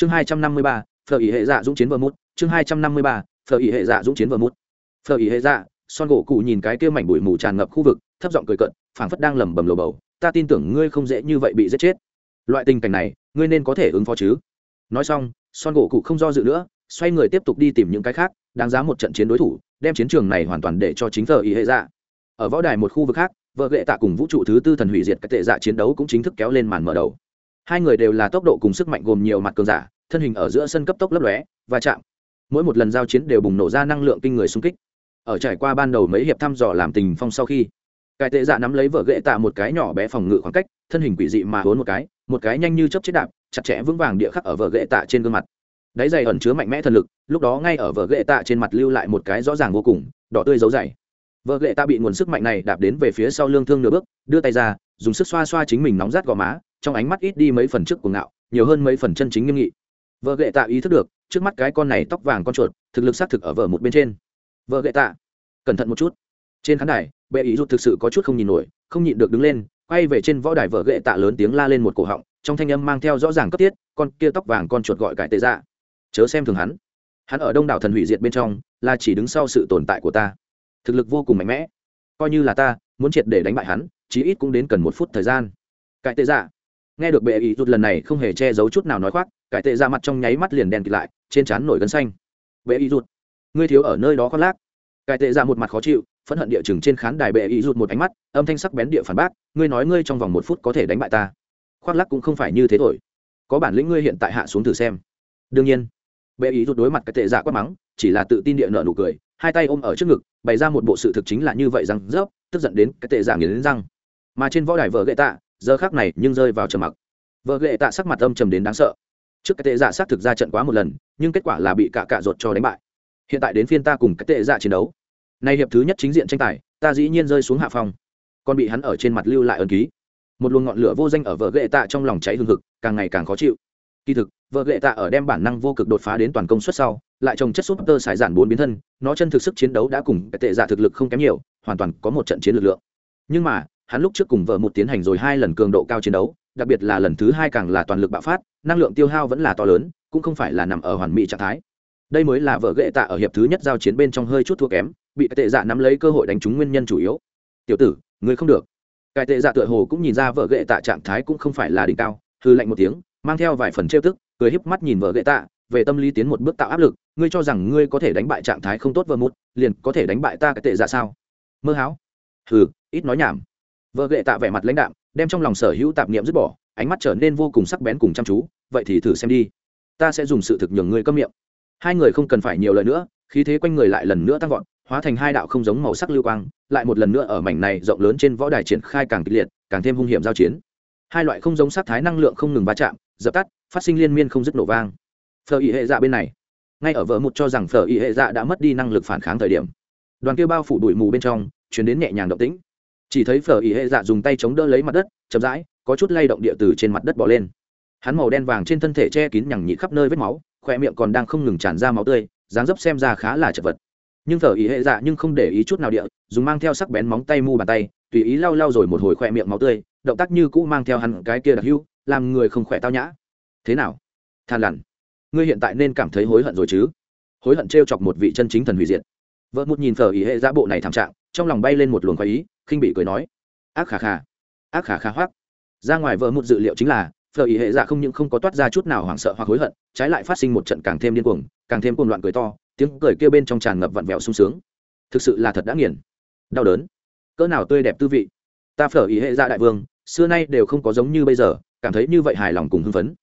chương hai trăm năm mươi ba, phở ý hệ dạ dũng chiến vờ mút. Chương hai trăm năm mươi ba, phở ý hệ dạ dũng chiến vờ mút. Phở ý hệ dạ son gỗ cụ nhìn cái kia mảnh bụi mù tràn ngập khu vực, thấp giọng cười cận phảng phất đang lẩm bẩm lồ bầu. Ta tin tưởng ngươi không dễ như vậy bị giết chết. Loại tình cảnh này, ngươi nên có thể ứng phó chứ. Nói xong, son gỗ cụ không do dự nữa, xoay người tiếp tục đi tìm những cái khác, đáng giá một trận chiến đối thủ, đem chiến trường này hoàn toàn để cho chính thờ ý hệ dạ. Ở võ đài một khu vực khác, vợ gệ tạ cùng vũ trụ thứ tư thần hủy diệt các tệ dạ chiến đấu cũng chính thức kéo lên màn mở đầu hai người đều là tốc độ cùng sức mạnh gồm nhiều mặt cường giả, thân hình ở giữa sân cấp tốc lấp lóe và chạm. Mỗi một lần giao chiến đều bùng nổ ra năng lượng kinh người xung kích. Ở trải qua ban đầu mấy hiệp thăm dò làm tình phong sau khi cải tệ dạ nắm lấy vợ ghệ tạ một cái nhỏ bé phòng ngự khoảng cách, thân hình quỷ dị mà hốn một cái một cái nhanh như chấp chết đạp, chặt chẽ vững vàng địa khắc ở vợ ghệ tạ trên gương mặt. Đáy dày ẩn chứa mạnh mẽ thần lực, lúc đó ngay ở vợ ghệ tạ trên mặt lưu lại một cái rõ ràng vô cùng, đỏ tươi dấu dày. Vợ ghệ tạ bị nguồn sức mạnh này đạp đến về phía sau lương thương nửa bước, đưa tay ra, dùng sức xoa xoa chính mình nóng rát gò má trong ánh mắt ít đi mấy phần trước của ngạo, nhiều hơn mấy phần chân chính nghiêm nghị. Vợ gệ tạ ý thức được, trước mắt cái con này tóc vàng con chuột, thực lực xác thực ở vợ một bên trên. Vợ gệ tạ, cẩn thận một chút. Trên khán đài, bệ ý rút thực sự có chút không nhìn nổi, không nhịn được đứng lên, quay về trên võ đài vợ gệ tạ lớn tiếng la lên một cổ họng, trong thanh âm mang theo rõ ràng cấp tiết con kia tóc vàng con chuột gọi cải tệ ra chớ xem thường hắn. Hắn ở đông đảo thần hủy diệt bên trong, là chỉ đứng sau sự tồn tại của ta. Thực lực vô cùng mạnh mẽ. Coi như là ta, muốn triệt để đánh bại hắn, chí ít cũng đến cần một phút thời gian. Cải tệ dạ nghe được bệ ý rút lần này không hề che giấu chút nào nói khoác cải tệ ra mặt trong nháy mắt liền đèn kịt lại trên trán nổi gân xanh. Bệ ý rút ngươi thiếu ở nơi đó khoác lác. Cải tệ ra một mặt khó chịu phẫn hận địa chừng trên khán đài bệ ý rút một ánh mắt âm thanh sắc bén địa phản bác ngươi nói ngươi trong vòng một phút có thể đánh bại ta. Khoác lác cũng không phải như thế thôi có bản lĩnh ngươi hiện tại hạ xuống thử xem. Đương nhiên bệ ý rút đối mặt cái tệ dạ quát mắng chỉ là tự tin địa nợ nụ cười hai tay ôm ở trước ngực bày ra một bộ sự thực chính là như vậy rằng, rớp tức giận đến cái tệ dạ nghiến răng. Mà trên võ đài vợ gậy tạ giờ khác này nhưng rơi vào trầm mặc. Vợ ghệ tạ sắc mặt âm trầm đến đáng sợ. Trước cái tệ dạ xác thực ra trận quá một lần, nhưng kết quả là bị cả cạ ruột cho đánh bại. Hiện tại đến phiên ta cùng cái tệ dạ chiến đấu. Nay hiệp thứ nhất chính diện tranh tài, ta dĩ nhiên rơi xuống hạ phòng còn bị hắn ở trên mặt lưu lại ân ký. Một luồng ngọn lửa vô danh ở vợ ghệ tạ trong lòng cháy hương hực, càng ngày càng khó chịu. Kỳ thực, vợ ghệ tạ ở đem bản năng vô cực đột phá đến toàn công suất sau, lại trồng chất súp tơ sải giản bốn biến thân, nó chân thực sức chiến đấu đã cùng cái tệ dạ thực lực không kém nhiều, hoàn toàn có một trận chiến lực lượng. Nhưng mà hắn lúc trước cùng vợ một tiến hành rồi hai lần cường độ cao chiến đấu, đặc biệt là lần thứ hai càng là toàn lực bạo phát, năng lượng tiêu hao vẫn là to lớn, cũng không phải là nằm ở hoàn mỹ trạng thái. Đây mới là vợ ghệ tạ ở hiệp thứ nhất giao chiến bên trong hơi chút thua kém, bị tệ dạ nắm lấy cơ hội đánh trúng nguyên nhân chủ yếu. Tiểu tử người không được. Cái tệ dạ tựa hồ cũng nhìn ra vợ ghệ tạ trạng thái cũng không phải là đỉnh cao hư lạnh một tiếng, mang theo vài phần trêu tức, cười híp mắt nhìn vợ ghệ tạ, về tâm lý tiến một bước tạo áp lực, ngươi cho rằng ngươi có thể đánh bại trạng thái không tốt vợ một, liền có thể đánh bại ta cái tệ dạ sao? Mơ háo hừ, ít nói nhảm vợ gệ tạ vẻ mặt lãnh đạm, đem trong lòng sở hữu tạp niệm dứt bỏ, ánh mắt trở nên vô cùng sắc bén cùng chăm chú, vậy thì thử xem đi. Ta sẽ dùng sự thực nhường ngươi câm miệng. Hai người không cần phải nhiều lời nữa, khí thế quanh người lại lần nữa tăng vọt, hóa thành hai đạo không giống màu sắc lưu quang, lại một lần nữa ở mảnh này rộng lớn trên võ đài triển khai càng kịch liệt, càng thêm hung hiểm giao chiến. Hai loại không giống sắc thái năng lượng không ngừng va chạm, dập tắt, phát sinh liên miên không dứt nổ vang. Phở ý hệ dạ bên này. Ngay ở vợ một cho rằng phở ý hệ dạ đã mất đi năng lực phản kháng thời điểm, đoàn kia bao phủ đuổi mù bên trong, chuyển đến nhẹ nhàng động tĩnh chỉ thấy phở ý hệ dạ dùng tay chống đỡ lấy mặt đất, chậm rãi, có chút lay động địa từ trên mặt đất bỏ lên. Hắn màu đen vàng trên thân thể che kín nhằng nhị khắp nơi vết máu khoe miệng còn đang không ngừng tràn ra máu tươi, dáng dấp xem ra khá là chật vật. Nhưng thở ý hệ dạ nhưng không để ý chút nào địa, dùng mang theo sắc bén móng tay mu bàn tay, tùy ý lau lau rồi một hồi khoe miệng máu tươi, động tác như cũ mang theo hẳn cái kia đặc hưu làm người không khỏe tao nhã. Thế nào? Than lằn. Ngươi hiện tại nên cảm thấy hối hận rồi chứ? Hối hận t chọc một vị chân chính thần hủy diệt. Vợ một nhìn phở ý hệ dạ bộ này thảm trạng, trong lòng bay lên một luồng khoái ý khinh bị cười nói, ác khả khả ác khả khả hoác ra ngoài vợ một dự liệu chính là, phở ý hệ dạ không những không có toát ra chút nào hoảng sợ hoặc hối hận, trái lại phát sinh một trận càng thêm điên cuồng, càng thêm cuồng loạn cười to, tiếng cười kêu bên trong tràn ngập vặn vẹo sung sướng. Thực sự là thật đã nghiền. Đau đớn. Cỡ nào tươi đẹp tư vị. Ta phở ý hệ dạ đại vương, xưa nay đều không có giống như bây giờ, cảm thấy như vậy hài lòng cùng hưng phấn.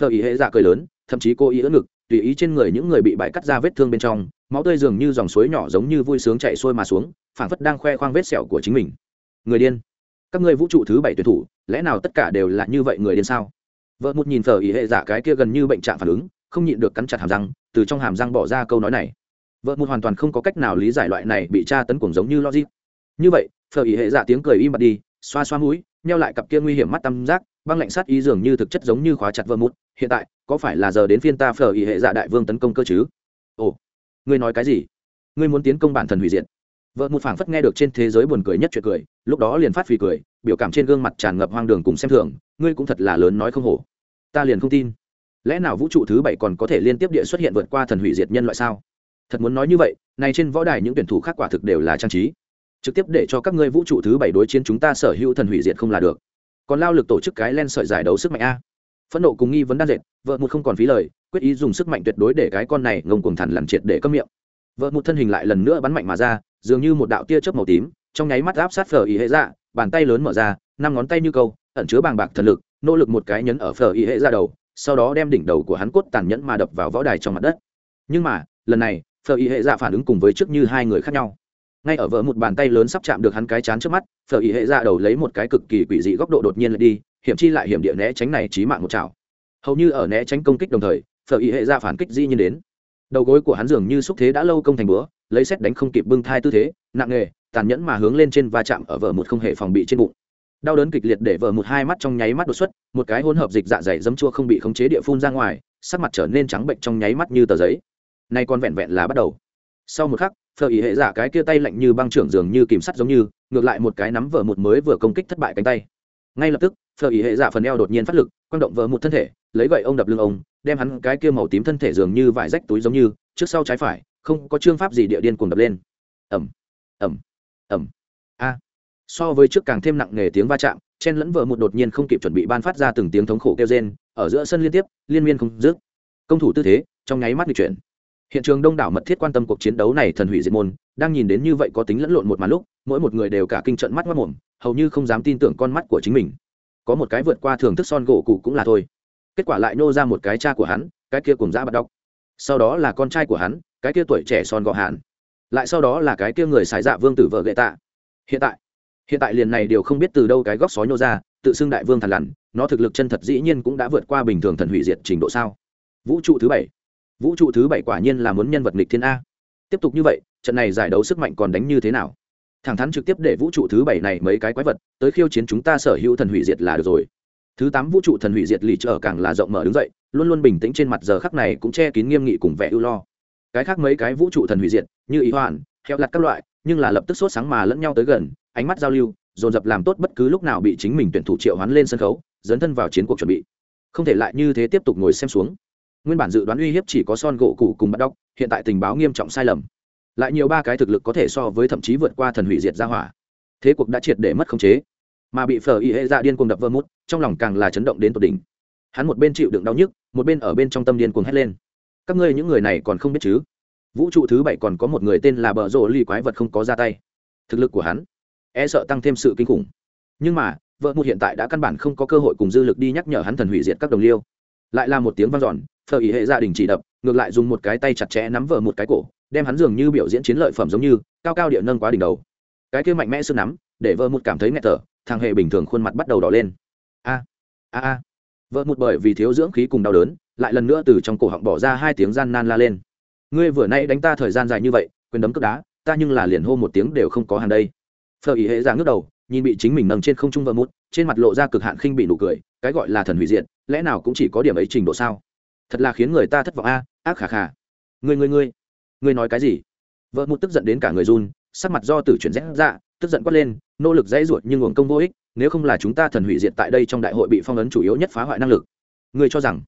Phở ý hệ dạ cười lớn, thậm chí cô ý ỡ ngực, tùy ý trên người những người bị bại cắt ra vết thương bên trong máu tươi dường như dòng suối nhỏ giống như vui sướng chạy xuôi mà xuống, phảng phất đang khoe khoang vết sẹo của chính mình. Người điên. Các ngươi vũ trụ thứ bảy tuyển thủ, lẽ nào tất cả đều là như vậy người điên sao? Vợ một nhìn phở ý hệ giả cái kia gần như bệnh trạng phản ứng, không nhịn được cắn chặt hàm răng, từ trong hàm răng bỏ ra câu nói này. Vợ một hoàn toàn không có cách nào lý giải loại này bị tra tấn cuồng giống như logic. Như vậy phở ý hệ giả tiếng cười im bặt đi, xoa xoa mũi, nheo lại cặp kia nguy hiểm mắt tâm giác, băng lạnh sát ý dường như thực chất giống như khóa chặt vợ một, hiện tại, có phải là giờ đến phiên ta phở ý hệ giả đại vương tấn công cơ chứ? Ồ ngươi nói cái gì? Ngươi muốn tiến công bản thần hủy diệt. Vợ một phảng phất nghe được trên thế giới buồn cười nhất chuyện cười, lúc đó liền phát phì cười, biểu cảm trên gương mặt tràn ngập hoang đường cùng xem thường, ngươi cũng thật là lớn nói không hổ. Ta liền không tin. Lẽ nào vũ trụ thứ bảy còn có thể liên tiếp địa xuất hiện vượt qua thần hủy diệt nhân loại sao? Thật muốn nói như vậy, này trên võ đài những tuyển thủ khác quả thực đều là trang trí. Trực tiếp để cho các ngươi vũ trụ thứ bảy đối chiến chúng ta sở hữu thần hủy diệt không là được. Còn lao lực tổ chức cái len sợi giải đấu sức mạnh a phẫn nộ cùng nghi vấn đan dệt, vợ một không còn phí lời, quyết ý dùng sức mạnh tuyệt đối để cái con này ngông cuồng thằn lằn triệt để cấm miệng. Vợ một thân hình lại lần nữa bắn mạnh mà ra, dường như một đạo tia chớp màu tím, trong nháy mắt áp sát phở ý hệ dạ bàn tay lớn mở ra, năm ngón tay như câu, ẩn chứa bàng bạc thần lực, nỗ lực một cái nhấn ở phở ý hệ ra đầu, sau đó đem đỉnh đầu của hắn cốt tàn nhẫn mà đập vào võ đài trong mặt đất. Nhưng mà, lần này, phở ý hệ dạ phản ứng cùng với trước như hai người khác nhau. Ngay ở vợ một bàn tay lớn sắp chạm được hắn cái chán trước mắt, phở ý hệ ra đầu lấy một cái cực kỳ quỷ dị góc độ đột nhiên lại đi hiểm chi lại hiểm địa né tránh này chí mạng một chảo. Hầu như ở né tránh công kích đồng thời, phở ý hệ ra phản kích di nhiên đến. Đầu gối của hắn dường như xúc thế đã lâu công thành búa lấy xét đánh không kịp bưng thai tư thế, nặng nghề tàn nhẫn mà hướng lên trên va chạm ở vợ một không hề phòng bị trên bụng. Đau đớn kịch liệt để vợ một hai mắt trong nháy mắt đột xuất, một cái hỗn hợp dịch dạ dày dấm chua không bị khống chế địa phun ra ngoài, sắc mặt trở nên trắng bệnh trong nháy mắt như tờ giấy. Nay còn vẹn vẹn là bắt đầu. Sau một khắc, phở ý hệ giả cái kia tay lạnh như băng trưởng dường như kìm sắt giống như, ngược lại một cái nắm vợ một mới vừa công kích thất bại cánh tay ngay lập tức, phở ý hệ giả phần eo đột nhiên phát lực, quang động vỡ một thân thể, lấy gậy ông đập lưng ông, đem hắn cái kia màu tím thân thể dường như vải rách túi giống như, trước sau trái phải, không có chương pháp gì địa điên cuồng đập lên. Ẩm ẩm ẩm a. So với trước càng thêm nặng nề tiếng va chạm, chen lẫn vợ một đột nhiên không kịp chuẩn bị ban phát ra từng tiếng thống khổ kêu rên, ở giữa sân liên tiếp, liên miên không dứt. Công thủ tư thế, trong nháy mắt bị chuyển. Hiện trường đông đảo mật thiết quan tâm cuộc chiến đấu này thần hủy diệt môn, đang nhìn đến như vậy có tính lẫn lộn một màn lúc, mỗi một người đều cả kinh trận mắt mất mồm hầu như không dám tin tưởng con mắt của chính mình. Có một cái vượt qua thưởng thức son gỗ cụ cũng là thôi. Kết quả lại nô ra một cái cha của hắn, cái kia cùng dã bắt đọc. Sau đó là con trai của hắn, cái kia tuổi trẻ son gọ hạn lại sau đó là cái kia người xài dạ vương tử vợ gậy tạ. Hiện tại hiện tại liền này đều không biết từ đâu cái góc sói nhô ra, tự xưng đại vương thần lằn, nó thực lực chân thật dĩ nhiên cũng đã vượt qua bình thường thần hủy diệt trình độ sao? Vũ trụ thứ bảy. Vũ trụ thứ bảy quả nhiên là muốn nhân vật nghịch thiên a. Tiếp tục như vậy, trận này giải đấu sức mạnh còn đánh như thế nào? Thẳng thắn trực tiếp để vũ trụ thứ bảy này mấy cái quái vật tới khiêu chiến chúng ta sở hữu thần hủy diệt là được rồi. Thứ tám vũ trụ thần hủy diệt lì trở càng là rộng mở đứng dậy, luôn luôn bình tĩnh trên mặt giờ khắc này cũng che kín nghiêm nghị cùng vẻ ưu lo. Cái khác mấy cái vũ trụ thần hủy diệt, như ý hoàn heo lặt các loại, nhưng là lập tức sốt sáng mà lẫn nhau tới gần, ánh mắt giao lưu, dồn dập làm tốt bất cứ lúc nào bị chính mình tuyển thủ triệu hoán lên sân khấu, dấn thân vào chiến cuộc chuẩn bị. Không thể lại như thế tiếp tục ngồi xem xuống. Nguyên bản dự đoán uy hiếp chỉ có son gỗ cụ cùng bắt đóc hiện tại tình báo nghiêm trọng sai lầm lại nhiều ba cái thực lực có thể so với thậm chí vượt qua thần hủy diệt ra hỏa. Thế cuộc đã triệt để mất khống chế. Mà bị phở y hệ dạ điên cuồng đập vỡ mút, trong lòng càng là chấn động đến tột đỉnh. Hắn một bên chịu đựng đau nhức, một bên ở bên trong tâm điên cuồng hét lên. Các ngươi những người này còn không biết chứ? Vũ trụ thứ bảy còn có một người tên là bờ rộ ly quái vật không có ra tay. Thực lực của hắn e sợ tăng thêm sự kinh khủng. Nhưng mà vợ một hiện tại đã căn bản không có cơ hội cùng dư lực đi nhắc nhở hắn thần hủy diệt các đồng liêu. Lại là một tiếng vang dọn, phở ý hệ gia đình chỉ đập, ngược lại dùng một cái tay chặt chẽ nắm vợ một cái cổ đem hắn dường như biểu diễn chiến lợi phẩm giống như cao cao địa nâng quá đỉnh đầu. Cái kia mạnh mẽ sức nắm để vợ một cảm thấy nghẹt thở thằng hệ bình thường khuôn mặt bắt đầu đỏ lên. A a a. Vợ một bởi vì thiếu dưỡng khí cùng đau đớn lại lần nữa từ trong cổ họng bỏ ra hai tiếng gian nan la lên. Ngươi vừa nay đánh ta thời gian dài như vậy quyền đấm cướp đá ta nhưng là liền hô một tiếng đều không có hàng đây. Phở ý hệ ra ngước đầu nhìn bị chính mình nâng trên không trung vợ mút trên mặt lộ ra cực hạn khinh bị nụ cười cái gọi là thần hủy diện, lẽ nào cũng chỉ có điểm ấy trình độ sao? Thật là khiến người ta thất vọng a ác khả khả ngươi ngươi ngươi ngươi nói cái gì? Vợ mút tức giận đến cả người run, sắc mặt do tử chuyển rẽ ra, tức giận quát lên, nỗ lực dãy ruột nhưng nguồn công vô ích, nếu không là chúng ta thần hủy diệt tại đây trong đại hội bị phong ấn chủ yếu nhất phá hoại năng lực. Ngươi cho rằng,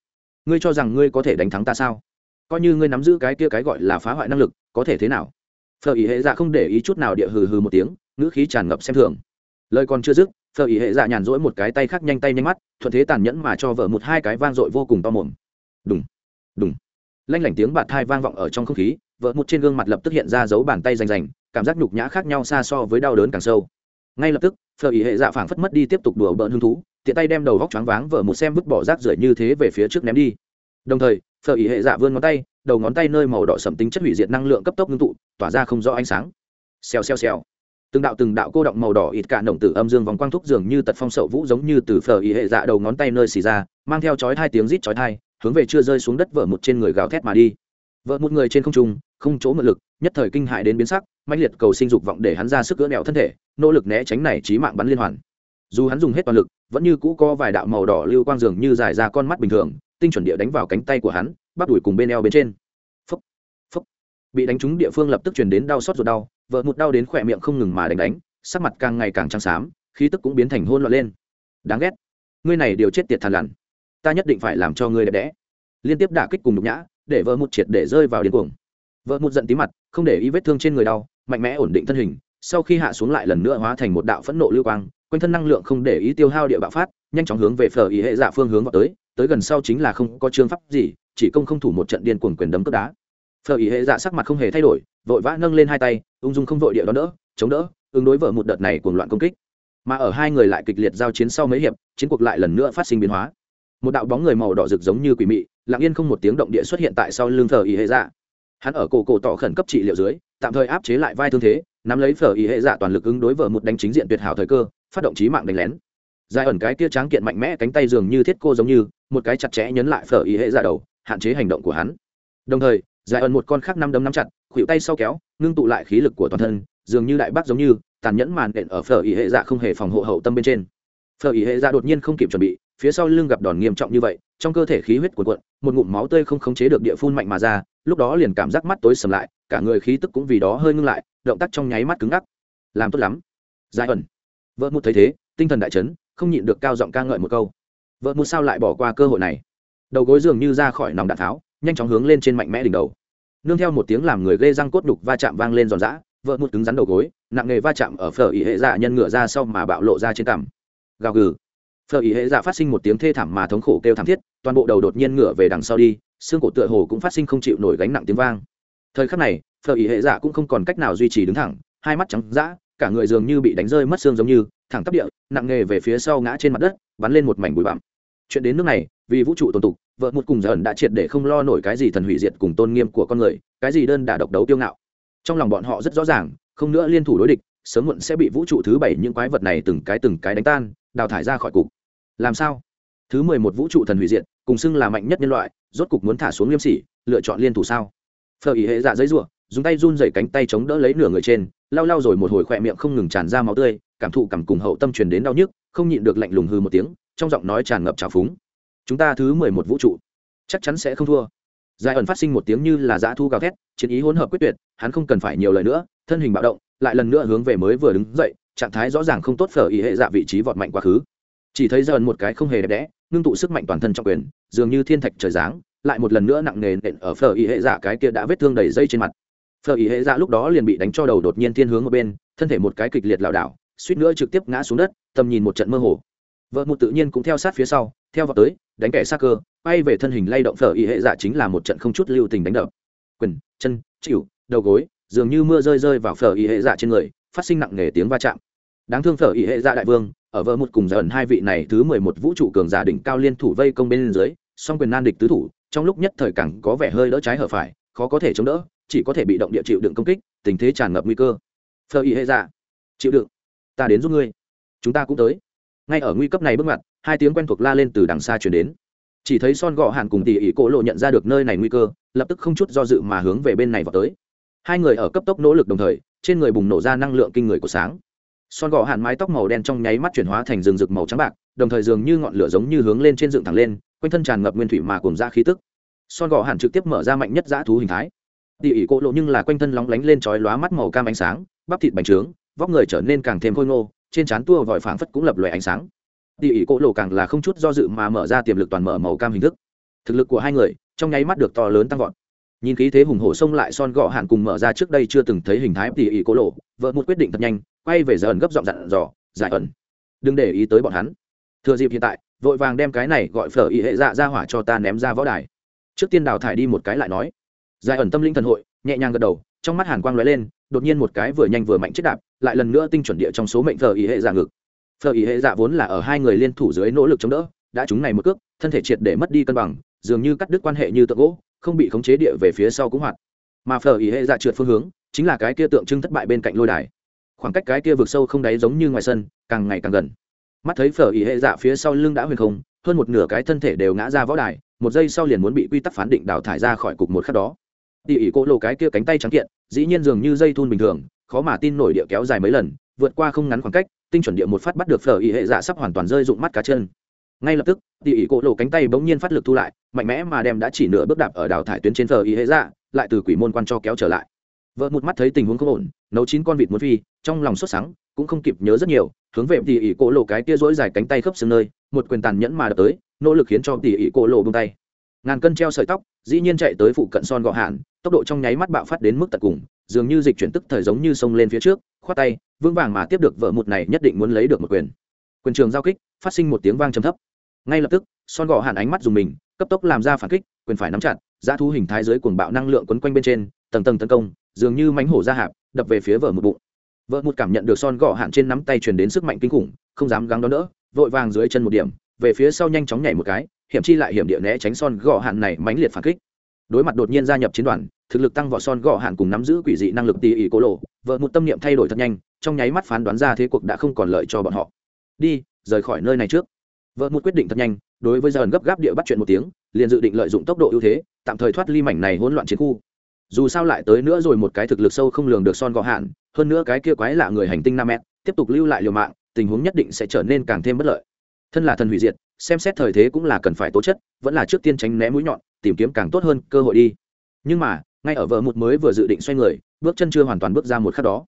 ngươi cho rằng ngươi có thể đánh thắng ta sao? Coi như ngươi nắm giữ cái kia cái gọi là phá hoại năng lực, có thể thế nào? Phở ý hệ dạ không để ý chút nào địa hừ hừ một tiếng, ngữ khí tràn ngập xem thường. Lời còn chưa dứt, phở ý hệ dạ nhàn rỗi một cái tay khác nhanh tay nhanh mắt, thuận thế tàn nhẫn mà cho vợ một hai cái vang dội vô cùng to mồm. Đúng đúng lanh lảnh tiếng bạt thai vang vọng ở trong không khí, vợ một trên gương mặt lập tức hiện ra dấu bàn tay rành rành, cảm giác nhục nhã khác nhau xa so với đau đớn càng sâu. Ngay lập tức, phở ý hệ dạ phảng phất mất đi tiếp tục đùa bỡn hứng thú, tiện tay đem đầu vóc choáng váng vợ một xem vứt bỏ rác rưởi như thế về phía trước ném đi. Đồng thời, phở ý hệ dạ vươn ngón tay, đầu ngón tay nơi màu đỏ sầm tính chất hủy diệt năng lượng cấp tốc ngưng tụ, tỏa ra không rõ ánh sáng. Xèo xèo xèo. Từng đạo từng đạo cô động màu đỏ ít cả động tử âm dương vòng quang thúc dường như tật phong sậu vũ giống như từ phở ý hệ dạ đầu ngón tay nơi xì ra, mang theo chói hai tiếng rít chói thai hướng về chưa rơi xuống đất vợ một trên người gào thét mà đi. Vợ một người trên không trung, không chỗ mượn lực, nhất thời kinh hại đến biến sắc, mãnh liệt cầu sinh dục vọng để hắn ra sức cưỡng nẹo thân thể, nỗ lực né tránh này trí mạng bắn liên hoàn. Dù hắn dùng hết toàn lực, vẫn như cũ có vài đạo màu đỏ lưu quang dường như dài ra con mắt bình thường, tinh chuẩn địa đánh vào cánh tay của hắn bắt đuổi cùng bên eo bên trên. Phấp phấp bị đánh trúng địa phương lập tức truyền đến đau xót ruột đau, vợ một đau đến khỏe miệng không ngừng mà đánh đánh, sắc mặt càng ngày càng trắng xám, khí tức cũng biến thành hôn loạn lên. Đáng ghét. Ngươi này điều chết tiệt thàn lằn ta nhất định phải làm cho ngươi đẹp đẽ. Liên tiếp đả kích cùng nhục nhã, để vợ một triệt để rơi vào điên cuồng. Vợ một giận tí mặt, không để ý vết thương trên người đau, mạnh mẽ ổn định thân hình, sau khi hạ xuống lại lần nữa hóa thành một đạo phẫn nộ lưu quang, quanh thân năng lượng không để ý tiêu hao địa bạo phát, nhanh chóng hướng về phở ý hệ giả phương hướng vào tới tới gần sau chính là không có chương pháp gì, chỉ công không thủ một trận điên cuồng quyền đấm cướp đá. Phở ý hệ giả sắc mặt không hề thay đổi, vội vã nâng lên hai tay, ung dung không vội địa đón đỡ, chống đỡ, ứng đối vợ một đợt này cuồng loạn công kích. Mà ở hai người lại kịch liệt giao chiến sau mấy hiệp, chiến cuộc lại lần nữa phát sinh biến hóa một đạo bóng người màu đỏ rực giống như quỷ mị, lặng yên không một tiếng động địa xuất hiện tại sau lưng phở ý hệ dạ. Hắn ở cổ cổ tỏ khẩn cấp trị liệu dưới, tạm thời áp chế lại vai thương thế, nắm lấy phở ý hệ dạ toàn lực ứng đối vợ một đánh chính diện tuyệt hảo thời cơ, phát động trí mạng đánh lén. Dài ẩn cái kia tráng kiện mạnh mẽ cánh tay dường như thiết cô giống như, một cái chặt chẽ nhấn lại phở ý hệ dạ đầu, hạn chế hành động của hắn. Đồng thời dài ẩn một con khác năm đấm nắm chặt khuỵu tay sau kéo, ngưng tụ lại khí lực của toàn thân, dường như đại bác giống như, tàn nhẫn màn đện ở phở ý hệ dạ không hề phòng hộ hậu tâm bên trên. Phở ý hệ dạ đột nhiên không kịp chuẩn bị phía sau lưng gặp đòn nghiêm trọng như vậy, trong cơ thể khí huyết cuộn cuộn, một ngụm máu tươi không khống chế được địa phun mạnh mà ra, lúc đó liền cảm giác mắt tối sầm lại, cả người khí tức cũng vì đó hơi ngưng lại, động tác trong nháy mắt cứng ngắc. Làm tốt lắm. Giải ẩn. Vợ một thấy thế, tinh thần đại chấn, không nhịn được cao giọng ca ngợi một câu. Vợ một sao lại bỏ qua cơ hội này? Đầu gối dường như ra khỏi nòng đạn tháo, nhanh chóng hướng lên trên mạnh mẽ đỉnh đầu. Nương theo một tiếng làm người gây răng cốt đục va chạm vang lên giòn giã, vợ một cứng rắn đầu gối, nặng nghề va chạm ở phở ỉ hệ dạ nhân ngựa ra sau mà bạo lộ ra trên cằm. Gào gừ phở ỉ hệ dạ phát sinh một tiếng thê thảm mà thống khổ kêu thảm thiết, toàn bộ đầu đột nhiên ngửa về đằng sau đi, xương cổ tựa hồ cũng phát sinh không chịu nổi gánh nặng tiếng vang. Thời khắc này, phở ỉ hệ dạ cũng không còn cách nào duy trì đứng thẳng, hai mắt trắng d cả người dường như bị đánh rơi mất xương giống như, thẳng tắp địa, nặng nghề về phía sau ngã trên mặt đất, bắn lên một mảnh bụi bặm. Chuyện đến nước này, vì vũ trụ tồn tục, vợ một cùng giờ ẩn đã triệt để không lo nổi cái gì thần hủy diệt cùng tôn nghiêm của con người, cái gì đơn đả độc đấu tiêu ngạo. Trong lòng bọn họ rất rõ ràng, không nữa liên thủ đối địch, sớm muộn sẽ bị vũ trụ thứ bảy những quái vật này từng cái từng cái đánh tan, đào thải ra khỏi cục làm sao? Thứ mười một vũ trụ thần hủy diệt, cùng xưng là mạnh nhất nhân loại, rốt cục muốn thả xuống liêm sỉ, lựa chọn liên thủ sao? Phờ ý hệ dạ giấy ruộng dùng tay run dày cánh tay chống đỡ lấy nửa người trên, lau lau rồi một hồi khỏe miệng không ngừng tràn ra máu tươi, cảm thụ cảm cùng hậu tâm truyền đến đau nhức, không nhịn được lạnh lùng hư một tiếng, trong giọng nói tràn ngập trào phúng. Chúng ta thứ mười một vũ trụ, chắc chắn sẽ không thua. Giải ẩn phát sinh một tiếng như là dã thu gào thét, chiến ý hỗn hợp quyết tuyệt, hắn không cần phải nhiều lời nữa, thân hình bạo động, lại lần nữa hướng về mới vừa đứng dậy, trạng thái rõ ràng không tốt phở ý hệ dạ vị trí vọt mạnh quá khứ chỉ thấy dần một cái không hề đẹp đẽ, ngưng tụ sức mạnh toàn thân trong quyền, dường như thiên thạch trời giáng, lại một lần nữa nặng nề nện ở phở Y hệ dạ cái kia đã vết thương đầy dây trên mặt. Phở Y hệ dạ lúc đó liền bị đánh cho đầu đột nhiên thiên hướng ở bên, thân thể một cái kịch liệt lảo đảo, suýt nữa trực tiếp ngã xuống đất, tầm nhìn một trận mơ hồ. Vợ một tự nhiên cũng theo sát phía sau, theo vào tới, đánh kẻ sát cơ bay về thân hình lay động phở Y hệ dạ chính là một trận không chút lưu tình đánh đập. Quyền, chân, chịu, đầu gối, dường như mưa rơi rơi vào phở Y hệ dạ trên người, phát sinh nặng nề tiếng va chạm đáng thương phở ý hệ dạ đại vương, ở vợ một cùng dần hai vị này thứ mười một vũ trụ cường giả đỉnh cao liên thủ vây công bên dưới, song quyền nan địch tứ thủ, trong lúc nhất thời cẳng có vẻ hơi đỡ trái hở phải, khó có thể chống đỡ, chỉ có thể bị động địa chịu đựng công kích, tình thế tràn ngập nguy cơ. Phở ý hệ dạ chịu đựng. Ta đến giúp ngươi. Chúng ta cũng tới. Ngay ở nguy cấp này bước ngoặt, hai tiếng quen thuộc la lên từ đằng xa chuyển đến. Chỉ thấy son gọ hàn cùng tỉ ỉ cổ lộ nhận ra được nơi này nguy cơ, lập tức không chút do dự mà hướng về bên này vào tới. Hai người ở cấp tốc nỗ lực đồng thời, trên người bùng nổ ra năng lượng kinh người của sáng son gọ hàn mái tóc màu đen trong nháy mắt chuyển hóa thành rừng rực màu trắng bạc, đồng thời dường như ngọn lửa giống như hướng lên trên dựng thẳng lên, quanh thân tràn ngập nguyên thủy mà cùng ra khí tức. Son gọ hàn trực tiếp mở ra mạnh nhất dã thú hình thái. Tỉ ỉ cổ lộ nhưng là quanh thân lóng lánh lên trói lóa mắt màu cam ánh sáng, bắp thịt bành trướng, vóc người trở nên càng thêm khôi ngô, trên trán tua vòi phảng phất cũng lập lòe ánh sáng. Tỉ ỉ cổ lộ càng là không chút do dự mà mở ra tiềm lực toàn mở màu cam hình thức. Thực lực của hai người trong nháy mắt được to lớn tăng vọt. Nhìn khí thế hùng hổ xông lại, son gọ hạn cùng mở ra trước đây chưa từng thấy hình thái tỉ ỉ cổ lộ, vợ một quyết định thật nhanh quay về giờ ẩn gấp giọng dặn dò, giải ẩn, đừng để ý tới bọn hắn. Thừa dịp hiện tại, vội vàng đem cái này gọi phở ý hệ dạ ra hỏa cho ta ném ra võ đài. Trước tiên đào thải đi một cái lại nói. Giải ẩn tâm linh thần hội, nhẹ nhàng gật đầu, trong mắt hàn quang lóe lên, đột nhiên một cái vừa nhanh vừa mạnh chết đạp, lại lần nữa tinh chuẩn địa trong số mệnh phở ý hệ dạ ngực. Phở ý hệ dạ vốn là ở hai người liên thủ dưới nỗ lực chống đỡ, đã chúng này một cước, thân thể triệt để mất đi cân bằng, dường như cắt đứt quan hệ như tượng gỗ, không bị khống chế địa về phía sau cũng hoạt. Mà phở ý hệ dạ trượt phương hướng, chính là cái kia tượng trưng thất bại bên cạnh lôi đài khoảng cách cái kia vực sâu không đáy giống như ngoài sân, càng ngày càng gần. Mắt thấy phở ý hệ dạ phía sau lưng đã huyền không, hơn một nửa cái thân thể đều ngã ra võ đài, một giây sau liền muốn bị quy tắc phán định đào thải ra khỏi cục một khắc đó. Tỉ ỉ cô lộ cái kia cánh tay trắng kiện, dĩ nhiên dường như dây thun bình thường, khó mà tin nổi địa kéo dài mấy lần, vượt qua không ngắn khoảng cách, tinh chuẩn địa một phát bắt được phở ý hệ dạ sắp hoàn toàn rơi dụng mắt cá chân. Ngay lập tức, tỉ ỉ cô lộ cánh tay bỗng nhiên phát lực thu lại, mạnh mẽ mà đem đã chỉ nửa bước đạp ở đào thải tuyến trên phở ý hệ dạ lại từ quỷ môn quan cho kéo trở lại vợ một mắt thấy tình huống không ổn, nấu chín con vịt muốn phi, trong lòng sốt sắng, cũng không kịp nhớ rất nhiều, hướng về tỉ ỉ cô lộ cái kia dỗi dài cánh tay khớp xương nơi, một quyền tàn nhẫn mà đập tới, nỗ lực khiến cho tỉ ỉ cô lộ bông tay. Ngàn cân treo sợi tóc, dĩ nhiên chạy tới phụ cận son gọ hạn, tốc độ trong nháy mắt bạo phát đến mức tận cùng, dường như dịch chuyển tức thời giống như sông lên phía trước, khoát tay, vững vàng mà tiếp được vợ một này nhất định muốn lấy được một quyền. Quyền trường giao kích, phát sinh một tiếng vang trầm thấp. Ngay lập tức, son gọ hạn ánh mắt dùng mình, cấp tốc làm ra phản kích, quyền phải nắm chặt giá thu hình thái dưới cuồng bạo năng lượng quấn quanh bên trên, tầng tầng tấn công dường như mánh hổ ra hạp, đập về phía vợ một bụng. Vợ một cảm nhận được son gọ hạn trên nắm tay truyền đến sức mạnh kinh khủng, không dám gắng đón đỡ, vội vàng dưới chân một điểm, về phía sau nhanh chóng nhảy một cái, hiểm chi lại hiểm địa né tránh son gọ hạn này mãnh liệt phản kích. Đối mặt đột nhiên gia nhập chiến đoàn, thực lực tăng vọt son gọ hạn cùng nắm giữ quỷ dị năng lực tỉ ỉ cố lộ, vợ một tâm niệm thay đổi thật nhanh, trong nháy mắt phán đoán ra thế cuộc đã không còn lợi cho bọn họ. Đi, rời khỏi nơi này trước. Vợ một quyết định thật nhanh, đối với dần gấp gáp địa bắt chuyện một tiếng, liền dự định lợi dụng tốc độ ưu thế, tạm thời thoát ly mảnh này hỗn loạn chiến khu dù sao lại tới nữa rồi một cái thực lực sâu không lường được son gọ hạn, hơn nữa cái kia quái lạ người hành tinh nam mét tiếp tục lưu lại liều mạng, tình huống nhất định sẽ trở nên càng thêm bất lợi. Thân là thần hủy diệt, xem xét thời thế cũng là cần phải tố chất, vẫn là trước tiên tránh né mũi nhọn, tìm kiếm càng tốt hơn cơ hội đi. Nhưng mà, ngay ở vợ một mới vừa dự định xoay người, bước chân chưa hoàn toàn bước ra một khắc đó.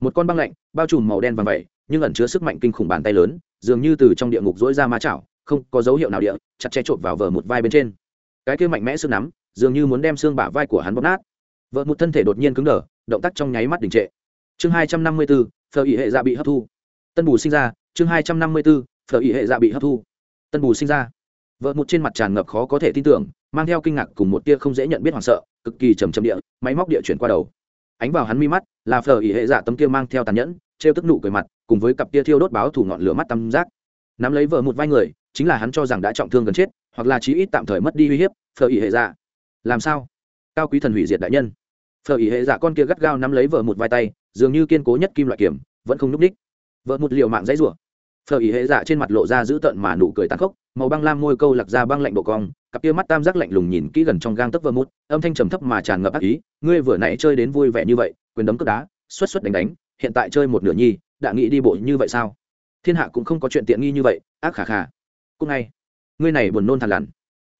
Một con băng lạnh, bao trùm màu đen vàng vậy, nhưng ẩn chứa sức mạnh kinh khủng bàn tay lớn, dường như từ trong địa ngục dỗi ra ma chảo, không có dấu hiệu nào địa, chặt che trộn vào vợ một vai bên trên. Cái kia mạnh mẽ sức nắm, dường như muốn đem xương bả vai của hắn bóp nát vợ một thân thể đột nhiên cứng đờ, động tác trong nháy mắt đình trệ. Chương hai trăm năm mươi bốn phở ý hệ dạ bị hấp thu. Tân bù sinh ra, chương hai trăm năm mươi bốn phở ý hệ dạ bị hấp thu. Tân bù sinh ra. Vợ một trên mặt tràn ngập khó có thể tin tưởng, mang theo kinh ngạc cùng một tia không dễ nhận biết hoảng sợ, cực kỳ trầm trầm địa, máy móc địa chuyển qua đầu. Ánh vào hắn mi mắt, là phở ý hệ dạ tấm kia mang theo tàn nhẫn, trêu tức nụ cười mặt, cùng với cặp tia thiêu đốt báo thủ ngọn lửa mắt tăm giác. Nắm lấy vợ một vai người, chính là hắn cho rằng đã trọng thương gần chết, hoặc là chí ít tạm thời mất đi uy hiếp, phở ý hệ dạ. Làm sao? Cao quý thần hủy diệt đại nhân. Phở ý hệ dạ con kia gắt gao nắm lấy vợ một vai tay, dường như kiên cố nhất kim loại kiểm vẫn không n ú c ních vợ một liều mạng dãy rủa. Phở ý hệ dạ trên mặt lộ ra dữ tợn mà nụ cười tàn khốc, màu băng lam môi câu lạc ra băng lạnh độ cong, cặp kia mắt tam giác lạnh lùng nhìn kỹ gần trong gang tấc vợ một, âm thanh trầm thấp mà tràn ngập ác ý, ngươi vừa nãy chơi đến vui vẻ như vậy, quyền đấm cướp đá, xuất xuất đánh đánh, hiện tại chơi một nửa nhi, đã nghĩ đi bộ như vậy sao? Thiên hạ cũng không có chuyện tiện nghi như vậy, ác khả khả cũng ngay. Ngươi này buồn nôn thằn lằn.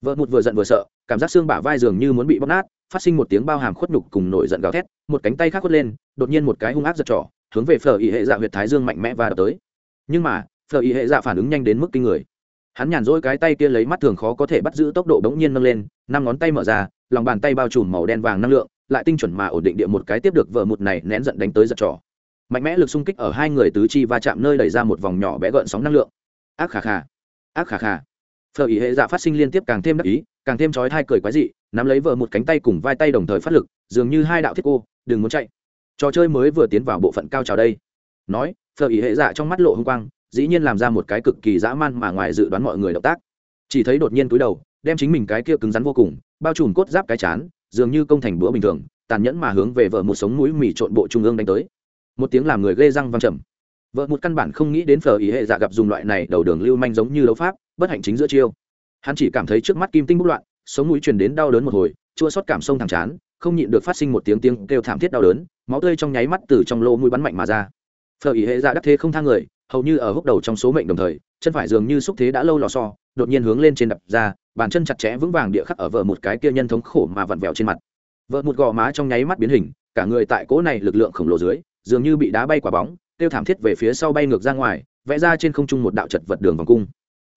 Vợ một vừa giận vừa sợ, cảm giác xương bả vai dường như muốn bị bóc nát phát sinh một tiếng bao hàm khuất nhục cùng nổi giận gào thét, một cánh tay khác khuất lên, đột nhiên một cái hung ác giật trỏ, hướng về phở ý hệ dạ huyệt thái dương mạnh mẽ và đập tới. Nhưng mà, phở ý hệ dạ phản ứng nhanh đến mức kinh người. Hắn nhàn rỗi cái tay kia lấy mắt thường khó có thể bắt giữ tốc độ đống nhiên nâng lên, năm ngón tay mở ra, lòng bàn tay bao trùm màu đen vàng năng lượng, lại tinh chuẩn mà ổn định địa một cái tiếp được vợ một này nén giận đánh tới giật trỏ. Mạnh mẽ lực xung kích ở hai người tứ chi va chạm nơi đẩy ra một vòng nhỏ bé gợn sóng năng lượng. Ác khà khà. Ác khà khà. Phở ý hệ dạ phát sinh liên tiếp càng thêm đắc ý càng thêm trói thai cười quái dị, nắm lấy vợ một cánh tay cùng vai tay đồng thời phát lực, dường như hai đạo thiết cô, đừng muốn chạy. Trò chơi mới vừa tiến vào bộ phận cao trào đây. Nói, phở ý hệ dạ trong mắt lộ h ư n g quang, dĩ nhiên làm ra một cái cực kỳ dã man mà ngoài dự đoán mọi người động tác. Chỉ thấy đột nhiên túi đầu, đem chính mình cái kia cứng rắn vô cùng, bao trùm cốt giáp cái chán, dường như công thành bữa bình thường, tàn nhẫn mà hướng về vợ một sống mũi mì trộn bộ trung ương đánh tới. Một tiếng làm người ghê răng văng trầm. Vợ một căn bản không nghĩ đến phở ý hệ dạ gặp dùng loại này đầu đường lưu manh giống như đấu pháp, bất hạnh chính giữa chiêu hắn chỉ cảm thấy trước mắt kim tinh bút loạn, sống mũi truyền đến đau đớn một hồi, chua xót cảm sông thẳng chán, không nhịn được phát sinh một tiếng tiếng kêu thảm thiết đau đớn, máu tươi trong nháy mắt từ trong lô mũi bắn mạnh mà ra. Phở ý hệ ra đắc thế không thang người, hầu như ở húc đầu trong số mệnh đồng thời, chân phải dường như xúc thế đã lâu lò so đột nhiên hướng lên trên đập ra, bàn chân chặt chẽ vững vàng địa khắc ở vợ một cái kia nhân thống khổ mà vặn vẹo trên mặt. Vợ một gò má trong nháy mắt biến hình, cả người tại cỗ này lực lượng khổng lồ dưới, dường như bị đá bay quả bóng tiêu thảm thiết về phía sau bay ngược ra ngoài, vẽ ra trên không trung một đạo chật vật đường vòng cung.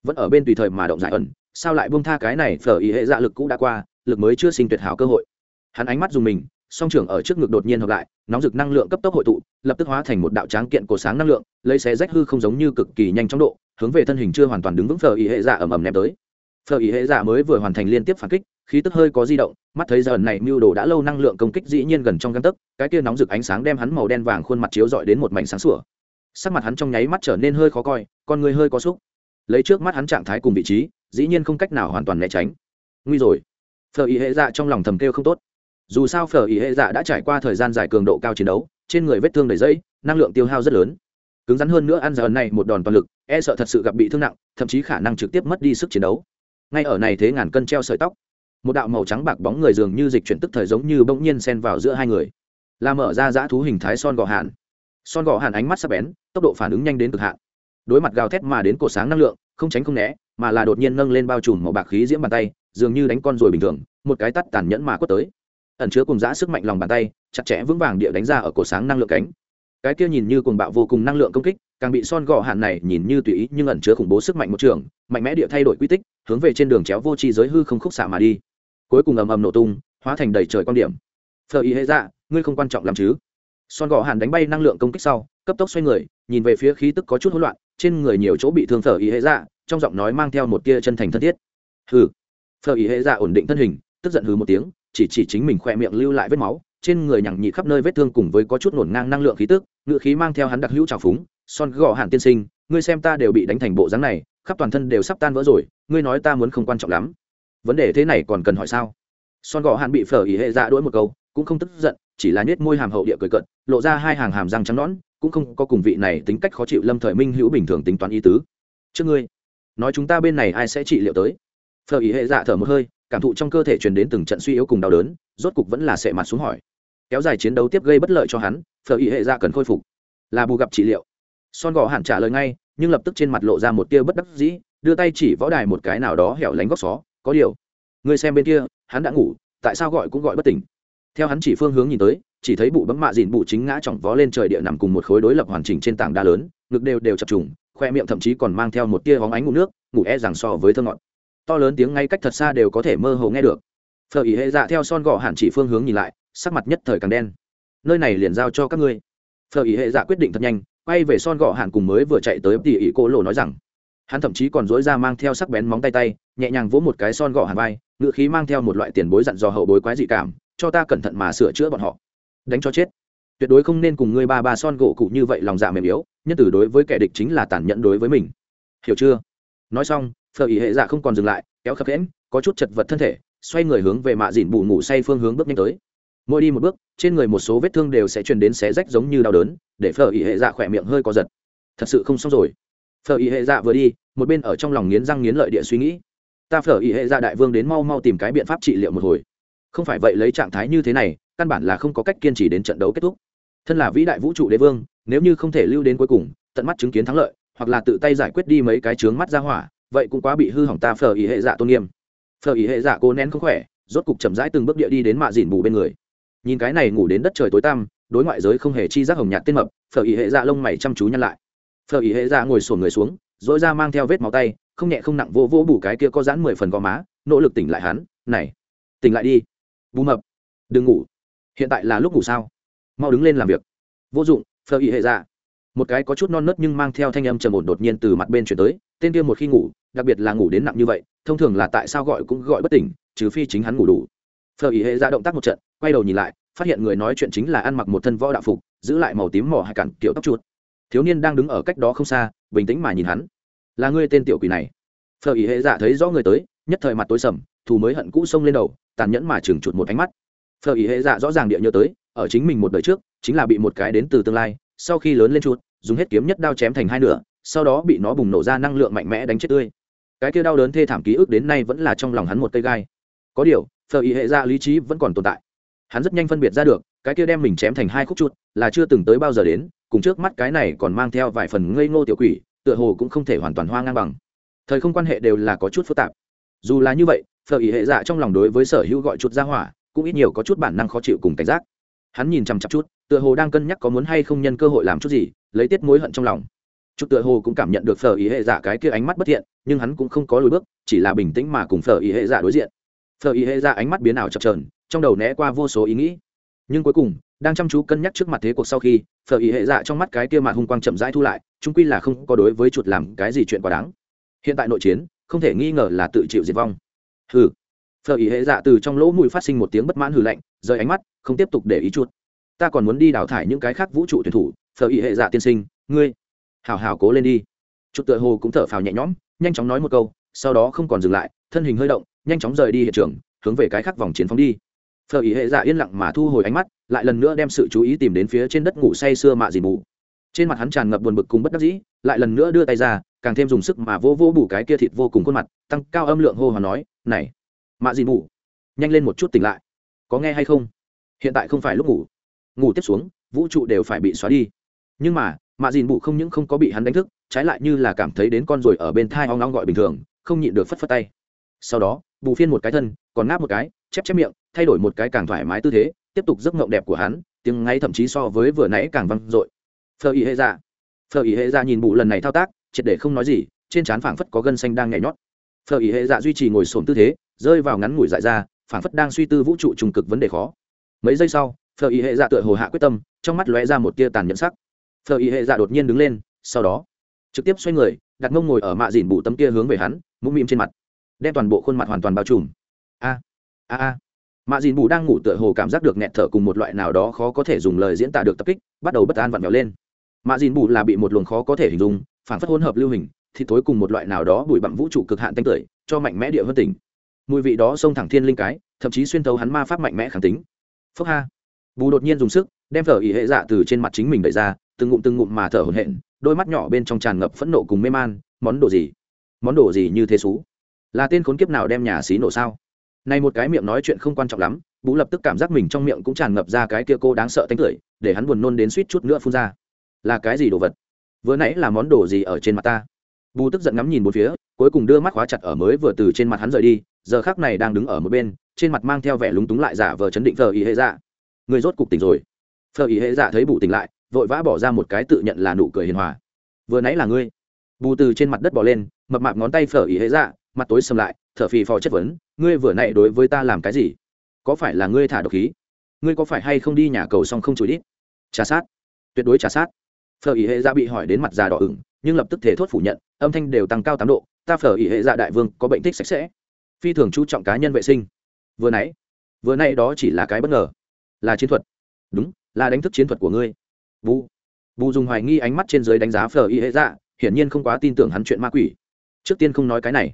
Vẫn ở bên tùy thời mà động giải ẩn sao lại buông tha cái này phở ý hệ dạ lực cũ đã qua, lực mới chưa sinh tuyệt hảo cơ hội. Hắn ánh mắt dùng mình, song trưởng ở trước ngực đột nhiên hợp lại, nóng rực năng lượng cấp tốc hội tụ, lập tức hóa thành một đạo tráng kiện cổ sáng năng lượng, lấy xé rách hư không giống như cực kỳ nhanh chóng độ, hướng về thân hình chưa hoàn toàn đứng vững phở ý hệ dạ ầm ầm ném tới. Phở ý hệ dạ mới vừa hoàn thành liên tiếp phản kích, khí tức hơi có di động, mắt thấy giờ này mưu đồ đã lâu năng lượng công kích dĩ nhiên gần trong găng tấc, cái kia nóng rực ánh sáng đem hắn màu đen vàng khuôn mặt chiếu dọi đến một mảnh sáng sủa. Sắc mặt hắn trong nháy mắt trở nên hơi khó coi, con người hơi có xúc lấy trước mắt hắn trạng thái cùng vị trí dĩ nhiên không cách nào hoàn toàn né tránh. Nguy rồi. Phở ý hệ dạ trong lòng thầm kêu không tốt. Dù sao phở ý hệ dạ đã trải qua thời gian dài cường độ cao chiến đấu, trên người vết thương đầy dây năng lượng tiêu hao rất lớn. Cứng rắn hơn nữa ăn giờ này một đòn toàn lực e sợ thật sự gặp bị thương nặng, thậm chí khả năng trực tiếp mất đi sức chiến đấu. Ngay ở này thế ngàn cân treo sợi tóc, một đạo màu trắng bạc bóng người dường như dịch chuyển tức thời giống như bỗng nhiên xen vào giữa hai người. Là mở ra dã thú hình thái son gò hàn son gò hàn ánh mắt sắc bén, tốc độ phản ứng nhanh đến cực hạn. Đối mặt gào thét mà đến cổ sáng năng lượng không tránh không né, mà là đột nhiên nâng lên bao trùm màu bạc khí diễm bàn tay, dường như đánh con rồi bình thường, một cái tắt tàn nhẫn mà quất tới. Ẩn chứa cùng giã sức mạnh lòng bàn tay, chặt chẽ vững vàng địa đánh ra ở cổ sáng năng lượng cánh. Cái kia nhìn như cùng bạo vô cùng năng lượng công kích, càng bị son gò hạn này nhìn như tùy ý nhưng ẩn chứa khủng bố sức mạnh một trường, mạnh mẽ địa thay đổi quy tích, hướng về trên đường chéo vô tri giới hư không khúc xạ mà đi. Cuối cùng ầm ầm nổ tung, hóa thành đầy trời quan điểm. Phờ ý hệ dạ ngươi không quan trọng làm chứ. Son gò hàn đánh bay năng lượng công kích sau, cấp tốc xoay người, nhìn về phía khí tức có chút hỗn loạn trên người nhiều chỗ bị thương phở ý hệ dạ trong giọng nói mang theo một tia chân thành thân thiết. Hừ. Phở ý hệ dạ ổn định thân hình, tức giận hừ một tiếng, chỉ chỉ chính mình khoe miệng lưu lại vết máu, trên người nhằng nhị khắp nơi vết thương cùng với có chút nổn ngang năng lượng khí tức, ngự khí mang theo hắn đặc hữu trào phúng, son gò hàn tiên sinh, ngươi xem ta đều bị đánh thành bộ dáng này, khắp toàn thân đều sắp tan vỡ rồi, ngươi nói ta muốn không quan trọng lắm. Vấn đề thế này còn cần hỏi sao? Son gò hàn bị phở ý hệ dạ đuổi một câu, cũng không tức giận, chỉ là nhếch môi hàm hậu địa cười cận lộ ra hai hàng hàm răng trắng nõn cũng không có cùng vị này tính cách khó chịu lâm thời minh hữu bình thường tính toán ý tứ. Trước ngươi, nói chúng ta bên này ai sẽ trị liệu tới? Phở ý hệ dạ thở một hơi, cảm thụ trong cơ thể truyền đến từng trận suy yếu cùng đau đớn, rốt cục vẫn là sệ mặt xuống hỏi. Kéo dài chiến đấu tiếp gây bất lợi cho hắn, phở ý hệ dạ cần khôi phục. Là bù gặp trị liệu. Son gò hẳn trả lời ngay, nhưng lập tức trên mặt lộ ra một tia bất đắc dĩ, đưa tay chỉ võ đài một cái nào đó hẻo lánh góc xó, có điều, ngươi xem bên kia, hắn đã ngủ, tại sao gọi cũng gọi bất tỉnh? Theo hắn chỉ phương hướng nhìn tới chỉ thấy bụ bấm mạ dìn bụ chính ngã chỏng vó lên trời địa nằm cùng một khối đối lập hoàn chỉnh trên tảng đá lớn, ngực đều đều chập trùng, khoe miệng thậm chí còn mang theo một tia hóng ánh ngủ nước, ngủ e rằng so với thơ ngọt. To lớn tiếng ngay cách thật xa đều có thể mơ hồ nghe được. Phở ý hệ dạ theo son gò hạn chỉ phương hướng nhìn lại, sắc mặt nhất thời càng đen. Nơi này liền giao cho các ngươi. Phở ý hệ dạ quyết định thật nhanh, quay về son gò hạn cùng mới vừa chạy tới tỉ ý cô lộ nói rằng. Hắn thậm chí còn dối ra mang theo sắc bén móng tay tay, nhẹ nhàng vỗ một cái son gò hạn vai, ngựa khí mang theo một loại tiền bối dặn dò hậu bối quái dị cảm, cho ta cẩn thận mà sửa chữa bọn họ đánh cho chết. Tuyệt đối không nên cùng ngươi ba ba son gỗ cụ như vậy lòng dạ mềm yếu, nhân tử đối với kẻ địch chính là tàn nhẫn đối với mình. Hiểu chưa? Nói xong, phở ý hệ dạ không còn dừng lại, kéo khập khẽn có chút chật vật thân thể, xoay người hướng về mạ dìn bù ngủ say phương hướng bước nhanh tới. Mỗi đi một bước, trên người một số vết thương đều sẽ truyền đến xé rách giống như đau đớn, để phở ý hệ dạ khỏe miệng hơi có giật. Thật sự không xong rồi. Phở ý hệ dạ vừa đi, một bên ở trong lòng nghiến răng nghiến lợi địa suy nghĩ. Ta phở ý hệ dạ đại vương đến mau mau tìm cái biện pháp trị liệu một hồi. Không phải vậy lấy trạng thái như thế này căn bản là không có cách kiên trì đến trận đấu kết thúc. Thân là vĩ đại vũ trụ đế vương, nếu như không thể lưu đến cuối cùng, tận mắt chứng kiến thắng lợi, hoặc là tự tay giải quyết đi mấy cái chướng mắt ra hỏa, vậy cũng quá bị hư hỏng ta phở ý hệ dạ tôn nghiêm. Phở ý hệ dạ cố nén không khỏe, rốt cục chậm rãi từng bước địa đi đến mạ dìn bù bên người. Nhìn cái này ngủ đến đất trời tối tăm, đối ngoại giới không hề chi giác hồng nhạt tên mập phở ý hệ dạ lông mày chăm chú nhăn lại. Phở ý hệ dạ ngồi sổn người xuống dỗi ra mang theo vết máu tay, không nhẹ không nặng vô vô bù cái kia có dán mười phần gò má, nỗ lực tỉnh lại hắn, này, tỉnh lại đi. Bù mập, đừng ngủ hiện tại là lúc ngủ sao? Mau đứng lên làm việc. Vô dụng phở ý hệ dạ. Một cái có chút non nớt nhưng mang theo thanh âm trầm ổn đột nhiên từ mặt bên chuyển tới, tên kia một khi ngủ, đặc biệt là ngủ đến nặng như vậy, thông thường là tại sao gọi cũng gọi bất tỉnh, trừ phi chính hắn ngủ đủ. Phở ý hệ ra động tác một trận, quay đầu nhìn lại, phát hiện người nói chuyện chính là ăn mặc một thân võ đạo phục, giữ lại màu tím mỏ hay cặn kiểu tóc chuột. Thiếu niên đang đứng ở cách đó không xa, bình tĩnh mà nhìn hắn. Là ngươi tên tiểu quỷ này. Phở ý hệ dạ thấy rõ người tới, nhất thời mặt tối sầm, thù mới hận cũ xông lên đầu, tàn nhẫn mà chừng chuột một ánh mắt phở ý hệ dạ rõ ràng địa nhớ tới ở chính mình một đời trước chính là bị một cái đến từ tương lai sau khi lớn lên chuột dùng hết kiếm nhất đao chém thành hai nửa sau đó bị nó bùng nổ ra năng lượng mạnh mẽ đánh chết tươi. Cái kia đau đớn thê thảm ký ức đến nay vẫn là trong lòng hắn một cây gai. Có điều phờ ý hệ Dạ lý trí vẫn còn tồn tại. Hắn rất nhanh phân biệt ra được cái kia đem mình chém thành hai khúc chuột, là chưa từng tới bao giờ đến cùng trước mắt cái này còn mang theo vài phần ngây ngô tiểu quỷ tựa hồ cũng không thể hoàn toàn hoa ngang bằng. Thời không quan hệ đều là có chút phức tạp. Dù là như vậy Phở ý hệ dạ trong lòng đối với sở hữu gọi chuột ra hỏa cũng ít nhiều có chút bản năng khó chịu cùng cảnh giác. Hắn nhìn chằm chặp chút, tựa hồ đang cân nhắc có muốn hay không nhân cơ hội làm chút gì, lấy tiết mối hận trong lòng. Chút tựa hồ cũng cảm nhận được phở ý hệ giả cái kia ánh mắt bất thiện, nhưng hắn cũng không có lùi bước, chỉ là bình tĩnh mà cùng phở ý hệ giả đối diện. Phở ý hệ giả ánh mắt biến ảo chập trờn trong đầu né qua vô số ý nghĩ. Nhưng cuối cùng, đang chăm chú cân nhắc trước mặt thế cuộc sau khi, phở ý hệ dạ trong mắt cái kia mà hung quang chậm rãi thu lại chúng quy là không có đối với chuột làm cái gì chuyện quá đáng. Hiện tại nội chiến, không thể nghi ngờ là tự chịu diệt vong. Hừ phở ý hệ dạ từ trong lỗ mũi phát sinh một tiếng bất mãn hừ lạnh, rời ánh mắt, không tiếp tục để ý chuột ta còn muốn đi đào thải những cái khác vũ trụ tuyển thủ, phở ý hệ dạ tiên sinh, ngươi. Hào hào cố lên đi. Chút tựa hồ cũng thở phào nhẹ nhõm, nhanh chóng nói một câu, sau đó không còn dừng lại, thân hình hơi động, nhanh chóng rời đi hiện trường, hướng về cái khác vòng chiến phóng đi. Phở ý hệ dạ yên lặng mà thu hồi ánh mắt, lại lần nữa đem sự chú ý tìm đến phía trên đất ngủ say sưa mạ dì mù. Trên mặt hắn tràn ngập buồn bực cùng bất đắc dĩ, lại lần nữa đưa tay ra, càng thêm dùng sức mà vô vô bủ cái kia thịt vô cùng khuôn mặt, tăng cao âm lượng hô hòa nói, này mạ dì ngủ, nhanh lên một chút tỉnh lại. Có nghe hay không? Hiện tại không phải lúc ngủ. Ngủ tiếp xuống vũ trụ đều phải bị xóa đi. Nhưng mà mạ dìn bụ không những không có bị hắn đánh thức trái lại như là cảm thấy đến con ruồi ở bên thai hoang long gọi bình thường không nhịn được phất phất tay. Sau đó bù phiên một cái thân còn ngáp một cái chép chép miệng thay đổi một cái càng thoải mái tư thế tiếp tục giấc mộng đẹp của hắn tiếng ngay thậm chí so với vừa nãy càng văng dội. Phờ ý hệ ra phờ ý hệ ra nhìn bụ lần này thao tác triệt để không nói gì trên trán phảng phất có gân xanh đang nhảy nhót. Phờ ý hệ dạ duy trì ngồi xổm tư thế rơi vào ngắn ngủi dại ra phản phất đang suy tư vũ trụ trùng cực vấn đề khó. Mấy giây sau, phở ý hệ dạ tựa hồ hạ quyết tâm, trong mắt lóe ra một tia tàn nhẫn sắc. Phở ý hệ dạ đột nhiên đứng lên, sau đó, trực tiếp xoay người, đặt mông ngồi ở mạ dìn bụ tấm kia hướng về hắn, mũm mĩm trên mặt, đem toàn bộ khuôn mặt hoàn toàn bao trùm. A a a. Mạ dìn bù đang ngủ tựa hồ cảm giác được nghẹt thở cùng một loại nào đó khó có thể dùng lời diễn tả được tập kích, bắt đầu bất an vặn vẹo lên. Mạ dìn bù là bị một luồng khó có thể hình dung phản phất hỗn hợp lưu hình, thì tối cùng một loại nào đó bụi bặm vũ trụ cực hạn tanh tưởi, cho mạnh mẽ địa hơn tỉnh mùi vị đó xông thẳng thiên linh cái, thậm chí xuyên thấu hắn ma pháp mạnh mẽ kháng tính. Phúc ha. Bù đột nhiên dùng sức, đem thở ỉ hệ dạ từ trên mặt chính mình đẩy ra, từng ngụm từng ngụm mà thở hổn hển, đôi mắt nhỏ bên trong tràn ngập phẫn nộ cùng mê man, món đồ gì? Món đồ gì như thế xú? Là tên khốn kiếp nào đem nhà xí nổ sao? Này một cái miệng nói chuyện không quan trọng lắm bú lập tức cảm giác mình trong miệng cũng tràn ngập ra cái kia cô đáng sợ tánh cười, để hắn buồn nôn đến suýt chút nữa phun ra. Là cái gì đồ vật? Vừa nãy là món đồ gì ở trên mặt ta? Bù tức giận ngắm nhìn một phía cuối cùng đưa mắt khóa chặt ở mới vừa từ trên mặt hắn rời đi, giờ khác này đang đứng ở một bên, trên mặt mang theo vẻ lúng túng lại giả vờ chấn định thờ ý hệ dạ. Người rốt cục tỉnh rồi. Thờ ý hệ dạ thấy bù tỉnh lại, vội vã bỏ ra một cái tự nhận là nụ cười hiền hòa. Vừa nãy là ngươi. Bù từ trên mặt đất bỏ lên, mập mạp ngón tay phở ý hệ dạ mặt tối xâm lại, thở phì phò chất vấn, ngươi vừa nãy đối với ta làm cái gì? Có phải là ngươi thả độc khí? Ngươi có phải hay không đi nhà cầu xong không chùi đít? Trả sát. Tuyệt đối trả sát. Phở ý hệ dạ bị hỏi đến mặt già đỏ ửng, nhưng lập tức thể thốt phủ nhận, âm thanh đều tăng cao tám độ ta phở ý hệ dạ đại vương có bệnh thích sạch sẽ. Phi thường chú trọng cá nhân vệ sinh. Vừa nãy vừa nãy đó chỉ là cái bất ngờ. Là chiến thuật. Đúng, là đánh thức chiến thuật của ngươi. Vu vu dùng hoài nghi ánh mắt trên dưới đánh giá phở ý hệ dạ hiển nhiên không quá tin tưởng hắn chuyện ma quỷ. Trước tiên không nói cái này.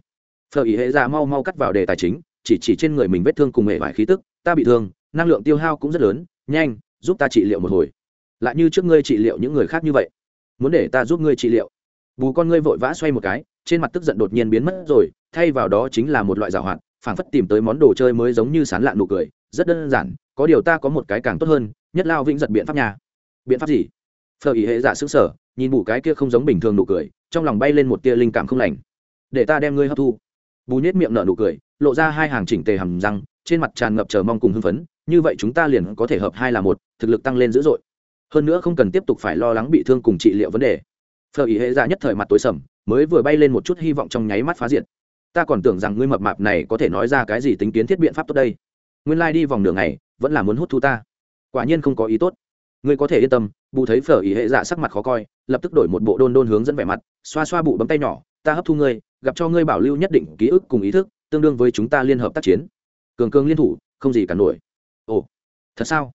Phở ý hệ dạ mau mau cắt vào đề tài chính, chỉ chỉ trên người mình vết thương cùng hệ vải khí tức, ta bị thương, năng lượng tiêu hao cũng rất lớn, nhanh, giúp ta trị liệu một hồi. Lại như trước ngươi trị liệu những người khác như vậy. Muốn để ta giúp ngươi trị liệu. Bù con ngươi vội vã xoay một cái trên mặt tức giận đột nhiên biến mất rồi, thay vào đó chính là một loại giảo hoạt, phảng phất tìm tới món đồ chơi mới giống như sán lạn nụ cười, rất đơn giản, có điều ta có một cái càng tốt hơn, nhất lao vĩnh giật biện pháp nhà biện pháp gì? Phở ý hệ giả xứng sở nhìn bù cái kia không giống bình thường nụ cười, trong lòng bay lên một tia linh cảm không lành. Để ta đem ngươi hấp thu. Bù nhét miệng nở nụ cười, lộ ra hai hàng chỉnh tề hầm răng, trên mặt tràn ngập chờ mong cùng hưng phấn, như vậy chúng ta liền có thể hợp hai là một, thực lực tăng lên dữ dội. Hơn nữa không cần tiếp tục phải lo lắng bị thương cùng trị liệu vấn đề. Phở ý hệ giả nhất thời mặt tối sầm mới vừa bay lên một chút hy vọng trong nháy mắt phá diệt. Ta còn tưởng rằng ngươi mập mạp này có thể nói ra cái gì tính kiến thiết biện pháp tốt đây. Nguyên lai、like、đi vòng đường này vẫn là muốn hút thu ta. Quả nhiên không có ý tốt. Ngươi có thể yên tâm, bù thấy phở ý hệ dạ sắc mặt khó coi, lập tức đổi một bộ đôn đôn hướng dẫn vẻ mặt, xoa xoa bụ bấm tay nhỏ, ta hấp thu ngươi, gặp cho ngươi bảo lưu nhất định ký ức cùng ý thức, tương đương với chúng ta liên hợp tác chiến. Cường cường liên thủ, không gì cả nổi. Ồ, thật sao?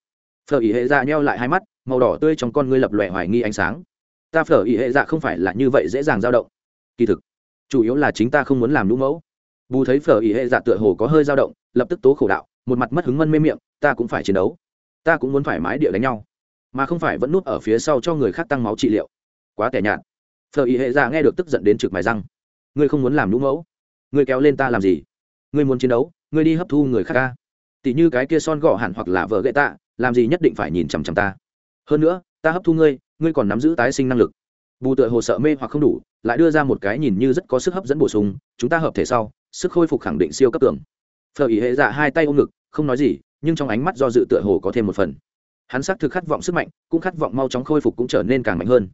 Phở ý hệ dạ nheo lại hai mắt, màu đỏ tươi trong con ngươi lập lòe hoài nghi ánh sáng. Ta phở ý hệ dạ không phải là như vậy dễ dàng dao động kỳ thực, chủ yếu là chính ta không muốn làm lũ mẫu. Bù thấy phở ý hệ dạ tựa hồ có hơi dao động, lập tức tố khổ đạo, một mặt mất hứng mân mê miệng, ta cũng phải chiến đấu. Ta cũng muốn thoải mái địa đánh nhau, mà không phải vẫn núp ở phía sau cho người khác tăng máu trị liệu. Quá tẻ nhạt. Phở ý hệ dạ nghe được tức giận đến trực mài răng. Ngươi không muốn làm lũ mẫu? Ngươi kéo lên ta làm gì? Ngươi muốn chiến đấu, ngươi đi hấp thu người khác ca. Tỷ như cái kia son gò hẳn hoặc là vợ gậy tạ, làm gì nhất định phải nhìn chằm chằm ta. Hơn nữa, ta hấp thu ngươi ngươi còn nắm giữ tái sinh năng lực bù tựa hồ sợ mê hoặc không đủ, lại đưa ra một cái nhìn như rất có sức hấp dẫn bổ sung, chúng ta hợp thể sau, sức khôi phục khẳng định siêu cấp tưởng phở ý hệ dạ hai tay ôm ngực, không nói gì, nhưng trong ánh mắt do dự tựa hồ có thêm một phần. Hắn xác thực khát vọng sức mạnh, cũng khát vọng mau chóng khôi phục cũng trở nên càng mạnh hơn.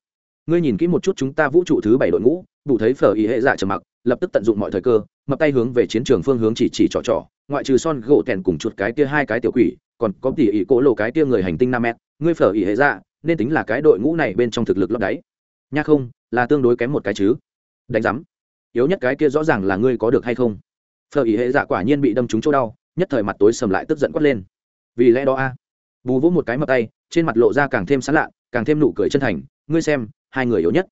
Ngươi nhìn kỹ một chút chúng ta vũ trụ thứ bảy đội ngũ, bù thấy phở ý hệ dạ trầm mặc, lập tức tận dụng mọi thời cơ, mập tay hướng về chiến trường phương hướng chỉ chỉ trò trò, ngoại trừ son gỗ tèn cùng chuột cái kia hai cái tiểu quỷ, còn có tỉ ỉ cỗ lộ cái kia người hành tinh nam mét ngươi phở ý hệ dạ nên tính là cái đội ngũ này bên trong thực lực lấp đáy nha không, là tương đối kém một cái chứ. Đánh giám. Yếu nhất cái kia rõ ràng là ngươi có được hay không? Phở ý hệ dạ quả nhiên bị đâm trúng chỗ đau, nhất thời mặt tối sầm lại tức giận quát lên. Vì lẽ đó a. Bù vỗ một cái mập tay, trên mặt lộ ra càng thêm sán lạ, càng thêm nụ cười chân thành, ngươi xem, hai người yếu nhất.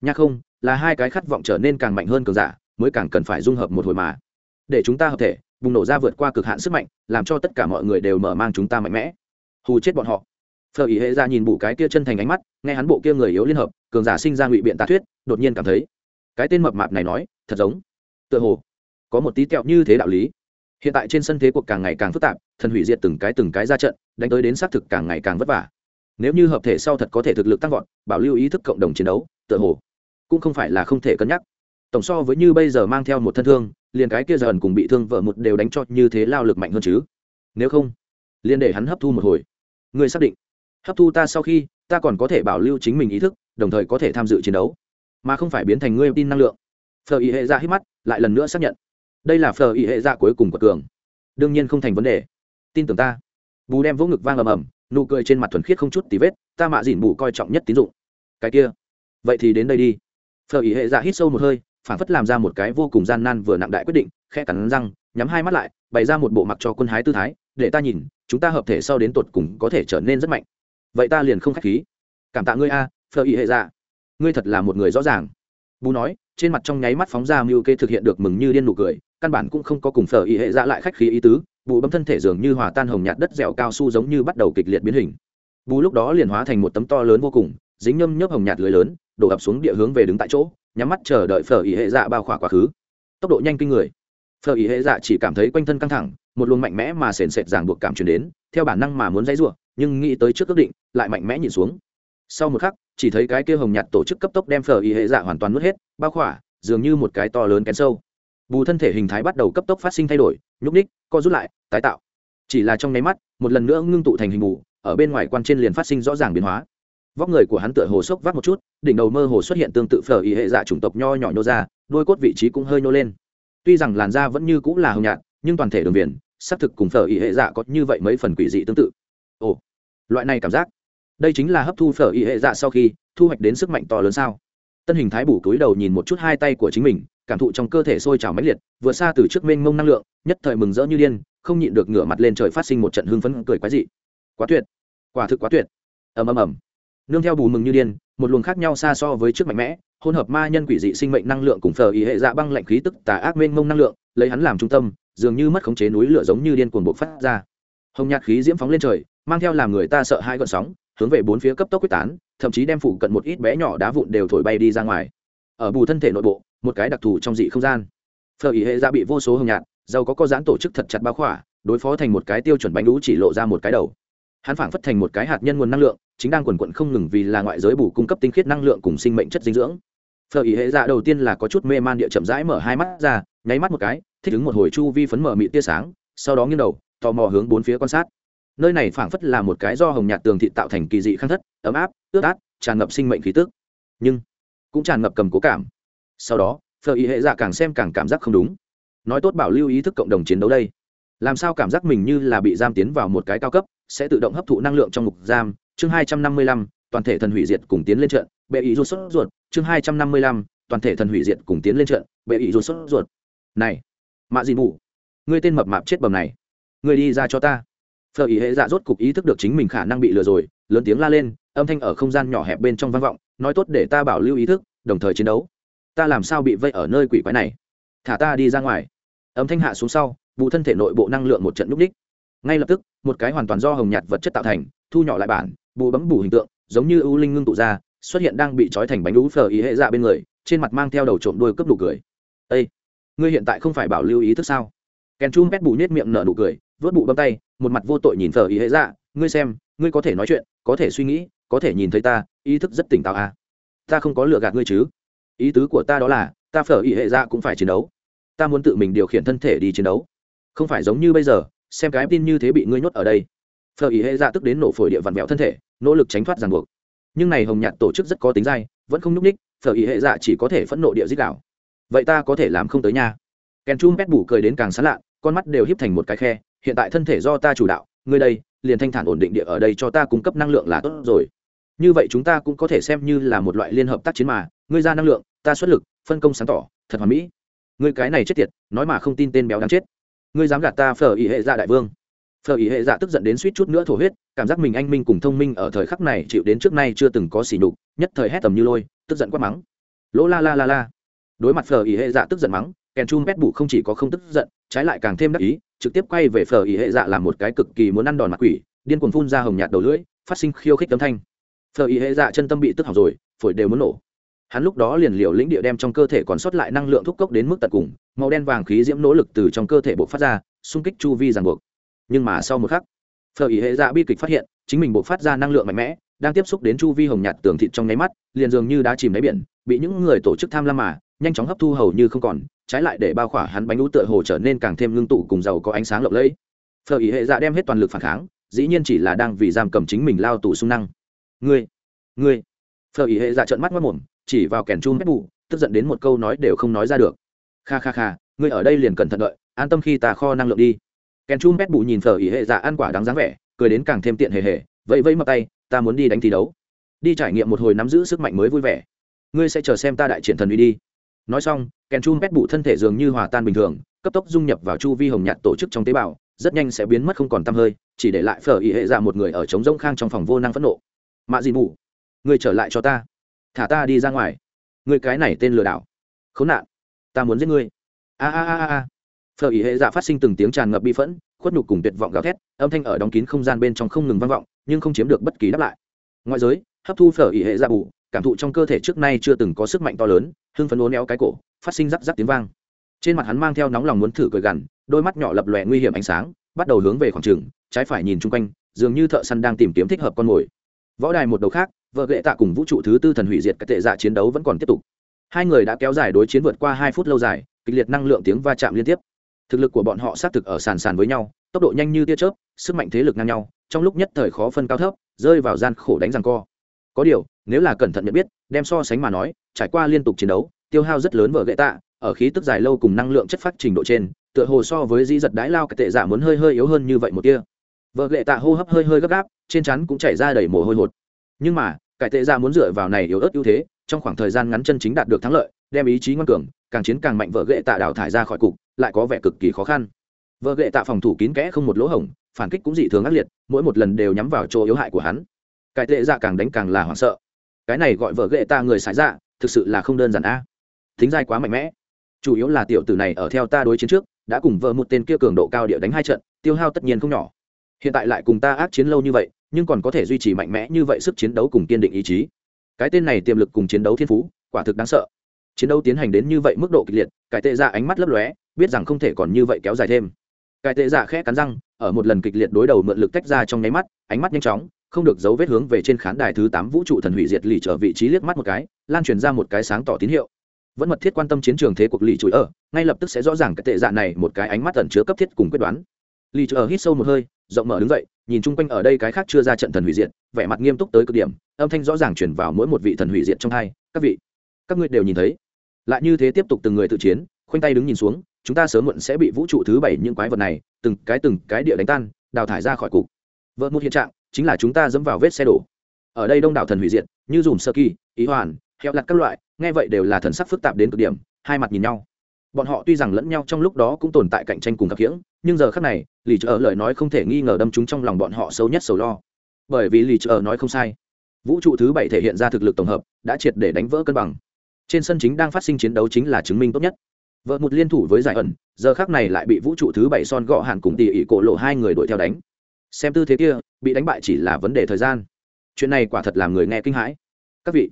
Nha không, là hai cái khát vọng trở nên càng mạnh hơn cường giả, mới càng cần phải dung hợp một hồi mà. Để chúng ta hợp thể, bùng nổ ra vượt qua cực hạn sức mạnh, làm cho tất cả mọi người đều mở mang chúng ta mạnh mẽ. Hù chết bọn họ. Phở ý hệ ra nhìn bụ cái kia chân thành ánh mắt, nghe hắn bộ kia người yếu liên hợp cường giả sinh ra ngụy biện tà thuyết, đột nhiên cảm thấy, cái tên mập mạp này nói, thật giống, tựa hồ, có một tí tẹo như thế đạo lý. Hiện tại trên sân thế cuộc càng ngày càng phức tạp, thần hủy diệt từng cái từng cái ra trận, đánh tới đến xác thực càng ngày càng vất vả. Nếu như hợp thể sau thật có thể thực lực tăng vọt, bảo lưu ý thức cộng đồng chiến đấu, tựa hồ, cũng không phải là không thể cân nhắc. Tổng so với như bây giờ mang theo một thân thương, liền cái kia dần cùng bị thương vợ một đều đánh cho như thế lao lực mạnh hơn chứ. Nếu không, liền để hắn hấp thu một hồi. Ngươi xác định, hấp thu ta sau khi, ta còn có thể bảo lưu chính mình ý thức đồng thời có thể tham dự chiến đấu, mà không phải biến thành ngươi tin năng lượng. Phờ ý hệ ra hít mắt, lại lần nữa xác nhận. Đây là phờ ý hệ dạ cuối cùng của cường. Đương nhiên không thành vấn đề. Tin tưởng ta. Bù đem vỗ ngực vang ầm ầm, nụ cười trên mặt thuần khiết không chút tí vết, ta mạ dìn bù coi trọng nhất tín dụng. Cái kia. Vậy thì đến đây đi. Phờ ý hệ dạ hít sâu một hơi phản phất làm ra một cái vô cùng gian nan vừa nặng đại quyết định khe cắn răng, nhắm hai mắt lại, bày ra một bộ mặc cho quân hái tư thái, để ta nhìn, chúng ta hợp thể sau đến tột cùng có thể trở nên rất mạnh. Vậy ta liền không k h á c h khí. Cảm tạ ngươi a phờ ý hệ dạ. Ngươi thật là một người rõ ràng. Bù nói, trên mặt trong nháy mắt phóng ra mưu kê thực hiện được mừng như điên nụ cười, căn bản cũng không có cùng phở ý hệ dạ lại khách khí ý tứ, bù bấm thân thể dường như hòa tan hồng nhạt đất dẻo cao su giống như bắt đầu kịch liệt biến hình. Bù lúc đó liền hóa thành một tấm to lớn vô cùng, dính nhâm nhớp hồng nhạt lưới lớn, đổ ập xuống địa hướng về đứng tại chỗ, nhắm mắt chờ đợi phở ý hệ dạ bao khỏa quá khứ. Tốc độ nhanh kinh người. Phở ý hệ dạ chỉ cảm thấy quanh thân căng thẳng, một luồng mạnh mẽ mà sền sệt ràng buộc cảm truyền đến, theo bản năng mà muốn dãy rủa, nhưng nghĩ tới trước ước định, lại mạnh mẽ nhìn xuống. Sau một khắc chỉ thấy cái kia hồng nhạt tổ chức cấp tốc đem phở y hệ dạ hoàn toàn nuốt hết, bao khỏa, dường như một cái to lớn kén sâu. Bù thân thể hình thái bắt đầu cấp tốc phát sinh thay đổi, nhúc ních co rút lại, tái tạo. Chỉ là trong nháy mắt, một lần nữa ngưng tụ thành hình bù, ở bên ngoài quan trên liền phát sinh rõ ràng biến hóa. Vóc người của hắn tựa hồ sốc vác một chút, đỉnh đầu mơ hồ xuất hiện tương tự phở y hệ dạ chủng tộc nho nhỏ nhô ra, đôi cốt vị trí cũng hơi nhô lên. Tuy rằng làn da vẫn như cũng là hồng nhạt, nhưng toàn thể đường viền, xác thực cùng phở y hệ dạ có như vậy mấy phần quỷ dị tương tự. Ồ, loại này cảm giác đây chính là hấp thu phở y hệ dạ sau khi thu hoạch đến sức mạnh to lớn sao? Tân hình thái bủ túi đầu nhìn một chút hai tay của chính mình, cảm thụ trong cơ thể sôi trào mãnh liệt, vừa xa từ trước mênh mông năng lượng, nhất thời mừng rỡ như điên, không nhịn được ngửa mặt lên trời phát sinh một trận hưng phấn cười quái dị. Quá tuyệt, quả thực quá tuyệt. Ầm ầm ầm. Nương theo bù mừng như điên, một luồng khác nhau xa so với trước mạnh mẽ, hỗn hợp ma nhân quỷ dị sinh mệnh năng lượng cùng phở y hệ dạ băng lạnh khí tức tà ác mênh mông năng lượng, lấy hắn làm trung tâm, dường như mất khống chế núi lửa giống như điên cuồng bộc phát ra. Hồng nhạt khí diễm phóng lên trời, mang theo làm người ta sợ hai gợn sóng hướng về bốn phía cấp tốc quyết tán, thậm chí đem phụ cận một ít bé nhỏ đá vụn đều thổi bay đi ra ngoài. Ở bù thân thể nội bộ, một cái đặc thù trong dị không gian. Phở ý hệ ra bị vô số hồng nhạt giàu có có dáng tổ chức thật chặt bao khỏa, đối phó thành một cái tiêu chuẩn bánh đũ chỉ lộ ra một cái đầu. Hắn phảng phất thành một cái hạt nhân nguồn năng lượng, chính đang quần quận không ngừng vì là ngoại giới bù cung cấp tinh khiết năng lượng cùng sinh mệnh chất dinh dưỡng. Phở ý hệ dạ đầu tiên là có chút mê man địa chậm rãi mở hai mắt ra, nháy mắt một cái, thích ứng một hồi chu vi phấn mở mị tia sáng, sau đó nghiêng đầu, tò mò hướng bốn phía quan sát nơi này phảng phất là một cái do hồng nhạt tường thị tạo thành kỳ dị khang thất, ấm áp, ướt át, tràn ngập sinh mệnh khí tức. Nhưng, cũng tràn ngập cầm cố cảm. Sau đó phờ ý hệ dạ càng xem càng cảm giác không đúng. Nói tốt bảo lưu ý thức cộng đồng chiến đấu đây. Làm sao cảm giác mình như là bị giam tiến vào một cái cao cấp, sẽ tự động hấp thụ năng lượng trong mục giam. Chương hai trăm năm mươi lăm, toàn thể thần hủy diệt cùng tiến lên trận, bệ ý ruột sốt ruột. Chương hai trăm năm mươi lăm, toàn thể thần hủy diệt cùng tiến lên trận, bệ ý ruột sốt ruột. Này, mạ gì mù người tên mập mạp chết bầm này người đi ra cho ta phở ý hệ dạ rốt cục ý thức được chính mình khả năng bị lừa rồi, lớn tiếng la lên, âm thanh ở không gian nhỏ hẹp bên trong vang vọng, nói tốt để ta bảo lưu ý thức, đồng thời chiến đấu. Ta làm sao bị vây ở nơi quỷ quái này? Thả ta đi ra ngoài. Âm thanh hạ xuống sau, vụ thân thể nội bộ năng lượng một trận núp ních. Ngay lập tức, một cái hoàn toàn do hồng nhạt vật chất tạo thành, thu nhỏ lại bản, bù bấm bù hình tượng, giống như ưu linh ngưng tụ ra, xuất hiện đang bị trói thành bánh lũ phở ý hệ dạ bên người, trên mặt mang theo đầu trộm đuôi cướp nụ cười. Ây ngươi hiện tại không phải bảo lưu ý thức sao? Kèn chum pét bù nhét miệng nở nụ cười, vớt bụ bấm tay một mặt vô tội nhìn thờ ý hệ dạ ngươi xem, ngươi có thể nói chuyện, có thể suy nghĩ, có thể nhìn thấy ta, ý thức rất tỉnh táo à. ta không có lừa gạt ngươi chứ. Ý tứ của ta đó là, ta phở ý hệ dạ cũng phải chiến đấu. Ta muốn tự mình điều khiển thân thể đi chiến đấu. Không phải giống như bây giờ, xem cái tin như thế bị ngươi nhốt ở đây. Phở ý hệ dạ tức đến nổ phổi địa vặn vẹo thân thể, nỗ lực tránh thoát ràng buộc. Nhưng này hồng nhạt tổ chức rất có tính dai, vẫn không nhúc ních phở ý hệ dạ chỉ có thể phẫn nộ địa dích đảo vậy ta có thể làm không tới nha. Kèn chum pét bủ cười đến càng sán lạ, con mắt đều híp thành một cái khe hiện tại thân thể do ta chủ đạo, ngươi đây, liền thanh thản ổn định địa ở đây cho ta cung cấp năng lượng là tốt rồi. Như vậy chúng ta cũng có thể xem như là một loại liên hợp tác chiến mà, ngươi ra năng lượng, ta xuất lực, phân công sáng tỏ, thật hoàn mỹ. Ngươi cái này chết tiệt, nói mà không tin tên béo đáng chết. Ngươi dám gạt ta phở ý hệ dạ đại vương. Phở ý hệ dạ tức giận đến suýt chút nữa thổ huyết, cảm giác mình anh minh cùng thông minh ở thời khắc này chịu đến trước nay chưa từng có xỉ nhục, nhất thời hét tầm như lôi, tức giận quát mắng. Lỗ la la la la. Đối mặt phở ý hệ dạ tức giận mắng, kèn chum pét bụ không chỉ có không tức giận, trái lại càng thêm đắc ý trực tiếp quay về phở ý hệ dạ làm một cái cực kỳ muốn ăn đòn mặt quỷ, điên cuồng phun ra hồng nhạt đầu lưỡi, phát sinh khiêu khích tấm thanh. Phở ý hệ dạ chân tâm bị tức học rồi, phổi đều muốn nổ. Hắn lúc đó liền liều lĩnh địa đem trong cơ thể còn sót lại năng lượng thúc cốc đến mức tận cùng, màu đen vàng khí diễm nỗ lực từ trong cơ thể bộc phát ra, xung kích chu vi ràng buộc. Nhưng mà sau một khắc, phở ý hệ dạ bi kịch phát hiện, chính mình bộc phát ra năng lượng mạnh mẽ, đang tiếp xúc đến chu vi hồng nhạt tường thịt trong nháy mắt, liền dường như đá chìm đáy biển, bị những người tổ chức tham lam mà, nhanh chóng hấp thu hầu như không còn trái lại để bao khỏa hắn bánh ú tựa hồ trở nên càng thêm ngưng tụ cùng giàu có ánh sáng lộng lẫy. Phở ý hệ dạ đem hết toàn lực phản kháng, dĩ nhiên chỉ là đang vì giam cầm chính mình lao tù sung năng. Ngươi ngươi. Phở ý hệ dạ trợn mắt mất mồm chỉ vào kèn chum hết bụ tức giận đến một câu nói đều không nói ra được. Kha kha kha, ngươi ở đây liền cẩn thận đợi, an tâm khi ta kho năng lượng đi. Kèn chum bét bụ nhìn phở Ý hệ dạ ăn quả đáng dáng vẻ, cười đến càng thêm tiện hề hề, vẫy vẫy mặt tay, ta muốn đi đánh thi đấu. Đi trải nghiệm một hồi nắm giữ sức mạnh mới vui vẻ. Ngươi sẽ chờ xem ta đại triển thần uy đi nói xong kèn chun bét bụ thân thể dường như hòa tan bình thường, cấp tốc dung nhập vào chu vi hồng nhạt tổ chức trong tế bào, rất nhanh sẽ biến mất không còn t hơi, chỉ để lại phở ý hệ ra một người ở trống rỗng khang trong phòng vô năng phẫn nộ. Mạ dị mù, người trở lại cho ta. Thả ta đi ra ngoài. Người cái này tên lừa đảo. Khốn nạn. Ta muốn giết ngươi. A a a a phở ý hệ dạ phát sinh từng tiếng tràn ngập bi phẫn, khuất nhục cùng tuyệt vọng gào thét, âm thanh ở đóng kín không gian bên trong không ngừng vang vọng, nhưng không chiếm được bất kỳ đáp lại. Ngoại giới, hấp thu phở ý hệ dạ bù cảm thụ trong cơ thể trước nay chưa từng có sức mạnh to lớn, hưng phấn uốn éo cái cổ, phát sinh rắc rắc tiếng vang. Trên mặt hắn mang theo nóng lòng muốn thử cười gằn, đôi mắt nhỏ lập lòe nguy hiểm ánh sáng, bắt đầu hướng về khoảng trường, trái phải nhìn chung quanh, dường như thợ săn đang tìm kiếm thích hợp con mồi. Võ đài một đầu khác, vợ lệ tạ cùng vũ trụ thứ tư thần hủy diệt các tệ dạ chiến đấu vẫn còn tiếp tục. Hai người đã kéo dài đối chiến vượt qua hai phút lâu dài, kịch liệt năng lượng tiếng va chạm liên tiếp. Thực lực của bọn họ xác thực ở sàn sàn với nhau, tốc độ nhanh như tia chớp, sức mạnh thế lực ngang nhau, trong lúc nhất thời khó phân cao thấp, rơi vào gian khổ đánh răng co có điều, nếu là cẩn thận nhận biết, đem so sánh mà nói, trải qua liên tục chiến đấu, tiêu hao rất lớn vở gậy tạ, ở khí tức dài lâu cùng năng lượng chất phát trình độ trên, tựa hồ so với di giật đái lao cái tệ giả muốn hơi hơi yếu hơn như vậy một tia. Vợ gậy tạ hô hấp hơi hơi gấp gáp, trên chắn cũng chảy ra đầy mồ hôi hột. Nhưng mà cải tệ giả muốn dựa vào này yếu ớt ưu thế, trong khoảng thời gian ngắn chân chính đạt được thắng lợi, đem ý chí ngoan cường, càng chiến càng mạnh vợ gậy tạ đào thải ra khỏi cục, lại có vẻ cực kỳ khó khăn. Vợ gậy tạ phòng thủ kín kẽ không một lỗ hổng, phản kích cũng dị thường ác liệt, mỗi một lần đều nhắm vào chỗ yếu hại của hắn cải tệ giả càng đánh càng là hoảng sợ. Cái này gọi vợ ghệ ta người xài dạ thực sự là không đơn giản a. Thính giai quá mạnh mẽ. Chủ yếu là tiểu tử này ở theo ta đối chiến trước, đã cùng vợ một tên kia cường độ cao địa đánh hai trận, tiêu hao tất nhiên không nhỏ. Hiện tại lại cùng ta ác chiến lâu như vậy, nhưng còn có thể duy trì mạnh mẽ như vậy sức chiến đấu cùng kiên định ý chí. Cái tên này tiềm lực cùng chiến đấu thiên phú, quả thực đáng sợ. Chiến đấu tiến hành đến như vậy mức độ kịch liệt cải tệ ra ánh mắt lấp lóe, biết rằng không thể còn như vậy kéo dài thêm. Cải tệ giả khẽ cắn răng, ở một lần kịch liệt đối đầu mượn lực tách ra trong nháy mắt, ánh mắt nhanh chóng không được dấu vết hướng về trên khán đài thứ tám vũ trụ thần hủy diệt lì trở vị trí liếc mắt một cái, lan truyền ra một cái sáng tỏ tín hiệu. Vẫn mật thiết quan tâm chiến trường thế cuộc lì chùi ở, ngay lập tức sẽ rõ ràng cái tệ dạ này một cái ánh mắt ẩn chứa cấp thiết cùng quyết đoán. Lì chùi ở hít sâu một hơi, rộng mở đứng dậy, nhìn chung quanh ở đây cái khác chưa ra trận thần hủy diệt, vẻ mặt nghiêm túc tới cực điểm, âm thanh rõ ràng chuyển vào mỗi một vị thần hủy diệt trong hai, các vị, các ngươi đều nhìn thấy. Lại như thế tiếp tục từng người tự chiến, khoanh tay đứng nhìn xuống, chúng ta sớm muộn sẽ bị vũ trụ thứ bảy những quái vật này, từng cái từng cái địa đánh tan, đào thải ra khỏi cục. Vợ một hiện trạng chính là chúng ta dẫm vào vết xe đổ. Ở đây đông đảo thần hủy diệt, như dùm sơ kỳ, ý hoàn, heo lặt các loại, nghe vậy đều là thần sắc phức tạp đến cực điểm, hai mặt nhìn nhau. Bọn họ tuy rằng lẫn nhau trong lúc đó cũng tồn tại cạnh tranh cùng khập hiễng nhưng giờ khác này lì chợ lời nói không thể nghi ngờ đâm chúng trong lòng bọn họ sâu nhất sầu lo. Bởi vì lì chợ nói không sai, vũ trụ thứ bảy thể hiện ra thực lực tổng hợp, đã triệt để đánh vỡ cân bằng. Trên sân chính đang phát sinh chiến đấu chính là chứng minh tốt nhất. Vợ một liên thủ với giải ẩn, giờ khác này lại bị vũ trụ thứ bảy son gọ hàn cùng tỉ ỉ cổ lộ hai người đuổi theo đánh xem tư thế kia, bị đánh bại chỉ là vấn đề thời gian. Chuyện này quả thật làm người nghe kinh hãi. Các vị,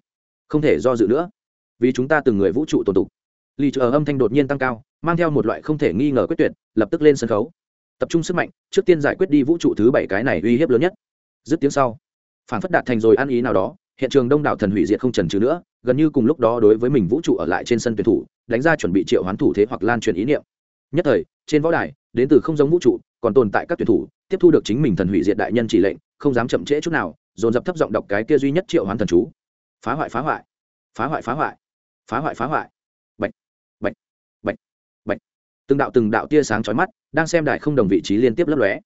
không thể do dự nữa. Vì chúng ta từng người vũ trụ tồn tục. Lì chờ âm thanh đột nhiên tăng cao, mang theo một loại không thể nghi ngờ quyết tuyệt, lập tức lên sân khấu. Tập trung sức mạnh, trước tiên giải quyết đi vũ trụ thứ bảy cái này uy hiếp lớn nhất. Dứt tiếng sau, phản phất đạt thành rồi ăn ý nào đó, hiện trường đông đảo thần hủy diệt không trần trừ nữa, gần như cùng lúc đó đối với mình vũ trụ ở lại trên sân tuyển thủ, đánh ra chuẩn bị triệu hoán thủ thế hoặc lan truyền ý niệm. Nhất thời, trên võ đài, đến từ không giống vũ trụ, còn tồn tại các tuyển thủ tiếp thu được chính mình thần hủy diệt đại nhân chỉ lệnh, không dám chậm trễ chút nào, dồn dập thấp giọng đọc cái kia duy nhất triệu hoán thần chú. Phá hoại phá hoại. Phá hoại phá hoại. Phá hoại phá hoại. Bệnh bệnh bệnh bệnh từng đạo từng đạo tia sáng chói mắt, đang xem đài không đồng vị trí liên tiếp lấp lóe.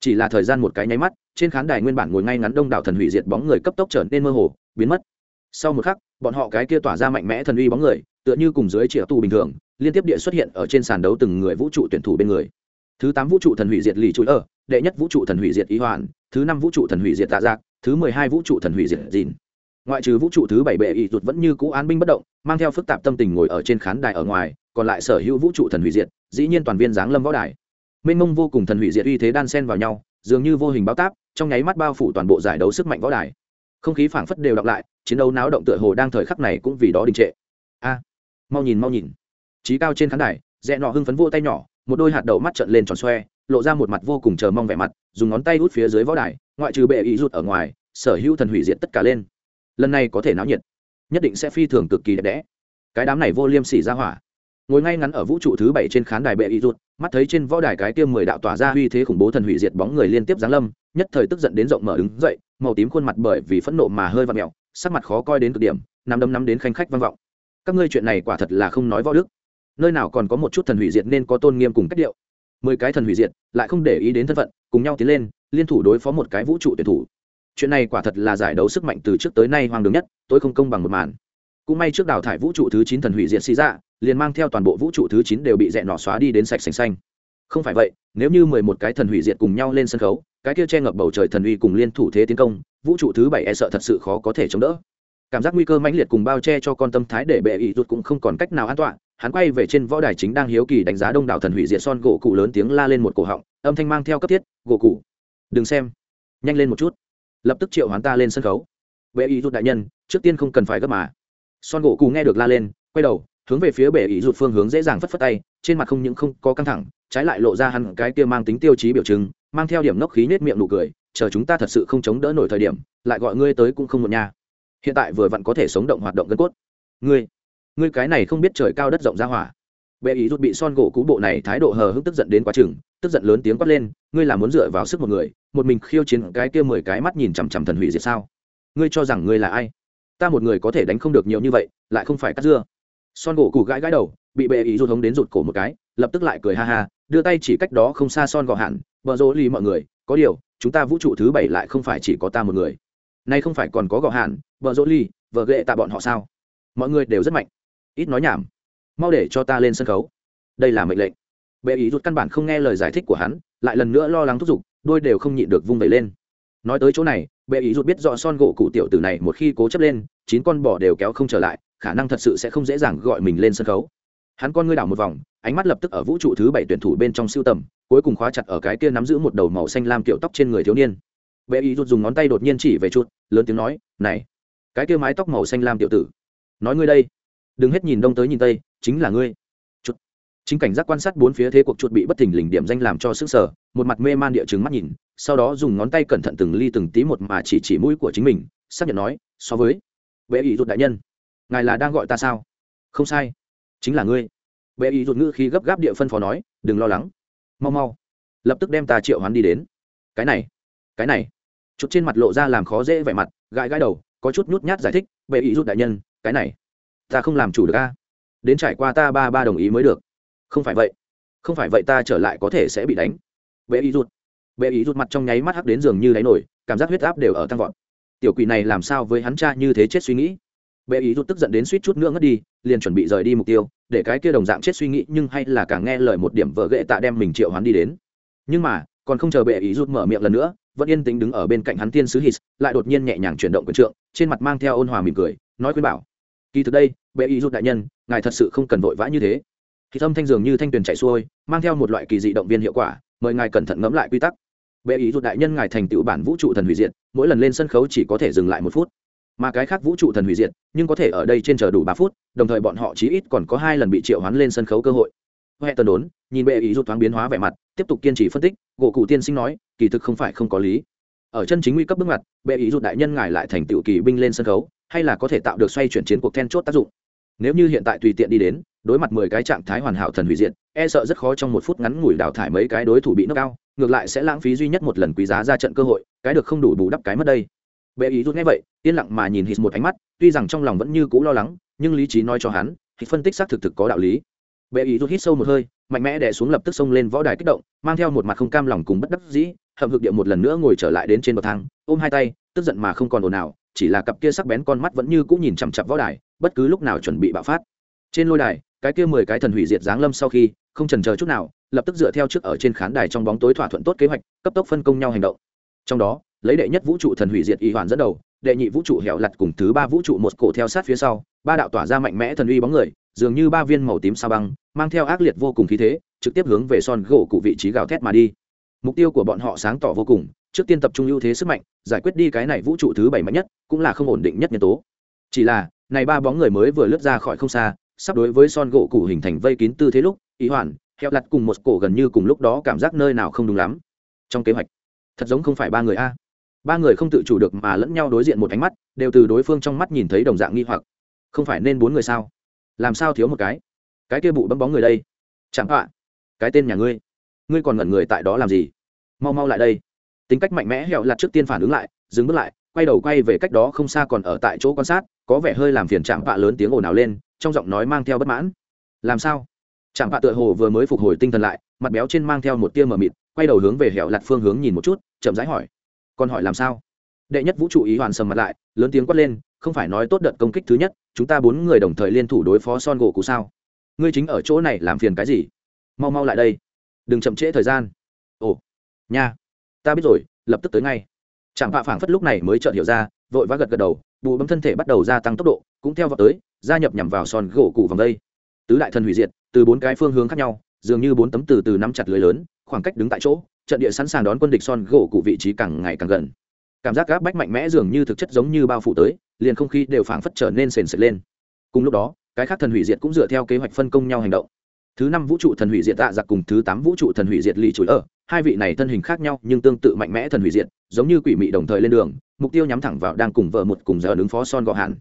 Chỉ là thời gian một cái nháy mắt, trên khán đài nguyên bản ngồi ngay ngắn đông đảo thần hủy diệt bóng người cấp tốc trở nên mơ hồ, biến mất. Sau một khắc, bọn họ cái kia tỏa ra mạnh mẽ thần uy bóng người, tựa như cùng dưới chĩa tù bình thường, liên tiếp địa xuất hiện ở trên sàn đấu từng người vũ trụ tuyển thủ bên người thứ tám vũ trụ thần hủy diệt lì chuỗi ở, đệ nhất vũ trụ thần hủy diệt ý hoàn, thứ năm vũ trụ thần hủy diệt tạ giác, thứ mười hai vũ trụ thần hủy diệt dìn. Ngoại trừ vũ trụ thứ bảy bệ ý rụt vẫn như cũ án binh bất động, mang theo phức tạp tâm tình ngồi ở trên khán đài ở ngoài, còn lại sở hữu vũ trụ thần hủy diệt, dĩ nhiên toàn viên giáng lâm võ đài. Mênh mông vô cùng thần hủy diệt uy thế đan sen vào nhau, dường như vô hình báo táp, trong nháy mắt bao phủ toàn bộ giải đấu sức mạnh võ đài. Không khí phảng phất đều đọc lại, chiến đấu náo động tựa hồ đang thời khắc này cũng vì đó đình trệ. A, mau nhìn mau nhìn. Trí cao trên khán đài, rẽ nọ hưng phấn vô tay nhỏ một đôi hạt đậu mắt trợn lên tròn xoe, lộ ra một mặt vô cùng chờ mong vẻ mặt, dùng ngón tay út phía dưới võ đài, ngoại trừ bệ ý rút ở ngoài, sở hữu thần hủy diệt tất cả lên. Lần này có thể náo nhiệt, nhất định sẽ phi thường cực kỳ đẹp đẽ. Cái đám này vô liêm sỉ ra hỏa. Ngồi ngay ngắn ở vũ trụ thứ bảy trên khán đài bệ ý rút mắt thấy trên võ đài cái kia mười đạo tỏa ra uy thế khủng bố thần hủy diệt bóng người liên tiếp giáng lâm, nhất thời tức giận đến rộng mở đứng dậy, màu tím khuôn mặt bởi vì phẫn nộ mà hơi vặn mèo, sắc mặt khó coi đến cực điểm nằm đấm nắm đến khanh khách vang vọng. Các ngươi chuyện này quả thật là không nói võ đức nơi nào còn có một chút thần hủy diệt nên có tôn nghiêm cùng cách điệu. Mười cái thần hủy diệt, lại không để ý đến thân phận, cùng nhau tiến lên, liên thủ đối phó một cái vũ trụ tuyển thủ. Chuyện này quả thật là giải đấu sức mạnh từ trước tới nay hoang đường nhất, tôi không công bằng một màn. Cũng may trước đào thải vũ trụ thứ chín thần hủy diệt xì ra, liền mang theo toàn bộ vũ trụ thứ chín đều bị dẹ nọ xóa đi đến sạch sành xanh. Không phải vậy, nếu như mười một cái thần hủy diệt cùng nhau lên sân khấu, cái kia che ngập bầu trời thần uy cùng liên thủ thế tiến công, vũ trụ thứ bảy e sợ thật sự khó có thể chống đỡ. Cảm giác nguy cơ mãnh liệt cùng bao che cho con tâm thái để bệ ý rút cũng không còn cách nào an toàn hắn quay về trên võ đài chính đang hiếu kỳ đánh giá đông đảo thần hủy diệt son gỗ cụ lớn tiếng la lên một cổ họng, âm thanh mang theo cấp thiết, gỗ cụ, đừng xem, nhanh lên một chút. Lập tức triệu hoán ta lên sân khấu. Bệ ý rút đại nhân, trước tiên không cần phải gấp mà. Son gỗ cụ nghe được la lên, quay đầu, hướng về phía bệ ý rút phương hướng dễ dàng phất phất tay, trên mặt không những không có căng thẳng, trái lại lộ ra hẳn cái kia mang tính tiêu chí biểu trưng mang theo điểm nốc khí nết miệng nụ cười, chờ chúng ta thật sự không chống đỡ nổi thời điểm, lại gọi ngươi tới cũng không một nhà hiện tại vừa vặn có thể sống động hoạt động gân cốt. Ngươi ngươi cái này không biết trời cao đất rộng ra hỏa. Bệ ý rút bị son gỗ cú bộ này thái độ hờ hững tức giận đến quá chừng, tức giận lớn tiếng quát lên, ngươi là muốn dựa vào sức một người, một mình khiêu chiến cái kia mười cái mắt nhìn chằm chằm thần hủy diệt sao? Ngươi cho rằng ngươi là ai? Ta một người có thể đánh không được nhiều như vậy, lại không phải cắt dưa. Son gỗ cụ gãi gãi đầu, bị bệ ý rút hống đến rụt cổ một cái, lập tức lại cười ha ha, đưa tay chỉ cách đó không xa son gò hẳn bờ rỗ lì mọi người, có điều, chúng ta vũ trụ thứ bảy lại không phải chỉ có ta một người. Nay không phải còn có gò hẳn bờ rỗ lì, vợ ghệ tạ bọn họ sao? Mọi người đều rất mạnh ít nói nhảm. Mau để cho ta lên sân khấu. Đây là mệnh lệnh. Bệ ý rút căn bản không nghe lời giải thích của hắn, lại lần nữa lo lắng thúc giục, đôi đều không nhịn được vung vẩy lên. Nói tới chỗ này, bệ ý rút biết rõ son gỗ cụ tiểu tử này một khi cố chấp lên, chín con bò đều kéo không trở lại, khả năng thật sự sẽ không dễ dàng gọi mình lên sân khấu. Hắn con ngươi đảo một vòng, ánh mắt lập tức ở vũ trụ thứ bảy tuyển thủ bên trong siêu tầm, cuối cùng khóa chặt ở cái kia nắm giữ một đầu màu xanh lam kiểu tóc trên người thiếu niên. Bệ ý rút dùng ngón tay đột nhiên chỉ về chút, lớn tiếng nói, này, cái kia mái tóc màu xanh lam tiểu tử, nói ngươi đây đừng hết nhìn đông tới nhìn tây, chính là ngươi. Chút chính cảnh giác quan sát bốn phía thế cuộc chuột bị bất thình lình điểm danh làm cho sức sở, một mặt mê man địa chứng mắt nhìn, sau đó dùng ngón tay cẩn thận từng ly từng tí một mà chỉ chỉ mũi của chính mình, xác nhận nói, so với bệ ý rụt đại nhân, ngài là đang gọi ta sao? Không sai, chính là ngươi. Bệ ý rụt ngữ khi gấp gáp địa phân phó nói, đừng lo lắng, mau mau, lập tức đem ta triệu hoán đi đến. Cái này cái này. Chút trên mặt lộ ra làm khó dễ vẻ mặt, gãi gãi đầu, có chút nhút nhát giải thích, bệ ý rụt đại nhân, cái này ta không làm chủ được a. Đến trải qua ta ba ba đồng ý mới được. Không phải vậy. Không phải vậy ta trở lại có thể sẽ bị đánh. Bệ ý rút bệ ý rút mặt trong nháy mắt hắc đến giường như đáy nổi, cảm giác huyết áp đều ở tăng vọt. Tiểu quỷ này làm sao với hắn cha như thế chết suy nghĩ? Bệ ý rút tức giận đến suýt chút nữa ngất đi, liền chuẩn bị rời đi mục tiêu, để cái kia đồng dạng chết suy nghĩ nhưng hay là càng nghe lời một điểm vợ ghệ tạ đem mình triệu hắn đi đến. Nhưng mà, còn không chờ bệ ý rút mở miệng lần nữa, vẫn yên tĩnh đứng ở bên cạnh hắn tiên sứ hít lại đột nhiên nhẹ nhàng chuyển động quyền trượng, trên mặt mang theo ôn hòa mỉm cười, nói khuyên bảo kỳ thực đây, bệ ý rút đại nhân, ngài thật sự không cần vội vã như thế. Khi âm thanh dường như thanh tuyền chạy xuôi, mang theo một loại kỳ dị động viên hiệu quả, mời ngài cẩn thận ngẫm lại quy tắc. Bệ ý rút đại nhân ngài thành tựu bản vũ trụ thần hủy diệt, mỗi lần lên sân khấu chỉ có thể dừng lại một phút. Mà cái khác vũ trụ thần hủy diệt, nhưng có thể ở đây trên chờ đủ ba phút, đồng thời bọn họ chí ít còn có hai lần bị triệu hoán lên sân khấu cơ hội. Huệ tần đốn, nhìn bệ ý rút thoáng biến hóa vẻ mặt, tiếp tục kiên trì phân tích, gỗ cụ tiên sinh nói, kỳ thực không phải không có lý ở chân chính nguy cấp bước ngoặt, bệ ý rút đại nhân ngài lại thành tựu kỳ binh lên sân khấu hay là có thể tạo được xoay chuyển chiến cuộc then chốt tác dụng? Nếu như hiện tại tùy tiện đi đến đối mặt mười cái trạng thái hoàn hảo thần hủy diệt e sợ rất khó trong một phút ngắn ngủi đào thải mấy cái đối thủ bị nước cao ngược lại sẽ lãng phí duy nhất một lần quý giá ra trận cơ hội cái được không đủ bù đắp cái mất đây. Bệ ý rút nghe vậy yên lặng mà nhìn hít một ánh mắt tuy rằng trong lòng vẫn như cũ lo lắng nhưng lý trí nói cho hắn hít phân tích xác thực thực có đạo lý. Bệ ý rút hít sâu một hơi mạnh mẽ đè xuống lập tức xông lên võ đài kích động, mang theo một mặt không cam lòng cùng bất đắc dĩ, hậm hực địa một lần nữa ngồi trở lại đến trên bậc thang, ôm hai tay, tức giận mà không còn ồn nào chỉ là cặp kia sắc bén con mắt vẫn như cũng nhìn chằm chặp võ đài, bất cứ lúc nào chuẩn bị bạo phát. Trên lôi đài, cái kia mười cái thần hủy diệt giáng lâm sau khi, không trần chờ chút nào, lập tức dựa theo trước ở trên khán đài trong bóng tối thỏa thuận tốt kế hoạch, cấp tốc phân công nhau hành động. Trong đó, lấy đệ nhất vũ trụ thần hủy diệt y hoàn dẫn đầu, đệ nhị vũ trụ hẻo lặt cùng thứ ba vũ trụ một cổ theo sát phía sau, ba đạo tỏa ra mạnh mẽ thần uy bóng người dường như ba viên màu tím sao băng, mang theo ác liệt vô cùng khí thế, trực tiếp hướng về son gỗ cụ vị trí gào thét mà đi. Mục tiêu của bọn họ sáng tỏ vô cùng, trước tiên tập trung ưu thế sức mạnh, giải quyết đi cái này vũ trụ thứ bảy mạnh nhất, cũng là không ổn định nhất nhân tố. Chỉ là, này ba bóng người mới vừa lướt ra khỏi không xa, sắp đối với son gỗ cụ hình thành vây kín tư thế lúc, ý hoàn heo lặt cùng một cổ gần như cùng lúc đó cảm giác nơi nào không đúng lắm. Trong kế hoạch, thật giống không phải ba người a. Ba người không tự chủ được mà lẫn nhau đối diện một ánh mắt, đều từ đối phương trong mắt nhìn thấy đồng dạng nghi hoặc. Không phải nên bốn người sao? Làm sao thiếu một cái? Cái kia bụ bấm bóng người đây. Chẳng họa. Cái tên nhà ngươi. Ngươi còn ngẩn người tại đó làm gì? Mau mau lại đây. Tính cách mạnh mẽ hẹo lặt trước tiên phản ứng lại, dừng bước lại, quay đầu quay về cách đó không xa còn ở tại chỗ quan sát, có vẻ hơi làm phiền chạm vạ lớn tiếng ồn ào lên, trong giọng nói mang theo bất mãn. Làm sao? Chạm bạ tựa hồ vừa mới phục hồi tinh thần lại, mặt béo trên mang theo một tia mờ mịt, quay đầu hướng về hẻo lặt phương hướng nhìn một chút, chậm rãi hỏi. Còn hỏi làm sao? Đệ nhất vũ trụ ý hoàn sầm mặt lại, lớn tiếng quát lên không phải nói tốt đợt công kích thứ nhất, chúng ta bốn người đồng thời liên thủ đối phó son gỗ cụ sao? Ngươi chính ở chỗ này làm phiền cái gì? Mau mau lại đây. Đừng chậm trễ thời gian. Ồ, nha. Ta biết rồi, lập tức tới ngay. Chẳng vạ phảng phất lúc này mới chợt hiểu ra, vội vã gật gật đầu, bù bấm thân thể bắt đầu gia tăng tốc độ, cũng theo vào tới, gia nhập nhằm vào son gỗ cụ vòng đây. Tứ đại thần hủy diệt, từ bốn cái phương hướng khác nhau, dường như bốn tấm từ từ nắm chặt lưới lớn, khoảng cách đứng tại chỗ, trận địa sẵn sàng đón quân địch son gỗ cụ vị trí càng ngày càng gần cảm giác gáp bách mạnh mẽ dường như thực chất giống như bao phủ tới, liền không khí đều phảng phất trở nên sền sệt lên. Cùng lúc đó, cái khác thần hủy diệt cũng dựa theo kế hoạch phân công nhau hành động. Thứ năm vũ trụ thần hủy diệt tạ giặc cùng thứ tám vũ trụ thần hủy diệt lì chuỗi ở, hai vị này thân hình khác nhau nhưng tương tự mạnh mẽ thần hủy diệt, giống như quỷ mị đồng thời lên đường, mục tiêu nhắm thẳng vào đang cùng vợ một cùng giờ ứng phó son gọ hạn.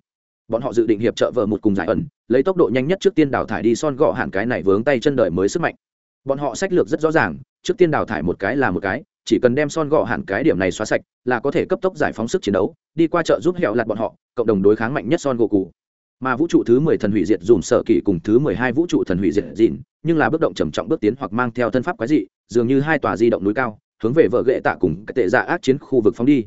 Bọn họ dự định hiệp trợ vợ một cùng giải ẩn, lấy tốc độ nhanh nhất trước tiên đào thải đi son gọ hạn cái này vướng tay chân đời mới sức mạnh. Bọn họ sách lược rất rõ ràng, trước tiên đào thải một cái là một cái chỉ cần đem son gọ hạn cái điểm này xóa sạch là có thể cấp tốc giải phóng sức chiến đấu, đi qua chợ giúp hẹo lặt bọn họ, cộng đồng đối kháng mạnh nhất son gỗ cụ mà vũ trụ thứ mười thần hủy diệt dùm sở kỷ cùng thứ mười hai vũ trụ thần hủy diệt dìn nhưng là bước động trầm trọng bước tiến hoặc mang theo thân pháp quái dị, dường như hai tòa di động núi cao, hướng về vợ ghệ tạ cùng cái tệ dạ ác chiến khu vực phóng đi.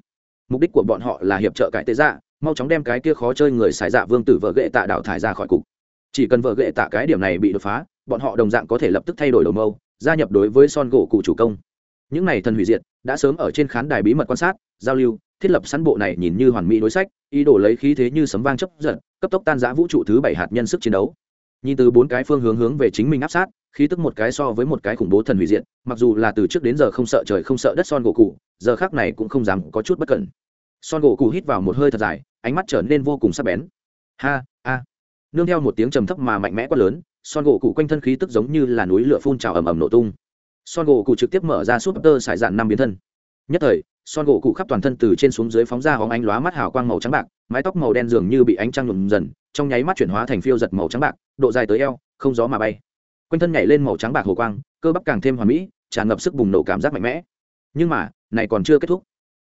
Mục đích của bọn họ là hiệp trợ cải tệ dạ mau chóng đem cái kia khó chơi người xài dạ vương tử vợ ghệ tạ đảo thải ra khỏi cục. Chỉ cần vợ ghệ tạ cái điểm này bị đột phá, bọn họ đồng dạng có thể lập tức thay đổi đầu mâu, gia nhập đối với son gỗ cụ chủ công những này thần hủy diệt, đã sớm ở trên khán đài bí mật quan sát, giao lưu, thiết lập sẵn bộ này nhìn như hoàn mỹ đối sách, ý đồ lấy khí thế như sấm vang chấp giật, cấp tốc tan giã vũ trụ thứ bảy hạt nhân sức chiến đấu. Nhìn từ bốn cái phương hướng hướng về chính mình áp sát, khí tức một cái so với một cái khủng bố thần hủy diệt, mặc dù là từ trước đến giờ không sợ trời không sợ đất son gỗ cụ giờ khác này cũng không dám có chút bất cẩn. Son gỗ cụ hít vào một hơi thật dài, ánh mắt trở nên vô cùng sắc bén. Ha, a. Nương theo một tiếng trầm thấp mà mạnh mẽ quá lớn, son gỗ cụ quanh thân khí tức giống như là núi lửa phun trào ầm ầm nổ tung son gỗ cụ trực tiếp mở ra súp tơ sải dạn năm biến thân. Nhất thời, son gỗ cụ khắp toàn thân từ trên xuống dưới phóng ra hóng ánh lóa mắt hào quang màu trắng bạc, mái tóc màu đen dường như bị ánh trăng nhuộm dần, trong nháy mắt chuyển hóa thành phiêu giật màu trắng bạc, độ dài tới eo, không gió mà bay. Quanh thân nhảy lên màu trắng bạc hồ quang, cơ bắp càng thêm hoàn mỹ, tràn ngập sức bùng nổ cảm giác mạnh mẽ. Nhưng mà, này còn chưa kết thúc.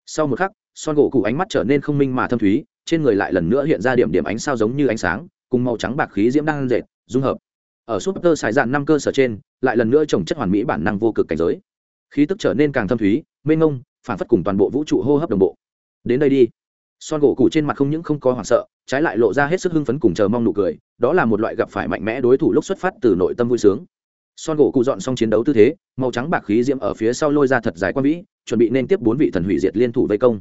Sau một khắc, son gỗ cụ ánh mắt trở nên không minh mà thâm thúy, trên người lại lần nữa hiện ra điểm điểm ánh sao giống như ánh sáng, cùng màu trắng bạc khí diễm đang dệt, dung hợp ở súp tơ sải dạn năm cơ sở trên, lại lần nữa trồng chất hoàn mỹ bản năng vô cực cảnh giới. Khí tức trở nên càng thâm thúy, mênh ngông phản phất cùng toàn bộ vũ trụ hô hấp đồng bộ. Đến đây đi. Son gỗ cụ trên mặt không những không có hoảng sợ, trái lại lộ ra hết sức hưng phấn cùng chờ mong nụ cười, đó là một loại gặp phải mạnh mẽ đối thủ lúc xuất phát từ nội tâm vui sướng. Son gỗ cụ dọn xong chiến đấu tư thế, màu trắng bạc khí diễm ở phía sau lôi ra thật dài quan vĩ, chuẩn bị nên tiếp bốn vị thần hủy diệt liên thủ vây công.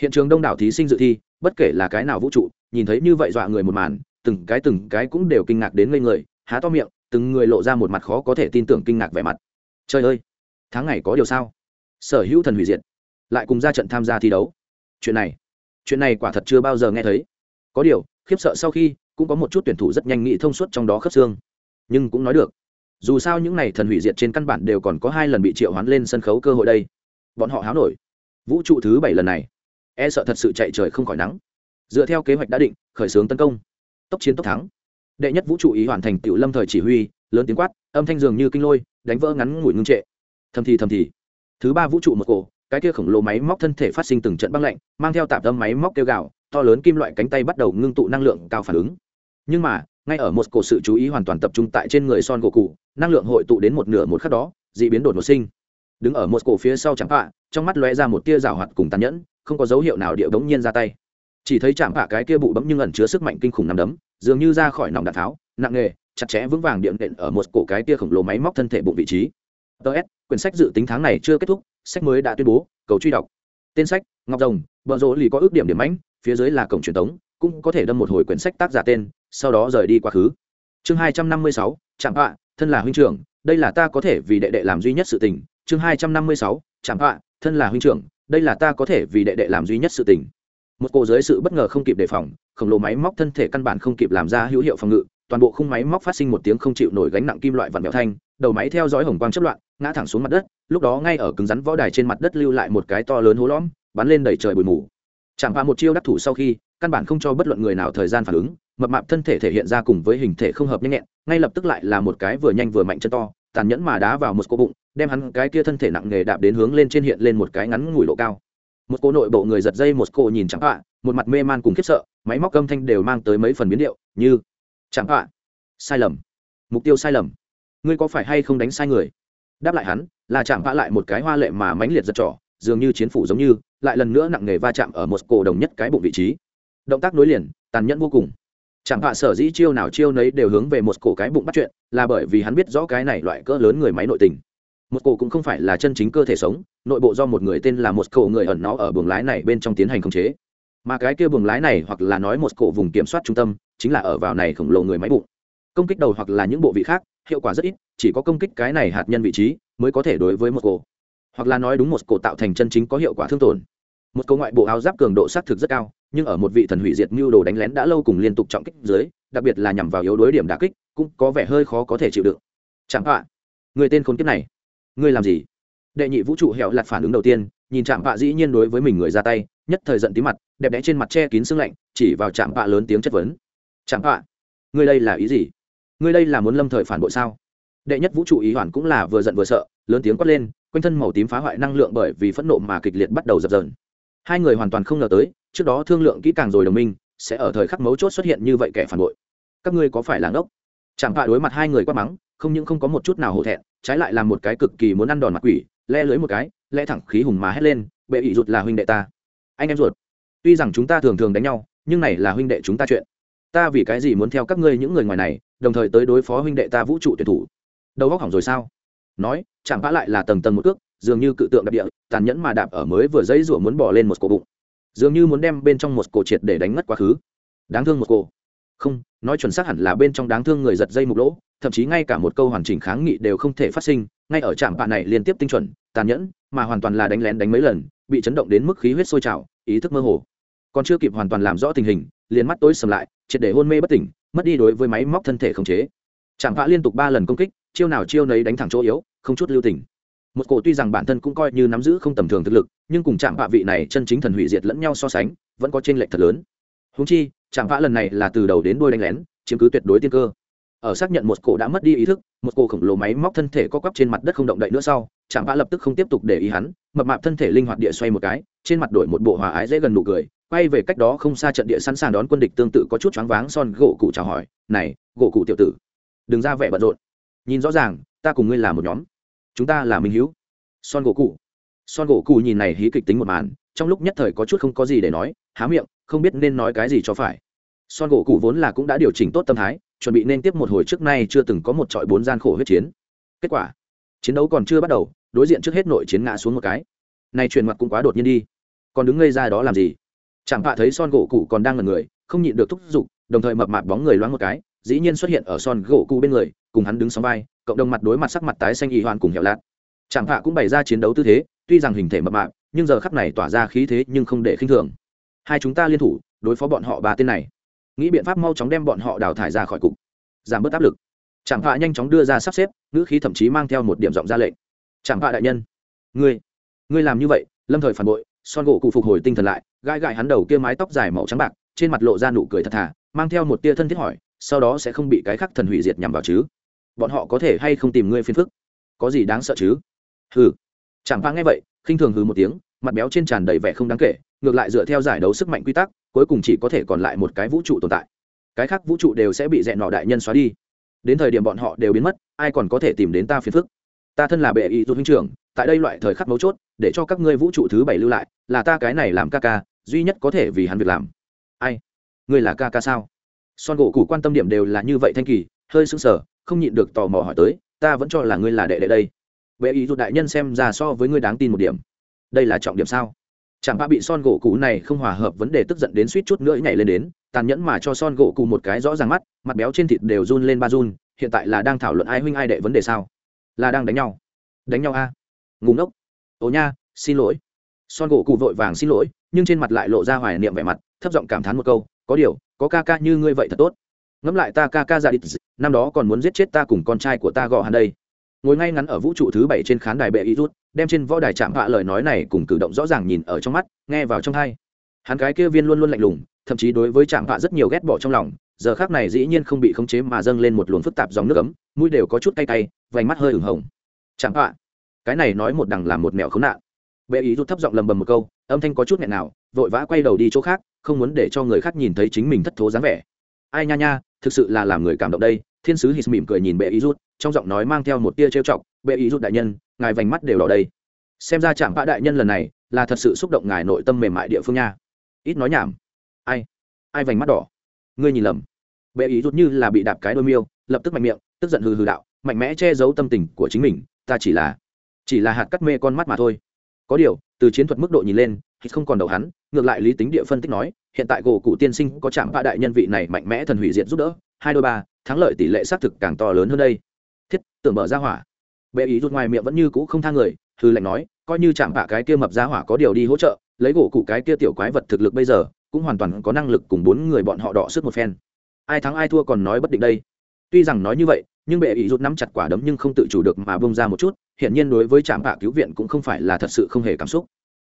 Hiện trường đông đảo thí sinh dự thi, bất kể là cái nào vũ trụ, nhìn thấy như vậy dọa người một màn, từng cái từng cái cũng đều kinh ngạc đến ngây người há to miệng, từng người lộ ra một mặt khó có thể tin tưởng kinh ngạc vẻ mặt. Trời ơi, tháng ngày có điều sao? Sở hữu thần hủy diệt, lại cùng ra trận tham gia thi đấu. Chuyện này chuyện này quả thật chưa bao giờ nghe thấy. Có điều, khiếp sợ sau khi, cũng có một chút tuyển thủ rất nhanh nghĩ thông suốt trong đó khớp xương. Nhưng cũng nói được, dù sao những n à y thần hủy diệt trên căn bản đều còn có hai lần bị triệu hoán lên sân khấu cơ hội đây. Bọn họ háo nổi. Vũ trụ thứ bảy lần này e sợ thật sự chạy trời không khỏi nắng. Dựa theo kế hoạch đã định, khởi xướng tấn công. Tốc chiến tốc thắng đệ nhất vũ trụ ý hoàn thành tiểu lâm thời chỉ huy, lớn tiếng quát, âm thanh dường như kinh lôi, đánh vỡ ngắn ngủi ngưng trệ. Thầm thì thầm thì. Thứ ba vũ trụ một cổ, cái kia khổng lồ máy móc thân thể phát sinh từng trận băng lạnh, mang theo tạp âm máy móc kêu gạo to lớn kim loại cánh tay bắt đầu ngưng tụ năng lượng cao phản ứng. Nhưng mà, ngay ở một cổ sự chú ý hoàn toàn tập trung tại trên người son gỗ cụ năng lượng hội tụ đến một nửa một khắc đó, d ị biến đột ngột sinh. Đứng ở một cổ phía sau chẳng hạ trong mắt lóe ra một tia rào hoạt cùng tàn nhẫn, không có dấu hiệu nào điệu đống nhiên ra tay chỉ thấy chạm hạ cái kia bụ bấm nhưng ẩn chứa sức mạnh kinh khủng nằm đấm, dường như ra khỏi nòng đạn tháo, nặng nghề, chặt chẽ vững vàng điện đệm ở một cổ cái kia khổng lồ máy móc thân thể bụng vị trí. Ts quyển sách dự tính tháng này chưa kết thúc, sách mới đã tuyên bố, cầu truy đọc. Tên sách, ngọc rồng, bờ rỗ lì có ước điểm điểm mãnh, phía dưới là cổng truyền thống, cũng có thể đâm một hồi quyển sách tác giả tên, sau đó rời đi quá khứ. Chương hai trăm năm mươi sáu, chạm họa thân là huynh trưởng, đây là ta có thể vì đệ đệ làm duy nhất sự tình. Chương hai trăm năm mươi sáu, chạm họa thân là huynh trưởng, đây là ta có thể vì đệ đệ làm duy nhất sự tình một cô dưới sự bất ngờ không kịp đề phòng, khổng lồ máy móc thân thể căn bản không kịp làm ra hữu hiệu phòng ngự, toàn bộ khung máy móc phát sinh một tiếng không chịu nổi gánh nặng kim loại vặn vẹo thanh, đầu máy theo dõi hồng quang chất loạn, ngã thẳng xuống mặt đất, lúc đó ngay ở cứng rắn võ đài trên mặt đất lưu lại một cái to lớn hố lõm, bắn lên đầy trời bụi mù. Chẳng qua một chiêu đắc thủ sau khi, căn bản không cho bất luận người nào thời gian phản ứng, mập mạp thân thể thể hiện ra cùng với hình thể không hợp nhanh nhẹn, ngay lập tức lại là một cái vừa nhanh vừa mạnh chân to, tàn nhẫn mà đá vào một cô bụng, đem hắn cái kia thân thể nặng nghề đạp đến hướng lên trên hiện lên một cái ngắn ngủi độ cao một cô nội bộ người giật dây một cô nhìn chẳng họa một mặt mê man cùng khiếp sợ, máy móc âm thanh đều mang tới mấy phần biến điệu, như chẳng họa sai lầm, mục tiêu sai lầm, ngươi có phải hay không đánh sai người? Đáp lại hắn, là chạm vã lại một cái hoa lệ mà mãnh liệt giật trỏ dường như chiến phủ giống như, lại lần nữa nặng nghề va chạm ở một cổ đồng nhất cái bụng vị trí. Động tác nối liền, tàn nhẫn vô cùng. Chạm vã sở dĩ chiêu nào chiêu nấy đều hướng về một cổ cái bụng bắt chuyện, là bởi vì hắn biết rõ cái này loại cỡ lớn người máy nội tình một cổ cũng không phải là chân chính cơ thể sống, nội bộ do một người tên là một cổ người ẩn nó ở buồng lái này bên trong tiến hành khống chế. Mà cái kia buồng lái này hoặc là nói một cổ vùng kiểm soát trung tâm, chính là ở vào này khổng lồ người máy bụng. Công kích đầu hoặc là những bộ vị khác, hiệu quả rất ít, chỉ có công kích cái này hạt nhân vị trí mới có thể đối với một cổ. Hoặc là nói đúng một cổ tạo thành chân chính có hiệu quả thương tổn. Một cổ ngoại bộ áo giáp cường độ xác thực rất cao, nhưng ở một vị thần hủy diệt mưu đồ đánh lén đã lâu cùng liên tục trọng kích dưới, đặc biệt là nhằm vào yếu đối điểm đà kích, cũng có vẻ hơi khó có thể chịu đựng. Chẳng hạn, người tên khốn kiếp này ngươi làm gì? Đệ nhị vũ trụ hẹo lạt phản ứng đầu tiên, nhìn chạm vạ dĩ nhiên đối với mình người ra tay, nhất thời giận tí mặt, đẹp đẽ trên mặt che kín sưng lạnh, chỉ vào chạm vạ lớn tiếng chất vấn. Chạm vạ, ngươi đây là ý gì? Ngươi đây là muốn lâm thời phản bội sao? Đệ nhất vũ trụ ý hoàn cũng là vừa giận vừa sợ, lớn tiếng quát lên, quanh thân màu tím phá hoại năng lượng bởi vì phẫn nộ mà kịch liệt bắt đầu dập dờn. Hai người hoàn toàn không ngờ tới, trước đó thương lượng kỹ càng rồi đồng minh, sẽ ở thời khắc mấu chốt xuất hiện như vậy kẻ phản bội. Các ngươi có phải là ngốc? Chẳng phải đối mặt hai người quát mắng, không những không có một chút nào hổ thẹn trái lại là một cái cực kỳ muốn ăn đòn mặt quỷ, le lưới một cái, le thẳng khí hùng mà hét lên, bệ ỷ ruột là huynh đệ ta. Anh em ruột. Tuy rằng chúng ta thường thường đánh nhau, nhưng này là huynh đệ chúng ta chuyện. Ta vì cái gì muốn theo các ngươi những người ngoài này, đồng thời tới đối phó huynh đệ ta vũ trụ tuyển thủ? Đầu góc hỏng rồi sao? Nói chẳng vã lại là tầng tầng một cước, dường như cự tượng đạp địa, tàn nhẫn mà đạp ở mới vừa dây rủa muốn bỏ lên một cổ bụng. Dường như muốn đem bên trong một cổ triệt để đánh ngất quá khứ. Đáng thương một cổ không, nói chuẩn xác hẳn là bên trong đáng thương người giật dây mục lỗ, thậm chí ngay cả một câu hoàn chỉnh kháng nghị đều không thể phát sinh, ngay ở trạm bạn này liên tiếp tinh chuẩn, tàn nhẫn, mà hoàn toàn là đánh lén đánh mấy lần, bị chấn động đến mức khí huyết sôi trào, ý thức mơ hồ. Còn chưa kịp hoàn toàn làm rõ tình hình, liền mắt tối sầm lại, triệt để hôn mê bất tỉnh, mất đi đối với máy móc thân thể khống chế. Trạm vạ liên tục ba lần công kích, chiêu nào chiêu nấy đánh thẳng chỗ yếu, không chút lưu tình. Một cổ tuy rằng bản thân cũng coi như nắm giữ không tầm thường thực lực, nhưng cùng trạm vạ vị này chân chính thần hủy diệt lẫn nhau so sánh, vẫn có trên lệch thật lớn húng chi chạm vã lần này là từ đầu đến đôi đánh lén, chiếm cứ tuyệt đối tiên cơ. Ở xác nhận một cổ đã mất đi ý thức, một cổ khổng lồ máy móc thân thể co quắp trên mặt đất không động đậy nữa sau chạm vã lập tức không tiếp tục để ý hắn, mập mạp thân thể linh hoạt địa xoay một cái, trên mặt đổi một bộ hòa ái dễ gần nụ cười, quay về cách đó không xa trận địa sẵn sàng đón quân địch tương tự có chút choáng váng son gỗ cụ chào hỏi, này, gỗ cụ tiểu tử, đừng ra vẻ bận rộn. Nhìn rõ ràng, ta cùng ngươi là một nhóm. Chúng ta là minh hữu son gỗ cụ. Son gỗ cụ nhìn này hí kịch tính một màn, trong lúc nhất thời có chút không có gì để nói há miệng, không biết nên nói cái gì cho phải. Son gỗ cụ vốn là cũng đã điều chỉnh tốt tâm thái, chuẩn bị nên tiếp một hồi trước nay chưa từng có một trọi bốn gian khổ huyết chiến. Kết quả, chiến đấu còn chưa bắt đầu, đối diện trước hết nội chiến ngã xuống một cái. Này truyền mặt cũng quá đột nhiên đi. Còn đứng ngây ra đó làm gì? Chẳng bạ thấy son gỗ cụ còn đang ngần người, không nhịn được thúc giục, đồng thời mập mạp bóng người loáng một cái, dĩ nhiên xuất hiện ở son gỗ cụ bên người, cùng hắn đứng sóng vai, cộng đồng mặt đối mặt sắc mặt tái xanh y hoan cùng hẹo lạt. Chẳng bạ cũng bày ra chiến đấu tư thế, tuy rằng hình thể mập mạp, nhưng giờ khắp này tỏa ra khí thế nhưng không để khinh thường hai chúng ta liên thủ, đối phó bọn họ ba tên này. Nghĩ biện pháp mau chóng đem bọn họ đào thải ra khỏi cục. Giảm bớt áp lực. Chẳng bạ nhanh chóng đưa ra sắp xếp, ngữ khí thậm chí mang theo một điểm giọng ra lệnh. Chẳng bạ đại nhân. Ngươi ngươi làm như vậy, lâm thời phản bội, son gỗ cụ phục hồi tinh thần lại gai gãi hắn đầu kia mái tóc dài màu trắng bạc, trên mặt lộ ra nụ cười thật thà, mang theo một tia thân thiết hỏi, sau đó sẽ không bị cái khắc thần hủy diệt nhằm vào chứ? Bọn họ có thể hay không tìm ngươi phiền phức? Có gì đáng sợ chứ? Hừ. Chẳng phá nghe vậy, khinh thường hừ một tiếng, mặt béo trên tràn đầy vẻ không đáng kể ngược lại dựa theo giải đấu sức mạnh quy tắc, cuối cùng chỉ có thể còn lại một cái vũ trụ tồn tại. Cái khác vũ trụ đều sẽ bị dẹn nọ đại nhân xóa đi. Đến thời điểm bọn họ đều biến mất, ai còn có thể tìm đến ta phiền phức? Ta thân là bệ y rút huynh trưởng, tại đây loại thời khắc mấu chốt, để cho các ngươi vũ trụ thứ bảy lưu lại, là ta cái này làm ca ca, duy nhất có thể vì hắn việc làm. Ai? Ngươi là ca ca sao? Son gỗ cụ quan tâm điểm đều là như vậy thanh kỳ, hơi sững sờ, không nhịn được tò mò hỏi tới, ta vẫn cho là ngươi là đệ đệ đây. Bệ y rút đại nhân xem ra so với ngươi đáng tin một điểm. Đây là trọng điểm sao? Chẳng ba bị son gỗ cụ này không hòa hợp vấn đề tức giận đến suýt chút nữa nhảy lên đến, tàn nhẫn mà cho son gỗ cụ một cái rõ ràng mắt, mặt béo trên thịt đều run lên ba run, hiện tại là đang thảo luận ai huynh ai đệ vấn đề sao? Là đang đánh nhau. Đánh nhau a? À? ngủ ngốc. Ồ nha, xin lỗi. Son gỗ cụ vội vàng xin lỗi, nhưng trên mặt lại lộ ra hoài niệm vẻ mặt, thấp giọng cảm thán một câu, có điều, có ca ca như ngươi vậy thật tốt. Ngẫm lại ta ca ca ra đi, năm đó còn muốn giết chết ta cùng con trai của ta gọ hắn đây ngồi ngay ngắn ở vũ trụ thứ bảy trên khán đài bệ y rút, đem trên võ đài chạm họa lời nói này cùng cử động rõ ràng nhìn ở trong mắt, nghe vào trong thai hắn cái kia viên luôn luôn lạnh lùng, thậm chí đối với chạm họa rất nhiều ghét bỏ trong lòng, giờ khác này dĩ nhiên không bị khống chế mà dâng lên một luồng phức tạp dòng nước ấm, mũi đều có chút cay cay, vành mắt hơi ửng hồng. Chạm họa cái này nói một đằng làm một mẹo khốn nạn. Bệ ý rút thấp giọng lầm bầm một câu, âm thanh có chút nghẹn nào, vội vã quay đầu đi chỗ khác, không muốn để cho người khác nhìn thấy chính mình thất thố dáng vẻ. Ai nha nha, thực sự là làm người cảm động đây, thiên sứ hít mỉm cười nhìn bệ ý rút trong giọng nói mang theo một tia trêu chọc, bệ ý rút đại nhân, ngài vành mắt đều đỏ đây. Xem ra chạm bạ đại nhân lần này là thật sự xúc động ngài nội tâm mềm mại địa phương nha. Ít nói nhảm. Ai? Ai vành mắt đỏ? Ngươi nhìn lầm. Bệ ý rút như là bị đạp cái đôi miêu, lập tức mạnh miệng, tức giận hừ hừ đạo, mạnh mẽ che giấu tâm tình của chính mình, ta chỉ là chỉ là hạt cắt mê con mắt mà thôi. Có điều, từ chiến thuật mức độ nhìn lên, thì không còn đầu hắn, ngược lại lý tính địa phân tích nói, hiện tại gỗ cụ tiên sinh có chạm bạ đại nhân vị này mạnh mẽ thần hủy diệt giúp đỡ, hai đôi ba, thắng lợi tỷ lệ xác thực càng to lớn hơn đây thiết, tưởng mở ra hỏa. Bệ ý rút ngoài miệng vẫn như cũ không thang người hư lệnh nói, coi như chạm bạ cái kia mập ra hỏa có điều đi hỗ trợ, lấy gỗ cụ cái kia tiểu quái vật thực lực bây giờ, cũng hoàn toàn có năng lực cùng bốn người bọn họ đọ sức một phen. Ai thắng ai thua còn nói bất định đây. Tuy rằng nói như vậy, nhưng bệ ý rút nắm chặt quả đấm nhưng không tự chủ được mà bông ra một chút, hiển nhiên đối với trạm bạ cứu viện cũng không phải là thật sự không hề cảm xúc.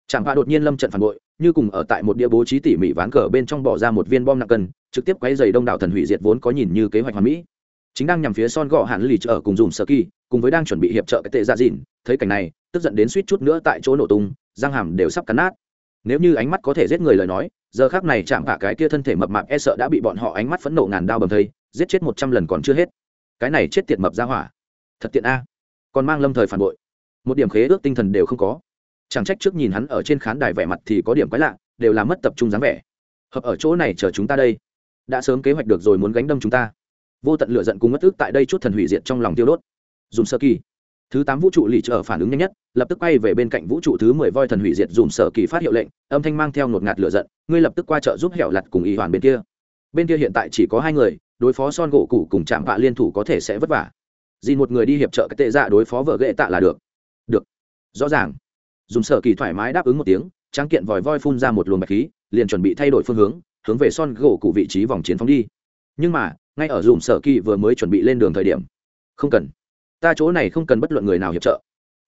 Trạm bạ đột nhiên lâm trận phản bội, như cùng ở tại một địa bố trí tỉ mỉ ván cờ bên trong bỏ ra một viên bom nặng cân, trực tiếp quay dày đông đảo thần hủy diệt vốn có nhìn như kế hoạch hoàn mỹ chính đang nhằm phía son gọ hạn lì ở cùng dùng sơ kỳ, cùng với đang chuẩn bị hiệp trợ cái tệ dạ dìn. Thấy cảnh này, tức giận đến suýt chút nữa tại chỗ nổ tung, răng hàm đều sắp cắn nát. Nếu như ánh mắt có thể giết người lời nói, giờ khác này chạm bạ cái kia thân thể mập mạp e sợ đã bị bọn họ ánh mắt phẫn nộ ngàn đao bầm thây, giết chết một trăm lần còn chưa hết. Cái này chết tiệt mập ra hỏa. Thật tiện a. Còn mang lâm thời phản bội. Một điểm khế ước tinh thần đều không có. Chẳng trách trước nhìn hắn ở trên khán đài vẻ mặt thì có điểm quái lạ, đều là mất tập trung dáng vẻ. Hợp ở chỗ này chờ chúng ta đây. Đã sớm kế hoạch được rồi muốn gánh đâm chúng ta vô tận lửa giận cùng mất ức tại đây chút thần hủy diệt trong lòng tiêu đốt. Dùng sơ kỳ. Thứ tám vũ trụ lì trở phản ứng nhanh nhất, lập tức quay về bên cạnh vũ trụ thứ mười voi thần hủy diệt dùng sở kỳ phát hiệu lệnh, âm thanh mang theo ngột ngạt lửa giận, ngươi lập tức qua chợ giúp hẻo lặt cùng y hoàn bên kia. Bên kia hiện tại chỉ có hai người, đối phó son gỗ cụ cùng chạm vạ liên thủ có thể sẽ vất vả. Dì một người đi hiệp trợ cái tệ dạ đối phó vợ ghệ tạ là được. Được. Rõ ràng. Dùng sở kỳ thoải mái đáp ứng một tiếng, tráng kiện vòi voi phun ra một luồng bạch khí, liền chuẩn bị thay đổi phương hướng hướng về son gỗ cụ vị trí vòng chiến phóng đi. Nhưng mà ngay ở dùm sở kỳ vừa mới chuẩn bị lên đường thời điểm. Không cần. Ta chỗ này không cần bất luận người nào hiệp trợ.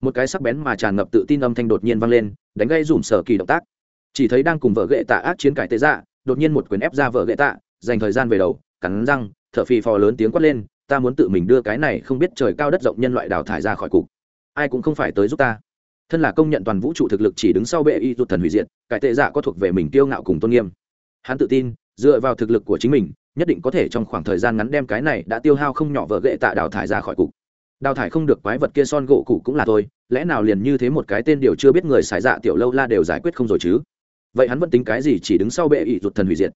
Một cái sắc bén mà tràn ngập tự tin âm thanh đột nhiên vang lên, đánh gây dùm sở kỳ động tác. Chỉ thấy đang cùng vợ ghệ tạ ác chiến cải tế dạ đột nhiên một quyền ép ra vợ ghệ tạ, dành thời gian về đầu, cắn răng, thở phì phò lớn tiếng quát lên, ta muốn tự mình đưa cái này không biết trời cao đất rộng nhân loại đào thải ra khỏi cục. Ai cũng không phải tới giúp ta. Thân là công nhận toàn vũ trụ thực lực chỉ đứng sau bệ y rụt thần hủy diệt, cải tệ dạ có thuộc về mình kiêu ngạo cùng tôn nghiêm. Hắn tự tin, dựa vào thực lực của chính mình nhất định có thể trong khoảng thời gian ngắn đem cái này đã tiêu hao không nhỏ vợ gệ tạ đào thải ra khỏi cục. Đào thải không được quái vật kia son gỗ cụ cũng là thôi, lẽ nào liền như thế một cái tên điều chưa biết người xài dạ tiểu lâu la đều giải quyết không rồi chứ? Vậy hắn vẫn tính cái gì chỉ đứng sau bệ ỷ rụt thần hủy diệt?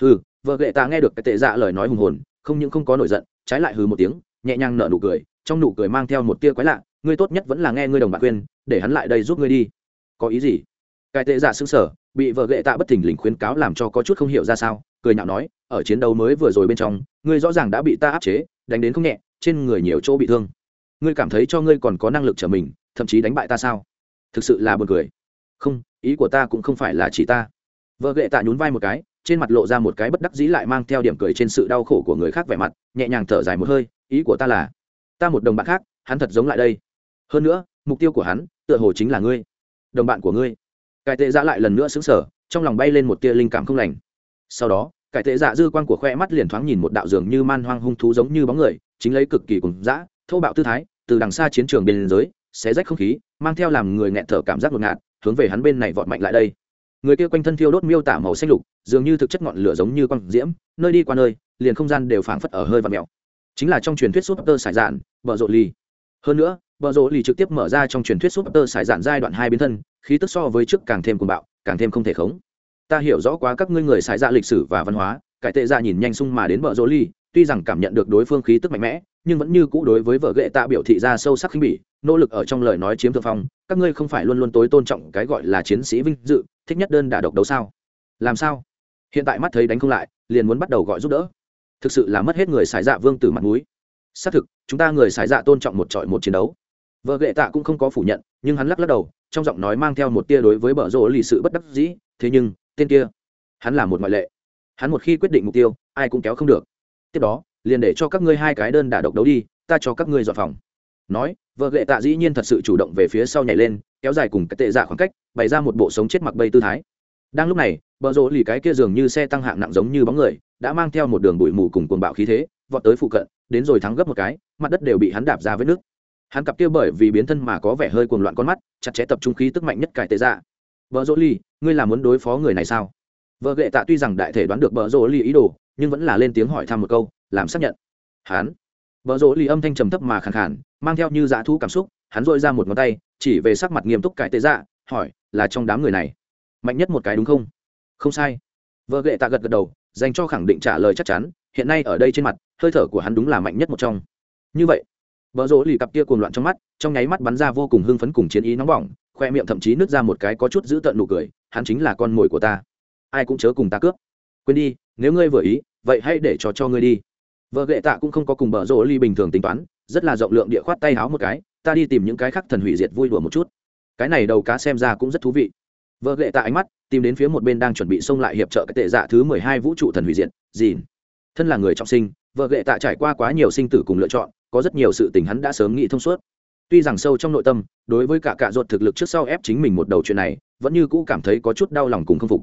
Hừ vợ gệ tạ nghe được cái tệ dạ lời nói hùng hồn, không những không có nổi giận, trái lại hừ một tiếng, nhẹ nhàng nở nụ cười, trong nụ cười mang theo một tia quái lạ, ngươi tốt nhất vẫn là nghe ngươi đồng bạn khuyên, để hắn lại đây giúp ngươi đi. Có ý gì? Cái tệ dạ xứng sở bị vợ gệ tạ bất thình lình khuyến cáo làm cho có chút không hiểu ra sao, cười nhạo nói ở chiến đấu mới vừa rồi bên trong, ngươi rõ ràng đã bị ta áp chế, đánh đến không nhẹ, trên người nhiều chỗ bị thương. Ngươi cảm thấy cho ngươi còn có năng lực trở mình, thậm chí đánh bại ta sao? Thực sự là buồn cười. Không, ý của ta cũng không phải là chỉ ta. Vợ ghệ tạ nhún vai một cái, trên mặt lộ ra một cái bất đắc dĩ lại mang theo điểm cười trên sự đau khổ của người khác vẻ mặt, nhẹ nhàng thở dài một hơi, ý của ta là, ta một đồng bạn khác, hắn thật giống lại đây. Hơn nữa, mục tiêu của hắn, tựa hồ chính là ngươi. Đồng bạn của ngươi. Cải tệ dạ lại lần nữa xứng sở trong lòng bay lên một tia linh cảm không lành. Sau đó cải tệ dạ dư quan của khoe mắt liền thoáng nhìn một đạo dường như man hoang hung thú giống như bóng người, chính lấy cực kỳ cùng dã, thô bạo tư thái, từ đằng xa chiến trường biên giới xé rách không khí, mang theo làm người nghẹn thở cảm giác ngột ngạt, hướng về hắn bên này vọt mạnh lại đây. Người kia quanh thân thiêu đốt miêu tả màu xanh lục, dường như thực chất ngọn lửa giống như quang diễm, nơi đi qua nơi, liền không gian đều phảng phất ở hơi và mèo. Chính là trong truyền thuyết súp tơ sải dạn bờ rộ ly hơn nữa bờ rộ ly trực tiếp mở ra trong truyền thuyết súp tơ sải dạn giai đoạn hai biến thân, khí tức so với trước càng thêm cuồng bạo, càng thêm không thể khống ta hiểu rõ quá các ngươi người xài ra dạ lịch sử và văn hóa, cải tệ ra nhìn nhanh sung mà đến vợ dỗ ly, tuy rằng cảm nhận được đối phương khí tức mạnh mẽ, nhưng vẫn như cũ đối với vợ ghệ tạ biểu thị ra sâu sắc khinh bỉ, nỗ lực ở trong lời nói chiếm thượng phong, các ngươi không phải luôn luôn tối tôn trọng cái gọi là chiến sĩ vinh dự, thích nhất đơn đả độc đấu sao? Làm sao? Hiện tại mắt thấy đánh không lại, liền muốn bắt đầu gọi giúp đỡ. Thực sự là mất hết người xài dạ vương từ mặt núi xác thực, chúng ta người xài dạ tôn trọng một trọi một chiến đấu. Vợ ghệ tạ cũng không có phủ nhận, nhưng hắn lắc lắc đầu, trong giọng nói mang theo một tia đối với bờ rỗ lì sự bất đắc dĩ, thế nhưng tên kia. Hắn là một ngoại lệ. Hắn một khi quyết định mục tiêu, ai cũng kéo không được. Tiếp đó, liền để cho các ngươi hai cái đơn đả độc đấu đi, ta cho các ngươi dọn phòng. Nói, vợ ghệ tạ dĩ nhiên thật sự chủ động về phía sau nhảy lên, kéo dài cùng cái tệ dạ khoảng cách, bày ra một bộ sống chết mặc bây tư thái. Đang lúc này, bờ rỗ lì cái kia dường như xe tăng hạng nặng giống như bóng người, đã mang theo một đường bụi mù cùng cuồng bạo khí thế, vọt tới phụ cận, đến rồi thắng gấp một cái, mặt đất đều bị hắn đạp ra vết nước hắn cặp kia bởi vì biến thân mà có vẻ hơi cuồng loạn con mắt, chặt chẽ tập trung khí tức mạnh nhất cải tệ dạ vợ rỗ ly ngươi là muốn đối phó người này sao? Vợ ghệ tạ tuy rằng đại thể đoán được vợ rỗ ly ý đồ, nhưng vẫn là lên tiếng hỏi thăm một câu, làm xác nhận. Hắn vợ rỗ Ly âm thanh trầm thấp mà khàn khàn, mang theo như dã thú cảm xúc, hắn dội ra một ngón tay, chỉ về sắc mặt nghiêm túc cải tệ dạ hỏi, là trong đám người này, mạnh nhất một cái đúng không? Không sai. Vợ ghệ tạ gật gật đầu, dành cho khẳng định trả lời chắc chắn, hiện nay ở đây trên mặt, hơi thở của hắn đúng là mạnh nhất một trong. Như vậy vợ rỗ lì cặp kia cuồng loạn trong mắt, trong nháy mắt bắn ra vô cùng hưng phấn cùng chiến ý nóng bỏng khoe miệng thậm chí nứt ra một cái có chút giữ tận nụ cười, hắn chính là con mồi của ta. Ai cũng chớ cùng ta cướp. Quên đi, nếu ngươi vừa ý, vậy hãy để cho cho ngươi đi. Vợ ghệ tạ cũng không có cùng bờ rỗ ly bình thường tính toán, rất là rộng lượng địa khoát tay háo một cái, ta đi tìm những cái khác thần hủy diệt vui đùa một chút. Cái này đầu cá xem ra cũng rất thú vị. Vợ ghệ tạ ánh mắt, tìm đến phía một bên đang chuẩn bị xông lại hiệp trợ cái tệ dạ thứ mười hai vũ trụ thần hủy diệt, dìn. Thân là người trọng sinh, vợ ghệ tạ trải qua quá nhiều sinh tử cùng lựa chọn, có rất nhiều sự tình hắn đã sớm nghĩ thông suốt tuy rằng sâu trong nội tâm, đối với cả cạ ruột thực lực trước sau ép chính mình một đầu chuyện này, vẫn như cũ cảm thấy có chút đau lòng cùng k phục.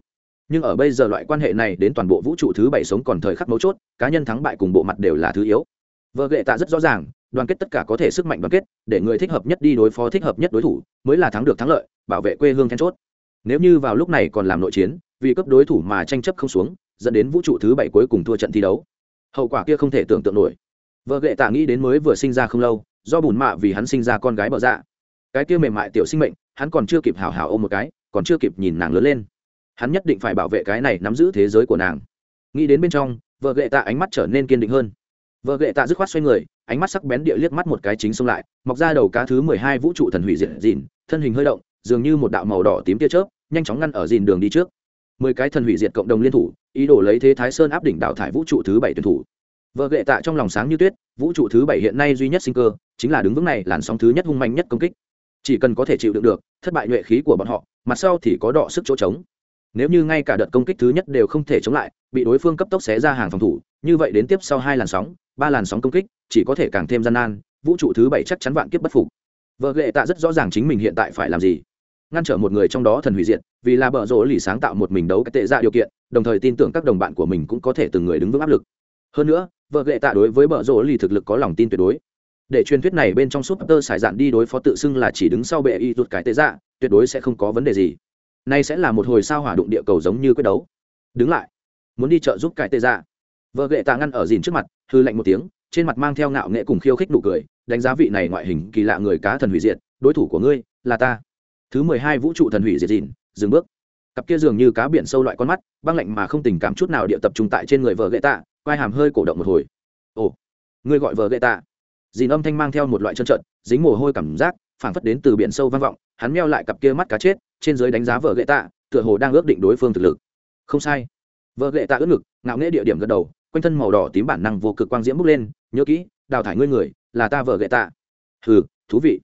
Nhưng ở bây giờ loại quan hệ này đến toàn bộ vũ trụ thứ bảy sống còn thời khắc mấu chốt, cá nhân thắng bại cùng bộ mặt đều là thứ yếu. Vợ ghệ tạ rất rõ ràng, đoàn kết tất cả có thể sức mạnh đoàn kết, để người thích hợp nhất đi đối phó thích hợp nhất đối thủ, mới là thắng được thắng lợi, bảo vệ quê hương then chốt. Nếu như vào lúc này còn làm nội chiến, vì cấp đối thủ mà tranh chấp không xuống, dẫn đến vũ trụ thứ bảy cuối cùng thua trận thi đấu. Hậu quả kia không thể tưởng tượng nổi. Vợ ghệ tạ nghĩ đến mới vừa sinh ra không lâu do bùn mạ vì hắn sinh ra con gái bờ dạ. Cái kia mềm mại tiểu sinh mệnh, hắn còn chưa kịp hào hào ôm một cái, còn chưa kịp nhìn nàng lớn lên. Hắn nhất định phải bảo vệ cái này nắm giữ thế giới của nàng. Nghĩ đến bên trong, vợ gệ tạ ánh mắt trở nên kiên định hơn. Vợ gệ tạ dứt khoát xoay người, ánh mắt sắc bén địa liếc mắt một cái chính xông lại, mọc ra đầu cá thứ mười hai vũ trụ thần hủy diệt dìn thân hình hơi động, dường như một đạo màu đỏ tím tia chớp, nhanh chóng ngăn ở dìn đường đi trước. Mười cái thần hủy diệt cộng đồng liên thủ, ý đồ lấy thế thái sơn áp đỉnh đảo thải vũ trụ thứ bảy tuyển thủ vợ ghệ tạ trong lòng sáng như tuyết, vũ trụ thứ bảy hiện nay duy nhất sinh cơ, chính là đứng vững này, làn sóng thứ nhất hung mạnh nhất công kích. Chỉ cần có thể chịu đựng được, thất bại nhuệ khí của bọn họ, mặt sau thì có đọ sức chỗ trống. Nếu như ngay cả đợt công kích thứ nhất đều không thể chống lại, bị đối phương cấp tốc xé ra hàng phòng thủ, như vậy đến tiếp sau hai làn sóng, ba làn sóng công kích, chỉ có thể càng thêm gian nan, vũ trụ thứ bảy chắc chắn vạn kiếp bất phục. Vợ ghệ tạ rất rõ ràng chính mình hiện tại phải làm gì. Ngăn trở một người trong đó thần hủy diệt, vì là bợ rỗ lì sáng tạo một mình đấu cái tệ ra điều kiện, đồng thời tin tưởng các đồng bạn của mình cũng có thể từng người đứng vững áp lực hơn nữa, vợ ghệ tạ đối với bợ rỗ lì thực lực có lòng tin tuyệt đối. Để truyền thuyết này bên trong súp tơ sải dạn đi đối phó tự xưng là chỉ đứng sau bệ y rụt cái tệ dạ tuyệt đối sẽ không có vấn đề gì. Nay sẽ là một hồi sao hỏa đụng địa cầu giống như quyết đấu. Đứng lại. Muốn đi chợ giúp cải tê ra dạ. vợ ghệ tạ ngăn ở dìn trước mặt, hư lạnh một tiếng, trên mặt mang theo ngạo nghệ cùng khiêu khích nụ cười, đánh giá vị này ngoại hình kỳ lạ người cá thần hủy diệt, đối thủ của ngươi là ta. Thứ mười hai vũ trụ thần hủy diệt dìn, dừng bước. Cặp kia dường như cá biển sâu loại con mắt, băng lạnh mà không tình cảm chút nào địa tập trung tại trên người vợ ghệ tạ quai hàm hơi cổ động một hồi. Ồ, ngươi gọi vợ ghệ tạ dìn âm thanh mang theo một loại chân trận dính mồ hôi cảm giác, phảng phất đến từ biển sâu vang vọng, hắn meo lại cặp kia mắt cá chết, trên dưới đánh giá vợ gậy tạ tựa hồ đang ước định đối phương thực lực. Không sai. Vợ gậy tạ ước ngực, ngạo nghễ địa điểm gật đầu, quanh thân màu đỏ tím bản năng vô cực quang diễm bước lên, nhớ kỹ, đào thải ngươi người, là ta vợ gậy tạ hừ, thú vị.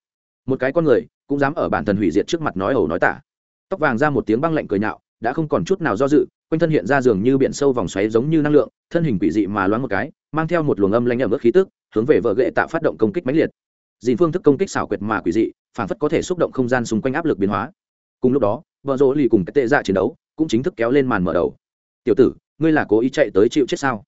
Một cái con người, cũng dám ở bản thân hủy diệt trước mặt nói ẩu nói tả. Tóc vàng ra một tiếng băng lạnh cười nhạo, đã không còn chút nào do dự quanh thân hiện ra dường như biển sâu vòng xoáy giống như năng lượng, thân hình quỷ dị mà loáng một cái, mang theo một luồng âm lanh ở mức khí tức, hướng về vợ gậy tạ phát động công kích mãnh liệt. Dìn phương thức công kích xảo quyệt mà quỷ dị, phản phất có thể xúc động không gian xung quanh áp lực biến hóa. Cùng lúc đó, vợ rỗ lì cùng cái tệ dạ chiến đấu cũng chính thức kéo lên màn mở đầu. Tiểu tử, ngươi là cố ý chạy tới chịu chết sao?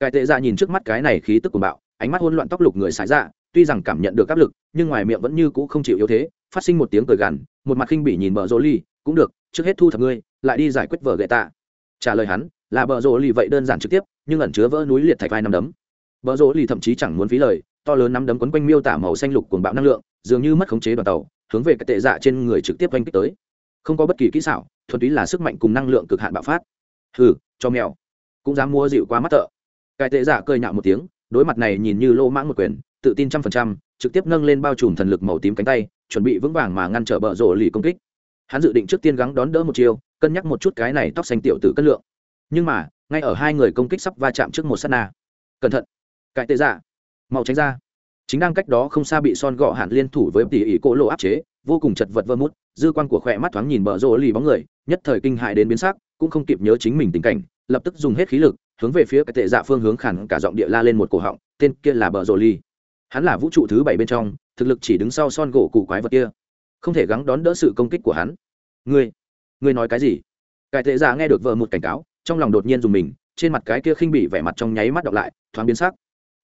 Cái tệ dạ nhìn trước mắt cái này khí tức của bạo, ánh mắt hỗn loạn tóc lục người xài dạ tuy rằng cảm nhận được áp lực, nhưng ngoài miệng vẫn như cũ không chịu yếu thế, phát sinh một tiếng cười gằn, một mặt khinh bỉ nhìn vợ rỗ lì, cũng được, trước hết thu thập ngươi, lại đi giải quyết vợ gậy tạ trả lời hắn, là bờ rỗ lì vậy đơn giản trực tiếp, nhưng ẩn chứa vỡ núi liệt thạch vai năm đấm. Bờ rỗ lì thậm chí chẳng muốn phí lời, to lớn nắm đấm quấn quanh miêu tả màu xanh lục cuồng bạo năng lượng, dường như mất khống chế đoàn tàu, hướng về cái tệ dạ trên người trực tiếp oanh kích tới. Không có bất kỳ kỹ xảo, thuần túy là sức mạnh cùng năng lượng cực hạn bạo phát. Hừ, cho mèo. Cũng dám mua dịu qua mắt thợ. Cái tệ dạ cười nhạo một tiếng, đối mặt này nhìn như lô mãng một quyền, tự tin trăm phần trăm, trực tiếp nâng lên bao trùm thần lực màu tím cánh tay, chuẩn bị vững vàng mà ngăn trở bờ rỗ lì công kích hắn dự định trước tiên gắng đón đỡ một chiêu, cân nhắc một chút cái này tóc xanh tiểu tử cân lượng. Nhưng mà, ngay ở hai người công kích sắp va chạm trước một sát na. Cẩn thận! Cãi tệ dạ! Mau tránh ra! Chính đang cách đó không xa bị son gọ hạn liên thủ với tỉ ỉ cỗ lộ áp chế, vô cùng chật vật vơ mút, dư quan của khỏe mắt thoáng nhìn bờ rô lì bóng người, nhất thời kinh hại đến biến sắc, cũng không kịp nhớ chính mình tình cảnh, lập tức dùng hết khí lực, hướng về phía cái tệ dạ phương hướng khẳng cả giọng địa la lên một cổ họng, tên kia là bờ rô lì. Hắn là vũ trụ thứ bảy bên trong, thực lực chỉ đứng sau son gỗ củ quái vật kia không thể gắng đón đỡ sự công kích của hắn. Ngươi ngươi nói cái gì? Cái tệ giả nghe được vợ một cảnh cáo, trong lòng đột nhiên dùng mình, trên mặt cái kia khinh bị vẻ mặt trong nháy mắt đọc lại, thoáng biến sắc.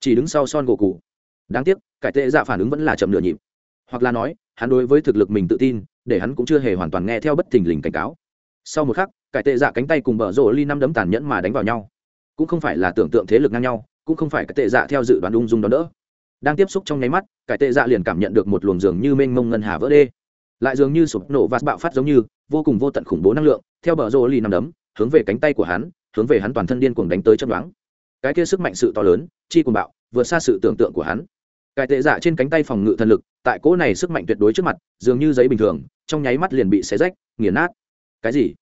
Chỉ đứng sau son gỗ cụ đáng tiếc, cải tệ giả phản ứng vẫn là chậm nửa nhịp. Hoặc là nói, hắn đối với thực lực mình tự tin, để hắn cũng chưa hề hoàn toàn nghe theo bất thình lình cảnh cáo. Sau một khắc, cải tệ dạ cánh tay cùng bờ rổ ly năm đấm tàn nhẫn mà đánh vào nhau. Cũng không phải là tưởng tượng thế lực ngang nhau, cũng không phải cái tệ dạ theo dự đoán ung dung đó nữa đang tiếp xúc trong nháy mắt, cải tệ dạ liền cảm nhận được một luồng dường như mênh mông ngân hà vỡ đê lại dường như sụp nổ và bạo phát giống như, vô cùng vô tận khủng bố năng lượng, theo bờ rô ly nằm đấm, hướng về cánh tay của hắn, hướng về hắn toàn thân điên cuồng đánh tới chân đoán cái kia sức mạnh sự to lớn, chi cuồng bạo, vượt xa sự tưởng tượng của hắn. Cải tệ giả trên cánh tay phòng ngự thần lực, tại cỗ này sức mạnh tuyệt đối trước mặt, dường như giấy bình thường, trong nháy mắt liền bị xé rách, nghiền nát. Cái gì?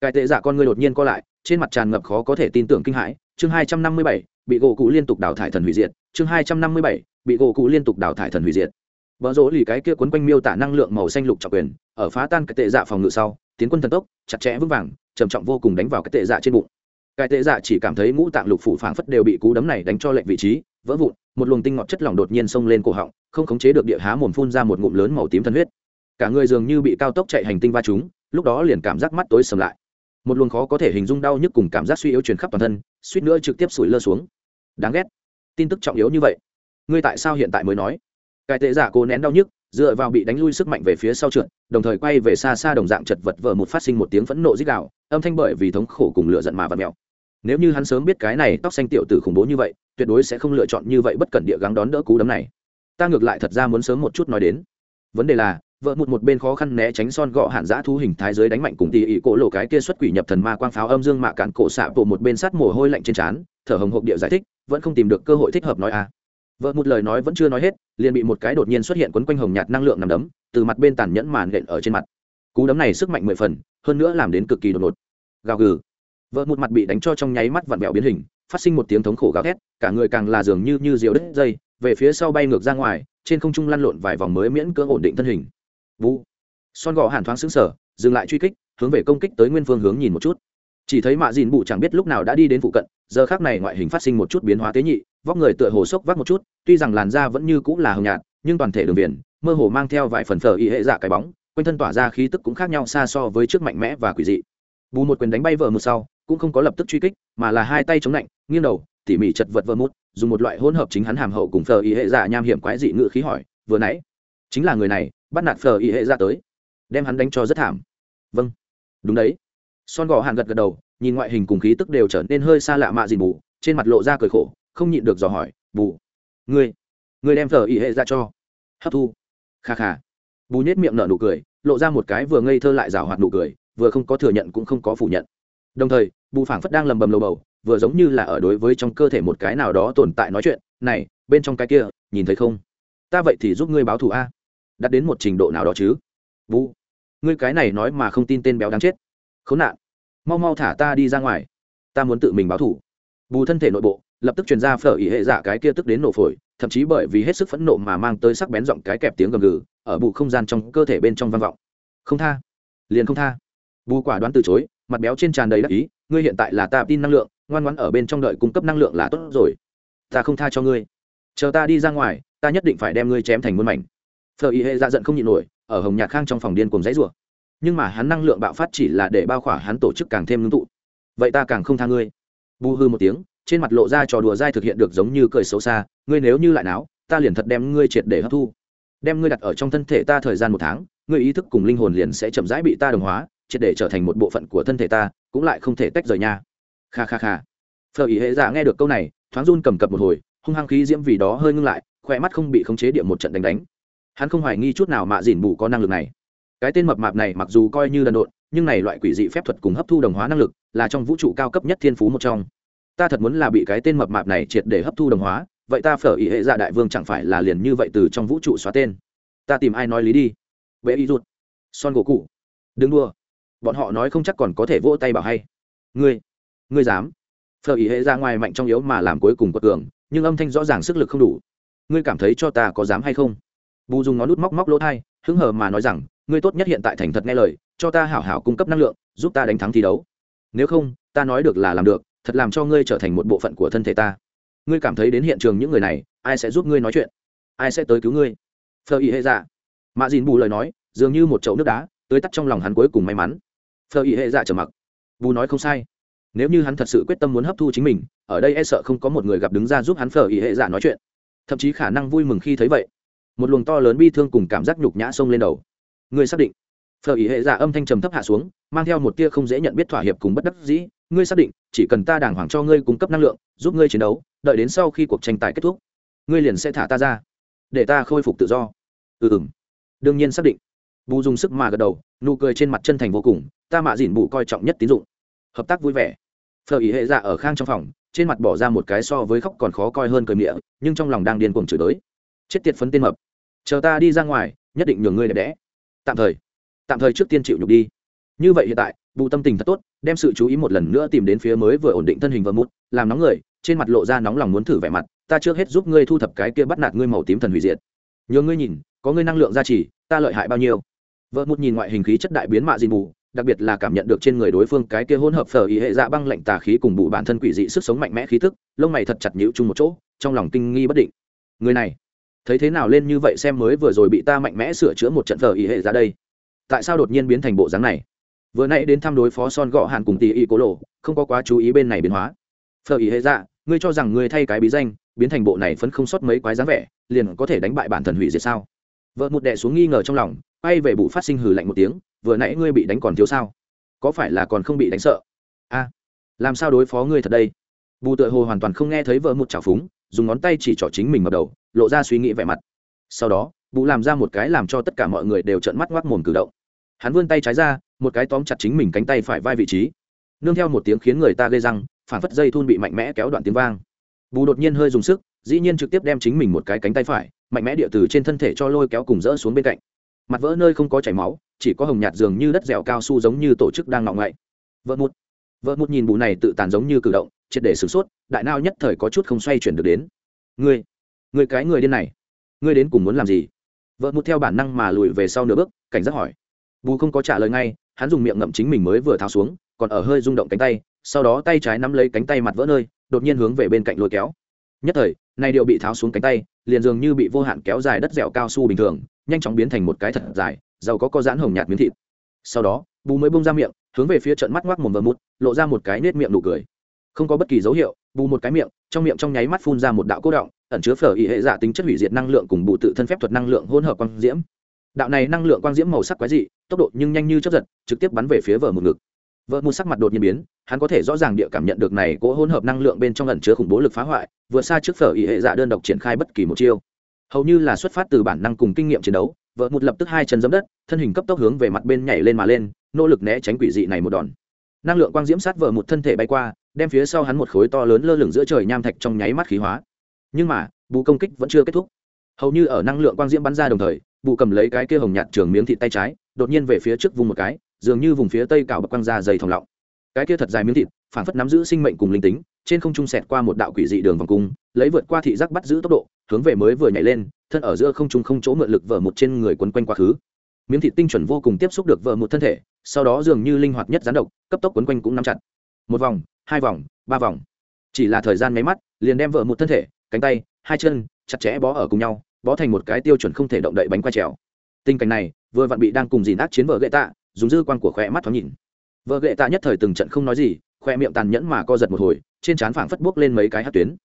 Cải tệ giả con người đột nhiên co lại, trên mặt tràn ngập khó có thể tin tưởng kinh hãi. Chương hai trăm năm mươi bảy, bị gỗ cụ liên tục đào thải thần hủy diệt. Chương hai trăm năm mươi bảy, bị gỗ cụ liên tục đào thải thần hủy diệt vợ rỗ lì cái kia quấn quanh miêu tả năng lượng màu xanh lục trọng quyền, ở phá tan cái tệ dạ phòng ngự sau, tiến quân thần tốc, chặt chẽ vững vàng, trầm trọng vô cùng đánh vào cái tệ dạ trên bụng. Cái tệ dạ chỉ cảm thấy ngũ tạng lục phủ phảng phất đều bị cú đấm này đánh cho lệch vị trí, vỡ vụn, một luồng tinh ngọt chất lỏng đột nhiên xông lên cổ họng, không khống chế được địa há mồm phun ra một ngụm lớn màu tím thân huyết. Cả người dường như bị cao tốc chạy hành tinh va trúng, lúc đó liền cảm giác mắt tối sầm lại. Một luồng khó có thể hình dung đau nhức cùng cảm giác suy yếu truyền khắp toàn thân, suýt nữa trực tiếp sủi lơ xuống. Đáng ghét. Tin tức trọng yếu như vậy. Ngươi tại sao hiện tại mới nói? Cái tệ giả cố nén đau nhức, dựa vào bị đánh lui sức mạnh về phía sau trượt, đồng thời quay về xa xa đồng dạng chật vật vờ một phát sinh một tiếng phẫn nộ dích đạo âm thanh bởi vì thống khổ cùng lựa giận mà và mèo. Nếu như hắn sớm biết cái này tóc xanh tiểu tử khủng bố như vậy, tuyệt đối sẽ không lựa chọn như vậy bất cẩn địa gắng đón đỡ cú đấm này. Ta ngược lại thật ra muốn sớm một chút nói đến. Vấn đề là, vợ một một bên khó khăn né tránh son gọ hạn giã thu hình thái giới đánh mạnh cùng tỉ ỉ cổ lộ cái kia xuất quỷ nhập thần ma quang pháo âm dương mạ cạn cổ xạ bộ một bên sát mồ hôi lạnh trên trán, thở hồng hộc địa giải thích, vẫn không tìm được cơ hội thích hợp nói a à vợ một lời nói vẫn chưa nói hết, liền bị một cái đột nhiên xuất hiện quấn quanh hồng nhạt năng lượng nằm đấm, từ mặt bên tàn nhẫn màn nện ở trên mặt. Cú đấm này sức mạnh mười phần, hơn nữa làm đến cực kỳ đột ngột. Gào gừ. Vợ một mặt bị đánh cho trong nháy mắt vặn vẹo biến hình, phát sinh một tiếng thống khổ gào thét, cả người càng là dường như như diều đứt dây, về phía sau bay ngược ra ngoài, trên không trung lăn lộn vài vòng mới miễn cưỡng ổn định thân hình. Vu son gò hàn thoáng xứng sở dừng lại truy kích, hướng về công kích tới nguyên phương hướng nhìn một chút. Chỉ thấy mạ dìn bụ chẳng biết lúc nào đã đi đến phụ cận, giờ khác này ngoại hình phát sinh một chút biến hóa tế nhị vóc người tựa hồ sốc vác một chút, tuy rằng làn da vẫn như cũng là hồng nhạt, nhưng toàn thể đường viền, mơ hồ mang theo vài phần phở y hệ dạ cái bóng, quanh thân tỏa ra khí tức cũng khác nhau xa so với trước mạnh mẽ và quỷ dị. Bù một quyền đánh bay vợ một sau, cũng không có lập tức truy kích, mà là hai tay chống lạnh, nghiêng đầu, tỉ mỉ chật vật vơ mút dùng một loại hỗn hợp chính hắn hàm hậu cùng phở y hệ dạ nham hiểm quái dị ngự khí hỏi, vừa nãy, chính là người này, bắt nạt phở y hệ dạ tới, đem hắn đánh cho rất thảm. Vâng. Đúng đấy. Son gò hàn gật gật đầu, nhìn ngoại hình cùng khí tức đều trở nên hơi xa lạ mạ dìn bù trên mặt lộ ra cười khổ không nhịn được dò hỏi bù ngươi ngươi đem thờ ý hệ ra cho. Hấp thu. Kha kha. Bù nhét miệng nở nụ cười lộ ra một cái vừa ngây thơ lại rào hoạt nụ cười vừa không có thừa nhận cũng không có phủ nhận. Đồng thời bù phảng phất đang lầm bầm lầu bầu vừa giống như là ở đối với trong cơ thể một cái nào đó tồn tại nói chuyện này bên trong cái kia nhìn thấy không? Ta vậy thì giúp ngươi báo thù a. Đặt đến một trình độ nào đó chứ? Bù ngươi cái này nói mà không tin tên béo đáng chết. Khốn nạn. Mau mau thả ta đi ra ngoài. Ta muốn tự mình báo thù, bù thân thể nội bộ lập tức truyền ra phở ý hệ dạ cái kia tức đến nổ phổi, thậm chí bởi vì hết sức phẫn nộ mà mang tới sắc bén giọng cái kẹp tiếng gầm gừ, ở bù không gian trong cơ thể bên trong vang vọng. Không tha. Liền không tha. Bù quả đoán từ chối, mặt béo trên tràn đầy đắc ý, ngươi hiện tại là ta tin năng lượng, ngoan ngoãn ở bên trong đợi cung cấp năng lượng là tốt rồi. Ta không tha cho ngươi. Chờ ta đi ra ngoài, ta nhất định phải đem ngươi chém thành muôn mảnh. Phở ý hệ dạ giận không nhịn nổi, ở hồng nhạc khang trong phòng điên cùng dãy rủa nhưng mà hắn năng lượng bạo phát chỉ là để bao khỏa hắn tổ chức càng thêm ngưng tụ. Vậy ta càng không tha ngươi. Bu hư một tiếng trên mặt lộ ra trò đùa dai thực hiện được giống như cười xấu xa, ngươi nếu như lại náo, ta liền thật đem ngươi triệt để hấp thu. Đem ngươi đặt ở trong thân thể ta thời gian một tháng, ngươi ý thức cùng linh hồn liền sẽ chậm rãi bị ta đồng hóa, triệt để trở thành một bộ phận của thân thể ta, cũng lại không thể tách rời nha. Kha kha kha. Phở ý hệ giả nghe được câu này, thoáng run cầm cập một hồi, hung hăng khí diễm vì đó hơi ngưng lại khoe mắt không bị khống chế điểm một trận đánh đánh. Hắn không hoài nghi chút nào mạ dìn bù có năng lực này. Cái tên mập mạp này mặc dù coi như đần độn, nhưng này loại quỷ dị phép thuật cùng hấp thu đồng hóa năng lực là trong vũ trụ cao cấp nhất thiên phú một trong ta thật muốn là bị cái tên mập mạp này triệt để hấp thu đồng hóa, vậy ta phở ý hệ dạ đại vương chẳng phải là liền như vậy từ trong vũ trụ xóa tên. Ta tìm ai nói lý đi. Bệ ý rụt. Son gỗ cụ. Đừng đua bọn họ nói không chắc còn có thể vỗ tay bảo hay. Ngươi. Ngươi dám. Phở ý hệ ra ngoài mạnh trong yếu mà làm cuối cùng quật cường nhưng âm thanh rõ ràng sức lực không đủ. Ngươi cảm thấy cho ta có dám hay không? Bù dùng ngón nút móc móc lỗ thai, hứng hờ mà nói rằng, ngươi tốt nhất hiện tại thành thật nghe lời, cho ta hảo hảo cung cấp năng lượng, giúp ta đánh thắng thi đấu. Nếu không, ta nói được là làm được thật làm cho ngươi trở thành một bộ phận của thân thể ta. Ngươi cảm thấy đến hiện trường những người này, ai sẽ giúp ngươi nói chuyện? Ai sẽ tới cứu ngươi? Phờ ý hệ dạ. Mạ dìn bù lời nói, dường như một chậu nước đá tới tắt trong lòng hắn cuối cùng may mắn. Phờ ý hệ dạ trở mặc. Bù nói không sai. Nếu như hắn thật sự quyết tâm muốn hấp thu chính mình, ở đây e sợ không có một người gặp đứng ra giúp hắn phờ ý hệ dạ nói chuyện. Thậm chí khả năng vui mừng khi thấy vậy. Một luồng to lớn bi thương cùng cảm giác nhục nhã xông lên đầu. Ngươi xác định. Phờ ý hệ dạ âm thanh trầm thấp hạ xuống mang theo một tia không dễ nhận biết thỏa hiệp cùng bất đắc dĩ ngươi xác định chỉ cần ta đàng hoàng cho ngươi cung cấp năng lượng giúp ngươi chiến đấu đợi đến sau khi cuộc tranh tài kết thúc ngươi liền sẽ thả ta ra để ta khôi phục tự do. Ừ ừ, đương nhiên xác định. Bù dùng sức mà gật đầu nụ cười trên mặt chân thành vô cùng ta mạ dìn bù coi trọng nhất tín dụng. Hợp tác vui vẻ. Phở ý hệ dạ ở khang trong phòng trên mặt bỏ ra một cái so với khóc còn khó coi hơn cười miệng nhưng trong lòng đang điên cuồng chửi tới. Chết tiệt phấn tên mập. Chờ ta đi ra ngoài nhất định nhường ngươi đẹp đẽ. Tạm thời. Tạm thời trước tiên chịu nhục đi như vậy hiện tại vụ tâm tình thật tốt, đem sự chú ý một lần nữa tìm đến phía mới vừa ổn định thân hình vợ mút, làm nóng người, trên mặt lộ ra nóng lòng muốn thử vẻ mặt, ta trước hết giúp ngươi thu thập cái kia bắt nạt ngươi màu tím thần hủy diệt. Nhờ ngươi nhìn, có ngươi năng lượng gia trì, ta lợi hại bao nhiêu? Vợ mút nhìn ngoại hình khí chất đại biến mạ dìn bù, đặc biệt là cảm nhận được trên người đối phương cái kia hỗn hợp phở ý hệ dạ băng lạnh tà khí cùng bù bản thân quỷ dị sức sống mạnh mẽ khí tức, lông mày thật chặt nhịu chung một chỗ, trong lòng kinh nghi bất định. Người này, thấy thế nào lên như vậy xem mới vừa rồi bị ta mạnh mẽ sửa chữa một trận phở ý hệ ra đây? Tại sao đột nhiên biến thành bộ dáng này? Vừa nãy đến thăm đối phó son gọ hàn cùng tỷ y cố lộ, không có quá chú ý bên này biến hóa. Phở ý hệ dạ ngươi cho rằng ngươi thay cái bí danh, biến thành bộ này phấn không sót mấy quái dáng vẻ, liền có thể đánh bại bản thần hủy diệt sao? Vợ một đệ xuống nghi ngờ trong lòng, quay về bụ phát sinh hừ lạnh một tiếng, vừa nãy ngươi bị đánh còn thiếu sao? Có phải là còn không bị đánh sợ? A, làm sao đối phó ngươi thật đây? Bù tựa hồ hoàn toàn không nghe thấy vợ một chảo phúng, dùng ngón tay chỉ trỏ chính mình vào đầu, lộ ra suy nghĩ vẻ mặt. Sau đó, bù làm ra một cái làm cho tất cả mọi người đều trợn mắt ngoác mồm cử động. Hắn vươn tay trái ra một cái tóm chặt chính mình cánh tay phải vai vị trí. Nương theo một tiếng khiến người ta gây răng, phản phất dây thun bị mạnh mẽ kéo đoạn tiếng vang. Bù đột nhiên hơi dùng sức, dĩ nhiên trực tiếp đem chính mình một cái cánh tay phải, mạnh mẽ địa từ trên thân thể cho lôi kéo cùng rỡ xuống bên cạnh. Mặt vỡ nơi không có chảy máu, chỉ có hồng nhạt dường như đất dẻo cao su giống như tổ chức đang ngọng ngậy. Vợ một vợ một nhìn bù này tự tàn giống như cử động, triệt để sửng sốt, đại nao nhất thời có chút không xoay chuyển được đến. Ngươi ngươi cái người điên này, ngươi đến cùng muốn làm gì? Vợ một theo bản năng mà lùi về sau nửa bước, cảnh giác hỏi. Bù không có trả lời ngay hắn dùng miệng ngậm chính mình mới vừa tháo xuống, còn ở hơi rung động cánh tay, sau đó tay trái nắm lấy cánh tay mặt vỡ nơi, đột nhiên hướng về bên cạnh lôi kéo. Nhất thời, này điệu bị tháo xuống cánh tay, liền dường như bị vô hạn kéo dài đất dẻo cao su bình thường, nhanh chóng biến thành một cái thật dài, giàu có có dãn hồng nhạt miếng thịt. Sau đó, bù mới bông ra miệng, hướng về phía trận mắt ngoác mồm vờ mút lộ ra một cái nết miệng nụ cười. Không có bất kỳ dấu hiệu, bù một cái miệng, trong miệng trong nháy mắt phun ra một đạo cố động, ẩn chứa phở ý hệ giả tính chất hủy diệt năng lượng cùng bù tự thân phép thuật năng lượng hỗn hợp quang diễm đạo này năng lượng quang diễm màu sắc quái dị, tốc độ nhưng nhanh như chấp giật, trực tiếp bắn về phía vợ một ngực. Vợ một sắc mặt đột nhiên biến, hắn có thể rõ ràng địa cảm nhận được này cỗ hỗn hợp năng lượng bên trong ẩn chứa khủng bố lực phá hoại, Vừa xa trước phở ý hệ dạ đơn độc triển khai bất kỳ một chiêu. Hầu như là xuất phát từ bản năng cùng kinh nghiệm chiến đấu, vợ một lập tức hai chân giấm đất, thân hình cấp tốc hướng về mặt bên nhảy lên mà lên, nỗ lực né tránh quỷ dị này một đòn. Năng lượng quang diễm sát vợ một thân thể bay qua, đem phía sau hắn một khối to lớn lơ lửng giữa trời nham thạch trong nháy mắt khí hóa. Nhưng mà, bù công kích vẫn chưa kết thúc. Hầu như ở năng lượng quang diễm bắn ra đồng thời vụ cầm lấy cái kia hồng nhạt trường miếng thịt tay trái, đột nhiên về phía trước vùng một cái, dường như vùng phía tây cào bậc quang ra dày thòng lọng. Cái kia thật dài miếng thịt, phản phất nắm giữ sinh mệnh cùng linh tính, trên không trung sẹt qua một đạo quỷ dị đường vòng cung, lấy vượt qua thị giác bắt giữ tốc độ, hướng về mới vừa nhảy lên, thân ở giữa không trung không chỗ mượn lực vợ một trên người quấn quanh quá khứ. Miếng thịt tinh chuẩn vô cùng tiếp xúc được vợ một thân thể, sau đó dường như linh hoạt nhất gián độc, cấp tốc quấn quanh cũng nắm chặt. Một vòng, hai vòng, ba vòng. Chỉ là thời gian máy mắt, liền đem vợ một thân thể, cánh tay, hai chân, chặt chẽ bó ở cùng nhau bó thành một cái tiêu chuẩn không thể động đậy bánh quay trèo. Tình cảnh này, vừa vặn bị đang cùng dì nát chiến vợ gậy tạ, dùng dư quan của khỏe mắt thoáng nhìn. Vợ gậy tạ nhất thời từng trận không nói gì khoe miệng tàn nhẫn mà co giật một hồi, trên trán phảng phất buốc lên mấy cái hát tuyến.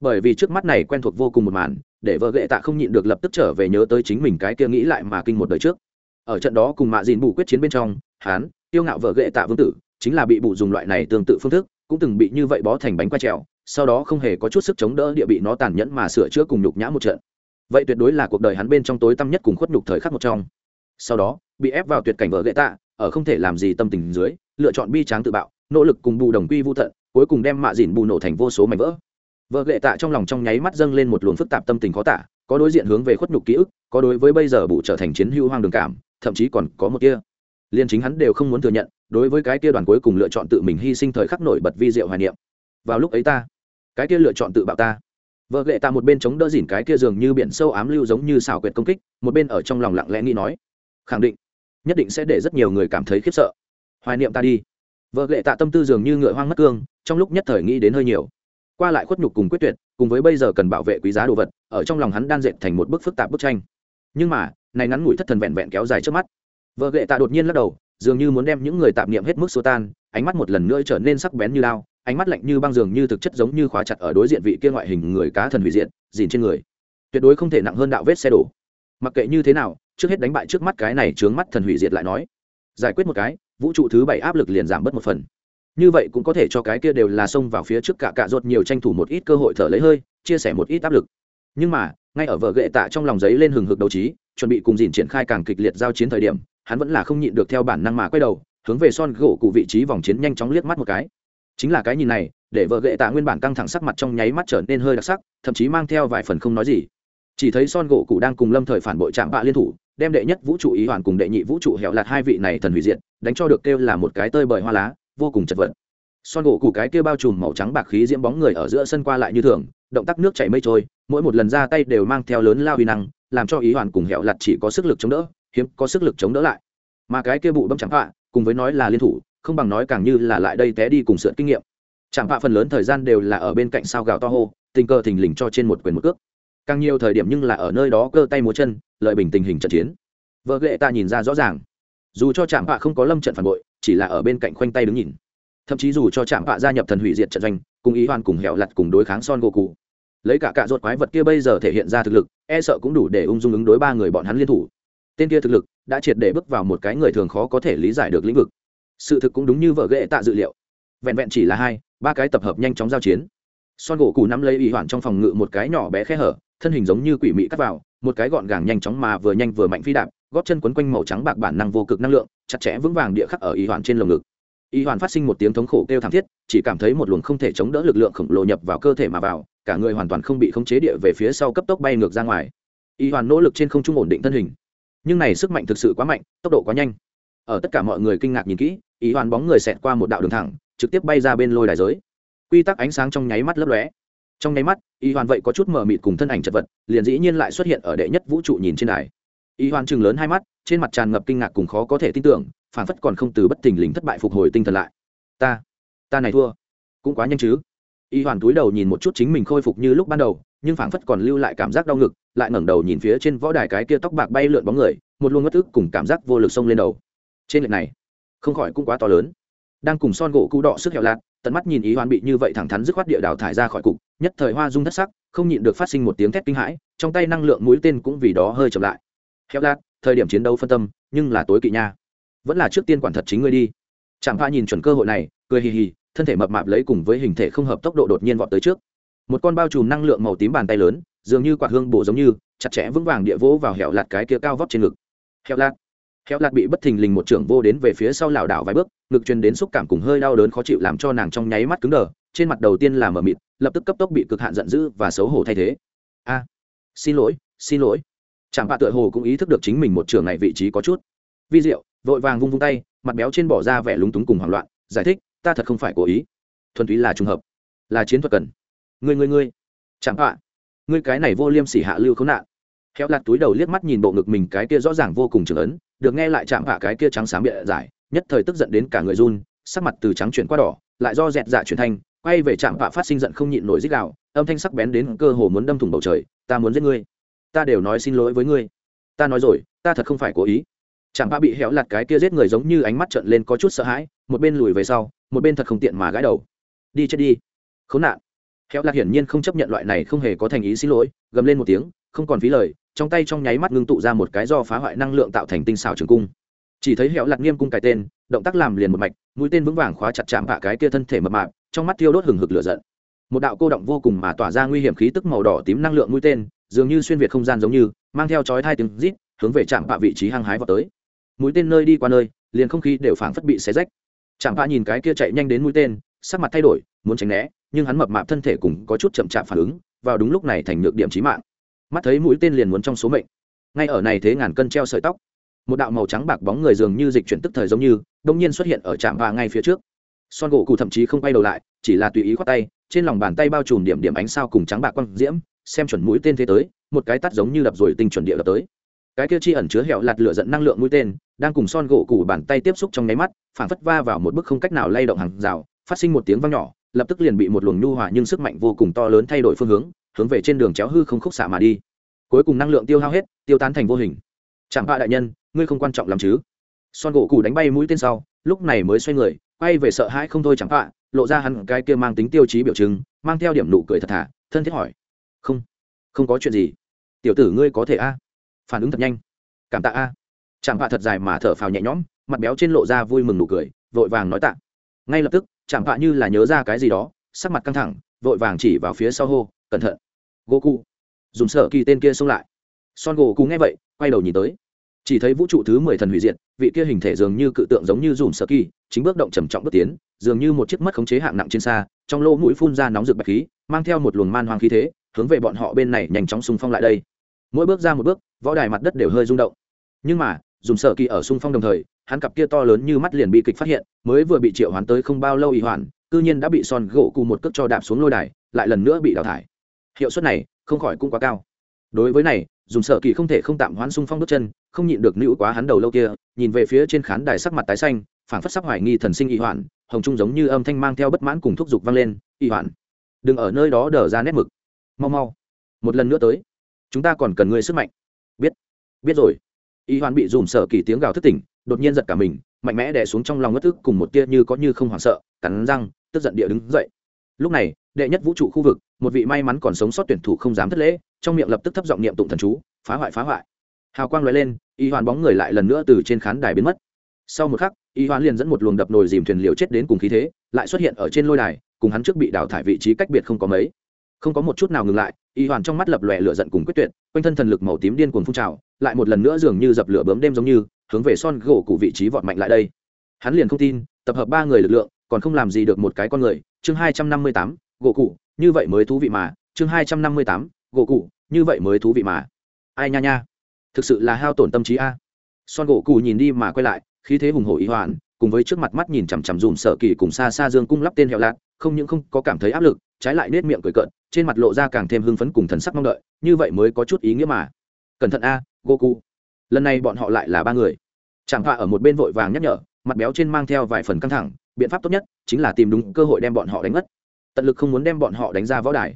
Bởi vì trước mắt này quen thuộc vô cùng một màn, để vợ gậy tạ không nhịn được lập tức trở về nhớ tới chính mình cái kia nghĩ lại mà kinh một đời trước. Ở trận đó cùng mạ dìn bù quyết chiến bên trong hán tiêu ngạo vợ gậy tạ vương tử, chính là bị bù dùng loại này tương tự phương thức, cũng từng bị như vậy bó thành bánh quay trèo, sau đó không hề có chút sức chống đỡ địa bị nó tàn nhẫn mà sửa chữa cùng nhục nhã một trận vậy tuyệt đối là cuộc đời hắn bên trong tối tăm nhất cùng khuất nhục thời khắc một trong. Sau đó bị ép vào tuyệt cảnh vợ gậy tạ ở không thể làm gì tâm tình dưới lựa chọn bi tráng tự bạo nỗ lực cùng bù đồng quy vô thận, cuối cùng đem mạ dìn bù nổ thành vô số mảnh vỡ. Vợ gậy tạ trong lòng trong nháy mắt dâng lên một luồng phức tạp tâm tình khó tả có đối diện hướng về khuất nhục ký ức có đối với bây giờ bù trở thành chiến hữu hoang đường cảm thậm chí còn có một kia. Liên chính hắn đều không muốn thừa nhận đối với cái kia đoàn cuối cùng lựa chọn tự mình hy sinh thời khắc nổi bật vi diệu hoài niệm. Vào lúc ấy ta cái kia lựa chọn tự bạo ta vợ gậy tạ một bên chống đỡ dỉn cái kia dường như biển sâu ám lưu giống như xảo quyệt công kích, một bên ở trong lòng lặng lẽ nghĩ nói, khẳng định, nhất định sẽ để rất nhiều người cảm thấy khiếp sợ. Hoài niệm ta đi. Vợ gậy tạ tâm tư dường như ngựa hoang mất cương, trong lúc nhất thời nghĩ đến hơi nhiều. Qua lại khuất nhục cùng quyết tuyệt, cùng với bây giờ cần bảo vệ quý giá đồ vật, ở trong lòng hắn đan dệt thành một bức phức tạp bức tranh. Nhưng mà, này ngắn ngủi thất thần vẹn vẹn kéo dài trước mắt. Vợ gậy tạ đột nhiên lắc đầu, dường như muốn đem những người tạm niệm hết mức xô tan, ánh mắt một lần nữa trở nên sắc bén như lao ánh mắt lạnh như băng dường như thực chất giống như khóa chặt ở đối diện vị kia ngoại hình người cá thần hủy diện dìn trên người. Tuyệt đối không thể nặng hơn đạo vết xe đổ. Mặc kệ như thế nào, trước hết đánh bại trước mắt cái này trướng mắt thần hủy diệt lại nói. Giải quyết một cái, vũ trụ thứ bảy áp lực liền giảm bớt một phần. Như vậy cũng có thể cho cái kia đều là xông vào phía trước cả cạ ruột nhiều tranh thủ một ít cơ hội thở lấy hơi, chia sẻ một ít áp lực. Nhưng mà, ngay ở vợ gệ tạ trong lòng giấy lên hừng hực đấu trí, chuẩn bị cùng dìn triển khai càng kịch liệt giao chiến thời điểm, hắn vẫn là không nhịn được theo bản năng mà quay đầu, hướng về son gỗ cụ vị trí vòng chiến nhanh chóng liếc mắt một cái chính là cái nhìn này, để vợ gệ tạ nguyên bản căng thẳng sắc mặt trong nháy mắt trở nên hơi đặc sắc, thậm chí mang theo vài phần không nói gì. Chỉ thấy son gỗ cụ đang cùng lâm thời phản bội trạm bạ liên thủ, đem đệ nhất vũ trụ ý hoàn cùng đệ nhị vũ trụ hẹo lạt hai vị này thần hủy diệt, đánh cho được kêu là một cái tơi bời hoa lá, vô cùng chật vật. Son gỗ cụ cái kia bao trùm màu trắng bạc khí diễm bóng người ở giữa sân qua lại như thường, động tác nước chảy mây trôi, mỗi một lần ra tay đều mang theo lớn lao huy năng, làm cho ý hoàn cùng hẹo lặt chỉ có sức lực chống đỡ, hiếm có sức lực chống đỡ lại. Mà cái kia bụ bấm chẳng họa cùng với nói là liên thủ không bằng nói càng như là lại đây té đi cùng sượn kinh nghiệm. Chẳng họa phần lớn thời gian đều là ở bên cạnh sao gạo to hô, tình cờ thình lình cho trên một quyền một cước. Càng nhiều thời điểm nhưng là ở nơi đó cơ tay múa chân, lợi bình tình hình trận chiến. Vợ ghệ ta nhìn ra rõ ràng. Dù cho trạm họa không có lâm trận phản bội, chỉ là ở bên cạnh khoanh tay đứng nhìn. Thậm chí dù cho trạm họa gia nhập thần hủy diệt trận doanh, cùng ý hoan cùng hẹo lặt cùng đối kháng son gỗ cụ lấy cả cạ ruột quái vật kia bây giờ thể hiện ra thực lực e sợ cũng đủ để ung dung ứng đối ba người bọn hắn liên thủ. Tên kia thực lực đã triệt để bước vào một cái người thường khó có thể lý giải được lĩnh vực sự thực cũng đúng như vợ ghệ tạ dự liệu. Vẹn vẹn chỉ là hai, ba cái tập hợp nhanh chóng giao chiến. Son gỗ cụ nắm lấy ý hoạn trong phòng ngự một cái nhỏ bé khe hở, thân hình giống như quỷ mị cắt vào, một cái gọn gàng nhanh chóng mà vừa nhanh vừa mạnh phi đạp góp chân quấn quanh màu trắng bạc bản năng vô cực năng lượng, chặt chẽ vững vàng địa khắc ở ý hoạn trên lồng ngực. Ý hoạn phát sinh một tiếng thống khổ kêu thảm thiết, chỉ cảm thấy một luồng không thể chống đỡ lực lượng khổng lồ nhập vào cơ thể mà vào, cả người hoàn toàn không bị khống chế địa về phía sau cấp tốc bay ngược ra ngoài. Ý hoàn nỗ lực trên không trung ổn định thân hình. Nhưng này sức mạnh thực sự quá mạnh, tốc độ quá nhanh ở tất cả mọi người kinh ngạc nhìn kỹ, ý hoàn bóng người xẹt qua một đạo đường thẳng, trực tiếp bay ra bên lôi đài giới. Quy tắc ánh sáng trong nháy mắt lấp lóe. Trong nháy mắt, ý hoàn vậy có chút mờ mịt cùng thân ảnh chật vật, liền dĩ nhiên lại xuất hiện ở đệ nhất vũ trụ nhìn trên đài. Ý hoàn chừng lớn hai mắt, trên mặt tràn ngập kinh ngạc cùng khó có thể tin tưởng, phản phất còn không từ bất thình lình thất bại phục hồi tinh thần lại. Ta ta này thua, cũng quá nhanh chứ. Y hoàn túi đầu nhìn một chút chính mình khôi phục như lúc ban đầu, nhưng phảng phất còn lưu lại cảm giác đau ngực, lại ngẩng đầu nhìn phía trên võ đài cái kia tóc bạc bay lượn bóng người, một luồng ngất ức cùng cảm giác vô lực xông lên đầu trên lệch này không khỏi cũng quá to lớn. Đang cùng son gỗ cụ đỏ sức hẹo lạc tận mắt nhìn ý hoan bị như vậy thẳng thắn dứt khoát địa đào thải ra khỏi cục, nhất thời hoa dung thất sắc, không nhịn được phát sinh một tiếng thét kinh hãi, trong tay năng lượng mũi tên cũng vì đó hơi chậm lại. Hẹo lạc thời điểm chiến đấu phân tâm, nhưng là tối kỵ nha. Vẫn là trước tiên quản thật chính ngươi đi. Chẳng pha nhìn chuẩn cơ hội này, cười hì hì, thân thể mập mạp lấy cùng với hình thể không hợp tốc độ đột nhiên vọt tới trước. Một con bao trùm năng lượng màu tím bàn tay lớn, dường như quạt hương bổ giống như, chặt chẽ vững vàng địa vỗ vào hẻo lạt cái kia cao vóc trên ngực. Hẻo lạt khéo lạt bị bất thình lình một trưởng vô đến về phía sau lảo đảo vài bước, ngực truyền đến xúc cảm cùng hơi đau đớn khó chịu làm cho nàng trong nháy mắt cứng đờ, trên mặt đầu tiên là mờ mịt, lập tức cấp tốc bị cực hạn giận dữ và xấu hổ thay thế. A, xin lỗi xin lỗi. Chẳng bạ tựa hồ cũng ý thức được chính mình một trường này vị trí có chút. Vi diệu, vội vàng vung vung tay, mặt béo trên bỏ ra vẻ lúng túng cùng hoảng loạn, giải thích, ta thật không phải cố ý. Thuần túy là trùng hợp, là chiến thuật cần. Người người người chẳng bạ, ngươi cái này vô liêm sỉ hạ lưu khốn nạn. Khéo lạt túi đầu liếc mắt nhìn bộ ngực mình cái kia rõ ràng vô cùng trường ấn được nghe lại chạm hạ cái kia trắng xám bịa giải, nhất thời tức giận đến cả người run, sắc mặt từ trắng chuyển qua đỏ, lại do dẹt dạ chuyển thanh quay về chạm hạ phát sinh giận không nhịn nổi dích đạo, âm thanh sắc bén đến cơ hồ muốn đâm thủng bầu trời, ta muốn giết ngươi. Ta đều nói xin lỗi với ngươi. Ta nói rồi, ta thật không phải cố ý. Chạm vạ bị héo lặt cái kia giết người giống như ánh mắt trợn lên có chút sợ hãi, một bên lùi về sau, một bên thật không tiện mà gãi đầu. Đi chết đi. Khốn nạn. Héo lặt hiển nhiên không chấp nhận loại này không hề có thành ý xin lỗi, gầm lên một tiếng không còn phí lời, trong tay trong nháy mắt ngưng tụ ra một cái do phá hoại năng lượng tạo thành tinh xảo trường cung. Chỉ thấy hẹo lặt nghiêm cung cái tên, động tác làm liền một mạch, mũi tên vững vàng khóa chặt chạm vạ cái kia thân thể mập mạp, trong mắt thiêu đốt hừng hực lửa giận. Một đạo cô động vô cùng mà tỏa ra nguy hiểm khí tức màu đỏ tím năng lượng mũi tên, dường như xuyên việt không gian giống như, mang theo chói thai tiếng rít, hướng về chạm vạ vị trí hăng hái vào tới. Mũi tên nơi đi qua nơi, liền không khí đều phảng phất bị xé rách. Chẳng vạ nhìn cái kia chạy nhanh đến mũi tên, sắc mặt thay đổi, muốn tránh né, nhưng hắn mập mạp thân thể cũng có chút chậm chạp phản ứng, vào đúng lúc này thành nhược điểm chí mạng mắt thấy mũi tên liền muốn trong số mệnh. Ngay ở này thế ngàn cân treo sợi tóc, một đạo màu trắng bạc bóng người dường như dịch chuyển tức thời giống như đông nhiên xuất hiện ở trạm và ngay phía trước. Son gỗ cụ thậm chí không quay đầu lại, chỉ là tùy ý khoát tay, trên lòng bàn tay bao trùm điểm điểm ánh sao cùng trắng bạc quang diễm, xem chuẩn mũi tên thế tới, một cái tắt giống như đập rồi tinh chuẩn địa đập tới. Cái kia chi ẩn chứa hẹo lạt lửa giận năng lượng mũi tên, đang cùng son gỗ cụ bàn tay tiếp xúc trong nháy mắt phản phất va vào một bức không cách nào lay động hàng rào, phát sinh một tiếng vang nhỏ, lập tức liền bị một luồng nhu hòa nhưng sức mạnh vô cùng to lớn thay đổi phương hướng hướng về trên đường chéo hư không khúc xạ mà đi. Cuối cùng năng lượng tiêu hao hết, tiêu tán thành vô hình. Chẳng bạ đại nhân, ngươi không quan trọng lắm chứ? Son gỗ cù đánh bay mũi tên sau, lúc này mới xoay người, quay về sợ hãi không thôi chẳng bạ, lộ ra hẳn cái kia mang tính tiêu chí biểu trưng mang theo điểm nụ cười thật thà, thân thiết hỏi. Không không có chuyện gì. Tiểu tử ngươi có thể a? Phản ứng thật nhanh. Cảm tạ a. Chàng bạ thật dài mà thở phào nhẹ nhõm, mặt béo trên lộ ra vui mừng nụ cười, vội vàng nói tạ. Ngay lập tức, chẳng bạ như là nhớ ra cái gì đó, sắc mặt căng thẳng, vội vàng chỉ vào phía sau hô cẩn thận. Goku. Dùng sợ kỳ tên kia xông lại. Son gỗ cụ nghe vậy, quay đầu nhìn tới. Chỉ thấy vũ trụ thứ mười thần hủy diệt, vị kia hình thể dường như cự tượng giống như dùm sợ kỳ, chính bước động trầm trọng bước tiến, dường như một chiếc mất khống chế hạng nặng trên xa, trong lỗ mũi phun ra nóng rực bạch khí, mang theo một luồng man hoang khí thế, hướng về bọn họ bên này nhanh chóng xung phong lại đây. Mỗi bước ra một bước, võ đài mặt đất đều hơi rung động. Nhưng mà, dùng sợ kỳ ở xung phong đồng thời, hắn cặp kia to lớn như mắt liền bị kịch phát hiện, mới vừa bị triệu hoán tới không bao lâu y hoàn, cư nhiên đã bị son gỗ cụ một cước cho đạp xuống lôi đài, lại lần nữa bị đào thải hiệu suất này không khỏi cũng quá cao. Đối với này, dùng sợ kỳ không thể không tạm hoãn xung phong bước chân, không nhịn được nữ quá hắn đầu lâu kia, nhìn về phía trên khán đài sắc mặt tái xanh, phảng phất sắc hoài nghi thần sinh y hoạn, hồng trung giống như âm thanh mang theo bất mãn cùng thúc giục vang lên, y hoạn, đừng ở nơi đó đờ ra nét mực. Mau mau, một lần nữa tới. Chúng ta còn cần ngươi sức mạnh. Biết biết rồi. Y hoạn bị dùm sợ kỳ tiếng gào thất tỉnh, đột nhiên giật cả mình, mạnh mẽ đè xuống trong lòng ngất thức cùng một tia như có như không hoảng sợ, cắn răng, tức giận địa đứng dậy lúc này, đệ nhất vũ trụ khu vực, một vị may mắn còn sống sót tuyển thủ không dám thất lễ, trong miệng lập tức thấp giọng niệm tụng thần chú, phá hoại phá hoại. Hào quang lóe lên, y hoàn bóng người lại lần nữa từ trên khán đài biến mất. Sau một khắc, y hoàn liền dẫn một luồng đập nồi dìm thuyền liều chết đến cùng khí thế, lại xuất hiện ở trên lôi đài, cùng hắn trước bị đào thải vị trí cách biệt không có mấy. Không có một chút nào ngừng lại, y hoàn trong mắt lập lòe lửa giận cùng quyết tuyệt, quanh thân thần lực màu tím điên cuồng phun trào, lại một lần nữa dường như dập lửa bướm đêm giống như, hướng về son gỗ cụ vị trí vọt mạnh lại đây. Hắn liền không tin, tập hợp ba người lực lượng, còn không làm gì được một cái con người chương hai trăm năm mươi tám, gỗ cụ, như vậy mới thú vị mà, chương hai trăm năm mươi tám, gỗ cụ, như vậy mới thú vị mà. Ai nha nha. Thực sự là hao tổn tâm trí a. Son gỗ cụ nhìn đi mà quay lại, khí thế hùng hổ ý hoàn cùng với trước mặt mắt nhìn chằm chằm dùm sợ kỳ cùng xa xa dương cung lắp tên hẹo lạc, không những không có cảm thấy áp lực, trái lại nết miệng cười cợt, trên mặt lộ ra càng thêm hưng phấn cùng thần sắc mong đợi, như vậy mới có chút ý nghĩa mà. Cẩn thận a goku lần này bọn họ lại là ba người. Chẳng họa ở một bên vội vàng nhắc nhở, mặt béo trên mang theo vài phần căng thẳng biện pháp tốt nhất chính là tìm đúng cơ hội đem bọn họ đánh mất. Tận lực không muốn đem bọn họ đánh ra võ đài.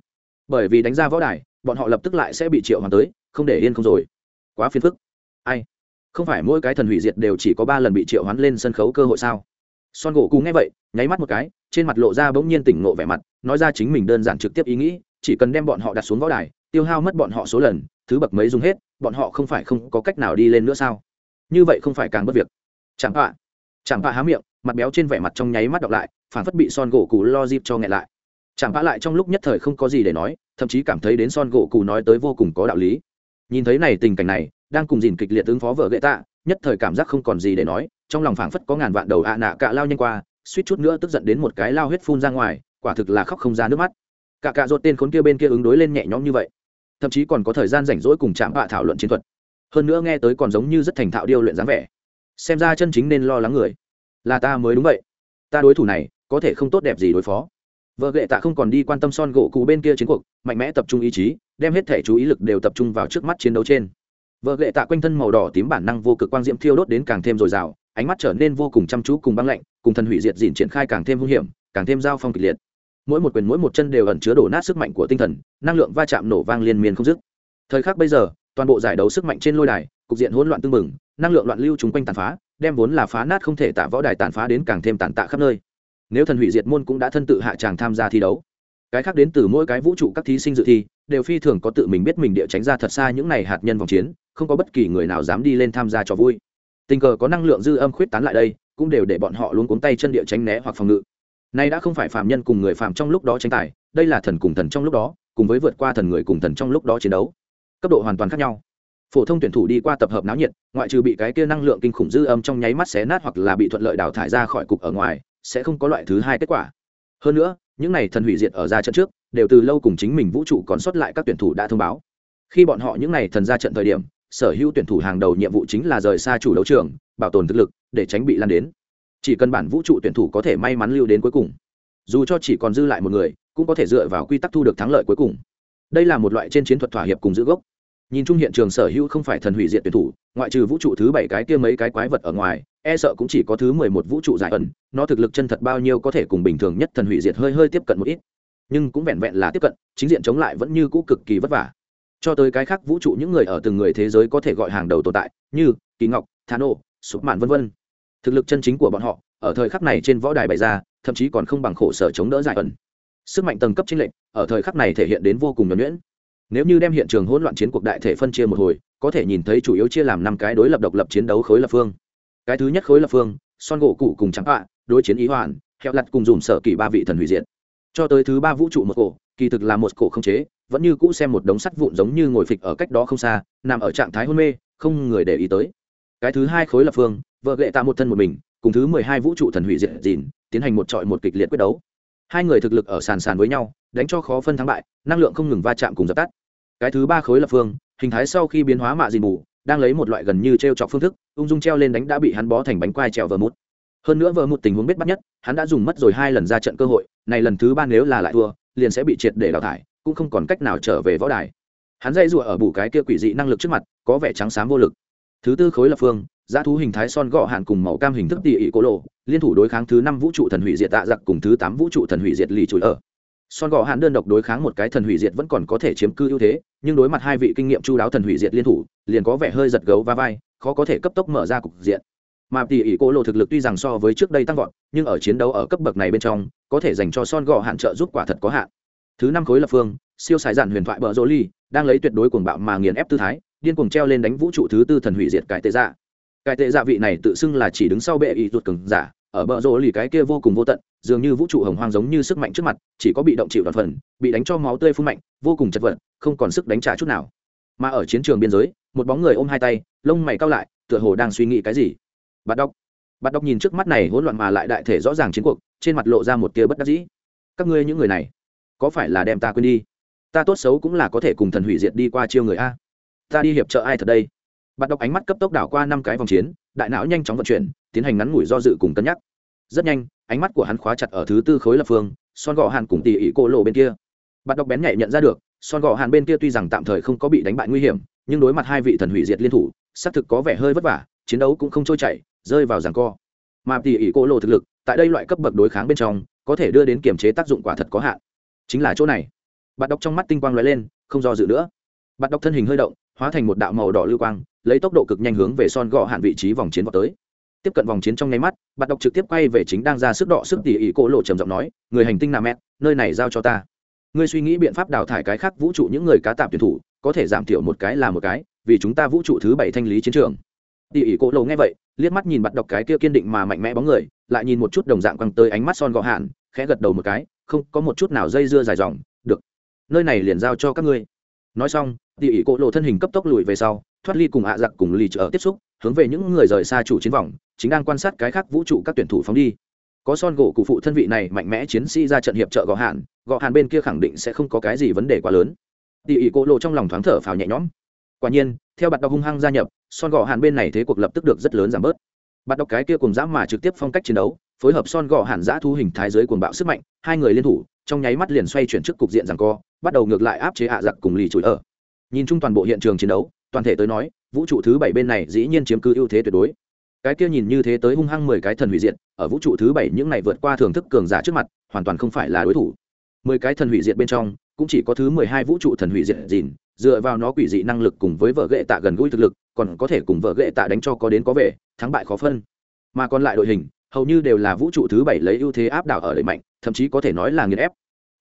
Bởi vì đánh ra võ đài, bọn họ lập tức lại sẽ bị triệu hoàn tới, không để yên không rồi. Quá phiền phức. Ai? Không phải mỗi cái thần hủy diệt đều chỉ có ba lần bị triệu hoán lên sân khấu cơ hội sao? Son gỗ cú nghe vậy, nháy mắt một cái, trên mặt lộ ra bỗng nhiên tỉnh ngộ vẻ mặt, nói ra chính mình đơn giản trực tiếp ý nghĩ, chỉ cần đem bọn họ đặt xuống võ đài, tiêu hao mất bọn họ số lần, thứ bậc mấy dùng hết, bọn họ không phải không có cách nào đi lên nữa sao? Như vậy không phải càng bất việc. Chẳng họa chẳng họa há miệng mặt béo trên vẻ mặt trong nháy mắt đọc lại phản phất bị son gỗ cù lo dịp cho nghẹn lại. Chẳng vã lại trong lúc nhất thời không có gì để nói, thậm chí cảm thấy đến son gỗ cù nói tới vô cùng có đạo lý. Nhìn thấy này tình cảnh này, đang cùng dìn kịch liệt ứng phó vợ gậy tạ, nhất thời cảm giác không còn gì để nói, trong lòng phảng phất có ngàn vạn đầu ạ nạ cạ lao nhanh qua, suýt chút nữa tức giận đến một cái lao huyết phun ra ngoài, quả thực là khóc không ra nước mắt. Cả cạ rột tên khốn kia bên kia ứng đối lên nhẹ nhõm như vậy, thậm chí còn có thời gian rảnh rỗi cùng chạm bạ thảo luận chiến thuật. Hơn nữa nghe tới còn giống như rất thành thạo điêu luyện dáng vẻ. Xem ra chân chính nên lo lắng người là ta mới đúng vậy. Ta đối thủ này, có thể không tốt đẹp gì đối phó. Vợ ghệ tạ không còn đi quan tâm son gỗ cụ bên kia chiến cuộc, mạnh mẽ tập trung ý chí, đem hết thể chú ý lực đều tập trung vào trước mắt chiến đấu trên. Vợ ghệ tạ quanh thân màu đỏ tím bản năng vô cực quang diễm thiêu đốt đến càng thêm dồi dào, ánh mắt trở nên vô cùng chăm chú cùng băng lạnh, cùng thần hủy diệt dịn triển khai càng thêm hung hiểm, càng thêm giao phong kịch liệt. Mỗi một quyền mỗi một chân đều ẩn chứa đổ nát sức mạnh của tinh thần, năng lượng va chạm nổ vang liên miên không dứt. Thời khắc bây giờ, toàn bộ giải đấu sức mạnh trên lôi đài, cục diện hỗn loạn tương mừng năng lượng loạn lưu chúng quanh tàn phá đem vốn là phá nát không thể tạ võ đài tàn phá đến càng thêm tàn tạ khắp nơi. Nếu thần hủy diệt môn cũng đã thân tự hạ tràng tham gia thi đấu. Cái khác đến từ mỗi cái vũ trụ các thí sinh dự thi, đều phi thường có tự mình biết mình địa tránh ra thật xa những này hạt nhân vòng chiến, không có bất kỳ người nào dám đi lên tham gia trò vui. Tình cờ có năng lượng dư âm khuyết tán lại đây, cũng đều để bọn họ luôn cuống tay chân địa tránh né hoặc phòng ngự. Nay đã không phải phạm nhân cùng người phạm trong lúc đó tranh tài, đây là thần cùng thần trong lúc đó, cùng với vượt qua thần người cùng thần trong lúc đó chiến đấu. Cấp độ hoàn toàn khác nhau phổ thông tuyển thủ đi qua tập hợp náo nhiệt, ngoại trừ bị cái kia năng lượng kinh khủng dư âm trong nháy mắt xé nát hoặc là bị thuận lợi đào thải ra khỏi cục ở ngoài, sẽ không có loại thứ hai kết quả. Hơn nữa, những này thần hủy diệt ở ra trận trước, đều từ lâu cùng chính mình vũ trụ còn sót lại các tuyển thủ đã thông báo. Khi bọn họ những này thần ra trận thời điểm, sở hữu tuyển thủ hàng đầu nhiệm vụ chính là rời xa chủ đấu trường, bảo tồn thực lực, để tránh bị lan đến. Chỉ cần bản vũ trụ tuyển thủ có thể may mắn lưu đến cuối cùng. Dù cho chỉ còn dư lại một người, cũng có thể dựa vào quy tắc thu được thắng lợi cuối cùng. Đây là một loại trên chiến thuật thỏa hiệp cùng giữ gốc nhìn chung hiện trường sở hữu không phải thần hủy diệt tuyển thủ, ngoại trừ vũ trụ thứ bảy cái kia mấy cái quái vật ở ngoài e sợ cũng chỉ có thứ mười một vũ trụ giải ẩn, nó thực lực chân thật bao nhiêu có thể cùng bình thường nhất thần hủy diệt hơi hơi tiếp cận một ít. Nhưng cũng vẹn vẹn là tiếp cận, chính diện chống lại vẫn như cũ cực kỳ vất vả. Cho tới cái khác vũ trụ những người ở từng người thế giới có thể gọi hàng đầu tồn tại, như kỳ ngọc thano sụp mạn vân vân. Thực lực chân chính của bọn họ, ở thời khắc này trên võ đài bày ra, thậm chí còn không bằng khổ sở chống đỡ giải ẩn. Sức mạnh tầng cấp chính lệnh ở thời khắc này thể hiện đến vô cùng nhuẩn nhuyễn nếu như đem hiện trường hỗn loạn chiến cuộc đại thể phân chia một hồi, có thể nhìn thấy chủ yếu chia làm năm cái đối lập độc lập chiến đấu khối lập phương. Cái thứ nhất khối lập phương, son gỗ cụ cùng trắng ạ đối chiến ý hoàn hẹo lặt cùng dùng sở kỳ ba vị thần hủy diệt. Cho tới thứ ba vũ trụ một cổ, kỳ thực là một cổ không chế, vẫn như cũ xem một đống sắt vụn giống như ngồi phịch ở cách đó không xa, nằm ở trạng thái hôn mê, không người để ý tới. Cái thứ hai khối lập phương, vợ gệ tạ một thân một mình, cùng thứ mười hai vũ trụ thần hủy diệt dìn, tiến hành một trọi một kịch liệt quyết đấu hai người thực lực ở sàn sàn với nhau, đánh cho khó phân thắng bại, năng lượng không ngừng va chạm cùng dập tắt. Cái thứ ba khối lập phương, hình thái sau khi biến hóa mạ dìn mù, đang lấy một loại gần như t r e o chọc phương thức, ung dung treo lên đánh đã bị hắn bó thành bánh quai trèo vờ mút. Hơn nữa vờ một tình huống biết bắt nhất, hắn đã dùng mất rồi hai lần ra trận cơ hội, này lần thứ ba nếu là lại thua, liền sẽ bị triệt để đào thải, cũng không còn cách nào trở về võ đài. Hắn dây rụa ở bù cái kia quỷ dị năng lực trước mặt, có vẻ trắng xám vô lực. Thứ tư khối lập phương giá thú hình thái son gọ hạn cùng màu cam hình thức tỉ ỉ cô lộ, liên thủ đối kháng thứ năm vũ trụ thần hủy diệt tạ giặc cùng thứ tám vũ trụ thần hủy diệt lì trụi ở. Son gọ hạn đơn độc đối kháng một cái thần hủy diệt vẫn còn có thể chiếm cư ưu thế, nhưng đối mặt hai vị kinh nghiệm chu đáo thần hủy diệt liên thủ, liền có vẻ hơi giật gấu va vai, khó có thể cấp tốc mở ra cục diện. Mà tỉ ỉ cô lộ thực lực tuy rằng so với trước đây tăng vọt, nhưng ở chiến đấu ở cấp bậc này bên trong, có thể dành cho son gọ hạn trợ giúp quả thật có hạn. Thứ năm khối lập phương, siêu sài dạn huyền thoại bờ rô ly, đang lấy tuyệt đối cuồng bạo mà nghiền ép tư thái, điên cuồng treo lên đánh vũ trụ thứ tư thần hủy diệt cải tệ dạ. Cái tệ dạ vị này tự xưng là chỉ đứng sau bệ ý ruột cường giả, ở bờ rô lì cái kia vô cùng vô tận, dường như vũ trụ hồng hoang giống như sức mạnh trước mặt, chỉ có bị động chịu đoạt phần, bị đánh cho máu tươi phun mạnh, vô cùng chật vật, không còn sức đánh trả chút nào. Mà ở chiến trường biên giới, một bóng người ôm hai tay, lông mày cao lại, tựa hồ đang suy nghĩ cái gì. Bắt đọc bắt đọc nhìn trước mắt này hỗn loạn mà lại đại thể rõ ràng chiến cuộc, trên mặt lộ ra một tia bất đắc dĩ. Các ngươi những người này, có phải là đem ta quên đi? Ta tốt xấu cũng là có thể cùng thần hủy diệt đi qua chiêu người a. Ta đi hiệp trợ ai thật đây? Bạn đọc ánh mắt cấp tốc đảo qua năm cái vòng chiến, đại não nhanh chóng vận chuyển, tiến hành ngắn ngủi do dự cùng cân nhắc. Rất nhanh, ánh mắt của hắn khóa chặt ở thứ tư khối lập phương, son gò hàn cùng tỉ ỉ cô lộ bên kia. Bạn đọc bén nhạy nhận ra được, son gò hàn bên kia tuy rằng tạm thời không có bị đánh bại nguy hiểm, nhưng đối mặt hai vị thần hủy diệt liên thủ, xác thực có vẻ hơi vất vả, chiến đấu cũng không trôi chảy, rơi vào ràng co. Mà tỉ ỉ cô lộ thực lực, tại đây loại cấp bậc đối kháng bên trong, có thể đưa đến kiểm chế tác dụng quả thật có hạn. Chính là chỗ này. Bạn đọc trong mắt tinh quang lóe lên, không do dự nữa. Bạn đọc thân hình hơi động, hóa thành một đạo màu đỏ lưu quang lấy tốc độ cực nhanh hướng về son gò hạn vị trí vòng chiến vào tới. Tiếp cận vòng chiến trong nháy mắt, bạn đọc trực tiếp quay về chính đang ra sức đọ sức tỉ ỉ cỗ lộ trầm giọng nói, người hành tinh nam mét nơi này giao cho ta. Ngươi suy nghĩ biện pháp đào thải cái khác vũ trụ những người cá tạp tuyển thủ, có thể giảm thiểu một cái là một cái, vì chúng ta vũ trụ thứ bảy thanh lý chiến trường. Tỉ ỉ cỗ lộ nghe vậy, liếc mắt nhìn bạn đọc cái kia kiên định mà mạnh mẽ bóng người, lại nhìn một chút đồng dạng quăng tới ánh mắt son gò hạn, khẽ gật đầu một cái, không, có một chút nào dây dưa dài dòng, được. Nơi này liền giao cho các ngươi. Nói xong, tỉ ỉ cỗ lộ thân hình cấp tốc lùi về sau thoát ly cùng ạ giặc cùng lì trở tiếp xúc, hướng về những người rời xa chủ chiến vòng, chính đang quan sát cái khác vũ trụ các tuyển thủ phóng đi. Có son gỗ cụ phụ thân vị này mạnh mẽ chiến sĩ ra trận hiệp trợ gò hạn gò hạn bên kia khẳng định sẽ không có cái gì vấn đề quá lớn. Tỉ ỉ cô lộ trong lòng thoáng thở phào nhẹ nhõm. Quả nhiên, theo bạn đọc hung hăng gia nhập, son gò hạn bên này thế cuộc lập tức được rất lớn giảm bớt. Bạn đọc cái kia cùng dã mà trực tiếp phong cách chiến đấu, phối hợp son gò hạn giã thu hình thái giới cuồng bạo sức mạnh, hai người liên thủ, trong nháy mắt liền xoay chuyển trước cục diện rằng co, bắt đầu ngược lại áp chế hạ giặc cùng lì chùi ở. Nhìn chung toàn bộ hiện trường chiến đấu toàn thể tới nói, vũ trụ thứ bảy bên này dĩ nhiên chiếm cứ ưu thế tuyệt đối. Cái kia nhìn như thế tới hung hăng mười cái thần hủy diệt, ở vũ trụ thứ bảy những này vượt qua thưởng thức cường giả trước mặt, hoàn toàn không phải là đối thủ. Mười cái thần hủy diệt bên trong, cũng chỉ có thứ mười hai vũ trụ thần hủy diệt dìn dựa vào nó quỷ dị năng lực cùng với vợ ghệ tạ gần gũi thực lực, còn có thể cùng vợ ghệ tạ đánh cho có đến có về, thắng bại khó phân. Mà còn lại đội hình, hầu như đều là vũ trụ thứ bảy lấy ưu thế áp đảo ở đẩy mạnh, thậm chí có thể nói là nghiền ép.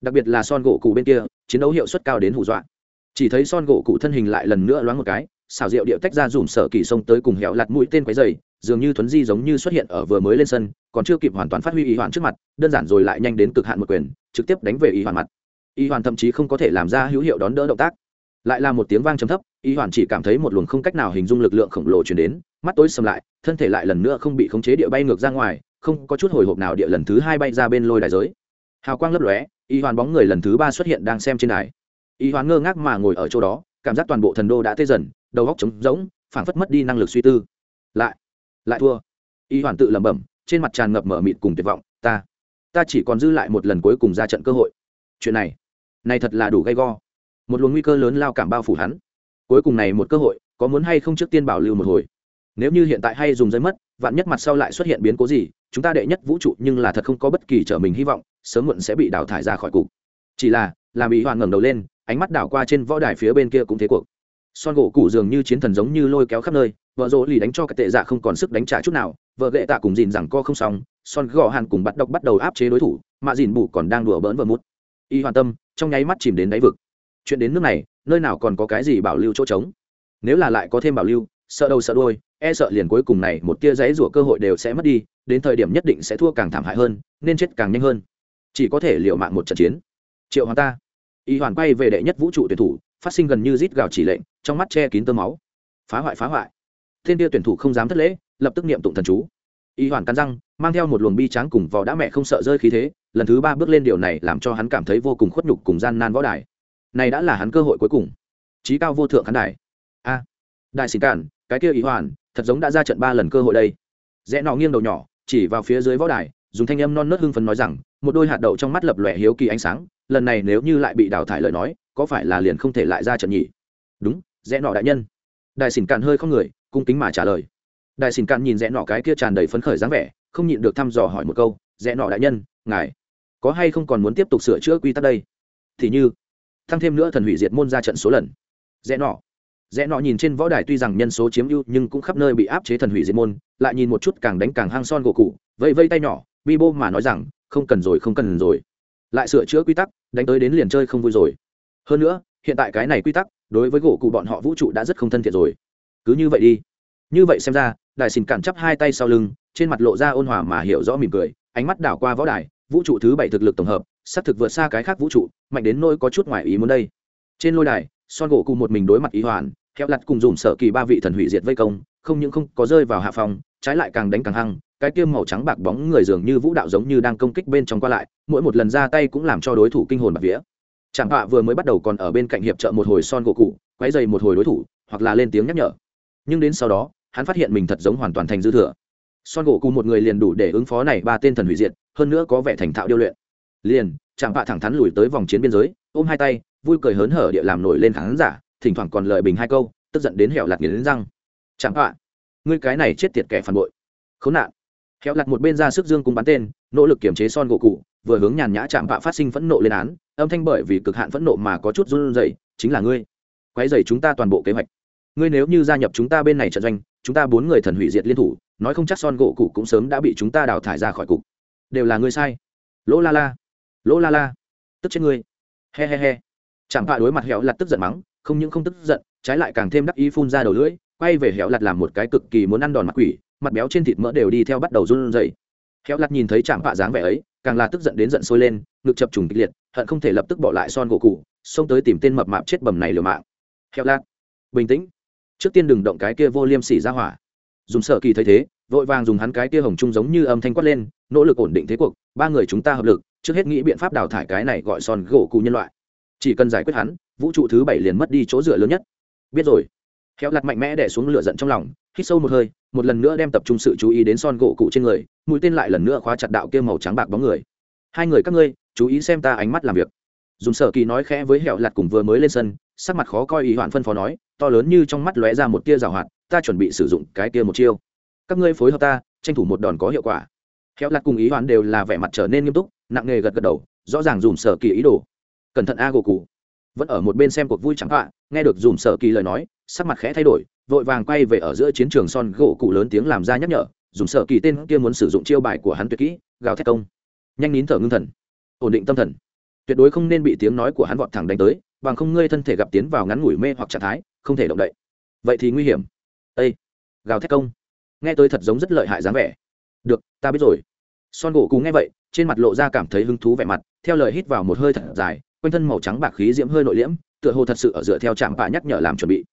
Đặc biệt là son gỗ cụ bên kia, chiến đấu hiệu suất cao đến hù dọa chỉ thấy son gỗ cụ thân hình lại lần nữa loáng một cái, xào rượu điệu tách ra dùm sở kỳ sông tới cùng hẹo lặt mũi tên quấy dày dường như thuấn di giống như xuất hiện ở vừa mới lên sân, còn chưa kịp hoàn toàn phát huy ý hoàn trước mặt, đơn giản rồi lại nhanh đến cực hạn một quyền, trực tiếp đánh về ý hoàn mặt. Ý hoàn thậm chí không có thể làm ra hữu hiệu đón đỡ động tác. Lại là một tiếng vang trầm thấp, ý hoàn chỉ cảm thấy một luồng không cách nào hình dung lực lượng khổng lồ chuyển đến, mắt tối sầm lại, thân thể lại lần nữa không bị khống chế địa bay ngược ra ngoài, không có chút hồi hộp nào địa lần thứ hai bay ra bên lôi đài giới. Hào quang lấp lóe, ý hoàn bóng người lần thứ ba xuất hiện đang xem trên đài ý hoàn ngơ ngác mà ngồi ở chỗ đó, cảm giác toàn bộ thần đô đã tê dần, đầu góc trống rỗng, phảng phất mất đi năng lực suy tư. Lại lại thua. Ý hoàn tự lẩm bẩm, trên mặt tràn ngập mở mịt cùng tuyệt vọng, ta ta chỉ còn dư lại một lần cuối cùng ra trận cơ hội. Chuyện này này thật là đủ gay go. Một luồng nguy cơ lớn lao cảm bao phủ hắn. Cuối cùng này một cơ hội, có muốn hay không trước tiên bảo lưu một hồi. Nếu như hiện tại hay dùng giấy mất, vạn nhất mặt sau lại xuất hiện biến cố gì, chúng ta đệ nhất vũ trụ nhưng là thật không có bất kỳ trở mình hy vọng, sớm muộn sẽ bị đào thải ra khỏi cục. Chỉ là, làm ý hoàn ngẩng đầu lên ánh mắt đảo qua trên võ đài phía bên kia cũng thế cuộc. Son gỗ cụ dường như chiến thần giống như lôi kéo khắp nơi, vợ rỗ lì đánh cho cái tệ dạ không còn sức đánh trả chút nào, vợ gệ tạ cùng dìn rằng co không xong, son gò hàn cùng bắt độc bắt đầu áp chế đối thủ, mà dìn bù còn đang đùa bỡn vợ mút. Y hoàn tâm, trong nháy mắt chìm đến đáy vực. Chuyện đến nước này, nơi nào còn có cái gì bảo lưu chỗ trống? Nếu là lại có thêm bảo lưu, sợ đầu sợ đôi e sợ liền cuối cùng này một tia giấy rủa cơ hội đều sẽ mất đi, đến thời điểm nhất định sẽ thua càng thảm hại hơn, nên chết càng nhanh hơn. Chỉ có thể liều mạng một trận chiến. Triệu hoàng ta y hoàn quay về đệ nhất vũ trụ tuyển thủ, phát sinh gần như rít gào chỉ lệnh, trong mắt che kín tơ máu. Phá hoại phá hoại. Thiên tiêu tuyển thủ không dám thất lễ, lập tức niệm tụng thần chú. Y hoàn cắn răng, mang theo một luồng bi tráng cùng vò đã mẹ không sợ rơi khí thế, lần thứ ba bước lên điều này làm cho hắn cảm thấy vô cùng khuất nhục cùng gian nan võ đài. Này đã là hắn cơ hội cuối cùng. Trí cao vô thượng khán đài. A. À, đại sĩ cản, cái kia y hoàn, thật giống đã ra trận ba lần cơ hội đây. Rẽ nọ nghiêng đầu nhỏ, chỉ vào phía dưới võ đài, dùng thanh âm non nớt hưng phấn nói rằng một đôi hạt đậu trong mắt lập lòe hiếu kỳ ánh sáng, lần này nếu như lại bị đào thải lời nói, có phải là liền không thể lại ra trận nhỉ? Đúng, rẽ nọ đại nhân. Đại xỉn cạn hơi không người, cung kính mà trả lời. Đại xỉn cạn nhìn rẽ nọ cái kia tràn đầy phấn khởi dáng vẻ, không nhịn được thăm dò hỏi một câu, rẽ nọ đại nhân, ngài có hay không còn muốn tiếp tục sửa chữa quy tắc đây? Thì như, tăng thêm nữa thần hủy diệt môn ra trận số lần. Rẽ nọ. Rẽ nọ nhìn trên võ đài tuy rằng nhân số chiếm ưu, nhưng cũng khắp nơi bị áp chế thần hủy diệt môn, lại nhìn một chút càng đánh càng hang son gỗ cụ vây vây tay nhỏ, bi bô mà nói rằng không cần rồi, không cần rồi. Lại sửa chữa quy tắc, đánh tới đến liền chơi không vui rồi. Hơn nữa, hiện tại cái này quy tắc, đối với gỗ cụ bọn họ vũ trụ đã rất không thân thiện rồi. Cứ như vậy đi. Như vậy xem ra, đại xin cản chắp hai tay sau lưng, trên mặt lộ ra ôn hòa mà hiểu rõ mỉm cười, ánh mắt đảo qua võ đài, vũ trụ thứ bảy thực lực tổng hợp, xác thực vượt xa cái khác vũ trụ, mạnh đến nôi có chút ngoài ý muốn đây. Trên lôi đài, son gỗ cụ một mình đối mặt ý hoàn theo lặt cùng dùng sở kỳ ba vị thần hủy diệt vây công, không những không có rơi vào hạ phòng trái lại càng đánh càng hăng, cái tiêm màu trắng bạc bóng người dường như vũ đạo giống như đang công kích bên trong qua lại, mỗi một lần ra tay cũng làm cho đối thủ kinh hồn bạc vía. Chẳng họa vừa mới bắt đầu còn ở bên cạnh hiệp trợ một hồi son gỗ cụ, quấy dày một hồi đối thủ, hoặc là lên tiếng nhắc nhở. Nhưng đến sau đó, hắn phát hiện mình thật giống hoàn toàn thành dư thừa. Son gỗ cụ một người liền đủ để ứng phó này ba tên thần hủy diệt, hơn nữa có vẻ thành thạo điêu luyện. Liền chẳng họa thẳng thắn lùi tới vòng chiến biên giới, ôm hai tay, vui cười hớn hở địa làm nổi lên khán giả, thỉnh thoảng còn lời bình hai câu, tức giận đến hẻo lạt nghiến răng. Chẳng họa ngươi cái này chết tiệt kẻ phản bội. Khốn nạn. Hẻo lặt một bên ra sức dương cung bắn tên, nỗ lực kiểm chế son gỗ cụ vừa hướng nhàn nhã chạm vạ phát sinh phẫn nộ lên án, âm thanh bởi vì cực hạn phẫn nộ mà có chút run rẩy, chính là ngươi. Quấy rầy chúng ta toàn bộ kế hoạch. Ngươi nếu như gia nhập chúng ta bên này trận doanh, chúng ta bốn người thần hủy diệt liên thủ, nói không chắc son gỗ cụ cũng sớm đã bị chúng ta đào thải ra khỏi cục. Đều là ngươi sai. Lỗ la la. Lỗ la la. Tức chết ngươi. He he he. Chạm vạ đối mặt hẻo lặt tức giận mắng, không những không tức giận, trái lại càng thêm đắc ý phun ra đầu lưỡi quay về hẻo lặt làm một cái cực kỳ muốn ăn đòn mặt quỷ, mặt béo trên thịt mỡ đều đi theo bắt đầu run rẩy. Hẻo lặt nhìn thấy chạm vạ dáng vẻ ấy, càng là tức giận đến giận sôi lên, ngực chập trùng kịch liệt, hận không thể lập tức bỏ lại son gỗ cụ xông tới tìm tên mập mạp chết bầm này liều mạng. Hẻo lặt, bình tĩnh. Trước tiên đừng động cái kia vô liêm sỉ ra hỏa. Dùng sợ kỳ thấy thế, vội vàng dùng hắn cái kia hồng trung giống như âm thanh quát lên, nỗ lực ổn định thế cuộc, ba người chúng ta hợp lực, trước hết nghĩ biện pháp đào thải cái này gọi son gỗ cụ nhân loại. Chỉ cần giải quyết hắn, vũ trụ thứ bảy liền mất đi chỗ dựa lớn nhất. Biết rồi khéo lặt mạnh mẽ đẻ xuống lửa giận trong lòng, hít sâu một hơi, một lần nữa đem tập trung sự chú ý đến son gỗ cụ trên người, mũi tên lại lần nữa khóa chặt đạo kia màu trắng bạc bóng người. Hai người các ngươi, chú ý xem ta ánh mắt làm việc. Dùng sở kỳ nói khẽ với hẹo lặt cùng vừa mới lên sân, sắc mặt khó coi ý hoạn phân phó nói, to lớn như trong mắt lóe ra một tia rào hoạt, ta chuẩn bị sử dụng cái kia một chiêu. Các ngươi phối hợp ta, tranh thủ một đòn có hiệu quả. Hẹo lặt cùng ý hoạn đều là vẻ mặt trở nên nghiêm túc, nặng nề gật gật đầu, rõ ràng dùng sở kỳ ý đồ. Cẩn thận a gỗ cụ vẫn ở một bên xem cuộc vui chẳng họa, nghe được dùm sở kỳ lời nói, sắc mặt khẽ thay đổi, vội vàng quay về ở giữa chiến trường son gỗ cụ lớn tiếng làm ra nhắc nhở, dùm sở kỳ tên kia muốn sử dụng chiêu bài của hắn tuyệt kỹ, gào thét công. Nhanh nín thở ngưng thần. Ổn định tâm thần. Tuyệt đối không nên bị tiếng nói của hắn vọt thẳng đánh tới, bằng không ngươi thân thể gặp tiến vào ngắn ngủi mê hoặc trạng thái, không thể động đậy. Vậy thì nguy hiểm. Ây gào thét công. Nghe tôi thật giống rất lợi hại dáng vẻ. Được, ta biết rồi. Son gỗ cú nghe vậy, trên mặt lộ ra cảm thấy hứng thú vẻ mặt, theo lời hít vào một hơi thật dài quanh thân màu trắng bạc khí diễm hơi nội liễm, tựa hồ thật sự ở dựa theo trạm bạ nhắc nhở làm chuẩn bị.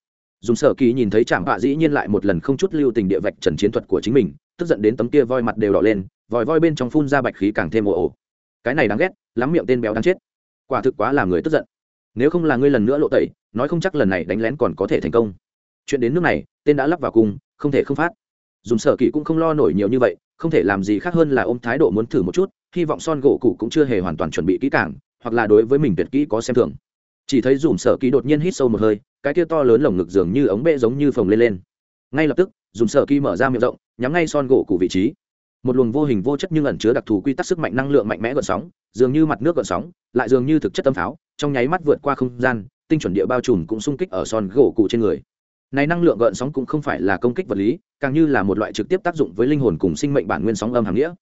Dùng sở kỳ nhìn thấy trạm bạ dĩ nhiên lại một lần không chút lưu tình địa vạch trần chiến thuật của chính mình, tức giận đến tấm kia voi mặt đều đỏ lên, vòi voi bên trong phun ra bạch khí càng thêm ồ ồ. Cái này đáng ghét, lắm miệng tên béo đáng chết. Quả thực quá làm người tức giận. Nếu không là ngươi lần nữa lộ tẩy, nói không chắc lần này đánh lén còn có thể thành công. Chuyện đến nước này, tên đã lắp vào cung, không thể không phát. Dùng sở kỳ cũng không lo nổi nhiều như vậy, không thể làm gì khác hơn là ôm thái độ muốn thử một chút, hy vọng son gỗ cụ cũng chưa hề hoàn toàn chuẩn bị kỹ càng hoặc là đối với mình tuyệt kỹ có xem thường. Chỉ thấy dùm sở kỳ đột nhiên hít sâu một hơi, cái kia to lớn lồng ngực dường như ống bệ giống như phồng lên lên. Ngay lập tức, dùm sở kỳ mở ra miệng rộng, nhắm ngay son gỗ cụ vị trí. Một luồng vô hình vô chất nhưng ẩn chứa đặc thù quy tắc sức mạnh năng lượng mạnh mẽ gợn sóng, dường như mặt nước gợn sóng, lại dường như thực chất tâm pháo, trong nháy mắt vượt qua không gian, tinh chuẩn địa bao trùm cũng xung kích ở son gỗ cụ trên người. Này năng lượng gợn sóng cũng không phải là công kích vật lý, càng như là một loại trực tiếp tác dụng với linh hồn cùng sinh mệnh bản nguyên sóng âm hàng nghĩa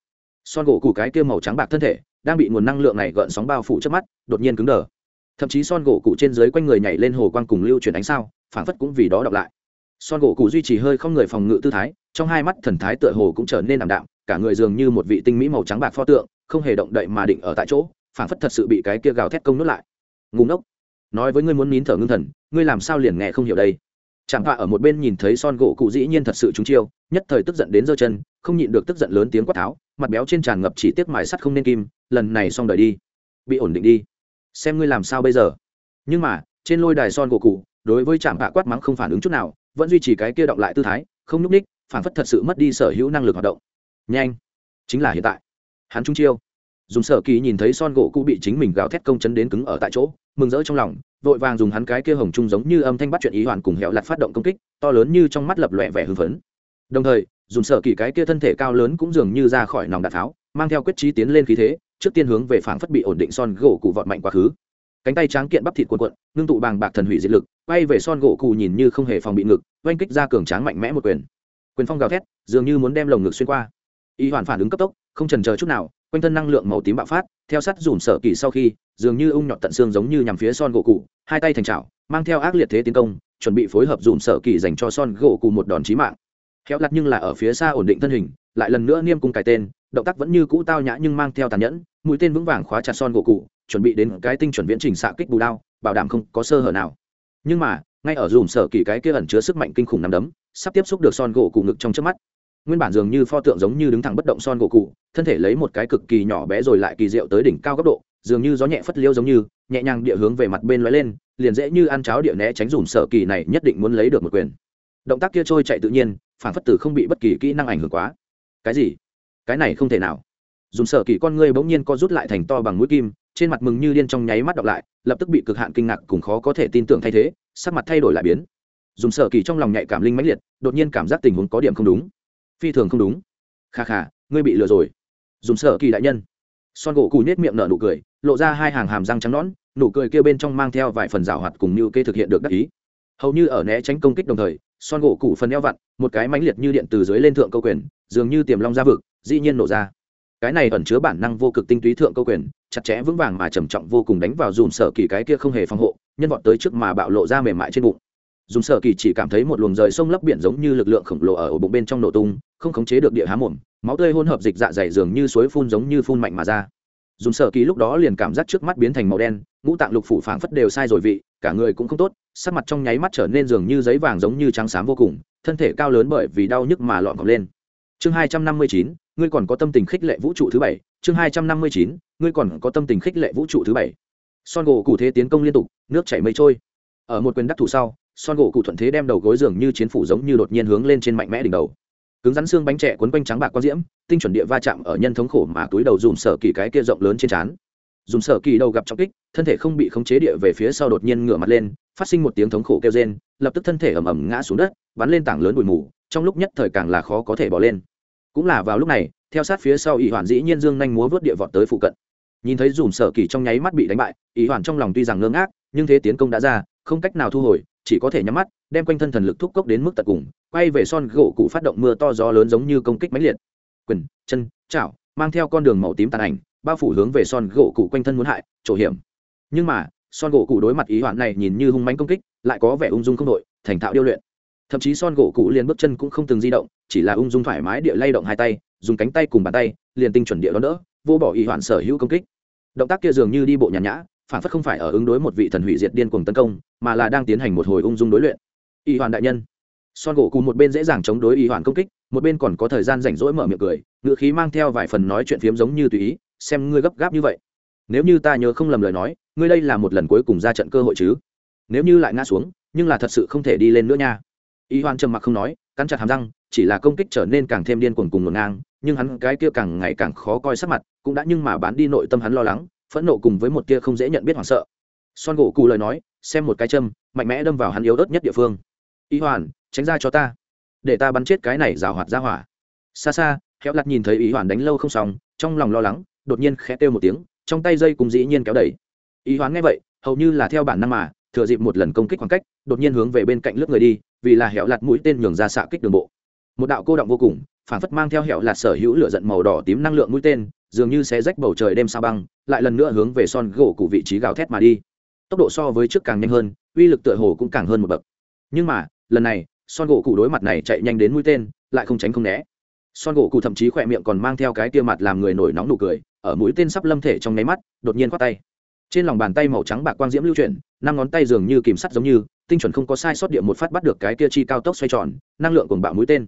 son gỗ cụ cái kia màu trắng bạc thân thể, đang bị nguồn năng lượng này gợn sóng bao phủ trước mắt, đột nhiên cứng đờ. Thậm chí son gỗ cụ trên dưới quanh người nhảy lên hồ quang cùng lưu chuyển ánh sao, phảng phất cũng vì đó đọc lại. Son gỗ cụ duy trì hơi không người phòng ngự tư thái, trong hai mắt thần thái tựa hồ cũng trở nên ảm đạm, cả người dường như một vị tinh mỹ màu trắng bạc pho tượng, không hề động đậy mà định ở tại chỗ, phảng phất thật sự bị cái kia gào thét công nuốt lại. Ngủ ngốc! Nói với ngươi muốn nín thở ngưng thần, ngươi làm sao liền nghe không hiểu đây? Chẳng hạ ở một bên nhìn thấy son gỗ cụ dĩ nhiên thật sự trúng chiêu, nhất thời tức giận đến giơ chân, không nhịn được tức giận lớn tiếng quát tháo mặt béo trên tràn ngập chỉ tiếc mài sắt không nên kim, lần này xong đời đi. Bị ổn định đi. Xem ngươi làm sao bây giờ. Nhưng mà, trên lôi đài son gỗ cụ, đối với trạm hạ quát mắng không phản ứng chút nào, vẫn duy trì cái kia động lại tư thái, không nhúc ních, phản phất thật sự mất đi sở hữu năng lực hoạt động. Nhanh. Chính là hiện tại. Hắn trung chiêu. Dùng sở kỳ nhìn thấy son gỗ cụ bị chính mình gào thét công chấn đến cứng ở tại chỗ, mừng rỡ trong lòng, vội vàng dùng hắn cái kia hồng trung giống như âm thanh bắt chuyện ý hoàn cùng hẹo lặt phát động công kích, to lớn như trong mắt lập lòe vẻ hưng phấn. Đồng thời dùng sợ kỳ cái kia thân thể cao lớn cũng dường như ra khỏi nòng đạn tháo, mang theo quyết trí tiến lên khí thế, trước tiên hướng về phảng phất bị ổn định son gỗ cụ vọt mạnh quá khứ. Cánh tay tráng kiện bắp thịt cuộn cuộn, ngưng tụ bàng bạc thần hủy diệt lực, quay về son gỗ cụ nhìn như không hề phòng bị ngực, oanh kích ra cường tráng mạnh mẽ một quyền. Quyền phong gào thét, dường như muốn đem lồng ngực xuyên qua. Y hoàn phản ứng cấp tốc, không trần chờ chút nào, quanh thân năng lượng màu tím bạo phát, theo sắt dùm sở kỳ sau khi, dường như ung nhọt tận xương giống như nhằm phía son gỗ cụ hai tay thành trào mang theo ác liệt thế tiến công, chuẩn bị phối hợp dùm sở kỳ dành cho son gỗ cụ một đòn chí mạng khéo lặt nhưng là ở phía xa ổn định thân hình, lại lần nữa niêm cung cái tên, động tác vẫn như cũ tao nhã nhưng mang theo tàn nhẫn, mũi tên vững vàng khóa chặt son gỗ cụ, chuẩn bị đến cái tinh chuẩn viễn trình xạ kích bù đao, bảo đảm không có sơ hở nào. Nhưng mà, ngay ở dùm sở kỳ cái kia ẩn chứa sức mạnh kinh khủng nằm đấm, sắp tiếp xúc được son gỗ cụ ngực trong trước mắt. Nguyên bản dường như pho tượng giống như đứng thẳng bất động son gỗ cụ, thân thể lấy một cái cực kỳ nhỏ bé rồi lại kỳ diệu tới đỉnh cao góc độ, dường như gió nhẹ phất liêu giống như, nhẹ nhàng địa hướng về mặt bên lóe lên, liền dễ như ăn cháo địa né tránh dùm sở kỳ này nhất định muốn lấy được một quyền. Động tác kia trôi chạy tự nhiên phản phất tử không bị bất kỳ kỹ năng ảnh hưởng quá. Cái gì? Cái này không thể nào. Dùng sở kỳ con ngươi bỗng nhiên co rút lại thành to bằng mũi kim, trên mặt mừng như điên trong nháy mắt đọc lại, lập tức bị cực hạn kinh ngạc cùng khó có thể tin tưởng thay thế, sắc mặt thay đổi lại biến. Dùng sở kỳ trong lòng nhạy cảm linh mãnh liệt, đột nhiên cảm giác tình huống có điểm không đúng. Phi thường không đúng. Kha kha, ngươi bị lừa rồi. Dùng sở kỳ đại nhân. Son gỗ cù nết miệng nở nụ cười, lộ ra hai hàng hàm răng trắng nõn, nụ cười kia bên trong mang theo vài phần rào hoạt cùng như kê thực hiện được đắc ý. Hầu như ở né tránh công kích đồng thời son gỗ cụ phần eo vặn, một cái mãnh liệt như điện từ dưới lên thượng câu quyền, dường như tiềm long ra vực, dĩ nhiên nổ ra. Cái này ẩn chứa bản năng vô cực tinh túy thượng câu quyền, chặt chẽ vững vàng mà trầm trọng vô cùng đánh vào dùm sở kỳ cái kia không hề phòng hộ, nhân vọt tới trước mà bạo lộ ra mềm mại trên bụng. Dùm sở kỳ chỉ cảm thấy một luồng rời sông lấp biển giống như lực lượng khổng lồ ở ổ bụng bên trong nổ tung, không khống chế được địa há mồm, máu tươi hỗn hợp dịch dạ dày dường như suối phun giống như phun mạnh mà ra. Dùm sở kỳ lúc đó liền cảm giác trước mắt biến thành màu đen, ngũ tạng lục phủ phảng phất đều sai rồi vị cả người cũng không tốt, sắc mặt trong nháy mắt trở nên dường như giấy vàng giống như trắng xám vô cùng, thân thể cao lớn bởi vì đau nhức mà lọn cọc lên. Chương hai trăm năm mươi chín, ngươi còn có tâm tình khích lệ vũ trụ thứ bảy. Chương hai trăm năm mươi chín, ngươi còn có tâm tình khích lệ vũ trụ thứ bảy. Son gỗ cụ thế tiến công liên tục, nước chảy mây trôi. Ở một quyền đắc thủ sau, son gỗ cụ thuận thế đem đầu gối giường như chiến phủ giống như đột nhiên hướng lên trên mạnh mẽ đỉnh đầu. Cứng rắn xương bánh trẻ quấn quanh trắng bạc quang diễm, tinh chuẩn địa va chạm ở nhân thống khổ mà túi đầu dùm sở kỳ cái kia rộng lớn trên trán dùng sở kỳ đầu gặp trọng kích, thân thể không bị khống chế địa về phía sau đột nhiên ngửa mặt lên, phát sinh một tiếng thống khổ kêu rên, lập tức thân thể ầm ầm ngã xuống đất, bắn lên tảng lớn bụi mù, trong lúc nhất thời càng là khó có thể bỏ lên. Cũng là vào lúc này, theo sát phía sau ỷ hoàn dĩ nhiên dương nhanh múa vớt địa vọt tới phụ cận. Nhìn thấy dùm sở kỳ trong nháy mắt bị đánh bại, ỷ hoàn trong lòng tuy rằng ngơ ngác, nhưng thế tiến công đã ra, không cách nào thu hồi, chỉ có thể nhắm mắt, đem quanh thân thần lực thúc cốc đến mức tận cùng, quay về son gỗ cụ phát động mưa to gió lớn giống như công kích mãnh liệt. Quyền, chân, chảo, mang theo con đường màu tím tàn ảnh bao phủ hướng về son gỗ cụ quanh thân muốn hại, chỗ hiểm. Nhưng mà, son gỗ cụ đối mặt ý hoạn này nhìn như hung mánh công kích, lại có vẻ ung dung không đội thành thạo điêu luyện. Thậm chí son gỗ cụ liền bước chân cũng không từng di động, chỉ là ung dung thoải mái địa lay động hai tay, dùng cánh tay cùng bàn tay, liền tinh chuẩn địa đón đỡ, vô bỏ ý hoạn sở hữu công kích. Động tác kia dường như đi bộ nhàn nhã, phản phất không phải ở ứng đối một vị thần hủy diệt điên cuồng tấn công, mà là đang tiến hành một hồi ung dung đối luyện. Y hoàn đại nhân. Son gỗ cùng một bên dễ dàng chống đối y hoàn công kích, một bên còn có thời gian rảnh rỗi mở miệng cười ngựa khí mang theo vài phần nói chuyện phiếm giống như tùy ý xem ngươi gấp gáp như vậy. Nếu như ta nhớ không lầm lời nói, ngươi đây là một lần cuối cùng ra trận cơ hội chứ? Nếu như lại ngã xuống, nhưng là thật sự không thể đi lên nữa nha. Y hoan trầm mặc không nói, cắn chặt hàm răng, chỉ là công kích trở nên càng thêm điên cuồng cùng ngổn ngang, nhưng hắn cái kia càng ngày càng khó coi sắc mặt, cũng đã nhưng mà bán đi nội tâm hắn lo lắng, phẫn nộ cùng với một kia không dễ nhận biết hoảng sợ. Son gỗ cù lời nói, xem một cái châm, mạnh mẽ đâm vào hắn yếu ớt nhất địa phương. Y hoàn tránh ra cho ta. Để ta bắn chết cái này rào hoạt ra hỏa. Xa xa, khéo lặt nhìn thấy ý hoàn đánh lâu không xong, trong lòng lo lắng đột nhiên khẽ kêu một tiếng, trong tay dây cùng dĩ nhiên kéo đẩy. Ý hoán nghe vậy, hầu như là theo bản năng mà, thừa dịp một lần công kích khoảng cách, đột nhiên hướng về bên cạnh lướt người đi, vì là hẻo lặt mũi tên nhường ra xạ kích đường bộ. Một đạo cô động vô cùng, phản phất mang theo hẻo lạt sở hữu lửa giận màu đỏ tím năng lượng mũi tên, dường như sẽ rách bầu trời đêm sao băng, lại lần nữa hướng về son gỗ cụ vị trí gào thét mà đi. Tốc độ so với trước càng nhanh hơn, uy lực tựa hồ cũng càng hơn một bậc. Nhưng mà, lần này, son gỗ cụ đối mặt này chạy nhanh đến mũi tên, lại không tránh không né. Son gỗ cụ thậm chí khỏe miệng còn mang theo cái tia mặt làm người nổi nóng nụ cười ở mũi tên sắp lâm thể trong nháy mắt, đột nhiên khoát tay. Trên lòng bàn tay màu trắng bạc quang diễm lưu chuyển, năm ngón tay dường như kìm sắt giống như, tinh chuẩn không có sai sót địa một phát bắt được cái kia chi cao tốc xoay tròn, năng lượng cùng bạo mũi tên.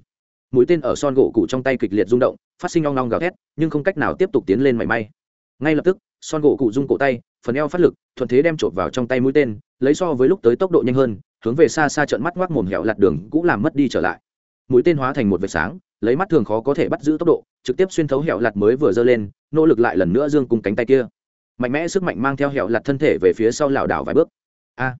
Mũi tên ở son gỗ cụ trong tay kịch liệt rung động, phát sinh long long gào thét, nhưng không cách nào tiếp tục tiến lên mảy may. Ngay lập tức, son gỗ cụ rung cổ tay, phần eo phát lực, thuận thế đem trộm vào trong tay mũi tên, lấy so với lúc tới tốc độ nhanh hơn, hướng về xa xa trận mắt ngoác mồm hẹo lạt đường cũng làm mất đi trở lại. Mũi tên hóa thành một vệt sáng lấy mắt thường khó có thể bắt giữ tốc độ trực tiếp xuyên thấu hẹo lạt mới vừa giơ lên nỗ lực lại lần nữa dương cùng cánh tay kia. Mạnh mẽ sức mạnh mang theo hẹo lạt thân thể về phía sau lảo đảo vài bước. A! À,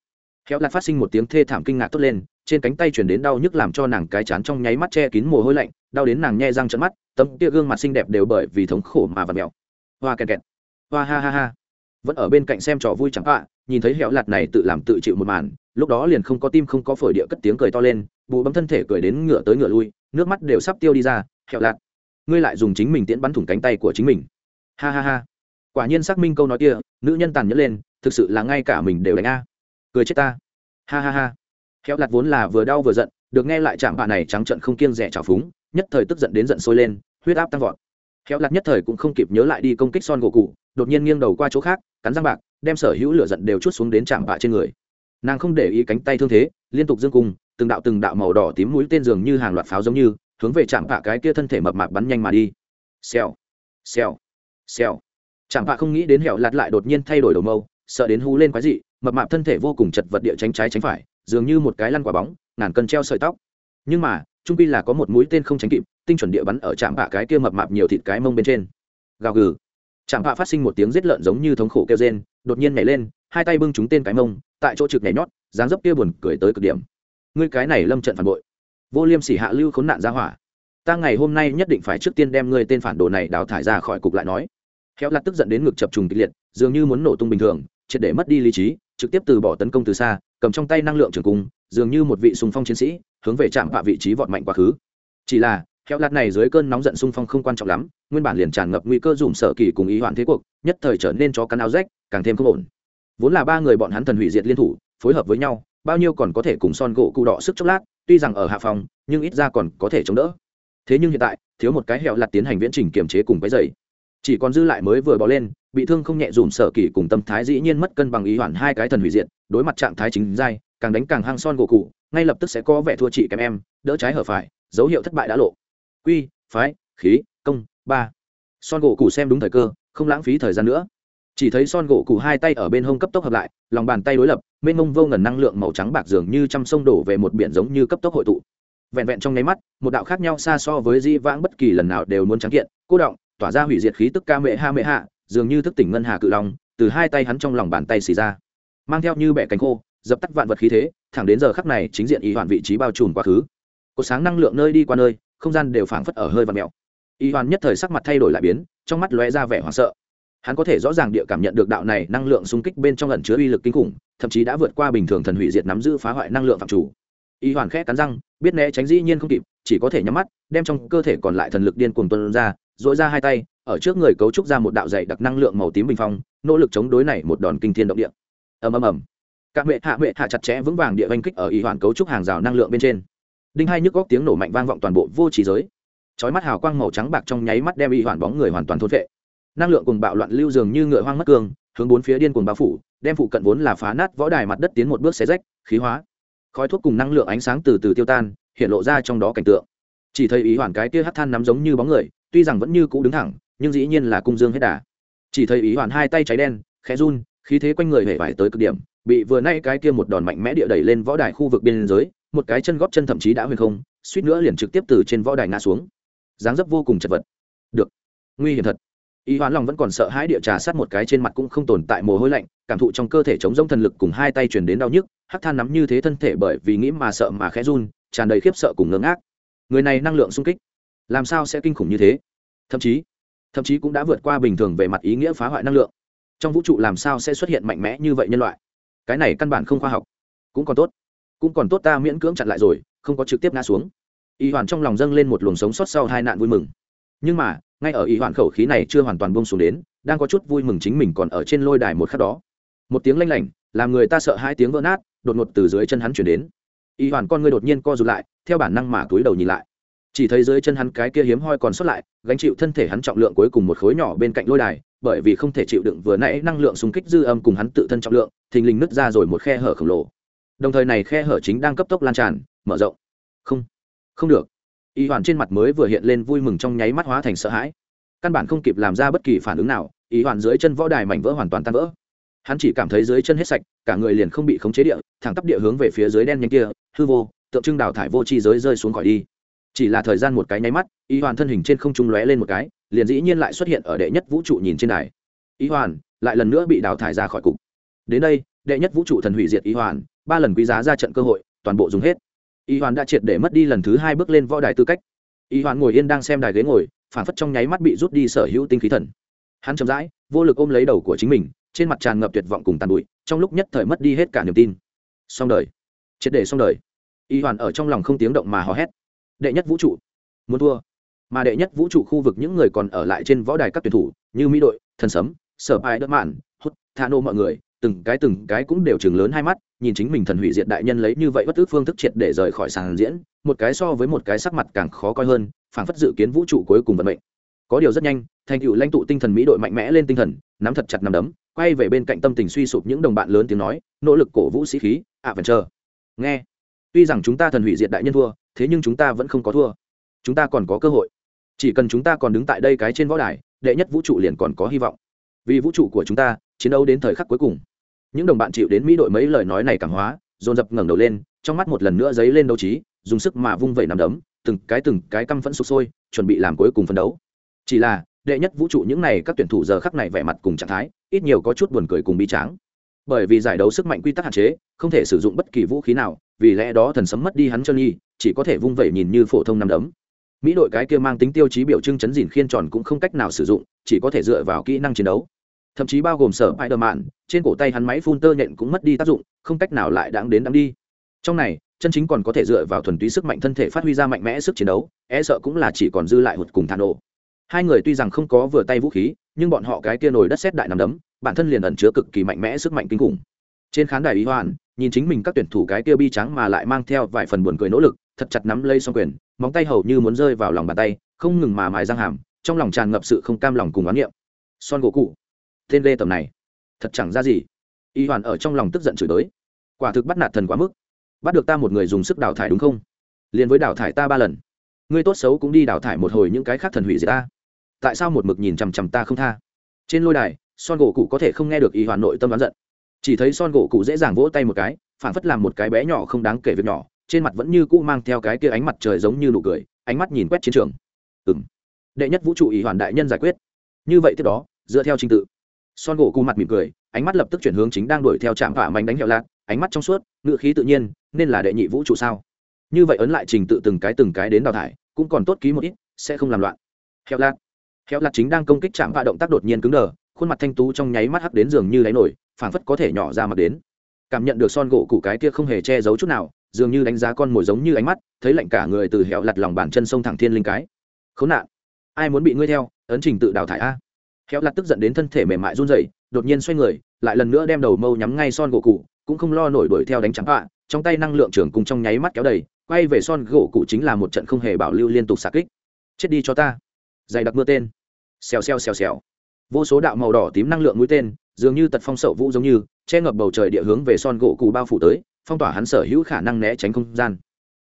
hẹo lạt phát sinh một tiếng thê thảm kinh ngạc tốt lên trên cánh tay chuyển đến đau nhức làm cho nàng cái chán trong nháy mắt che kín mồ hôi lạnh đau đến nàng nhe răng trận mắt tấm tia gương mặt xinh đẹp đều bởi vì thống khổ mà và mèo. Hoa kẹt kẹt. Hoa ha ha ha. Vẫn ở bên cạnh xem trò vui chẳng ạ nhìn thấy hẹo lạt này tự làm tự chịu một màn lúc đó liền không có tim không có phổi địa cất tiếng cười to lên bù bấm thân thể cười đến ngựa tới ngựa lui nước mắt đều sắp tiêu đi ra, hẹo lạt ngươi lại dùng chính mình tiễn bắn thủng cánh tay của chính mình. Ha ha ha. Quả nhiên xác minh câu nói kia, nữ nhân tàn nhẫn lên, thực sự là ngay cả mình đều đánh a. Cười chết ta. Ha ha ha. Hẹo lạt vốn là vừa đau vừa giận, được nghe lại chạm bạ này trắng trận không kiêng rẻ trào phúng, nhất thời tức giận đến giận sôi lên, huyết áp tăng vọt. Hẹo lạt nhất thời cũng không kịp nhớ lại đi công kích son gỗ cụ, đột nhiên nghiêng đầu qua chỗ khác, cắn răng bạc, đem sở hữu lửa giận đều chút xuống đến chạm bạ trên người. Nàng không để ý cánh tay thương thế, liên tục dương cung từng đạo từng đạo màu đỏ tím mũi tên dường như hàng loạt pháo giống như, hướng về chạm phạ cái kia thân thể mập mạp bắn nhanh mà đi. Xèo xèo xèo. Chạm phạ không nghĩ đến hẹo lạt lại đột nhiên thay đổi đầu mâu, sợ đến hú lên quái dị, mập mạp thân thể vô cùng chật vật địa tránh trái tránh phải, dường như một cái lăn quả bóng, ngàn cân treo sợi tóc. Nhưng mà, trung pi là có một mũi tên không tránh kịp, tinh chuẩn địa bắn ở trạm bạ cái kia mập mạp nhiều thịt cái mông bên trên. Gào gừ. Trạm bạ phát sinh một tiếng giết lợn giống như thống khổ kêu rên, đột nhiên nhảy lên, hai tay bưng chúng tên cái mông, tại chỗ trực nhảy nhót, dáng dấp kia buồn cười tới cực điểm ngươi cái này lâm trận phản bội. Vô liêm sỉ hạ lưu khốn nạn ra hỏa. Ta ngày hôm nay nhất định phải trước tiên đem ngươi tên phản đồ này đào thải ra khỏi cục lại nói. Khéo lạt tức giận đến ngực chập trùng kịch liệt, dường như muốn nổ tung bình thường, triệt để mất đi lý trí, trực tiếp từ bỏ tấn công từ xa, cầm trong tay năng lượng trường cung, dường như một vị sùng phong chiến sĩ, hướng về chạm vạ vị trí vọt mạnh quá khứ. Chỉ là, khéo lạt này dưới cơn nóng giận sung phong không quan trọng lắm, nguyên bản liền tràn ngập nguy cơ dùm sở kỳ cùng ý hoạn thế cuộc, nhất thời trở nên cho cắn áo rách, càng thêm không ổn. Vốn là ba người bọn hắn thần hủy diệt liên thủ, phối hợp với nhau bao nhiêu còn có thể cùng son gỗ cụ đỏ sức chốc lát tuy rằng ở hạ phòng nhưng ít ra còn có thể chống đỡ. Thế nhưng hiện tại thiếu một cái hẹo lặt tiến hành viễn trình kiềm chế cùng cái dày chỉ còn dư lại mới vừa bỏ lên bị thương không nhẹ dùm sở kỳ cùng tâm thái dĩ nhiên mất cân bằng ý hoàn hai cái thần hủy diệt đối mặt trạng thái chính dai, càng đánh càng hăng son gỗ cụ ngay lập tức sẽ có vẻ thua chị kém em đỡ trái hở phải dấu hiệu thất bại đã lộ. Quy phái khí công ba. Son gỗ cụ xem đúng thời cơ không lãng phí thời gian nữa chỉ thấy son gỗ cụ hai tay ở bên hông cấp tốc hợp lại, lòng bàn tay đối lập, mênh mông vô ngần năng lượng màu trắng bạc dường như trăm sông đổ về một biển giống như cấp tốc hội tụ. Vẹn vẹn trong nháy mắt, một đạo khác nhau xa so với di vãng bất kỳ lần nào đều muốn trắng kiện, cô động, tỏa ra hủy diệt khí tức ca mệ ha mệ hạ, dường như thức tỉnh ngân hà cự long, từ hai tay hắn trong lòng bàn tay xì ra. Mang theo như bẻ cánh khô, dập tắt vạn vật khí thế, thẳng đến giờ khắc này chính diện y hoàn vị trí bao trùm quá khứ. Cột sáng năng lượng nơi đi qua nơi, không gian đều phảng phất ở hơi và mèo. Y hoàn nhất thời sắc mặt thay đổi lại biến, trong mắt lóe ra vẻ hoảng sợ hắn có thể rõ ràng địa cảm nhận được đạo này năng lượng xung kích bên trong lần chứa uy lực kinh khủng, thậm chí đã vượt qua bình thường thần hủy diệt nắm giữ phá hoại năng lượng phạm chủ. Y hoàn khẽ cắn răng, biết né tránh dĩ nhiên không kịp, chỉ có thể nhắm mắt, đem trong cơ thể còn lại thần lực điên cuồng tuân ra dội ra hai tay, ở trước người cấu trúc ra một đạo dày đặc năng lượng màu tím bình phong, nỗ lực chống đối này một đòn kinh thiên động địa. Ầm ầm ầm. Các mẹ hạ mẹ hạ chặt chẽ vững vàng địa oanh kích ở y hoàn cấu trúc hàng rào năng lượng bên trên. Đinh hai nhức góc tiếng nổ mạnh vang vọng toàn bộ vô trí giới. Chói mắt hào quang màu trắng bạc trong nháy mắt đem y hoàn bóng người hoàn toàn thôn vệ năng lượng cùng bạo loạn lưu dường như ngựa hoang mất cường hướng bốn phía điên cuồng bao phủ, đem phụ cận vốn là phá nát võ đài mặt đất tiến một bước xé rách, khí hóa. Khói thuốc cùng năng lượng ánh sáng từ từ tiêu tan, hiện lộ ra trong đó cảnh tượng. Chỉ thấy ý hoàn cái kia hắt than nắm giống như bóng người, tuy rằng vẫn như cũ đứng thẳng, nhưng dĩ nhiên là cung dương hết đà. Chỉ thấy ý hoàn hai tay cháy đen, khẽ run, khí thế quanh người hể vải tới cực điểm, bị vừa nay cái kia một đòn mạnh mẽ địa đẩy lên võ đài khu vực biên giới, một cái chân góp chân thậm chí đã huyền không, suýt nữa liền trực tiếp từ trên võ đài ngã xuống. Dáng dấp vô cùng chật vật. Được. Nguy hiểm thật. Y hoán lòng vẫn còn sợ hãi địa trà sát một cái trên mặt cũng không tồn tại mồ hôi lạnh, cảm thụ trong cơ thể chống rông thần lực cùng hai tay truyền đến đau nhức, hắc than nắm như thế thân thể bởi vì nghĩ mà sợ mà khẽ run, tràn đầy khiếp sợ cùng ngưỡng ngác. Người này năng lượng sung kích, làm sao sẽ kinh khủng như thế? Thậm chí thậm chí cũng đã vượt qua bình thường về mặt ý nghĩa phá hoại năng lượng. Trong vũ trụ làm sao sẽ xuất hiện mạnh mẽ như vậy nhân loại? Cái này căn bản không khoa học. Cũng còn tốt, cũng còn tốt ta miễn cưỡng chặn lại rồi, không có trực tiếp ngã xuống. Y hoàn trong lòng dâng lên một luồng sống sót sau hai nạn vui mừng. Nhưng mà ngay ở ý hoàn khẩu khí này chưa hoàn toàn bông xuống đến, đang có chút vui mừng chính mình còn ở trên lôi đài một khắc đó. Một tiếng lanh lảnh, làm người ta sợ hai tiếng vỡ nát, đột ngột từ dưới chân hắn chuyển đến. Ý hoàn con ngươi đột nhiên co rụt lại, theo bản năng mà túi đầu nhìn lại. Chỉ thấy dưới chân hắn cái kia hiếm hoi còn sót lại, gánh chịu thân thể hắn trọng lượng cuối cùng một khối nhỏ bên cạnh lôi đài, bởi vì không thể chịu đựng vừa nãy năng lượng xung kích dư âm cùng hắn tự thân trọng lượng, thình lình nứt ra rồi một khe hở khổng lồ. Đồng thời này khe hở chính đang cấp tốc lan tràn, mở rộng. Không không được y hoàn trên mặt mới vừa hiện lên vui mừng trong nháy mắt hóa thành sợ hãi. Căn bản không kịp làm ra bất kỳ phản ứng nào, y hoàn dưới chân võ đài mảnh vỡ hoàn toàn tan vỡ. Hắn chỉ cảm thấy dưới chân hết sạch, cả người liền không bị khống chế địa, thẳng tắp địa hướng về phía dưới đen nhanh kia, hư vô, tượng trưng đào thải vô chi giới rơi xuống khỏi đi. Chỉ là thời gian một cái nháy mắt, y hoàn thân hình trên không trung lóe lên một cái, liền dĩ nhiên lại xuất hiện ở đệ nhất vũ trụ nhìn trên đài. Y hoàn lại lần nữa bị đào thải ra khỏi cục. Đến đây, đệ nhất vũ trụ thần hủy diệt y hoàn ba lần quý giá ra trận cơ hội, toàn bộ dùng hết y hoàn đã triệt để mất đi lần thứ hai bước lên võ đài tư cách. Y hoàn ngồi yên đang xem đài ghế ngồi, phản phất trong nháy mắt bị rút đi sở hữu tinh khí thần. Hắn chậm rãi, vô lực ôm lấy đầu của chính mình, trên mặt tràn ngập tuyệt vọng cùng tàn bụi, trong lúc nhất thời mất đi hết cả niềm tin. Xong đời. Triệt để xong đời. Y hoàn ở trong lòng không tiếng động mà hò hét. Đệ nhất vũ trụ. Muốn thua. Mà đệ nhất vũ trụ khu vực những người còn ở lại trên võ đài các tuyển thủ, như mỹ đội, thần sấm, sở pai đất mạn, hút thà nô mọi người từng cái từng cái cũng đều chừng lớn hai mắt, nhìn chính mình thần hủy diệt đại nhân lấy như vậy bất tức phương thức triệt để rời khỏi sàn diễn, một cái so với một cái sắc mặt càng khó coi hơn, phảng phất dự kiến vũ trụ cuối cùng vận mệnh. Có điều rất nhanh, thành tựu lãnh tụ tinh thần mỹ đội mạnh mẽ lên tinh thần, nắm thật chặt nắm đấm, quay về bên cạnh tâm tình suy sụp những đồng bạn lớn tiếng nói, nỗ lực cổ vũ sĩ khí ạ vẫn chờ nghe. Tuy rằng chúng ta thần hủy diệt đại nhân thua, thế nhưng chúng ta vẫn không có thua. Chúng ta còn có cơ hội. Chỉ cần chúng ta còn đứng tại đây cái trên võ đài, đệ nhất vũ trụ liền còn có hy vọng. Vì vũ trụ của chúng ta, chiến đấu đến thời khắc cuối cùng những đồng bạn chịu đến mỹ đội mấy lời nói này cảm hóa, dồn dập ngẩng đầu lên, trong mắt một lần nữa dấy lên đấu trí, dùng sức mà vung vẩy nằm đấm, từng cái từng cái căm phẫn sụp sôi, chuẩn bị làm cuối cùng phấn đấu. Chỉ là, đệ nhất vũ trụ những này các tuyển thủ giờ khắc này vẻ mặt cùng trạng thái, ít nhiều có chút buồn cười cùng bi tráng. Bởi vì giải đấu sức mạnh quy tắc hạn chế, không thể sử dụng bất kỳ vũ khí nào, vì lẽ đó thần sấm mất đi hắn chân nhi chỉ có thể vung vẩy nhìn như phổ thông nằm đấm. Mỹ đội cái kia mang tính tiêu chí biểu trưng chấn dìn khiên tròn cũng không cách nào sử dụng, chỉ có thể dựa vào kỹ năng chiến đấu thậm chí bao gồm sở spider mạn trên cổ tay hắn máy phun tơ nhện cũng mất đi tác dụng, không cách nào lại đáng đến đáng đi. Trong này, chân chính còn có thể dựa vào thuần túy sức mạnh thân thể phát huy ra mạnh mẽ sức chiến đấu e sợ cũng là chỉ còn dư lại hụt cùng thản ổ hai người tuy rằng không có vừa tay vũ khí, nhưng bọn họ cái kia nổi đất xét đại nằm đấm, bản thân liền ẩn chứa cực kỳ mạnh mẽ sức mạnh kinh khủng. Trên khán đài ý hoàn nhìn chính mình các tuyển thủ cái kia bi trắng mà lại mang theo vài phần buồn cười nỗ lực, thật chặt nắm lây xong quyền, móng tay hầu như muốn rơi vào lòng bàn tay, không ngừng mà mài răng hàm, trong lòng tràn ngập sự không cam lòng cùng oán niệm. Son gỗ cụ tên lê tầm này. Thật chẳng ra gì. Y hoàn ở trong lòng tức giận chửi tới quả thực bắt nạt thần quá mức. Bắt được ta một người dùng sức đào thải đúng không? Liền với đào thải ta ba lần. Ngươi tốt xấu cũng đi đào thải một hồi những cái khác thần hủy diệt ta. Tại sao một mực nhìn chằm chằm ta không tha? Trên lôi đài, son gỗ cụ có thể không nghe được y hoàn nội tâm đoán giận. Chỉ thấy son gỗ cụ dễ dàng vỗ tay một cái, phản phất làm một cái bé nhỏ không đáng kể việc nhỏ, trên mặt vẫn như cũ mang theo cái kia ánh mặt trời giống như nụ cười, ánh mắt nhìn quét chiến trường. Ừ m đệ nhất vũ trụ ý hoàn đại nhân giải quyết. Như vậy tiếp đó, dựa theo trình tự son gỗ cụ mặt mỉm cười, ánh mắt lập tức chuyển hướng chính đang đuổi theo trạm vả mảnh đánh hiệu lạc, ánh mắt trong suốt, ngựa khí tự nhiên, nên là đệ nhị vũ trụ sao? Như vậy ấn lại trình tự từng cái từng cái đến đào thải, cũng còn tốt ký một ít, sẽ không làm loạn. Hiệu lạc. Hiệu lạc chính đang công kích chạm vạ động tác đột nhiên cứng đờ, khuôn mặt thanh tú trong nháy mắt hắc đến giường như đáy nổi, phảng phất có thể nhỏ ra mặt đến. Cảm nhận được son gỗ cụ cái kia không hề che giấu chút nào, dường như đánh giá con mồi giống như ánh mắt, thấy lạnh cả người từ hẹo lặt lòng bàn chân sông thẳng thiên linh cái. Khốn nạn. Ai muốn bị ngươi theo, ấn trình tự đào thải a? Hẹo lặt tức giận đến thân thể mềm mại run rẩy, đột nhiên xoay người, lại lần nữa đem đầu mâu nhắm ngay son gỗ cụ, cũng không lo nổi đuổi theo đánh trắng họa, trong tay năng lượng trưởng cùng trong nháy mắt kéo đầy, quay về son gỗ cụ chính là một trận không hề bảo lưu liên tục xạ kích. Chết đi cho ta. Dày đặc mưa tên. Xèo xèo xèo xèo. Vô số đạo màu đỏ tím năng lượng mũi tên, dường như tật phong sậu vũ giống như, che ngập bầu trời địa hướng về son gỗ cụ bao phủ tới, phong tỏa hắn sở hữu khả năng né tránh không gian.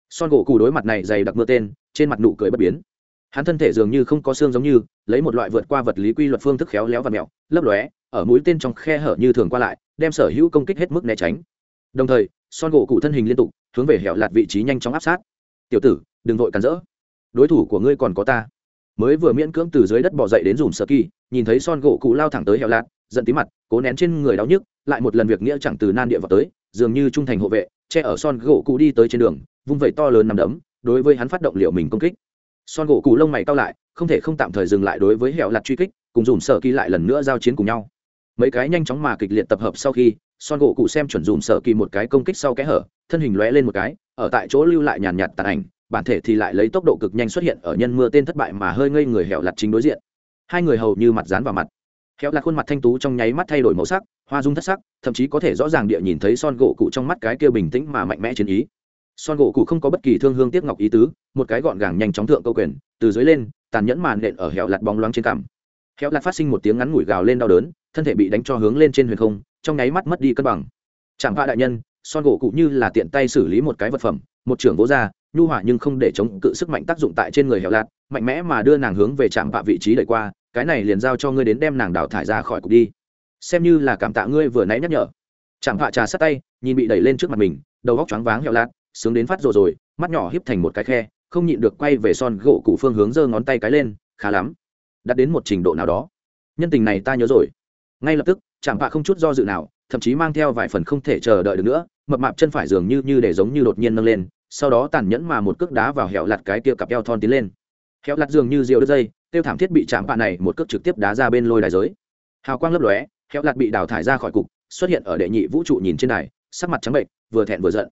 Son gỗ cụ đối mặt này dày đặc mưa tên, trên mặt nụ cười bất biến hắn thân thể dường như không có xương giống như, lấy một loại vượt qua vật lý quy luật phương thức khéo léo và mẹo, lấp lóe, ở mũi tên trong khe hở như thường qua lại, đem sở hữu công kích hết mức né tránh. Đồng thời, son gỗ cụ thân hình liên tục, hướng về hẻo lạt vị trí nhanh chóng áp sát. Tiểu tử, đừng vội cắn rỡ. Đối thủ của ngươi còn có ta. Mới vừa miễn cưỡng từ dưới đất bỏ dậy đến dùm sơ kỳ, nhìn thấy son gỗ cụ lao thẳng tới hẻo lạt, giận tí mặt, cố nén trên người đau nhức, lại một lần việc nghĩa chẳng từ nan địa vào tới, dường như trung thành hộ vệ, che ở son gỗ cụ đi tới trên đường, vung vẩy to lớn nằm đấm, đối với hắn phát động liệu mình công kích son gỗ cụ lông mày cao lại, không thể không tạm thời dừng lại đối với hẻo lạt truy kích, cùng dùm sở kỳ lại lần nữa giao chiến cùng nhau. Mấy cái nhanh chóng mà kịch liệt tập hợp sau khi, son gỗ cụ xem chuẩn dùm sở kỳ một cái công kích sau kẽ hở, thân hình lóe lên một cái, ở tại chỗ lưu lại nhàn nhạt tàn ảnh, bản thể thì lại lấy tốc độ cực nhanh xuất hiện ở nhân mưa tên thất bại mà hơi ngây người hẻo lặt chính đối diện. Hai người hầu như mặt dán vào mặt. Hẻo lặt khuôn mặt thanh tú trong nháy mắt thay đổi màu sắc, hoa dung thất sắc, thậm chí có thể rõ ràng địa nhìn thấy son gỗ cụ trong mắt cái kia bình tĩnh mà mạnh mẽ chiến ý son gỗ cụ không có bất kỳ thương hương tiếc ngọc ý tứ, một cái gọn gàng nhanh chóng thượng câu quyền, từ dưới lên, tàn nhẫn màn nện ở hẻo lặt bóng loáng trên cằm. Hẻo lặt phát sinh một tiếng ngắn ngủi gào lên đau đớn, thân thể bị đánh cho hướng lên trên huyền không, trong nháy mắt mất đi cân bằng. Chẳng vạ đại nhân, son gỗ cụ như là tiện tay xử lý một cái vật phẩm, một trưởng vỗ ra, nhu hỏa nhưng không để chống cự sức mạnh tác dụng tại trên người hẻo lạt, mạnh mẽ mà đưa nàng hướng về trạm vạ vị trí đẩy qua, cái này liền giao cho ngươi đến đem nàng đào thải ra khỏi cục đi. Xem như là cảm tạ ngươi vừa nãy nhắc nhở. Chạm vạ trà sát tay, nhìn bị đẩy lên trước mặt mình, đầu góc choáng váng hẻo lạt sướng đến phát rồi rồi, mắt nhỏ híp thành một cái khe, không nhịn được quay về son gỗ cụ phương hướng giơ ngón tay cái lên, khá lắm. Đạt đến một trình độ nào đó. Nhân tình này ta nhớ rồi. Ngay lập tức, chạm vạ không chút do dự nào, thậm chí mang theo vài phần không thể chờ đợi được nữa, mập mạp chân phải dường như như để giống như đột nhiên nâng lên, sau đó tàn nhẫn mà một cước đá vào hẻo lặt cái kia cặp eo thon tiến lên. Hẻo lặt dường như rượu đứt dây, tiêu thảm thiết bị chạm vạ này một cước trực tiếp đá ra bên lôi đài giới. Hào quang lấp lóe, hẻo lặt bị đào thải ra khỏi cục, xuất hiện ở đệ nhị vũ trụ nhìn trên đài, sắc mặt trắng bệnh vừa thẹn vừa giận.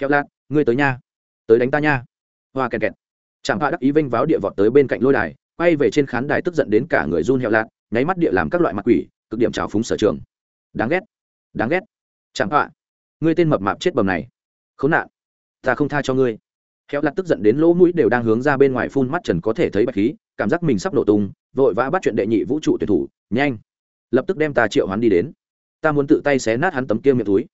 Hẻo lặt ngươi tới nha, tới đánh ta nha. Hoa kẹt kẹt. Chạm hạ đắc ý vênh váo địa vọt tới bên cạnh lôi đài, quay về trên khán đài tức giận đến cả người run hẹo lạc nháy mắt địa làm các loại mặt quỷ, cực điểm trào phúng sở trường. Đáng ghét đáng ghét. Chẳng hạ, ngươi tên mập mạp chết bầm này. Khốn nạn, ta không tha cho ngươi. Khéo lạc tức giận đến lỗ mũi đều đang hướng ra bên ngoài phun mắt trần có thể thấy bạch khí, cảm giác mình sắp nổ tung, vội vã bắt chuyện đệ nhị vũ trụ tuyển thủ, nhanh. Lập tức đem ta triệu hắn đi đến. Ta muốn tự tay xé nát hắn tấm kia miệng túi.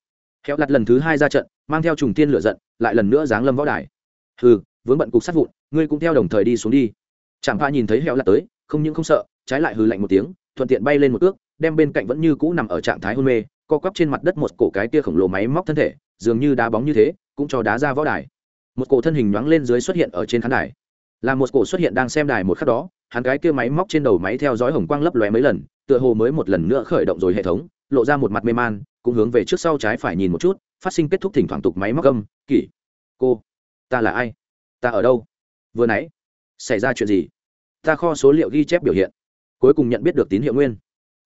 Khéo lặt lần thứ hai ra trận, mang theo trùng tiên lửa giận lại lần nữa giáng lâm võ đài. Hừ, vướng bận cục sát vụn, ngươi cũng theo đồng thời đi xuống đi. Chẳng pha nhìn thấy hẹo lặt tới, không những không sợ, trái lại hừ lạnh một tiếng, thuận tiện bay lên một ước đem bên cạnh vẫn như cũ nằm ở trạng thái hôn mê, co quắp trên mặt đất một cổ cái kia khổng lồ máy móc thân thể, dường như đá bóng như thế, cũng cho đá ra võ đài. Một cổ thân hình nhoáng lên dưới xuất hiện ở trên khán đài. Là một cổ xuất hiện đang xem đài một khắc đó hắn cái kia máy móc trên đầu máy theo dõi hồng quang lấp lóe mấy lần, tựa hồ mới một lần nữa khởi động rồi hệ thống, lộ ra một mặt mê man, cũng hướng về trước sau trái phải nhìn một chút, phát sinh kết thúc thỉnh thoảng tục máy móc âm, kỷ, cô, ta là ai? Ta ở đâu? Vừa nãy, xảy ra chuyện gì? Ta kho số liệu ghi chép biểu hiện, cuối cùng nhận biết được tín hiệu nguyên,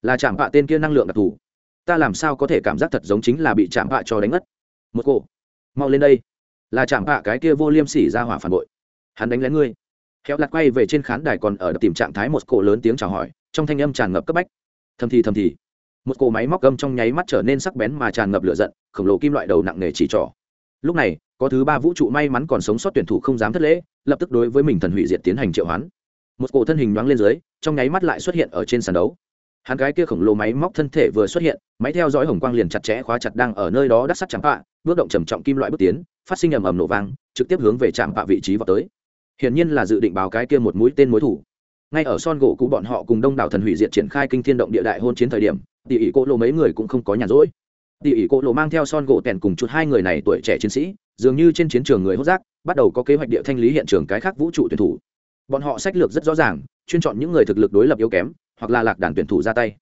là chạm vạ tên kia năng lượng đặc thù. Ta làm sao có thể cảm giác thật giống chính là bị chạm vạ cho đánh ngất? Một cổ mau lên đây. Là chạm vạ cái kia vô liêm sỉ ra hỏa phản bội. Hắn đánh lén ngươi khéo lặt quay về trên khán đài còn ở đập tìm trạng thái một cổ lớn tiếng chào hỏi, trong thanh âm tràn ngập cấp bách. Thầm thì thầm thì, một cổ máy móc gâm trong nháy mắt trở nên sắc bén mà tràn ngập lửa giận, khổng lồ kim loại đầu nặng nề chỉ trỏ. Lúc này, có thứ ba vũ trụ may mắn còn sống sót tuyển thủ không dám thất lễ, lập tức đối với mình thần hủy diệt tiến hành triệu hoán. Một cổ thân hình nhoáng lên dưới, trong nháy mắt lại xuất hiện ở trên sàn đấu. Hắn gái kia khổng lồ máy móc thân thể vừa xuất hiện, máy theo dõi hồng quang liền chặt chẽ khóa chặt đang ở nơi đó đắt sắt chạm bạ bước động trầm trọng kim loại bước tiến, phát sinh ầm ầm nổ vang, trực tiếp hướng về chạm bạ vị trí vào tới hiển nhiên là dự định báo cái kia một mũi tên mối thủ. Ngay ở son gỗ cụ bọn họ cùng đông đảo thần hủy diệt triển khai kinh thiên động địa đại hôn chiến thời điểm, tỷ ỷ cô lô mấy người cũng không có nhàn rỗi. Tỷ ỷ cô lô mang theo son gỗ tèn cùng chút hai người này tuổi trẻ chiến sĩ, dường như trên chiến trường người hốt giác bắt đầu có kế hoạch địa thanh lý hiện trường cái khác vũ trụ tuyển thủ. Bọn họ sách lược rất rõ ràng, chuyên chọn những người thực lực đối lập yếu kém, hoặc là lạc đàn tuyển thủ ra tay.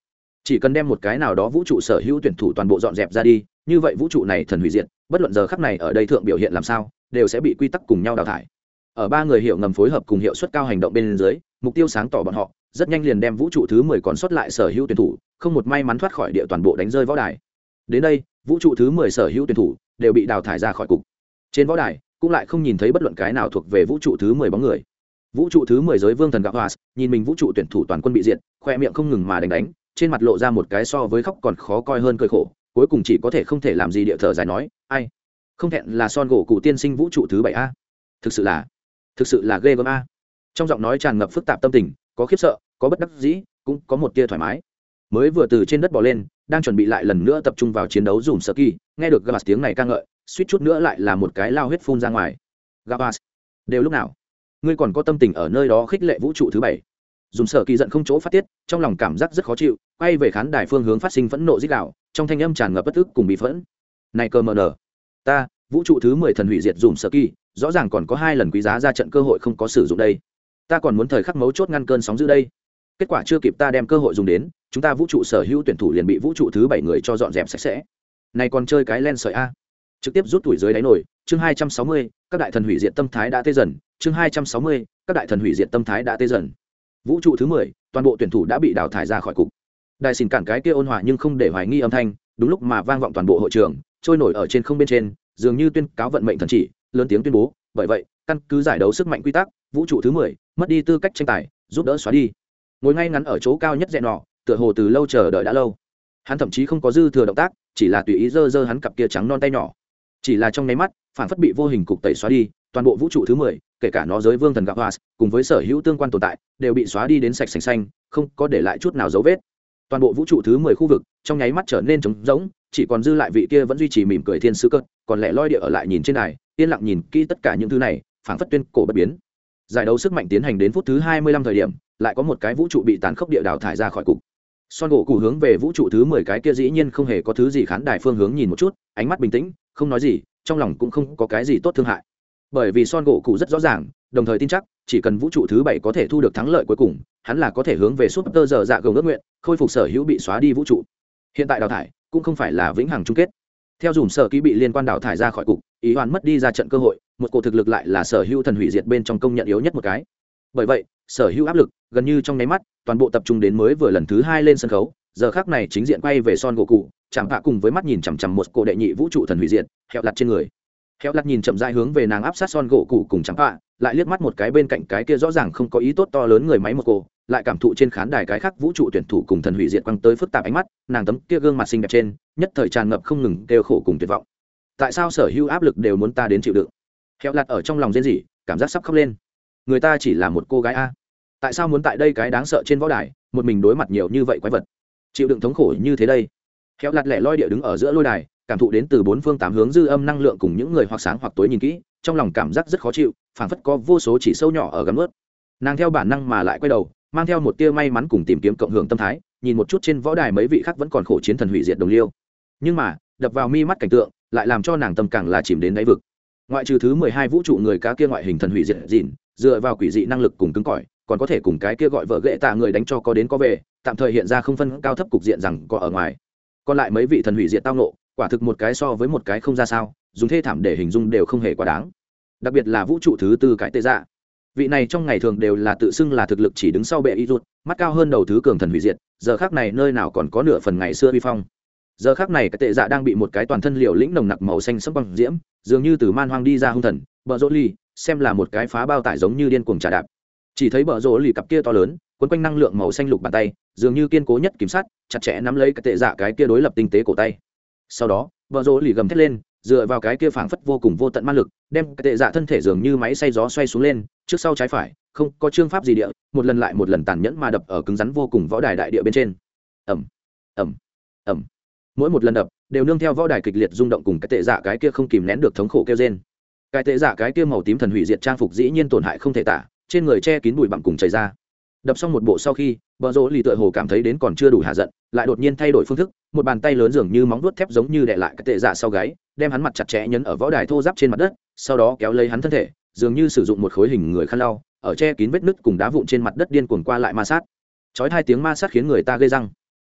Chỉ cần đem một cái nào đó vũ trụ sở hữu tuyển thủ toàn bộ dọn dẹp ra đi, như vậy vũ trụ này thần hủy diệt, bất luận giờ khắc này ở đây thượng biểu hiện làm sao, đều sẽ bị quy tắc cùng nhau đào thải ở ba người hiệu ngầm phối hợp cùng hiệu suất cao hành động bên dưới, mục tiêu sáng tỏ bọn họ, rất nhanh liền đem vũ trụ thứ mười còn sót lại sở hữu tuyển thủ, không một may mắn thoát khỏi địa toàn bộ đánh rơi võ đài. Đến đây, vũ trụ thứ mười sở hữu tuyển thủ đều bị đào thải ra khỏi cục. Trên võ đài, cũng lại không nhìn thấy bất luận cái nào thuộc về vũ trụ thứ mười bóng người. Vũ trụ thứ mười giới vương thần gạo hoa nhìn mình vũ trụ tuyển thủ toàn quân bị diện khoe miệng không ngừng mà đánh đánh, trên mặt lộ ra một cái so với khóc còn khó coi hơn cơi khổ, cuối cùng chỉ có thể không thể làm gì địa thờ dài nói, ai? Không thẹn là son gỗ cụ tiên sinh vũ trụ thứ bảy a. Thực sự là thực sự là ghê gớm a. Trong giọng nói tràn ngập phức tạp tâm tình, có khiếp sợ, có bất đắc dĩ, cũng có một tia thoải mái. Mới vừa từ trên đất bỏ lên, đang chuẩn bị lại lần nữa tập trung vào chiến đấu dùm sơ kỳ, nghe được gabas tiếng này ca ngợi, suýt chút nữa lại là một cái lao huyết phun ra ngoài. Gabas đều lúc nào? Ngươi còn có tâm tình ở nơi đó khích lệ vũ trụ thứ bảy. Dùng sở kỳ giận không chỗ phát tiết, trong lòng cảm giác rất khó chịu, quay về khán đài phương hướng phát sinh phẫn nộ dích đạo, trong thanh âm tràn ngập bất ức cùng bị phẫn. Này cơ mờ nở. Ta vũ trụ thứ mười thần hủy diệt dùng sở kỳ, rõ ràng còn có hai lần quý giá ra trận cơ hội không có sử dụng đây. Ta còn muốn thời khắc mấu chốt ngăn cơn sóng giữ đây. Kết quả chưa kịp ta đem cơ hội dùng đến, chúng ta vũ trụ sở hữu tuyển thủ liền bị vũ trụ thứ bảy người cho dọn dẹp sạch sẽ. Này còn chơi cái len sợi a? Trực tiếp rút tuổi dưới đáy nổi, chương hai trăm sáu mươi, các đại thần hủy diệt tâm thái đã tê dần, chương hai trăm sáu mươi, các đại thần hủy diệt tâm thái đã tê dần. Vũ trụ thứ mười, toàn bộ tuyển thủ đã bị đào thải ra khỏi cục. Đại xin cản cái kia ôn hòa nhưng không để hoài nghi âm thanh, đúng lúc mà vang vọng toàn bộ hội trường, trôi nổi ở trên không bên trên dường như tuyên cáo vận mệnh thần chỉ, lớn tiếng tuyên bố, bởi vậy, căn cứ giải đấu sức mạnh quy tắc, vũ trụ thứ mười, mất đi tư cách tranh tài, giúp đỡ xóa đi. Ngồi ngay ngắn ở chỗ cao nhất dẹn nọ, tựa hồ từ lâu chờ đợi đã lâu. Hắn thậm chí không có dư thừa động tác, chỉ là tùy ý giơ giơ hắn cặp kia trắng non tay nhỏ. Chỉ là trong nháy mắt, phản phất bị vô hình cục tẩy xóa đi, toàn bộ vũ trụ thứ mười, kể cả nó giới vương thần gặp hoa cùng với sở hữu tương quan tồn tại, đều bị xóa đi đến sạch sành xanh, không có để lại chút nào dấu vết toàn bộ vũ trụ thứ mười khu vực trong nháy mắt trở nên trống rỗng, chỉ còn dư lại vị kia vẫn duy trì mỉm cười thiên sứ cất còn lẽ loi địa ở lại nhìn trên này yên lặng nhìn kỹ tất cả những thứ này, phảng phất tuyên cổ bất biến. Giải đấu sức mạnh tiến hành đến phút thứ hai mươi lăm thời điểm, lại có một cái vũ trụ bị tàn khốc địa đào thải ra khỏi cục. Son gỗ cụ hướng về vũ trụ thứ mười cái kia dĩ nhiên không hề có thứ gì khán đài phương hướng nhìn một chút, ánh mắt bình tĩnh, không nói gì, trong lòng cũng không có cái gì tốt thương hại bởi vì son gỗ cụ rất rõ ràng, đồng thời tin chắc, chỉ cần vũ trụ thứ bảy có thể thu được thắng lợi cuối cùng, hắn là có thể hướng về súp tơ giờ dạ gồng ước nguyện, khôi phục sở hữu bị xóa đi vũ trụ. Hiện tại đào thải cũng không phải là vĩnh hằng chung kết. Theo dùm sở ký bị liên quan đào thải ra khỏi cục, ý hoàn mất đi ra trận cơ hội, một cổ thực lực lại là sở hữu thần hủy diệt bên trong công nhận yếu nhất một cái. Bởi vậy, sở hữu áp lực, gần như trong nháy mắt, toàn bộ tập trung đến mới vừa lần thứ hai lên sân khấu, giờ khác này chính diện quay về son gỗ cụ chẳng hạ cùng với mắt nhìn chằm chằm một cổ đệ nhị vũ trụ thần hủy diệt hẹo lặt trên người. Khéo lặt nhìn chậm dại hướng về nàng áp sát son gỗ cụ cùng chẳng hạ lại liếc mắt một cái bên cạnh cái kia rõ ràng không có ý tốt to lớn người máy một cô, lại cảm thụ trên khán đài cái khác vũ trụ tuyển thủ cùng thần hủy diệt quăng tới phức tạp ánh mắt, nàng tấm kia gương mặt xinh đẹp trên, nhất thời tràn ngập không ngừng kêu khổ cùng tuyệt vọng. Tại sao sở hữu áp lực đều muốn ta đến chịu đựng? Khéo lặt ở trong lòng rên rỉ, cảm giác sắp khóc lên. Người ta chỉ là một cô gái a. Tại sao muốn tại đây cái đáng sợ trên võ đài, một mình đối mặt nhiều như vậy quái vật? Chịu đựng thống khổ như thế đây. Khéo lặt lẻ loi địa đứng ở giữa lôi đài cảm thụ đến từ bốn phương tám hướng dư âm năng lượng cùng những người hoặc sáng hoặc tối nhìn kỹ, trong lòng cảm giác rất khó chịu, phảng phất có vô số chỉ sâu nhỏ ở gắn ướt. Nàng theo bản năng mà lại quay đầu, mang theo một tia may mắn cùng tìm kiếm cộng hưởng tâm thái, nhìn một chút trên võ đài mấy vị khác vẫn còn khổ chiến thần hủy diệt đồng liêu. Nhưng mà, đập vào mi mắt cảnh tượng, lại làm cho nàng tâm càng là chìm đến đáy vực. Ngoại trừ thứ mười hai vũ trụ người cá kia ngoại hình thần hủy diệt dịn, dựa vào quỷ dị năng lực cùng cứng cỏi, còn có thể cùng cái kia gọi vợ ghệ tạ người đánh cho có đến có về, tạm thời hiện ra không phân cao thấp cục diện rằng có ở ngoài. Còn lại mấy vị thần hủy diệt tao nộ quả thực một cái so với một cái không ra sao, dùng thê thảm để hình dung đều không hề quá đáng. Đặc biệt là vũ trụ thứ tư cái tệ dạ. Vị này trong ngày thường đều là tự xưng là thực lực chỉ đứng sau bệ y rụt, mắt cao hơn đầu thứ cường thần hủy diệt, giờ khác này nơi nào còn có nửa phần ngày xưa vi phong. Giờ khác này cái tệ dạ đang bị một cái toàn thân liều lĩnh nồng nặc màu xanh sẫm bằng diễm, dường như từ man hoang đi ra hung thần bờ rỗ ly xem là một cái phá bao tải giống như điên cuồng trà đạp. Chỉ thấy bờ rỗ ly cặp kia to lớn quấn quanh năng lượng màu xanh lục bàn tay, dường như kiên cố nhất kiểm sát, chặt chẽ nắm lấy cái tệ dạ cái kia đối lập tinh tế cổ tay sau đó, vợ rỗ lì gầm thét lên, dựa vào cái kia phảng phất vô cùng vô tận ma lực, đem cái tệ dạ thân thể dường như máy xay gió xoay xuống lên, trước sau trái phải, không có chương pháp gì địa, một lần lại một lần tàn nhẫn mà đập ở cứng rắn vô cùng võ đài đại địa bên trên. Ẩm ẩm ẩm mỗi một lần đập, đều nương theo võ đài kịch liệt rung động cùng cái tệ dạ cái kia không kìm nén được thống khổ kêu trên cái tệ dạ cái kia màu tím thần hủy diệt trang phục dĩ nhiên tổn hại không thể tả, trên người che kín bụi bặm cùng chảy ra. Đập xong một bộ sau khi vợ rỗ lì tựa hồ cảm thấy đến còn chưa đủ hạ giận, lại đột nhiên thay đổi phương thức, một bàn tay lớn dường như móng vuốt thép giống như đè lại cái tệ dạ sau gáy, đem hắn mặt chặt chẽ nhấn ở võ đài thô giáp trên mặt đất, sau đó kéo lấy hắn thân thể, dường như sử dụng một khối hình người khăn lau, ở che kín vết nứt cùng đá vụn trên mặt đất điên cuồng qua lại ma sát. Chói hai tiếng ma sát khiến người ta gây răng.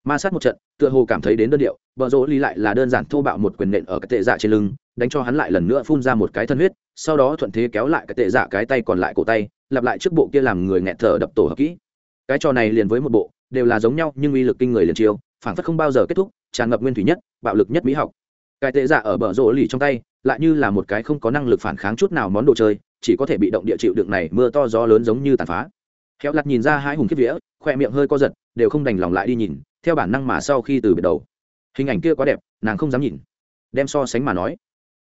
Ma sát một trận, tựa hồ cảm thấy đến đơn điệu vợ rỗ lì lại là đơn giản thô bạo một quyền nện ở cái tệ dạ trên lưng, đánh cho hắn lại lần nữa phun ra một cái thân huyết, sau đó thuận thế kéo lại cái tệ dạ cái tay còn lại cổ tay, lặp lại trước bộ kia làm người nghẹt thở đập tổ hợp kỹ cái trò này liền với một bộ, đều là giống nhau, nhưng uy lực kinh người liền chiêu phản phất không bao giờ kết thúc, tràn ngập nguyên thủy nhất, bạo lực nhất mỹ học. Cái tệ dạ ở bờ rỗ lì trong tay, lại như là một cái không có năng lực phản kháng chút nào món đồ chơi, chỉ có thể bị động địa chịu đựng này mưa to gió lớn giống như tàn phá. Khéo lặt nhìn ra hai hùng kiếp vía, khoe miệng hơi co giật, đều không đành lòng lại đi nhìn, theo bản năng mà sau khi từ biệt đầu. Hình ảnh kia quá đẹp, nàng không dám nhìn. Đem so sánh mà nói.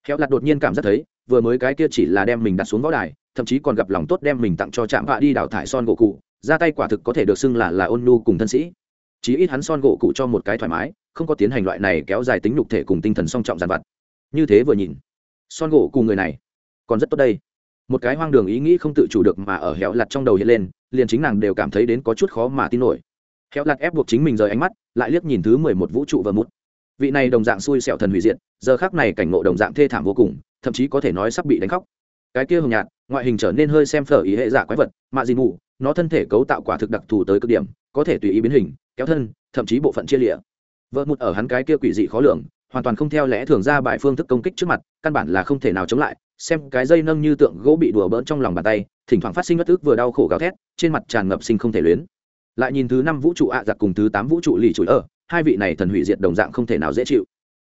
Khéo lặt đột nhiên cảm giác thấy, vừa mới cái kia chỉ là đem mình đặt xuống võ đài, thậm chí còn gặp lòng tốt đem mình tặng cho trạm vạ đi đào thải son gỗ cụ ra tay quả thực có thể được xưng là là ôn nhu cùng thân sĩ. Chí ít hắn son gỗ cụ cho một cái thoải mái, không có tiến hành loại này kéo dài tính nhục thể cùng tinh thần song trọng dàn vặt. Như thế vừa nhìn, son gỗ cùng người này còn rất tốt đây. Một cái hoang đường ý nghĩ không tự chủ được mà ở héo lặt trong đầu hiện lên, liền chính nàng đều cảm thấy đến có chút khó mà tin nổi. Héo lặt ép buộc chính mình rời ánh mắt, lại liếc nhìn thứ mười một vũ trụ và mút. Vị này đồng dạng xui xẹo thần hủy diệt, giờ khác này cảnh ngộ đồng dạng thê thảm vô cùng, thậm chí có thể nói sắp bị đánh khóc. Cái kia hồng nhạt ngoại hình trở nên hơi xem phở ý hệ giả quái vật, mạ gì mù, nó thân thể cấu tạo quả thực đặc thù tới cực điểm, có thể tùy ý biến hình, kéo thân, thậm chí bộ phận chia lịa. Vợ một ở hắn cái kia quỷ dị khó lường, hoàn toàn không theo lẽ thường ra bài phương thức công kích trước mặt, căn bản là không thể nào chống lại, xem cái dây nâng như tượng gỗ bị đùa bỡn trong lòng bàn tay, thỉnh thoảng phát sinh bất ức vừa đau khổ gào thét, trên mặt tràn ngập sinh không thể luyến. Lại nhìn thứ năm vũ trụ ạ giặc cùng thứ tám vũ trụ lì chùi ở, hai vị này thần hủy diệt đồng dạng không thể nào dễ chịu.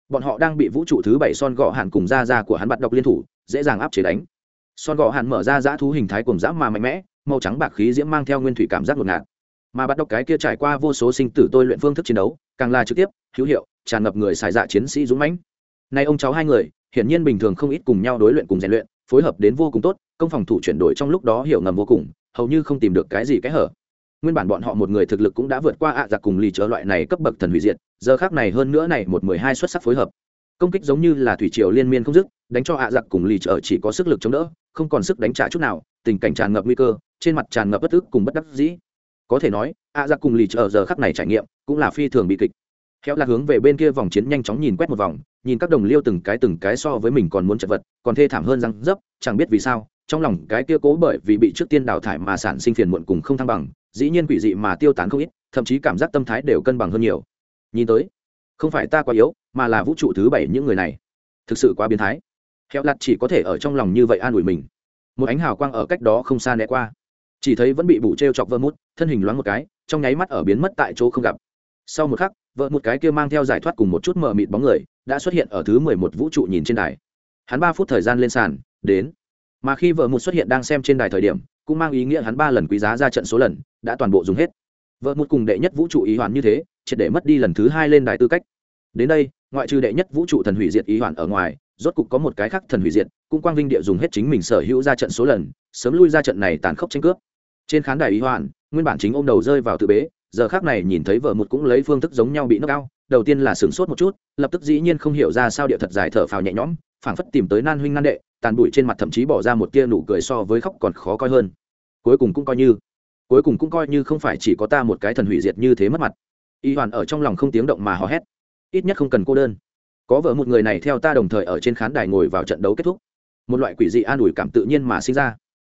Bọn họ đang bị vũ trụ thứ bảy son gọ hàn cùng ra ra của hắn bắt độc liên thủ, dễ dàng áp chế đánh son gò hàn mở ra dã thú hình thái cùng dã mà mạnh mẽ, màu trắng bạc khí diễm mang theo nguyên thủy cảm giác ngột ngạt. Mà bắt đọc cái kia trải qua vô số sinh tử tôi luyện phương thức chiến đấu, càng là trực tiếp, hữu hiệu, tràn ngập người xài dạ chiến sĩ dũng mãnh. Nay ông cháu hai người, hiển nhiên bình thường không ít cùng nhau đối luyện cùng rèn luyện, phối hợp đến vô cùng tốt, công phòng thủ chuyển đổi trong lúc đó hiểu ngầm vô cùng, hầu như không tìm được cái gì cái hở. Nguyên bản bọn họ một người thực lực cũng đã vượt qua ạ giặc cùng lì chớ loại này cấp bậc thần hủy diệt, giờ khác này hơn nữa này một mười hai xuất sắc phối hợp công kích giống như là thủy triều liên miên không dứt, đánh cho ạ giặc cùng lì trở chỉ có sức lực chống đỡ, không còn sức đánh trả chút nào, tình cảnh tràn ngập nguy cơ, trên mặt tràn ngập bất ức cùng bất đắc dĩ. Có thể nói, ạ giặc cùng lì trở giờ khắc này trải nghiệm cũng là phi thường bị kịch. Khéo là hướng về bên kia vòng chiến nhanh chóng nhìn quét một vòng, nhìn các đồng liêu từng cái từng cái so với mình còn muốn chật vật, còn thê thảm hơn răng dấp, chẳng biết vì sao, trong lòng cái kia cố bởi vì bị trước tiên đào thải mà sản sinh phiền muộn cùng không thăng bằng, dĩ nhiên quỷ dị mà tiêu tán không ít, thậm chí cảm giác tâm thái đều cân bằng hơn nhiều. Nhìn tới, không phải ta quá yếu mà là vũ trụ thứ bảy những người này. Thực sự quá biến thái. Hẹo lặt chỉ có thể ở trong lòng như vậy an ủi mình. Một ánh hào quang ở cách đó không xa né qua. Chỉ thấy vẫn bị bủ t r e o chọc vơ mút, thân hình loáng một cái, trong nháy mắt ở biến mất tại chỗ không gặp. Sau một khắc, vợ một cái kia mang theo giải thoát cùng một chút mờ mịt bóng người, đã xuất hiện ở thứ mười một vũ trụ nhìn trên đài. Hắn ba phút thời gian lên sàn, đến. Mà khi vợ một xuất hiện đang xem trên đài thời điểm, cũng mang ý nghĩa hắn ba lần quý giá ra trận số lần, đã toàn bộ dùng hết. Vợ một cùng đệ nhất vũ trụ ý hoàn như thế, triệt để mất đi lần thứ hai lên đài tư cách. Đến đây ngoại trừ đệ nhất vũ trụ thần hủy diệt ý hoàn ở ngoài, rốt cục có một cái khác thần hủy diệt, cũng quang vinh địa dùng hết chính mình sở hữu ra trận số lần, sớm lui ra trận này tàn khốc tranh cướp. Trên khán đài ý hoàn nguyên bản chính ôm đầu rơi vào tự bế, giờ khác này nhìn thấy vợ một cũng lấy phương thức giống nhau bị nước cao, đầu tiên là sửng sốt một chút, lập tức dĩ nhiên không hiểu ra sao địa thật dài thở phào nhẹ nhõm, phảng phất tìm tới nan huynh nan đệ, tàn bụi trên mặt thậm chí bỏ ra một tia nụ cười so với khóc còn khó coi hơn. Cuối cùng cũng coi như, cuối cùng cũng coi như không phải chỉ có ta một cái thần hủy diệt như thế mất mặt. Y hoàn ở trong lòng không tiếng động mà hò hét ít nhất không cần cô đơn. Có vợ một người này theo ta đồng thời ở trên khán đài ngồi vào trận đấu kết thúc. Một loại quỷ dị an ủi cảm tự nhiên mà sinh ra.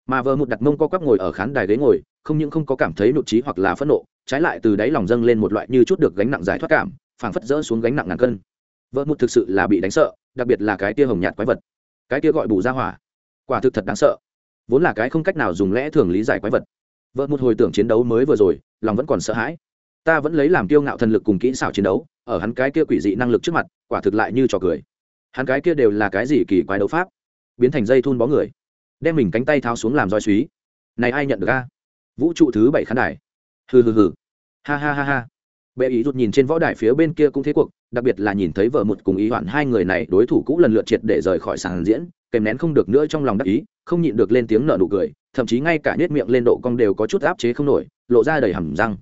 Mà vợ một đặt mông co quắp ngồi ở khán đài ghế ngồi, không những không có cảm thấy nụ trí hoặc là phẫn nộ, trái lại từ đáy lòng dâng lên một loại như chút được gánh nặng giải thoát cảm, phảng phất rỡ xuống gánh nặng ngàn cân. Vợ một thực sự là bị đánh sợ, đặc biệt là cái tia hồng nhạt quái vật. Cái tia gọi bù ra hỏa. Quả thực thật đáng sợ. Vốn là cái không cách nào dùng lẽ thường lý giải quái vật. Vợ một hồi tưởng chiến đấu mới vừa rồi, lòng vẫn còn sợ hãi ta vẫn lấy làm kiêu ngạo thần lực cùng kỹ xảo chiến đấu, ở hắn cái kia quỷ dị năng lực trước mặt, quả thực lại như trò cười. Hắn cái kia đều là cái gì kỳ quái đấu pháp? Biến thành dây thun bó người. Đem mình cánh tay tháo xuống làm roi suý này ai nhận được a? Vũ trụ thứ bảy khán đài. Hừ hừ hừ. Ha ha ha ha. Bệ ý rút nhìn trên võ đài phía bên kia cũng thế cuộc, đặc biệt là nhìn thấy vợ một cùng ý hoạn hai người này đối thủ cũ lần lượt triệt để rời khỏi sàn diễn, kèm nén không được nữa trong lòng đắc ý, không nhịn được lên tiếng nở nụ cười, thậm chí ngay cả nết miệng lên độ cong đều có chút áp chế không nổi, lộ ra đầy hầm răng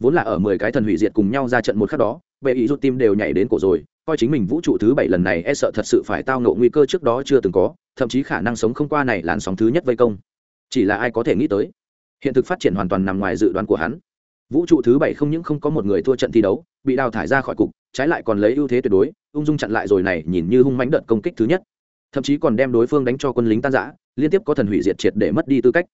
vốn là ở mười cái thần hủy diệt cùng nhau ra trận một khắc đó, bệ ý rút tim đều nhảy đến cổ rồi, coi chính mình vũ trụ thứ bảy lần này e sợ thật sự phải tao ngộ nguy cơ trước đó chưa từng có, thậm chí khả năng sống không qua này làn sóng thứ nhất vây công. Chỉ là ai có thể nghĩ tới, hiện thực phát triển hoàn toàn nằm ngoài dự đoán của hắn. Vũ trụ thứ bảy không những không có một người thua trận thi đấu, bị đào thải ra khỏi cục, trái lại còn lấy ưu thế tuyệt đối, ung dung chặn lại rồi này nhìn như hung mãnh đợt công kích thứ nhất. Thậm chí còn đem đối phương đánh cho quân lính tan giã liên tiếp có thần hủy diệt triệt để mất đi tư cách.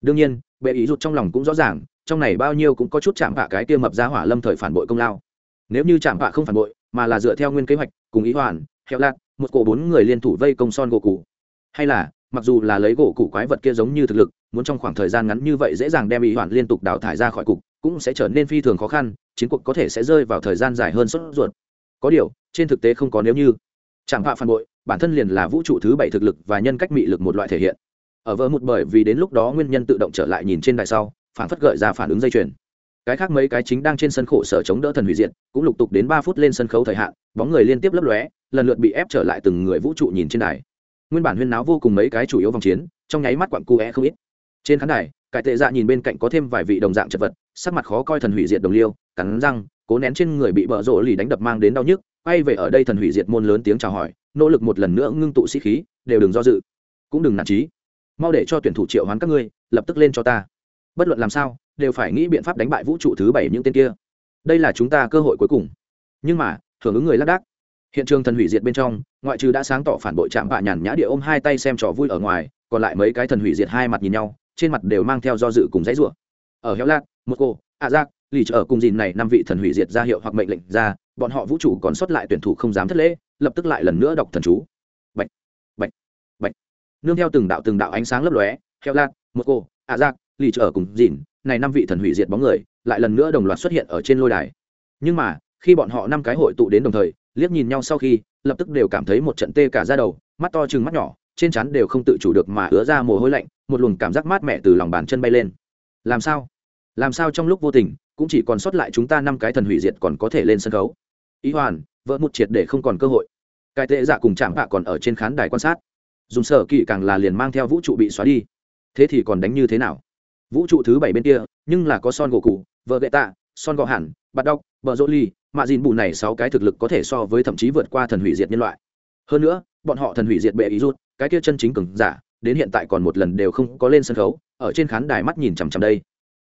Đương nhiên, bệ ý rụt trong lòng cũng rõ ràng trong này bao nhiêu cũng có chút chạm vạ cái kia mập ra hỏa lâm thời phản bội công lao. Nếu như chạm vạ không phản bội, mà là dựa theo nguyên kế hoạch, cùng ý hoàn heo lạc, một cổ bốn người liên thủ vây công son gỗ cụ hay là, mặc dù là lấy gỗ cụ quái vật kia giống như thực lực, muốn trong khoảng thời gian ngắn như vậy dễ dàng đem ý hoàn liên tục đào thải ra khỏi cục, cũng sẽ trở nên phi thường khó khăn, chiến cuộc có thể sẽ rơi vào thời gian dài hơn sốt ruột. Có điều, trên thực tế không có nếu như. Chạm vạ phản bội, bản thân liền là vũ trụ thứ bảy thực lực và nhân cách mị lực một loại thể hiện. Ở vỡ một bởi vì đến lúc đó nguyên nhân tự động trở lại nhìn trên đài sau phản phất gợi ra phản ứng dây chuyền. Cái khác mấy cái chính đang trên sân khổ sở chống đỡ thần hủy diệt, cũng lục tục đến ba phút lên sân khấu thời hạn, bóng người liên tiếp lấp lóe, lần lượt bị ép trở lại từng người vũ trụ nhìn trên đài. Nguyên bản huyên náo vô cùng mấy cái chủ yếu vòng chiến, trong nháy mắt quặn cu é không ít. Trên khán đài, cải tệ dạ nhìn bên cạnh có thêm vài vị đồng dạng chật vật, sắc mặt khó coi thần hủy diệt đồng liêu, cắn răng, cố nén trên người bị bợ rộ lì đánh đập mang đến đau nhức, quay về ở đây thần hủy diệt môn lớn tiếng chào hỏi, nỗ lực một lần nữa ngưng tụ sĩ khí, đều đừng do dự. Cũng đừng nản trí mau để cho tuyển thủ triệu hoán các ngươi, lập tức lên cho ta bất luận làm sao, đều phải nghĩ biện pháp đánh bại vũ trụ thứ bảy những tên kia. Đây là chúng ta cơ hội cuối cùng. Nhưng mà, hưởng ứng người lác đác. Hiện trường thần hủy diệt bên trong, ngoại trừ đã sáng tỏ phản bội chạm bạ nhàn nhã địa ôm hai tay xem trò vui ở ngoài, còn lại mấy cái thần hủy diệt hai mặt nhìn nhau, trên mặt đều mang theo do dự cùng dãy rủa. Ở héo lạc, một cô, a giác, lì ở cùng dìn này năm vị thần hủy diệt ra hiệu hoặc mệnh lệnh ra, bọn họ vũ trụ còn sót lại tuyển thủ không dám thất lễ, lập tức lại lần nữa đọc thần chú. Bệnh bệnh bệnh nương theo từng đạo từng đạo ánh sáng lấp lóe, héo lạc, một cô, a giác lì ở cùng dìn, này năm vị thần hủy diệt bóng người, lại lần nữa đồng loạt xuất hiện ở trên lôi đài. Nhưng mà, khi bọn họ năm cái hội tụ đến đồng thời, liếc nhìn nhau sau khi, lập tức đều cảm thấy một trận tê cả ra đầu, mắt to chừng mắt nhỏ, trên trán đều không tự chủ được mà ứa ra mồ hôi lạnh, một luồng cảm giác mát mẻ từ lòng bàn chân bay lên. Làm sao? Làm sao trong lúc vô tình, cũng chỉ còn sót lại chúng ta năm cái thần hủy diệt còn có thể lên sân khấu? Ý hoàn, vỡ một triệt để không còn cơ hội. Cái tệ dạ cùng chạm bạ còn ở trên khán đài quan sát. Dùng sở kỵ càng là liền mang theo vũ trụ bị xóa đi. Thế thì còn đánh như thế nào? Vũ trụ thứ bảy bên kia, nhưng là có son gỗ cụ vợ gậy tạ son gỗ hẳn bắt đọc vợ dỗ ly mạ dìn bù này sáu cái thực lực có thể so với thậm chí vượt qua thần hủy diệt nhân loại. Hơn nữa, bọn họ thần hủy diệt bệ ý rút, cái kia chân chính cường giả, đến hiện tại còn một lần đều không có lên sân khấu, ở trên khán đài mắt nhìn chằm chằm đây.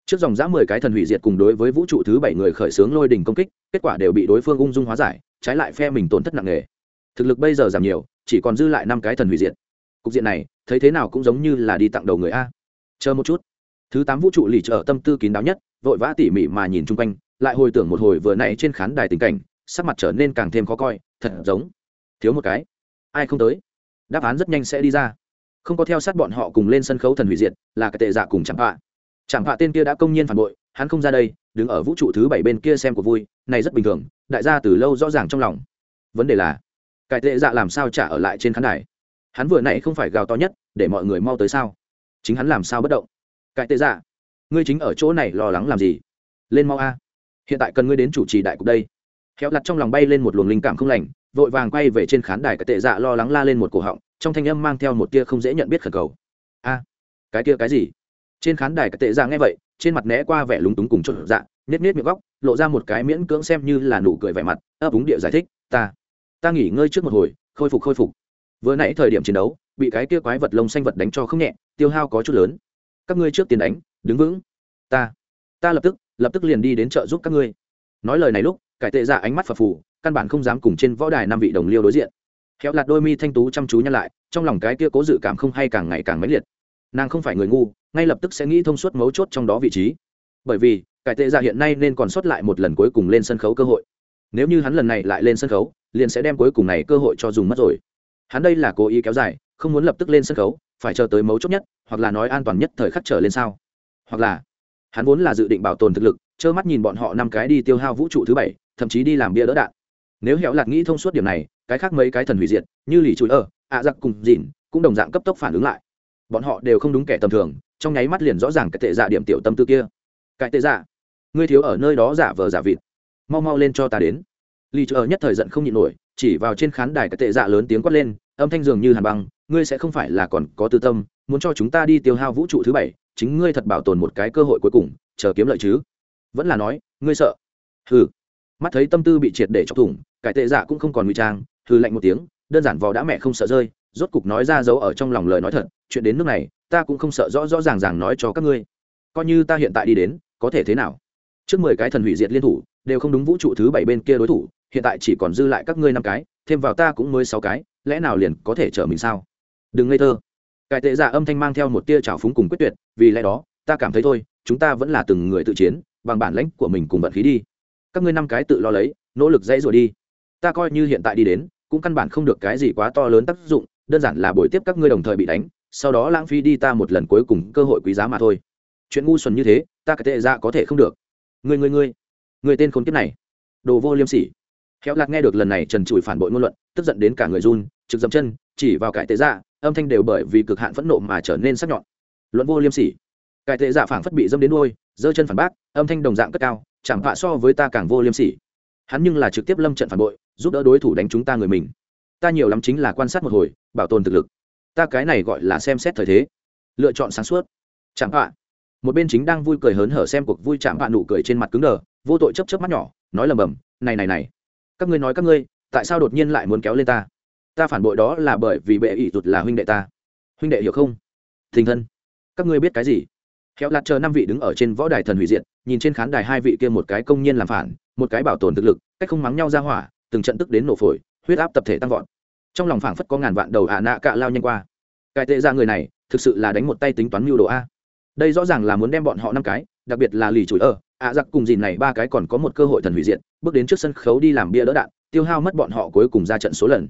Trước dòng giã mười cái thần hủy diệt cùng đối với vũ trụ thứ bảy người khởi xướng lôi đình công kích, kết quả đều bị đối phương ung dung hóa giải, trái lại phe mình tổn thất nặng nề. Thực lực bây giờ giảm nhiều, chỉ còn dư lại năm cái thần hủy diệt. Cục diện này, thấy thế nào cũng giống như là đi tặng đầu người a. Chờ một chút thứ tám vũ trụ lì trở tâm tư kín đáo nhất, vội vã tỉ mỉ mà nhìn chung quanh, lại hồi tưởng một hồi vừa nãy trên khán đài tình cảnh, sắc mặt trở nên càng thêm khó coi, thật giống. Thiếu một cái. Ai không tới? Đáp án rất nhanh sẽ đi ra. Không có theo sát bọn họ cùng lên sân khấu thần hủy diệt, là cái tệ dạ cùng chẳng hạ chẳng hạ tên kia đã công nhiên phản bội, hắn không ra đây, đứng ở vũ trụ thứ bảy bên kia xem cuộc vui, này rất bình thường, đại gia từ lâu rõ ràng trong lòng. Vấn đề là, cái tệ dạ làm sao trả ở lại trên khán đài? Hắn vừa nãy không phải gào to nhất, để mọi người mau tới sao? Chính hắn làm sao bất động? Cái tệ dạ. Ngươi chính ở chỗ này lo lắng làm gì? Lên mau a. Hiện tại cần ngươi đến chủ trì đại cục đây. Khéo lặt trong lòng bay lên một luồng linh cảm không lành, vội vàng quay về trên khán đài cái tệ dạ lo lắng la lên một cổ họng, trong thanh âm mang theo một tia không dễ nhận biết khẩn cầu. A, cái kia cái gì? Trên khán đài cái tệ dạ nghe vậy, trên mặt né qua vẻ lúng túng cùng chốt dạ nết nết miệng góc, lộ ra một cái miễn cưỡng xem như là nụ cười vẻ mặt, ấp úng địa giải thích, ta ta nghỉ ngơi trước một hồi, khôi phục khôi phục. Vừa nãy thời điểm chiến đấu, bị cái kia quái vật lông xanh vật đánh cho không nhẹ, tiêu hao có chút lớn các ngươi trước tiền đánh, đứng vững. Ta ta lập tức lập tức liền đi đến chợ giúp các ngươi. Nói lời này lúc, cải tệ dạ ánh mắt phập phù, căn bản không dám cùng trên võ đài năm vị đồng liêu đối diện. Khéo lạt đôi mi thanh tú chăm chú nhăn lại, trong lòng cái kia cố dự cảm không hay càng ngày càng mãnh liệt. Nàng không phải người ngu, ngay lập tức sẽ nghĩ thông suốt mấu chốt trong đó vị trí. Bởi vì, cải tệ dạ hiện nay nên còn sót lại một lần cuối cùng lên sân khấu cơ hội. Nếu như hắn lần này lại lên sân khấu, liền sẽ đem cuối cùng này cơ hội cho dùng mất rồi. Hắn đây là cố ý kéo dài không muốn lập tức lên sân khấu, phải chờ tới mấu chốt nhất, hoặc là nói an toàn nhất thời khắc trở lên sao? Hoặc là, hắn vốn là dự định bảo tồn thực lực, trơ mắt nhìn bọn họ năm cái đi tiêu hao vũ trụ thứ bảy, thậm chí đi làm bia đỡ đạn. Nếu hẻo lạc nghĩ thông suốt điểm này, cái khác mấy cái thần hủy diệt, như lì chùi ở ạ giặc cùng dìn, cũng đồng dạng cấp tốc phản ứng lại. Bọn họ đều không đúng kẻ tầm thường, trong nháy mắt liền rõ ràng cái tệ dạ điểm tiểu tâm tư kia. Cái tệ dạ ngươi thiếu ở nơi đó giả vờ giả vịt. Mau mau lên cho ta đến. Lì chùi ở nhất thời giận không nhịn nổi chỉ vào trên khán đài cái tệ dạ lớn tiếng quát lên, âm thanh dường như hàn băng, ngươi sẽ không phải là còn có tư tâm, muốn cho chúng ta đi tiêu hao vũ trụ thứ bảy, chính ngươi thật bảo tồn một cái cơ hội cuối cùng, chờ kiếm lợi chứ? Vẫn là nói, ngươi sợ. Hừ. Mắt thấy tâm tư bị triệt để chọc thủng, cải tệ dạ cũng không còn ngụy trang, hừ lạnh một tiếng, đơn giản vò đã mẹ không sợ rơi, rốt cục nói ra dấu ở trong lòng lời nói thật, chuyện đến nước này, ta cũng không sợ rõ rõ ràng ràng nói cho các ngươi. Coi như ta hiện tại đi đến, có thể thế nào? Trước mười cái thần hủy diệt liên thủ, đều không đúng vũ trụ thứ bảy bên kia đối thủ, hiện tại chỉ còn dư lại các ngươi năm cái, thêm vào ta cũng mới sáu cái, lẽ nào liền có thể trở mình sao? Đừng ngây thơ. Cải tệ giả âm thanh mang theo một tia trào phúng cùng quyết tuyệt, vì lẽ đó, ta cảm thấy thôi, chúng ta vẫn là từng người tự chiến, bằng bản lãnh của mình cùng vận khí đi. Các ngươi năm cái tự lo lấy, nỗ lực dãy rồi đi. Ta coi như hiện tại đi đến, cũng căn bản không được cái gì quá to lớn tác dụng, đơn giản là buổi tiếp các ngươi đồng thời bị đánh, sau đó lãng phí đi ta một lần cuối cùng cơ hội quý giá mà thôi. Chuyện ngu xuẩn như thế, ta cái tệ giả có thể không được ngươi ngươi ngươi. Người tên khốn kiếp này. Đồ vô liêm sỉ. Khéo lạc nghe được lần này trần trụi phản bội ngôn luận, tức giận đến cả người run, trực dậm chân, chỉ vào cải tệ dạ âm thanh đều bởi vì cực hạn phẫn nộ mà trở nên sắc nhọn. Luận vô liêm sỉ. Cải tệ dạ phản phất bị dâm đến đôi giơ chân phản bác, âm thanh đồng dạng cất cao, chẳng vạ so với ta càng vô liêm sỉ. Hắn nhưng là trực tiếp lâm trận phản bội, giúp đỡ đối thủ đánh chúng ta người mình. Ta nhiều lắm chính là quan sát một hồi, bảo tồn thực lực. Ta cái này gọi là xem xét thời thế. Lựa chọn sáng suốt. Chẳng vạ một bên chính đang vui cười hớn hở xem cuộc vui chạm vạ nụ cười trên mặt cứng đờ, vô tội chấp chấp mắt nhỏ, nói lầm bầm, này này này, các ngươi nói các ngươi, tại sao đột nhiên lại muốn kéo lên ta? Ta phản bội đó là bởi vì bệ ỷ tụt là huynh đệ ta. Huynh đệ hiểu không? Thình thân, các ngươi biết cái gì? Khéo lạt chờ năm vị đứng ở trên võ đài thần hủy diệt, nhìn trên khán đài hai vị kia một cái công nhiên làm phản, một cái bảo tồn thực lực, cách không mắng nhau ra hỏa, từng trận tức đến nổ phổi, huyết áp tập thể tăng vọt. Trong lòng phảng phất có ngàn vạn đầu ả nạ cạ lao nhanh qua. Cái tệ ra người này, thực sự là đánh một tay tính toán mưu đồ a đây rõ ràng là muốn đem bọn họ năm cái, đặc biệt là lì chùi ở, ạ giặc cùng dìn này ba cái còn có một cơ hội thần hủy diệt, bước đến trước sân khấu đi làm bia đỡ đạn, tiêu hao mất bọn họ cuối cùng ra trận số lần.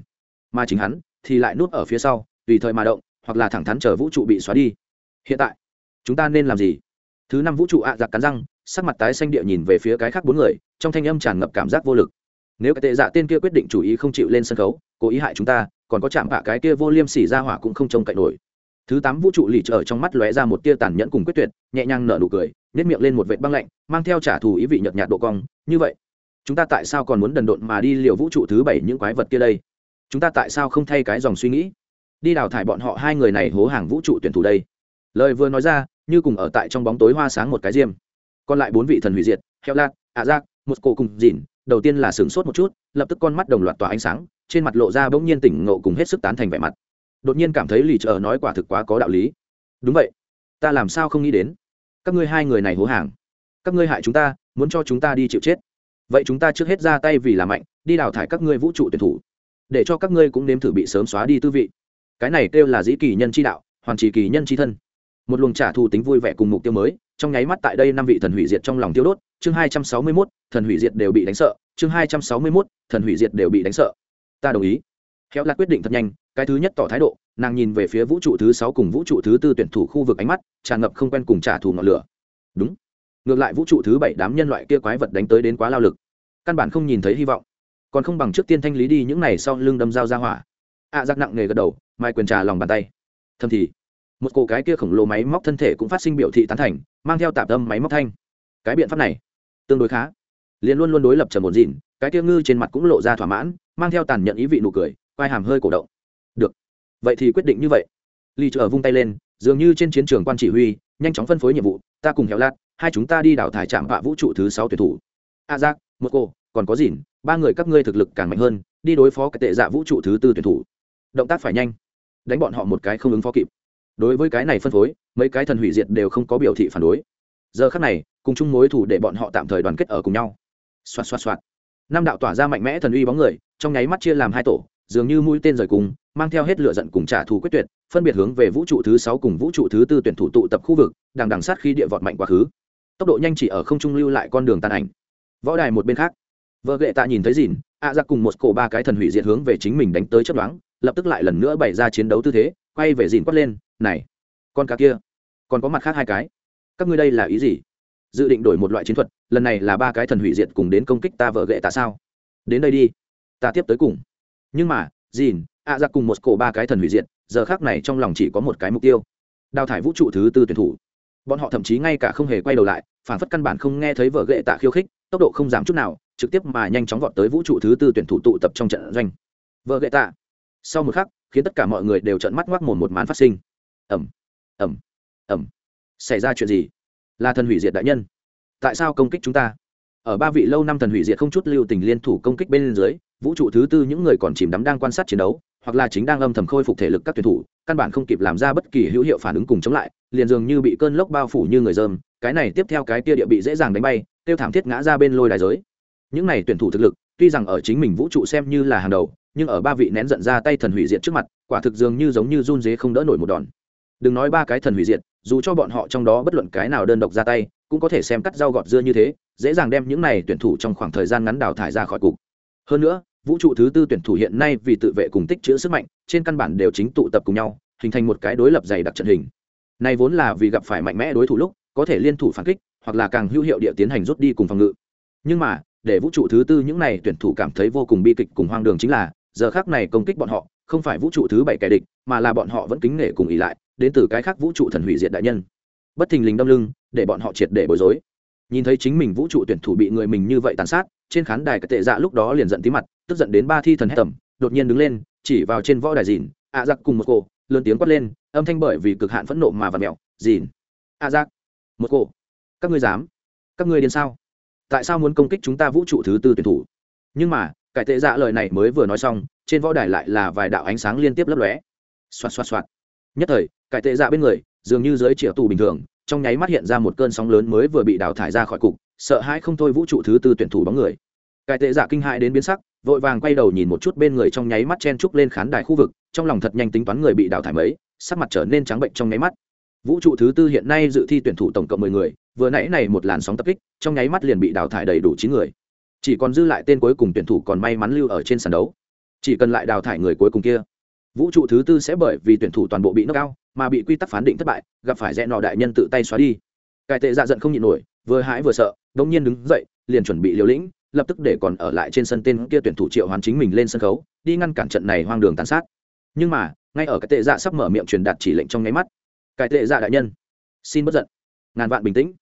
Mà chính hắn thì lại núp ở phía sau, tùy thời mà động, hoặc là thẳng thắn chờ vũ trụ bị xóa đi. Hiện tại, chúng ta nên làm gì? Thứ năm vũ trụ ạ giặc cắn răng, sắc mặt tái xanh địa nhìn về phía cái khác bốn người, trong thanh âm tràn ngập cảm giác vô lực. Nếu cái tệ dạ tên kia quyết định chủ ý không chịu lên sân khấu, cố ý hại chúng ta, còn có chạm vạ cái kia vô liêm sỉ ra hỏa cũng không trông cậy nổi thứ tám vũ trụ lì trở trong mắt lóe ra một tia tàn nhẫn cùng quyết tuyệt, nhẹ nhàng nở nụ cười nếp miệng lên một vệt băng lạnh, mang theo trả thù ý vị nhợt nhạt độ cong. Như vậy, chúng ta tại sao còn muốn đần độn mà đi liều vũ trụ thứ bảy những quái vật kia đây? Chúng ta tại sao không thay cái dòng suy nghĩ? Đi đào thải bọn họ hai người này hố hàng vũ trụ tuyển thủ đây. Lời vừa nói ra, như cùng ở tại trong bóng tối hoa sáng một cái diêm. Còn lại bốn vị thần hủy diệt, heo lạc ạ giác một cổ cùng dìn, đầu tiên là sửng sốt một chút, lập tức con mắt đồng loạt tỏa ánh sáng, trên mặt lộ ra bỗng nhiên tỉnh ngộ cùng hết sức tán thành vẻ mặt đột nhiên cảm thấy lì chờ nói quả thực quá có đạo lý. Đúng vậy. Ta làm sao không nghĩ đến? Các ngươi hai người này hố hàng. Các ngươi hại chúng ta, muốn cho chúng ta đi chịu chết. Vậy chúng ta trước hết ra tay vì là mạnh, đi đào thải các ngươi vũ trụ tuyển thủ. Để cho các ngươi cũng nếm thử bị sớm xóa đi tư vị. Cái này kêu là dĩ kỳ nhân chi đạo, hoàn trì kỳ nhân chi thân. Một luồng trả thù tính vui vẻ cùng mục tiêu mới, trong nháy mắt tại đây năm vị thần hủy diệt trong lòng tiêu đốt, chương hai trăm sáu mươi mốt, thần hủy diệt đều bị đánh sợ, chương hai trăm sáu mươi mốt, thần hủy diệt đều bị đánh sợ. Ta đồng ý khéo là quyết định thật nhanh cái thứ nhất tỏ thái độ nàng nhìn về phía vũ trụ thứ sáu cùng vũ trụ thứ tư tuyển thủ khu vực ánh mắt tràn ngập không quen cùng trả thù ngọn lửa. Đúng. Ngược lại vũ trụ thứ bảy đám nhân loại kia quái vật đánh tới đến quá lao lực. Căn bản không nhìn thấy hy vọng. Còn không bằng trước tiên thanh lý đi những này sau lưng đâm dao ra hỏa. Ạ à, giặc nặng nề gật đầu mai quyền trà lòng bàn tay. Thầm thì một cổ cái kia khổng lồ máy móc thân thể cũng phát sinh biểu thị tán thành mang theo tạp tâm máy móc thanh. Cái biện pháp này tương đối khá. Liền luôn luôn đối lập trầm một dịn cái kia ngư trên mặt cũng lộ ra thỏa mãn mang theo tàn nhận ý vị nụ cười quai hàm hơi cổ động. Được. Vậy thì quyết định như vậy. Ly chờ vung tay lên, dường như trên chiến trường quan chỉ huy, nhanh chóng phân phối nhiệm vụ, ta cùng hẹo lát hai chúng ta đi đảo thải trạm vạ vũ trụ thứ sáu tuyển thủ. A giác, một cô, còn có dìn, ba người các ngươi thực lực càng mạnh hơn, đi đối phó cái tệ dạ vũ trụ thứ tư tuyển thủ. Động tác phải nhanh. Đánh bọn họ một cái không ứng phó kịp. Đối với cái này phân phối, mấy cái thần hủy diệt đều không có biểu thị phản đối. Giờ khắc này, cùng chung mối thủ để bọn họ tạm thời đoàn kết ở cùng nhau. Xoạt xoạt xoạt. Năm đạo tỏa ra mạnh mẽ thần uy bóng người, trong nháy mắt chia làm hai tổ dường như mũi tên rời cùng, mang theo hết lửa giận cùng trả thù quyết tuyệt, phân biệt hướng về vũ trụ thứ sáu cùng vũ trụ thứ tư tuyển thủ tụ tập khu vực, đằng đằng sát khi địa vọt mạnh quá khứ. Tốc độ nhanh chỉ ở không trung lưu lại con đường tàn ảnh. Võ đài một bên khác, vợ ghệ tạ nhìn thấy dìn, ạ à ra cùng một cổ ba cái thần hủy diệt hướng về chính mình đánh tới chấp đoán lập tức lại lần nữa bày ra chiến đấu tư thế, quay về dìn quát lên, này, con cá kia, còn có mặt khác hai cái? Các ngươi đây là ý gì? Dự định đổi một loại chiến thuật, lần này là ba cái thần hủy diệt cùng đến công kích ta vợ ghệ tạ sao? Đến đây đi, ta tiếp tới cùng nhưng mà dìn ạ ra cùng một cổ ba cái thần hủy diệt, giờ khác này trong lòng chỉ có một cái mục tiêu. Đào thải vũ trụ thứ tư tuyển thủ. Bọn họ thậm chí ngay cả không hề quay đầu lại, phản phất căn bản không nghe thấy vợ gệ tạ khiêu khích, tốc độ không giảm chút nào, trực tiếp mà nhanh chóng vọt tới vũ trụ thứ tư tuyển thủ tụ tập trong trận doanh. Vợ gệ tạ. Sau một khắc, khiến tất cả mọi người đều trợn mắt ngoác mồm một màn phát sinh. Ẩm ẩm ẩm xảy ra chuyện gì? Là thần hủy diệt đại nhân. Tại sao công kích chúng ta? Ở ba vị lâu năm thần hủy diệt không chút lưu tình liên thủ công kích bên dưới vũ trụ thứ tư những người còn chìm đắm đang quan sát chiến đấu, hoặc là chính đang âm thầm khôi phục thể lực các tuyển thủ, căn bản không kịp làm ra bất kỳ hữu hiệu phản ứng cùng chống lại, liền dường như bị cơn lốc bao phủ như người dơm, cái này tiếp theo cái kia địa bị dễ dàng đánh bay, tiêu thảm thiết ngã ra bên lôi đài giới. Những này tuyển thủ thực lực, tuy rằng ở chính mình vũ trụ xem như là hàng đầu, nhưng ở ba vị nén giận ra tay thần hủy diệt trước mặt, quả thực dường như giống như run dế không đỡ nổi một đòn. Đừng nói ba cái thần hủy diệt, dù cho bọn họ trong đó bất luận cái nào đơn độc ra tay, cũng có thể xem cắt rau gọt dưa như thế, dễ dàng đem những này tuyển thủ trong khoảng thời gian ngắn đào thải ra khỏi cục hơn nữa, vũ trụ thứ tư tuyển thủ hiện nay vì tự vệ cùng tích chữ sức mạnh, trên căn bản đều chính tụ tập cùng nhau, hình thành một cái đối lập dày đặc trận hình. Này vốn là vì gặp phải mạnh mẽ đối thủ lúc, có thể liên thủ phản kích, hoặc là càng hữu hiệu địa tiến hành rút đi cùng phòng ngự. Nhưng mà, để vũ trụ thứ tư những này tuyển thủ cảm thấy vô cùng bi kịch cùng hoang đường chính là, giờ khác này công kích bọn họ, không phải vũ trụ thứ bảy kẻ địch, mà là bọn họ vẫn kính nể cùng ỉ lại, đến từ cái khác vũ trụ thần hủy diệt đại nhân. Bất thình lình đâm lưng, để bọn họ triệt để bối rối nhìn thấy chính mình vũ trụ tuyển thủ bị người mình như vậy tàn sát, trên khán đài cái tệ dạ lúc đó liền giận tí mặt, tức giận đến ba thi thần hết tầm, đột nhiên đứng lên, chỉ vào trên võ đài dìn ạ giặc cùng một cô, lớn tiếng quát lên, âm thanh bởi vì cực hạn phẫn nộ mà vặt mẹo dìn ạ giặc một cô, các ngươi dám, các ngươi điên sao? Tại sao muốn công kích chúng ta vũ trụ thứ tư tuyển thủ? Nhưng mà cải tệ dạ lời này mới vừa nói xong, trên võ đài lại là vài đạo ánh sáng liên tiếp lấp lóe. Xoạt xoạt xoạt. Nhất thời cải tệ dạ bên người, dường như dưới chĩa tù bình thường trong nháy mắt hiện ra một cơn sóng lớn mới vừa bị đào thải ra khỏi cục, sợ hãi không thôi vũ trụ thứ tư tuyển thủ bóng người. Cải tệ giả kinh hãi đến biến sắc, vội vàng quay đầu nhìn một chút bên người trong nháy mắt chen trúc lên khán đài khu vực, trong lòng thật nhanh tính toán người bị đào thải mấy, sắc mặt trở nên trắng bệnh trong nháy mắt. Vũ trụ thứ tư hiện nay dự thi tuyển thủ tổng cộng mười người, vừa nãy này một làn sóng tập kích, trong nháy mắt liền bị đào thải đầy đủ chín người. Chỉ còn dư lại tên cuối cùng tuyển thủ còn may mắn lưu ở trên sàn đấu. Chỉ cần lại đào thải người cuối cùng kia vũ trụ thứ tư sẽ bởi vì tuyển thủ toàn bộ bị nước cao mà bị quy tắc phán định thất bại, gặp phải rẽ nọ đại nhân tự tay xóa đi. Cải tệ dạ giận không nhịn nổi, vừa hãi vừa sợ đông nhiên đứng dậy, liền chuẩn bị liều lĩnh, lập tức để còn ở lại trên sân tên kia tuyển thủ triệu hoàn chính mình lên sân khấu, đi ngăn cản trận này hoang đường tàn sát. Nhưng mà, ngay ở cái tệ dạ sắp mở miệng truyền đạt chỉ lệnh trong nháy mắt, cải tệ dạ đại nhân, xin bất giận. Ngàn vạn bình tĩnh,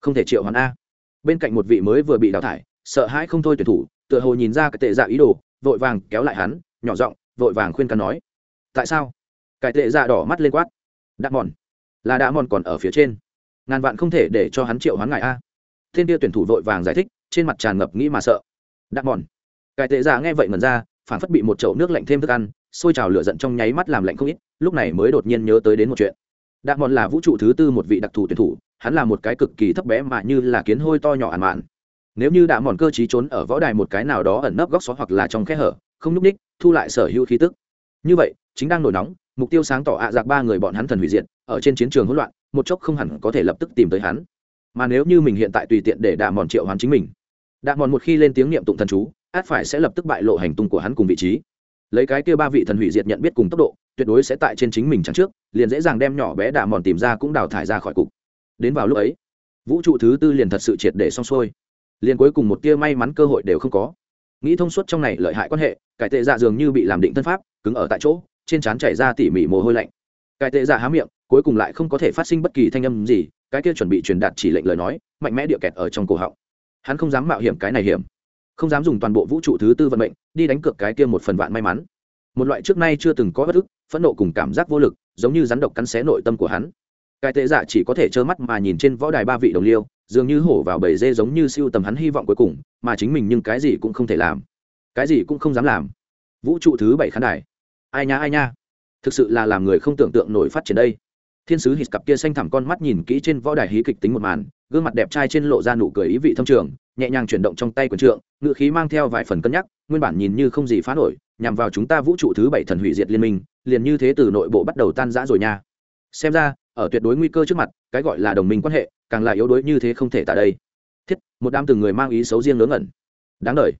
không thể triệu hoàn a. Bên cạnh một vị mới vừa bị đào thải, sợ hãi không thôi tuyển thủ, tựa hồ nhìn ra cái tệ dạ ý đồ, vội vàng kéo lại hắn, nhỏ giọng, vội vàng khuyên can nói tại sao? Cải tệ dạ đỏ mắt lên quát. Đạ mòn. Là đạ mòn còn ở phía trên. Ngàn vạn không thể để cho hắn triệu hoán ngại a. Thiên kia tuyển thủ vội vàng giải thích, trên mặt tràn ngập nghĩ mà sợ. Đạ mòn. Cải tệ dạ nghe vậy ngần ra, phản phất bị một chậu nước lạnh thêm thức ăn sôi trào lửa giận trong nháy mắt làm lạnh không ít, lúc này mới đột nhiên nhớ tới đến một chuyện. Đạ mòn là vũ trụ thứ tư một vị đặc thù tuyển thủ, hắn là một cái cực kỳ thấp bé mà như là kiến hôi to nhỏ ản mạn. Nếu như đạ mòn cơ t trốn ở võ đài một cái nào đó ẩn nấp góc xó hoặc là trong khe hở, không n ú c ních thu lại sở hữu khí tức. Như vậy chính đang nổi nóng, mục tiêu sáng tỏ ạ à giặc ba người bọn hắn thần hủy diệt, ở trên chiến trường hỗn loạn, một chốc không hẳn có thể lập tức tìm tới hắn. Mà nếu như mình hiện tại tùy tiện để đạ mòn triệu hắn chính mình, đạ mòn một khi lên tiếng niệm tụng thần chú, át phải sẽ lập tức bại lộ hành tung của hắn cùng vị trí. Lấy cái kia ba vị thần hủy diệt nhận biết cùng tốc độ, tuyệt đối sẽ tại trên chính mình chẳng trước, liền dễ dàng đem nhỏ bé đạ mòn tìm ra cũng đào thải ra khỏi cục. Đến vào lúc ấy, vũ trụ thứ tư liền thật sự triệt để xong xuôi. Liền cuối cùng một tia may mắn cơ hội đều không có. Nghĩ thông suốt trong này lợi hại quan hệ, cải tệ dạ dường như bị làm định thân pháp, cứng ở tại chỗ trên trán chảy ra tỉ mỉ mồ hôi lạnh. Cái tệ dạ há miệng, cuối cùng lại không có thể phát sinh bất kỳ thanh âm gì, cái kia chuẩn bị truyền đạt chỉ lệnh lời nói, mạnh mẽ địa kẹt ở trong cổ họng. Hắn không dám mạo hiểm cái này hiểm, không dám dùng toàn bộ vũ trụ thứ tư vận mệnh, đi đánh cược cái kia một phần vạn may mắn. Một loại trước nay chưa từng có bất ức, phẫn nộ cùng cảm giác vô lực, giống như rắn độc cắn xé nội tâm của hắn. Cái tệ dạ chỉ có thể trơ mắt mà nhìn trên võ đài ba vị đồng liêu, dường như hổ vào bầy dê giống như siêu tầm hắn hy vọng cuối cùng, mà chính mình nhưng cái gì cũng không thể làm. Cái gì cũng không dám làm. Vũ trụ thứ bảy khán đài ai nha ai nha. Thực sự là làm người không tưởng tượng nổi phát triển đây. Thiên sứ hít cặp kia xanh thẳm con mắt nhìn kỹ trên võ đài hí kịch tính một màn, gương mặt đẹp trai trên lộ ra nụ cười ý vị thâm trường, nhẹ nhàng chuyển động trong tay quần trượng ngự khí mang theo vài phần cân nhắc, nguyên bản nhìn như không gì phá nổi, nhằm vào chúng ta vũ trụ thứ bảy thần hủy diệt liên minh, liền như thế từ nội bộ bắt đầu tan rã rồi nha. Xem ra, ở tuyệt đối nguy cơ trước mặt, cái gọi là đồng minh quan hệ, càng là yếu đuối như thế không thể tại đây. Thiết, một đám từng người mang ý xấu riêng ngớ ngẩn. Đáng đời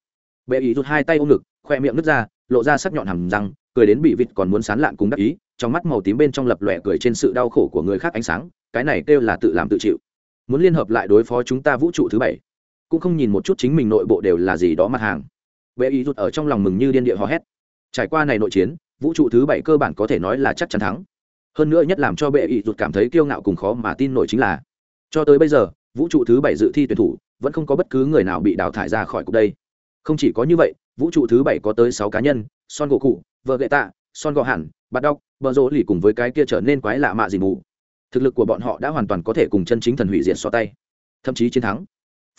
bệ ý rút hai tay ôm ngực, khoe miệng nứt ra, lộ ra sắc nhọn hầm răng cười đến bị vịt còn muốn sán lạn cùng đắc ý, trong mắt màu tím bên trong lập lòe cười trên sự đau khổ của người khác ánh sáng, cái này kêu là tự làm tự chịu. Muốn liên hợp lại đối phó chúng ta vũ trụ thứ bảy, cũng không nhìn một chút chính mình nội bộ đều là gì đó mặt hàng. Bệ ý rút ở trong lòng mừng như điên địa hò hét. Trải qua này nội chiến, vũ trụ thứ bảy cơ bản có thể nói là chắc chắn thắng. Hơn nữa nhất làm cho bệ ý rút cảm thấy kiêu ngạo cùng khó mà tin nổi chính là, cho tới bây giờ, vũ trụ thứ bảy dự thi tuyển thủ vẫn không có bất cứ người nào bị đào thải ra khỏi cuộc đây không chỉ có như vậy, vũ trụ thứ bảy có tới sáu cá nhân, son gỗ cụ vợ gậy tạ, son gò hẳn, bạt đọc bờ rỗ lì cùng với cái kia trở nên quái lạ mạ gì mù. Thực lực của bọn họ đã hoàn toàn có thể cùng chân chính thần hủy diệt so tay. Thậm chí chiến thắng.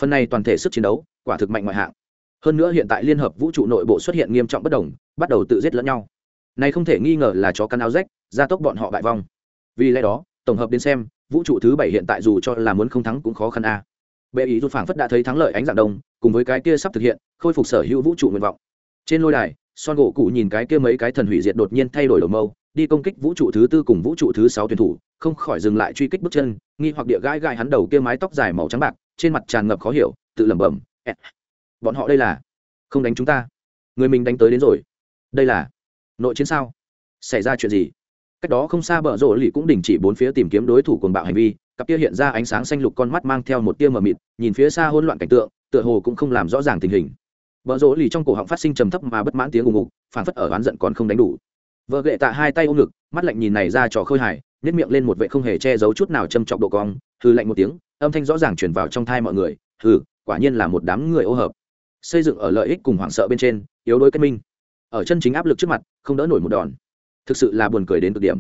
Phần này toàn thể sức chiến đấu, quả thực mạnh ngoại hạng. Hơn nữa hiện tại liên hợp vũ trụ nội bộ xuất hiện nghiêm trọng bất đồng, bắt đầu tự giết lẫn nhau. Này không thể nghi ngờ là chó căn áo rách, gia tốc bọn họ bại vong. Vì lẽ đó, tổng hợp đến xem, vũ trụ thứ bảy hiện tại dù cho là muốn không thắng cũng khó khăn a bệ ý rút phảng phất đã thấy thắng lợi ánh dạng đông, cùng với cái kia sắp thực hiện, khôi phục sở hữu vũ trụ nguyện vọng. Trên lôi đài, son gỗ cụ nhìn cái kia mấy cái thần hủy diệt đột nhiên thay đổi đầu mâu, đi công kích vũ trụ thứ tư cùng vũ trụ thứ sáu tuyển thủ, không khỏi dừng lại truy kích bước chân, nghi hoặc địa gãi gãi hắn đầu kia mái tóc dài màu trắng bạc, trên mặt tràn ngập khó hiểu, tự lẩm bẩm bọn họ đây là, không đánh chúng ta. Người mình đánh tới đến rồi. Đây là, nội chiến sao? Xảy ra chuyện gì? Cách đó không xa bờ rộ lì cũng đình chỉ bốn phía tìm kiếm đối thủ cuồng bạo hành vi cặp kia hiện ra ánh sáng xanh lục con mắt mang theo một tia mờ mịt, nhìn phía xa hỗn loạn cảnh tượng, tựa hồ cũng không làm rõ ràng tình hình. Bờ rỗ lì trong cổ họng phát sinh trầm thấp mà bất mãn tiếng ùng ục phản phất ở oán giận còn không đánh đủ. Vợ gệ tạ hai tay ôm ngực, mắt lạnh nhìn này ra trò khơi hài nhét miệng lên một vệ không hề che giấu chút nào châm chọc độ cong hư lạnh một tiếng, âm thanh rõ ràng chuyển vào trong thai mọi người, hừ, quả nhiên là một đám người ô hợp. Xây dựng ở lợi ích cùng hoảng sợ bên trên, yếu đuối kết minh. Ở chân chính áp lực trước mặt, không đỡ nổi một đòn. Thực sự là buồn cười đến cực điểm.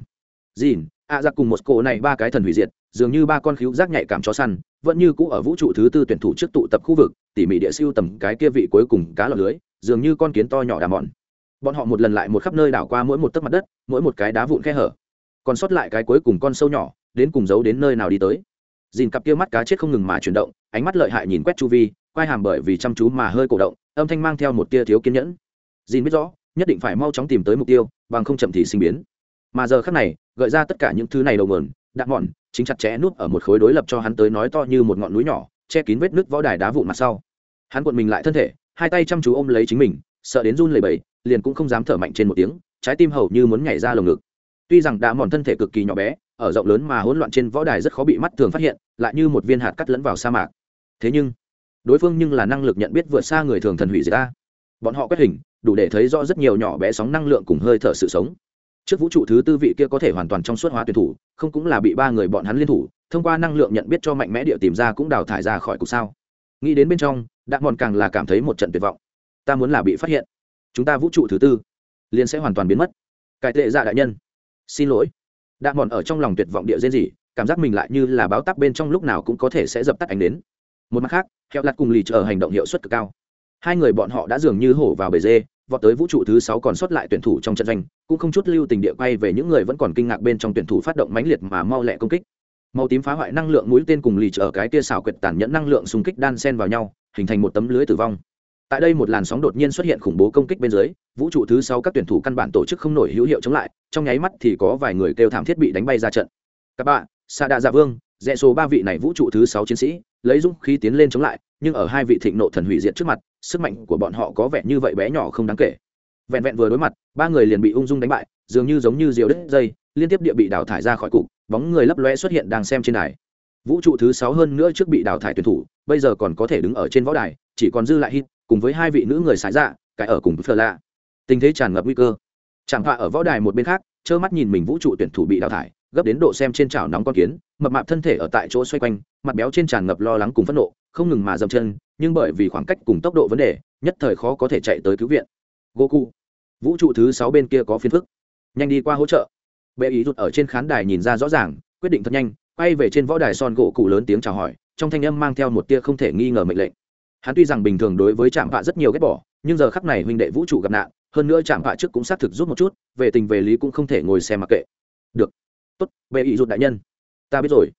Dìn à giặc cùng một cổ này ba cái thần hủy diệt, dường như ba con khíu rác nhạy cảm chó săn, vẫn như cũ ở vũ trụ thứ tư tuyển thủ trước tụ tập khu vực, tỉ mỉ địa siêu tầm cái kia vị cuối cùng cá lọc lưới, dường như con kiến to nhỏ đà mòn. Bọn họ một lần lại một khắp nơi đảo qua mỗi một tấc mặt đất, mỗi một cái đá vụn khe hở. Còn sót lại cái cuối cùng con sâu nhỏ, đến cùng giấu đến nơi nào đi tới. Dìn cặp kia mắt cá chết không ngừng mà chuyển động, ánh mắt lợi hại nhìn quét chu vi, quai hàm bởi vì chăm chú mà hơi cổ động, âm thanh mang theo một tia thiếu kiên nhẫn. Dìn biết rõ, nhất định phải mau chóng tìm tới mục tiêu, bằng không chậm thì sinh biến mà giờ khác này, gợi ra tất cả những thứ này đầu mườn đạn mòn, chính chặt chẽ núp ở một khối đối lập cho hắn tới nói to như một ngọn núi nhỏ, che kín vết nước võ đài đá vụn mặt sau. Hắn cuộn mình lại thân thể, hai tay chăm chú ôm lấy chính mình, sợ đến run lẩy bẩy, liền cũng không dám thở mạnh trên một tiếng, trái tim hầu như muốn nhảy ra lồng ngực. Tuy rằng đạn mòn thân thể cực kỳ nhỏ bé, ở rộng lớn mà hỗn loạn trên võ đài rất khó bị mắt thường phát hiện, lại như một viên hạt cắt lẫn vào sa mạc. Thế nhưng, đối phương nhưng là năng lực nhận biết vượt xa người thường thần hủy diệt ta bọn họ quét hình, đủ để thấy rõ rất nhiều nhỏ bé sóng năng lượng cùng hơi thở sự sống trước vũ trụ thứ tư vị kia có thể hoàn toàn trong suốt hóa tuyển thủ, không cũng là bị ba người bọn hắn liên thủ, thông qua năng lượng nhận biết cho mạnh mẽ địa tìm ra cũng đào thải ra khỏi cục sao. Nghĩ đến bên trong đạn mòn càng là cảm thấy một trận tuyệt vọng. Ta muốn là bị phát hiện. Chúng ta vũ trụ thứ tư liền sẽ hoàn toàn biến mất. Cải tệ dạ đại nhân. Xin lỗi. Đạn mòn ở trong lòng tuyệt vọng địa dên gì cảm giác mình lại như là báo tắc bên trong lúc nào cũng có thể sẽ dập tắt ánh đến một mặt khác heo lặt cùng lì chờ hành động hiệu suất cực cao. Hai người bọn họ đã dường như hổ vào bể dê vọt tới vũ trụ thứ sáu còn sót lại tuyển thủ trong trận doanh, cũng không chút lưu tình địa quay về những người vẫn còn kinh ngạc bên trong tuyển thủ phát động mãnh liệt mà mau lẹ công kích. Màu tím phá hoại năng lượng mũi tên cùng lì ở cái tia xảo quyệt tàn nhẫn năng lượng xung kích đan sen vào nhau, hình thành một tấm lưới tử vong. Tại đây một làn sóng đột nhiên xuất hiện khủng bố công kích bên dưới, vũ trụ thứ sáu các tuyển thủ căn bản tổ chức không nổi hữu hiệu chống lại, trong nháy mắt thì có vài người kêu thảm thiết bị đánh bay ra trận. Các bạn, sa đa dạ vương rẽ số ba vị này vũ trụ thứ sáu chiến sĩ, lấy dũng khí tiến lên chống lại, nhưng ở hai vị thịnh nộ thần hủy diệt trước mặt, sức mạnh của bọn họ có vẻ như vậy bé nhỏ không đáng kể. Vẹn vẹn vừa đối mặt, ba người liền bị ung dung đánh bại, dường như giống như diều đứt dây, liên tiếp địa bị đào thải ra khỏi cục, bóng người lấp lóe xuất hiện đang xem trên đài. Vũ trụ thứ sáu hơn nữa trước bị đào thải tuyển thủ, bây giờ còn có thể đứng ở trên võ đài, chỉ còn dư lại hít cùng với hai vị nữ người xài dạ cãi ở cùng phờ lạ tình thế tràn ngập nguy cơ. Chẳng họa ở võ đài một bên khác, trơ mắt nhìn mình vũ trụ tuyển thủ bị đào thải gấp đến độ xem trên chảo nóng con kiến, mập mạp thân thể ở tại chỗ xoay quanh, mặt béo trên tràn ngập lo lắng cùng phẫn nộ, không ngừng mà dậm chân, nhưng bởi vì khoảng cách cùng tốc độ vấn đề, nhất thời khó có thể chạy tới cứu viện. Goku, vũ trụ thứ sáu bên kia có phiền phức. Nhanh đi qua hỗ trợ. Bệ ý rụt ở trên khán đài nhìn ra rõ ràng, quyết định thật nhanh, quay về trên võ đài son gỗ cụ lớn tiếng chào hỏi, trong thanh âm mang theo một tia không thể nghi ngờ mệnh lệnh. Hắn tuy rằng bình thường đối với trạm vạ rất nhiều ghét bỏ, nhưng giờ khắc này huynh đệ vũ trụ gặp nạn, hơn nữa trạm vạ trước cũng xác thực rút một chút, về tình về lý cũng không thể ngồi xem mặc kệ. Được tốt, bệ ý rụt đại nhân. Ta biết rồi.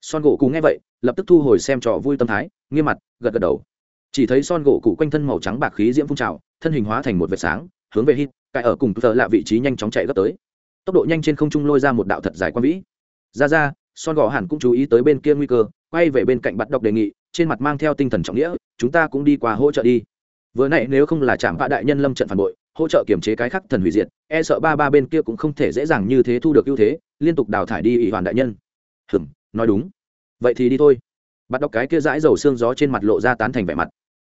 Son gỗ cụ nghe vậy, lập tức thu hồi xem trò vui tâm thái, nghiêm mặt, gật gật đầu. Chỉ thấy son gỗ cụ quanh thân màu trắng bạc khí diễm phun trào, thân hình hóa thành một vệt sáng, hướng về hít, cài ở cùng tờ lạ vị trí nhanh chóng chạy gấp tới. Tốc độ nhanh trên không trung lôi ra một đạo thật dài quan vĩ. Ra ra, son gỗ hẳn cũng chú ý tới bên kia nguy cơ, quay về bên cạnh bắt đọc đề nghị, trên mặt mang theo tinh thần trọng nghĩa, chúng ta cũng đi qua hỗ trợ đi. Vừa nãy nếu không là chạm vạ đại nhân lâm trận phản bội hỗ trợ kiểm chế cái khắc thần hủy diệt e sợ ba ba bên kia cũng không thể dễ dàng như thế thu được ưu thế, liên tục đào thải đi ỷ hoàn đại nhân. Hừm, nói đúng. Vậy thì đi thôi. Bắt đọc cái kia dãi dầu xương gió trên mặt lộ ra tán thành vẻ mặt.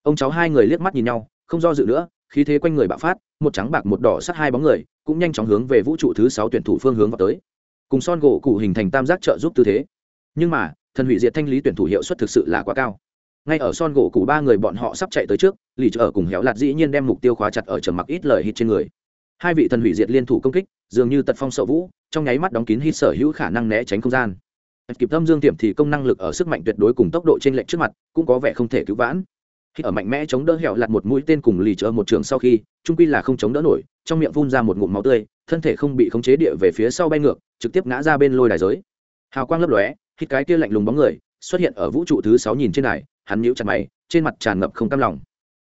Ông cháu hai người liếc mắt nhìn nhau, không do dự nữa, khí thế quanh người bạo phát, một trắng bạc một đỏ sắt hai bóng người, cũng nhanh chóng hướng về vũ trụ thứ sáu tuyển thủ phương hướng vào tới. Cùng son gỗ cụ hình thành tam giác trợ giúp tư thế. Nhưng mà, thần hủy diệt thanh lý tuyển thủ hiệu suất thực sự là quá cao ngay ở son gỗ cụ ba người bọn họ sắp chạy tới trước lì ở cùng héo lạt dĩ nhiên đem mục tiêu khóa chặt ở trầm mặc ít lời hít trên người. Hai vị thần hủy diệt liên thủ công kích, dường như tật phong sợ vũ, trong nháy mắt đóng kín hít sở hữu khả năng né tránh không gian. Kịp tâm dương tiệm thì công năng lực ở sức mạnh tuyệt đối cùng tốc độ trên lệnh trước mặt, cũng có vẻ không thể cứu vãn. Khi ở mạnh mẽ chống đỡ hẹo lặt một mũi tên cùng lì chợ một trường sau khi, trung quy là không chống đỡ nổi, trong miệng phun ra một ngụm máu tươi, thân thể không bị khống chế địa về phía sau bay ngược, trực tiếp ngã ra bên lôi đài giới. Hào quang lấp lóe khi cái kia lạnh lùng bóng người, xuất hiện ở vũ trụ thứ sáu nhìn trên này hắn nhíu chặt mày, trên mặt tràn ngập không cam lòng.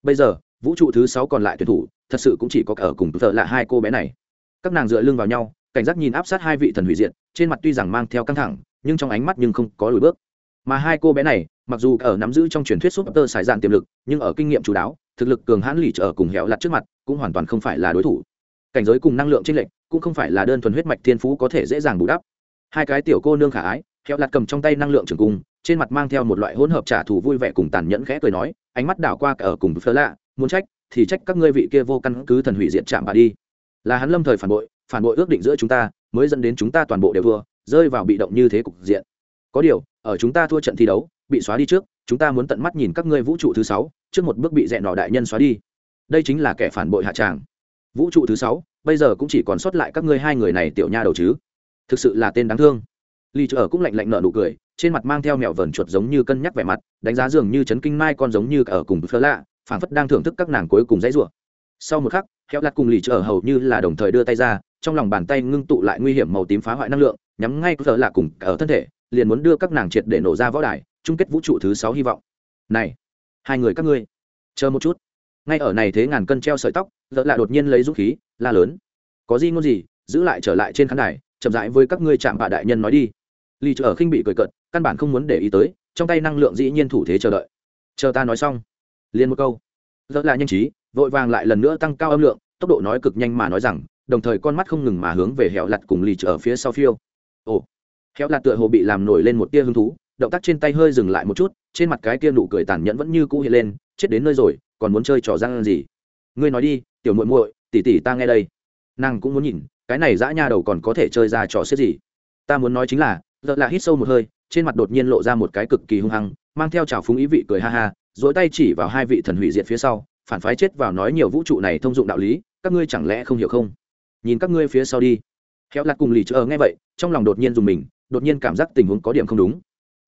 Bây giờ, vũ trụ thứ sáu còn lại tuyển thủ, thật sự cũng chỉ có ở cùng thợ là hai cô bé này. Các nàng dựa lưng vào nhau, cảnh giác nhìn áp sát hai vị thần hủy diệt, trên mặt tuy rằng mang theo căng thẳng, nhưng trong ánh mắt nhưng không có lùi bước. Mà hai cô bé này, mặc dù ở nắm giữ trong truyền thuyết súp tơ xài dạn tiềm lực, nhưng ở kinh nghiệm chú đáo, thực lực cường hãn lì trở cùng hẻo lặt trước mặt, cũng hoàn toàn không phải là đối thủ. Cảnh giới cùng năng lượng trên lệnh cũng không phải là đơn thuần huyết mạch thiên phú có thể dễ dàng bù đắp. Hai cái tiểu cô nương khả ái, hẻo lặt cầm trong tay năng lượng trường cung trên mặt mang theo một loại hỗn hợp trả thù vui vẻ cùng tàn nhẫn khẽ cười nói, ánh mắt đảo qua cả ở cùng phơ lạ, muốn trách, thì trách các ngươi vị kia vô căn cứ thần hủy diệt chạm bà đi. Là hắn lâm thời phản bội phản bội ước định giữa chúng ta, mới dẫn đến chúng ta toàn bộ đều thua, rơi vào bị động như thế cục diện. Có điều, ở chúng ta thua trận thi đấu, bị xóa đi trước, chúng ta muốn tận mắt nhìn các ngươi vũ trụ thứ sáu, trước một bước bị dẹn nọ đại nhân xóa đi. Đây chính là kẻ phản bội hạ tràng. Vũ trụ thứ sáu, bây giờ cũng chỉ còn sót lại các ngươi hai người này tiểu nha đầu chứ. Thực sự là tên đáng thương. Ly ở cũng lạnh lạnh nợ nụ cười trên mặt mang theo mẹo vờn chuột giống như cân nhắc vẻ mặt, đánh giá dường như chấn kinh mai con giống như ở cùng phơ lạ, phảng phất đang thưởng thức các nàng cuối cùng dãy rủa. Sau một khắc hẹo lặt cùng lì trở hầu như là đồng thời đưa tay ra, trong lòng bàn tay ngưng tụ lại nguy hiểm màu tím phá hoại năng lượng, nhắm ngay phở lạ cùng ở thân thể, liền muốn đưa các nàng triệt để nổ ra võ đài, chung kết vũ trụ thứ sáu hy vọng. Này, hai người các ngươi, chờ một chút. Ngay ở này thế ngàn cân treo sợi tóc dỡ lạ đột nhiên lấy dũng khí, la lớn. Có gì ngôn gì, giữ lại trở lại trên khán đài, chậm rãi với các ngươi chạm bạ đại nhân nói đi. Lì ở khinh bị cười cợt căn bản không muốn để ý tới, trong tay năng lượng dĩ nhiên thủ thế chờ đợi. Chờ ta nói xong, liền một câu. Rất là nhanh trí, vội vàng lại lần nữa tăng cao âm lượng, tốc độ nói cực nhanh mà nói rằng, đồng thời con mắt không ngừng mà hướng về hẻo lặt cùng lì ở phía sau phiêu. Ồ, hẻo lặt tựa hồ bị làm nổi lên một tia hứng thú, động tác trên tay hơi dừng lại một chút, trên mặt cái kia nụ cười tàn nhẫn vẫn như cũ hiện lên, chết đến nơi rồi, còn muốn chơi trò răng gì? Ngươi nói đi, tiểu muội muội, tỷ tỷ ta nghe đây. Nàng cũng muốn nhìn, cái này dã nha đầu còn có thể chơi ra trò xếp gì? Ta muốn nói chính là giờ là hít sâu một hơi trên mặt đột nhiên lộ ra một cái cực kỳ hung hăng, mang theo trào phúng ý vị cười ha ha, dỗi tay chỉ vào hai vị thần hủy diệt phía sau, phản phái chết vào nói nhiều vũ trụ này thông dụng đạo lý, các ngươi chẳng lẽ không hiểu không? Nhìn các ngươi phía sau đi. Khéo lặt cùng lì chờ nghe vậy, trong lòng đột nhiên dùng mình, đột nhiên cảm giác tình huống có điểm không đúng.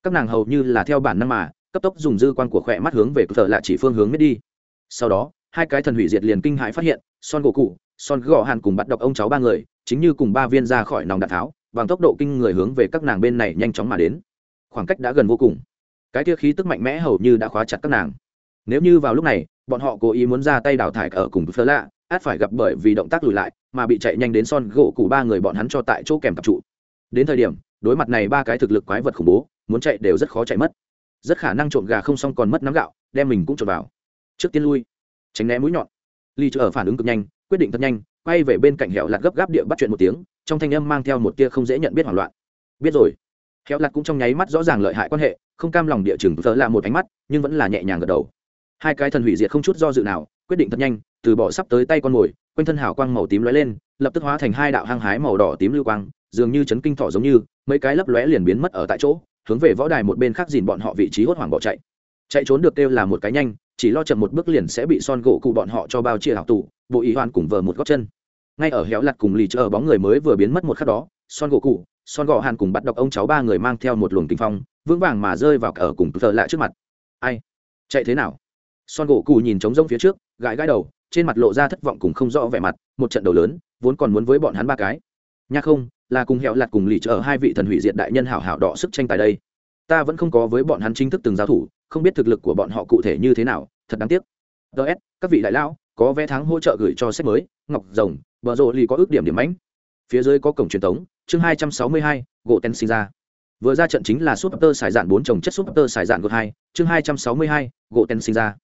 Các nàng hầu như là theo bản năng mà, cấp tốc dùng dư quan của khỏe mắt hướng về thợ lạ chỉ phương hướng miết đi. Sau đó, hai cái thần hủy diệt liền kinh hãi phát hiện, son gỗ cụ, son gõ hàn cùng bắt đọc ông cháu ba người, chính như cùng ba viên ra khỏi nòng đạn tháo, bằng tốc độ kinh người hướng về các nàng bên này nhanh chóng mà đến khoảng cách đã gần vô cùng. Cái kia khí tức mạnh mẽ hầu như đã khóa chặt các nàng. Nếu như vào lúc này, bọn họ cố ý muốn ra tay đào thải ở cùng phơ lạ át phải gặp bởi vì động tác lùi lại, mà bị chạy nhanh đến son gỗ cụ ba người bọn hắn cho tại chỗ kèm cặp trụ. Đến thời điểm, đối mặt này ba cái thực lực quái vật khủng bố, muốn chạy đều rất khó chạy mất. Rất khả năng trộm gà không xong còn mất nắm gạo, đem mình cũng trộm vào. Trước tiên lui. Tránh né mũi nhọn. Ly chờ ở phản ứng cực nhanh, quyết định thật nhanh, quay về bên cạnh hẻo lạt gấp gáp địa bắt chuyện một tiếng, trong thanh âm mang theo một tia không dễ nhận biết hoảng loạn. Biết rồi hẻo lạt cũng trong nháy mắt rõ ràng lợi hại quan hệ, không cam lòng địa chừng vợ là một ánh mắt, nhưng vẫn là nhẹ nhàng gật đầu. Hai cái thần hủy diệt không chút do dự nào, quyết định thật nhanh, từ bỏ sắp tới tay con mồi, quanh thân hào quang màu tím lóe lên, lập tức hóa thành hai đạo hăng hái màu đỏ tím lưu quang, dường như chấn kinh thỏ giống như, mấy cái lấp lóe liền biến mất ở tại chỗ, hướng về võ đài một bên khác dìn bọn họ vị trí hốt hoảng bỏ chạy. Chạy trốn được kêu là một cái nhanh, chỉ lo chậm một bước liền sẽ bị son gỗ cụ bọn họ cho bao chia hào tủ bộ ý hoàn cùng vờ một góc chân. Ngay ở héo lặt cùng lì chờ bóng người mới vừa biến mất một khắc đó, son gỗ cụ son gỗ hàn cùng bắt đọc ông cháu ba người mang theo một luồng kinh phong, vững vàng mà rơi vào ở cùng thợ lại trước mặt. Ai? Chạy thế nào? Son gỗ cụ nhìn trống rông phía trước, gãi gãi đầu, trên mặt lộ ra thất vọng cùng không rõ vẻ mặt, một trận đầu lớn, vốn còn muốn với bọn hắn ba cái. Nha không, là cùng hẹo lặt cùng lì chờ hai vị thần hủy diệt đại nhân hảo hảo đỏ sức tranh tài đây. Ta vẫn không có với bọn hắn chính thức từng giao thủ, không biết thực lực của bọn họ cụ thể như thế nào, thật đáng tiếc. Ts các vị đại lão, có vé tháng hỗ trợ gửi cho sách mới, ngọc rồng, bờ rộ lì có ước điểm điểm mãnh phía dưới có cổng truyền thống, chương hai trăm sáu mươi hai, gỗ ten sinh ra. Vừa ra trận chính là súp tơ xài dạn bốn trồng chất súp tơ xài dạn gột hai, chương hai trăm sáu mươi hai, gỗ ten sinh ra.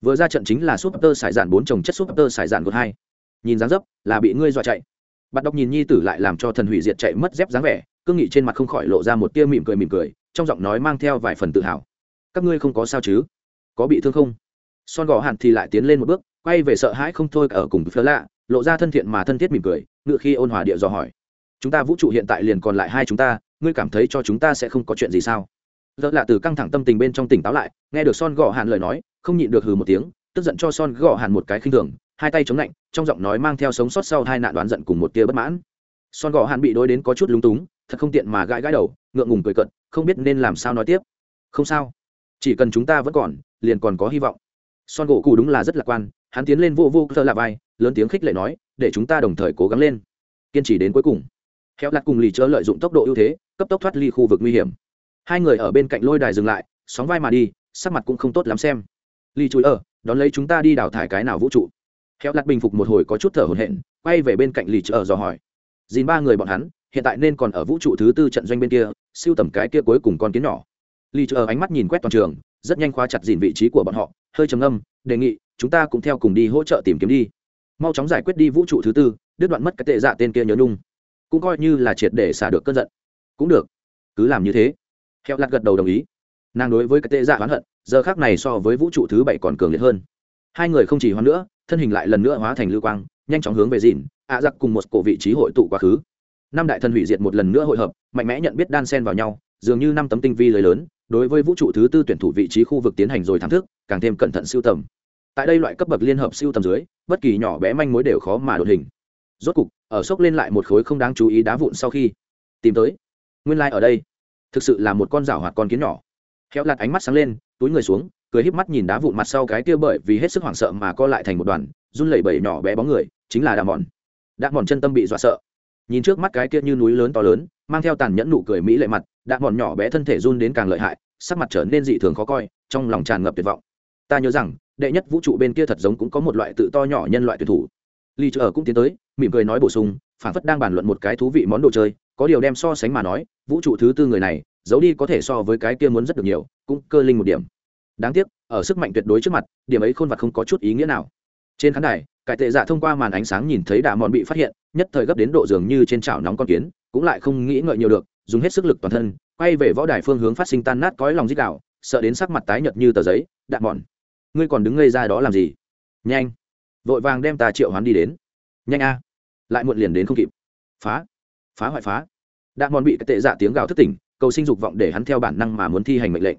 Vừa ra trận chính là súp tơ xài dạn bốn trồng chất súp tơ xài dạn gột hai. Nhìn dáng dấp là bị ngươi dọa chạy. Bạn đọc nhìn nhi tử lại làm cho thần hủy diệt chạy mất dép dáng vẻ cương nghị trên mặt không khỏi lộ ra một tia mỉm cười mỉm cười, trong giọng nói mang theo vài phần tự hào. Các ngươi không có sao chứ? Có bị thương không? Son gò hàn thì lại tiến lên một bước, quay về sợ hãi không thôi ở cùng phớ lạ lộ ra thân thiện mà thân thiết mỉm cười, ngự khi ôn hòa địa dò hỏi. Chúng ta vũ trụ hiện tại liền còn lại hai chúng ta, ngươi cảm thấy cho chúng ta sẽ không có chuyện gì sao? Rất là từ căng thẳng tâm tình bên trong tỉnh táo lại, nghe được son gò hàn lời nói, không nhịn được hừ một tiếng, tức giận cho son gò hàn một cái khinh thường, hai tay chống lạnh, trong giọng nói mang theo sống sót sau hai nạn đoán giận cùng một tia bất mãn. Son gò hàn bị đối đến có chút lúng túng, thật không tiện mà gãi gãi đầu, ngượng ngùng cười cận không biết nên làm sao nói tiếp. Không sao. Chỉ cần chúng ta vẫn còn, liền còn có hy vọng. Son gỗ cụ đúng là rất lạc quan, hắn tiến lên vô vô thơ lạ vai lớn tiếng khích lệ nói, để chúng ta đồng thời cố gắng lên. Kiên trì đến cuối cùng. Khéo lặt cùng lì chớ lợi dụng tốc độ ưu thế, cấp tốc thoát ly khu vực nguy hiểm. Hai người ở bên cạnh lôi đài dừng lại, sóng vai mà đi, sắc mặt cũng không tốt lắm xem. Lì chùi ở đón lấy chúng ta đi đào thải cái nào vũ trụ? Khéo lặt bình phục một hồi có chút thở hổn hển, quay về bên cạnh lì chớ dò hỏi. Dìn ba người bọn hắn, hiện tại nên còn ở vũ trụ thứ tư trận doanh bên kia, siêu tầm cái kia cuối cùng con kiến nhỏ. Lì chớ ánh mắt nhìn quét toàn trường, rất nhanh khóa chặt dìn vị trí của bọn họ, hơi trầm âm đề nghị, chúng ta cũng theo cùng đi hỗ trợ tìm kiếm đi mau chóng giải quyết đi vũ trụ thứ tư, đứt đoạn mất cái tệ dạ tên kia nhớ nhung. Cũng coi như là triệt để xả được cơn giận. Cũng được, cứ làm như thế. Heo lặt gật đầu đồng ý. Nàng đối với cái tệ dạ oán hận, giờ khác này so với vũ trụ thứ bảy còn cường liệt hơn. Hai người không chỉ hoán nữa, thân hình lại lần nữa hóa thành lưu quang, nhanh chóng hướng về dìn ạ giặc cùng một cổ vị trí hội tụ quá khứ. Năm đại thần hủy diệt một lần nữa hội hợp, mạnh mẽ nhận biết đan sen vào nhau, dường như năm tấm tinh vi lưới lớn, đối với vũ trụ thứ tư tuyển thủ vị trí khu vực tiến hành rồi thám thức, càng thêm cẩn thận siêu tầm tại đây loại cấp bậc liên hợp siêu tầm dưới, bất kỳ nhỏ bé manh mối đều khó mà đột hình. Rốt cục, ở sốc lên lại một khối không đáng chú ý đá vụn sau khi tìm tới. Nguyên lai、like、ở đây, thực sự là một con rảo hoạt con kiến nhỏ. Khéo lạt ánh mắt sáng lên, túi người xuống, cười híp mắt nhìn đá vụn mặt sau cái kia bởi vì hết sức hoảng sợ mà co lại thành một đoàn, run lẩy bẩy nhỏ bé bóng người, chính là đà mòn. Đạ mòn chân tâm bị dọa sợ. Nhìn trước mắt cái kia như núi lớn to lớn, mang theo tàn nhẫn nụ cười mỹ lệ mặt đạ mòn nhỏ bé thân thể run đến càng lợi hại, sắc mặt trở nên dị thường khó coi, trong lòng tràn ngập tuyệt vọng. Ta nhớ rằng đệ nhất vũ trụ bên kia thật giống cũng có một loại tự to nhỏ nhân loại tuyển thủ. Lì chờ cũng tiến tới, mỉm cười nói bổ sung phản phất đang bàn luận một cái thú vị món đồ chơi, có điều đem so sánh mà nói, vũ trụ thứ tư người này, giấu đi có thể so với cái kia muốn rất được nhiều, cũng cơ linh một điểm. Đáng tiếc, ở sức mạnh tuyệt đối trước mặt, điểm ấy khôn vặt không có chút ý nghĩa nào. Trên khán đài, cải tệ dạ thông qua màn ánh sáng nhìn thấy đạ mòn bị phát hiện, nhất thời gấp đến độ dường như trên chảo nóng con kiến, cũng lại không nghĩ ngợi nhiều được, dùng hết sức lực toàn thân, quay về võ đài phương hướng phát sinh tan nát cõi lòng dích đạo, sợ đến sắc mặt tái nhợt như tờ giấy, đạ mòn ngươi còn đứng ngây ra đó làm gì? Nhanh, vội vàng đem ta triệu hoán đi đến. Nhanh a, lại muộn liền đến không kịp. Phá phá hoại phá. Đạ mòn bị cái tệ dạ tiếng gào thất tỉnh, cầu sinh dục vọng để hắn theo bản năng mà muốn thi hành mệnh lệnh.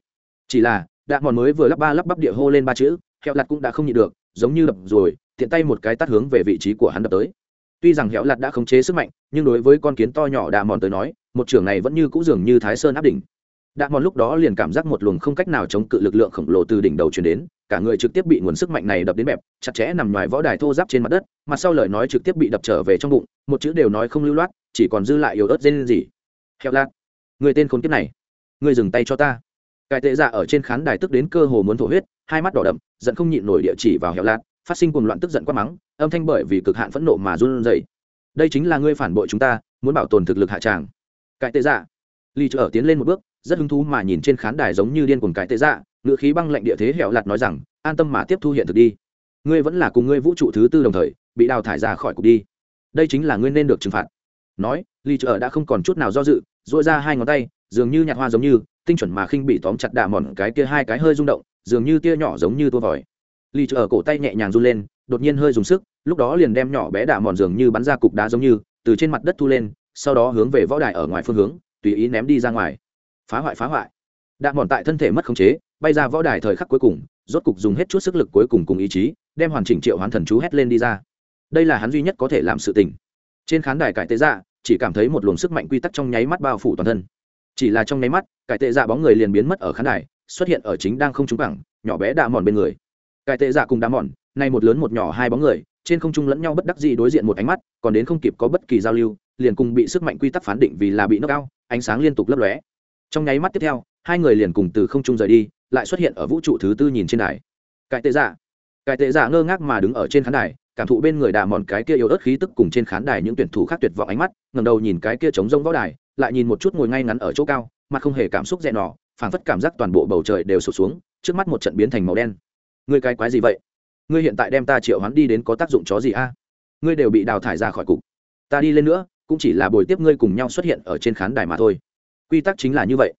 Chỉ là, đạ mòn mới vừa lắp ba lắp bắp địa hô lên ba chữ, hẹo lặt cũng đã không nhịn được, giống như đập rồi, tiện tay một cái tắt hướng về vị trí của hắn đập tới. Tuy rằng hẹo lặt đã khống chế sức mạnh, nhưng đối với con kiến to nhỏ đạ mòn tới nói, một trưởng này vẫn như cũ dường như thái sơn áp đỉnh. Đạ mòn lúc đó liền cảm giác một luồng không cách nào chống cự lực lượng khổng lồ từ đỉnh đầu chuyển đến cả người trực tiếp bị nguồn sức mạnh này đập đến bẹp, chặt chẽ nằm ngoài võ đài thô giáp trên mặt đất mặt sau lời nói trực tiếp bị đập trở về trong bụng, một chữ đều nói không lưu loát, chỉ còn dư lại yếu ớt dên gì hẹo lạc, người tên khốn kiếp này, người dừng tay cho ta. Cải tệ dạ ở trên khán đài tức đến cơ hồ muốn thổ huyết, hai mắt đỏ đậm, giận không nhịn nổi địa chỉ vào hẻo lạc, phát sinh cuồng loạn tức giận quát mắng, âm thanh bởi vì cực hạn phẫn nộ mà run rẩy. Đây chính là ngươi phản bội chúng ta, muốn bảo tồn thực lực hạ tràng. Cải tệ dạ ly ở tiến lên một bước, rất hứng thú mà nhìn trên khán đài giống như điên cuồng cải tệ dạ ngự khí băng lạnh địa thế hẻo lạt nói rằng, an tâm mà tiếp thu hiện thực đi. Ngươi vẫn là cùng ngươi vũ trụ thứ tư đồng thời, bị đào thải ra khỏi cục đi. Đây chính là ngươi nên được trừng phạt. Nói ly trợ đã không còn chút nào do dự dội ra hai ngón tay, dường như nhạt hoa giống như, tinh chuẩn mà khinh bị tóm chặt đạ mòn cái kia hai cái hơi rung động, dường như tia nhỏ giống như tua vòi. Ly trợ cổ tay nhẹ nhàng run lên, đột nhiên hơi dùng sức, lúc đó liền đem nhỏ bé đạ mòn dường như bắn ra cục đá giống như, từ trên mặt đất thu lên, sau đó hướng về võ đài ở ngoài phương hướng, tùy ý ném đi ra ngoài. Phá hoại phá hoại. Đạ mòn tại thân thể mất khống chế bay ra võ đài thời khắc cuối cùng, rốt cục dùng hết chút sức lực cuối cùng cùng ý chí, đem hoàn chỉnh triệu hoán thần chú hét lên đi ra. Đây là hắn duy nhất có thể làm sự tình. Trên khán đài cải tế dạ chỉ cảm thấy một luồng sức mạnh quy tắc trong nháy mắt bao phủ toàn thân. Chỉ là trong nháy mắt, cải tệ dạ bóng người liền biến mất ở khán đài, xuất hiện ở chính đang không trúng cẳng nhỏ bé đạ mòn bên người. Cải tệ dạ cùng đạ mòn, nay một lớn một nhỏ hai bóng người, trên không trung lẫn nhau bất đắc dĩ đối diện một ánh mắt, còn đến không kịp có bất kỳ giao lưu, liền cùng bị sức mạnh quy tắc phán định vì là bị nước cao ánh sáng liên tục lấp lóe. Trong nháy mắt tiếp theo, hai người liền cùng từ không trung rời đi lại xuất hiện ở vũ trụ thứ tư nhìn trên đài. Cải tệ giả. Cải tệ giả ngơ ngác mà đứng ở trên khán đài, cảm thụ bên người đà mòn cái kia yếu ớt khí tức cùng trên khán đài những tuyển thủ khác tuyệt vọng ánh mắt ngầm đầu nhìn cái kia trống rông võ đài, lại nhìn một chút ngồi ngay ngắn ở chỗ cao, mặt không hề cảm xúc dẹn nọ, phảng phất cảm giác toàn bộ bầu trời đều sụp xuống, trước mắt một trận biến thành màu đen. Ngươi cái quái gì vậy? Ngươi hiện tại đem ta triệu hắn đi đến có tác dụng chó gì a? Ngươi đều bị đào thải ra khỏi cục. Ta đi lên nữa, cũng chỉ là bồi tiếp ngươi cùng nhau xuất hiện ở trên khán đài mà thôi. Quy tắc chính là như vậy.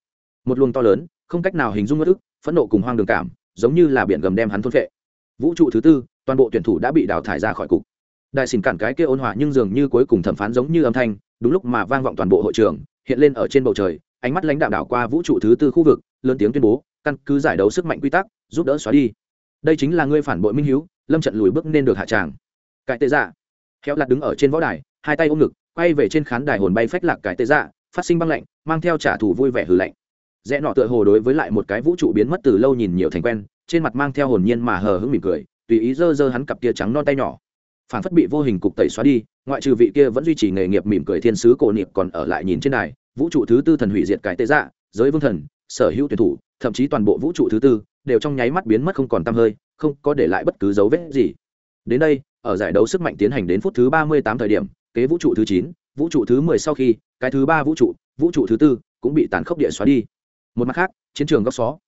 Một luồng to lớn, không cách nào hình dung ngất ức phẫn nộ cùng hoang đường cảm, giống như là biển gầm đem hắn thôn phệ. Vũ trụ thứ tư, toàn bộ tuyển thủ đã bị đào thải ra khỏi cục. Đại xin cản cái kia ôn hòa nhưng dường như cuối cùng thẩm phán giống như âm thanh, đúng lúc mà vang vọng toàn bộ hội trường, hiện lên ở trên bầu trời, ánh mắt lãnh đạo đảo qua vũ trụ thứ tư khu vực, lớn tiếng tuyên bố, căn cứ giải đấu sức mạnh quy tắc, giúp đỡ xóa đi. Đây chính là ngươi phản bội minh hiếu, lâm trận lùi bước nên được hạ tràng. Cải tệ dạ. Khéo lạt đứng ở trên võ đài, hai tay ôm ngực, quay về trên khán đài hồn bay phách lạc cải tệ dạ phát sinh băng lạnh, mang theo trả thù vui vẻ hư lạnh rẽ nọ tựa hồ đối với lại một cái vũ trụ biến mất từ lâu nhìn nhiều thành quen, trên mặt mang theo hồn nhiên mà hờ hững mỉm cười, tùy ý giơ giơ hắn cặp kia trắng non tay nhỏ. Phản phất bị vô hình cục tẩy xóa đi, ngoại trừ vị kia vẫn duy trì nghề nghiệp mỉm cười thiên sứ cổ niệm còn ở lại nhìn trên đài, vũ trụ thứ tư thần hủy diệt cái tế dạ giới vương thần, sở hữu tuyển thủ, thậm chí toàn bộ vũ trụ thứ tư, đều trong nháy mắt biến mất không còn tăm hơi, không có để lại bất cứ dấu vết gì. Đến đây, ở giải đấu sức mạnh tiến hành đến phút thứ ba mươi tám thời điểm, kế vũ trụ thứ chín, vũ trụ thứ mười sau khi, cái thứ ba vũ trụ vũ trụ thứ tư cũng bị tàn khốc địa xóa đi một mặt khác, chiến trường góc xó.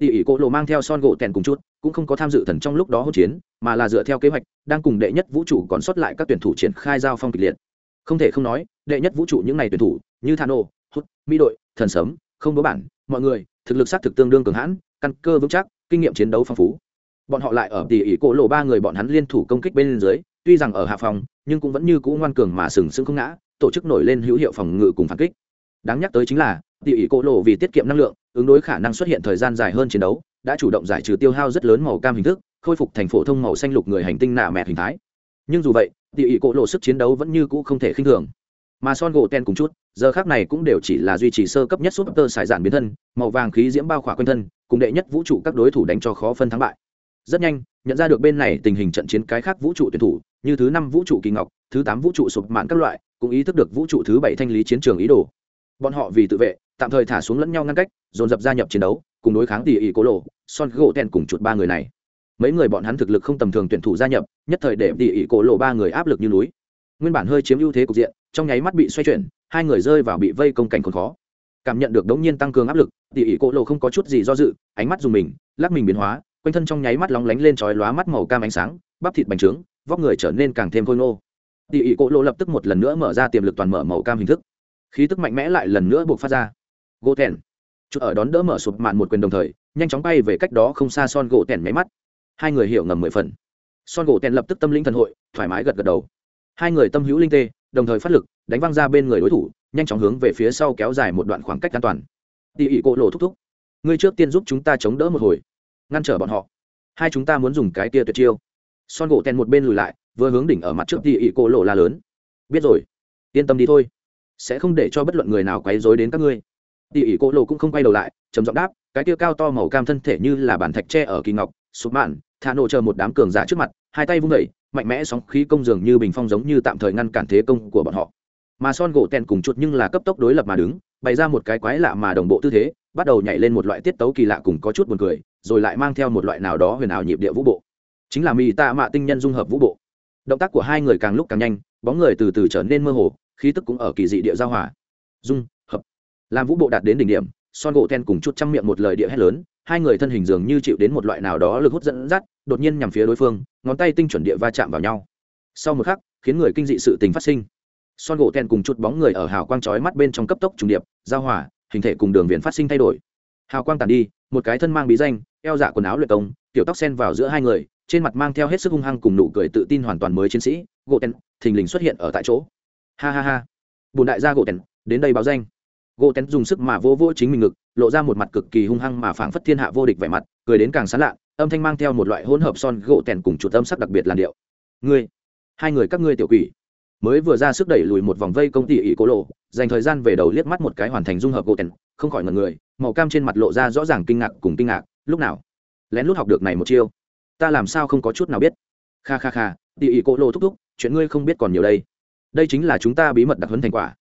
Địa ỉ cỗ lộ mang theo son gỗ tèn cùng chút, cũng không có tham dự thần trong lúc đó hỗn chiến, mà là dựa theo kế hoạch, đang cùng đệ nhất vũ trụ còn sót lại các tuyển thủ triển khai giao phong kịch liệt. Không thể không nói, đệ nhất vũ trụ những ngày tuyển thủ, như thano, hút mỹ đội, thần sấm, không đố bản, mọi người, thực lực xác thực tương đương cường hãn, căn cơ vững chắc, kinh nghiệm chiến đấu phong phú. Bọn họ lại ở tỉ ỉ cỗ lộ ba người bọn hắn liên thủ công kích bên dưới, tuy rằng ở hạ phòng, nhưng cũng vẫn như cũ ngoan cường mà sừng sững không ngã, tổ chức nổi lên hữu hiệu phòng ngự cùng phản kích. Đáng nhắc tới chính là tỉ ỉ Cổ lộ vì tiết kiệm năng lượng, ứng đối khả năng xuất hiện thời gian dài hơn chiến đấu, đã chủ động giải trừ tiêu hao rất lớn màu cam hình thức, khôi phục thành phổ thông màu xanh lục người hành tinh nạ mẹ hình thái. Nhưng dù vậy, tỉ ỉ Cổ lộ sức chiến đấu vẫn như cũ không thể khinh thường. Mà son gỗ ten cùng chút, giờ khác này cũng đều chỉ là duy trì sơ cấp nhất súp tơ sải giản biến thân, màu vàng khí diễm bao khỏa quanh thân, cùng đệ nhất vũ trụ các đối thủ đánh cho khó phân thắng bại. Rất nhanh, nhận ra được bên này tình hình trận chiến cái khác vũ trụ tuyển thủ, như thứ năm vũ trụ kỳ ngọc, thứ tám vũ trụ sụp mạn các loại, cũng ý thức được vũ trụ thứ bảy thanh lý chiến trường ý đồ. Bọn họ vì tự vệ tạm thời thả xuống lẫn nhau ngăn cách, dồn dập gia nhập chiến đấu, cùng đối kháng tỉ ỉ cố lộ, son gỗ ten cùng chuột ba người này. Mấy người bọn hắn thực lực không tầm thường tuyển thủ gia nhập, nhất thời để tỉ ỉ cố lộ ba người áp lực như núi. Nguyên bản hơi chiếm ưu thế cục diện, trong nháy mắt bị xoay chuyển, hai người rơi vào bị vây công cảnh còn khó. Cảm nhận được đống nhiên tăng cường áp lực, tỉ ỉ cố lộ không có chút gì do dự, ánh mắt dùng mình, lắc mình biến hóa, quanh thân trong nháy mắt lóng lánh lên chói lóa mắt màu cam ánh sáng, bắp thịt bành trướng, vóc người trở nên càng thêm khôi ngô. Tỉ ỉ cố lộ lập tức một lần nữa mở ra tiềm lực toàn mở màu cam hình thức. Khí tức mạnh mẽ lại lần nữa buộc phát ra gỗ thẹn chút ở đón đỡ mở sụp mạn một quyền đồng thời, nhanh chóng bay về cách đó không xa son gỗ tèn máy mắt. Hai người hiểu ngầm mười phần. Son gỗ tèn lập tức tâm linh thần hội, thoải mái gật gật đầu. Hai người tâm hữu linh tê, đồng thời phát lực, đánh văng ra bên người đối thủ, nhanh chóng hướng về phía sau kéo dài một đoạn khoảng cách an toàn. Tỉ ỉ cỗ lộ thúc thúc. Ngươi trước tiên giúp chúng ta chống đỡ một hồi, ngăn trở bọn họ. Hai chúng ta muốn dùng cái tia tuyệt chiêu. Son gỗ tèn một bên lùi lại, vừa hướng đỉnh ở mặt trước tỉ ỉ cổ lộ la lớn. Biết rồi. Yên tâm đi thôi. Sẽ không để cho bất luận người nào quấy rối đến các ngươi tỉ ỉ cô lộ cũng không quay đầu lại, trầm giọng đáp, cái kia cao to màu cam thân thể như là bản thạch tre ở kỳ ngọc, sụp mạn, thả nổ chờ một đám cường giả trước mặt, hai tay vung đẩy mạnh mẽ sóng khí công dường như bình phong giống như tạm thời ngăn cản thế công của bọn họ. Mà son gỗ tèn cùng chuột nhưng là cấp tốc đối lập mà đứng, bày ra một cái quái lạ mà đồng bộ tư thế, bắt đầu nhảy lên một loại tiết tấu kỳ lạ cùng có chút buồn cười, rồi lại mang theo một loại nào đó huyền ảo nhịp địa vũ bộ. Chính là mì tạ mạ tinh nhân dung hợp vũ bộ. Động tác của hai người càng lúc càng nhanh, bóng người từ từ trở nên mơ hồ, khí tức cũng ở kỳ dị địa giao hòa. Dung làm vũ bộ đạt đến đỉnh điểm, son gỗ ten cùng chút chăm miệng một lời địa hét lớn, hai người thân hình dường như chịu đến một loại nào đó lực hút dẫn dắt, đột nhiên nhằm phía đối phương, ngón tay tinh chuẩn địa va chạm vào nhau. Sau một khắc, khiến người kinh dị sự tình phát sinh. Son gỗ ten cùng chút bóng người ở hào quang chói mắt bên trong cấp tốc trùng điệp, giao hòa, hình thể cùng đường viền phát sinh thay đổi. Hào quang tàn đi, một cái thân mang bí danh, eo dạ quần áo luyện công, tiểu tóc sen vào giữa hai người, trên mặt mang theo hết sức hung hăng cùng nụ cười tự tin hoàn toàn mới chiến sĩ, gỗ ten, thình lình xuất hiện ở tại chỗ. Ha ha ha. Bùn đại gia gỗ ten, đến đây báo danh gỗ tén dùng sức mà vô vô chính mình ngực, lộ ra một mặt cực kỳ hung hăng mà phảng phất thiên hạ vô địch vẻ mặt, cười đến càng sán lạ, âm thanh mang theo một loại hỗn hợp son gỗ tèn cùng chuột âm sắc đặc biệt làn điệu. Ngươi, hai người các ngươi tiểu quỷ. Mới vừa ra sức đẩy lùi một vòng vây công ty ỷ cố lộ, dành thời gian về đầu liếc mắt một cái hoàn thành dung hợp gỗ tèn không khỏi ngần người, màu cam trên mặt lộ ra rõ ràng kinh ngạc cùng kinh ngạc, lúc nào? Lén lút học được này một chiêu? Ta làm sao không có chút nào biết? Kha kha kha, tỉ ỉ cỗ lộ thúc thúc, chuyện ngươi không biết còn nhiều đây. Đây chính là chúng ta bí mật đặc huấn thành quả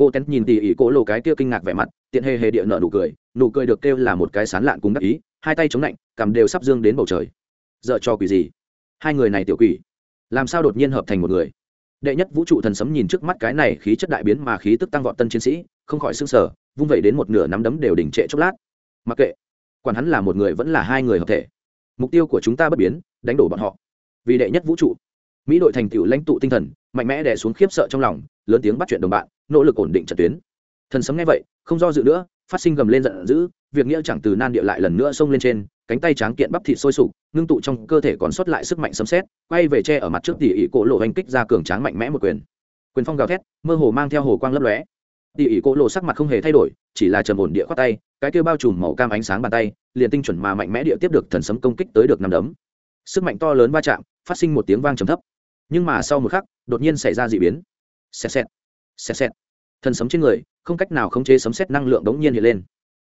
gỗ tén nhìn tỉ ỉ cỗ lộ cái kia kinh ngạc vẻ mặt, tiện hề hề địa nợ nụ cười nụ cười được kêu là một cái sán lạn cùng đắc ý, hai tay chống lạnh cầm đều sắp dương đến bầu trời. Dợ cho quỷ gì? Hai người này tiểu quỷ, làm sao đột nhiên hợp thành một người? Đệ nhất vũ trụ thần sấm nhìn trước mắt cái này khí chất đại biến mà khí tức tăng vọt tân chiến sĩ, không khỏi s ư n g sở vung vẩy đến một nửa nắm đấm đều đỉnh trệ chốc lát. Mặc kệ, quản hắn là một người vẫn là hai người hợp thể, mục tiêu của chúng ta bất biến, đánh đổ bọn họ. Vì đệ nhất vũ trụ, mỹ đội thành tựu lãnh tụ tinh thần mạnh mẽ đè xuống khiếp sợ trong lòng, lớn tiếng bắt chuyện đồng bạn, nỗ lực ổn định trận tuyến. Thần sấm nghe vậy, không do dự nữa, phát sinh gầm lên giận dữ, việc nghĩa chẳng từ nan địa lại lần nữa xông lên trên, cánh tay tráng kiện bắp thịt sôi sục, ngưng tụ trong cơ thể còn sót lại sức mạnh sấm xét quay về tre ở mặt trước tỉ ỉ cổ lộ hành kích ra cường tráng mạnh mẽ một quyền. Quyền phong gào thét, mơ hồ mang theo hồ quang lấp lóe. Tỉ ỉ cổ lộ sắc mặt không hề thay đổi, chỉ là trầm ổn địa khoát tay, cái kia bao trùm màu cam ánh sáng bàn tay, liền tinh chuẩn mà mạnh mẽ địa tiếp được thần sấm công kích tới được năm đấm. Sức mạnh to lớn va chạm, phát sinh một tiếng vang trầm thấp. Nhưng mà sau một khắc đột nhiên xảy ra d ị biến. Xẹt xẹt xẹt xẹt. Thần sấm trên người, không cách nào khống chế sấm xét năng lượng đống nhiên hiện lên.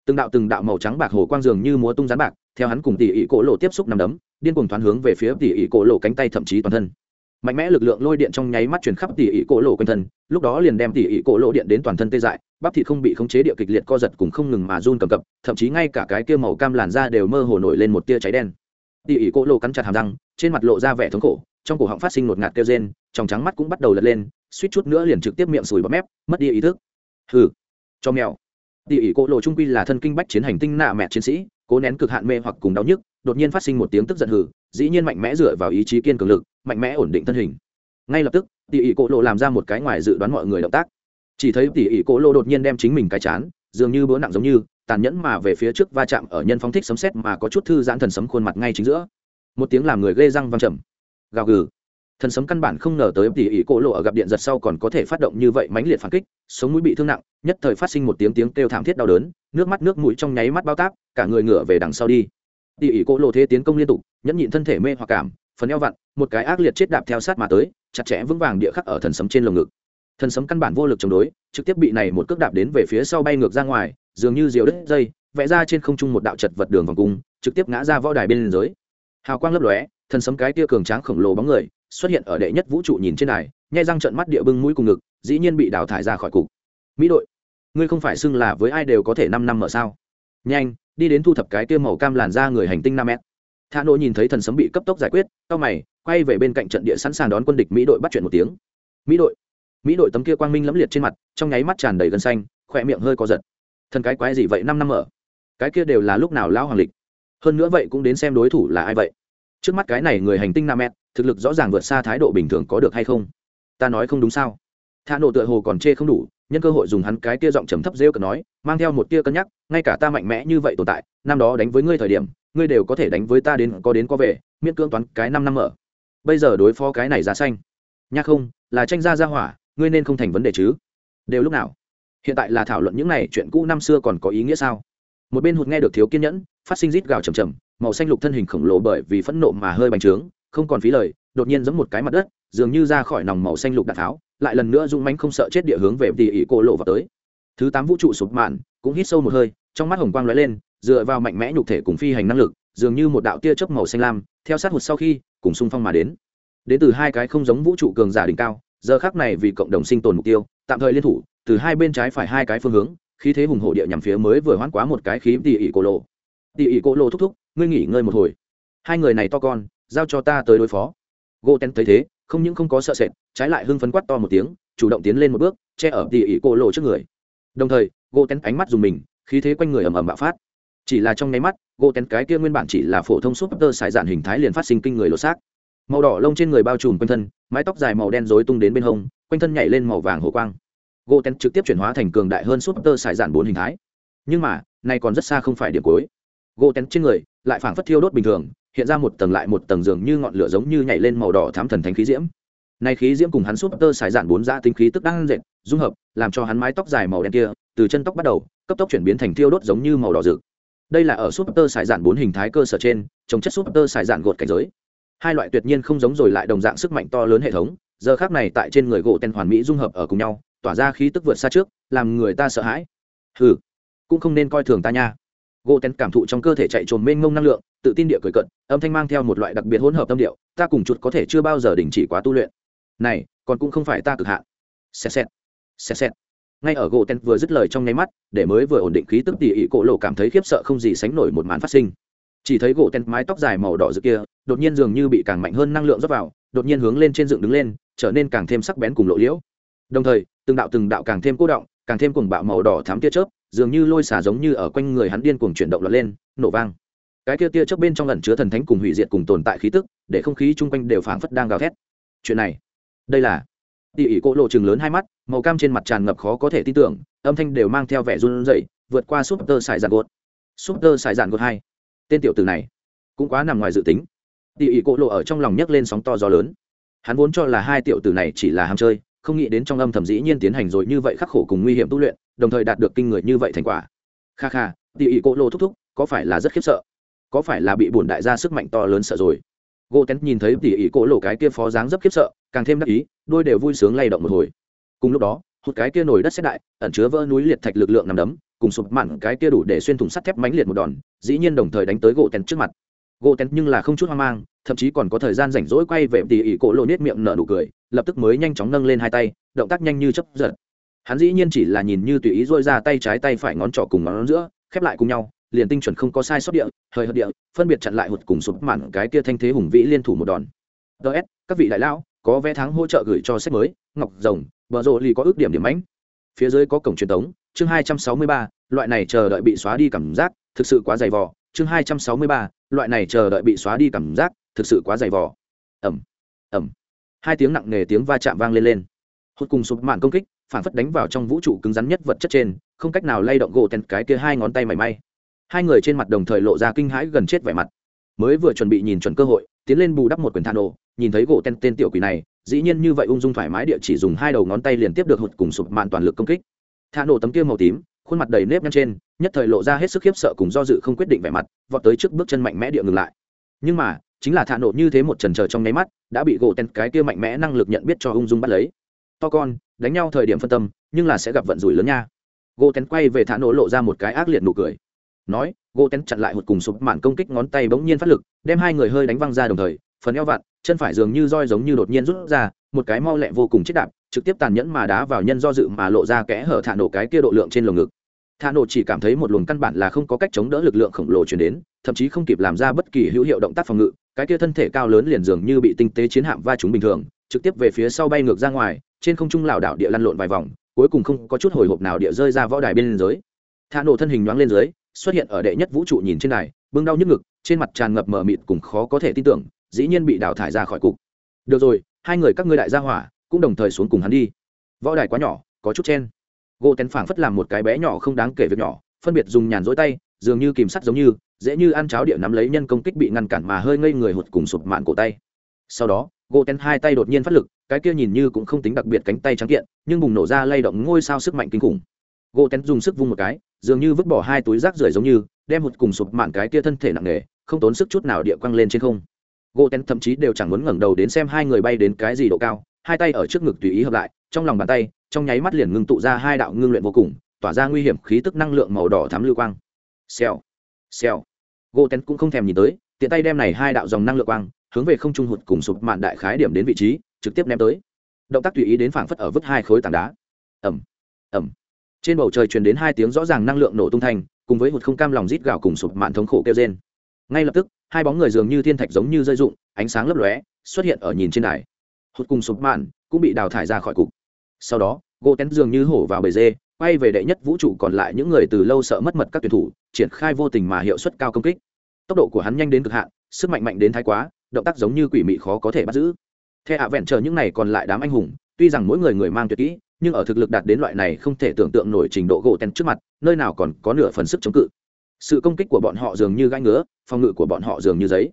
Từng đạo từng đạo màu trắng bạc hồ quang dường như múa tung rán bạc, theo hắn cùng tỉ ỉ cổ lộ tiếp xúc nằm đấm, điên cùng thoáng hướng về phía tỉ ỉ cổ lộ cánh tay thậm chí toàn thân. Mạnh mẽ lực lượng lôi điện trong nháy mắt chuyển khắp tỉ ỉ cổ lộ quanh thân, lúc đó liền đem tỉ ỉ cổ lộ điện đến toàn thân tê dại, bắp thịt không bị khống chế địa kịch liệt co giật cùng không ngừng mà run cầm cập, thậm chí ngay cả cái kia màu cam làn da đều mơ hồ nổi lên một tia cháy đen. Tỉ ỉ cổ lộ cắn chặt hàm răng, trên mặt lộ ra vẻ thống khổ trong cổ họng phát sinh ngột ngạt kêu rên, trong trắng mắt cũng bắt đầu lật lên, suýt chút nữa liền trực tiếp miệng sùi bọt mép, mất đi ý thức. Hừ, cho mèo. Tỉ ỉ cổ lộ trung quy là thân kinh bách chiến hành tinh nạ mẹ chiến sĩ, cố nén cực hạn mê hoặc cùng đau nhức, đột nhiên phát sinh một tiếng tức giận hừ, dĩ nhiên mạnh mẽ dựa vào ý chí kiên cường lực, mạnh mẽ ổn định thân hình. Ngay lập tức, tỉ ỉ cổ lộ làm ra một cái ngoài dự đoán mọi người động tác. Chỉ thấy tỉ ỉ cổ lộ đột nhiên đem chính mình cái chán, dường như bữa nặng giống như, tàn nhẫn mà về phía trước va chạm ở nhân phóng thích sấm sét mà có chút thư giãn thần sấm khuôn mặt ngay chính giữa. Một tiếng làm người ghê răng văng trầm gào gừ. Thần sấm căn bản không ngờ tới tỉ ỉ cổ lộ ở gặp điện giật sau còn có thể phát động như vậy mãnh liệt phản kích, sống mũi bị thương nặng, nhất thời phát sinh một tiếng tiếng kêu thảm thiết đau đớn, nước mắt nước mũi trong nháy mắt bao tác, cả người ngửa về đằng sau đi. Tỉ ỉ cổ lộ thế tiến công liên tục, nhẫn nhịn thân thể mê hoặc cảm, phần eo vặn, một cái ác liệt chết đạp theo sát mà tới, chặt chẽ vững vàng địa khắc ở thần sấm trên lồng ngực. Thần sấm căn bản vô lực chống đối, trực tiếp bị này một cước đạp đến về phía sau bay ngược ra ngoài, dường như diều đất dây, vẽ ra trên không trung một đạo chật vật đường vòng cung, trực tiếp ngã ra võ đài bên dưới. Hào quang lấp lóe thần sấm cái tia cường tráng khổng lồ bóng người xuất hiện ở đệ nhất vũ trụ nhìn trên này nhai răng trận mắt địa bưng mũi cùng ngực, dĩ nhiên bị đào thải ra khỏi cục. Mỹ đội, ngươi không phải xưng là với ai đều có thể năm năm mở sao? Nhanh, đi đến thu thập cái tia màu cam làn ra người hành tinh năm mét. Thà nỗi nhìn thấy thần sấm bị cấp tốc giải quyết tao mày, quay về bên cạnh trận địa sẵn sàng đón quân địch mỹ đội bắt chuyện một tiếng. Mỹ đội. Mỹ đội tấm kia quang minh lẫm liệt trên mặt, trong nháy mắt tràn đầy gân xanh, khỏe miệng hơi co giật. Thần cái quái gì vậy năm năm mở? Cái kia đều là lúc nào lão hoàng lịch? Hơn nữa vậy cũng đến xem đối thủ là ai vậy? Trước mắt cái này người hành tinh nam mét thực lực rõ ràng vượt xa thái độ bình thường có được hay không? Ta nói không đúng sao? Thà nộ tựa hồ còn chê không đủ, nhân cơ hội dùng hắn cái tia giọng trầm thấp rêu cờ nói, mang theo một tia cân nhắc, ngay cả ta mạnh mẽ như vậy tồn tại, năm đó đánh với ngươi thời điểm, ngươi đều có thể đánh với ta đến có đến có về, miễn cưỡng toán cái năm năm mở. Bây giờ đối phó cái này ra xanh. Nhắc không, là tranh ra ra hỏa, ngươi nên không thành vấn đề chứ. Đều lúc nào? Hiện tại là thảo luận những này chuyện cũ năm xưa còn có ý nghĩa sao? Một bên hụt nghe được thiếu kiên nhẫn, phát sinh rít gào chầm chầm màu xanh lục thân hình khổng lồ bởi vì phẫn nộ mà hơi bành trướng, không còn phí lời, đột nhiên giẫm một cái mặt đất, dường như ra khỏi nòng màu xanh lục đạn tháo, lại lần nữa rung mánh không sợ chết địa hướng về tỉ ỉ cô lộ vào tới. Thứ tám vũ trụ sụp mạn, cũng hít sâu một hơi, trong mắt hồng quang lóe lên, dựa vào mạnh mẽ nhục thể cùng phi hành năng lực, dường như một đạo tia chớp màu xanh lam, theo sát hụt sau khi, cùng xung phong mà đến. Đến từ hai cái không giống vũ trụ cường giả đỉnh cao, giờ khác này vì cộng đồng sinh tồn mục tiêu, tạm thời liên thủ, từ hai bên trái phải hai cái phương hướng, khí thế hùng hổ địa nhằm phía mới vừa hoán quá một cái khí tỉ ỉ cô lộ. Tỉ ỉ cô lộ thúc thúc ngươi nghỉ ngơi một hồi. Hai người này to con, giao cho ta tới đối phó. Gỗ ten thấy thế, không những không có sợ sệt, trái lại hưng phấn quát to một tiếng, chủ động tiến lên một bước, che ở tỉ ỉ cô lộ trước người. Đồng thời, gỗ ten ánh mắt dùng mình, khí thế quanh người ầm ầm bạo phát. Chỉ là trong nháy mắt, gỗ ten cái kia nguyên bản chỉ là phổ thông súp tơ sải dạn hình thái liền phát sinh kinh người lột xác. Màu đỏ lông trên người bao trùm quanh thân, mái tóc dài màu đen rối tung đến bên hông, quanh thân nhảy lên màu vàng hồ quang. Gỗ ten trực tiếp chuyển hóa thành cường đại hơn súp tơ sải dạn bốn hình thái. Nhưng mà, này còn rất xa không phải điểm cuối gỗ tén trên người, lại phảng phất thiêu đốt bình thường, hiện ra một tầng lại một tầng dường như ngọn lửa giống như nhảy lên màu đỏ thám thần thánh khí diễm. Này khí diễm cùng hắn súp tơ xài dạn bốn da tinh khí tức đang dệt, dung hợp, làm cho hắn mái tóc dài màu đen kia, từ chân tóc bắt đầu, cấp tốc chuyển biến thành thiêu đốt giống như màu đỏ rực. Đây là ở súp tơ xài dạn bốn hình thái cơ sở trên, chống chất súp tơ xài dạn gột cảnh giới. Hai loại tuyệt nhiên không giống rồi lại đồng dạng sức mạnh to lớn hệ thống, giờ khác này tại trên người gỗ tên hoàn mỹ dung hợp ở cùng nhau, tỏa ra khí tức vượt xa trước, làm người ta sợ hãi. Hừ, cũng không nên coi thường ta nha gỗ tén cảm thụ trong cơ thể chạy trồn mênh ngông năng lượng, tự tin địa cười cận âm thanh mang theo một loại đặc biệt hỗn hợp tâm điệu, ta cùng chuột có thể chưa bao giờ đình chỉ quá tu luyện. Này, còn cũng không phải ta cực hạn. Xẹt xẹt xẹt xẹt. Ngay ở gỗ tén vừa dứt lời trong nháy mắt, để mới vừa ổn định khí tức tỉ ỉ cổ lộ cảm thấy khiếp sợ không gì sánh nổi một màn phát sinh. Chỉ thấy gỗ tén mái tóc dài màu đỏ rực kia, đột nhiên dường như bị càng mạnh hơn năng lượng rót vào, đột nhiên hướng lên trên dựng đứng lên, trở nên càng thêm sắc bén cùng lộ liễu. Đồng thời, từng đạo từng đạo càng thêm cố động, càng thêm cùng bạo màu đỏ thám tia chớp dường như lôi xả giống như ở quanh người hắn điên cuồng chuyển động lọt lên, nổ vang. Cái kia tia chớp bên trong ẩn chứa thần thánh cùng hủy diệt cùng tồn tại khí tức, để không khí chung quanh đều phảng phất đang gào thét. Chuyện này, đây là tỉ ỉ cỗ lộ chừng lớn hai mắt, màu cam trên mặt tràn ngập khó có thể tin tưởng, âm thanh đều mang theo vẻ run rẩy, vượt qua súp tơ xài giàn gột. Súp tơ xài giàn gột hai, tên tiểu tử này cũng quá nằm ngoài dự tính. Tỉ ỉ cỗ lộ ở trong lòng nhấc lên sóng to gió lớn. Hắn vốn cho là hai tiểu tử này chỉ là ham chơi không nghĩ đến trong âm thầm dĩ nhiên tiến hành rồi như vậy khắc khổ cùng nguy hiểm tu luyện, đồng thời đạt được kinh người như vậy thành quả. Kha kha, tỉ ỉ cỗ Lô thúc thúc, có phải là rất khiếp sợ? Có phải là bị bổn đại gia sức mạnh to lớn sợ rồi? Gỗ tén nhìn thấy tỉ ỉ cỗ Lô cái kia phó dáng rất khiếp sợ, càng thêm đắc ý, đôi đều vui sướng lay động một hồi. Cùng lúc đó, hụt cái kia nổi đất xét đại, ẩn chứa vỡ núi liệt thạch lực lượng nằm đấm, cùng sụp mặn cái kia đủ để xuyên thủng sắt thép mánh liệt một đòn, dĩ nhiên đồng thời đánh tới gỗ tén trước mặt gỗ tén nhưng là không chút hoang mang, thậm chí còn có thời gian rảnh rỗi quay về tỉ ỉ cổ lộ nết miệng nở nụ cười, lập tức mới nhanh chóng nâng lên hai tay, động tác nhanh như chấp giật. Hắn dĩ nhiên chỉ là nhìn như tùy ý dôi ra tay trái tay phải ngón trỏ cùng ngón giữa, khép lại cùng nhau, liền tinh chuẩn không có sai sót địa, hơi hợt địa, phân biệt chặn lại hụt cùng sụp mặn cái kia thanh thế hùng vĩ liên thủ một đòn. Ts các vị đại lão, có vé thắng hỗ trợ gửi cho sách mới, ngọc rồng, bờ rộ lì có ước điểm điểm mãnh. Phía dưới có cổng truyền tống, chương hai trăm sáu mươi ba, loại này chờ đợi bị xóa đi cảm giác, thực sự quá dày vò chương hai trăm sáu mươi ba, loại này chờ đợi bị xóa đi cảm giác, thực sự quá dày vò. Ẩm ẩm hai tiếng nặng nề tiếng va chạm vang lên lên. Hụt cùng sụp mạn công kích, phản phất đánh vào trong vũ trụ cứng rắn nhất vật chất trên, không cách nào lay động gỗ tèn cái kia hai ngón tay mảy may. Hai người trên mặt đồng thời lộ ra kinh hãi gần chết vẻ mặt. Mới vừa chuẩn bị nhìn chuẩn cơ hội, tiến lên bù đắp một quyền than đồ nhìn thấy gỗ tên tên tiểu quỷ này, dĩ nhiên như vậy ung dung thoải mái địa chỉ dùng hai đầu ngón tay liền tiếp được hụt cùng sụp mạn toàn lực công kích. Thang nổ tấm kia màu tím khuôn mặt đầy nếp nhăn trên, nhất thời lộ ra hết sức khiếp sợ cùng do dự không quyết định vẻ mặt, vọt tới trước bước chân mạnh mẽ địa ngừng lại. Nhưng mà, chính là thả nổ như thế một trần trờ trong nháy mắt, đã bị gỗ tên cái kia mạnh mẽ năng lực nhận biết cho ung dung bắt lấy. To con, đánh nhau thời điểm phân tâm, nhưng là sẽ gặp vận rủi lớn nha. Gỗ tên quay về thả nổ lộ ra một cái ác liệt nụ cười. Nói, gỗ tên chặn lại một cùng sụp mạn công kích ngón tay bỗng nhiên phát lực, đem hai người hơi đánh văng ra đồng thời, phần eo vặn, chân phải dường như roi giống như đột nhiên rút ra, một cái mau lẹ vô cùng chết đạp trực tiếp tàn nhẫn mà đá vào nhân do dự mà lộ ra kẽ hở thả nổ cái kia độ lượng trên lồng ngực. Thả nổ chỉ cảm thấy một luồng căn bản là không có cách chống đỡ lực lượng khổng lồ chuyển đến, thậm chí không kịp làm ra bất kỳ hữu hiệu động tác phòng ngự, cái kia thân thể cao lớn liền dường như bị tinh tế chiến hạm va chúng bình thường, trực tiếp về phía sau bay ngược ra ngoài, trên không trung lảo đảo địa lăn lộn vài vòng, cuối cùng không có chút hồi hộp nào địa rơi ra võ đài bên dưới. Thả nổ thân hình nhoáng lên dưới, xuất hiện ở đệ nhất vũ trụ nhìn trên này bưng đau nhức ngực, trên mặt tràn ngập mờ mịt cùng khó có thể tin tưởng, dĩ nhiên bị đào thải ra khỏi cục. Được rồi, hai người các ngươi đại gia hỏa cũng đồng thời xuống cùng hắn đi. Võ đài quá nhỏ, có chút chen. Gỗ tén phảng phất làm một cái bé nhỏ không đáng kể việc nhỏ, phân biệt dùng nhàn rỗi tay, dường như kìm sắt giống như, dễ như ăn cháo địa nắm lấy nhân công kích bị ngăn cản mà hơi ngây người hụt cùng sụp mạn cổ tay. Sau đó gỗ tén hai tay đột nhiên phát lực, cái kia nhìn như cũng không tính đặc biệt cánh tay trắng kiện, nhưng bùng nổ ra lay động ngôi sao sức mạnh kinh khủng. Gỗ tén dùng sức vung một cái, dường như vứt bỏ hai túi rác rưởi giống như, đem một cùng sụp mạn cái kia thân thể nặng nề, không tốn sức chút nào địa quăng lên trên không. Gỗ tén thậm chí đều chẳng muốn ngẩng đầu đến xem hai người bay đến cái gì độ cao hai tay ở trước ngực tùy ý hợp lại, trong lòng bàn tay, trong nháy mắt liền ngưng tụ ra hai đạo ngưng luyện vô cùng, tỏa ra nguy hiểm khí tức năng lượng màu đỏ thắm lưu quang. Xèo xèo. Gỗ tén cũng không thèm nhìn tới, tiện tay đem này hai đạo dòng năng lượng quang hướng về không trung hụt cùng sụp mạn đại khái điểm đến vị trí, trực tiếp ném tới. Động tác tùy ý đến phảng phất ở vứt hai khối tảng đá. Ẩm ẩm trên bầu trời truyền đến hai tiếng rõ ràng năng lượng nổ tung thành cùng với hụt không cam lòng rít gạo cùng sụp mạn thống khổ kêu trên ngay lập tức, hai bóng người dường như thiên thạch giống như rơi rụng, ánh sáng lấp lóe, xuất hiện ở nhìn trên đài hụt cùng sụp mạn cũng bị đào thải ra khỏi cục. Sau đó, gỗ tén dường như hổ vào bề dê, quay về đệ nhất vũ trụ còn lại những người từ lâu sợ mất mật các tuyển thủ, triển khai vô tình mà hiệu suất cao công kích. Tốc độ của hắn nhanh đến cực hạn, sức mạnh mạnh đến thái quá, động tác giống như quỷ mị khó có thể bắt giữ. Theo hạ vẹn chờ những này còn lại đám anh hùng, tuy rằng mỗi người người mang tuyệt kỹ, nhưng ở thực lực đạt đến loại này không thể tưởng tượng nổi trình độ gỗ tén trước mặt, nơi nào còn có nửa phần sức chống cự. Sự công kích của bọn họ dường như gãi ngứa, phòng ngự của bọn họ dường như giấy.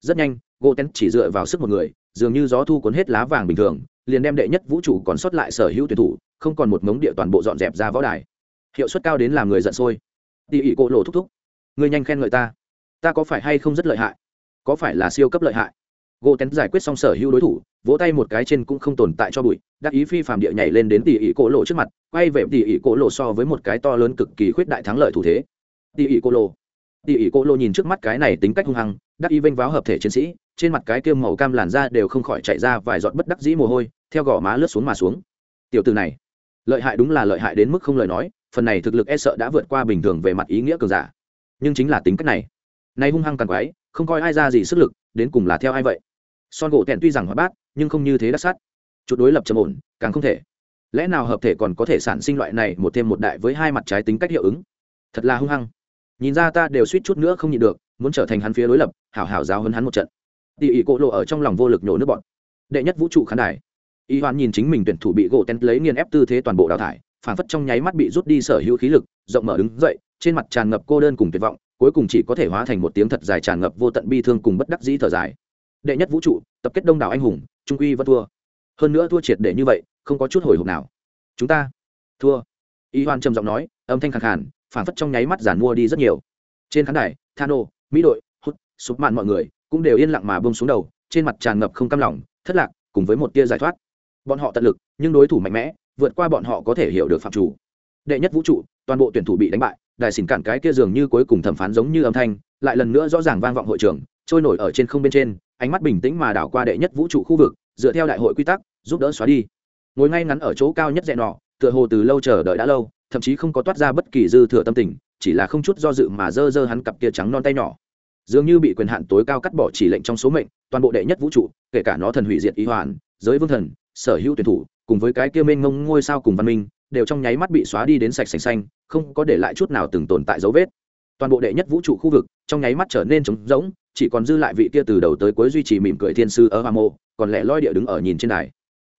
Rất nhanh, gỗ tén chỉ dựa vào sức một người dường như gió thu cuốn hết lá vàng bình thường, liền đem đệ nhất vũ trụ còn sót lại sở hữu tuyển thủ, không còn một mống địa toàn bộ dọn dẹp ra võ đài. Hiệu suất cao đến làm người giận sôi. Tỉ ỉ cỗ lộ thúc thúc. Người nhanh khen ngợi ta. Ta có phải hay không rất lợi hại? Có phải là siêu cấp lợi hại? Gỗ tén giải quyết xong sở hữu đối thủ, vỗ tay một cái trên cũng không tồn tại cho bụi, đắc ý phi phàm địa nhảy lên đến tỉ ỉ cỗ lộ trước mặt, quay về tỉ ỉ cỗ lộ so với một cái to lớn cực kỳ khuyết đại thắng lợi thủ thế. Tỉ ỉ cỗ lộ. Tỉ ỉ cỗ lộ nhìn trước mắt cái này tính cách hung hăng, đắc ý vênh váo hợp thể chiến sĩ trên mặt cái kia màu cam làn da đều không khỏi chạy ra vài giọt bất đắc dĩ mồ hôi, theo gò má lướt xuống mà xuống. Tiểu từ này, lợi hại đúng là lợi hại đến mức không lời nói, phần này thực lực e sợ đã vượt qua bình thường về mặt ý nghĩa cường giả. Nhưng chính là tính cách này. Nay hung hăng càng quái, không coi ai ra gì sức lực, đến cùng là theo ai vậy? Son gỗ tẹn tuy rằng hóa bát, nhưng không như thế đắc sát. Chút đối lập trầm ổn, càng không thể. Lẽ nào hợp thể còn có thể sản sinh loại này một thêm một đại với hai mặt trái tính cách hiệu ứng? Thật là hung hăng. Nhìn ra ta đều suýt chút nữa không nhịn được, muốn trở thành hắn phía đối lập, hảo hảo giáo hơn hắn một trận tỉ ỉ cộ lộ ở trong lòng vô lực nhổ nước bọn. Đệ nhất vũ trụ khán đài. Y hoan nhìn chính mình tuyển thủ bị gỗ tên lấy nghiên ép tư thế toàn bộ đào thải, phản phất trong nháy mắt bị rút đi sở hữu khí lực, rộng mở đứng dậy, trên mặt tràn ngập cô đơn cùng tuyệt vọng, cuối cùng chỉ có thể hóa thành một tiếng thật dài tràn ngập vô tận bi thương cùng bất đắc dĩ thở dài. Đệ nhất vũ trụ, tập kết đông đảo anh hùng, trung quy vẫn thua. Hơn nữa thua triệt để như vậy, không có chút hồi hộp nào. Chúng ta, thua. Y hoan trầm giọng nói, âm thanh khẳng hẳn phản phất trong nháy mắt giản mua đi rất nhiều. Trên khán đài, thano, mỹ đội, hút, sụp mạn mọi người cũng đều yên lặng mà bông xuống đầu, trên mặt tràn ngập không cam lòng, thất lạc, cùng với một tia giải thoát. Bọn họ tận lực, nhưng đối thủ mạnh mẽ, vượt qua bọn họ có thể hiểu được phạm chủ. Đệ nhất vũ trụ, toàn bộ tuyển thủ bị đánh bại đại xỉn cản cái kia dường như cuối cùng thẩm phán giống như âm thanh, lại lần nữa rõ ràng vang vọng hội trường, trôi nổi ở trên không bên trên, ánh mắt bình tĩnh mà đảo qua đệ nhất vũ trụ khu vực, dựa theo đại hội quy tắc, giúp đỡ xóa đi. Ngồi ngay ngắn ở chỗ cao nhất dẹn nọ, tựa hồ từ lâu chờ đợi đã lâu, thậm chí không có toát ra bất kỳ dư thừa tâm tình, chỉ là không chút do dự mà dơ dơ hắn cặp kia trắng non tay nhỏ dường như bị quyền hạn tối cao cắt bỏ chỉ lệnh trong số mệnh, toàn bộ đệ nhất vũ trụ, kể cả nó thần hủy diệt ý hoàn, giới vương thần, sở hữu tuyển thủ, cùng với cái kia mênh ngông ngôi sao cùng văn minh, đều trong nháy mắt bị xóa đi đến sạch sành xanh, không có để lại chút nào từng tồn tại dấu vết. Toàn bộ đệ nhất vũ trụ khu vực trong nháy mắt trở nên trống rỗng, chỉ còn dư lại vị kia từ đầu tới cuối duy trì mỉm cười thiên sư ở hoa mộ còn lẽ loi địa đứng ở nhìn trên đài.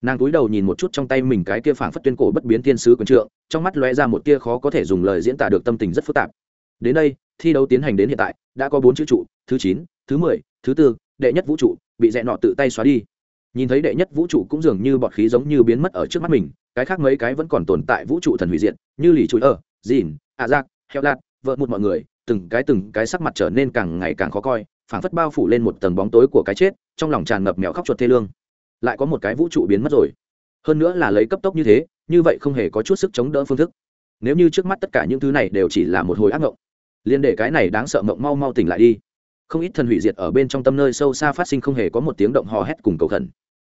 Nàng cúi đầu nhìn một chút trong tay mình cái kia phảng phất tuyên cổ bất biến thiên sứ quần trượng, trong mắt lóe ra một tia khó có thể dùng lời diễn tả được tâm tình rất phức tạp đến đây, thi đấu tiến hành đến hiện tại, đã có bốn chữ trụ, thứ chín, thứ mười, thứ tư, đệ nhất vũ trụ, bị dẹ nọ tự tay xóa đi. Nhìn thấy đệ nhất vũ trụ cũng dường như bọt khí giống như biến mất ở trước mắt mình, cái khác mấy cái vẫn còn tồn tại vũ trụ thần hủy diệt, như lì chuỗi ở dìn ạ giác, heo lạt, vợ một mọi người, từng cái từng cái sắc mặt trở nên càng ngày càng khó coi, phảng phất bao phủ lên một tầng bóng tối của cái chết, trong lòng tràn ngập mèo khóc chuột thê lương. Lại có một cái vũ trụ biến mất rồi. Hơn nữa là lấy cấp tốc như thế, như vậy không hề có chút sức chống đỡ phương thức nếu như trước mắt tất cả những thứ này đều chỉ là một hồi ác mộng, liên để cái này đáng sợ mộng mau mau tỉnh lại đi. Không ít thần hủy diệt ở bên trong tâm nơi sâu xa phát sinh không hề có một tiếng động hò hét cùng cầu khẩn.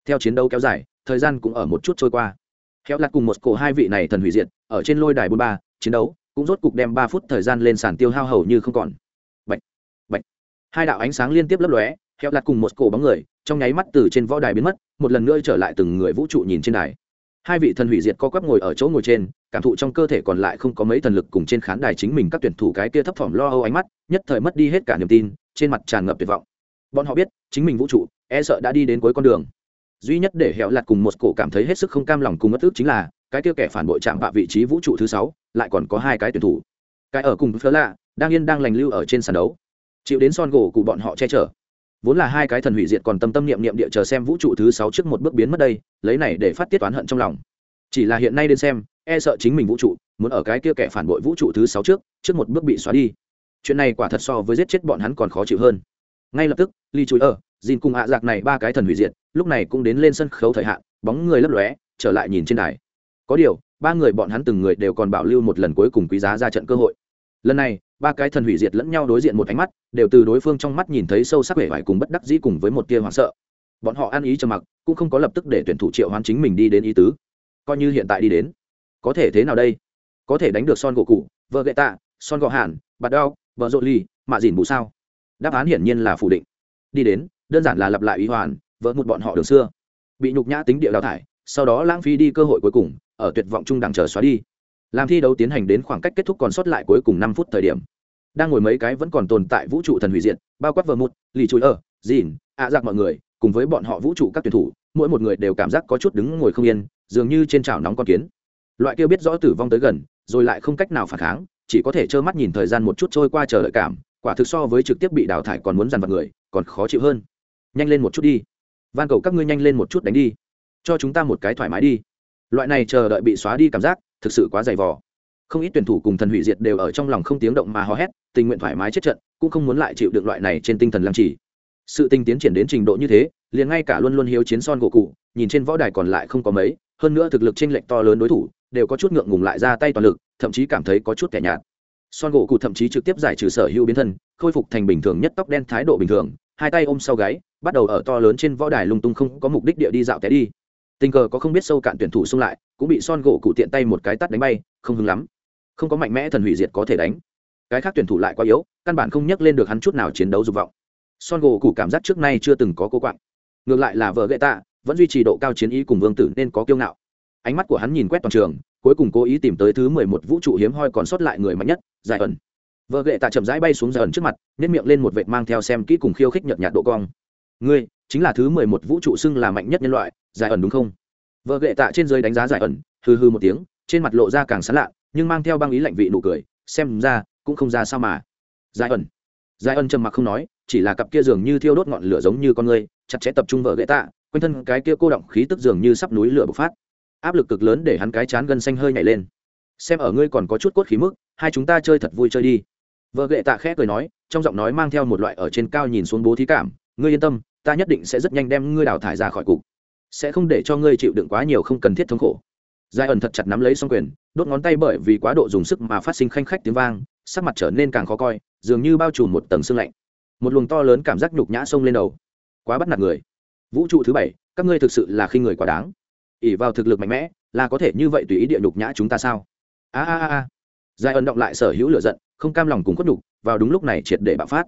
Theo chiến đấu kéo dài thời gian cũng ở một chút trôi qua. Khéo lạc cùng một cổ hai vị này thần hủy diệt ở trên lôi đài bốn ba chiến đấu cũng rốt cục đem ba phút thời gian lên sàn tiêu hao hầu như không còn. Bạch, bạch. hai đạo ánh sáng liên tiếp lấp lóe khéo lạc cùng một cổ bóng người trong nháy mắt từ trên võ đài biến mất một lần nữa trở lại từng người vũ trụ nhìn trên đài hai vị thần hủy diệt co quắp ngồi ở chỗ ngồi trên, cảm thụ trong cơ thể còn lại không có mấy thần lực cùng trên khán đài chính mình các tuyển thủ cái kia thấp thỏm lo âu ánh mắt, nhất thời mất đi hết cả niềm tin, trên mặt tràn ngập tuyệt vọng. Bọn họ biết, chính mình vũ trụ e sợ đã đi đến cuối con đường. Duy nhất để hẹo lặt cùng một cổ cảm thấy hết sức không cam lòng cùng mất ước chính là, cái kia kẻ phản bội chạm vào vị trí vũ trụ thứ sáu, lại còn có hai cái tuyển thủ. Cái ở cùng phớ lạ, đang yên đang lành lưu ở trên sàn đấu. Chịu đến son gỗ của bọn họ che chở vốn là hai cái thần hủy diệt còn tâm tâm niệm niệm địa chờ xem vũ trụ thứ sáu trước một bước biến mất đây, lấy này để phát tiết oán hận trong lòng. Chỉ là hiện nay đến xem e sợ chính mình vũ trụ, muốn ở cái kia kẻ phản bội vũ trụ thứ sáu trước trước một bước bị xóa đi. Chuyện này quả thật so với giết chết bọn hắn còn khó chịu hơn. Ngay lập tức, ly chúi ở dìn cùng ạ giặc này ba cái thần hủy diệt, lúc này cũng đến lên sân khấu thời hạn, bóng người lấp lóe, trở lại nhìn trên đài. Có điều, ba người bọn hắn từng người đều còn bảo lưu một lần cuối cùng quý giá ra trận cơ hội lần này, ba cái thần hủy diệt lẫn nhau đối diện một ánh mắt, đều từ đối phương trong mắt nhìn thấy sâu sắc vẻ vải cùng bất đắc dĩ cùng với một tia hoảng sợ. Bọn họ ăn ý trầm mặc, cũng không có lập tức để tuyển thủ triệu hoán chính mình đi đến ý tứ. Coi như hiện tại đi đến, có thể thế nào đây? Có thể đánh được son gỗ cụ vợ gậy tạ son gò hàn bạt đao, vợ rộ ly mạ dìn bù sao? Đáp án hiển nhiên là phủ định. Đi đến, đơn giản là lặp lại ý hoàn, vỡ một bọn họ đường xưa. Bị nhục nhã tính địa đào thải, sau đó lãng phí đi cơ hội cuối cùng, ở tuyệt vọng trung đẳng chờ xóa đi làm thi đấu tiến hành đến khoảng cách kết thúc còn sót lại cuối cùng năm phút thời điểm. Đang ngồi mấy cái vẫn còn tồn tại vũ trụ thần hủy diệt, bao quát vờ một lì chùi ở dìn ạ giặc mọi người, cùng với bọn họ vũ trụ các tuyển thủ, mỗi một người đều cảm giác có chút đứng ngồi không yên, dường như trên chảo nóng con kiến. Loại kia biết rõ tử vong tới gần, rồi lại không cách nào phản kháng, chỉ có thể trơ mắt nhìn thời gian một chút trôi qua chờ đợi cảm, quả thực so với trực tiếp bị đào thải còn muốn dằn vặt người, còn khó chịu hơn. Nhanh lên một chút đi. Van cầu các ngươi nhanh lên một chút đánh đi. Cho chúng ta một cái thoải mái đi. Loại này chờ đợi bị xóa đi cảm giác thực sự quá dày vò. Không ít tuyển thủ cùng thần hủy diệt đều ở trong lòng không tiếng động mà hò hét, tình nguyện thoải mái chết trận, cũng không muốn lại chịu được loại này trên tinh thần lăng trì. Sự tinh tiến triển đến trình độ như thế, liền ngay cả luôn luôn hiếu chiến son gỗ cụ, nhìn trên võ đài còn lại không có mấy, hơn nữa thực lực t r ê n lệch to lớn đối thủ, đều có chút ngượng ngùng lại ra tay toàn lực, thậm chí cảm thấy có chút kẻ nhạt. Son gỗ cụ thậm chí trực tiếp giải trừ sở hữu biến thân, khôi phục thành bình thường nhất tóc đen thái độ bình thường, hai tay ôm sau gáy, bắt đầu ở to lớn trên võ đài lung tung không có mục đích địa đi dạo té đi tình cờ có không biết sâu cạn tuyển thủ xung lại, cũng bị son gỗ cụ tiện tay một cái tắt đánh bay, không hứng lắm. Không có mạnh mẽ thần hủy diệt có thể đánh. Cái khác tuyển thủ lại quá yếu, căn bản không nhắc lên được hắn chút nào chiến đấu dục vọng. Son gỗ cụ cảm giác trước nay chưa từng có cố quạng. Ngược lại là vợ gậy tạ, vẫn duy trì độ cao chiến ý cùng vương tử nên có kiêu ngạo. Ánh mắt của hắn nhìn quét toàn trường, cuối cùng cố ý tìm tới thứ mười một vũ trụ hiếm hoi còn sót lại người mạnh nhất, giải ẩn. Vợ gậy tạ chậm rãi bay xuống giải ẩn trước mặt nếp miệng lên một vệt mang theo xem kỹ cùng khiêu khích nhợt nhạt độ cong. Ngươi, chính là thứ mười một vũ trụ xưng là mạnh nhất nhân loại giải ẩn đúng không? Vợ gậy tạ trên dưới đánh giá giải ẩn, hừ hừ một tiếng, trên mặt lộ ra càng sán lạ nhưng mang theo băng ý lạnh vị nụ cười, xem ra, cũng không ra sao mà. Giải ẩn. Giải ẩn trầm mặc không nói, chỉ là cặp kia dường như thiêu đốt ngọn lửa giống như con người, chặt chẽ tập trung vợ gậy tạ, quanh thân cái kia cô động khí tức dường như sắp núi lửa bộc phát. Áp lực cực lớn để hắn cái chán gân xanh hơi nhảy lên. Xem ở ngươi còn có chút cốt khí mức, hai chúng ta chơi thật vui chơi đi. Vợ gậy tạ khẽ cười nói, trong giọng nói mang theo một loại ở trên cao nhìn xuống bố thí cảm, ngươi yên tâm, ta nhất định sẽ rất nhanh đem ngươi đào thải ra khỏi cục sẽ không để cho ngươi chịu đựng quá nhiều không cần thiết thống khổ. Giải ẩn thật chặt nắm lấy xong quyền, đốt ngón tay bởi vì quá độ dùng sức mà phát sinh khanh khách tiếng vang, sắc mặt trở nên càng khó coi, dường như bao trùm một tầng xương lạnh. Một luồng to lớn cảm giác nhục nhã xông lên đầu. Quá bắt nạt người. Vũ trụ thứ bảy, các ngươi thực sự là khi người quá đáng. Ỉ vào thực lực mạnh mẽ, là có thể như vậy tùy ý địa nhục nhã chúng ta sao? A a a a. Giải ẩn động lại sở hữu lửa giận, không cam lòng cùng khuất nhục, vào đúng lúc này triệt để bạo phát.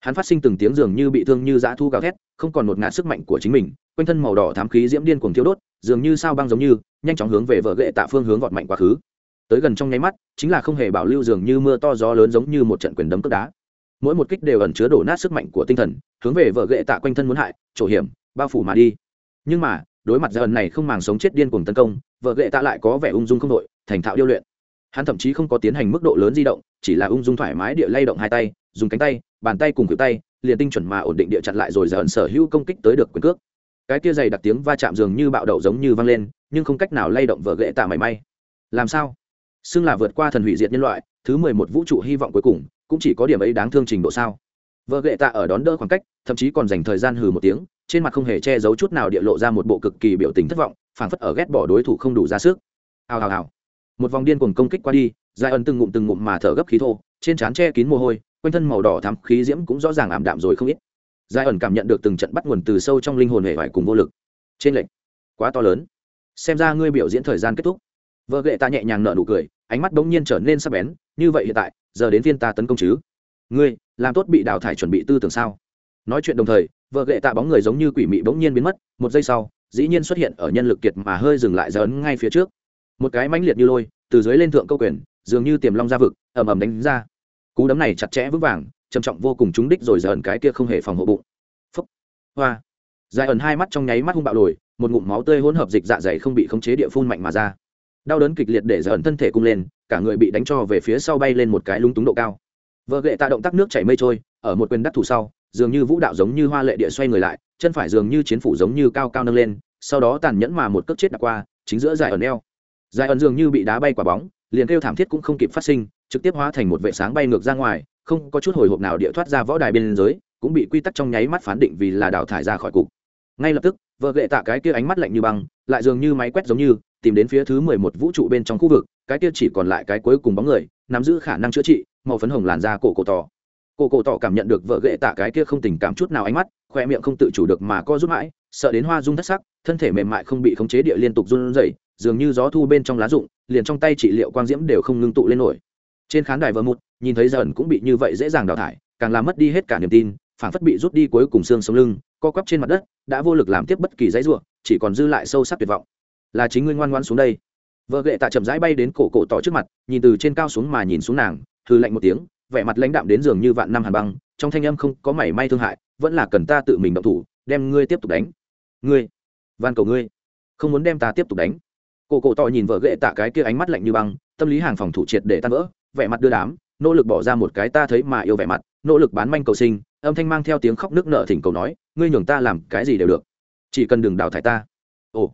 Hắn phát sinh từng tiếng dường như bị thương như dã thu gào thét, không còn một ngạt sức mạnh của chính mình quanh thân màu đỏ thám khí diễm điên cuồng thiêu đốt, dường như sao băng giống như, nhanh chóng hướng về vợ gệ tạ phương hướng vọt mạnh quá khứ. Tới gần trong nháy mắt, chính là không hề bảo lưu dường như mưa to gió lớn giống như một trận quyền đấm cướp đá. Mỗi một kích đều ẩn chứa đổ nát sức mạnh của tinh thần, hướng về vợ gệ tạ quanh thân muốn hại trổ hiểm, bao phủ mà đi. Nhưng mà, đối mặt giờ này không màng sống chết điên cuồng tấn công vợ gệ tạ lại có vẻ ung dung không đội, thành thạo điêu luyện. Hắn thậm chí không có tiến hành mức độ lớn di động, chỉ là ung dung thoải mái địa lay động hai tay, dùng cánh tay, bàn tay cùng cự tay, liền tinh chuẩn mà ổn định địa chặn lại rồi giờ ẩn sở hữu công kích tới được quyền cước cái kia dày đặc tiếng va chạm dường như bạo đậu giống như vang lên, nhưng không cách nào lay động vợ ghệ tạ mảy may. Làm sao? Xưng là vượt qua thần hủy diệt nhân loại, thứ mười một vũ trụ hy vọng cuối cùng, cũng chỉ có điểm ấy đáng thương trình độ sao? Vợ ghệ tạ ở đón đỡ khoảng cách, thậm chí còn dành thời gian hừ một tiếng, trên mặt không hề che giấu chút nào địa lộ ra một bộ cực kỳ biểu tình thất vọng, phảng phất ở ghét bỏ đối thủ không đủ ra sức. Hào hào hào. Một vòng điên cuồng công kích qua đi dài ẩn từng ngụm từng ngụm mà thở gấp khí thô, trên trán che kín mồ hôi, quanh thân màu đỏ thắm khí diễm cũng rõ ràng ảm đạm rồi không ít giải ẩn cảm nhận được từng trận bắt nguồn từ sâu trong linh hồn hệ vải cùng vô lực. Trên lệnh quá to lớn. Xem ra ngươi biểu diễn thời gian kết thúc. Vợ ghệ ta nhẹ nhàng nở nụ cười, ánh mắt bỗng nhiên trở nên sắc bén, như vậy hiện tại, giờ đến phiên ta tấn công chứ. Ngươi, làm tốt bị đào thải chuẩn bị tư tưởng sao? Nói chuyện đồng thời, vợ ghệ tạ bóng người giống như quỷ mị bỗng nhiên biến mất, một giây sau, dĩ nhiên xuất hiện ở nhân lực kiệt mà hơi dừng lại dấn ngay phía trước. Một cái mãnh liệt như lôi, từ dưới lên thượng câu quyền, dường như tiềm long ra vực, ầm ầm đánh ra. Cú đấm này chặt chẽ vững vàng trầm trọng vô cùng trúng đích rồi dần cái kia không hề phòng hộ bụng. Phấp hoa. Dài ẩn hai mắt trong nháy mắt hung bạo lồi, một ngụm máu tươi hỗn hợp dịch dạ dày không bị khống chế địa phun mạnh mà ra. Đau đớn kịch liệt để dần thân thể cung lên, cả người bị đánh cho về phía sau bay lên một cái lúng túng độ cao. Vợ gệ tạ động tác nước chảy mây trôi, ở một quyền đắc thủ sau, dường như vũ đạo giống như hoa lệ địa xoay người lại, chân phải dường như chiến phủ giống như cao cao nâng lên, sau đó tàn nhẫn mà một cước chết đặt qua, chính giữa dài ẩn eo. Dài ẩn dường như bị đá bay quả bóng liền kêu thảm thiết cũng không kịp phát sinh, trực tiếp hóa thành một vệ sáng bay ngược ra ngoài, không có chút hồi hộp nào địa thoát ra võ đài bên dưới cũng bị quy tắc trong nháy mắt phán định vì là đào thải ra khỏi cục. Ngay lập tức, vợ gệ tạ cái kia ánh mắt lạnh như băng, lại dường như máy quét giống như, tìm đến phía thứ mười một vũ trụ bên trong khu vực, cái kia chỉ còn lại cái cuối cùng bóng người, nắm giữ khả năng chữa trị, màu phấn hồng làn da cổ cổ tỏ. Cổ cổ tỏ cảm nhận được vợ gệ tạ cái kia không tình cảm chút nào ánh mắt, khoe miệng không tự chủ được mà co rút mãi, sợ đến hoa rung thất sắc, thân thể mềm mại không bị khống chế địa liên tục run rẩy, dường như gió thu bên trong lá rụng liền trong tay trị liệu quang diễm đều không ngưng tụ lên nổi. Trên khán đài vợ một nhìn thấy dần cũng bị như vậy dễ dàng đào thải, càng làm mất đi hết cả niềm tin phản phất bị rút đi cuối cùng xương sống lưng, co quắp trên mặt đất, đã vô lực làm tiếp bất kỳ giấy ruộng chỉ còn dư lại sâu sắc tuyệt vọng. Là chính ngươi ngoan ngoan xuống đây. Vợ gệ tạ chậm rãi bay đến cổ cổ tỏ trước mặt, nhìn từ trên cao xuống mà nhìn xuống nàng thư lạnh một tiếng, vẻ mặt lãnh đạm đến giường như vạn năm hàn băng, trong thanh âm không có mảy may thương hại, vẫn là cần ta tự mình động thủ, đem ngươi tiếp tục đánh. Ngươi, van cầu ngươi, không muốn đem ta tiếp tục đánh cổ cổ tỏ nhìn vợ ghệ tạ cái kia ánh mắt lạnh như băng, tâm lý hàng phòng thủ triệt để tan vỡ, vẻ mặt đưa đám, nỗ lực bỏ ra một cái ta thấy mà yêu vẻ mặt, nỗ lực bán manh cầu sinh, âm thanh mang theo tiếng khóc nước nợ thỉnh cầu nói, ngươi nhường ta làm cái gì đều được, chỉ cần đừng đào thải ta. Ồ,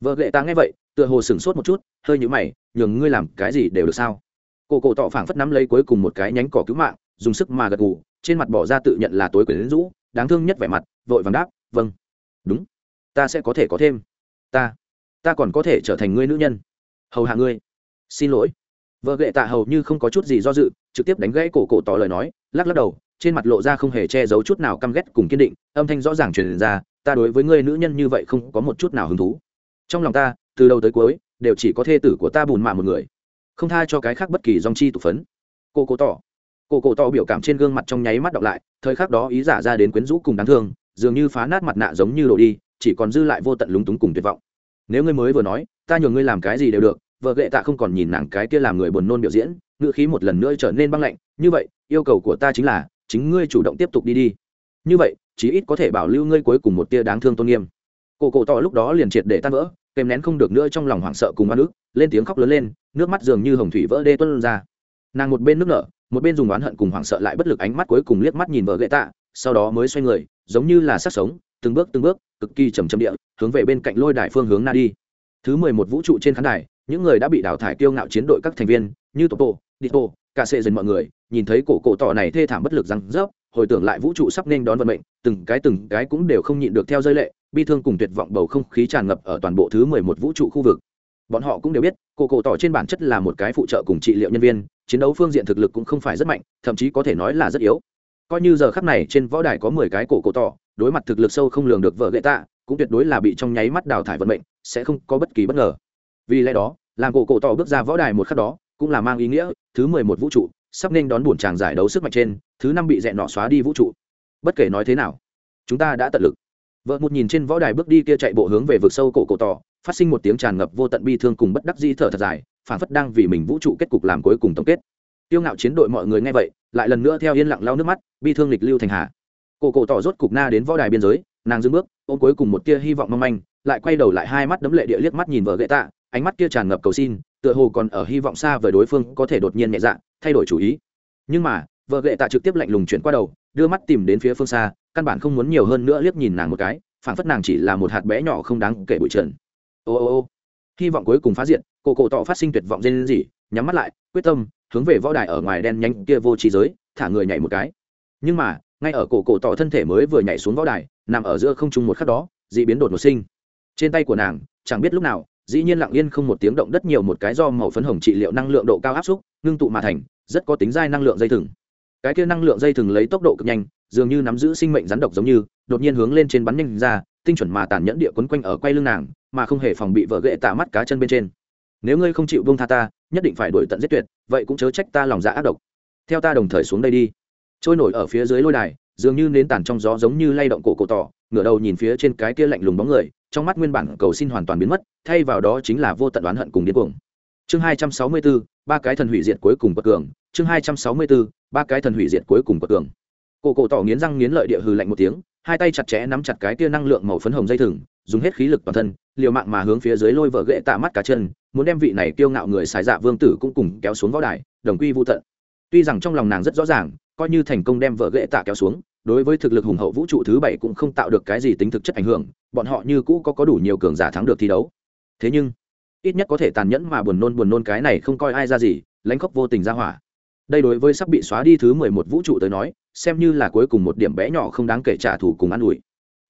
vợ ghệ ta nghe vậy, tựa hồ sửng sốt một chút, hơi nhũ mày, nhường ngươi làm cái gì đều được sao? Cổ cổ tỏ phảng phất nắm lấy cuối cùng một cái nhánh cỏ cứu mạng, dùng sức mà gật gù, trên mặt bỏ ra tự nhận là tối quyển rũ, đáng thương nhất vẻ mặt, vội vàng đáp vâng. Đúng, ta sẽ có thể có thêm. Ta ta còn có thể trở thành ngươi nữ nhân. Hầu hạ ngươi. Xin lỗi. Vợ gệ tạ hầu như không có chút gì do dự, trực tiếp đánh gãy cổ cổ tỏ lời nói, lắc lắc đầu, trên mặt lộ ra không hề che giấu chút nào căm ghét cùng kiên định, âm thanh rõ ràng truyền ra, ta đối với ngươi nữ nhân như vậy không có một chút nào hứng thú. Trong lòng ta, từ đầu tới cuối, đều chỉ có thê tử của ta bùn mạ một người, không tha cho cái khác bất kỳ dòng chi tụ phấn. Cô cổ tỏ. Cô cổ tỏ biểu cảm trên gương mặt trong nháy mắt đọc lại, thời khắc đó ý giả ra đến quyến rũ cùng đáng thương, dường như phá nát mặt nạ giống như đổ đi, chỉ còn dư lại vô tận lúng túng cùng tuyệt vọng nếu ngươi mới vừa nói, ta nhường ngươi làm cái gì đều được, vợ gệ tạ không còn nhìn nàng cái kia làm người buồn nôn biểu diễn, ngữ khí một lần nữa trở nên băng lạnh, như vậy, yêu cầu của ta chính là, chính ngươi chủ động tiếp tục đi đi. Như vậy, chí ít có thể bảo lưu ngươi cuối cùng một tia đáng thương tôn nghiêm. Cổ cổ tỏ lúc đó liền triệt để tan vỡ, kèm nén không được nữa trong lòng hoảng sợ cùng oan ức, lên tiếng khóc lớn lên, nước mắt dường như hồng thủy vỡ đê tuân ra. Nàng một bên nước nở, một bên dùng oán hận cùng hoảng sợ lại bất lực ánh mắt cuối cùng liếc mắt nhìn vợ gậy tạ, sau đó mới xoay người, giống như là sát sống từng bước từng bước, cực kỳ trầm trầm địa, hướng về bên cạnh lôi đài phương hướng na đi. Thứ mười một vũ trụ trên khán đài, những người đã bị đào thải kiêu ngạo chiến đội các thành viên, như tổ đi tổ cả sệ dần mọi người, nhìn thấy cổ cổ tỏ này thê thảm bất lực răng rớp, hồi tưởng lại vũ trụ sắp nên đón vận mệnh, từng cái từng cái cũng đều không nhịn được theo rơi lệ, bi thương cùng tuyệt vọng bầu không khí tràn ngập ở toàn bộ thứ mười một vũ trụ khu vực. Bọn họ cũng đều biết, cổ cổ tỏ trên bản chất là một cái phụ trợ cùng trị liệu nhân viên, chiến đấu phương diện thực lực cũng không phải rất mạnh, thậm chí có thể nói là rất yếu. Coi như giờ khắp này trên võ đài có mười cái cổ cổ tỏ đối mặt thực lực sâu không lường được vợ gậy tạ, cũng tuyệt đối là bị trong nháy mắt đào thải vận mệnh, sẽ không có bất kỳ bất ngờ. Vì lẽ đó, làm cổ cổ tỏ bước ra võ đài một khắc đó, cũng là mang ý nghĩa, thứ mười một vũ trụ, sắp nên đón buồn tràng giải đấu sức mạnh trên, thứ năm bị dẹn nọ xóa đi vũ trụ. Bất kể nói thế nào, chúng ta đã tận lực. Vợ một nhìn trên võ đài bước đi kia chạy bộ hướng về vực sâu cổ cổ tỏ, phát sinh một tiếng tràn ngập vô tận bi thương cùng bất đắc di thở thật dài, phản phất đang vì mình vũ trụ kết cục làm cuối cùng tổng kết. Tiêu ngạo chiến đội mọi người nghe vậy, lại lần nữa theo yên lặng lau nước mắt, bi thương lịch lưu thành hà cổ cổ tỏ rốt cục na đến võ đài biên giới, nàng dưng bước, ôm cuối cùng một tia hy vọng mong manh, lại quay đầu lại hai mắt đấm lệ địa liếc mắt nhìn vợ gậy tạ, ánh mắt kia tràn ngập cầu xin, tựa hồ còn ở hy vọng xa với đối phương có thể đột nhiên nhẹ dạ thay đổi chủ ý. Nhưng mà, vợ gậy tạ trực tiếp lạnh lùng chuyển qua đầu, đưa mắt tìm đến phía phương xa, căn bản không muốn nhiều hơn nữa liếc nhìn nàng một cái phản phất nàng chỉ là một hạt bé nhỏ không đáng kể bụi trần. Ô ô ô, hy vọng cuối cùng phá diện cổ cổ tọ phát sinh tuyệt vọng dên gì nhắm mắt lại, quyết tâm, hướng về võ đài ở ngoài đen nhanh kia vô trí giới, thả người nhảy một cái. Nhưng mà ngay ở cổ cổ tỏ thân thể mới vừa nhảy xuống võ đài, nằm ở giữa không trung một khắc đó, d ị biến đột một sinh. Trên tay của nàng, chẳng biết lúc nào, dĩ nhiên lặng yên không một tiếng động đất nhiều một cái do màu phấn hồng trị liệu năng lượng độ cao áp xúc, ngưng tụ mà thành, rất có tính dai năng lượng dây thừng. Cái kia năng lượng dây thừng lấy tốc độ cực nhanh, dường như nắm giữ sinh mệnh rắn độc giống như, đột nhiên hướng lên trên bắn nhanh ra, tinh chuẩn mà tàn nhẫn địa quấn quanh ở quay lưng nàng, mà không hề phòng bị vợ ghệ tạ mắt cá chân bên trên. Nếu ngươi không chịu bông tha ta, nhất định phải đuổi tận giết tuyệt, vậy cũng chớ trách ta lòng dạ ác độc. Theo ta đồng thời xuống đây đi trôi nổi ở phía dưới lôi đài, dường như nến tàn trong gió giống như lay động cổ cổ tỏ, ngửa đầu nhìn phía trên cái kia lạnh lùng bóng người, trong mắt nguyên bản cầu xin hoàn toàn biến mất, thay vào đó chính là vô tận oán hận cùng điên cuồng. Chương hai trăm sáu mươi bốn, ba cái thần hủy diệt cuối cùng bậc cường. Chương hai trăm sáu mươi bốn, ba cái thần hủy diệt cuối cùng bậc cường. Cổ cổ tỏ nghiến răng nghiến lợi địa hừ lạnh một tiếng, hai tay chặt chẽ nắm chặt cái kia năng lượng màu phấn hồng dây thừng, dùng hết khí lực toàn thân, liều mạng mà hướng phía dưới lôi vợ gậy tạ mắt cả chân, muốn đem vị này kiêu ngạo người xài dạ vương tử cũng cùng kéo xuống võ đài, đồng quy vô tận. Tuy rằng trong lòng nàng rất rõ ràng coi như thành công đem vợ ghệ tạ kéo xuống, đối với thực lực hùng hậu vũ trụ thứ bảy cũng không tạo được cái gì tính thực chất ảnh hưởng, bọn họ như cũ có có đủ nhiều cường giả thắng được thi đấu. Thế nhưng, ít nhất có thể tàn nhẫn mà buồn nôn buồn nôn cái này không coi ai ra gì, lãnh khóc vô tình ra hỏa. Đây đối với sắp bị xóa đi thứ mười một vũ trụ tới nói, xem như là cuối cùng một điểm bé nhỏ không đáng kể trả thù cùng an ủi.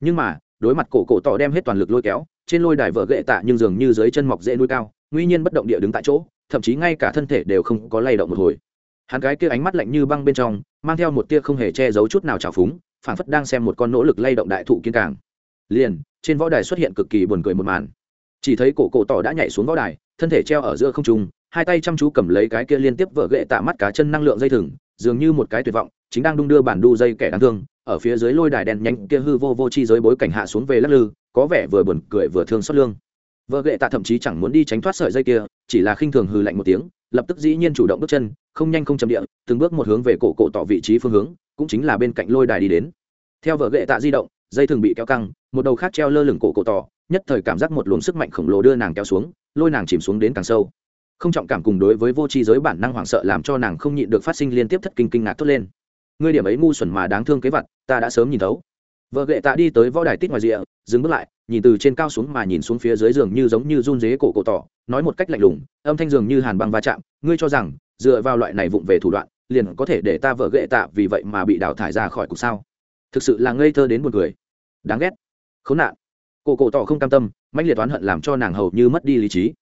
Nhưng mà, đối mặt cổ cổ tỏ đem hết toàn lực lôi kéo, trên lôi đài vợ ghệ tạ nhưng dường như dưới chân mọc dễ nuôi cao, nguy nhiên bất động địa đứng tại chỗ, thậm chí ngay cả thân thể đều không có lay động một hồi. Hắn gái kia ánh mắt lạnh như băng bên trong mang theo một tia không hề che giấu chút nào trào phúng, phảng phất đang xem một con nỗ lực lay động đại thụ kiên càng. Liền, trên võ đài xuất hiện cực kỳ buồn cười một màn. Chỉ thấy cổ cổ tỏ đã nhảy xuống võ đài, thân thể treo ở giữa không trung, hai tay chăm chú cầm lấy cái kia liên tiếp vỡ gậy tạ mắt cá chân năng lượng dây thừng, dường như một cái tuyệt vọng, chính đang đung đưa bản đu dây kẻ đáng thương, ở phía dưới lôi đài đèn nhanh kia hư vô vô chi giới bối cảnh hạ xuống về lắc lư, có vẻ vừa buồn cười vừa thương xót lương. Vợ gậy tạ thậm chí chẳng muốn đi tránh thoát sợi dây kia, chỉ là khinh thường hư lạnh một tiếng lập tức dĩ nhiên chủ động bước chân, không nhanh không chậm địa, từng bước một hướng về cổ cổ tỏ vị trí phương hướng, cũng chính là bên cạnh lôi đài đi đến. Theo vợ gậy tạ di động, dây thường bị kéo căng, một đầu khác treo lơ lửng cổ cổ tỏ, nhất thời cảm giác một luồng sức mạnh khổng lồ đưa nàng kéo xuống, lôi nàng chìm xuống đến càng sâu. Không trọng cảm cùng đối với vô tri giới bản năng hoảng sợ làm cho nàng không nhịn được phát sinh liên tiếp thất kinh kinh ngạc thốt lên. Ngươi điểm ấy ngu xuẩn mà đáng thương kế vật, ta đã sớm nhìn thấu. Vợ gệ tạ đi tới võ đài tít ngoài rìa, dừng bước lại nhìn từ trên cao xuống mà nhìn xuống phía dưới giường như giống như run dế cổ cổ tỏ, nói một cách lạnh lùng, âm thanh dường như hàn băng va chạm, ngươi cho rằng, dựa vào loại này vụng về thủ đoạn, liền có thể để ta vợ ghệ tạ vì vậy mà bị đào thải ra khỏi cuộc sao? Thực sự là ngây thơ đến một người đáng ghét. Khốn nạn. Cổ cổ tỏ không cam tâm, mãnh liệt oán hận làm cho nàng hầu như mất đi lý trí.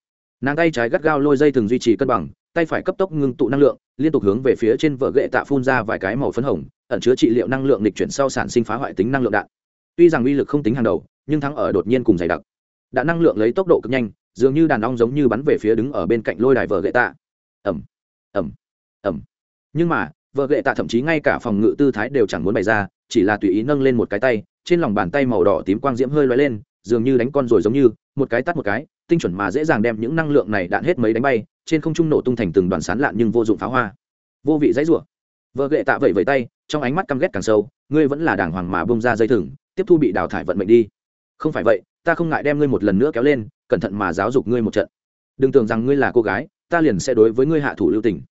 Nàng tay trái gắt gao lôi dây thường duy trì cân bằng, tay phải cấp tốc ngưng tụ năng lượng, liên tục hướng về phía trên vợ gậy tạ phun ra vài cái màu phấn hồng, ẩn chứa trị liệu năng lượng lịch chuyển sau sản sinh phá hoại tính năng lượng đạn. Tuy rằng uy lực không tính hàng đầu nhưng thắng ở đột nhiên cùng dày đặc. Đã năng lượng lấy tốc độ cực nhanh, dường như đàn ong giống như bắn về phía đứng ở bên cạnh lôi đài vợ gậy tạ. Ẩm ẩm ẩm nhưng mà, vợ gậy tạ thậm chí ngay cả phòng ngự tư thái đều chẳng muốn bày ra, chỉ là tùy ý nâng lên một cái tay, trên lòng bàn tay màu đỏ tím quang diễm hơi loay lên, dường như đánh con rồi giống như, một cái tắt một cái, tinh chuẩn mà dễ dàng đem những năng lượng này đạn hết mấy đánh bay, trên không trung nổ tung thành từng đoàn sán lạn nhưng vô dụng pháo hoa. Vô vị dãy rủa. Vợ gệ tạ vẩy vẩy tay, trong ánh mắt căm ghét càng sâu, ngươi vẫn là đàng hoàng mà bông ra dây thừng, tiếp thu bị đào thải vận mệnh đi không phải vậy, ta không ngại đem ngươi một lần nữa kéo lên, cẩn thận mà giáo dục ngươi một trận. Đừng tưởng rằng ngươi là cô gái, ta liền sẽ đối với ngươi hạ thủ lưu tình.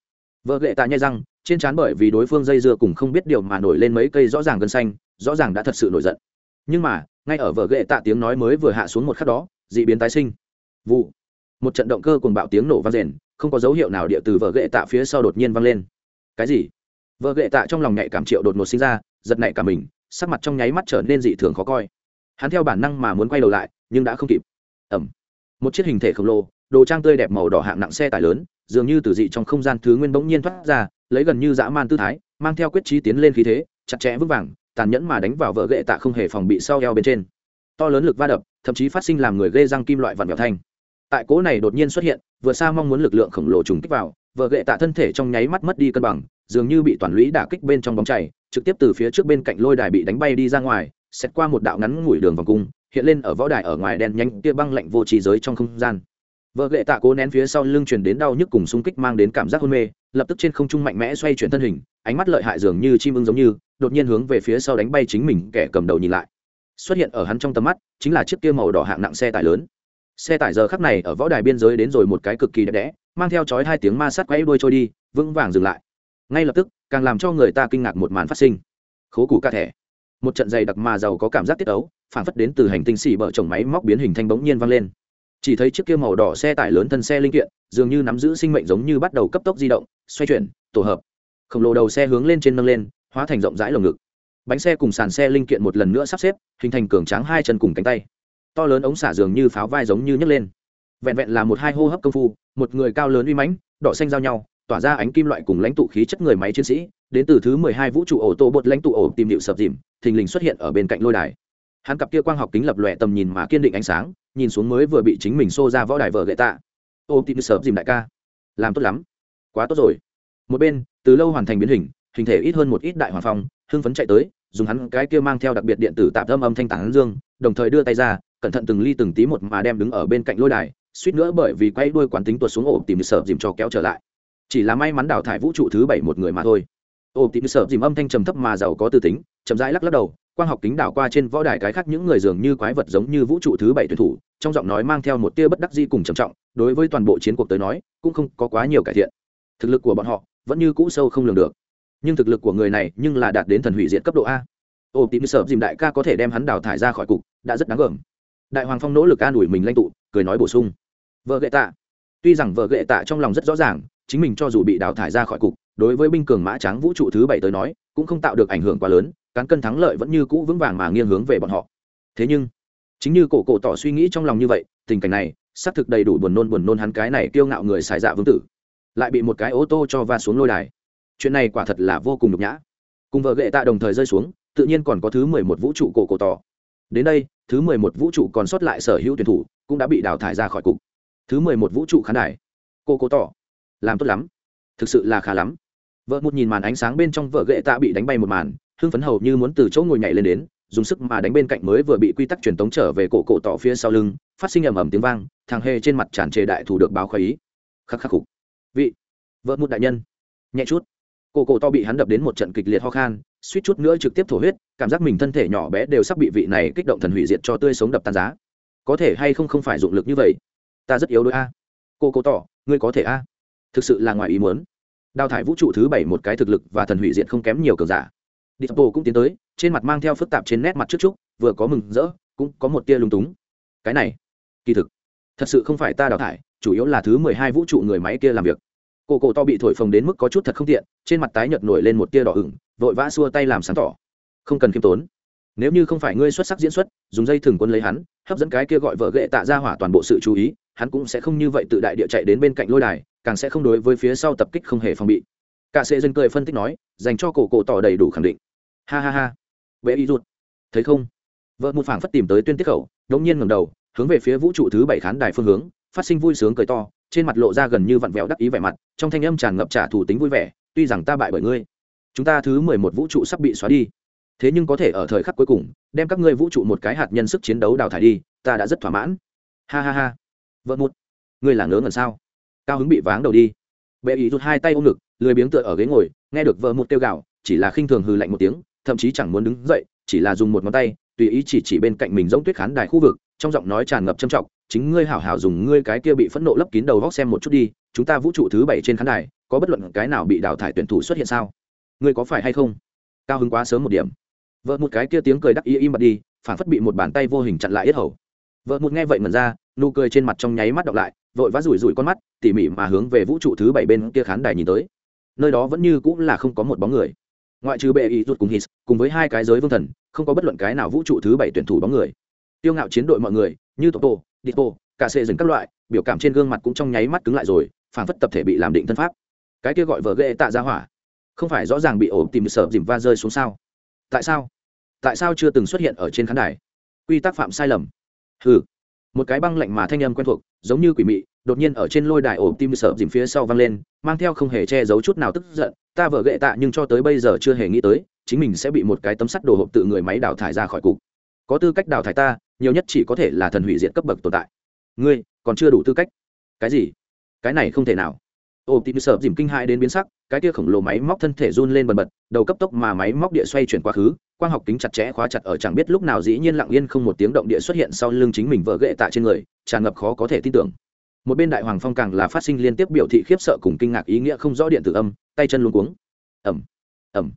Vợ lệ tạ nhai răng, trên trán bởi vì đối phương dây dưa cùng không biết điều mà nổi lên mấy cây rõ ràng gân xanh, rõ ràng đã thật sự nổi giận. Nhưng mà, ngay ở vợ lệ tạ tiếng nói mới vừa hạ xuống một khắc đó d ị biến tái sinh. Vụ. Một trận động cơ cùng bạo tiếng nổ vang rền, không có dấu hiệu nào địa từ vợ lệ tạ phía sau đột nhiên vang lên. Cái gì? Vợ lệ tạ trong lòng nhạy cảm triệu đột ngột sinh ra, giật nảy cả mình, sắc mặt trong nháy mắt trở nên dị thường khó coi hắn theo bản năng mà muốn quay đầu lại, nhưng đã không kịp. Ẩm một chiếc hình thể khổng lồ, đồ trang tươi đẹp màu đỏ hạng nặng xe tải lớn, dường như từ dị trong không gian thứ nguyên bỗng nhiên thoát ra, lấy gần như dã man tư thái, mang theo quyết trí tiến lên khí thế, chặt chẽ vững vàng, tàn nhẫn mà đánh vào vợ gệ tạ không hề phòng bị sau eo bên trên. To lớn lực va đập, thậm chí phát sinh làm người gây răng kim loại vặn vẹo thanh. Tại cố này đột nhiên xuất hiện, vừa xa mong muốn lực lượng khổng lồ trùng kích vào, vợ gệ tạ thân thể trong nháy mắt mất đi cân bằng, dường như bị toàn lũy đả kích bên trong bóng chảy, trực tiếp từ phía trước bên cạnh lôi đài bị đánh bay đi ra ngoài xét qua một đạo ngắn ngủi đường vòng cung, hiện lên ở võ đài ở ngoài đen nhanh kia băng lạnh vô trí giới trong không gian. Vợ lệ tạ cố nén phía sau lưng truyền đến đau nhức cùng xung kích mang đến cảm giác hôn mê, lập tức trên không trung mạnh mẽ xoay chuyển thân hình, ánh mắt lợi hại dường như chim ưng giống như, đột nhiên hướng về phía sau đánh bay chính mình, kẻ cầm đầu nhìn lại. Xuất hiện ở hắn trong tầm mắt, chính là chiếc kia màu đỏ hạng nặng xe tải lớn. Xe tải giờ khắc này ở võ đài biên giới đến rồi một cái cực kỳ đẹp đẽ, mang theo chói hai tiếng ma sát quay đuôi trôi đi, vững vàng dừng lại. Ngay lập tức, càng làm cho người ta kinh ngạc một màn phát sinh. Khố củ ca thẻ một trận dày đặc mà giàu có cảm giác tiết ấu phản phất đến từ hành tinh xỉ bở chồng máy móc biến hình thanh bỗng nhiên vang lên. Chỉ thấy chiếc kia màu đỏ xe tải lớn thân xe linh kiện, dường như nắm giữ sinh mệnh giống như bắt đầu cấp tốc di động, xoay chuyển, tổ hợp. Khổng lồ đầu xe hướng lên trên nâng lên, hóa thành rộng rãi lồng ngực. Bánh xe cùng sàn xe linh kiện một lần nữa sắp xếp, hình thành cường tráng hai chân cùng cánh tay. To lớn ống xả dường như pháo vai giống như nhấc lên. Vẹn vẹn là một hai hô hấp công phu, một người cao lớn uy mãnh, đỏ xanh giao nhau, tỏa ra ánh kim loại cùng lãnh tụ khí chất người máy chiến sĩ đến từ thứ mười hai vũ trụ ổ tổ bột lãnh tụ ổ tìm điệu sập dìm, thình lình xuất hiện ở bên cạnh lôi đài. Hắn cặp kia quang học kính lập lòe tầm nhìn mà kiên định ánh sáng, nhìn xuống mới vừa bị chính mình xô ra võ đài vợ gậy tạ. Ô tìm sập dìm đại ca, làm tốt lắm, quá tốt rồi. Một bên, từ lâu hoàn thành biến hình hình thể ít hơn một ít đại hoàng phong, hưng phấn chạy tới, dùng hắn cái kia mang theo đặc biệt điện tử tạp âm âm thanh tán dương, đồng thời đưa tay ra, cẩn thận từng ly từng tí một mà đem đứng ở bên cạnh lôi đài, suýt nữa bởi vì quay đuôi quán tính tuột xuống ổ tìm sập dìm cho kéo trở lại. Chỉ là may mắn đào thải vũ trụ thứ bảy một người mà thôi ôm tìm sợ dìm âm thanh trầm thấp mà giàu có tư tính, chậm rãi lắc lắc đầu, quang học kính đảo qua trên võ đài cái khác những người dường như quái vật giống như vũ trụ thứ bảy tuyển thủ, trong giọng nói mang theo một tia bất đắc di cùng trầm trọng, đối với toàn bộ chiến cuộc tới nói, cũng không có quá nhiều cải thiện. Thực lực của bọn họ vẫn như cũ sâu không lường được. Nhưng thực lực của người này nhưng là đạt đến thần hủy diệt cấp độ a. Ô tìm sợ dìm đại ca có thể đem hắn đào thải ra khỏi cục, đã rất đáng gờm. Đại hoàng phong nỗ lực an ủi mình lãnh tụ, cười nói bổ sung. Vợ gệ tạ. Tuy rằng vợ gệ tạ trong lòng rất rõ ràng, chính mình cho dù bị đào thải ra khỏi cục đối với binh cường mã trắng vũ trụ thứ bảy tới nói, cũng không tạo được ảnh hưởng quá lớn, cán cân thắng lợi vẫn như cũ vững vàng mà nghiêng hướng về bọn họ. Thế nhưng, chính như cổ cổ tỏ suy nghĩ trong lòng như vậy, tình cảnh này, xác thực đầy đủ buồn nôn buồn nôn hắn cái này kiêu ngạo người xài dạ vương tử. Lại bị một cái ô tô cho va xuống lôi đài. Chuyện này quả thật là vô cùng nhục nhã. Cùng vợ gệ tạ đồng thời rơi xuống, tự nhiên còn có thứ mười một vũ trụ cổ cổ tỏ. Đến đây, thứ mười một vũ trụ còn sót lại sở hữu tuyển thủ, cũng đã bị đào thải ra khỏi cục. Thứ mười một vũ trụ khán đài. Cô cô tỏ. Làm tốt lắm. Thực sự là khá lắm vợ một nhìn màn ánh sáng bên trong vợ gệ tạ bị đánh bay một màn, hưng phấn hầu như muốn từ chỗ ngồi nhảy lên đến, dùng sức mà đánh bên cạnh mới vừa bị quy tắc truyền tống trở về cổ cổ tỏ phía sau lưng, phát sinh ầm ầm tiếng vang, thằng hề trên mặt tràn trề đại thủ được báo khoái ý. Khắc khắc khục. Vị, vợ một đại nhân, nhẹ chút. Cổ cổ to bị hắn đập đến một trận kịch liệt ho khan, suýt chút nữa trực tiếp thổ huyết, cảm giác mình thân thể nhỏ bé đều sắp bị vị này kích động thần hủy diệt cho tươi sống đập tan giá. Có thể hay không không phải dụng lực như vậy? Ta rất yếu đôi a. Cô cô tỏ, ngươi có thể a. Thực sự là ngoài ý muốn đào thải vũ trụ thứ bảy một cái thực lực và thần hủy diện không kém nhiều cường giả. Đi bộ cũng tiến tới, trên mặt mang theo phức tạp trên nét mặt trước trúc vừa có mừng rỡ, cũng có một tia lung túng. Cái này, kỳ thực, thật sự không phải ta đào thải, chủ yếu là thứ mười hai vũ trụ người máy kia làm việc. Cổ cổ to bị thổi phồng đến mức có chút thật không tiện, trên mặt tái nhợt nổi lên một tia đỏ ửng, vội vã xua tay làm sáng tỏ. Không cần khiêm tốn. Nếu như không phải ngươi xuất sắc diễn xuất, dùng dây thừng quân lấy hắn, hấp dẫn cái kia gọi vợ ghệ tạ ra hỏa toàn bộ sự chú ý, hắn cũng sẽ không như vậy tự đại địa chạy đến bên cạnh lôi đài càng sẽ không đối với phía sau tập kích không hề phòng bị. Cả sệ dân cười phân tích nói, dành cho cổ cổ tỏ đầy đủ khẳng định. Ha ha ha. Vệ y rụt. Thấy không? Vợ một phảng phất tìm tới tuyên tiết khẩu, đống nhiên ngầm đầu, hướng về phía vũ trụ thứ bảy khán đài phương hướng, phát sinh vui sướng cười to, trên mặt lộ ra gần như vặn vẹo đắc ý vẻ mặt, trong thanh âm tràn ngập trả thủ tính vui vẻ, tuy rằng ta bại bởi ngươi, chúng ta thứ mười một vũ trụ sắp bị xóa đi. Thế nhưng có thể ở thời khắc cuối cùng, đem các ngươi vũ trụ một cái hạt nhân sức chiến đấu đào thải đi, ta đã rất thỏa mãn. Ha ha ha. Vợ một ngươi là ngớ ngẩn sao? Cao hứng bị váng đầu đi. Bệ ý rút hai tay ôm ngực, lười biếng tựa ở ghế ngồi, nghe được vợ một kêu gạo chỉ là khinh thường hừ lạnh một tiếng, thậm chí chẳng muốn đứng dậy, chỉ là dùng một ngón tay, tùy ý chỉ chỉ bên cạnh mình giống tuyết khán đài khu vực, trong giọng nói tràn ngập trầm trọng, chính ngươi hảo hảo dùng ngươi cái kia bị phẫn nộ lấp kín đầu góc xem một chút đi, chúng ta vũ trụ thứ bảy trên khán đài, có bất luận cái nào bị đào thải tuyển thủ xuất hiện sao? Ngươi có phải hay không? Cao hứng quá sớm một điểm. Vợ một cái kia tiếng cười đắc ý im bặt đi phản phất bị một bàn tay vô hình chặn lại yết hầu vợ một nghe vậy mần ra, nụ cười trên mặt trong nháy mắt đọc lại, vội vã rủi rủi con mắt, tỉ mỉ mà hướng về vũ trụ thứ bảy bên kia khán đài nhìn tới. Nơi đó vẫn như cũng là không có một bóng người. Ngoại trừ bệ ý rút cùng hít cùng với hai cái giới vương thần, không có bất luận cái nào vũ trụ thứ bảy tuyển thủ bóng người. Tiêu ngạo chiến đội mọi người, như topo tổ cả sệ dừng các loại, biểu cảm trên gương mặt cũng trong nháy mắt cứng lại rồi phản phất tập thể bị làm định thân pháp. Cái kia gọi vợ ghệ tạ ra hỏa, không phải rõ ràng bị ổ tìm sợ dìm va rơi xuống sao? Tại sao? Tại sao chưa từng xuất hiện ở trên khán đài? Quy tắc phạm sai lầm hừ. Một cái băng lạnh mà thanh âm quen thuộc, giống như quỷ mị, đột nhiên ở trên lôi đài ổ tim sợ dìm phía sau vang lên, mang theo không hề che giấu chút nào tức giận, ta vợ ghệ tạ nhưng cho tới bây giờ chưa hề nghĩ tới, chính mình sẽ bị một cái tấm sắt đồ hộp tự người máy đào thải ra khỏi cục. Có tư cách đào thải ta, nhiều nhất chỉ có thể là thần hủy diệt cấp bậc tồn tại. Ngươi, còn chưa đủ tư cách. Cái gì? Cái này không thể nào ôm tìm sợ dìm kinh hại đến biến sắc, cái kia khổng lồ máy móc thân thể run lên bần bật, đầu cấp tốc mà máy móc địa xoay chuyển quá khứ, quang học kính chặt chẽ khóa chặt ở chẳng biết lúc nào dĩ nhiên lặng yên không một tiếng động địa xuất hiện sau lưng chính mình vợ ghệ tạ trên người, tràn ngập khó có thể tin tưởng. Một bên đại hoàng phong càng là phát sinh liên tiếp biểu thị khiếp sợ cùng kinh ngạc ý nghĩa không rõ điện tử âm, tay chân luôn cuống. Ẩm ẩm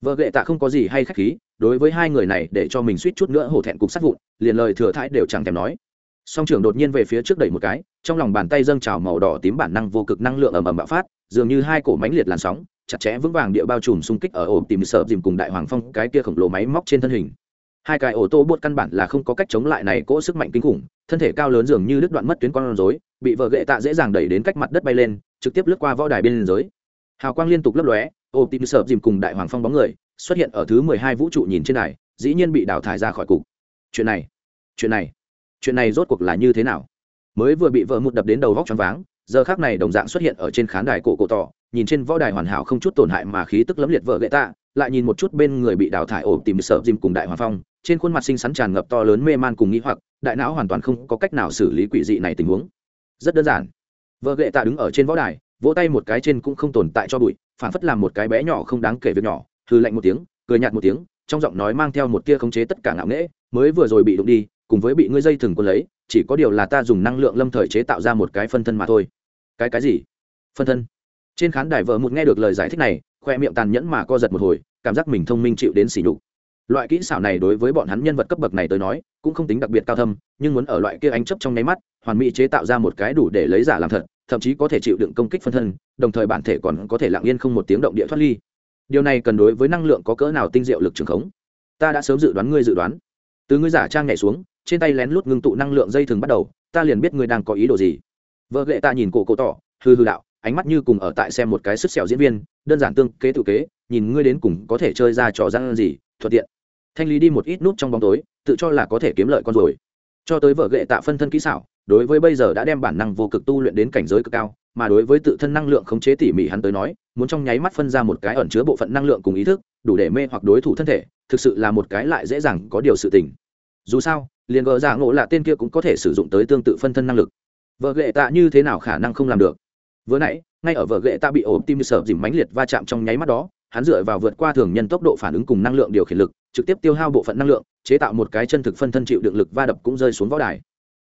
vợ ghệ tạ không có gì hay khách khí, đối với hai người này để cho mình suýt chút nữa hổ thẹn cục sát vụn, liền lời thừa thãi đều chẳng thèm nói song trưởng đột nhiên về phía trước đẩy một cái, trong lòng bàn tay dâng trào màu đỏ tím bản năng vô cực năng lượng ầm ầm bạo phát, dường như hai cổ mánh liệt làn sóng, chặt chẽ vững vàng địa bao trùm xung kích ở ổ tìm sợ dìm cùng đại hoàng phong, cái kia khổng lồ máy móc trên thân hình. Hai cái ô tô buốt căn bản là không có cách chống lại này cỗ sức mạnh kinh khủng, thân thể cao lớn dường như đứt đoạn mất tuyến con rối, bị vợ gậy tạ dễ dàng đẩy đến cách mặt đất bay lên, trực tiếp lướt qua võ đài bên giới. Hào quang liên tục lấp lóe, ô tìm sợ dìm cùng đại hoàng phong bóng người xuất hiện ở thứ mười hai vũ trụ nhìn trên này dĩ nhiên bị đào thải ra khỏi cục. Chuyện này chuyện này chuyện này rốt cuộc là như thế nào? Mới vừa bị vợ một đập đến đầu vóc choáng váng, giờ khác này đồng dạng xuất hiện ở trên khán đài cổ cổ tỏ, nhìn trên võ đài hoàn hảo không chút tổn hại mà khí tức lấm liệt vợ gậy tạ, lại nhìn một chút bên người bị đào thải ổ tìm sợ dìm cùng đại hoàng phong, trên khuôn mặt xinh xắn tràn ngập to lớn mê man cùng nghĩ hoặc, đại não hoàn toàn không có cách nào xử lý quỷ dị này tình huống. Rất đơn giản. Vợ gậy tạ đứng ở trên võ đài, vỗ tay một cái trên cũng không tồn tại cho bụi phản phất làm một cái bé nhỏ không đáng kể việc nhỏ thư lạnh một tiếng, cười nhạt một tiếng, trong giọng nói mang theo một tia khống chế tất cả ngạo nghễ, mới vừa rồi bị đụng đi cùng với bị ngươi dây thừng quân lấy, chỉ có điều là ta dùng năng lượng lâm thời chế tạo ra một cái phân thân mà thôi. Cái cái gì? Phân thân? Trên khán đài vợ một nghe được lời giải thích này, khoe miệng tàn nhẫn mà co giật một hồi, cảm giác mình thông minh chịu đến xỉ nhục. Loại kỹ xảo này đối với bọn hắn nhân vật cấp bậc này tới nói, cũng không tính đặc biệt cao thâm, nhưng muốn ở loại kia ánh chấp trong nháy mắt, hoàn mỹ chế tạo ra một cái đủ để lấy giả làm thật, thậm chí có thể chịu đựng công kích phân thân, đồng thời bản thể còn có thể lặng yên không một tiếng động địa thoát ly. Điều này cần đối với năng lượng có cỡ nào tinh diệu lực trường khống. Ta đã sớm dự đoán, ngươi dự đoán. Từ ngươi giả trang nhảy xuống trên tay lén lút ngưng tụ năng lượng dây thường bắt đầu, ta liền biết ngươi đang có ý đồ gì. Vợ lệ ta nhìn cổ cổ tỏ hư hư đạo, ánh mắt như cùng ở tại xem một cái sức xẻo diễn viên, đơn giản tương kế tự kế, nhìn ngươi đến cùng có thể chơi ra trò răng gì, thuận tiện. Thanh lý đi một ít nút trong bóng tối, tự cho là có thể kiếm lợi con rồi. Cho tới vợ gệ tạ phân thân kỹ xảo, đối với bây giờ đã đem bản năng vô cực tu luyện đến cảnh giới cực cao, mà đối với tự thân năng lượng khống chế tỉ mỉ hắn tới nói, muốn trong nháy mắt phân ra một cái ẩn chứa bộ phận năng lượng cùng ý thức, đủ để mê hoặc đối thủ thân thể, thực sự là một cái lại dễ dàng có điều sự tình. Dù sao liền gờ giả dạ ngộ là tên kia cũng có thể sử dụng tới tương tự phân thân năng lực. Vợ ghệ tạ như thế nào khả năng không làm được? Vừa nãy, ngay ở vợ ghệ tạ bị ổ tim sợ dìm mãnh liệt va chạm trong nháy mắt đó, hắn dựa vào vượt qua thường nhân tốc độ phản ứng cùng năng lượng điều khiển lực, trực tiếp tiêu hao bộ phận năng lượng, chế tạo một cái chân thực phân thân chịu đựng lực va đập cũng rơi xuống võ đài.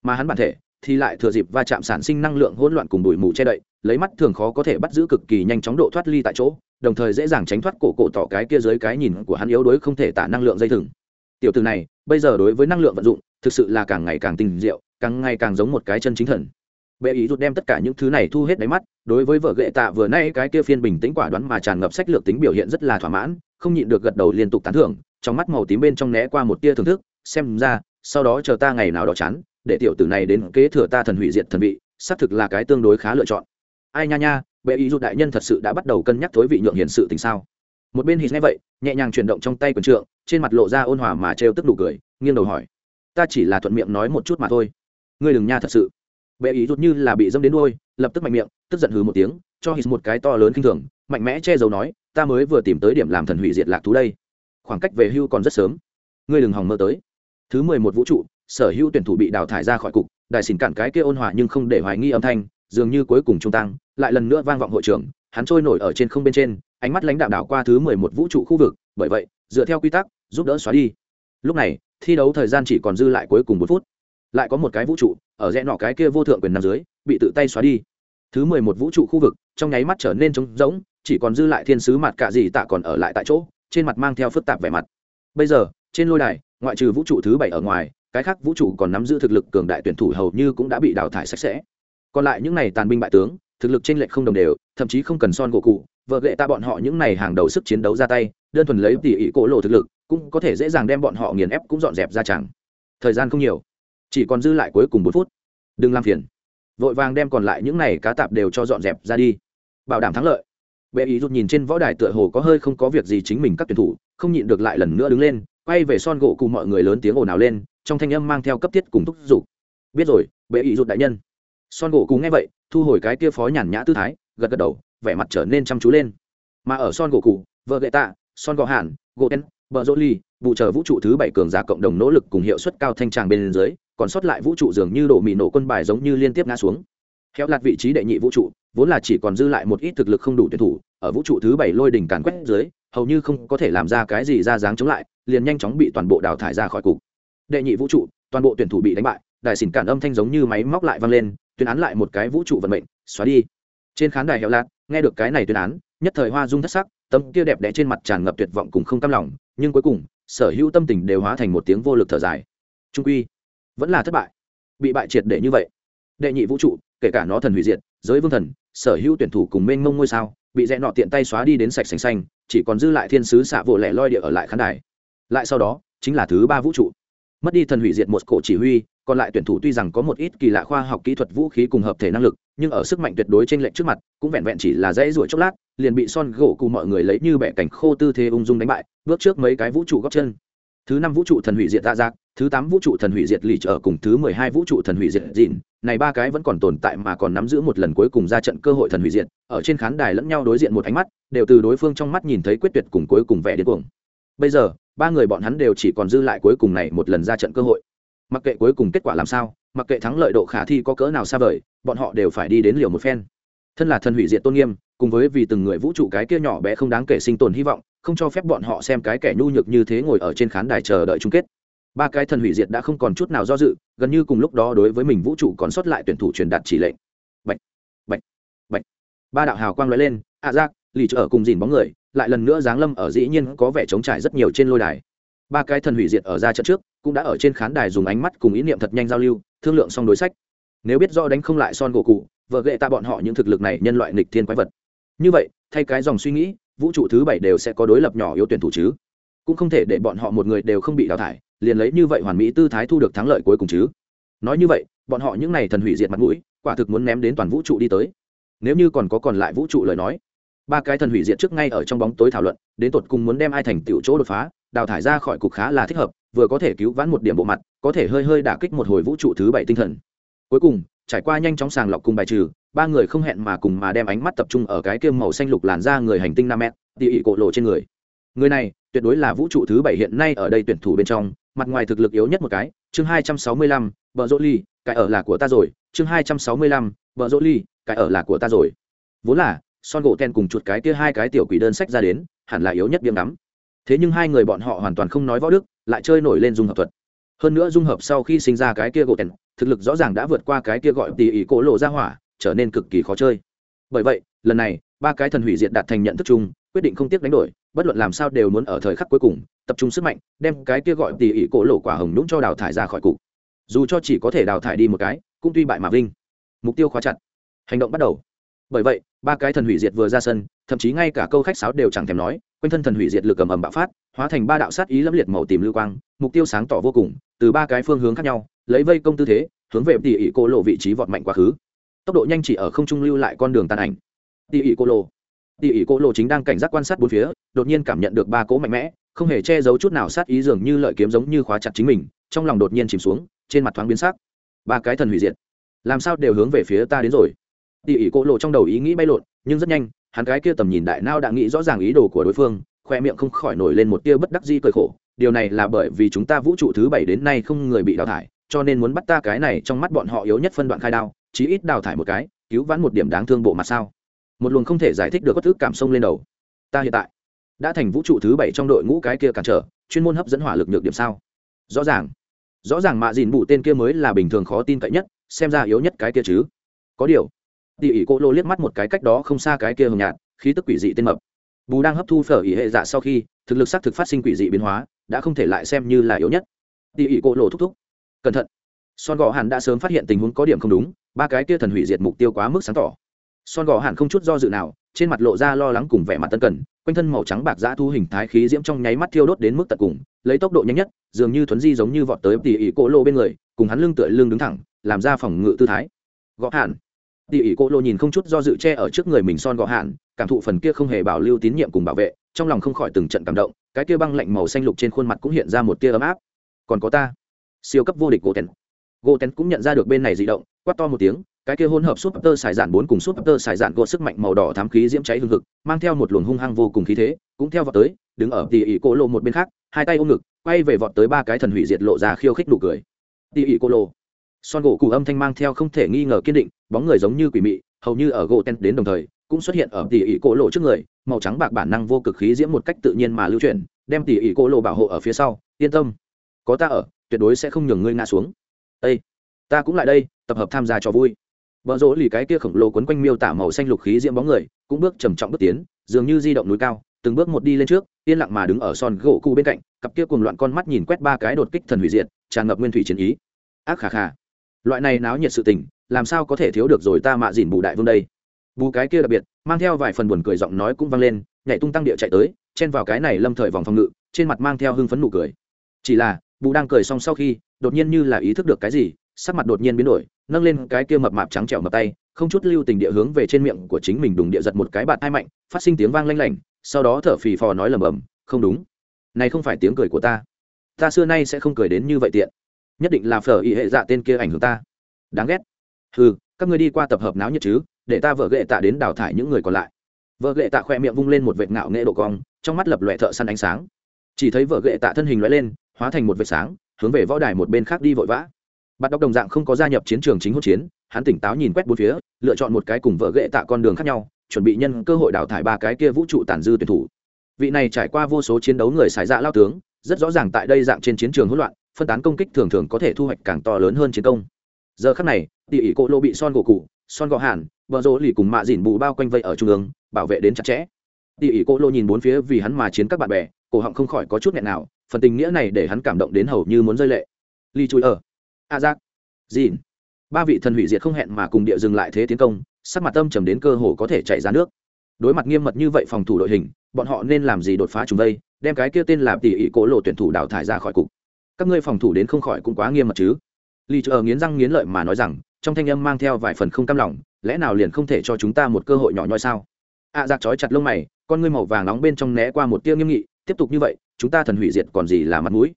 Mà hắn bản thể thì lại thừa dịp va chạm sản sinh năng lượng hỗn loạn cùng bụi mù che đậy, lấy mắt thường khó có thể bắt giữ cực kỳ nhanh chóng độ thoát ly tại chỗ, đồng thời dễ dàng tránh thoát cổ cổ tỏ cái kia dưới cái nhìn của hắn yếu đuối không thể tả năng lượng dây thừng. Tiểu từ này, bây giờ đối với năng lượng vận dụng thực sự là càng ngày càng tình diệu, càng ngày càng giống một cái chân chính thần. Bệ ý rút đem tất cả những thứ này thu hết đáy mắt, đối với vợ ghệ tạ vừa nay cái kia phiên bình tĩnh quả đoán mà tràn ngập sách lược tính biểu hiện rất là thỏa mãn, không nhịn được gật đầu liên tục tán thưởng, trong mắt màu tím bên trong né qua một tia thưởng thức, xem ra, sau đó chờ ta ngày nào đó chán, để tiểu tử này đến kế thừa ta thần hủy diệt thần vị, xác thực là cái tương đối khá lựa chọn. Ai nha nha, bệ ý rút đại nhân thật sự đã bắt đầu cân nhắc thối vị nhượng hiển sự tình sao? Một bên hít nghe vậy, nhẹ nhàng chuyển động trong tay quần trượng, trên mặt lộ ra ôn hòa mà trêu tức đủ cười, nghiêng đầu hỏi ta chỉ là thuận miệng nói một chút mà thôi. Ngươi đừng nha thật sự. Bệ ý rút như là bị dâm đến đôi lập tức mạnh miệng, tức giận hừ một tiếng, cho hít một cái to lớn kinh thường, mạnh mẽ che giấu nói, ta mới vừa tìm tới điểm làm thần hủy diệt lạc thú đây. Khoảng cách về hưu còn rất sớm. Ngươi đừng hòng mơ tới. Thứ mười một vũ trụ, sở hữu tuyển thủ bị đào thải ra khỏi cục, đại xỉn cản cái kia ôn hòa nhưng không để hoài nghi âm thanh, dường như cuối cùng trung tăng, lại lần nữa vang vọng hội trưởng hắn trôi nổi ở trên không bên trên, ánh mắt lãnh đạo đảo qua thứ mười một vũ trụ khu vực, bởi vậy, dựa theo quy tắc, giúp đỡ xóa đi. Lúc này thi đấu thời gian chỉ còn dư lại cuối cùng bốn phút. Lại có một cái vũ trụ, ở rẽ nọ cái kia vô thượng quyền nằm dưới, bị tự tay xóa đi. Thứ mười một vũ trụ khu vực, trong nháy mắt trở nên trống rỗng, chỉ còn dư lại thiên sứ mặt cả gì tạ còn ở lại tại chỗ, trên mặt mang theo phức tạp vẻ mặt. Bây giờ, trên lôi đài, ngoại trừ vũ trụ thứ bảy ở ngoài, cái khác vũ trụ còn nắm giữ thực lực cường đại tuyển thủ hầu như cũng đã bị đào thải sạch sẽ. Còn lại những này tàn binh bại tướng, thực lực trên lệch không đồng đều, thậm chí không cần son gỗ cụ, vợ gệ ta bọn họ những này hàng đầu sức chiến đấu ra tay, đơn thuần lấy tỉ ỉ cổ lộ thực lực cũng có thể dễ dàng đem bọn họ nghiền ép cũng dọn dẹp ra chẳng. Thời gian không nhiều, chỉ còn dư lại cuối cùng bốn phút. Đừng làm phiền. Vội vàng đem còn lại những này cá tạp đều cho dọn dẹp ra đi. Bảo đảm thắng lợi. Bệ ý rút nhìn trên võ đài tựa hồ có hơi không có việc gì chính mình các tuyển thủ, không nhịn được lại lần nữa đứng lên, quay về son gỗ cùng mọi người lớn tiếng ồn ào lên, trong thanh âm mang theo cấp thiết cùng thúc giục. Biết rồi, bệ ý rút đại nhân. Son gỗ cùng nghe vậy, thu hồi cái kia phó nhàn nhã tư thái, gật gật đầu, vẻ mặt trở nên chăm chú lên. Mà ở son gỗ cụ vợ gậy tạ, son gỗ hàn, gỗ đen bờ rô ly, vụ chờ vũ trụ thứ bảy cường giả cộng đồng nỗ lực cùng hiệu suất cao thanh tràng bên dưới, còn sót lại vũ trụ dường như đổ mì nổ quân bài giống như liên tiếp ngã xuống. Khéo lạt vị trí đệ nhị vũ trụ, vốn là chỉ còn dư lại một ít thực lực không đủ tuyển thủ, ở vũ trụ thứ bảy lôi đỉnh càn quét dưới, hầu như không có thể làm ra cái gì ra dáng chống lại, liền nhanh chóng bị toàn bộ đào thải ra khỏi cục. Đệ nhị vũ trụ, toàn bộ tuyển thủ bị đánh bại đại xỉn cản âm thanh giống như máy móc lại vang lên, tuyên án lại một cái vũ trụ vận mệnh, xóa đi. Trên khán đài hẹo lạt, nghe được cái này tuyên án, nhất thời hoa dung thất sắc tâm kia đẹp đẽ trên mặt tràn ngập tuyệt vọng cùng không cam lòng, nhưng cuối cùng, sở hữu tâm tình đều hóa thành một tiếng vô lực thở dài. Trung quy, vẫn là thất bại. Bị bại triệt để như vậy. Đệ nhị vũ trụ, kể cả nó thần hủy diệt, giới vương thần, sở hữu tuyển thủ cùng mênh mông ngôi sao, bị rẽ nọ tiện tay xóa đi đến sạch sành xanh, chỉ còn dư lại thiên sứ xạ vỗ lẻ loi địa ở lại khán đài. Lại sau đó, chính là thứ ba vũ trụ. Mất đi thần hủy diệt một cổ chỉ huy, còn lại tuyển thủ tuy rằng có một ít kỳ lạ khoa học kỹ thuật vũ khí cùng hợp thể năng lực, nhưng ở sức mạnh tuyệt đối trên lệnh trước mặt, cũng vẹn vẹn chỉ là dễ ruổi chốc lát liền bị son gỗ cùng mọi người lấy như bẻ cảnh khô tư thế ung dung đánh bại, bước trước mấy cái vũ trụ góc chân. Thứ năm vũ trụ thần hủy diệt tạ giác, thứ tám vũ trụ thần hủy diệt lì trở cùng thứ mười hai vũ trụ thần hủy diệt dìn. Này ba cái vẫn còn tồn tại mà còn nắm giữ một lần cuối cùng ra trận cơ hội thần hủy diệt, ở trên khán đài lẫn nhau đối diện một ánh mắt, đều từ đối phương trong mắt nhìn thấy quyết tuyệt cùng cuối cùng vẻ điên cuồng. Bây giờ, ba người bọn hắn đều chỉ còn dư lại cuối cùng này một lần ra trận cơ hội. Mặc kệ cuối cùng kết quả làm sao, mặc kệ thắng lợi độ khả thi có cỡ nào xa vời, bọn họ đều phải đi đến liều một phen thân là thần hủy diệt tôn nghiêm, cùng với vì từng người vũ trụ cái kia nhỏ bé không đáng kể sinh tồn hy vọng, không cho phép bọn họ xem cái kẻ nhu nhược như thế ngồi ở trên khán đài chờ đợi chung kết. Ba cái thần hủy diệt đã không còn chút nào do dự, gần như cùng lúc đó đối với mình vũ trụ còn sót lại tuyển thủ truyền đạt chỉ lệnh. Bệnh bệnh bệnh ba đạo hào quang lóe lên, a giác, lì trở cùng dìn bóng người, lại lần nữa giáng lâm ở dĩ nhiên có vẻ trống trải rất nhiều trên lôi đài. Ba cái thần hủy diệt ở ra trận trước, cũng đã ở trên khán đài dùng ánh mắt cùng ý niệm thật nhanh giao lưu, thương lượng xong đối sách. Nếu biết do đánh không lại son gỗ cụ vợ ghệ ta bọn họ những thực lực này nhân loại nghịch thiên quái vật. Như vậy, thay cái dòng suy nghĩ, vũ trụ thứ bảy đều sẽ có đối lập nhỏ yếu tuyển thủ chứ? Cũng không thể để bọn họ một người đều không bị đào thải, liền lấy như vậy hoàn mỹ tư thái thu được thắng lợi cuối cùng chứ? Nói như vậy, bọn họ những n à y thần hủy diệt mặt mũi, quả thực muốn ném đến toàn vũ trụ đi tới. Nếu như còn có còn lại vũ trụ lời nói, ba cái thần hủy diệt trước ngay ở trong bóng tối thảo luận, đến tột cùng muốn đem ai thành tiểu chỗ đột phá, đào thải ra khỏi cục khá là thích hợp, vừa có thể cứu vãn một điểm bộ mặt, có thể hơi hơi đả kích một hồi vũ trụ thứ bảy tinh thần. Cuối cùng trải qua nhanh chóng sàng lọc cùng bài trừ, ba người không hẹn mà cùng mà đem ánh mắt tập trung ở cái kiêm màu xanh lục làn ra người hành tinh nam mét tỉ ỉ cổ lộ trên người. Người này, tuyệt đối là vũ trụ thứ bảy hiện nay ở đây tuyển thủ bên trong, mặt ngoài thực lực yếu nhất một cái, chương hai trăm sáu mươi lăm vợ dỗ ly, cái ở là của ta rồi, chương hai trăm sáu mươi lăm vợ dỗ ly, cái ở là của ta rồi. Vốn là, son gỗ ten cùng chuột cái kia hai cái tiểu quỷ đơn sách ra đến, hẳn là yếu nhất biếm đắm thế nhưng hai người bọn họ hoàn toàn không nói võ đức, lại chơi nổi lên dung hợp thuật hơn nữa dung hợp sau khi sinh ra cái kia gỗ tèn thực lực rõ ràng đã vượt qua cái kia gọi tỉ ỉ cổ lộ ra hỏa, trở nên cực kỳ khó chơi. Bởi vậy, lần này, ba cái thần hủy diệt đạt thành nhận thức chung, quyết định không tiếc đánh đổi, bất luận làm sao đều muốn ở thời khắc cuối cùng, tập trung sức mạnh, đem cái kia gọi tỉ ỉ cổ lộ quả hồng nhũng cho đào thải ra khỏi cục. Dù cho chỉ có thể đào thải đi một cái, cũng tuy bại mà vinh. Mục tiêu khóa chặt. Hành động bắt đầu. Bởi vậy, ba cái thần hủy diệt vừa ra sân, thậm chí ngay cả câu khách sáo đều chẳng thèm nói, quanh thân thần hủy diệt lực ầm ầm bạo phát, hóa thành ba đạo sát ý lâm liệt màu tìm lưu quang, mục tiêu sáng tỏ vô cùng từ ba cái phương hướng khác nhau, lấy vây công tư thế, hướng về tỉ ỉ cô lộ vị trí vọt mạnh quá khứ. Tốc độ nhanh chỉ ở không trung lưu lại con đường tàn ảnh. Tỉ ỉ cô lộ tỉ ỉ cô lộ chính đang cảnh giác quan sát bốn phía, đột nhiên cảm nhận được ba cỗ mạnh mẽ, không hề che giấu chút nào sát ý dường như lợi kiếm giống như khóa chặt chính mình, trong lòng đột nhiên chìm xuống, trên mặt thoáng biến sắc. Ba cái thần hủy diệt. Làm sao đều hướng về phía ta đến rồi? Tỉ ỉ cô lộ trong đầu ý nghĩ bay lộn, nhưng rất nhanh, hắn gái kia tầm nhìn đại nao đã nghĩ rõ ràng ý đồ của đối phương, khoe miệng không khỏi nổi lên một tia bất đắc di cười khổ điều này là bởi vì chúng ta vũ trụ thứ bảy đến nay không người bị đào thải, cho nên muốn bắt ta cái này trong mắt bọn họ yếu nhất phân đoạn khai đao, chí ít đào thải một cái, cứu vãn một điểm đáng thương bộ mặt sao? Một luồng không thể giải thích được bất thức cảm xông lên đầu. Ta hiện tại đã thành vũ trụ thứ bảy trong đội ngũ cái kia cản trở, chuyên môn hấp dẫn hỏa lực nhược điểm sao? Rõ ràng. Rõ ràng mạ dìn bụ tên kia mới là bình thường khó tin cậy nhất, xem ra yếu nhất cái kia chứ. Có điều tỉ ỉ cô lô liếc mắt một cái cách đó không xa cái kia hồng nhạt, khí tức quỷ dị tên mập. Bù đang hấp thu phở ỉ hệ dạ sau khi, thực lực xác thực phát sinh quỷ dị biến hóa đã không thể lại xem như là yếu nhất. Tỉ ỉ cô lô thúc thúc. Cẩn thận. Son gò hàn đã sớm phát hiện tình huống có điểm không đúng, ba cái kia thần hủy diệt mục tiêu quá mức sáng tỏ. Son gò hàn không chút do dự nào, trên mặt lộ ra lo lắng cùng vẻ mặt tân cần, quanh thân màu trắng bạc dã thu hình thái khí diễm trong nháy mắt thiêu đốt đến mức tận cùng, lấy tốc độ nhanh nhất, dường như thuấn di giống như vọt tới tỉ ỉ cô lô bên người, cùng hắn lưng tựa lưng đứng thẳng, làm ra phòng ngự tư thái. Gõ hàn. Tỉ ỉ cô lô nhìn không chút do dự che ở trước người mình son gõ hàn, cảm thụ phần kia không hề bảo lưu tín nhiệm cùng bảo vệ, trong lòng không khỏi từng trận cảm động cái kia băng lạnh màu xanh lục trên khuôn mặt cũng hiện ra một tia ấm áp. Còn có ta, siêu cấp vô địch gỗ tèn gỗ tèn cũng nhận ra được bên này di động, quát to một tiếng, cái kia hỗn hợp súp tơ xài dạn bốn cùng súp tơ xài dạn gột sức mạnh màu đỏ thám khí diễm cháy hương thực mang theo một luồng hung hăng vô cùng khí thế, cũng theo vọt tới, đứng ở tỉ ỉ cô lô một bên khác, hai tay ôm ngực, quay về vọt tới ba cái thần hủy diệt lộ ra khiêu khích nụ cười. Tỉ ỉ cô lô. Son gỗ cụ âm thanh mang theo không thể nghi ngờ kiên định, bóng người giống như quỷ mị, hầu như ở gỗ ten đến đồng thời, cũng xuất hiện ở tỉ ỉ cô lộ trước người màu trắng bạc bản năng vô cực khí diễm một cách tự nhiên mà lưu chuyển, đem tỉ ỉ cô lộ bảo hộ ở phía sau. Yên tâm, có ta ở, tuyệt đối sẽ không nhường ngươi ngã xuống. Ây ta cũng lại đây, tập hợp tham gia cho vui. Vợ rỗ lì cái kia khổng lồ quấn quanh miêu tả màu xanh lục khí diễm bóng người, cũng bước trầm trọng bước tiến, dường như di động núi cao, từng bước một đi lên trước, yên lặng mà đứng ở son gỗ cụ bên cạnh, cặp kia cùng loạn con mắt nhìn quét ba cái đột kích thần hủy diệt, tràn ngập nguyên thủy chiến ý. Ác khà khà. Loại này náo nhiệt sự tình, làm sao có thể thiếu được rồi ta mạ dìn bù đại vương đây? Bù cái kia đặc biệt, mang theo vài phần buồn cười giọng nói cũng vang lên, nhảy tung tăng địa chạy tới, chen vào cái này lâm thời vòng phòng ngự, trên mặt mang theo hưng phấn nụ cười. Chỉ là, bù đang cười xong sau khi, đột nhiên như là ý thức được cái gì, sắc mặt đột nhiên biến đổi, nâng lên cái kia mập mạp trắng trẻo mập tay, không chút lưu tình địa hướng về trên miệng của chính mình đùng địa giật một cái bạt hai mạnh, phát sinh tiếng vang lanh lảnh, sau đó thở phì phò nói lầm bầm, không đúng. Này không phải tiếng cười của ta. Ta xưa nay sẽ không cười đến như vậy tiện. Nhất định là phở y hệ dạ tên kia ảnh hưởng ta. Đáng ghét. Ừ các ngươi đi qua tập hợp náo nhiệt chứ để ta vợ ghệ tạ đến đào thải những người còn lại. Vợ ghệ tạ khoe miệng vung lên một vệt ngạo nghệ độ cong, trong mắt lập lòe thợ săn ánh sáng. Chỉ thấy vợ ghệ tạ thân hình lóe lên, hóa thành một vệt sáng, hướng về võ đài một bên khác đi vội vã. Bắt đọc đồng dạng không có gia nhập chiến trường chính hỗn chiến, hắn tỉnh táo nhìn quét bốn phía, lựa chọn một cái cùng vợ ghệ tạ con đường khác nhau, chuẩn bị nhân cơ hội đào thải ba cái kia vũ trụ tàn dư tuyển thủ. Vị này trải qua vô số chiến đấu người xài dạ lao tướng, rất rõ ràng tại đây dạng trên chiến trường hỗn loạn, phân tán công kích thường thường có thể thu hoạch càng to lớn hơn chiến công. Giờ khắc này tỉ ỉ cỗ lô bị son gỗ cụ son gò hàn vợ rỗ lì cùng mạ dìn bù bao quanh vây ở trung ương, bảo vệ đến chặt chẽ. Tỉ ỉ cô lô nhìn bốn phía vì hắn mà chiến các bạn bè, cổ họng không khỏi có chút nghẹn nào, phần tình nghĩa này để hắn cảm động đến hầu như muốn rơi lệ. Ly chui ở a giác, dìn. Ba vị thần hủy diệt không hẹn mà cùng địa dừng lại thế tiến công, sắc mặt tâm trầm đến cơ hồ có thể chạy ra nước. Đối mặt nghiêm mật như vậy phòng thủ đội hình, bọn họ nên làm gì đột phá chúng đây, đem cái kia tên là tỷ ỷ cố lộ tuyển thủ đào thải ra khỏi cục. Các ngươi phòng thủ đến không khỏi cũng quá nghiêm mật chứ. Lý ở ờ nghiến răng nghiến lợi mà nói rằng trong thanh âm mang theo vài phần không cam lòng lẽ nào liền không thể cho chúng ta một cơ hội nhỏ nhoi sao? A à, giặc chói chặt lông mày con ngươi màu vàng nóng bên trong né qua một tia nghiêm nghị tiếp tục như vậy chúng ta thần hủy diệt còn gì là mặt mũi?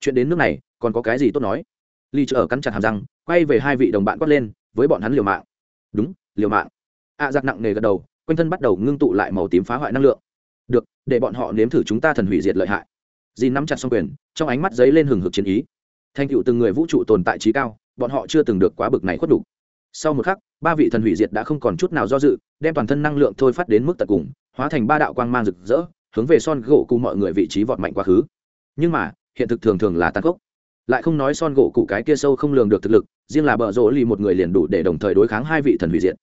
Chuyện đến nước này còn có cái gì tốt nói? Lý chờ cắn chặt hàm răng quay về hai vị đồng bạn quát lên với bọn hắn liều mạng. Đúng liều mạng. A à, giặc nặng nề gật đầu quanh thân bắt đầu ngưng tụ lại màu tím phá hoại năng lượng. Được để bọn họ nếm thử chúng ta thần hủy diệt lợi hại. Dì nắm chặt xong quyền trong ánh mắt giấy lên hừng hực chiến ý. Thành cựu từng người vũ trụ tồn tại trí cao bọn họ chưa từng được quá bực này khuất đủ. Sau một khắc ba vị thần hủy diệt đã không còn chút nào do dự đem toàn thân năng lượng thôi phát đến mức tận cùng hóa thành ba đạo quang mang rực rỡ hướng về son gỗ cụ mọi người vị trí vọt mạnh quá khứ. Nhưng mà hiện thực thường thường là tăng khốc, lại không nói son gỗ cụ cái kia sâu không lường được thực lực riêng là bờ rỗ lì một người liền đủ để đồng thời đối kháng hai vị thần hủy diệt.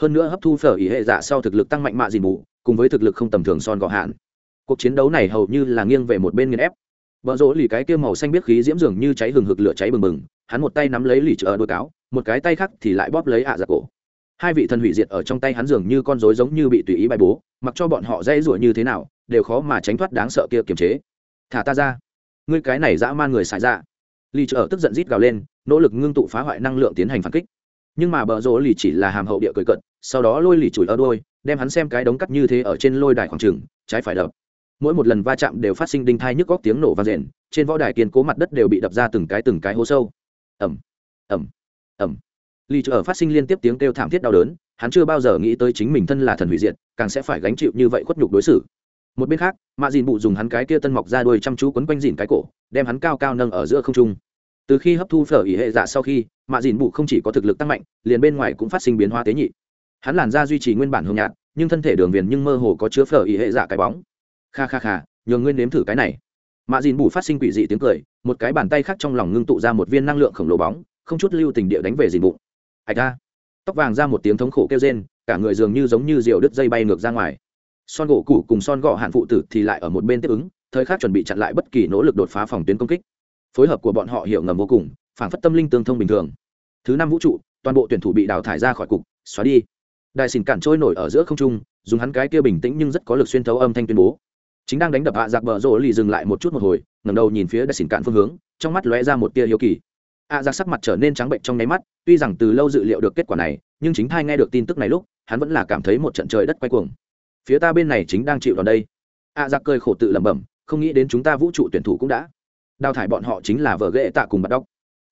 Hơn nữa hấp thu phở ý hệ dạ sau thực lực tăng mạnh mạ gì mù cùng với thực lực không tầm thường son gò hạn. Cuộc chiến đấu này hầu như là nghiêng về một bên nghiền ép vợ rỗ lì cái kia màu xanh biết khí diễm dường như cháy hừng hực lửa cháy bừng bừng, hắn một tay nắm lấy lì chợ đôi cáo, một cái tay khác thì lại bóp lấy ạ à giặc cổ. Hai vị thần hủy diệt ở trong tay hắn dường như con rối giống như bị tùy ý bài bố, mặc cho bọn họ dây rủa như thế nào, đều khó mà tránh thoát đáng sợ kia kiềm chế. Thả ta ra. Ngươi cái này dã man người xài ra lì chợ tức giận rít gào lên, nỗ lực ngưng tụ phá hoại năng lượng tiến hành phản kích. Nhưng mà bờ rỗ lì chỉ là hàm hậu địa cười cận sau đó lôi lì chùi ở đôi, đem hắn xem cái đống cắt như thế ở trên lôi đài khoảng trừng trái phải đập mỗi một lần va chạm đều phát sinh đinh thai nhức góc tiếng nổ vang rền, trên võ đài kiên cố mặt đất đều bị đập ra từng cái từng cái hố sâu. Ẩm ẩm ẩm lì ở phát sinh liên tiếp tiếng kêu thảm thiết đau đớn, hắn chưa bao giờ nghĩ tới chính mình thân là thần hủy diệt, càng sẽ phải gánh chịu như vậy khuất nhục đối xử. Một bên khác, mạ dìn bụ dùng hắn cái kia tân mọc ra đuôi chăm chú quấn quanh dìn cái cổ, đem hắn cao cao nâng ở giữa không trung. Từ khi hấp thu phở ỉ hệ dạ sau khi, mạ dìn bụ không chỉ có thực lực tăng mạnh, liền bên ngoài cũng phát sinh biến hóa tế nhị. Hắn làn da duy trì nguyên bản hương nhạt, nhưng thân thể đường viền nhưng mơ hồ có chứa phở ỉ hệ dạ cái bóng kha kha kha nhường ngươi nếm thử cái này. Mạ dìn bù phát sinh quỷ dị tiếng cười, một cái bàn tay khác trong lòng ngưng tụ ra một viên năng lượng khổng lồ bóng, không chút lưu tình địa đánh về dìn bụng. Ạch ra. Tóc vàng ra một tiếng thống khổ kêu rên, cả người dường như giống như rượu đứt dây bay ngược ra ngoài. Son gỗ củ cùng son gọ hạn phụ tử thì lại ở một bên tiếp ứng, thời khắc chuẩn bị chặn lại bất kỳ nỗ lực đột phá phòng tuyến công kích. Phối hợp của bọn họ hiểu ngầm vô cùng, phản phất tâm linh tương thông bình thường. Thứ năm vũ trụ, toàn bộ tuyển thủ bị đào thải ra khỏi cục, xóa đi. Đại xỉn cản trôi nổi ở giữa không trung, dùng hắn cái kia bình tĩnh nhưng rất có lực xuyên thấu âm thanh tuyên bố chính đang đánh đập hạ giặc bờ rồ lì dừng lại một chút một hồi, ngẩng đầu nhìn phía đại xỉn cạn phương hướng, trong mắt lóe ra một tia hiếu kỳ. Hạ giặc sắc mặt trở nên trắng bệnh trong nháy mắt, tuy rằng từ lâu dự liệu được kết quả này, nhưng chính thai nghe được tin tức này lúc, hắn vẫn là cảm thấy một trận trời đất quay cuồng. Phía ta bên này chính đang chịu đòn đây. Hạ giặc cơi khổ tự lẩm bẩm, không nghĩ đến chúng ta vũ trụ tuyển thủ cũng đã. Đào thải bọn họ chính là vợ ghệ tạ cùng bắt đóc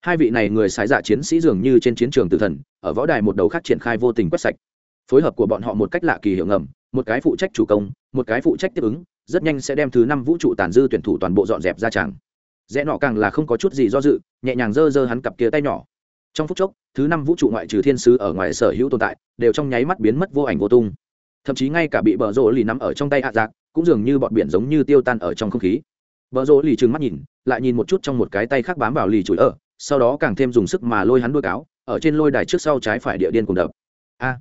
hai vị này người sái giả chiến sĩ dường như trên chiến trường tử thần, ở võ đài một đầu khác triển khai vô tình quét sạch. Phối hợp của bọn họ một cách lạ kỳ hiệu ngầm, một cái phụ trách chủ công, một cái phụ trách tiếp ứng rất nhanh sẽ đem thứ năm vũ trụ tàn dư tuyển thủ toàn bộ dọn dẹp ra tràng. Rẽ nọ càng là không có chút gì do dự nhẹ nhàng giơ giơ hắn cặp kia tay nhỏ. Trong phút chốc thứ năm vũ trụ ngoại trừ thiên sứ ở ngoài sở hữu tồn tại đều trong nháy mắt biến mất vô ảnh vô tung. Thậm chí ngay cả bị bờ rỗ lì nắm ở trong tay hạ giặc cũng dường như bọn biển giống như tiêu tan ở trong không khí. Bờ rỗ lì trừng mắt nhìn lại nhìn một chút trong một cái tay khác bám vào lì chùi ở sau đó càng thêm dùng sức mà lôi hắn đuôi cáo ở trên lôi đài trước sau trái phải địa điên cùng đập. A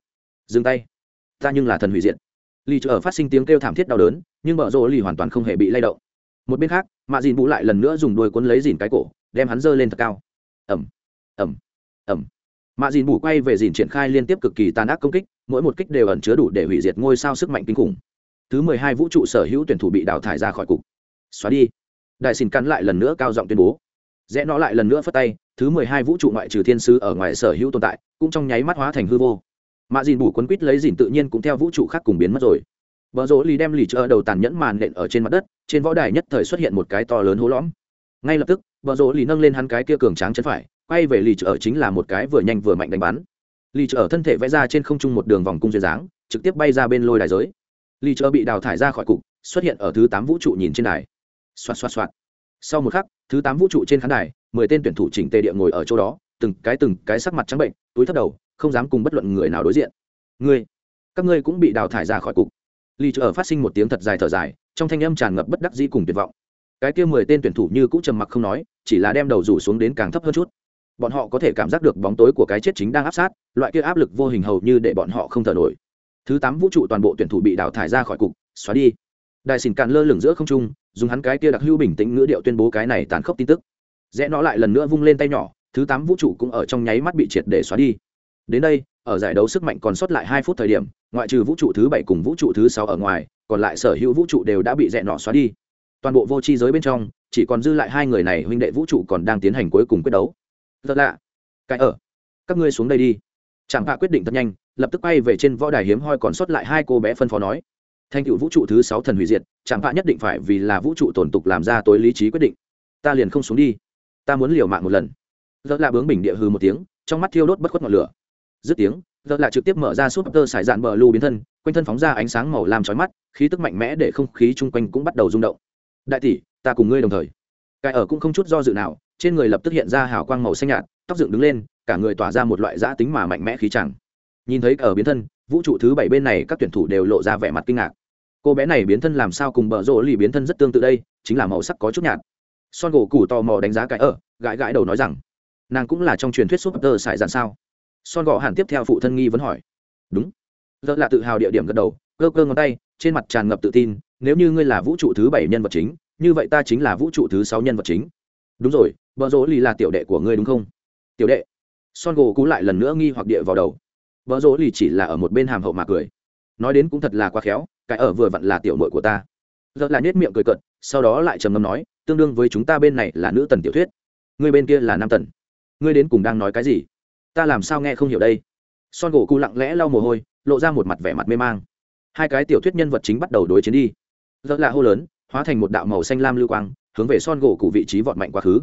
dừng tay. Ta nhưng là thần hủy diện, lì ở phát sinh tiếng kêu thảm thiết đau đớn nhưng bờ rô lì hoàn toàn không hề bị lay động. Một bên khác, mạ dìn bù lại lần nữa dùng đuôi cuốn lấy dìn cái cổ, đem hắn dơ lên thật cao. Ẩm ẩm ẩm mạ dìn bù quay về dìn triển khai liên tiếp cực kỳ tàn ác công kích, mỗi một kích đều ẩn chứa đủ để hủy diệt ngôi sao sức mạnh kinh khủng. Thứ mười hai vũ trụ sở hữu tuyển thủ bị đào thải ra khỏi cục. Xóa đi. Đại xin cắn lại lần nữa cao giọng tuyên bố. Rẽ nó lại lần nữa phất tay, thứ mười hai vũ trụ ngoại trừ thiên sứ ở ngoài sở hữu tồn tại, cũng trong nháy mắt hóa thành hư vô. Mạ dìn bù quấn quýt lấy dìn tự nhiên cũng theo vũ trụ khác cùng biến mất rồi. Bờ rỗ lì đem lì chợ đầu tàn nhẫn màn nện ở trên mặt đất, trên võ đài nhất thời xuất hiện một cái to lớn hố lõm. Ngay lập tức, bờ rỗ lì nâng lên hắn cái kia cường tráng chân phải, quay về lì chợ chính là một cái vừa nhanh vừa mạnh đánh bắn. Lì chợ thân thể vẽ ra trên không trung một đường vòng cung duyên dáng, trực tiếp bay ra bên lôi đài giới. Lì chợ bị đào thải ra khỏi cục, xuất hiện ở thứ tám vũ trụ nhìn trên đài. Xoạt xoạt xoạt. Sau một khắc, thứ tám vũ trụ trên khán đài, mười tên tuyển thủ chỉnh tề địa ngồi ở chỗ đó, từng cái từng cái sắc mặt trắng bệnh, túi thấp đầu, không dám cùng bất luận người nào đối diện. Ngươi, các ngươi cũng bị đào thải ra khỏi cục lì chờ phát sinh một tiếng thật dài thở dài, trong thanh âm tràn ngập bất đắc dĩ cùng tuyệt vọng. Cái kia mười tên tuyển thủ như cũ trầm mặc không nói, chỉ là đem đầu rủ xuống đến càng thấp hơn chút. Bọn họ có thể cảm giác được bóng tối của cái chết chính đang áp sát, loại kia áp lực vô hình hầu như để bọn họ không thở nổi. Thứ tám vũ trụ toàn bộ tuyển thủ bị đào thải ra khỏi cục, xóa đi. Đại xỉn càn lơ lửng giữa không trung, dùng hắn cái kia đặc hữu bình tĩnh ngữ điệu tuyên bố cái này tàn khốc tin tức. Rẽ nó lại lần nữa vung lên tay nhỏ, thứ tám vũ trụ cũng ở trong nháy mắt bị triệt để xóa đi. Đến đây ở giải đấu sức mạnh còn sót lại hai phút thời điểm, ngoại trừ vũ trụ thứ bảy cùng vũ trụ thứ sáu ở ngoài, còn lại sở hữu vũ trụ đều đã bị dẹn nọ xóa đi. Toàn bộ vô tri giới bên trong, chỉ còn dư lại hai người này, huynh đệ vũ trụ còn đang tiến hành cuối cùng quyết đấu. Thật lạ. Cái ở. Các ngươi xuống đây đi. Chẳng hạ quyết định thật nhanh, lập tức bay về trên võ đài hiếm hoi còn sót lại hai cô bé phân phó nói. Thành tựu vũ trụ thứ sáu thần hủy diệt chẳng hạ nhất định phải vì là vũ trụ tổn tục làm ra tối lý trí quyết định. Ta liền không xuống đi. Ta muốn liều mạng một lần. Rất là bướng bình địa hư một tiếng, trong mắt thiêu đốt bất khuất ngọn lửa dứt tiếng vợ lại trực tiếp mở ra súp tơ sải dạn bờ lưu biến thân, quanh thân phóng ra ánh sáng màu làm chói mắt, khí tức mạnh mẽ để không khí chung quanh cũng bắt đầu rung động. Đại tỷ, ta cùng ngươi đồng thời. Cài ở cũng không chút do dự nào, trên người lập tức hiện ra hào quang màu xanh nhạt, tóc dựng đứng lên, cả người tỏa ra một loại giã tính mà mạnh mẽ khí chẳng. Nhìn thấy ở biến thân, vũ trụ thứ bảy bên này các tuyển thủ đều lộ ra vẻ mặt kinh ngạc. Cô bé này biến thân làm sao cùng bờ rỗ lì biến thân rất tương tự đây, chính là màu sắc có chút nhạt. Son gỗ củ tò mò đánh giá cái ở, gãi gãi đầu nói rằng, nàng cũng là trong truyền thuyết súp tơ sải dạn sao? Son gỗ hẳn tiếp theo phụ thân nghi vẫn hỏi. Đúng. Rất là tự hào địa điểm gật đầu, cơ cơ ngón tay, trên mặt tràn ngập tự tin, nếu như ngươi là vũ trụ thứ bảy nhân vật chính, như vậy ta chính là vũ trụ thứ sáu nhân vật chính. Đúng rồi, bờ rỗ lì là tiểu đệ của ngươi đúng không? Tiểu đệ. Son gỗ cú lại lần nữa nghi hoặc địa vào đầu. Vợ rỗ lì chỉ là ở một bên hàm hậu mà cười. Nói đến cũng thật là quá khéo, cái ở vừa vặn là tiểu mội của ta. Rất là nhếch miệng cười cận sau đó lại trầm ngâm nói, tương đương với chúng ta bên này là nữ tần tiểu thuyết. Ngươi bên kia là nam tần. Ngươi đến cùng đang nói cái gì? Ta làm sao nghe không hiểu đây? Son gỗ cụ lặng lẽ lau mồ hôi, lộ ra một mặt vẻ mặt mê mang. Hai cái tiểu thuyết nhân vật chính bắt đầu đối chiến đi. Rất là hô lớn, hóa thành một đạo màu xanh lam lưu quang, hướng về son gỗ cụ vị trí vọt mạnh quá khứ.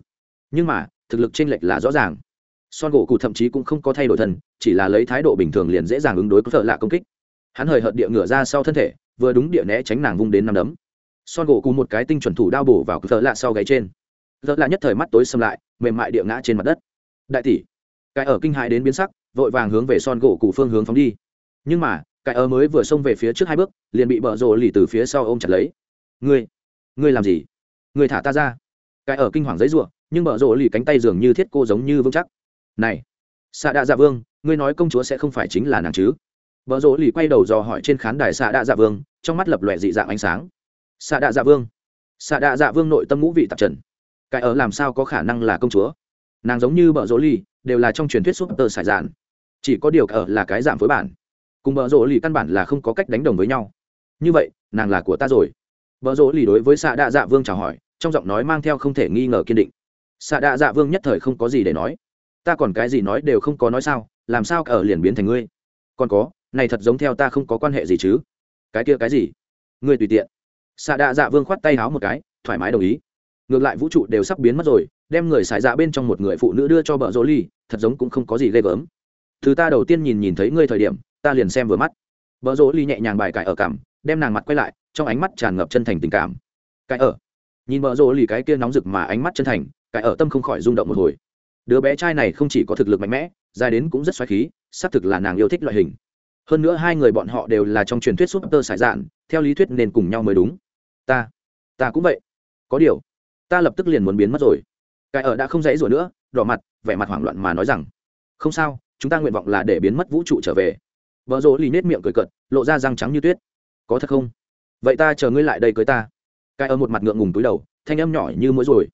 Nhưng mà, thực lực t r ê n lệch là rõ ràng. Son gỗ cụ thậm chí cũng không có thay đổi thân, chỉ là lấy thái độ bình thường liền dễ dàng ứng đối có thợ lạ công kích. Hắn hời hợt địa ngửa ra sau thân thể, vừa đúng địa né tránh nàng vung đến năm đấm. Son gỗ cụ một cái tinh chuẩn thủ đao bổ vào thợ lạ sau gáy trên. Thợ lạ nhất thời mắt tối xâm lại, mềm mại địa ngã trên mặt đất. Đại tỷ cái ở kinh hãi đến biến sắc, vội vàng hướng về son gỗ cụ phương hướng phóng đi. Nhưng mà, cái ở mới vừa xông về phía trước hai bước, liền bị bợ rộ lì từ phía sau ôm chặt lấy. Ngươi ngươi làm gì? Ngươi thả ta ra. Cái ở kinh hoàng giấy ruộng nhưng bợ rộ lì cánh tay dường như thiết cô giống như vững chắc. Này xạ đạ dạ vương, ngươi nói công chúa sẽ không phải chính là nàng chứ? Bợ rỗ lì quay đầu dò hỏi trên khán đài xạ đạ dạ vương, trong mắt lập lòe dị dạng ánh sáng. Xạ đạ dạ vương xạ đạ dạ vương nội tâm ngũ vị tạp trần. Cái ở làm sao có khả năng là công chúa? Nàng giống như bợ rỗ lì đều là trong truyền thuyết súp tơ sải dạn. Chỉ có điều ở là cái giảm với bản. Cùng bợ rỗ lì căn bản là không có cách đánh đồng với nhau. Như vậy, nàng là của ta rồi. Vợ rỗ lì đối với xạ đạ dạ vương chào hỏi, trong giọng nói mang theo không thể nghi ngờ kiên định. Xạ đạ dạ vương nhất thời không có gì để nói. Ta còn cái gì nói đều không có nói sao, làm sao ở liền biến thành ngươi? Còn có, này thật giống theo ta không có quan hệ gì chứ? Cái kia cái gì? Ngươi tùy tiện. Xạ đạ dạ vương khoát tay háo một cái, thoải mái đồng ý ngược lại vũ trụ đều sắp biến mất rồi, đem người xài dạ bên trong một người phụ nữ đưa cho bợ rỗ ly, thật giống cũng không có gì ghê gớm. Thứ ta đầu tiên nhìn nhìn thấy ngươi thời điểm, ta liền xem vừa mắt. Bợ rỗ ly nhẹ nhàng bài cải ở cảm, đem nàng mặt quay lại, trong ánh mắt tràn ngập chân thành tình cảm. Cải ở. Nhìn bợ rỗ ly cái kia nóng rực mà ánh mắt chân thành, cải ở tâm không khỏi rung động một hồi. Đứa bé trai này không chỉ có thực lực mạnh mẽ, dài đến cũng rất xoáy khí, xác thực là nàng yêu thích loại hình. Hơn nữa hai người bọn họ đều là trong truyền thuyết súp tơ sải dạn theo lý thuyết nên cùng nhau mới đúng. Ta ta cũng vậy. Có điều ta lập tức liền muốn biến mất rồi. Cái ở đã không dãy rồi nữa đỏ mặt vẻ mặt hoảng loạn mà nói rằng không sao chúng ta nguyện vọng là để biến mất vũ trụ trở về. Vợ rỗ lì nết miệng cười cợt lộ ra răng trắng như tuyết. Có thật không? Vậy ta chờ ngươi lại đây cưới ta. Cái ở một mặt ngượng ngùng túi đầu thanh âm nhỏ như mũi rồi.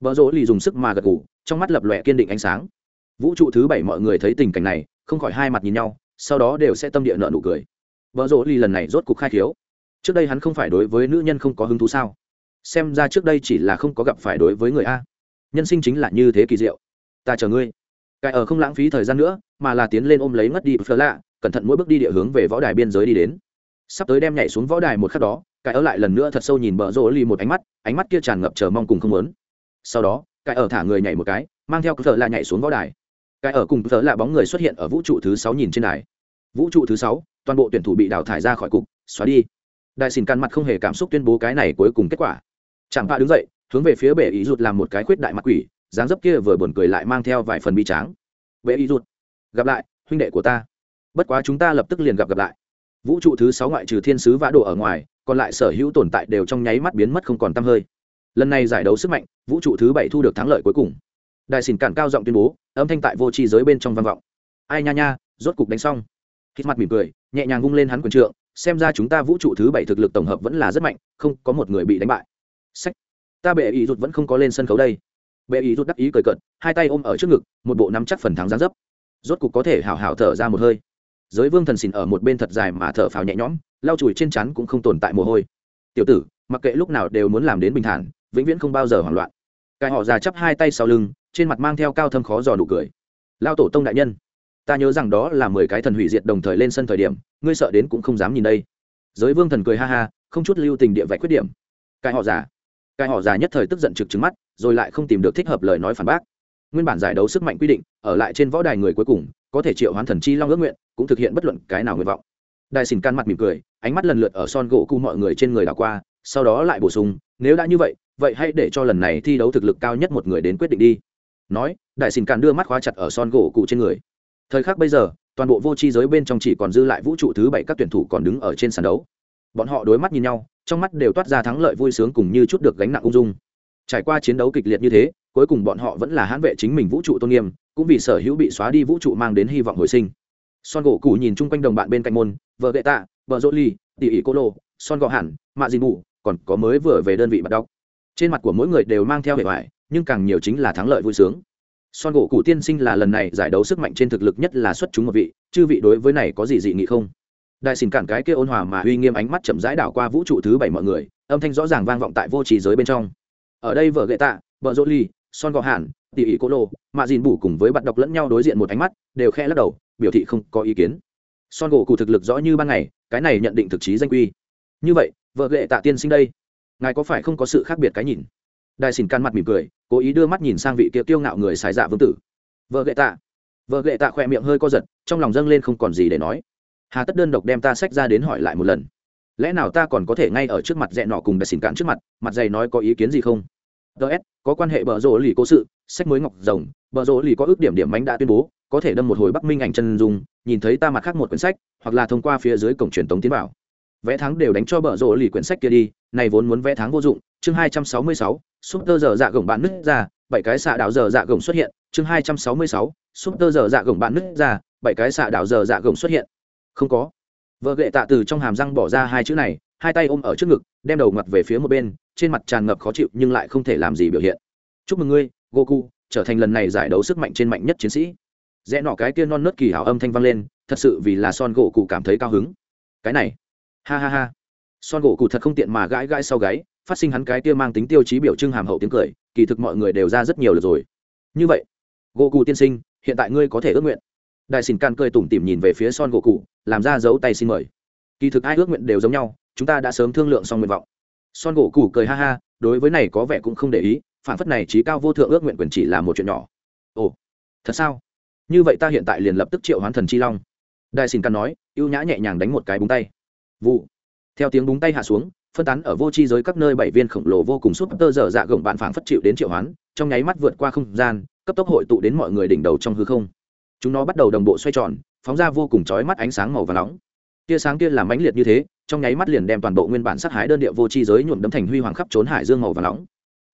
Vợ rỗ lì dùng sức mà gật gù trong mắt lập lòe kiên định ánh sáng. Vũ trụ thứ bảy mọi người thấy tình cảnh này không khỏi hai mặt nhìn nhau sau đó đều sẽ tâm địa nợ nụ cười. Vợ rỗ lì lần này rốt cục khai thiếu, trước đây hắn không phải đối với nữ nhân không có hứng thú sao? Xem ra trước đây chỉ là không có gặp phải đối với người a. Nhân sinh chính là như thế kỳ diệu. Ta chờ ngươi. Cài ở không lãng phí thời gian nữa, mà là tiến lên ôm lấy ngất đi phở lạ cẩn thận mỗi bước đi địa hướng về võ đài biên giới đi đến. Sắp tới đem nhảy xuống võ đài một khắc đó cài ở lại lần nữa thật sâu nhìn bờ rỗ lì một ánh mắt ánh mắt kia tràn ngập chờ mong cùng không muốn. Sau đó cài ở thả người nhảy một cái, mang theo phở lạ nhảy xuống võ đài. Cài ở cùng phở lạ bóng người xuất hiện ở vũ trụ thứ sáu nhìn trên đài. Vũ trụ thứ sáu, toàn bộ tuyển thủ bị đào thải ra khỏi cục, xóa đi. Đại xin căn mặt không hề cảm xúc tuyên bố cái này cuối cùng kết quả chẳng pa đứng dậy, hướng về phía bệ ý rụt làm một cái khuyết đại mặt quỷ, dáng dấp kia vừa buồn cười lại mang theo vài phần bi tráng. Bệ ý rụt, gặp lại, huynh đệ của ta. Bất quá chúng ta lập tức liền gặp gặp lại. Vũ trụ thứ sáu ngoại trừ thiên sứ vã đổ ở ngoài, còn lại sở hữu tồn tại đều trong nháy mắt biến mất không còn tăm hơi. Lần này giải đấu sức mạnh, vũ trụ thứ bảy thu được thắng lợi cuối cùng. Đại xỉn cản cao giọng tuyên bố, âm thanh tại vô tri giới bên trong vang vọng. Ai nha nha, rốt cục đánh xong. Hít mặt mỉm cười, nhẹ nhàng vung lên hắn quần trượng, xem ra chúng ta vũ trụ thứ bảy thực lực tổng hợp vẫn là rất mạnh, không có một người bị đánh bại sách. Ta bệ ý rụt vẫn không có lên sân khấu đây. Bệ ý rụt đắc ý cười cận hai tay ôm ở trước ngực, một bộ nắm chắc phần thắng gián dấp. Rốt cục có thể hào hào thở ra một hơi. Giới vương thần xìn ở một bên thật dài mà thở phào nhẹ nhõm, lau chùi trên chắn cũng không tồn tại mồ hôi. Tiểu tử, mặc kệ lúc nào đều muốn làm đến bình thản, vĩnh viễn không bao giờ hoảng loạn. Cái họ già chắp hai tay sau lưng, trên mặt mang theo cao thâm khó giò nụ cười. Lao tổ tông đại nhân, ta nhớ rằng đó là mười cái thần hủy diệt đồng thời lên sân thời điểm, ngươi sợ đến cũng không dám nhìn đây. Giới vương thần cười ha ha, không chút lưu tình địa vạch khuyết điểm. Cái họ già cái họ già nhất thời tức giận trực trứng mắt, rồi lại không tìm được thích hợp lời nói phản bác. Nguyên bản giải đấu sức mạnh quy định, ở lại trên võ đài người cuối cùng, có thể triệu hoán thần chi long ước nguyện, cũng thực hiện bất luận cái nào nguyện vọng. Đại xin can mặt mỉm cười, ánh mắt lần lượt ở son gỗ cu mọi người trên người đảo qua, sau đó lại bổ sung, nếu đã như vậy vậy hãy để cho lần này thi đấu thực lực cao nhất một người đến quyết định đi. Nói, đại xin can đưa mắt khóa chặt ở son gỗ cụ trên người. Thời khắc bây giờ, toàn bộ vô tri giới bên trong chỉ còn dư lại vũ trụ thứ bảy các tuyển thủ còn đứng ở trên sàn đấu. Bọn họ đối mắt nhìn nhau trong mắt đều toát ra thắng lợi vui sướng cùng như chút được gánh nặng ung dung. Trải qua chiến đấu kịch liệt như thế, cuối cùng bọn họ vẫn là hãn vệ chính mình vũ trụ tôn nghiêm, cũng vì sở hữu bị xóa đi vũ trụ mang đến hy vọng hồi sinh. Son gỗ cụ nhìn chung quanh đồng bạn bên cạnh môn, vợ gậy tạ, vợ dỗ ly tỉ ỉ cô lô, son gò hẳn, mạ dì mù, còn có mới vừa về đơn vị bắt đọc. Trên mặt của mỗi người đều mang theo hệ hoại nhưng càng nhiều chính là thắng lợi vui sướng. Son gỗ cụ tiên sinh là lần này giải đấu sức mạnh trên thực lực nhất là xuất chúng một vị, chư vị đối với này có gì dị nghị không? Đại xin cản cái kia ôn hòa mà uy nghiêm ánh mắt chậm rãi đảo qua vũ trụ thứ bảy mọi người, âm thanh rõ ràng vang vọng tại vô trí giới bên trong. Ở đây vợ gậy tạ, vợ dỗ ly, son gò hàn tỉ ỉ cô lô, mạ dìn bủ cùng với bạn đọc lẫn nhau đối diện một ánh mắt, đều khe lắc đầu, biểu thị không có ý kiến. Son gỗ cụ thực lực rõ như ban ngày, cái này nhận định thực chí danh quy. Như vậy, vợ ghệ tạ tiên sinh đây, ngài có phải không có sự khác biệt cái nhìn? Đại xin can mặt mỉm cười, cố ý đưa mắt nhìn sang vị kia tiêu ngạo người xài dạ vương tử. Vợ ghệ tạ. Vợ ghệ tạ khỏe miệng hơi co giật, trong lòng dâng lên không còn gì để nói hà tất đơn độc đem ta sách ra đến hỏi lại một lần. Lẽ nào ta còn có thể ngay ở trước mặt dẹn nọ cùng đại xỉn cạn trước mặt mặt dày nói có ý kiến gì không? Ts có quan hệ bờ rỗ lì cố sự, sách mới ngọc rồng, bờ rỗ lì có ước điểm điểm mánh đã tuyên bố, có thể đâm một hồi bắc minh ảnh chân dung, nhìn thấy ta mặt khác một quyển sách, hoặc là thông qua phía dưới cổng truyền tống tiến bảo vẽ thắng đều đánh cho bờ rỗ lì quyển sách kia đi, này vốn muốn vẽ thắng vô dụng, chương hai trăm sáu mươi sáu, súp tơ giờ dạ gồng bạn nứt ra, bảy cái xạ đảo giờ dạ gồng xuất hiện, chương hai trăm sáu mươi sáu, súp tơ giờ dạ gồng bạn nứt ra, bảy cái xạ đảo giờ dạ gồng xuất hiện không có. Vợ gệ tạ từ trong hàm răng bỏ ra hai chữ này, hai tay ôm ở trước ngực, đem đầu ngặt về phía một bên, trên mặt tràn ngập khó chịu nhưng lại không thể làm gì biểu hiện. Chúc mừng ngươi, goku, trở thành lần này giải đấu sức mạnh trên mạnh nhất chiến sĩ. Rẽ nọ cái kia non nớt kỳ hảo âm thanh vang lên, thật sự vì là son gỗ cụ cảm thấy cao hứng. Cái này. Ha ha ha. Son gỗ cụ thật không tiện mà gãi gãi sau gáy, phát sinh hắn cái kia mang tính tiêu chí biểu trưng hàm hậu tiếng cười, kỳ thực mọi người đều ra rất nhiều lượt rồi. Như vậy gỗ cụ tiên sinh, hiện tại ngươi có thể ước nguyện đại xin can cười tủm tỉm nhìn về phía son gỗ cụ, làm ra dấu tay xin mời. Kỳ thực ai ước nguyện đều giống nhau, chúng ta đã sớm thương lượng xong nguyện vọng. Son gỗ cụ cười ha ha, đối với này có vẻ cũng không để ý, phản phất này trí cao vô thượng ước nguyện quyền chỉ là một chuyện nhỏ. Ồ, thật sao? Như vậy ta hiện tại liền lập tức triệu hoán thần chi long. Đại xin Can nói, ưu nhã nhẹ nhàng đánh một cái búng tay. Vụ. Theo tiếng búng tay hạ xuống, phân tán ở vô tri giới các nơi bảy viên khổng lồ vô cùng súp tơ dở dạ gồng bạn phảng phất chịu đến triệu hoán, trong nháy mắt vượt qua không gian, cấp tốc hội tụ đến mọi người đỉnh đầu trong hư không chúng nó bắt đầu đồng bộ xoay tròn, phóng ra vô cùng chói mắt ánh sáng màu và nóng. Tia sáng kia làm mãnh liệt như thế, trong nháy mắt liền đem toàn bộ nguyên bản sát hái đơn địa vô tri giới nhuộm đấm thành huy hoàng khắp trốn hải dương màu và nóng.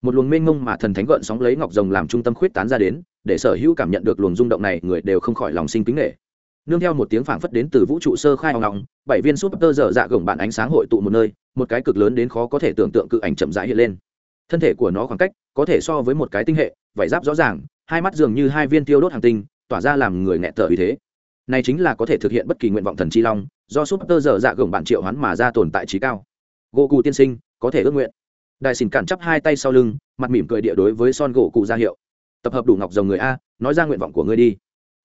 Một luồng mênh mông mà thần thánh gợn sóng lấy ngọc rồng làm trung tâm khuyết tán ra đến, để sở hữu cảm nhận được luồng rung động này, người đều không khỏi lòng sinh kính nghệ nương theo một tiếng phảng phất đến từ vũ trụ sơ khai hòng ngọng bảy viên súp tơ dở dạ gồng bạn ánh sáng hội tụ một nơi, một cái cực lớn đến khó có thể tưởng tượng cự ảnh chậm rãi hiện lên. Thân thể của nó khoảng cách có thể so với một cái tinh hệ, vảy giáp rõ ràng, hai mắt dường như hai viên tiêu đốt hàng tinh tỏa ra làm người nghẹt thở vì thế. Này chính là có thể thực hiện bất kỳ nguyện vọng thần chi long, do súp tơ dở dạ gồng bạn triệu hoán mà ra tồn tại trí cao. Gỗ cụ tiên sinh, có thể ước nguyện. Đại xin cản chắp hai tay sau lưng, mặt mỉm cười địa đối với son gỗ cụ ra hiệu. Tập hợp đủ ngọc rồng người a, nói ra nguyện vọng của ngươi đi.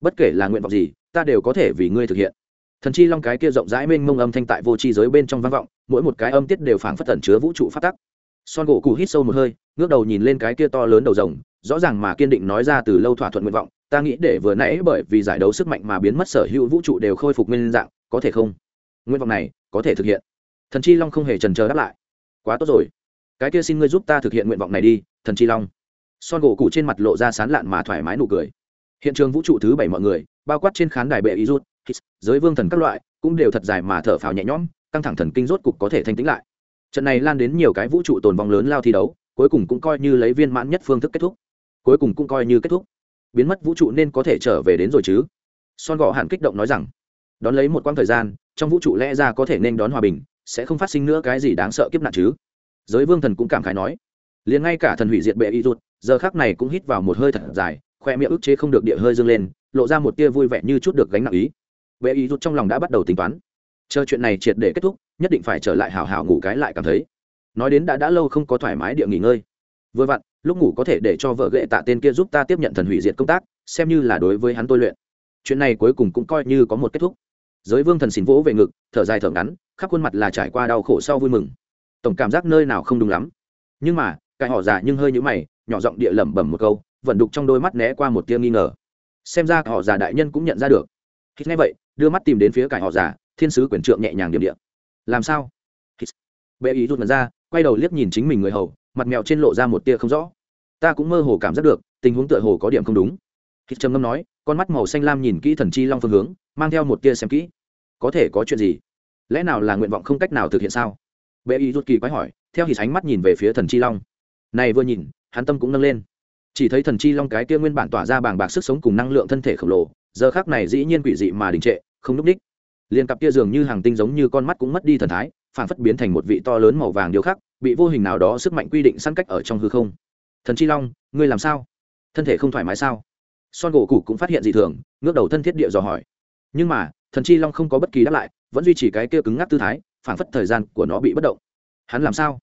Bất kể là nguyện vọng gì, ta đều có thể vì ngươi thực hiện. Thần chi long cái kia rộng rãi mênh mông âm thanh tại vô tri giới bên trong vang vọng, mỗi một cái âm tiết đều phảng phất tẩn chứa vũ trụ phát tắc. Son gỗ cụ hít sâu một hơi, ngước đầu nhìn lên cái kia to lớn đầu rồng, rõ ràng mà kiên định nói ra từ lâu thỏa thuận nguyện vọng ta nghĩ để vừa nãy bởi vì giải đấu sức mạnh mà biến mất sở hữu vũ trụ đều khôi phục nguyên dạng, có thể không? Nguyện vọng này, có thể thực hiện. Thần chi long không hề trần chờ đáp lại. Quá tốt rồi. Cái kia xin ngươi giúp ta thực hiện nguyện vọng này đi, thần chi long. Son gỗ cụ trên mặt lộ ra sán lạn mà thoải mái nụ cười. Hiện trường vũ trụ thứ bảy mọi người, bao quát trên khán đài bệ ý rút giới vương thần các loại, cũng đều thật dài mà thở phào nhẹ nhõm, căng thẳng thần kinh rốt cục có thể thanh tĩnh lại. Trận này lan đến nhiều cái vũ trụ tồn vong lớn lao thi đấu, cuối cùng cũng coi như lấy viên mãn nhất phương thức kết thúc. Cuối cùng cũng coi như kết thúc biến mất vũ trụ nên có thể trở về đến rồi chứ? Son gò hẳn kích động nói rằng, đón lấy một quãng thời gian, trong vũ trụ lẽ ra có thể nên đón hòa bình, sẽ không phát sinh nữa cái gì đáng sợ kiếp nạn chứ? Giới vương thần cũng cảm khái nói, liền ngay cả thần hủy diệt bệ y rụt, giờ khác này cũng hít vào một hơi thật dài, khoe miệng ức chế không được địa hơi dâng lên, lộ ra một tia vui vẻ như chút được gánh nặng ý. Bệ Y rút trong lòng đã bắt đầu tính toán, chờ chuyện này triệt để kết thúc, nhất định phải trở lại hào hào ngủ cái lại cảm thấy. Nói đến đã đã lâu không có thoải mái địa nghỉ ngơi vừa vặn, lúc ngủ có thể để cho vợ ghệ tạ tên kia giúp ta tiếp nhận thần hủy diệt công tác, xem như là đối với hắn tôi luyện. Chuyện này cuối cùng cũng coi như có một kết thúc. Giới vương thần xin vỗ về ngực, thở dài thở ngắn, khắp khuôn mặt là trải qua đau khổ sau vui mừng. Tổng cảm giác nơi nào không đúng lắm. Nhưng mà, cái họ già nhưng hơi nhũ mày, nhỏ giọng địa lẩm bẩm một câu vận đục trong đôi mắt né qua một tia nghi ngờ. Xem ra họ già đại nhân cũng nhận ra được. Khi nghe vậy, đưa mắt tìm đến phía cải họ già, thiên sứ quyền trượng nhẹ nhàng điểm điện làm sao? Bệ ý rút mật ra, quay đầu liếc nhìn chính mình người hầu mặt mèo trên lộ ra một tia không rõ. Ta cũng mơ hồ cảm giác được, tình huống tựa hồ có điểm không đúng. Khi trầm ngâm nói, con mắt màu xanh lam nhìn kỹ thần chi long phương hướng, mang theo một tia xem kỹ. Có thể có chuyện gì? Lẽ nào là nguyện vọng không cách nào thực hiện sao? Bệ y rút kỳ quái hỏi, theo hít ánh mắt nhìn về phía thần chi long. Này vừa nhìn, hắn tâm cũng nâng lên. Chỉ thấy thần chi long cái kia nguyên bản tỏa ra bàng bạc sức sống cùng năng lượng thân thể khổng lồ, giờ khác này dĩ nhiên quỷ dị mà đình trệ, không núp đích. Liền cặp kia dường như hàng tinh giống như con mắt cũng mất đi thần thái phản phất biến thành một vị to lớn màu vàng điêu khắc, bị vô hình nào đó sức mạnh quy định săn cách ở trong hư không. Thần chi long, ngươi làm sao? Thân thể không thoải mái sao? Son gỗ cụ cũng phát hiện dị thường, ngước đầu thân thiết địa dò hỏi. Nhưng mà, thần chi long không có bất kỳ đáp lại, vẫn duy trì cái kia cứng ngắc tư thái phản phất thời gian của nó bị bất động. Hắn làm sao?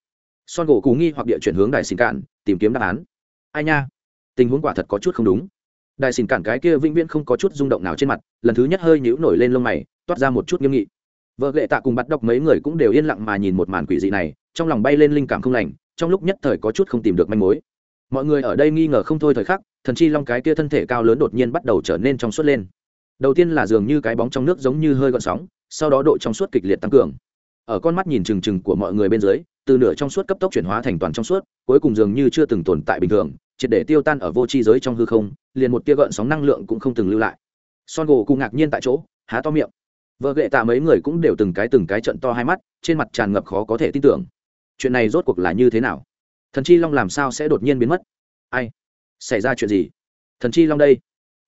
Son gỗ cụ nghi hoặc địa chuyển hướng đại xin cạn tìm kiếm đáp án. Ai nha? Tình huống quả thật có chút không đúng. Đại xin cạn cái kia vĩnh viễn không có chút rung động nào trên mặt, lần thứ nhất hơi nhíu nổi lên lông mày, toát ra một chút nghiêm nghị vợ lệ tạ cùng bắt đọc mấy người cũng đều yên lặng mà nhìn một màn quỷ dị này, trong lòng bay lên linh cảm không lành, trong lúc nhất thời có chút không tìm được manh mối. Mọi người ở đây nghi ngờ không thôi thời khắc, thần chi long cái kia thân thể cao lớn đột nhiên bắt đầu trở nên trong suốt lên. Đầu tiên là dường như cái bóng trong nước giống như hơi gọn sóng, sau đó độ trong suốt kịch liệt tăng cường. Ở con mắt nhìn trừng trừng của mọi người bên dưới, từ nửa trong suốt cấp tốc chuyển hóa thành toàn trong suốt, cuối cùng dường như chưa từng tồn tại bình thường, triệt để tiêu tan ở vô tri giới trong hư không, liền một tia gợn sóng năng lượng cũng không từng lưu lại. Son gỗ cụ ngạc nhiên tại chỗ, há to miệng vợ ghệ tạ mấy người cũng đều từng cái từng cái trận to hai mắt, trên mặt tràn ngập khó có thể tin tưởng. Chuyện này rốt cuộc là như thế nào? Thần chi long làm sao sẽ đột nhiên biến mất? Ai? Xảy ra chuyện gì? Thần chi long đây.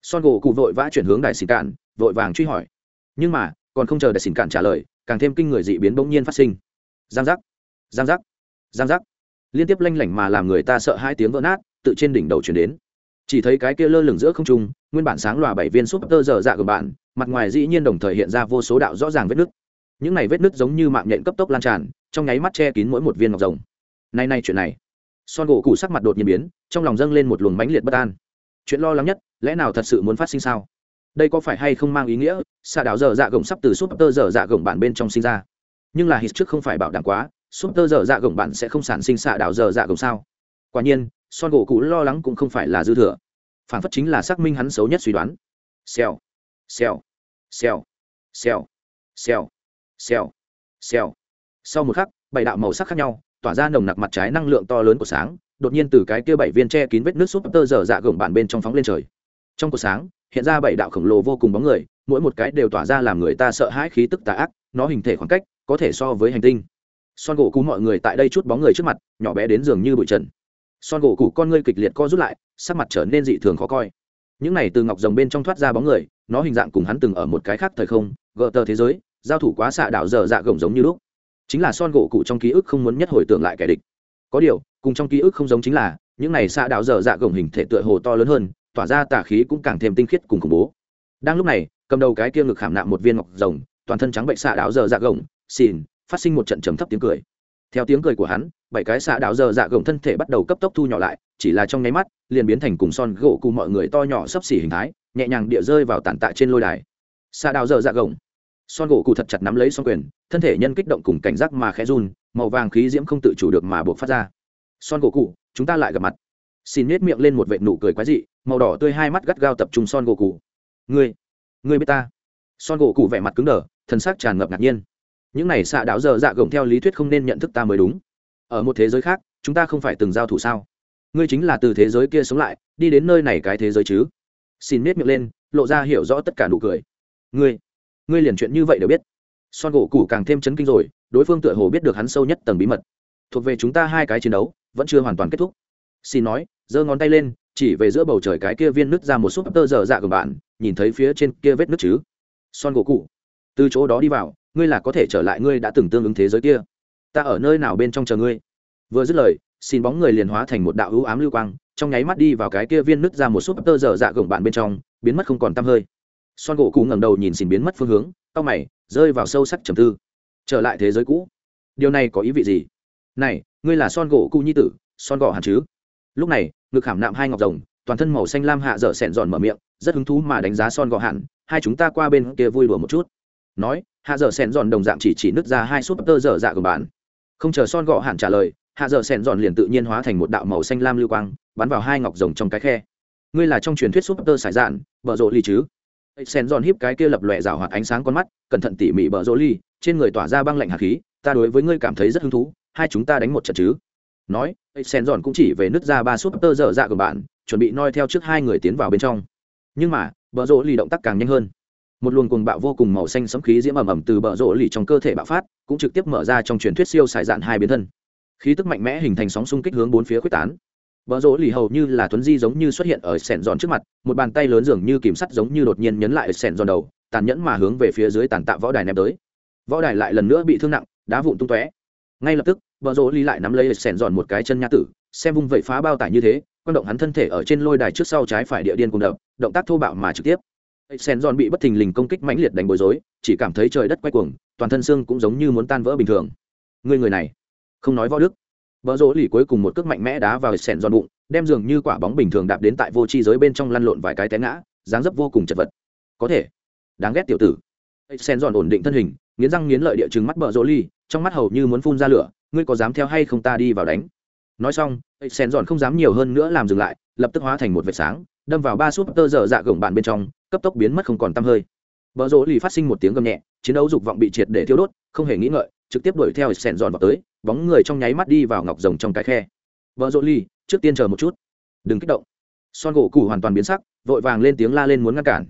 Son gỗ cụ vội vã chuyển hướng đại xỉn cạn, vội vàng truy hỏi. Nhưng mà, còn không chờ đại xỉn cạn trả lời, càng thêm kinh người dị biến bỗng nhiên phát sinh. Giang giác! Giang giác! Giang giác! Liên tiếp lanh lảnh mà làm người ta sợ hai tiếng vỡ nát, tự trên đỉnh đầu chuyển đến chỉ thấy cái kia lơ lửng giữa không trung, nguyên bản sáng lòa bảy viên súp tơ dở dạ của bạn, mặt ngoài dĩ nhiên đồng thời hiện ra vô số đạo rõ ràng vết nứt. Những này vết nứt giống như mạng nhện cấp tốc lan tràn, trong nháy mắt che kín mỗi một viên ngọc rồng. Nay nay chuyện này. Son gỗ cụ sắc mặt đột nhiên biến, trong lòng dâng lên một luồng mãnh liệt bất an. Chuyện lo lắng nhất, lẽ nào thật sự muốn phát sinh sao? Đây có phải hay không mang ý nghĩa, xạ đạo dở dạ gồng sắp từ súp tơ dở dạ gồng bạn bên trong sinh ra? Nhưng là hít trước không phải bảo đảm quá, súp tơ dở dạ gồng bạn sẽ không sản sinh xạ đạo dở dạ gồng sao? Quả nhiên son gỗ cụ lo lắng cũng không phải là dư thừa. Phản phất chính là xác minh hắn xấu nhất suy đoán. Xèo xèo xèo xèo xèo xèo xèo. Sau một khắc, bảy đạo màu sắc khác nhau, tỏa ra nồng nặc mặt trái năng lượng to lớn của sáng, đột nhiên từ cái kia bảy viên tre kín vết nước súp tơ dở dạ gồng bản bên trong phóng lên trời. Trong cuộc sáng, hiện ra bảy đạo khổng lồ vô cùng bóng người, mỗi một cái đều tỏa ra làm người ta sợ hãi khí tức tà ác, nó hình thể khoảng cách có thể so với hành tinh. Son gỗ cú mọi người tại đây chút bóng người trước mặt, nhỏ bé đến giường như bụi trần son gỗ cũ con ngươi kịch liệt co rút lại, sắc mặt trở nên dị thường khó coi. Những này từ ngọc rồng bên trong thoát ra bóng người, nó hình dạng cùng hắn từng ở một cái khác thời không gỡ tờ thế giới, giao thủ quá xạ đạo dở dạ gồng giống như lúc. Chính là son gỗ cụ trong ký ức không muốn nhất hồi tưởng lại kẻ địch. Có điều, cùng trong ký ức không giống chính là, những này xạ đạo dở dạ gồng hình thể tựa hồ to lớn hơn, tỏa ra tà khí cũng càng thêm tinh khiết cùng khủng bố. Đang lúc này, cầm đầu cái kia ngực khảm nạm một viên ngọc rồng, toàn thân trắng bệnh xạ đạo dở dạ gồng xìn phát sinh một trận trầm thấp tiếng cười theo tiếng cười của hắn, bảy cái xạ đạo dở dạ gồng thân thể bắt đầu cấp tốc thu nhỏ lại, chỉ là trong nháy mắt, liền biến thành cùng son gỗ cụ mọi người to nhỏ sấp xỉ hình thái, nhẹ nhàng địa rơi vào tàn tạ trên lôi đài. Xạ đạo dở dạ gồng. Son gỗ cụ thật chặt nắm lấy son quyền, thân thể nhân kích động cùng cảnh giác mà khẽ run, màu vàng khí diễm không tự chủ được mà buộc phát ra. Son gỗ cụ, chúng ta lại gặp mặt. Xin nết miệng lên một vệ nụ cười quái dị, màu đỏ tươi hai mắt gắt gao tập trung son gỗ cụ. Ngươi ngươi biết ta. Son gỗ cụ vẻ mặt cứng đờ thân xác tràn ngập ngạc nhiên những này xạ đạo dở dạ gồng theo lý thuyết không nên nhận thức ta mới đúng. Ở một thế giới khác, chúng ta không phải từng giao thủ sao? Ngươi chính là từ thế giới kia sống lại, đi đến nơi này cái thế giới chứ? Xin nết miệng lên, lộ ra hiểu rõ tất cả nụ cười. Ngươi ngươi liền chuyện như vậy đều biết. Son gỗ củ càng thêm chấn kinh rồi, đối phương tựa hồ biết được hắn sâu nhất tầng bí mật. Thuộc về chúng ta hai cái chiến đấu, vẫn chưa hoàn toàn kết thúc. Xin nói, giơ ngón tay lên, chỉ về giữa bầu trời cái kia viên nứt ra một súp tơ dở dạ của bạn, nhìn thấy phía trên kia vết nứt chứ? Son gỗ củ từ chỗ đó đi vào ngươi là có thể trở lại ngươi đã từng tương ứng thế giới kia. Ta ở nơi nào bên trong chờ ngươi? Vừa dứt lời, xin bóng người liền hóa thành một đạo hữu ám lưu quang, trong nháy mắt đi vào cái kia viên nứt ra một súp tơ dở dạ gồng bạn bên trong, biến mất không còn tăm hơi. Son gỗ cụ ngẩng đầu nhìn xin biến mất phương hướng tao mày, rơi vào sâu sắc trầm tư. Trở lại thế giới cũ? Điều này có ý vị gì? Này, ngươi là son gỗ cụ nhi tử, son gò hẳn chứ? Lúc này, ngực hàm nạm hai ngọc rồng, toàn thân màu xanh lam hạ dở sẹn giòn mở miệng, rất hứng thú mà đánh giá son gò hẳn, hai chúng ta qua bên kia vui đùa một chút. Nói hạ dở sẹn giòn đồng dạng chỉ chỉ nứt ra hai súp tơ dở dạ của bạn. Không chờ son gò hẳn trả lời, hạ dở sẹn giòn liền tự nhiên hóa thành một đạo màu xanh lam lưu quang, bắn vào hai ngọc rồng trong cái khe. Ngươi là trong truyền thuyết súp tơ sải dạn, bở rộ ly chứ? Sen giòn híp cái kia lập lòe rào hoạt ánh sáng con mắt, cẩn thận tỉ mỉ bở rộ ly, trên người tỏa ra băng lạnh hạt khí, ta đối với ngươi cảm thấy rất hứng thú, hai chúng ta đánh một trận chứ? Nói sen giòn cũng chỉ về nứt ra ba súp tơ dở dạ của bạn, chuẩn bị noi theo trước hai người tiến vào bên trong. Nhưng mà, bở rộ ly động tác càng nhanh hơn một luồng cuồng bạo vô cùng màu xanh sấm khí diễm ẩm ẩm từ bờ rộ lì trong cơ thể bạo phát cũng trực tiếp mở ra trong truyền thuyết siêu xài dạn hai biến thân khí tức mạnh mẽ hình thành sóng xung kích hướng bốn phía quyết tán Bờ rỗ lì hầu như là tuấn di giống như xuất hiện ở sẹn giòn trước mặt, một bàn tay lớn dường như kìm sắt giống như đột nhiên nhấn lại sẹn giòn đầu, tàn nhẫn mà hướng về phía dưới tàn tạ võ đài ném tới. Võ đài lại lần nữa bị thương nặng, đá vụn tung tóe. Ngay lập tức, bờ rỗ lì lại nắm lấy sẹn giòn một cái chân nha tử, xem vung vẩy phá bao tải như thế, quan động hắn thân thể ở trên lôi đài trước sau trái phải địa điên cùng đập, động tác thô bạo mà trực tiếp sen giòn bị bất thình lình công kích mãnh liệt đánh bối rối, chỉ cảm thấy trời đất quay cuồng, toàn thân xương cũng giống như muốn tan vỡ bình thường. Người người này, không nói võ đức, Bờ rỗ lì cuối cùng một cước mạnh mẽ đá vào sen giòn bụng, đem dường như quả bóng bình thường đạp đến tại vô tri giới bên trong lăn lộn vài cái té ngã, dáng dấp vô cùng chật vật. Có thể, đáng ghét tiểu tử. sen giòn ổn định thân hình, nghiến răng nghiến lợi địa trừng mắt bờ rỗ lì, trong mắt hầu như muốn phun ra lửa, ngươi có dám theo hay không ta đi vào đánh. Nói xong, sen giòn không dám nhiều hơn nữa làm dừng lại, lập tức hóa thành một vệt sáng, đâm vào ba súp tơ dở dạ gồng bạn bên trong, cấp tốc biến mất không còn tăm hơi. Bờ rỗ lì phát sinh một tiếng gầm nhẹ, chiến đấu dục vọng bị triệt để thiêu đốt, không hề nghĩ ngợi, trực tiếp đuổi theo sẹn giòn vào tới bóng người trong nháy mắt đi vào ngọc rồng trong cái khe. Vợ rộn lì, trước tiên chờ một chút. Đừng kích động. Son gỗ củ hoàn toàn biến sắc vội vàng lên tiếng la lên muốn ngăn cản.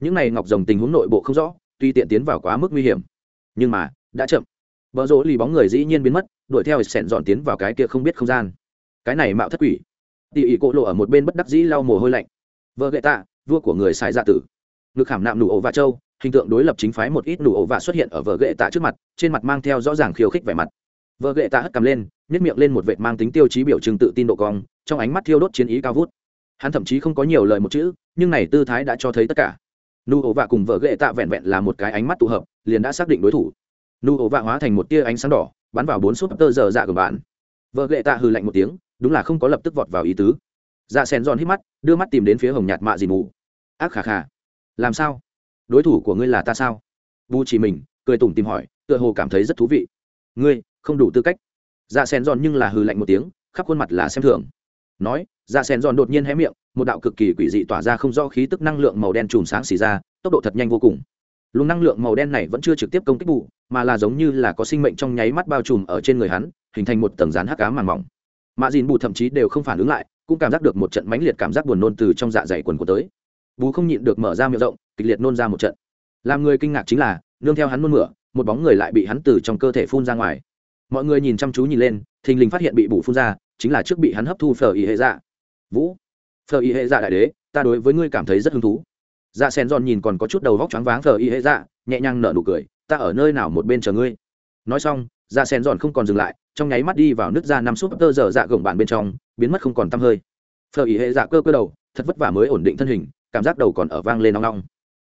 Những này ngọc rồng tình huống nội bộ không rõ tuy tiện tiến vào quá mức nguy hiểm. Nhưng mà đã chậm. Vợ rỗ lì bóng người dĩ nhiên biến mất đuổi theo sẹn dọn tiến vào cái kia không biết không gian. Cái này mạo thất quỷ. Tỉ ỉ cỗ lộ ở một bên bất đắc dĩ lau mồ hôi lạnh. Vợ gậy tạ vua của người xài dạ tử. Ngực hàm nạm nụ ổ và châu hình tượng đối lập chính phái một ít nụ ổ và xuất hiện ở vợ ghệ tạ trước mặt, trên mặt mang theo rõ ràng khiêu khích vẻ mặt. Vợ ghệ tạ hất cầm lên nhét miệng lên một vệt mang tính tiêu chí biểu trưng tự tin độ cong, trong ánh mắt thiêu đốt chiến ý cao vút. Hắn thậm chí không có nhiều lời một chữ, nhưng này tư thái đã cho thấy tất cả. Nụ ổ vạ cùng vợ ghệ tạ vẹn vẹn là một cái ánh mắt tụ hợp, liền đã xác định đối thủ. Nụ ổ vạ hóa thành một tia ánh sáng đỏ, bắn vào bốn súp tơ giờ dạ của bạn. Vợ ghệ tạ hừ lạnh một tiếng, đúng là không có lập tức vọt vào ý tứ dạ sen giòn hít mắt, đưa mắt tìm đến phía hồng nhạt mạ dì mù. Ác khà khà. Làm sao? Đối thủ của ngươi là ta sao? Vu chỉ mình, cười tủm tìm hỏi, tựa hồ cảm thấy rất thú vị. Ngươi, không đủ tư cách. Dạ sen giòn nhưng là hừ lạnh một tiếng, khắp khuôn mặt là xem thường. Nói dạ sen giòn đột nhiên hé miệng, một đạo cực kỳ quỷ dị tỏa ra không do khí tức năng lượng màu đen chùm sáng xì ra, tốc độ thật nhanh vô cùng. Luồng năng lượng màu đen này vẫn chưa trực tiếp công kích bù, mà là giống như là có sinh mệnh trong nháy mắt bao trùm ở trên người hắn, hình thành một tầng rán hắc cá màng mỏng. Mạ dìn bù thậm chí đều không phản ứng lại cũng cảm giác được một trận mãnh liệt cảm giác buồn nôn từ trong dạ dày quần của tới. Bú không nhịn được mở ra miệng rộng, kịch liệt nôn ra một trận. Làm người kinh ngạc chính là, nương theo hắn nôn mửa, một bóng người lại bị hắn từ trong cơ thể phun ra ngoài. Mọi người nhìn chăm chú nhìn lên, thình lình phát hiện bị bù phun ra, chính là trước bị hắn hấp thu phở ý hệ dạ. Vũ, phở ý hệ dạ đại đế, ta đối với ngươi cảm thấy rất hứng thú. Dạ sen giòn nhìn còn có chút đầu vóc choáng váng phở ý hệ dạ nhẹ nhàng nở nụ cười, ta ở nơi nào một bên chờ ngươi? Nói xong dạ sen giòn không còn dừng lại trong nháy mắt đi vào nước ra năm súp tơ dở dạ gồng bạn bên trong, biến mất không còn t hơi. Phở ý hệ dạ cơ cơ đầu, thật vất vả mới ổn định thân hình, cảm giác đầu còn ở vang lên nong nong.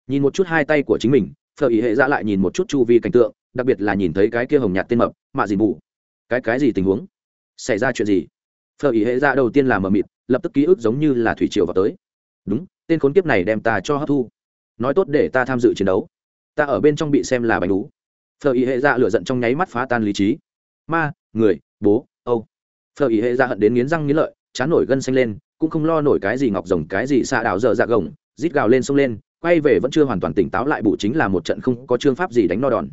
Nhìn một chút hai tay của chính mình, phở ý hệ dạ lại nhìn một chút chu vi cảnh tượng, đặc biệt là nhìn thấy cái kia hồng nhạt tên mập, mạ gì mù cái cái gì tình huống? Xảy ra chuyện gì? Phở ý hệ dạ đầu tiên là mờ mịt, lập tức ký ức giống như là thủy triều vào tới. Đúng, tên khốn kiếp này đem ta cho hấp thu. Nói tốt để ta tham dự chiến đấu. Ta ở bên trong bị xem là bánh đú phở ý hệ dạ lửa giận trong nháy mắt phá tan lý trí. Ma người, bố, âu. Phở ý hệ ra hận đến nghiến răng nghiến lợi, chán nổi gân xanh lên, cũng không lo nổi cái gì ngọc rồng, cái gì xạ đảo dở dạ gồng, rít gào lên xông lên, quay về vẫn chưa hoàn toàn tỉnh táo lại bụ chính là một trận không có chương pháp gì đánh no đòn.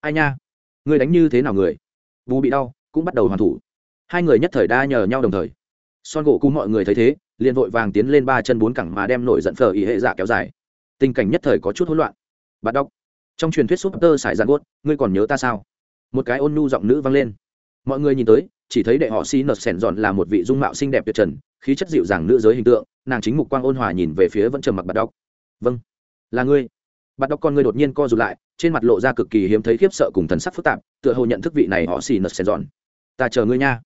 Ai nha? Người đánh như thế nào người? Bù bị đau, cũng bắt đầu hoàn thủ. Hai người nhất thời đa nhờ nhau đồng thời. Son gỗ cú mọi người thấy thế, liền vội vàng tiến lên ba chân bốn cẳng mà đem nổi giận phở ý hệ dạ kéo dài. Tình cảnh nhất thời có chút hỗn loạn. Bạn đọc. Trong truyền thuyết súp tơ sải giàn gốt, ngươi còn nhớ ta sao? Một cái ôn nhu giọng nữ vang lên mọi người nhìn tới, chỉ thấy đệ họ xi nợt sẻn dọn là một vị dung mạo xinh đẹp tuyệt trần, khí chất dịu dàng nữ giới hình tượng, nàng chính mục quang ôn hòa nhìn về phía vẫn trầm mặc bạt đọc. Vâng là ngươi. Bạt đọc con ngươi đột nhiên co rụt lại, trên mặt lộ ra cực kỳ hiếm thấy khiếp sợ cùng thần sắc phức tạp, tựa hồ nhận thức vị này họ xì nợt sẻn dọn ta chờ ngươi nha.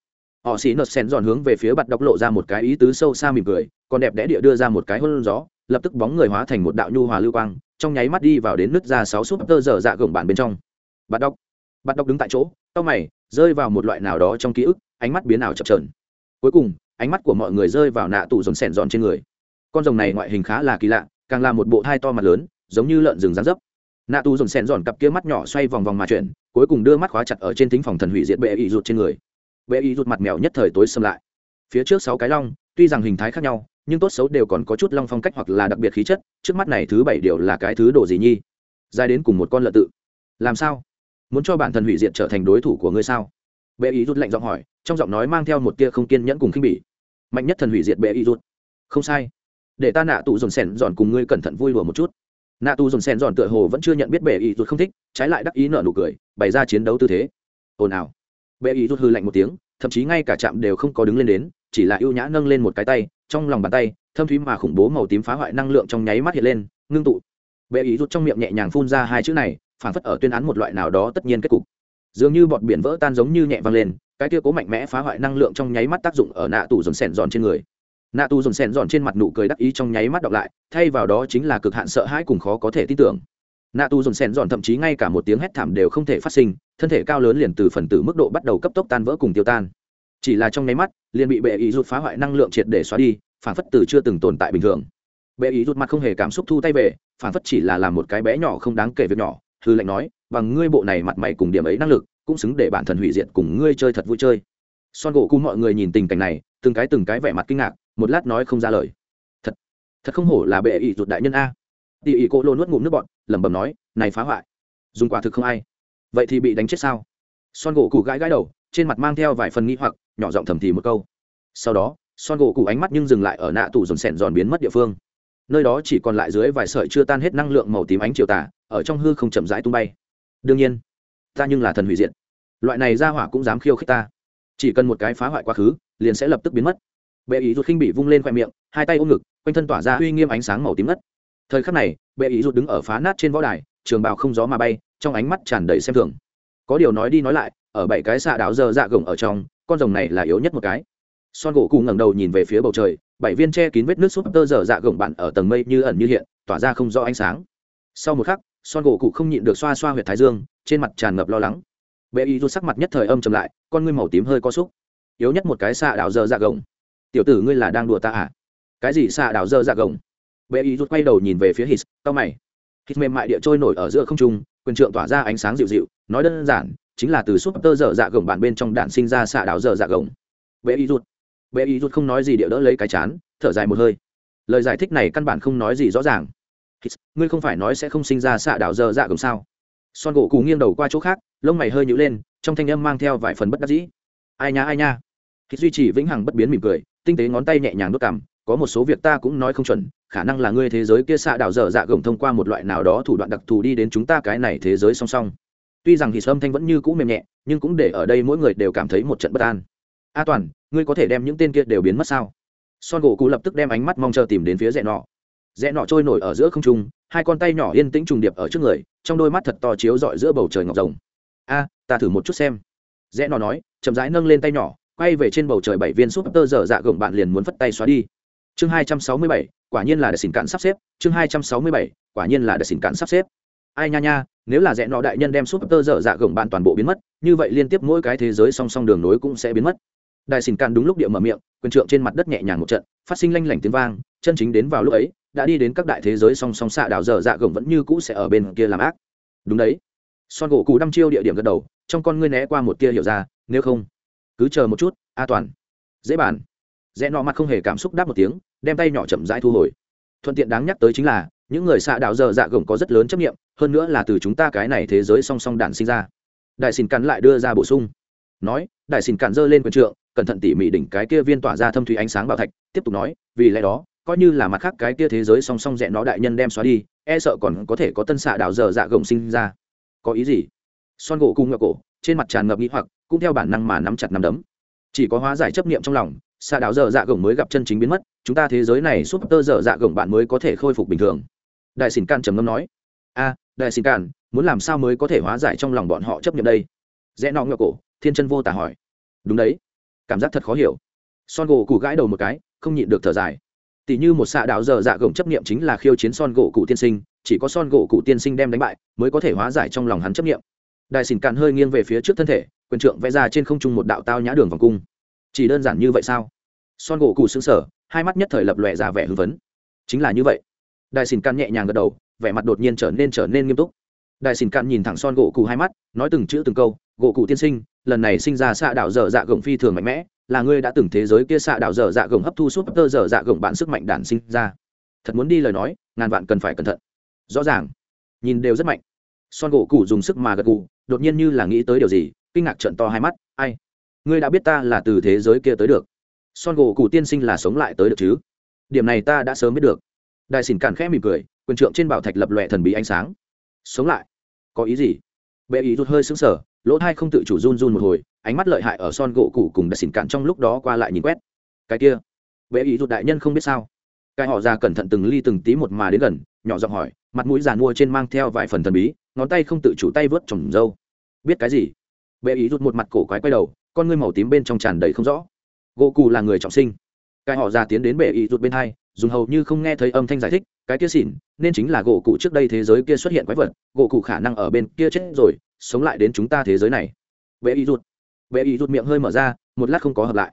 Họ xì nợt sẻn giòn hướng về phía bạt đọc lộ ra một cái ý tứ sâu xa mỉm cười, còn đẹp đẽ địa đưa ra một cái hôn gió, lập tức bóng người hóa thành một đạo nhu hòa lưu quang, trong nháy mắt đi vào đến nứt ra sáu súp tơ dở dạ gồng bản bên trong. Bạt đọc. Bạt đọc đứng tại chỗ tao mày rơi vào một loại nào đó trong ký ức, ánh mắt biến ảo chập trờn cuối cùng, ánh mắt của mọi người rơi vào nạ tủ dồn sẻn giòn trên người. Con rồng này ngoại hình khá là kỳ lạ, càng là một bộ thai to mặt lớn, giống như lợn rừng rán dấp. Nạ tù dồn sẻn giòn cặp kia mắt nhỏ xoay vòng vòng mà chuyển, cuối cùng đưa mắt khóa chặt ở trên thính phòng thần hủy diệt bệ ý rụt trên người. Bệ ý rụt mặt mèo nhất thời tối xâm lại. Phía trước sáu cái long, tuy rằng hình thái khác nhau, nhưng tốt xấu đều còn có chút long phong cách hoặc là đặc biệt khí chất, trước mắt này thứ bảy điều là cái thứ đồ gì nhi? Dài đến cùng một con lợn tự. Làm sao? Muốn cho bản thân hủy diệt trở thành đối thủ của ngươi sao? Bệ ý rút lạnh giọng hỏi, trong giọng nói mang theo một tia không kiên nhẫn cùng khinh bỉ. Mạnh nhất thần hủy diệt bệ ý rút. Không sai. Để ta nạ tụ dồn sẻn dọn cùng ngươi cẩn thận vui lùa một chút. Nạ tù dồn sèn dọn tựa hồ vẫn chưa nhận biết bệ ý rút không thích, trái lại đắc ý nợ nụ cười, bày ra chiến đấu tư thế. Ồn ào. Bệ ý rút hư lạnh một tiếng, thậm chí ngay cả chạm đều không có đứng lên đến, chỉ là ưu nhã nâng lên một cái tay, trong lòng bàn tay, thâm thúy mà khủng bố màu tím phá hoại năng lượng trong nháy mắt hiện lên, ngưng tụ. Bệ ý rút trong miệng nhẹ nhàng phun ra hai chữ này phản phất ở tuyên án một loại nào đó tất nhiên kết cục. Dường như bọt biển vỡ tan giống như nhẹ vang lên, cái kia cố mạnh mẽ phá hoại năng lượng trong nháy mắt tác dụng ở nạ tù dồn sẻn giòn trên người. Nạ tù dồn sẻn giòn trên mặt nụ cười đắc ý trong nháy mắt đọc lại, thay vào đó chính là cực hạn sợ hãi cùng khó có thể tin tưởng. Nạ tù dồn sẻn giòn thậm chí ngay cả một tiếng hét thảm đều không thể phát sinh, thân thể cao lớn liền từ phần tử mức độ bắt đầu cấp tốc tan vỡ cùng tiêu tan. Chỉ là trong nháy mắt, liền bị bệ ý rút phá hoại năng lượng triệt để xóa đi phản phất từ chưa từng tồn tại bình thường. Bệ ý rút mặt không hề cảm xúc thu tay về phản phất chỉ là làm một cái bé nhỏ không đáng kể việc nhỏ hư lệnh nói, bằng ngươi bộ này mặt mày cùng điểm ấy năng lực, cũng xứng để bản thân hủy diệt cùng ngươi chơi thật vui chơi. Son gỗ cụ mọi người nhìn tình cảnh này, từng cái từng cái vẻ mặt kinh ngạc, một lát nói không ra lời. Thật thật không hổ là bệ ỷ ruột đại nhân a. Tỉ ỉ cô lô nuốt ngụm nước bọn lẩm bẩm nói, này phá hoại, dùng quả thực không ai. Vậy thì bị đánh chết sao? Son gỗ cụ gãi gãi đầu, trên mặt mang theo vài phần nghi hoặc, nhỏ giọng thầm thì một câu. Sau đó, son gỗ cụ ánh mắt nhưng dừng lại ở nạ tủ dồn sẻn giòn biến mất địa phương nơi đó chỉ còn lại dưới vài sợi chưa tan hết năng lượng màu tím ánh chiều tà, ở trong hư không chậm rãi tung bay. Đương nhiên, ta nhưng là thần hủy diệt. Loại này ra hỏa cũng dám khiêu khích ta. Chỉ cần một cái phá hoại quá khứ, liền sẽ lập tức biến mất. Bệ ý rụt khinh bị vung lên khoe miệng, hai tay ôm ngực, quanh thân tỏa ra uy nghiêm ánh sáng màu tím ngất. Thời khắc này, bệ ý rụt đứng ở phá nát trên võ đài, trường bào không gió mà bay, trong ánh mắt tràn đầy xem thường. Có điều nói đi nói lại, ở bảy cái xạ đảo dơ dạ gồng ở trong, con rồng này là yếu nhất một cái. Son gỗ cụ ngẩng đầu nhìn về phía bầu trời bảy viên che kín vết nước súp tơ dở dạ gồng bạn ở tầng mây như ẩn như hiện, tỏa ra không rõ ánh sáng. Sau một khắc, son gỗ cụ không nhịn được xoa xoa huyệt thái dương, trên mặt tràn ngập lo lắng. Bệ y rút sắc mặt nhất thời âm chầm lại, con ngươi màu tím hơi có xúc yếu nhất một cái xạ đảo dơ dạ gồng. Tiểu tử ngươi là đang đùa ta à? Cái gì xạ đảo dơ dạ gồng? Bệ y rút quay đầu nhìn về phía hít tao mày. Hít mềm mại địa trôi nổi ở giữa không trung, quyền trượng tỏa ra ánh sáng dịu dịu, nói đơn giản, chính là từ súp tơ dở dạ gồng bản bên trong đạn sinh ra xạ đảo dở dạ gồng. Bệ y rút bệ ý rút không nói gì địa đỡ lấy cái chán, thở dài một hơi. Lời giải thích này căn bản không nói gì rõ ràng. Ngươi không phải nói sẽ không sinh ra xạ đảo dở dạ gồng sao? Son gỗ cù nghiêng đầu qua chỗ khác, lông mày hơi nhữ lên, trong thanh âm mang theo vài phần bất đắc dĩ. Ai nha ai nha. Hít duy trì vĩnh hằng bất biến mỉm cười, tinh tế ngón tay nhẹ nhàng đốt cằm, có một số việc ta cũng nói không chuẩn, khả năng là ngươi thế giới kia xạ đảo dở dạ gồng thông qua một loại nào đó thủ đoạn đặc thù đi đến chúng ta cái này thế giới song song. Tuy rằng thì âm thanh vẫn như cũ mềm nhẹ, nhưng cũng để ở đây mỗi người đều cảm thấy một trận bất an a toàn, ngươi có thể đem những tên kia đều biến mất sao? Son gỗ cụ lập tức đem ánh mắt mong chờ tìm đến phía rẽ nọ. Rẽ nọ trôi nổi ở giữa không trung, hai con tay nhỏ yên tĩnh trùng điệp ở trước người, trong đôi mắt thật to chiếu rọi giữa bầu trời ngọc rồng. A, ta thử một chút xem. Rẽ nọ nói, chậm rãi nâng lên tay nhỏ, quay về trên bầu trời bảy viên súp tơ dở dạ gồng bạn liền muốn phất tay xóa đi. Chương hai trăm sáu mươi bảy, quả nhiên là để xỉn cạn sắp xếp. Chương hai trăm sáu mươi bảy, quả nhiên là để xỉn cạn sắp xếp. Ai nha nha, nếu là rẽ nọ đại nhân đem súp tơ dở dạ gồng bạn toàn bộ biến mất, như vậy liên tiếp mỗi cái thế giới song song đường nối cũng sẽ biến mất đại xỉn càn đúng lúc địa mở miệng, quyền trượng trên mặt đất nhẹ nhàng một trận, phát sinh lanh lảnh tiếng vang, chân chính đến vào lúc ấy, đã đi đến các đại thế giới song song xạ đảo dở dạ gồng vẫn như cũ sẽ ở bên kia làm ác. Đúng đấy. Son gỗ cù đăm chiêu địa điểm gật đầu, trong con ngươi né qua một tia hiểu ra, nếu không, cứ chờ một chút, a toàn. Dễ bàn. Rẽ nọ mặt không hề cảm xúc đáp một tiếng, đem tay nhỏ chậm rãi thu hồi. Thuận tiện đáng nhắc tới chính là, những người xạ đạo dở dạ gồng có rất lớn chấp nghiệm hơn nữa là từ chúng ta cái này thế giới song song đản sinh ra. Đại xin cắn lại đưa ra bổ sung. Nói, đại xin cản giơ lên quyền trượng cẩn thận tỉ mỉ đỉnh cái kia viên tỏa ra thâm thủy ánh sáng bảo thạch, tiếp tục nói, vì lẽ đó, coi như là mặt khác cái kia thế giới song song rẽ nó đại nhân đem xóa đi e sợ còn có thể có tân xạ đạo dở dạ gồng sinh ra. Có ý gì? Son gỗ cung ngựa cổ, trên mặt tràn ngập nghĩ hoặc, cũng theo bản năng mà nắm chặt nắm đấm. Chỉ có hóa giải chấp niệm trong lòng, xạ đạo dở dạ gồng mới gặp chân chính biến mất, chúng ta thế giới này súp tơ dở dạ gồng bạn mới có thể khôi phục bình thường. Đại xin can trầm ngâm nói, a, đại xin can, muốn làm sao mới có thể hóa giải trong lòng bọn họ chấp niệm đây? Rẽ nọ ngựa cổ, thiên chân vô tả hỏi. Đúng đấy cảm giác thật khó hiểu. Son gỗ cụ gãi đầu một cái, không nhịn được thở dài. Tỷ như một xạ đạo dở dạ gồng chấp niệm chính là khiêu chiến son gỗ cụ tiên sinh, chỉ có son gỗ cụ tiên sinh đem đánh bại, mới có thể hóa giải trong lòng hắn chấp niệm. Đại xỉn cạn hơi nghiêng về phía trước thân thể, quyền trượng vẽ ra trên không trung một đạo tao nhã đường vòng cung. Chỉ đơn giản như vậy sao? Son gỗ cụ xứng sở hai mắt nhất thời lập lòe ra vẻ hưng phấn. Chính là như vậy. Đại xỉn cạn nhẹ nhàng gật đầu, vẻ mặt đột nhiên trở nên trở nên nghiêm túc. Đại xỉn cạn nhìn thẳng son gỗ cụ hai mắt, nói từng chữ từng câu, gỗ cụ tiên sinh lần này sinh ra xạ đạo dở dạ gồng phi thường mạnh mẽ, là ngươi đã từng thế giới kia xạ đạo dở dạ gồng hấp thu suốt tơ dở dạ gồng bản sức mạnh đản sinh ra. Thật muốn đi lời nói, ngàn vạn cần phải cẩn thận. Rõ ràng, nhìn đều rất mạnh. Son gỗ cụ dùng sức mà gật cụ đột nhiên như là nghĩ tới điều gì, kinh ngạc trận to hai mắt, ai? Ngươi đã biết ta là từ thế giới kia tới được. Son gỗ cụ tiên sinh là sống lại tới được chứ? Điểm này ta đã sớm biết được. Đại xỉn cản khẽ mỉm cười, quyền trượng trên bảo thạch lập lòe thần bí ánh sáng. Sống lại? Có ý gì? Bệ ý rút hơi xứng sở lỗ thai không tự chủ run run một hồi, ánh mắt lợi hại ở son gỗ cụ cùng đặt xỉn cạn trong lúc đó qua lại nhìn quét. Cái kia, bệ ý rụt đại nhân không biết sao. Cái họ ra cẩn thận từng ly từng tí một mà đến gần, nhỏ giọng hỏi, mặt mũi giàn mua trên mang theo vài phần thần bí, ngón tay không tự chủ tay vớt trồng dâu biết cái gì? Bệ ý rụt một mặt cổ quái quay đầu, con ngươi màu tím bên trong tràn đầy không rõ. Gỗ cù là người trọng sinh. Cái họ ra tiến đến bệ ý rụt bên hai dùng hầu như không nghe thấy âm thanh giải thích, cái kia xỉn, nên chính là gỗ cụ trước đây thế giới kia xuất hiện quái vật, gỗ cụ khả năng ở bên kia chết rồi, sống lại đến chúng ta thế giới này. Bệ y rút bệ y rút miệng hơi mở ra, một lát không có hợp lại.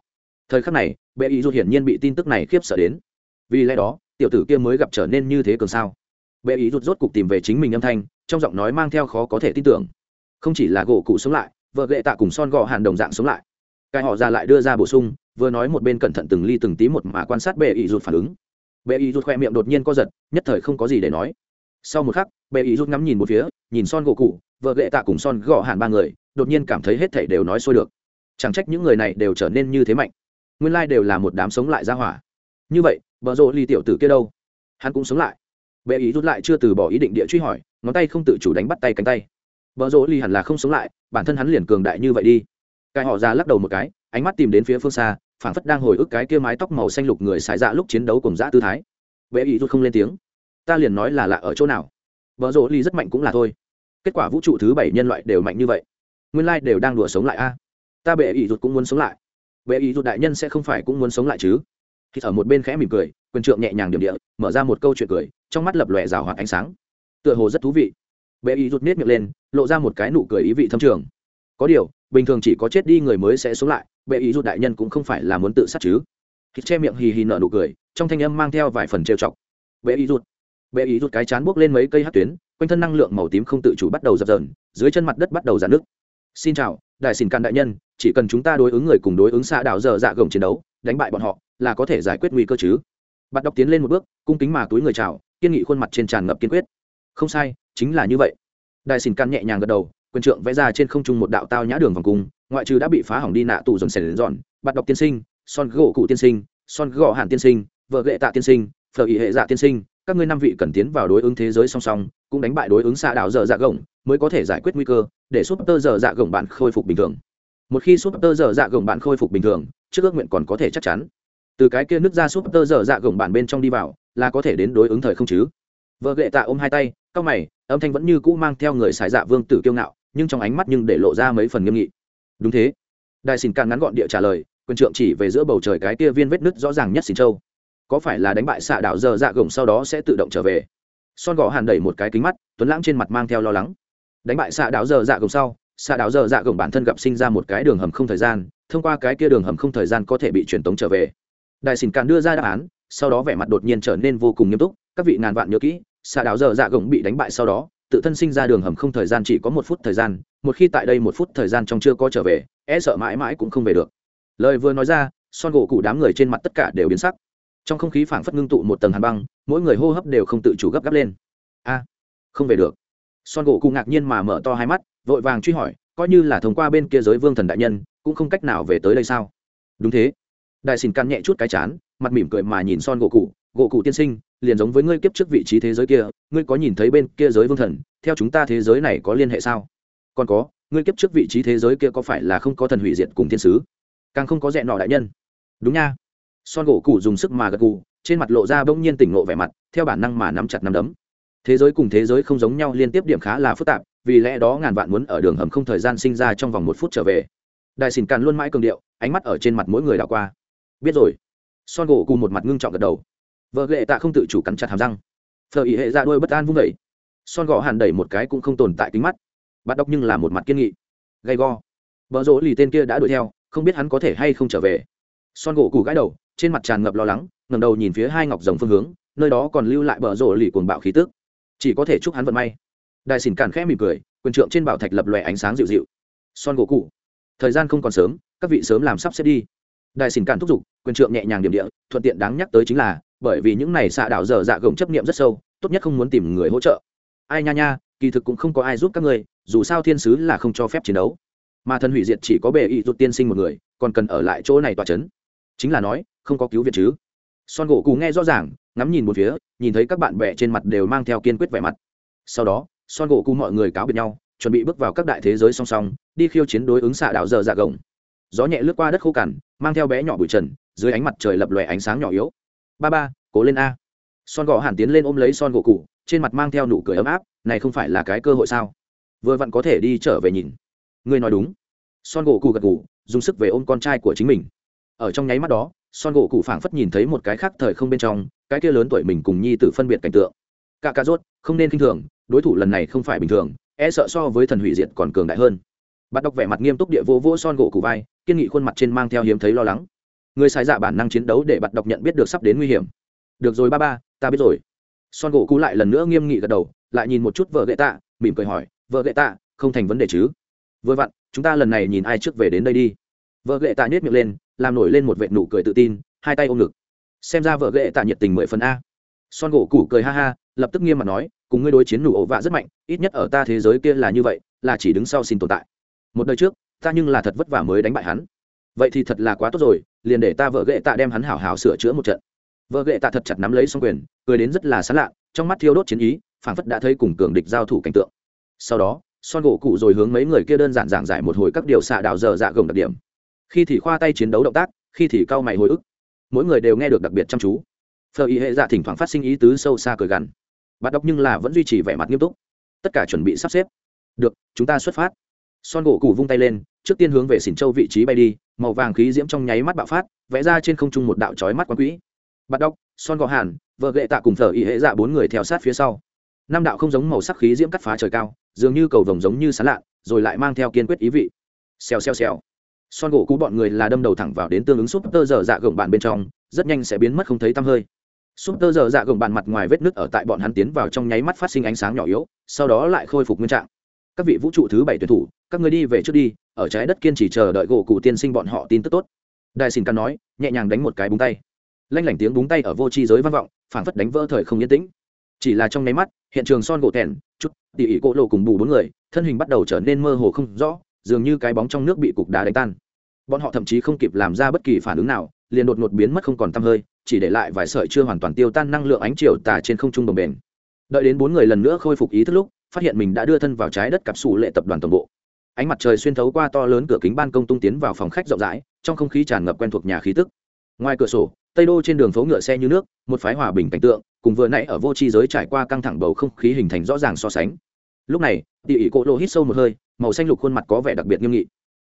Thời khắc này, bệ y rút hiển nhiên bị tin tức này khiếp sợ đến. Vì lẽ đó, tiểu tử kia mới gặp trở nên như thế cường sao? Bệ y rút rốt cục tìm về chính mình âm thanh, trong giọng nói mang theo khó có thể tin tưởng. Không chỉ là gỗ cụ sống lại, vợ lệ tạ cùng son gò hàn đồng dạng sống lại. Cái họ ra lại đưa ra bổ sung, vừa nói một bên cẩn thận từng ly từng tí một mà quan sát bệ y rút phản ứng bệ ý rút khoe miệng đột nhiên co giật, nhất thời không có gì để nói. Sau một khắc, bệ ý rút ngắm nhìn một phía, nhìn son gỗ cụ, vợ gệ tạ cùng son gò hẳn ba người, đột nhiên cảm thấy hết thảy đều nói xuôi được. Chẳng trách những người này đều trở nên như thế mạnh. Nguyên lai đều là một đám sống lại ra hỏa. Như vậy vợ rộ ly tiểu tử kia đâu? Hắn cũng sống lại. Bệ ý rút lại chưa từ bỏ ý định địa truy hỏi, ngón tay không tự chủ đánh bắt tay cánh tay. Vợ rộ ly hẳn là không sống lại, bản thân hắn liền cường đại như vậy đi. Cái họ ra lắc đầu một cái, ánh mắt tìm đến phía phương xa phảng phất đang hồi ức cái kia mái tóc màu xanh lục người xài dạ lúc chiến đấu cùng dã tư thái. Bệ ý rút không lên tiếng. Ta liền nói là lạ ở chỗ nào? Vợ rỗ ly rất mạnh cũng là thôi. Kết quả vũ trụ thứ bảy nhân loại đều mạnh như vậy. Nguyên lai đều đang đùa sống lại a. Ta bệ ý rút cũng muốn sống lại. Bệ ý rút đại nhân sẽ không phải cũng muốn sống lại chứ? Khi ở một bên khẽ mỉm cười, quyền trượng nhẹ nhàng điểm địa, mở ra một câu chuyện cười, trong mắt lập lòe rào hoạt ánh sáng. Tựa hồ rất thú vị. Bệ ý rút nết miệng lên, lộ ra một cái nụ cười ý vị thâm trường. Có điều, bình thường chỉ có chết đi người mới sẽ sống lại bệ ý rút đại nhân cũng không phải là muốn tự sát chứ. Khi che miệng hì hì nở nụ cười, trong thanh âm mang theo vài phần trêu chọc. Bệ ý rút bệ ý rút cái chán buốc lên mấy cây hát tuyến, quanh thân năng lượng màu tím không tự chủ bắt đầu dập dờn, dưới chân mặt đất bắt đầu giãn nước xin chào, đại xin can đại nhân, chỉ cần chúng ta đối ứng người cùng đối ứng xa đảo dở dạ gồng chiến đấu, đánh bại bọn họ, là có thể giải quyết nguy cơ chứ. Bạn đọc tiến lên một bước, cung kính mà túi người chào, kiên nghị khuôn mặt trên tràn ngập kiên quyết. Không sai, chính là như vậy. Đại xin can nhẹ nhàng gật đầu quân trượng vẽ ra trên không trung một đạo tao nhã đường vòng cung, ngoại trừ đã bị phá hỏng đi nạ tù dồn xẻ đến dọn bạn đọc tiên sinh, son gỗ cụ tiên sinh, son Gõ hàn tiên sinh, vợ gệ tạ tiên sinh, phở ý hệ dạ tiên sinh, các ngươi năm vị cần tiến vào đối ứng thế giới song song, cũng đánh bại đối ứng xạ đạo dở dạ gồng, mới có thể giải quyết nguy cơ, để súp tơ dở dạ gồng bạn khôi phục bình thường. Một khi súp tơ dở dạ gồng bạn khôi phục bình thường, trước ước nguyện còn có thể chắc chắn. Từ cái kia nước ra súp tơ dở dạ gồng bạn bên trong đi vào, là có thể đến đối ứng thời không chứ? Vợ gệ tạ ôm hai tay cao mày, âm thanh vẫn như cũ mang theo người xài dạ vương tử kiêu ngạo nhưng trong ánh mắt nhưng để lộ ra mấy phần nghiêm nghị. Đúng thế. Đại xin càng ngắn gọn địa trả lời, quyền trượng chỉ về giữa bầu trời cái kia viên vết nứt rõ ràng nhất xin châu. Có phải là đánh bại xạ đạo giờ dạ gồng sau đó sẽ tự động trở về? Son gò hàn đẩy một cái kính mắt, tuấn lãng trên mặt mang theo lo lắng. Đánh bại xạ đạo giờ dạ gồng sau, xạ đạo giờ dạ gồng bản thân gặp sinh ra một cái đường hầm không thời gian, thông qua cái kia đường hầm không thời gian có thể bị truyền tống trở về. Đại xin càng đưa ra đáp án, sau đó vẻ mặt đột nhiên trở nên vô cùng nghiêm túc, các vị ngàn vạn nhớ kỹ, xạ đạo giờ dạ gồng bị đánh bại sau đó tự thân sinh ra đường hầm không thời gian chỉ có một phút thời gian, một khi tại đây một phút thời gian trong chưa có trở về e sợ mãi mãi cũng không về được. Lời vừa nói ra, son gỗ cụ đám người trên mặt tất cả đều biến sắc. Trong không khí phảng phất ngưng tụ một tầng hàn băng, mỗi người hô hấp đều không tự chủ gấp gáp lên. A, không về được. Son gỗ cụ ngạc nhiên mà mở to hai mắt, vội vàng truy hỏi, coi như là thông qua bên kia giới vương thần đại nhân, cũng không cách nào về tới đây sao? Đúng thế. Đại xin căn nhẹ chút cái chán, mặt mỉm cười mà nhìn son gỗ cụ. Gỗ cụ tiên sinh liền giống với ngươi kiếp trước vị trí thế giới kia, ngươi có nhìn thấy bên kia giới vương thần, theo chúng ta thế giới này có liên hệ sao? Còn có, ngươi kiếp trước vị trí thế giới kia có phải là không có thần hủy diệt cùng thiên sứ? Càng không có dẹn nọ đại nhân. Đúng nha. Son gỗ cụ dùng sức mà gật cụ trên mặt lộ ra bỗng nhiên tỉnh ngộ vẻ mặt, theo bản năng mà nắm chặt nắm đấm. Thế giới cùng thế giới không giống nhau, liên tiếp điểm khá là phức tạp, vì lẽ đó ngàn vạn muốn ở đường hầm không thời gian sinh ra trong vòng một phút trở về. Đại xỉn càn luôn mãi cường điệu, ánh mắt ở trên mặt mỗi người đảo qua. Biết rồi. Son gỗ cùng một mặt ngưng trọng gật đầu vợ lệ tạ không tự chủ cắn chặt hàm răng. Phở ý hệ ra đôi bất an vung vẩy son gỗ hàn đẩy một cái cũng không tồn tại kính mắt. Bắt đọc nhưng là một mặt kiên nghị. Gay go. Vợ rỗ lì tên kia đã đuổi theo, không biết hắn có thể hay không trở về. Son gỗ củ gãi đầu, trên mặt tràn ngập lo lắng ngầm đầu nhìn phía hai ngọc rồng phương hướng, nơi đó còn lưu lại bờ rỗ lì cuồng bạo khí tức. Chỉ có thể chúc hắn vận may. Đại xỉn càn khẽ mỉm cười, quyền trượng trên bảo thạch lập lòe ánh sáng dịu dịu. Son gỗ cụ thời gian không còn sớm, các vị sớm làm sắp xếp đi. Đại xỉn càn thúc giục, quyền trượng nhẹ nhàng điểm địa, thuận tiện đáng nhắc tới chính là bởi vì những này xạ đảo dở dạ gồng chấp niệm rất sâu, tốt nhất không muốn tìm người hỗ trợ. Ai nha nha, kỳ thực cũng không có ai giúp các ngươi, dù sao thiên sứ là không cho phép chiến đấu. Mà thần hủy diệt chỉ có bề ý rút tiên sinh một người, còn cần ở lại chỗ này tòa c h ấ n chính là nói, không có cứu viện chứ. Son gỗ cù nghe rõ ràng, ngắm nhìn một phía, nhìn thấy các bạn bè trên mặt đều mang theo kiên quyết vẻ mặt. Sau đó, son gỗ cù mọi người cáo biệt nhau, chuẩn bị bước vào các đại thế giới song song, đi khiêu chiến đối ứng xạ đạo dở dạ gồng. Gió nhẹ lướt qua đất khô cằn, mang theo bé nhỏ bụi trần, dưới ánh mặt trời lập lòe ánh sáng nhỏ yếu ba ba, cố lên a. Son gõ hàn tiến lên ôm lấy son gỗ cụ trên mặt mang theo nụ cười ấm áp, này không phải là cái cơ hội sao? Vừa vặn có thể đi trở về nhìn. Ngươi nói đúng. Son gỗ cụ gật gù, dùng sức về ôm con trai của chính mình. Ở trong nháy mắt đó, son gỗ cụ phảng phất nhìn thấy một cái khác thời không bên trong, cái kia lớn tuổi mình cùng nhi tử phân biệt cảnh tượng. Cả cà rốt, không nên k i n h thường, đối thủ lần này không phải bình thường e sợ so với thần hủy diệt còn cường đại hơn. Bạn đọc vẻ mặt nghiêm túc địa vô vô son gỗ cụ vai, kiên nghị khuôn mặt trên mang theo hiếm thấy lo lắng người sai dạ bản năng chiến đấu để bạn đọc nhận biết được sắp đến nguy hiểm. Được rồi ba ba, ta biết rồi. Son gỗ cú lại lần nữa nghiêm nghị gật đầu, lại nhìn một chút vợ gậy tạ, mỉm cười hỏi, vợ gậy tạ, không thành vấn đề chứ? Vừa vặn, chúng ta lần này nhìn ai trước về đến đây đi. Vợ gậy tạ nhét miệng lên, làm nổi lên một vệ nụ cười tự tin, hai tay ôm ngực. Xem ra vợ gậy tạ nhiệt tình mười phần a. Son gỗ cũ cười ha ha, lập tức nghiêm mặt nói, cùng ngươi đối chiến nụ ổ vạ rất mạnh, ít nhất ở ta thế giới kia là như vậy, là chỉ đứng sau xin tồn tại. Một đời trước, ta nhưng là thật vất vả mới đánh bại hắn. Vậy thì thật là quá tốt rồi liền để ta vợ ghệ tạ đem hắn hảo hảo sửa chữa một trận. Vợ ghệ tạ thật chặt nắm lấy xong quyền, cười đến rất là sán lạ, trong mắt thiêu đốt chiến ý, phảng phất đã thấy cùng cường địch giao thủ cảnh tượng. Sau đó, son gỗ cụ rồi hướng mấy người kia đơn giản giảng giải một hồi các điều xạ đào dở dạ gồng đặc điểm. Khi thì khoa tay chiến đấu động tác, khi thì cau mày hồi ức. Mỗi người đều nghe được đặc biệt chăm chú. Phờ ý hệ dạ thỉnh thoảng phát sinh ý tứ sâu xa cười gằn. Bắt đọc nhưng là vẫn duy trì vẻ mặt nghiêm túc. Tất cả chuẩn bị sắp xếp. Được, chúng ta xuất phát. Son gỗ cụ vung tay lên, trước tiên hướng về xỉn châu vị trí bay đi màu vàng khí diễm trong nháy mắt bạo phát, vẽ ra trên không trung một đạo trói mắt quán quỹ. Bắt đọc son gò hàn, vợ gệ tạ cùng thờ ý hệ dạ bốn người theo sát phía sau. Năm đạo không giống màu sắc khí diễm cắt phá trời cao, dường như cầu vồng giống như sán lạ, rồi lại mang theo kiên quyết ý vị. Xèo xèo xèo. Son gỗ cú bọn người là đâm đầu thẳng vào đến tương ứng súp tơ dở dạ gồng bạn bên trong, rất nhanh sẽ biến mất không thấy tăm hơi. Súp tơ dở dạ gồng bạn mặt ngoài vết nứt ở tại bọn hắn tiến vào trong nháy mắt phát sinh ánh sáng nhỏ yếu, sau đó lại khôi phục nguyên trạng các vị vũ trụ thứ bảy tuyển thủ các người đi về trước đi ở trái đất kiên trì chờ đợi gỗ cụ tiên sinh bọn họ tin tức tốt. Đại xin căn nói nhẹ nhàng đánh một cái búng tay. Lanh lảnh tiếng búng tay ở vô tri giới vang vọng phảng phất đánh vỡ thời không yên tĩnh. Chỉ là trong nháy mắt hiện trường son gỗ thèn, chút tỉ ỉ cỗ lộ cùng bù bốn người thân hình bắt đầu trở nên mơ hồ không rõ dường như cái bóng trong nước bị cục đá đánh tan. Bọn họ thậm chí không kịp làm ra bất kỳ phản ứng nào liền đột ngột biến mất không còn tăm hơi chỉ để lại vài sợi chưa hoàn toàn tiêu tan năng lượng ánh chiều tà trên không trung đồng bền. Đợi đến bốn người lần nữa khôi phục ý thức lúc phát hiện mình đã đưa thân vào trái đất cặp sủ lệ tập đoàn tổng bộ. Ánh mặt trời xuyên thấu qua to lớn cửa kính ban công tung tiến vào phòng khách rộng rãi, trong không khí tràn ngập quen thuộc nhà khí tức. Ngoài cửa sổ, tây đô trên đường phố ngựa xe như nước, một phái hòa bình cảnh tượng, cùng vừa nãy ở vô tri giới trải qua căng thẳng bầu không khí hình thành rõ ràng so sánh. Lúc này, tỉ ỉ cỗ lô hít sâu một hơi, màu xanh lục khuôn mặt có vẻ đặc biệt nghiêm nghị.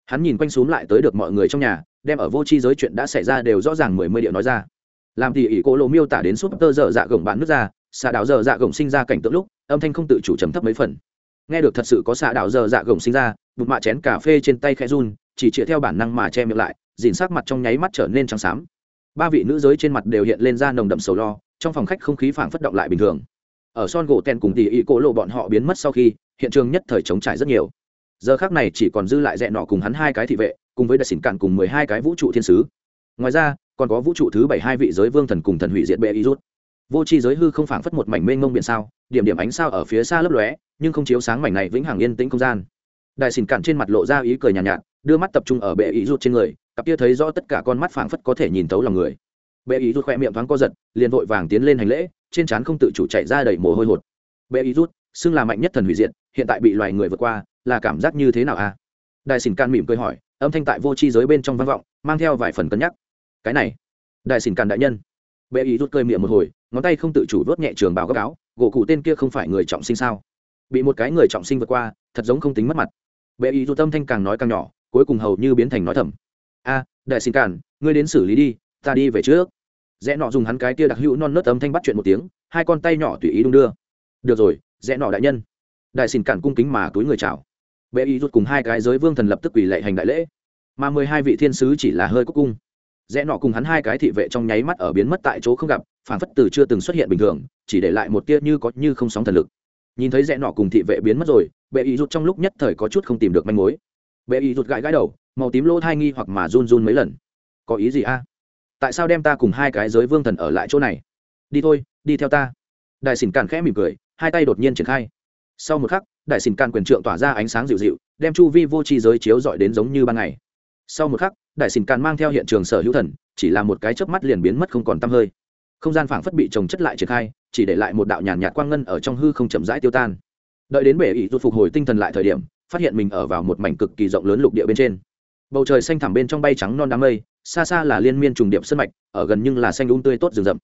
Hắn nhìn quanh xuống lại tới được mọi người trong nhà, đem ở vô tri giới chuyện đã xảy ra đều rõ ràng mười mươi điệu nói ra. Làm tỉ ỉ cỗ lô miêu tả đến súp tơ dở dạ gồng bạn nước ra xà đảo dở dạ gồng sinh ra cảnh tượng lúc âm thanh không tự chủ trầm thấp mấy phần. Nghe được thật sự có xạ đạo giờ dạ gồng sinh ra, bụt mạ chén cà phê trên tay khẽ run, chỉ chĩa theo bản năng mà che miệng lại dìn sắc mặt trong nháy mắt trở nên trắng xám. Ba vị nữ giới trên mặt đều hiện lên ra nồng đậm sầu lo, trong phòng khách không khí phảng phất động lại bình thường. Ở son gỗ ten cùng tỉ y cổ lộ bọn họ biến mất sau khi, hiện trường nhất thời chống trải rất nhiều. Giờ khác này chỉ còn dư lại dẹn nọ cùng hắn hai cái thị vệ, cùng với đặc xỉn cạn cùng mười hai cái vũ trụ thiên sứ. Ngoài ra, còn có vũ trụ thứ bảy hai vị giới vương thần cùng thần hủy diệt bệ y rút. Vô chi giới hư không phảng phất một mảnh mênh mông biển sao điểm điểm ánh sao ở phía xa lấp lóe nhưng không chiếu sáng mảnh này vĩnh hằng yên tĩnh không gian. Đại xỉn Cản trên mặt lộ ra ý cười nhàn nhạt, nhạt đưa mắt tập trung ở bệ ý rút trên người cặp kia thấy rõ tất cả con mắt phảng phất có thể nhìn thấu lòng người. Bệ ý rút khoe miệng thoáng co giật liền vội vàng tiến lên hành lễ trên trán không tự chủ chạy ra đầy mồ hôi hột. Bệ ý rút xưng là mạnh nhất thần hủy diệt hiện tại bị loài người vượt qua là cảm giác như thế nào a? Đại xỉn can mỉm cười hỏi âm thanh tại vô tri giới bên trong vang vọng mang theo vài phần cân nhắc. Cái này đại xỉn can đại nhân. Bệ ý rút cơi miệng một hồi ngón tay không tự chủ vớt nhẹ trường bào gấp áo gỗ cụ tên kia không phải người trọng sinh sao? Bị một cái người trọng sinh vượt qua, thật giống không tính mất mặt. Bệ ý rút âm thanh càng nói càng nhỏ, cuối cùng hầu như biến thành nói thầm. A, đại xin cản, ngươi đến xử lý đi, ta đi về trước. Rẽ nọ dùng hắn cái kia đặc hữu non nớt âm thanh bắt chuyện một tiếng, hai con tay nhỏ tùy ý đung đưa. Được rồi, rẽ nọ đại nhân. Đại xin cản cung kính mà túi người chào. Bệ ý rút cùng hai cái giới vương thần lập tức quỳ lệ hành đại lễ. Mà mười hai vị thiên sứ chỉ là hơi cúc cung. Rẽ nọ cùng hắn hai cái thị vệ trong nháy mắt ở biến mất tại chỗ không gặp phản phất từ chưa từng xuất hiện bình thường, chỉ để lại một tia như có như không sóng thần lực. Nhìn thấy rẽ nọ cùng thị vệ biến mất rồi, bệ ý rút trong lúc nhất thời có chút không tìm được manh mối. Bệ ý rút gãi gãi đầu, màu tím lỗ thai nghi hoặc mà run run mấy lần. Có ý gì a? Tại sao đem ta cùng hai cái giới vương thần ở lại chỗ này? Đi thôi, đi theo ta. Đại sìn càn khẽ mỉm cười, hai tay đột nhiên triển khai. Sau một khắc, đại sìn càn quyền trượng tỏa ra ánh sáng dịu dịu, đem chu vi vô tri giới chiếu dọi đến giống như ban ngày. Sau một khắc, đại sìn càn mang theo hiện trường sở hữu thần, chỉ là một cái chớp mắt liền biến mất không còn tăm hơi không gian phảng phất bị trồng chất lại triển khai, chỉ để lại một đạo nhàn nhạt quang ngân ở trong hư không chậm rãi tiêu tan. Đợi đến bể ỷ rút phục hồi tinh thần lại thời điểm, phát hiện mình ở vào một mảnh cực kỳ rộng lớn lục địa bên trên. Bầu trời xanh thẳm bên trong bay trắng non đám mây, xa xa là liên miên trùng điệp sân mạch, ở gần nhưng là xanh um tươi tốt rừng rậm.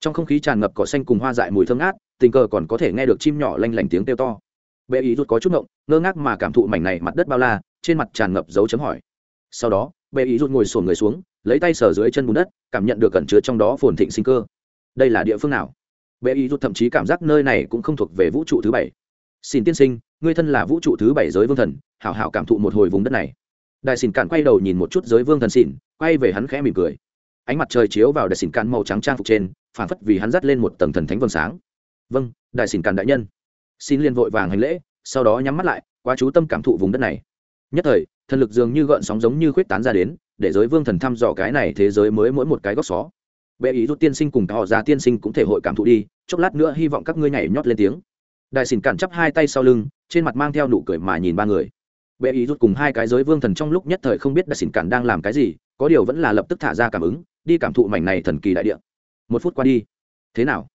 Trong không khí tràn ngập cỏ xanh cùng hoa dại mùi thơm ngát, tình cờ còn có thể nghe được chim nhỏ lanh lảnh tiếng kêu to. Bệ ý rút có chút ngộng, ngơ ngác mà cảm thụ mảnh này mặt đất bao la, trên mặt tràn ngập dấu chấm hỏi. Sau đó bệ ý rút ngồi sổn người xuống, lấy tay sờ dưới chân bùn đất, cảm nhận được cẩn chứa trong đó phồn thịnh sinh cơ đây là địa phương nào? Bệ ý rút thậm chí cảm giác nơi này cũng không thuộc về vũ trụ thứ bảy. Xin tiên sinh, ngươi thân là vũ trụ thứ bảy giới vương thần, hảo hảo cảm thụ một hồi vùng đất này. Đại xỉn cạn quay đầu nhìn một chút giới vương thần xỉn quay về hắn khẽ mỉm cười. Ánh mặt trời chiếu vào đại xỉn cạn màu trắng trang phục trên phản phất vì hắn dắt lên một tầng thần thánh vầng sáng. Vâng đại xỉn cạn đại nhân. Xin liên vội vàng hành lễ, sau đó nhắm mắt lại, quá chú tâm cảm thụ vùng đất này. Nhất thời, thần lực dường như gợn sóng giống như khuyết tán ra đến, để giới vương thần thăm dò cái này thế giới mới mỗi một cái góc xó bệ ý rút tiên sinh cùng họ ra tiên sinh cũng thể hội cảm thụ đi, chốc lát nữa hy vọng các ngươi nhảy nhót lên tiếng. Đại xỉn cản chắp hai tay sau lưng, trên mặt mang theo nụ cười mà nhìn ba người. Bệ ý rút cùng hai cái giới vương thần trong lúc nhất thời không biết đại xỉn cản đang làm cái gì, có điều vẫn là lập tức thả ra cảm ứng, đi cảm thụ mảnh này thần kỳ đại địa. Một phút qua đi. Thế nào?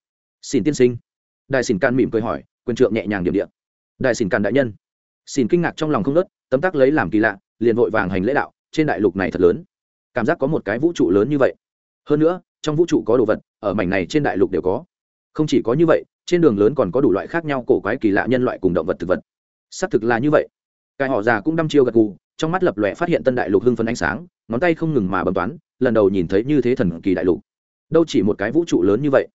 Xin tiên sinh. Đại xỉn cản mỉm cười hỏi, quyền trượng nhẹ nhàng điểm địa. Đại xỉn cản đại nhân. Xin kinh ngạc trong lòng không nớt tấm tắc lấy làm kỳ lạ, liền vội vàng hành lễ đạo, trên đại lục này thật lớn. Cảm giác có một cái vũ trụ lớn như vậy. Hơn nữa trong vũ trụ có đồ vật, ở mảnh này trên đại lục đều có. Không chỉ có như vậy, trên đường lớn còn có đủ loại khác nhau cổ quái kỳ lạ nhân loại cùng động vật thực vật. Xác thực là như vậy. Cái họ già cũng đăm chiêu gật gù, trong mắt lập lòe phát hiện tân đại lục hưng phấn ánh sáng, ngón tay không ngừng mà bấm toán, lần đầu nhìn thấy như thế thần kỳ đại lục. Đâu chỉ một cái vũ trụ lớn như vậy.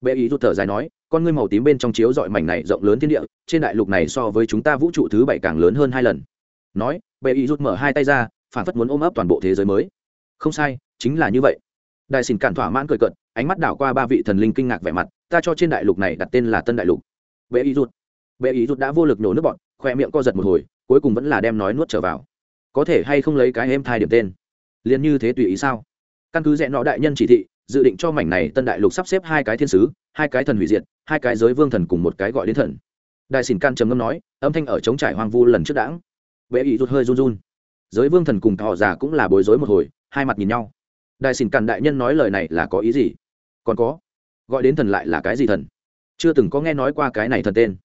Bệ ý rút thở dài nói, con ngươi màu tím bên trong chiếu dọi mảnh này rộng lớn thiên địa, trên đại lục này so với chúng ta vũ trụ thứ bảy càng lớn hơn hai lần. Nói, bệ ý rút mở hai tay ra, phản phất muốn ôm ấp toàn bộ thế giới mới. Không sai, chính là như vậy đại xin cản thỏa mãn cười cợt, ánh mắt đảo qua ba vị thần linh kinh ngạc vẻ mặt ta cho trên đại lục này đặt tên là tân đại lục. Bệ ý rút bệ ý rút đã vô lực nổ nước bọn khoe miệng co giật một hồi cuối cùng vẫn là đem nói nuốt trở vào. Có thể hay không lấy cái em thai điểm tên? Liền như thế tùy ý sao? Căn cứ rẽ nọ đại nhân chỉ thị dự định cho mảnh này tân đại lục sắp xếp hai cái thiên sứ hai cái thần hủy diệt hai cái giới vương thần cùng một cái gọi đến thần. Đại xỉn can trầm ngâm nói âm thanh ở chống trải hoang vu lần trước đãng. Bệ ý rút hơi run run. Giới vương thần cùng thọ già cũng là bối rối một hồi hai mặt nhìn nhau đại xỉn cản đại nhân nói lời này là có ý gì? Còn có, gọi đến thần lại là cái gì thần? Chưa từng có nghe nói qua cái này thần tên.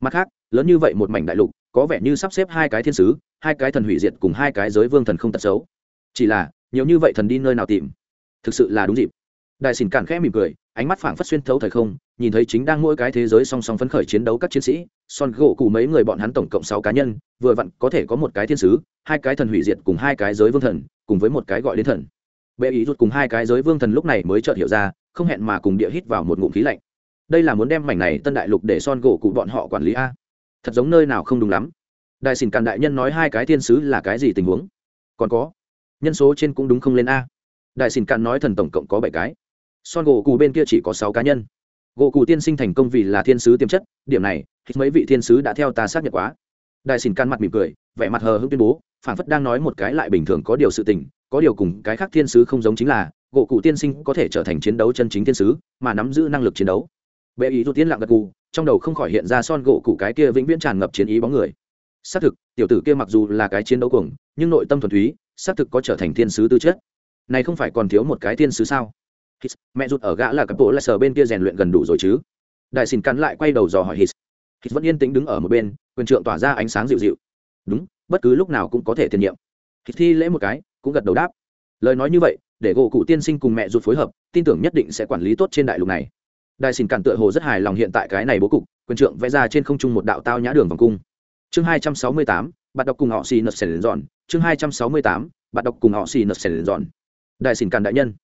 Mặt khác, lớn như vậy một mảnh đại lục, có vẻ như sắp xếp hai cái thiên sứ, hai cái thần hủy diệt cùng hai cái giới vương thần không tật xấu. Chỉ là, nhiều như vậy thần đi nơi nào tìm? Thực sự là đúng dịp. Đại xỉn cản khẽ mỉm cười, ánh mắt phảng phất xuyên thấu thời không, nhìn thấy chính đang mỗi cái thế giới song song phấn khởi chiến đấu các chiến sĩ, son gỗ cụ mấy người bọn hắn tổng cộng sáu cá nhân, vừa vặn có thể có một cái thiên sứ, hai cái thần hủy diệt cùng hai cái giới vương thần, cùng với một cái gọi đến thần bệ ý rút cùng hai cái giới vương thần lúc này mới chợt hiểu ra, không hẹn mà cùng địa hít vào một ngụm khí lạnh. Đây là muốn đem mảnh này tân đại lục để son gỗ cụ bọn họ quản lý a. Thật giống nơi nào không đúng lắm. Đại xin càn đại nhân nói hai cái thiên sứ là cái gì tình huống? Còn có, nhân số trên cũng đúng không lên a. Đại xin càn nói thần tổng cộng có bảy cái. Son gỗ cụ bên kia chỉ có sáu cá nhân. Gỗ cụ tiên sinh thành công vì là thiên sứ tiềm chất, điểm này mấy vị thiên sứ đã theo ta xác nhận quá. Đại xin càn mặt mỉm cười, vẻ mặt hờ hững tuyên bố phản phất đang nói một cái lại bình thường có điều sự tình, có điều cùng cái khác thiên sứ không giống chính là, gỗ cụ tiên sinh có thể trở thành chiến đấu chân chính thiên sứ, mà nắm giữ năng lực chiến đấu. Bệ ý rút tiến lặng gật cụ trong đầu không khỏi hiện ra son gỗ cụ cái kia vĩnh viễn tràn ngập chiến ý bóng người. Xác thực, tiểu tử kia mặc dù là cái chiến đấu cuồng, nhưng nội tâm thuần túy, xác thực có trở thành thiên sứ tư chất. Này không phải còn thiếu một cái thiên sứ sao? Hít, mẹ rút ở gã là cặp bộ lại sờ bên kia rèn luyện gần đủ rồi chứ? Đại xin cắn lại quay đầu dò hỏi hít. Hít vẫn yên tĩnh đứng ở một bên, quyền trượng tỏa ra ánh sáng dịu dịu. Đúng bất cứ lúc nào cũng có thể tiền nhiệm hít thi lễ một cái, cũng gật đầu đáp. Lời nói như vậy, để gỗ cụ tiên sinh cùng mẹ ruột phối hợp, tin tưởng nhất định sẽ quản lý tốt trên đại lục này. Đại xin cản tựa hồ rất hài lòng hiện tại cái này bố cục, quyền trượng vẽ ra trên không trung một đạo tao nhã đường vòng cung. Chương hai trăm sáu mươi tám bạn đọc cùng họ xì nật sèn dọn. Chương hai trăm sáu mươi tám bạn đọc cùng họ xì nật sèn dọn. Đại xin cản đại nhân.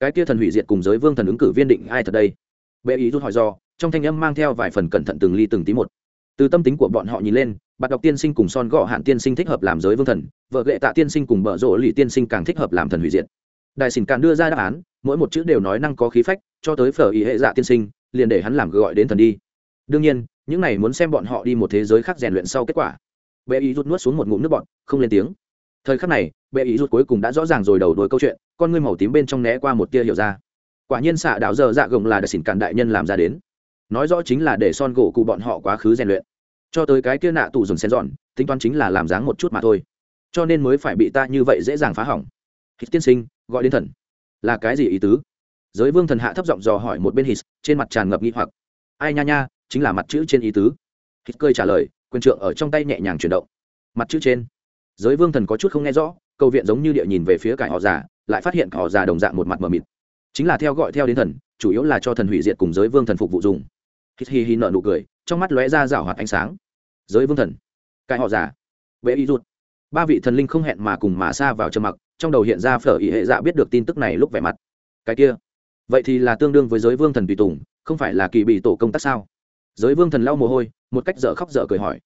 Cái kia thần hủy diệt cùng giới vương thần ứng cử viên định ai thật đây? Bệ ý rút hỏi do, trong thanh âm mang theo vài phần cẩn thận từng ly từng tí một từ tâm tính của bọn họ nhìn lên bạn đọc tiên sinh cùng son gọ hạn tiên sinh thích hợp làm giới vương thần, vợ lệ tạ tiên sinh cùng bợ rỗ lì tiên sinh càng thích hợp làm thần hủy diệt. Đại xỉn càn đưa ra đáp án, mỗi một chữ đều nói năng có khí phách, cho tới phở ý hệ dạ tiên sinh, liền để hắn làm gọi đến thần đi. Đương nhiên, những này muốn xem bọn họ đi một thế giới khác rèn luyện sau kết quả. Bệ ý rút nuốt xuống một ngụm nước bọn không lên tiếng. Thời khắc này, bệ ý rút cuối cùng đã rõ ràng rồi đầu đuôi câu chuyện, con ngươi màu tím bên trong né qua một tia hiểu ra. Quả nhiên xạ đạo dơ dạ gồng là đại xỉn càn đại nhân làm ra đến nói rõ chính là để son gỗ cụ bọn họ quá khứ rèn luyện. Cho tới cái kia nạ tù dồn xen dọn, tính toán chính là làm dáng một chút mà thôi. Cho nên mới phải bị ta như vậy dễ dàng phá hỏng. Hít tiên sinh, gọi đến thần. Là cái gì ý tứ? Giới vương thần hạ thấp giọng dò hỏi một bên hít, trên mặt tràn ngập nghi hoặc. Ai nha nha, chính là mặt chữ trên ý tứ. Hít cười trả lời, quyền trượng ở trong tay nhẹ nhàng chuyển động. Mặt chữ trên. Giới vương thần có chút không nghe rõ câu viện giống như địa nhìn về phía cải họ già, lại phát hiện họ già đồng dạng một mặt mờ mịt. Chính là theo gọi theo đến thần chủ yếu là cho thần hủy diệt cùng giới vương thần phục vụ dùng. Hít hi hi nợ nụ cười trong mắt lóe ra rảo hoạt ánh sáng. Giới vương thần cái họ giả, vệ y rút ba vị thần linh không hẹn mà cùng mà xa vào trầm mặc trong đầu hiện ra phở ý hệ dạ biết được tin tức này lúc vẻ mặt. Cái kia vậy thì là tương đương với giới vương thần tùy tùng không phải là kỳ bị tổ công tác sao? Giới vương thần lau mồ hôi một cách dở khóc dở cười hỏi.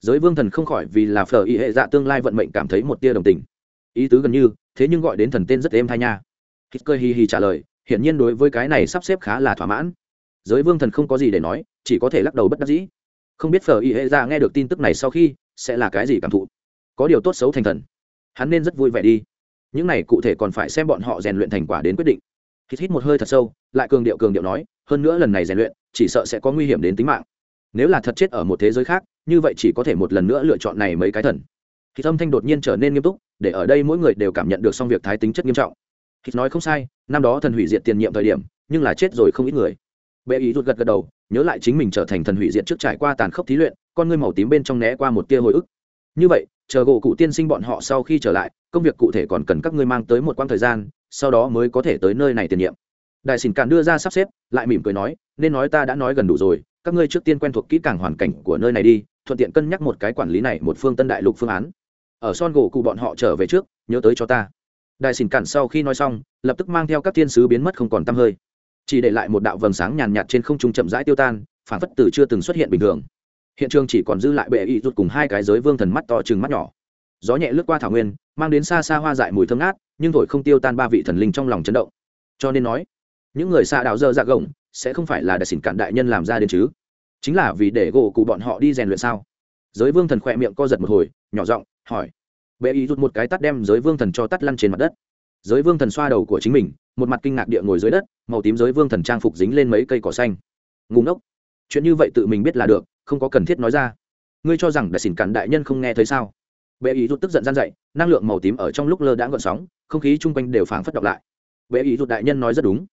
Giới vương thần không khỏi vì là phở ý hệ dạ tương lai vận mệnh cảm thấy một tia đồng tình. Ý tứ gần như thế nhưng gọi đến thần tên rất êm thai nha. Hít cơ hi hi trả lời hiển nhiên đối với cái này sắp xếp khá là thỏa mãn. Giới vương thần không có gì để nói, chỉ có thể lắc đầu bất đắc dĩ. Không biết phở Y hệ Ra nghe được tin tức này sau khi, sẽ là cái gì cảm thụ? Có điều tốt xấu thành thần. Hắn nên rất vui vẻ đi. Những này cụ thể còn phải xem bọn họ rèn luyện thành quả đến quyết định. Hít hít một hơi thật sâu, lại cường điệu cường điệu nói, hơn nữa lần này rèn luyện, chỉ sợ sẽ có nguy hiểm đến tính mạng. Nếu là thật chết ở một thế giới khác, như vậy chỉ có thể một lần nữa lựa chọn này mấy cái thần. Thì âm thanh đột nhiên trở nên nghiêm túc, để ở đây mỗi người đều cảm nhận được xong việc thái tính chất nghiêm trọng hít nói không sai, năm đó thần hủy diệt tiền nhiệm thời điểm, nhưng là chết rồi không ít người. Bệ ý rụt gật gật đầu, nhớ lại chính mình trở thành thần hủy diệt trước trải qua tàn khốc thí luyện, con ngươi màu tím bên trong né qua một tia hồi ức. Như vậy, chờ gỗ cụ tiên sinh bọn họ sau khi trở lại, công việc cụ thể còn cần các ngươi mang tới một quãng thời gian, sau đó mới có thể tới nơi này tiền nhiệm. Đại sìn cản đưa ra sắp xếp, lại mỉm cười nói, nên nói ta đã nói gần đủ rồi, các ngươi trước tiên quen thuộc kỹ càng hoàn cảnh của nơi này đi, thuận tiện cân nhắc một cái quản lý này một phương tân đại lục phương án. Ở son gỗ cụ bọn họ trở về trước, nhớ tới cho ta đại xỉn cản sau khi nói xong, lập tức mang theo các thiên sứ biến mất không còn t hơi. Chỉ để lại một đạo vầng sáng nhàn nhạt trên không trung chậm rãi tiêu tan, phản phất từ chưa từng xuất hiện bình thường. Hiện trường chỉ còn dư lại bệ y rút cùng hai cái giới vương thần mắt to chừng mắt nhỏ. Gió nhẹ lướt qua thảo nguyên, mang đến xa xa hoa dại mùi thơm ngát, nhưng thổi không tiêu tan ba vị thần linh trong lòng chấn động. Cho nên nói, những người xa đạo dơ dạ gồng, sẽ không phải là đại xỉn Cản đại nhân làm ra đến chứ? Chính là vì để gỗ cụ bọn họ đi rèn luyện sao? Giới vương thần khỏe miệng co giật một hồi, nhỏ giọng hỏi bệ ý rút một cái tắt đem giới vương thần cho tắt lăn trên mặt đất. Giới vương thần xoa đầu của chính mình, một mặt kinh ngạc địa ngồi dưới đất, màu tím giới vương thần trang phục dính lên mấy cây cỏ xanh. Ngủ ngốc. Chuyện như vậy tự mình biết là được, không có cần thiết nói ra. Ngươi cho rằng đại xỉn cản đại nhân không nghe thấy sao? Bệ ý rút tức giận gian dậy, năng lượng màu tím ở trong lúc lơ đãng gợn sóng, không khí chung quanh đều phảng phất đọc lại. Bệ ý rút đại nhân nói rất đúng.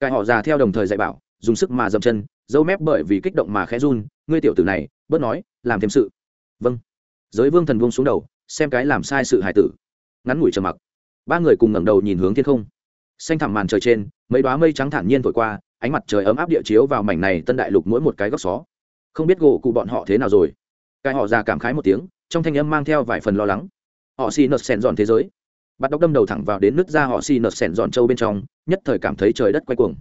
Cải họ già theo đồng thời dạy bảo, dùng sức mà dậm chân, dâu mép bởi vì kích động mà khẽ run, ngươi tiểu tử này, bớt nói, làm thêm sự. Vâng. Giới vương thần vung xuống đầu xem cái làm sai sự hài tử. Ngắn ngủi trầm mặc. Ba người cùng ngẩng đầu nhìn hướng thiên không. Xanh thẳm màn trời trên, mấy đoá mây trắng thản nhiên thổi qua, ánh mặt trời ấm áp địa chiếu vào mảnh này tân đại lục mỗi một cái góc xó. Không biết gỗ cụ bọn họ thế nào rồi. Cái họ già cảm khái một tiếng, trong thanh âm mang theo vài phần lo lắng. Họ xì nợt sèn dọn thế giới. Bắt đốc đâm đầu thẳng vào đến nước ra họ xì nợt sèn dọn châu bên trong, nhất thời cảm thấy trời đất quay cuồng.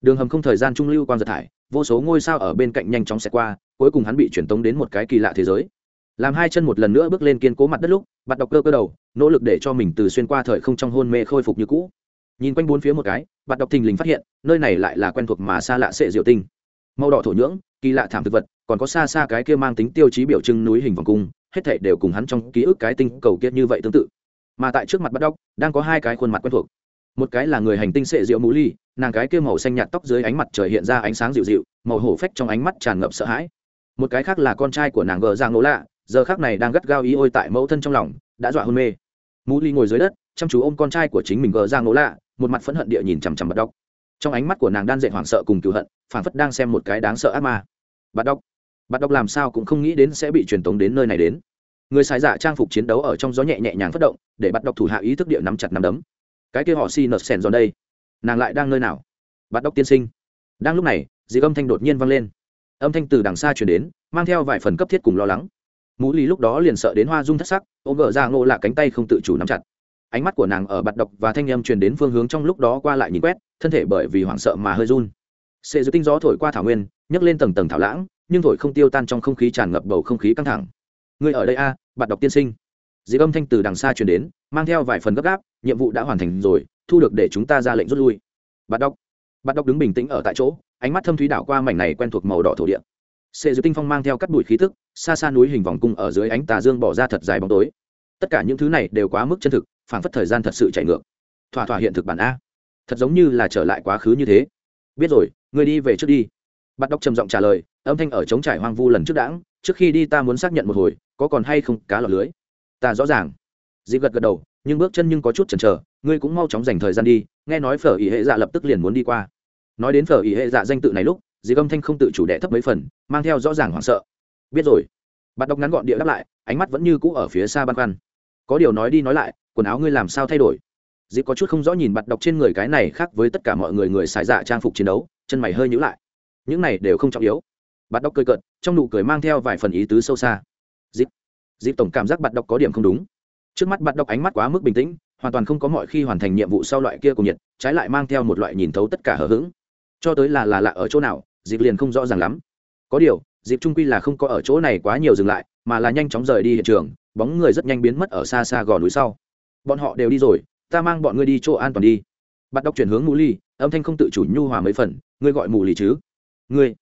Đường hầm không thời gian trung lưu quan giật thải, vô số ngôi sao ở bên cạnh nhanh chóng xẹt qua, cuối cùng hắn bị truyền tống đến một cái kỳ lạ thế giới làm hai chân một lần nữa bước lên kiên cố mặt đất lúc, bắt đọc cơ cơ đầu, nỗ lực để cho mình từ xuyên qua thời không trong hôn mê khôi phục như cũ. Nhìn quanh bốn phía một cái, bắt đọc thình lình phát hiện, nơi này lại là quen thuộc mà xa lạ sệ diệu tinh. Màu đỏ thổ nhưỡng, kỳ lạ thảm thực vật, còn có xa xa cái kia mang tính tiêu chí biểu trưng núi hình vòng cung, hết thảy đều cùng hắn trong ký ức cái tinh cầu kiết như vậy tương tự. Mà tại trước mặt bắt đọc đang có hai cái khuôn mặt quen thuộc. Một cái là người hành tinh sệ diệu mũ ly, nàng cái kia màu xanh nhạt tóc dưới ánh mặt trời hiện ra ánh sáng dịu dịu, màu hổ phách trong ánh mắt tràn ngập sợ hãi. Một cái khác là con trai của nàng gờ giang nỗ lạ giờ khác này đang gắt gao ý ôi tại mẫu thân trong lòng, đã dọa hôn mê. Mũ ly ngồi dưới đất, chăm chú ôm con trai của chính mình gờ ra ngỗ lạ, một mặt phẫn hận địa nhìn chằm chằm bắt đốc trong ánh mắt của nàng đan dệt hoảng sợ cùng cựu hận phản phất đang xem một cái đáng sợ ác ma. Bắt đốc bắt đốc làm sao cũng không nghĩ đến sẽ bị truyền tống đến nơi này đến. Người xài dạ trang phục chiến đấu ở trong gió nhẹ nhẹ nhàng phất động, để bắt đốc thủ hạ ý thức địa nắm chặt nắm đấm. Cái kia họ xi nợt sèn giòn đây. Nàng lại đang nơi nào? Bắt đốc tiên sinh. Đang lúc này, dì âm thanh đột nhiên vang lên. Âm thanh từ đằng xa chuyển đến, mang theo vài phần cấp thiết cùng lo lắng mũ lì lúc đó liền sợ đến hoa dung thất sắc ôm gỡ ra ngộ là cánh tay không tự chủ nắm chặt. Ánh mắt của nàng ở bạt độc và thanh âm truyền đến phương hướng trong lúc đó qua lại nhìn quét thân thể bởi vì hoảng sợ mà hơi run. Sệ giữ tinh gió thổi qua thảo nguyên nhấc lên tầng tầng thảo lãng nhưng thổi không tiêu tan trong không khí tràn ngập bầu không khí căng thẳng. Người ở đây a à, bạt độc tiên sinh. Dịp âm thanh từ đằng xa truyền đến mang theo vài phần gấp gáp nhiệm vụ đã hoàn thành rồi thu được để chúng ta ra lệnh rút lui. Bạt độc. Bạt độc đứng bình tĩnh ở tại chỗ ánh mắt thâm thúy đảo qua mảnh này quen thuộc màu đỏ thổ địa sệ dư tinh phong mang theo cắt bụi khí tức, xa xa núi hình vòng cung ở dưới ánh tà dương bỏ ra thật dài bóng tối. Tất cả những thứ này đều quá mức chân thực, phảng phất thời gian thật sự chạy ngược. Thỏa thỏa hiện thực bản a. Thật giống như là trở lại quá khứ như thế. Biết rồi người đi về trước đi. Bắt đọc trầm giọng trả lời, âm thanh ở trống trải hoang vu lần trước đãng, trước khi đi ta muốn xác nhận một hồi, có còn hay không cá lọt lưới? Ta rõ ràng. Dịp gật gật đầu, nhưng bước chân nhưng có chút chần chờ, ngươi cũng mau chóng dành thời gian đi, nghe nói phở ý hệ dạ lập tức liền muốn đi qua. Nói đến phở ý hệ dạ danh tự này lúc dì âm thanh không tự chủ đệ thấp mấy phần, mang theo rõ ràng hoảng sợ. Biết rồi. Bạn đọc ngắn gọn địa đáp lại, ánh mắt vẫn như cũ ở phía xa băn khoăn. Có điều nói đi nói lại, quần áo ngươi làm sao thay đổi? Dì có chút không rõ nhìn bạn đọc trên người cái này khác với tất cả mọi người người xài dạ trang phục chiến đấu, chân mày hơi nhữ lại. Những này đều không trọng yếu. Bạn đọc cười cợt, trong nụ cười mang theo vài phần ý tứ sâu xa. Dịp dịp tổng cảm giác bạn đọc có điểm không đúng. Trước mắt bạn đọc ánh mắt quá mức bình tĩnh, hoàn toàn không có mọi khi hoàn thành nhiệm vụ sau loại kia cùng nhiệt, trái lại mang theo một loại nhìn thấu tất cả hờ hững cho tới là là lạ ở chỗ nào, dịp liền không rõ ràng lắm. Có điều, dịp trung quy là không có ở chỗ này quá nhiều dừng lại, mà là nhanh chóng rời đi hiện trường, bóng người rất nhanh biến mất ở xa xa gò núi sau. Bọn họ đều đi rồi, ta mang bọn ngươi đi chỗ an toàn đi. Bắt đọc chuyển hướng mù ly, âm thanh không tự chủ nhu hòa mấy phần, ngươi gọi mù lì chứ? Ngươi,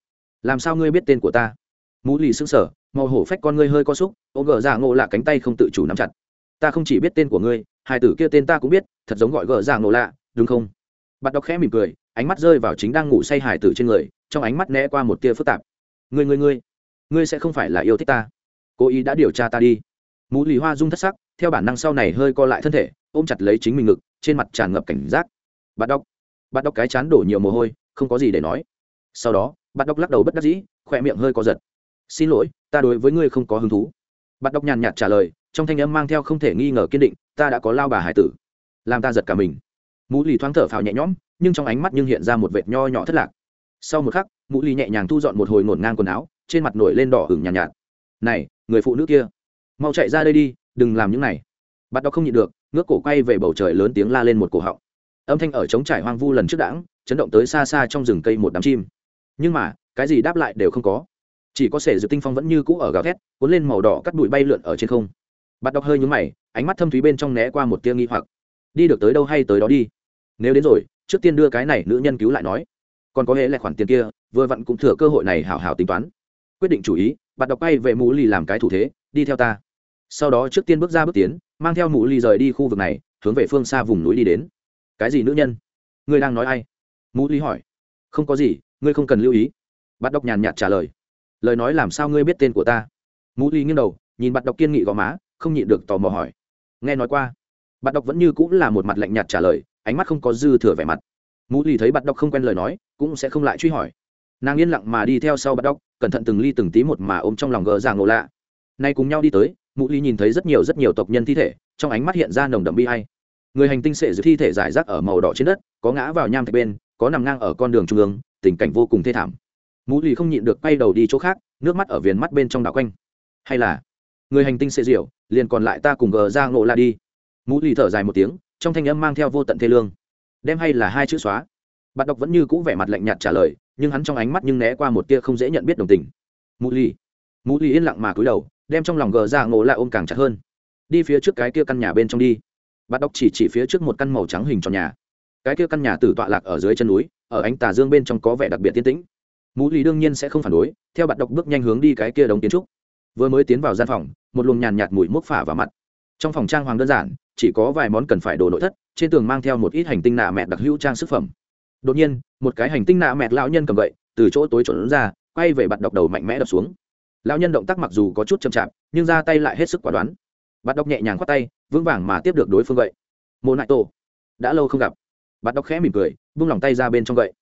làm sao ngươi biết tên của ta? Mù lì sững sờ, màu hổ phách con ngươi hơi có xúc ô gờ giả ngộ lạ cánh tay không tự chủ nắm chặt. Ta không chỉ biết tên của ngươi, hai tử kia tên ta cũng biết, thật giống gọi gờ giả ngộ lạ, đúng không? Bạn đọc khẽ mỉm cười, ánh mắt rơi vào chính đang ngủ say hải tử trên người, trong ánh mắt né qua một tia phức tạp. Ngươi ngươi ngươi ngươi sẽ không phải là yêu thích ta. Cô ý đã điều tra ta đi. Mũ lì hoa rung thất sắc, theo bản năng sau này hơi co lại thân thể, ôm chặt lấy chính mình ngực, trên mặt tràn ngập cảnh giác. Bạn đọc bạn đọc cái chán đổ nhiều mồ hôi, không có gì để nói. Sau đó bạn đọc lắc đầu bất đắc dĩ, khỏe miệng hơi co giật. Xin lỗi, ta đối với ngươi không có hứng thú. Bạn đọc nhàn nhạt trả lời, trong thanh âm mang theo không thể nghi ngờ kiên định, ta đã có lao bà hải tử, làm ta giật cả mình mũ lì thoáng thở phào nhẹ nhõm nhưng trong ánh mắt nhưng hiện ra một vệt nho nhỏ thất lạc. Sau một khắc mũ lì nhẹ nhàng thu dọn một hồi ngổn ngang quần áo trên mặt nổi lên đỏ hửng nhàn nhạt, nhạt. Này người phụ nữ kia mau chạy ra đây đi đừng làm những này. Bắt đó không nhịn được ngước cổ quay về bầu trời lớn tiếng la lên một cổ họng. Âm thanh ở trống trải hoang vu lần trước đãng chấn động tới xa xa trong rừng cây một đám chim. Nhưng mà cái gì đáp lại đều không có. Chỉ có sể dự tinh phong vẫn như cũ ở gào thét cuốn lên màu đỏ cắt bụi bay lượn ở trên không. Bắt đọc hơi nhúng mày ánh mắt thâm thúy bên trong né qua một tia nghi hoặc. Đi được tới đâu hay tới đó đi nếu đến rồi, trước tiên đưa cái này nữ nhân cứu lại nói. Còn có hệ lại khoản tiền kia, vừa vặn cũng thừa cơ hội này hảo hảo tính toán. Quyết định chủ ý, bạn đọc bay về mũ lì làm cái thủ thế, đi theo ta. Sau đó trước tiên bước ra bước tiến, mang theo mũ lì rời đi khu vực này, hướng về phương xa vùng núi đi đến. Cái gì nữ nhân? Ngươi đang nói ai? Mũ lì hỏi. Không có gì, ngươi không cần lưu ý. Bạn đọc nhàn nhạt trả lời. Lời nói làm sao ngươi biết tên của ta? Mũ lì nghiêng đầu, nhìn bạn đọc kiên nghị gò má, không nhịn được tò mò hỏi. Nghe nói qua. Bạn đọc vẫn như cũng là một mặt lạnh nhạt trả lời ánh mắt không có dư thừa vẻ mặt. Mũ lì thấy bạn đọc không quen lời nói, cũng sẽ không lại truy hỏi. Nàng yên lặng mà đi theo sau bạn đọc cẩn thận từng ly từng tí một mà ôm trong lòng gờ giang ngộ lạ. Nay cùng nhau đi tới, mũ lì nhìn thấy rất nhiều rất nhiều tộc nhân thi thể, trong ánh mắt hiện ra nồng đậm bi hay người hành tinh sệ giữ thi thể giải rác ở màu đỏ trên đất, có ngã vào nham thạch bên, có nằm ngang ở con đường trung ương, tình cảnh vô cùng thê thảm. Mũ lì không nhịn được quay đầu đi chỗ khác, nước mắt ở viền mắt bên trong đảo quanh. Hay là, người hành tinh sệ diệu, liền còn lại ta cùng gờ ra ngộ la đi. Mũ lì thở dài một tiếng trong thanh âm mang theo vô tận thê lương. Đem hay là hai chữ xóa. Bạn đọc vẫn như cũ vẻ mặt lạnh nhạt trả lời, nhưng hắn trong ánh mắt nhưng né qua một tia không dễ nhận biết đồng tình. Mũ ly mũ ly yên lặng mà cúi đầu, đem trong lòng gờ ra ngộ lại ôm càng chặt hơn. Đi phía trước cái kia căn nhà bên trong đi. Bạn đọc chỉ chỉ phía trước một căn màu trắng hình tròn nhà. Cái kia căn nhà từ tọa lạc ở dưới chân núi, ở ánh tà dương bên trong có vẻ đặc biệt tiên tĩnh. Mũ ly đương nhiên sẽ không phản đối, theo bạn đọc bước nhanh hướng đi cái kia đống kiến trúc. Vừa mới tiến vào gian phòng, một luồng nhàn nhạt mùi mốc phả vào mặt. Trong phòng trang hoàng đơn giản chỉ có vài món cần phải đồ nội thất, trên tường mang theo một ít hành tinh nạ mẹ đặc hữu trang sức phẩm. Đột nhiên, một cái hành tinh nạ mẹ lão nhân cầm gậy, từ chỗ tối trộn ra, quay về bạt đọc đầu mạnh mẽ đập xuống. Lão nhân động tác mặc dù có chút chậm chạp, nhưng ra tay lại hết sức quả đoán. Bạt đọc nhẹ nhàng khoát tay, vững vàng mà tiếp được đối phương gậy. Mô nại tổ, đã lâu không gặp. Bạt đọc khẽ mỉm cười, vung lòng tay ra bên trong gậy.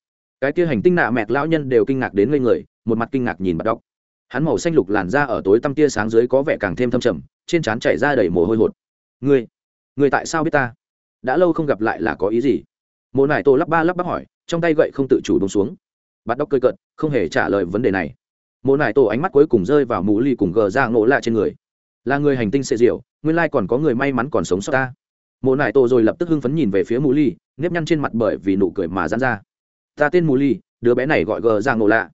Cái kia hành tinh nạ mẹt lão nhân đều kinh ngạc đến ngây người, một mặt kinh ngạc nhìn bạt đọc hắn màu xanh lục làn da ở tối tăm tia sáng dưới có vẻ càng thêm thâm trầm, trên trán chảy ra đầy mồ hôi hột. Ngươi Người tại sao biết ta? Đã lâu không gặp lại là có ý gì? Mộ nại tổ lắp ba lắp bắp hỏi, trong tay gậy không tự chủ bông xuống. Bắt đốc cơi cận không hề trả lời vấn đề này. Mộ nải tổ ánh mắt cuối cùng rơi vào mũ ly cùng gờ ra ngộ lạ trên người. Là người hành tinh sệ diệu, nguyên lai còn có người may mắn còn sống sót ta. Mộ nải tổ rồi lập tức hưng phấn nhìn về phía mù ly, nếp nhăn trên mặt bởi vì nụ cười mà dán ra. Ta tên mù ly, đứa bé này gọi gờ ra ngộ lạ.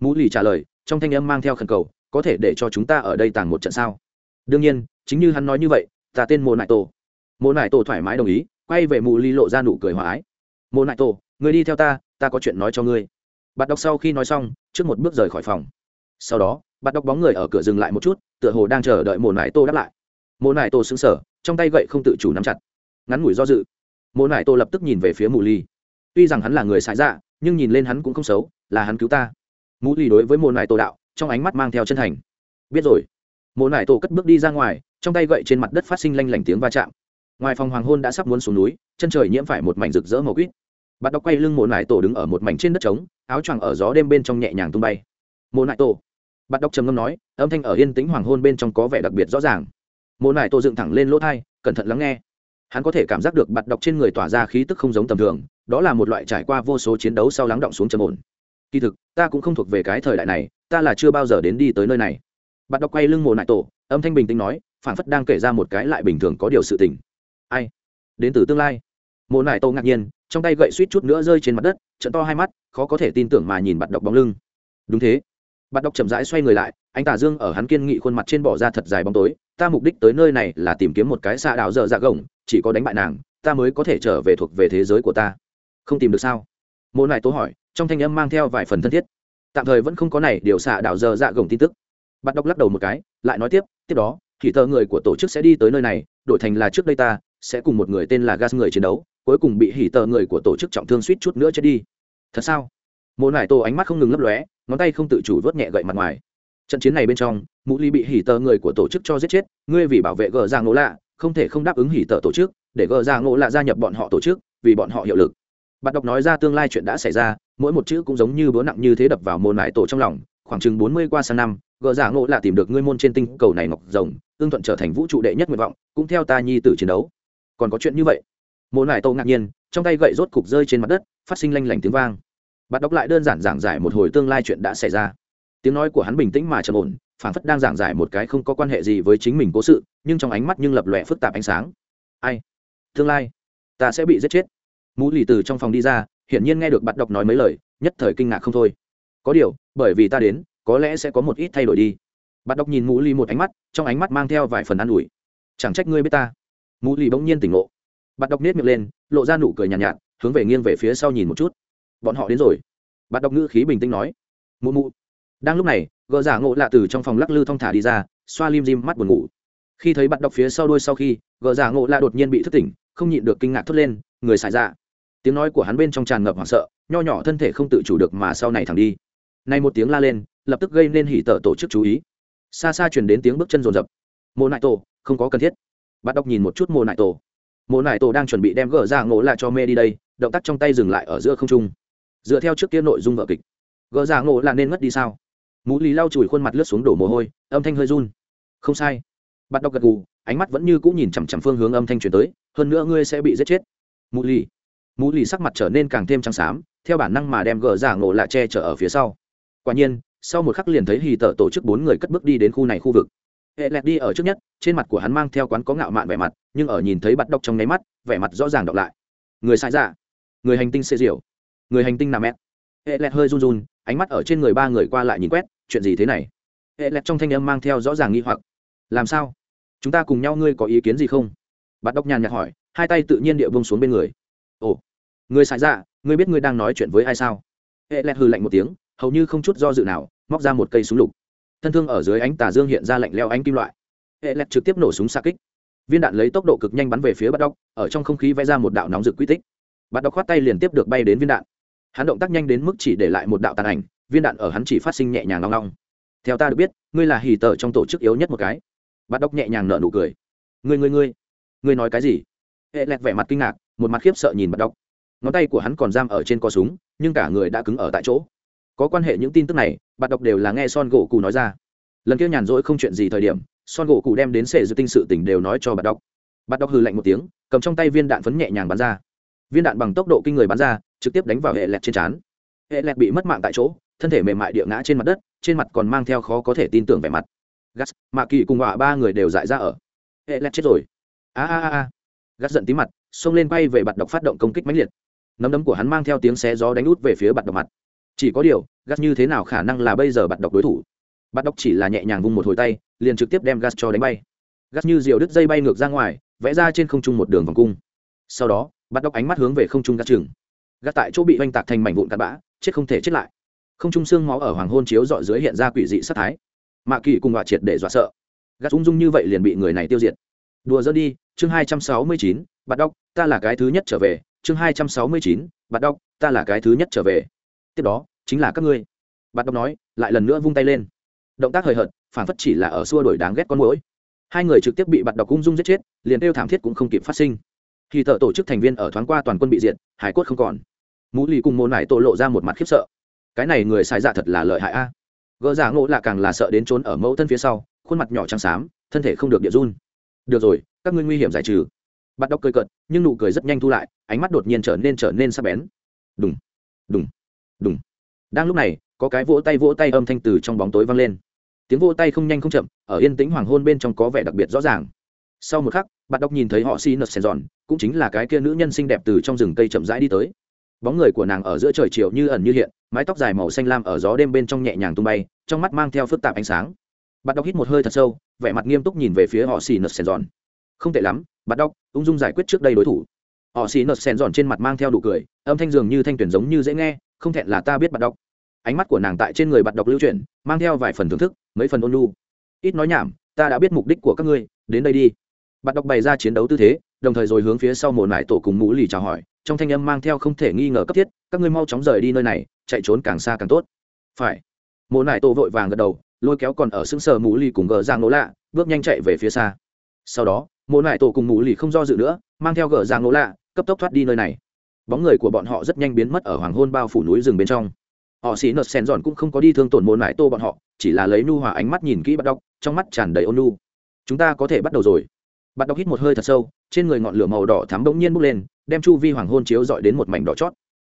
Mù ly trả lời, trong thanh âm mang theo khẩn cầu, có thể để cho chúng ta ở đây tàng một trận sao? Đương nhiên, chính như hắn nói như vậy, ta tên Mộ nải tổ mộ nải tổ thoải mái đồng ý, quay về mù ly lộ ra nụ cười hòa ái. Mộ nải tổ, người đi theo ta ta có chuyện nói cho ngươi. Bạn đọc sau khi nói xong, trước một bước rời khỏi phòng. Sau đó bạn đọc bóng người ở cửa dừng lại một chút, tựa hồ đang chờ đợi mộ nải tô đáp lại. Mộ nải tô xứng sở trong tay gậy không tự chủ nắm chặt. Ngắn ngủi do dự, mộ nải tô lập tức nhìn về phía mù ly. Tuy rằng hắn là người xài dạ nhưng nhìn lên hắn cũng không xấu, là hắn cứu ta. Mù ly đối với mộ nải tô đạo, trong ánh mắt mang theo chân thành. Biết rồi. Mộ nải tô cất bước đi ra ngoài, trong tay gậy trên mặt đất phát sinh lanh lảnh tiếng va chạm ngoài phòng hoàng hôn đã sắp muốn xuống núi, chân trời nhiễm phải một mảnh rực rỡ màu quýt. Bạn đọc quay lưng mồ nải tổ đứng ở một mảnh trên đất trống, áo choàng ở gió đêm bên trong nhẹ nhàng tung bay. Mồ nải tổ. Bạn đọc trầm ngâm nói, âm thanh ở yên tĩnh hoàng hôn bên trong có vẻ đặc biệt rõ ràng. Mồ nải tổ dựng thẳng lên lỗ thai, cẩn thận lắng nghe. Hắn có thể cảm giác được bạn đọc trên người tỏa ra khí tức không giống tầm thường, đó là một loại trải qua vô số chiến đấu sau lắng động xuống trầm ổn. Kỳ thực, ta cũng không thuộc về cái thời đại này, ta là chưa bao giờ đến đi tới nơi này. Bạn đọc quay lưng mồ nải tổ, âm thanh bình tĩnh nói phản phất đang kể ra một cái lại bình thường có điều sự tình ai? Đến từ tương lai. Mộ nải Tô ngạc nhiên, trong tay gậy suýt chút nữa rơi trên mặt đất, trận to hai mắt, khó có thể tin tưởng mà nhìn bạn đọc bóng lưng. Đúng thế. Bạn đọc chậm rãi xoay người lại, anh tả dương ở hắn kiên nghị khuôn mặt trên bỏ ra thật dài bóng tối, ta mục đích tới nơi này là tìm kiếm một cái xạ đảo dở dạ gồng, chỉ có đánh bại nàng, ta mới có thể trở về thuộc về thế giới của ta. Không tìm được sao? Mộ Nại tố hỏi, trong thanh âm mang theo vài phần thân thiết. Tạm thời vẫn không có này, điều xạ đảo dở dạ gồng tin tức. Bạn đọc lắc đầu một cái, lại nói tiếp tiếp đó, thì tờ người của tổ chức sẽ đi tới nơi này, đổi thành là trước đây ta sẽ cùng một người tên là gas người chiến đấu, cuối cùng bị hỉ tờ người của tổ chức trọng thương suýt chút nữa chết đi. Thật sao? Mộ nải tổ ánh mắt không ngừng lấp lóe, ngón tay không tự chủ vớt nhẹ gậy mặt ngoài. Trận chiến này bên trong, mũ ly bị hỉ tờ người của tổ chức cho giết chết, ngươi vì bảo vệ gờ ra ngộ lạ, không thể không đáp ứng hỉ tờ tổ chức, để gờ ra ngộ lạ gia nhập bọn họ tổ chức, vì bọn họ hiệu lực. Bạn đọc nói ra tương lai chuyện đã xảy ra, mỗi một chữ cũng giống như búa nặng như thế đập vào môn nải tổ trong lòng. Khoảng chừng bốn mươi qua sang năm, gờ giả ngộ lạ tìm được ngươi môn trên tinh cầu này ngọc rồng tương thuận trở thành vũ trụ đệ nhất nguyện vọng, cũng theo ta nhi tử chiến đấu còn có chuyện như vậy. Mộ nải tổ ngạc nhiên, trong tay gậy rốt cục rơi trên mặt đất, phát sinh lanh lảnh tiếng vang. Bạn đọc lại đơn giản giảng giải một hồi tương lai chuyện đã xảy ra. Tiếng nói của hắn bình tĩnh mà trầm ổn phản phất đang giảng giải một cái không có quan hệ gì với chính mình cố sự, nhưng trong ánh mắt nhưng lập lòe phức tạp ánh sáng. Ai? Tương lai, ta sẽ bị giết chết. Mũ lì từ trong phòng đi ra, hiển nhiên nghe được bạn đọc nói mấy lời, nhất thời kinh ngạc không thôi. Có điều, bởi vì ta đến, có lẽ sẽ có một ít thay đổi đi. Bạn đọc nhìn mũ lì một ánh mắt, trong ánh mắt mang theo vài phần an ủi. Chẳng trách ngươi biết ta mũ lì bỗng nhiên tỉnh ngộ. Bạn đọc nết miệng lên lộ ra nụ cười nhàn nhạt, nhạt hướng về nghiêng về phía sau nhìn một chút. Bọn họ đến rồi. Bạn đọc ngữ khí bình tĩnh nói. Mụ mụ. Đang lúc này gỡ giả ngộ lạ từ trong phòng lắc lư thong thả đi ra xoa lim dim mắt buồn ngủ. Khi thấy bạn đọc phía sau đuôi sau khi gỡ giả ngộ lạ đột nhiên bị thức tỉnh không nhịn được kinh ngạc thốt lên người xài ra tiếng nói của hắn bên trong tràn ngập hoảng sợ nho nhỏ thân thể không tự chủ được mà sau này thẳng đi. Nay một tiếng la lên lập tức gây nên hỉ tở tổ chức chú ý. Xa xa truyền đến tiếng bước chân rồn rập. Mồ nại tổ không có cần thiết bắt đọc nhìn một chút mồ nại tổ. Mồ nại tổ đang chuẩn bị đem gỡ ra ngộ lại cho mê đi đây, động tác trong tay dừng lại ở giữa không trung. Dựa theo trước kia nội dung vợ kịch. Gỡ ra ngộ là nên mất đi sao? Mũ lý lau chùi khuôn mặt lướt xuống đổ mồ hôi, âm thanh hơi run. Không sai. Bắt đọc gật gù, ánh mắt vẫn như cũng nhìn chằm chằm phương hướng âm thanh chuyển tới, hơn nữa ngươi sẽ bị giết chết. Mũ lì. Mũ lì sắc mặt trở nên càng thêm trắng xám, theo bản năng mà đem gỡ giả ngộ lạ che chở ở phía sau. Quả nhiên, sau một khắc liền thấy hì tợ tổ chức bốn người cất bước đi đến khu này khu vực hệ lẹt đi ở trước nhất trên mặt của hắn mang theo quán có ngạo mạn vẻ mặt nhưng ở nhìn thấy bắt đọc trong nháy mắt vẻ mặt rõ ràng đọc lại. Người sai ra người hành tinh xê diều, người hành tinh nằm mẹt. Hệ lẹt hơi run run ánh mắt ở trên người ba người qua lại nhìn quét chuyện gì thế này? Hệ lẹt trong thanh âm mang theo rõ ràng nghi hoặc. Làm sao? Chúng ta cùng nhau ngươi có ý kiến gì không? Bắt đọc nhàn nhạt hỏi hai tay tự nhiên địa bông xuống bên người. Ồ. Người sai ra ngươi biết ngươi đang nói chuyện với ai sao? Hệ lẹt hừ lạnh một tiếng hầu như không chút do dự nào móc ra một cây súng lục thân thương ở dưới ánh tà dương hiện ra lạnh leo ánh kim loại. Hệ lẹt trực tiếp nổ súng xa kích. Viên đạn lấy tốc độ cực nhanh bắn về phía bắt đọc ở trong không khí vẽ ra một đạo nóng rực quy tích. Bắt đọc khoát tay liền tiếp được bay đến viên đạn. Hắn động tác nhanh đến mức chỉ để lại một đạo tàn ảnh, viên đạn ở hắn chỉ phát sinh nhẹ nhàng long long. Theo ta được biết, ngươi là hì tờ trong tổ chức yếu nhất một cái. Bắt đọc nhẹ nhàng nở nụ cười. Ngươi ngươi ngươi ngươi nói cái gì? Hệ lẹt vẻ mặt kinh ngạc, một mặt khiếp sợ nhìn bắt đọc ngón tay của hắn còn giam ở trên co súng, nhưng cả người đã cứng ở tại chỗ có quan hệ những tin tức này, bạn đọc đều là nghe son gỗ cụ nói ra. Lần kia nhàn rỗi không chuyện gì thời điểm, son gỗ cụ đem đến sệ dự tinh sự tỉnh đều nói cho bạn đọc. Bạn đọc hừ lạnh một tiếng, cầm trong tay viên đạn phấn nhẹ nhàng bắn ra. Viên đạn bằng tốc độ kinh người bắn ra, trực tiếp đánh vào hệ lẹt trên trán. Hệ lẹt bị mất mạng tại chỗ, thân thể mềm mại địa ngã trên mặt đất, trên mặt còn mang theo khó có thể tin tưởng vẻ mặt. Gas, mạ kỳ cùng họa ba người đều dại ra ở. Hệ lẹt chết rồi. A a a a. Gas giận tí mặt, xông lên bay về bạt độc phát động công kích mãnh liệt. Nấm đấm của hắn mang theo tiếng xé gió đánh út về phía bạt độc mặt chỉ có điều, gas như thế nào khả năng là bây giờ bạn độc đối thủ? Bạn độc chỉ là nhẹ nhàng vung một hồi tay, liền trực tiếp đem gas cho đánh bay. Gas như diều đứt dây bay ngược ra ngoài, vẽ ra trên không trung một đường vòng cung. Sau đó bạn độc ánh mắt hướng về không trung gas chừng. Gas tại chỗ bị oanh tạc thành mảnh vụn cặn bã, chết không thể chết lại. Không trung xương máu ở hoàng hôn chiếu dọi dưới hiện ra quỷ dị sát thái. Mạ kỳ cùng họa triệt để dọa sợ. Gắt ung dung như vậy liền bị người này tiêu diệt. Đùa dỡ đi, chương hai trăm sáu mươi chín bắt đốc ta là cái thứ nhất trở về. Chương hai trăm sáu mươi chín bắt đốc ta là cái thứ nhất trở về tiếp đó, chính là các ngươi. Bắt đốc nói, lại lần nữa vung tay lên. Động tác hời hợt, phản phất chỉ là ở xua đổi đáng ghét con mũi hai người trực tiếp bị bắt đọc ung dung giết chết, liền kêu thảm thiết cũng không kịp phát sinh. Khi thợ tổ chức thành viên ở thoáng qua toàn quân bị diệt, hải cốt không còn. Mũ lì cùng môn này tổ lộ ra một mặt khiếp sợ. Cái này người sai dạ thật là lợi hại a. Gỡ giả ngộ là càng là sợ đến trốn ở mẫu thân phía sau, khuôn mặt nhỏ trắng xám, thân thể không được địa run. Được rồi, các ngươi nguy hiểm giải trừ. Bắt đọc cười cợt, nhưng nụ cười rất nhanh thu lại, ánh mắt đột nhiên trở nên trở nên sắc bén. Đùng đùng đúng. Đang lúc này, có cái vỗ tay vỗ tay âm thanh từ trong bóng tối vang lên. Tiếng vỗ tay không nhanh không chậm, ở yên tĩnh hoàng hôn bên trong có vẻ đặc biệt rõ ràng. Sau một khắc bạn đọc nhìn thấy họ si nợt sen giòn, cũng chính là cái kia nữ nhân xinh đẹp từ trong rừng cây chậm rãi đi tới. Bóng người của nàng ở giữa trời chiều như ẩn như hiện, mái tóc dài màu xanh lam ở gió đêm bên trong nhẹ nhàng tung bay, trong mắt mang theo phức tạp ánh sáng. Bạn đọc hít một hơi thật sâu, vẻ mặt nghiêm túc nhìn về phía họ xì nợt sen giòn. Không tệ lắm bạn đọc ung dung giải quyết trước đây đối thủ họ xì nợt sen giòn trên mặt mang theo đủ cười, âm thanh dường như thanh tuyển giống như dễ nghe, không thẹn là ta biết bạn đọc. Ánh mắt của nàng tại trên người bạn đọc lưu chuyển, mang theo vài phần thưởng thức, mấy phần ôn lu ít nói nhảm, ta đã biết mục đích của các ngươi, đến đây đi. Bạn đọc bày ra chiến đấu tư thế, đồng thời rồi hướng phía sau một nải tổ cùng mũ lì chào hỏi, trong thanh âm mang theo không thể nghi ngờ cấp thiết, các ngươi mau chóng rời đi nơi này, chạy trốn càng xa càng tốt. Phải. Mộ nải tổ vội vàng gật đầu, lôi kéo còn ở sững sờ mũ lì cùng gờ giang nỗ lạ, bước nhanh chạy về phía xa. Sau đó mộ nải tổ cùng mũ lì không do dự nữa, mang theo gờ giang nỗ lạ cấp tốc thoát đi nơi này. Bóng người của bọn họ rất nhanh biến mất ở hoàng hôn bao phủ núi rừng bên trong. Họ xì nợt sen giòn cũng không có đi thương tổn môn nải tô bọn họ, chỉ là lấy nu hòa ánh mắt nhìn kỹ bắt đọc trong mắt tràn đầy ôn nu. Chúng ta có thể bắt đầu rồi. Bắt đọc hít một hơi thật sâu, trên người ngọn lửa màu đỏ thắm bỗng nhiên bốc lên, đem chu vi hoàng hôn chiếu dọi đến một mảnh đỏ chót.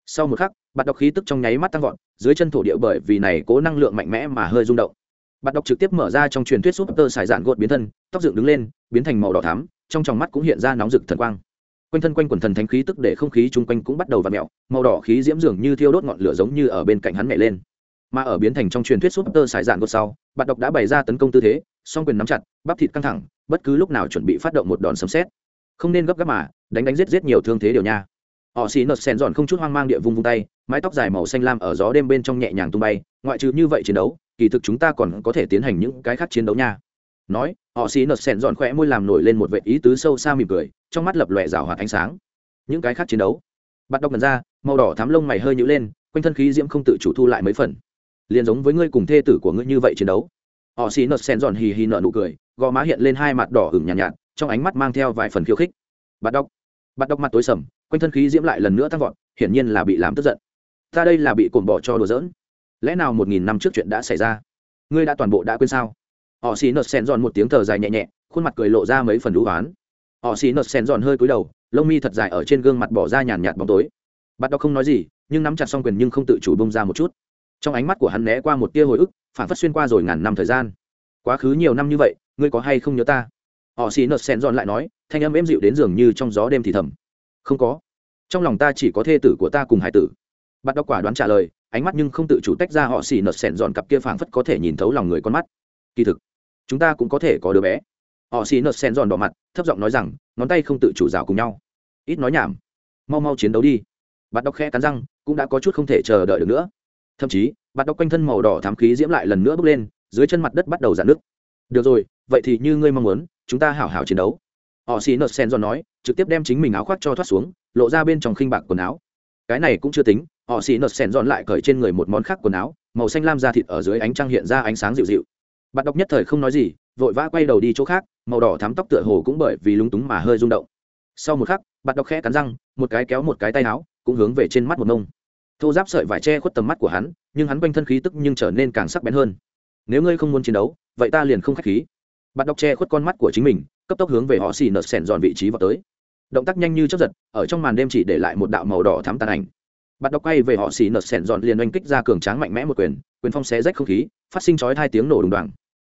Sau một khắc, bắt đọc khí tức trong nháy mắt tăng vọt, dưới chân thổ địa bởi vì này cố năng lượng mạnh mẽ mà hơi rung động. Bắt đọc trực tiếp mở ra trong truyền thuyết súp tơ xài dạn gột biến thân, tóc dựng đứng lên, biến thành màu đỏ thắm, trong tròng mắt cũng hiện ra nóng rực thần quang quanh thân quanh quần thần thánh khí tức để không khí chung quanh cũng bắt đầu v ặ mẹo, màu đỏ khí diễm dường như thiêu đốt ngọn lửa giống như ở bên cạnh hắn mẹ lên. Mà ở biến thành trong truyền thuyết súp tơ xài dạn gột sau bạn đọc đã bày ra tấn công tư thế, song quyền nắm chặt, bắp thịt căng thẳng, bất cứ lúc nào chuẩn bị phát động một đòn sấm xét không nên gấp gáp mà, đánh đánh giết giết nhiều thương thế điều nha. Họ xì nợt sen giòn không chút hoang mang địa vung vung tay, mái tóc dài màu xanh lam ở gió đêm bên trong nhẹ nhàng tung bay, ngoại trừ như vậy chiến đấu, kỳ thực chúng ta còn có thể tiến hành những cái khác chiến đấu nha. Nói, họ xì nợt sen giòn khỏe môi làm nổi lên một vệ ý tứ sâu xa mỉm cười trong mắt lập lòe rào hoạt ánh sáng. Những cái khác chiến đấu bắt đọc gần ra màu đỏ thám lông mày hơi nhữ lên quanh thân khí diễm không tự chủ thu lại mấy phần. Liền giống với ngươi cùng thê tử của ngươi như vậy chiến đấu. Họ xì nợt sen giòn hì hì nợ nụ cười gò má hiện lên hai mặt đỏ hửng nhàn nhạt, nhạt trong ánh mắt mang theo vài phần khiêu khích. Bắt đọc bắt đọc mặt tối sầm quanh thân khí diễm lại lần nữa tăng vọt hiển nhiên là bị làm tức giận. Ta đây là bị cồn bỏ cho đùa giỡn. Lẽ nào một nghìn năm trước chuyện đã xảy ra? Ngươi đã toàn bộ đã quên sao? Họ xì nợt sen giòn một tiếng thở dài nhẹ nhẹ khuôn mặt cười lộ ra mấy phần đũ oán họ xì nợt sen giòn hơi cúi đầu, lông mi thật dài ở trên gương mặt bỏ ra nhàn nhạt bóng tối. Bắt đó không nói gì, nhưng nắm chặt xong quyền nhưng không tự chủ bông ra một chút. Trong ánh mắt của hắn né qua một tia hồi ức, phản phất xuyên qua rồi ngàn năm thời gian. Quá khứ nhiều năm như vậy, ngươi có hay không nhớ ta? Họ xì nợt sen giòn lại nói, thanh âm êm dịu đến giường như trong gió đêm thì thầm. Không có. Trong lòng ta chỉ có thê tử của ta cùng hải tử. Bắt đó quả đoán trả lời, ánh mắt nhưng không tự chủ tách ra họ xì nợt sẻn dọn cặp kia phảng phất có thể nhìn thấu lòng người con mắt. Kỳ thực, chúng ta cũng có thể có đứa bé họ xì nợt sen dọn đỏ mặt, thấp giọng nói rằng, ngón tay không tự chủ rào cùng nhau. Ít nói nhảm. Mau mau chiến đấu đi. Bắt đọc khe cắn răng, cũng đã có chút không thể chờ đợi được nữa. Thậm chí bắt đọc quanh thân màu đỏ thám khí diễm lại lần nữa bước lên, dưới chân mặt đất bắt đầu giãn nước được rồi, vậy thì như ngươi mong muốn, chúng ta hảo hảo chiến đấu. Họ xì nợt sen giòn nói, trực tiếp đem chính mình áo khoác cho thoát xuống, lộ ra bên trong khinh bạc quần áo. Cái này cũng chưa tính, họ xì nợt sen dọn lại cởi trên người một món khác quần áo, màu xanh lam da thịt ở dưới ánh trăng hiện ra ánh sáng dịu dịu. Bạn đọc nhất thời không nói gì vội vã quay đầu đi chỗ khác, màu đỏ thắm tóc tựa hồ cũng bởi vì lúng túng mà hơi rung động. Sau một khắc bạn đọc khẽ cắn răng, một cái kéo một cái tay áo, cũng hướng về trên mắt một nông thô giáp sợi vải che khuất tầm mắt của hắn, nhưng hắn quanh thân khí tức nhưng trở nên càng sắc bén hơn. Nếu ngươi không muốn chiến đấu, vậy ta liền không k h á c h khí. Bạn đọc che khuất con mắt của chính mình, cấp tốc hướng về họ xì nợt sẻn dọn vị trí vào tới. Động tác nhanh như chấp giật, ở trong màn đêm chỉ để lại một đạo màu đỏ thắm tàn ảnh. Bạn đọc quay về họ xì nợt sẻn dọn liền oanh kích ra cường tráng mạnh mẽ một quyền quyền phong xé rách không khí, phát sinh chói hai tiếng nổ đùng đoàng.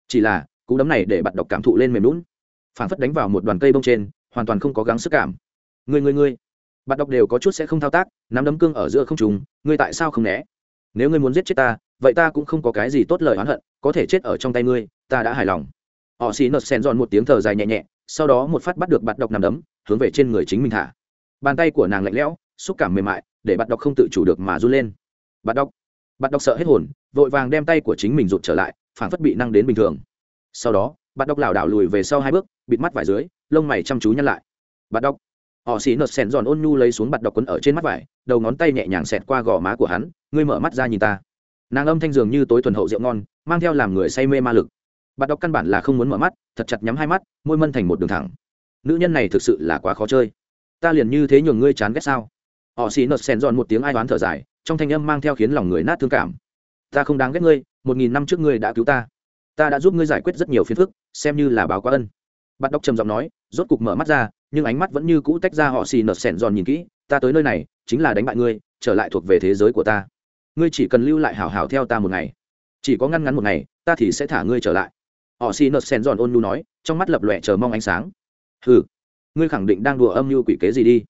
Chỉ là cú đấm này để bạn đọc cảm thụ lên mềm lún. Phản phất đánh vào một đoàn cây bông trên, hoàn toàn không có gắng sức cảm. Người người người bạn đọc đều có chút sẽ không thao tác, nắm đấm cương ở giữa không trùng, ngươi tại sao không né? Nếu ngươi muốn giết chết ta, vậy ta cũng không có cái gì tốt lời oán hận, có thể chết ở trong tay ngươi, ta đã hài lòng. Họ xì nợt sen giòn một tiếng thở dài nhẹ nhẹ, sau đó một phát bắt được bạn đọc nằm đấm, hướng về trên người chính mình thả. Bàn tay của nàng lạnh lẽo, xúc cảm mềm mại, để bạn đọc không tự chủ được mà run lên. Bạn đọc bạn đọc sợ hết hồn, vội vàng đem tay của chính mình rụt trở lại phản phất bị năng đến bình thường sau đó bạn đọc lảo đảo lùi về sau hai bước, bịt mắt vải dưới, lông mày chăm chú nhăn lại. Bạn đọc họ xì nợt sèn giòn ôn nhu lấy xuống bạn đọc quấn ở trên mắt vải, đầu ngón tay nhẹ nhàng xẹt qua gò má của hắn, ngươi mở mắt ra nhìn ta. Nàng âm thanh dường như tối thuần hậu rượu ngon, mang theo làm người say mê ma lực. Bạn đọc căn bản là không muốn mở mắt, thật chặt nhắm hai mắt, môi mân thành một đường thẳng. Nữ nhân này thực sự là quá khó chơi. Ta liền như thế nhường ngươi chán ghét sao? Họ xì nợt sèn giòn một tiếng ai đoán thở dài, trong thanh âm mang theo khiến lòng người nát thương cảm. Ta không đáng ghét ngươi, một nghìn năm trước ngươi đã cứu ta ta đã giúp ngươi giải quyết rất nhiều phiền phức, xem như là báo quá ân. Bạn đọc trầm giọng nói, rốt cục mở mắt ra, nhưng ánh mắt vẫn như cũ tách ra họ xì nở sẻn giòn nhìn kỹ, ta tới nơi này, chính là đánh bại ngươi, trở lại thuộc về thế giới của ta. Ngươi chỉ cần lưu lại hảo hảo theo ta một ngày. Chỉ có ngăn ngắn một ngày, ta thì sẽ thả ngươi trở lại. Họ xì nở sẹn giòn ôn nhu nói, trong mắt lập lòe chờ mong ánh sáng. Hừ, ngươi khẳng định đang đùa âm mưu quỷ kế gì đi?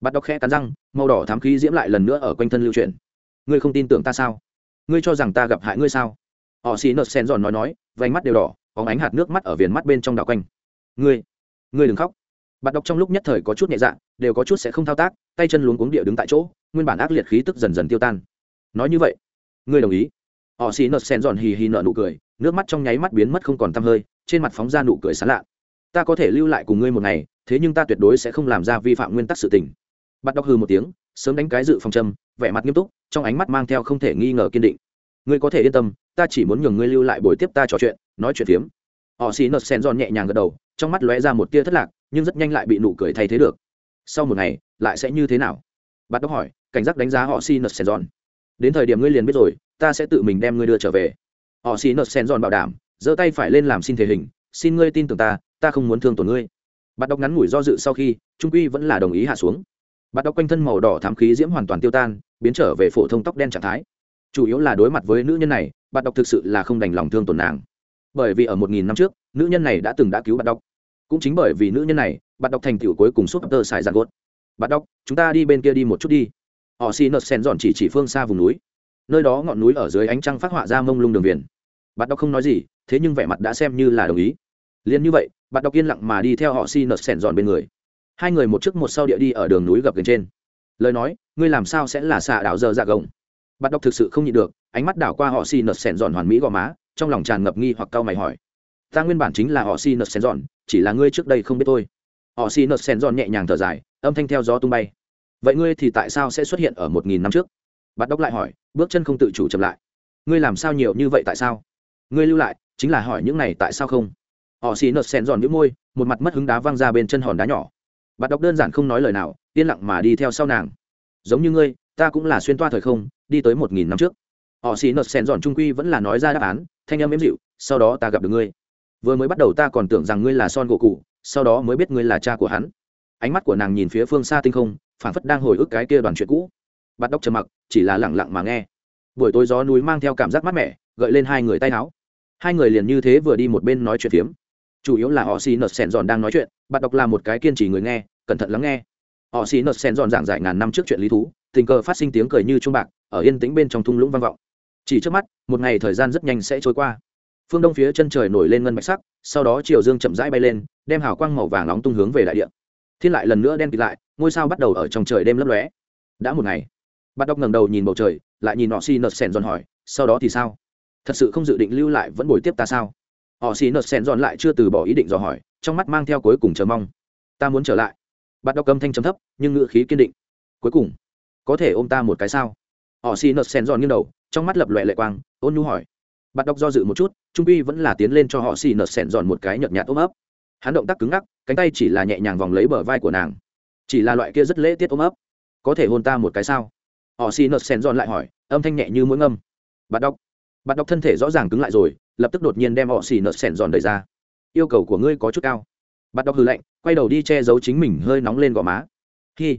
Bắt đọc khẽ cắn răng, màu đỏ thám khí diễm lại lần nữa ở quanh thân lưu truyền ngươi không tin tưởng ta sao? Ngươi cho rằng ta gặp hại ngươi sao? Họ xì nở sen giòn nói nói vành mắt đều đỏ có ánh hạt nước mắt ở viền mắt bên trong đảo quanh. Ngươi ngươi đừng khóc. Bạn đọc trong lúc nhất thời có chút nhẹ dạ đều có chút sẽ không thao tác, tay chân luống cuống địa đứng tại chỗ, nguyên bản ác liệt khí tức dần dần tiêu tan. Nói như vậy, ngươi đồng ý. Họ xì nợt sen giòn hì hì nợ nụ cười, nước mắt trong nháy mắt biến mất không còn tăm hơi, trên mặt phóng ra nụ cười sán lạ. Ta có thể lưu lại cùng ngươi một ngày, thế nhưng ta tuyệt đối sẽ không làm ra vi phạm nguyên tắc sự tình. Bạn đọc hư một tiếng, sớm đánh cái dự phòng châm, vẻ mặt nghiêm túc, trong ánh mắt mang theo không thể nghi ngờ kiên định ngươi có thể yên tâm, ta chỉ muốn nhường ngươi lưu lại buổi tiếp ta trò chuyện, nói chuyện phiếm. Họ xì nợt sen giòn nhẹ nhàng gật đầu, trong mắt lóe ra một tia thất lạc, nhưng rất nhanh lại bị nụ cười thay thế được. Sau một ngày, lại sẽ như thế nào? Bắt đốc hỏi, cảnh giác đánh giá họ xì nợt sen giòn. Đến thời điểm ngươi liền biết rồi, ta sẽ tự mình đem ngươi đưa trở về. Họ xì nợt sen giòn bảo đảm, giơ tay phải lên làm xin thể hình, xin ngươi tin tưởng ta ta không muốn thương tổn ngươi. Bắt đốc ngắn ngủi do dự sau khi, trung quy vẫn là đồng ý hạ xuống. Bắt đốc quanh thân màu đỏ thám khí diễm hoàn toàn tiêu tan, biến trở về phổ thông tóc đen trạng thái chủ yếu là đối mặt với nữ nhân này bạn đọc thực sự là không đành lòng thương tổn nàng. Bởi vì ở một nghìn năm trước, nữ nhân này đã từng đã cứu bạn đọc cũng chính bởi vì nữ nhân này bạn đọc thành tựu cuối cùng suốt tơ xài giàn gốt bạn đọc chúng ta đi bên kia đi một chút đi. Họ xì nợt sen dọn chỉ chỉ phương xa vùng núi. Nơi đó ngọn núi ở dưới ánh trăng phát họa ra mông lung đường viền. Bạn đọc không nói gì, thế nhưng vẻ mặt đã xem như là đồng ý. Liền như vậy bạn đọc yên lặng mà đi theo họ xì nợt sen dọn bên người. Hai người một trước một sau địa đi ở đường núi gập gần trên. Lời nói, ngươi làm sao sẽ là xạ đảo giờ dạ gồng? Bạn đọc thực sự không nhịn được, ánh mắt đảo qua họ xì nợt sẻn giòn hoàn mỹ gò má, trong lòng tràn ngập nghi hoặc cau mày hỏi. Ta nguyên bản chính là họ xì nợt sẻn giòn, chỉ là ngươi trước đây không biết tôi. Họ xì nợt sẻn giòn nhẹ nhàng thở dài, âm thanh theo gió tung bay. Vậy ngươi thì tại sao sẽ xuất hiện ở một nghìn năm trước? Bạn đọc lại hỏi, bước chân không tự chủ chậm lại. Ngươi làm sao nhiều như vậy tại sao? Ngươi lưu lại, chính là hỏi những này tại sao không? Họ xì nợt sẻn giòn nhũ môi, một mặt mất hứng đá văng ra bên chân hòn đá nhỏ. Bạn đọc đơn giản không nói lời nào, yên lặng mà đi theo sau nàng. Giống như ngươi, ta cũng là xuyên toa thời không đi tới một nghìn năm trước. Họ xì nợt sen giòn trung quy vẫn là nói ra đáp án, thanh âm ếm dịu, sau đó ta gặp được ngươi. Vừa mới bắt đầu ta còn tưởng rằng ngươi là son gỗ cụ sau đó mới biết ngươi là cha của hắn. Ánh mắt của nàng nhìn phía phương xa tinh không, phảng phất đang hồi ức cái kia đoàn chuyện cũ. Bắt đốc trầm mặc, chỉ là lẳng lặng mà nghe. Buổi tối gió núi mang theo cảm giác mát mẻ, gợi lên hai người tay áo. Hai người liền như thế vừa đi một bên nói chuyện phiếm. Chủ yếu là họ xì nợt sèn giòn đang nói chuyện bạn đọc là một cái kiên trì người nghe, cẩn thận lắng nghe. Họ xì nợt sèn giòn giảng giải ngàn năm trước chuyện lý thú tình cờ phát sinh tiếng cười như trung bạc, ở yên tĩnh bên trong thung lũng vang vọng. Chỉ trước mắt, một ngày thời gian rất nhanh sẽ trôi qua. Phương đông phía chân trời nổi lên ngân bạch sắc, sau đó chiều dương chậm rãi bay lên, đem hào quang màu vàng nóng tung hướng về đại địa. Thiên lại lần nữa đen kịt lại, ngôi sao bắt đầu ở trong trời đêm lấp lóe. Đã một ngày bắt đọc ngẩng đầu nhìn bầu trời, lại nhìn họ xi nợt sèn giòn hỏi, sau đó thì sao? Thật sự không dự định lưu lại vẫn bồi tiếp ta sao? Họ xi nợt sèn giòn lại chưa từ bỏ ý định dò hỏi, trong mắt mang theo cuối cùng chờ mong. Ta muốn trở lại. Bắt đọc âm thanh chấm thấp, nhưng ngựa khí kiên định. Cuối cùng có thể ôm ta một cái sao? Họ xì nợt sen giòn nghiêng đầu, trong mắt lập loẹ lệ quang, ôn nhu hỏi. Bạn đọc do dự một chút, trung uy vẫn là tiến lên cho họ xì nợt sen giòn một cái nhợt nhạt ôm ấp. Hắn động tác cứng ngắc, cánh tay chỉ là nhẹ nhàng vòng lấy bờ vai của nàng. Chỉ là loại kia rất lễ tiết ôm ấp. Có thể hôn ta một cái sao? Họ xì nợt sen giòn lại hỏi, âm thanh nhẹ như mũi ngâm. Bạn đọc. Bạn đọc thân thể rõ ràng cứng lại rồi, lập tức đột nhiên đem họ xì nợt sen giòn đẩy ra. Yêu cầu của ngươi có chút cao. Bạn đọc hư lạnh, quay đầu đi che giấu chính mình hơi nóng lên gò má. Khi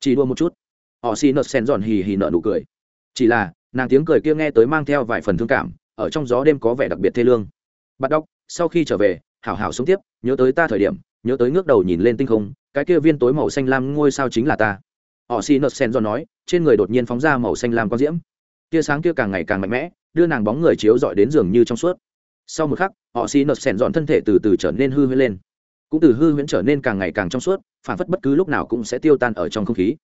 chỉ đua một chút họ xì nợt sen giòn hì hì nợ nụ cười. Chỉ là, nàng tiếng cười kia nghe tới mang theo vài phần thương cảm, ở trong gió đêm có vẻ đặc biệt thê lương. Bắt đóc sau khi trở về, hảo hảo sống tiếp, nhớ tới ta thời điểm, nhớ tới ngước đầu nhìn lên tinh không, cái kia viên tối màu xanh lam ngôi sao chính là ta. Họ xì nợt sen do nói, trên người đột nhiên phóng ra màu xanh lam có diễm. Tia sáng kia càng ngày càng mạnh mẽ, đưa nàng bóng người chiếu dọi đến giường như trong suốt. Sau một khắc, họ xì nợt sen dọn thân thể từ từ trở nên hư huyễn lên. Cũng từ hư huyễn trở nên càng ngày càng trong suốt, phản phất bất cứ lúc nào cũng sẽ tiêu tan ở trong không khí.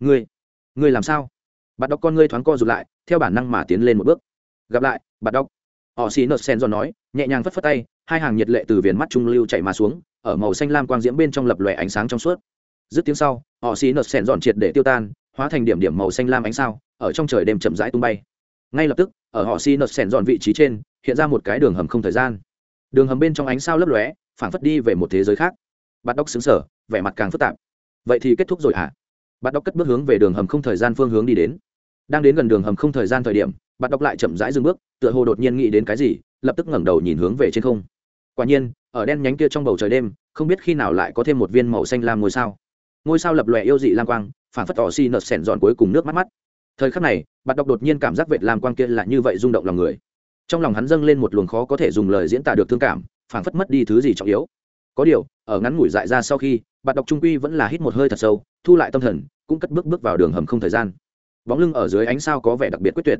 Ngươi ngươi làm sao? Bạn đọc con ngươi thoáng co rụt lại, theo bản năng mà tiến lên một bước. Gặp lại bạn đọc họ xì nợt sen dọn nói, nhẹ nhàng phất phất tay, hai hàng nhiệt lệ từ viền mắt trung lưu chạy mà xuống, ở màu xanh lam quang diễm bên trong lập lòe ánh sáng trong suốt. Dứt tiếng sau, họ xì nợt sen dọn triệt để tiêu tan, hóa thành điểm điểm màu xanh lam ánh sao, ở trong trời đêm chậm rãi tung bay. Ngay lập tức, ở họ xì nợt sen dọn vị trí trên, hiện ra một cái đường hầm không thời gian. Đường hầm bên trong ánh sao lấp lóe, phảng phất đi về một thế giới khác. Bạn đốc xứng sở vẻ mặt càng phức tạp. Vậy thì kết thúc rồi hả? à? Bắt đọc cất bước hướng về đường hầm không thời gian phương hướng đi đến. Đang đến gần đường hầm không thời gian thời điểm bắt đọc lại chậm rãi dừng bước, tựa hồ đột nhiên nghĩ đến cái gì, lập tức ngẩng đầu nhìn hướng về trên không. Quả nhiên, ở đen nhánh kia trong bầu trời đêm, không biết khi nào lại có thêm một viên màu xanh lam ngôi sao. Ngôi sao lập lòe yêu dị lam quang, phản phất tỏ xi nợt sẻn dọn cuối cùng nước mắt mắt. Thời khắc này bạn đọc đột nhiên cảm giác vệt lam quang kia là như vậy rung động lòng người. Trong lòng hắn dâng lên một luồng khó có thể dùng lời diễn tả được thương cảm, phản phất mất đi thứ gì trọng yếu. Có điều, ở ngắn ngủi dại ra sau khi bạn đọc trung quy vẫn là hít một hơi thật sâu, thu lại tâm thần cũng cất bước bước vào đường hầm không thời gian. Bóng lưng ở dưới ánh sao có vẻ đặc biệt quyết tuyệt.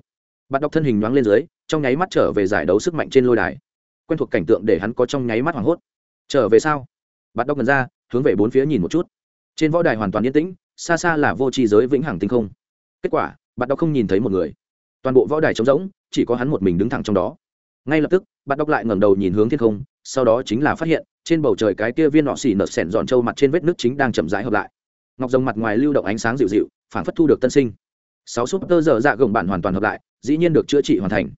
Bạn đọc thân hình nhoáng lên dưới, trong nháy mắt trở về giải đấu sức mạnh trên lôi đài. Quen thuộc cảnh tượng để hắn có trong nháy mắt hoảng hốt. Trở về sau bạn đọc gần ra, hướng về bốn phía nhìn một chút. Trên võ đài hoàn toàn yên tĩnh, xa xa là vô tri giới vĩnh hằng tinh không. Kết quả, bạn đọc không nhìn thấy một người. Toàn bộ võ đài trống rỗng, chỉ có hắn một mình đứng thẳng trong đó. Ngay lập tức, bạn đọc lại ngẩng đầu nhìn hướng thiên không, sau đó chính là phát hiện, trên bầu trời cái kia viên nọ xỉ nợt sẻn dọn trâu mặt trên vết nước chính đang chậm rãi hợp lại ngọc rồng mặt ngoài lưu động ánh sáng dịu dịu phản phất thu được tân sinh. Sáu súp tơ dở dạ gồng bản hoàn toàn hợp lại dĩ nhiên được chữa trị hoàn thành.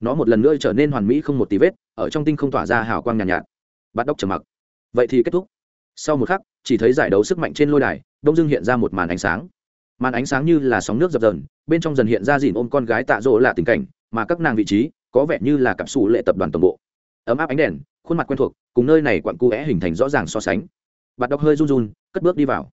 Nó một lần nữa trở nên hoàn mỹ không một tí vết ở trong tinh không tỏa ra hào quang nhàn nhạt, nhạt. Bắt đốc trầm mặc. Vậy thì kết thúc. Sau một khắc chỉ thấy giải đấu sức mạnh trên lôi đài đông dưng hiện ra một màn ánh sáng. Màn ánh sáng như là sóng nước dập dần bên trong dần hiện ra dìn ôm con gái tạ rỗ là tình cảnh mà các nàng vị trí có vẻ như là cặp xù lệ tập đoàn tổng bộ. Ấm áp ánh đèn khuôn mặt quen thuộc cùng nơi này quặn cu é hình thành rõ ràng so sánh. Bạn đọc hơi run run cất bước đi vào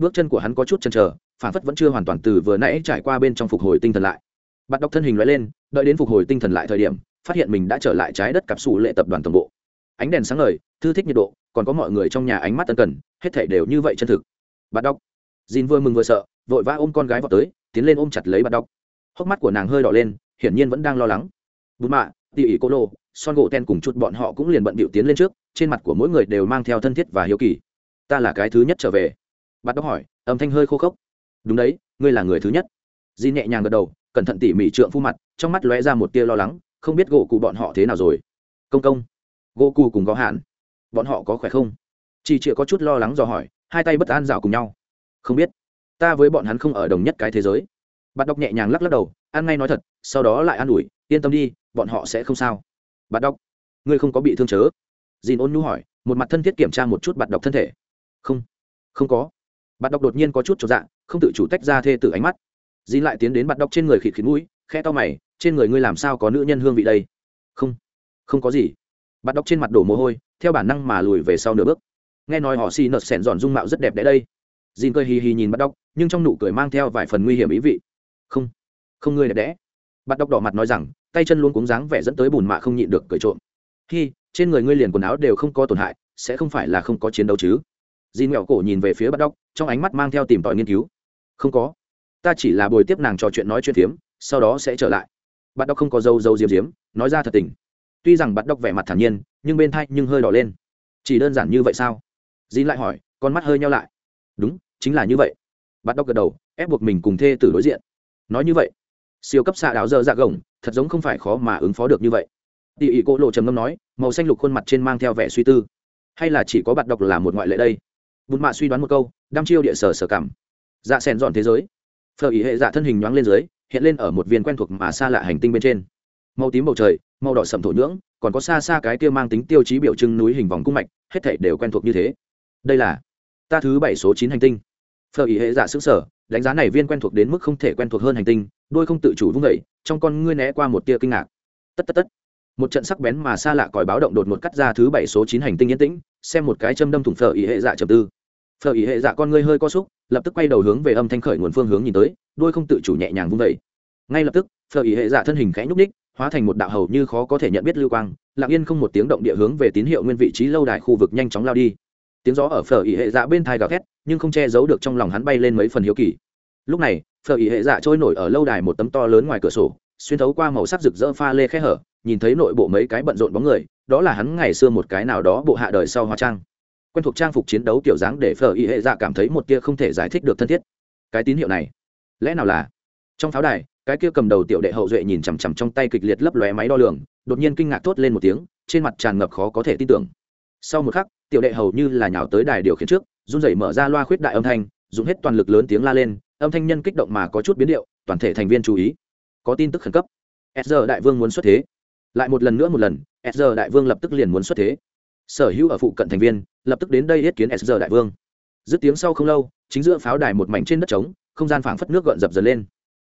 bước chân của hắn có chút chần chờ, phản phất vẫn chưa hoàn toàn từ vừa nãy trải qua bên trong phục hồi tinh thần lại. Bạn đọc thân hình loại lên, đợi đến phục hồi tinh thần lại thời điểm, phát hiện mình đã trở lại trái đất cặp sủ lệ tập đoàn tổng bộ. Ánh đèn sáng ngời, thư thích nhiệt độ, còn có mọi người trong nhà ánh mắt tân cần, hết thể đều như vậy chân thực. Bạn đọc. Dìn vừa mừng vừa sợ, vội vã ôm con gái vào tới, tiến lên ôm chặt lấy bạn đọc. Hốc mắt của nàng hơi đỏ lên, hiển nhiên vẫn đang lo lắng. Bùn mạ, tỉ ỉ cô lô, son gỗ ten cùng chút bọn họ cũng liền bận bịu tiến lên trước, trên mặt của mỗi người đều mang theo thân thiết và hiếu kỳ. Ta là cái thứ nhất trở về bắt đọc hỏi, âm thanh hơi khô khốc. Đúng đấy, ngươi là người thứ nhất. Di nhẹ nhàng gật đầu, cẩn thận tỉ mỉ trượng phu mặt, trong mắt lóe ra một tia lo lắng, không biết gỗ cụ bọn họ thế nào rồi. Công công. Gỗ cụ cùng có hạn. Bọn họ có khỏe không? Chị chịa có chút lo lắng dò hỏi, hai tay bất an rào cùng nhau. Không biết. Ta với bọn hắn không ở đồng nhất cái thế giới. Bạn đọc nhẹ nhàng lắc lắc đầu, ăn ngay nói thật, sau đó lại an ủi, yên tâm đi, bọn họ sẽ không sao. Bạn đọc. Ngươi không có bị thương chớ. Dìn ôn nhu hỏi, một mặt thân thiết kiểm tra một chút bạn đọc thân thể. Không. Không có bạn đọc đột nhiên có chút cho dạ không tự chủ tách ra thê từ ánh mắt. Dìn lại tiến đến bạn đọc trên người khịt khịt mũi khe to mày, trên người ngươi làm sao có nữ nhân hương vị đây? Không không có gì. Bạn đọc trên mặt đổ mồ hôi, theo bản năng mà lùi về sau nửa bước. Nghe nói họ xì nợt sẻn giòn dung mạo rất đẹp đẽ đây. Dìn cười hì hì nhìn bạn đọc nhưng trong nụ cười mang theo vài phần nguy hiểm ý vị. Không không ngươi đẹp đẽ. Bạn đọc đỏ mặt nói rằng, tay chân luôn cúng dáng vẻ dẫn tới bùn mạ không nhịn được cười trộm. Khi trên người ngươi liền quần áo đều không có tổn hại, sẽ không phải là không có chiến đấu chứ? Dì mẹo cổ nhìn về phía bắt đóc trong ánh mắt mang theo tìm tòi nghiên cứu. Không có. Ta chỉ là bồi tiếp nàng trò chuyện nói chuyện phiếm, sau đó sẽ trở lại. Bắt đóc không có dâu dâu diếm diếm, nói ra thật tình. Tuy rằng bắt đóc vẻ mặt thản nhiên, nhưng bên thay nhưng hơi đỏ lên. Chỉ đơn giản như vậy sao? Dì lại hỏi, con mắt hơi nhau lại. Đúng, chính là như vậy. Bắt đóc gật đầu, ép buộc mình cùng thê tử đối diện. Nói như vậy, siêu cấp xạ đạo dơ dạ gồng, thật giống không phải khó mà ứng phó được như vậy. Tỉ ỉ cô lộ trầm ngâm nói, màu xanh lục khuôn mặt trên mang theo vẻ suy tư. Hay là chỉ có bạn đọc là một ngoại lệ đây? Bùn mạ suy đoán một câu, đăm chiêu địa sở sở cảm. Dạ xèn dọn thế giới. Phở ý hệ dạ thân hình nhoáng lên dưới, hiện lên ở một viên quen thuộc mà xa lạ hành tinh bên trên. Màu tím bầu trời, màu đỏ sầm thổ nhưỡng, còn có xa xa cái kia mang tính tiêu chí biểu trưng núi hình vòng cung mạch, hết thảy đều quen thuộc như thế. Đây là ta thứ bảy số chín hành tinh. Phở ý hệ dạ xứng sở đánh giá này viên quen thuộc đến mức không thể quen thuộc hơn hành tinh, đôi không tự chủ vung vẩy trong con ngươi né qua một tia kinh ngạc. Tất tất tất. Một trận sắc bén mà xa lạ còi báo động đột một cắt ra thứ bảy số chín hành tinh yên tĩnh, xem một cái châm đâm thủng phở ý hệ dạ trầm tư phở ý hệ dạ con ngươi hơi co xúc lập tức quay đầu hướng về âm thanh khởi nguồn phương hướng nhìn tới, đuôi không tự chủ nhẹ nhàng vung vẩy ngay lập tức, phở ý hệ dạ thân hình khẽ nhúc ních hóa thành một đạo hầu như khó có thể nhận biết lưu quang, lặng yên không một tiếng động địa hướng về tín hiệu nguyên vị trí lâu đài khu vực nhanh chóng lao đi. Tiếng gió ở phở ỉ hệ dạ bên thai gào thét, nhưng không che giấu được trong lòng hắn bay lên mấy phần hiếu kỳ. Lúc này, phở ỉ hệ dạ trôi nổi ở lâu đài một tấm to lớn ngoài cửa sổ, xuyên thấu qua màu sắc rực rỡ pha lê khe hở, nhìn thấy nội bộ mấy cái bận rộn bóng người, đó là hắn ngày xưa một cái nào đó bộ hạ đời sau hóa trang quen thuộc trang phục chiến đấu kiểu dáng để phở y hệ dạ cảm thấy một tia không thể giải thích được thân thiết. Cái tín hiệu này, lẽ nào là? Trong pháo đài, cái kia cầm đầu tiểu đệ hậu duệ nhìn chằm chằm trong tay kịch liệt lấp lóe máy đo lường, đột nhiên kinh ngạc thốt lên một tiếng, trên mặt tràn ngập khó có thể tin tưởng. Sau một khắc, tiểu đệ hầu như là nhào tới đài điều khiển trước, run rẩy mở ra loa khuyết đại âm thanh, dùng hết toàn lực lớn tiếng la lên, âm thanh nhân kích động mà có chút biến điệu, toàn thể thành viên chú ý. Có tin tức khẩn cấp. Sr đại vương muốn xuất thế. Lại một lần nữa một lần sr đại vương lập tức liền muốn xuất thế sở hữu ở phụ cận thành viên, lập tức đến đây yết kiến sr đại vương. Dứt tiếng sau không lâu, chính giữa pháo đài một mảnh trên đất trống, không gian phảng phất nước gợn dập dần lên.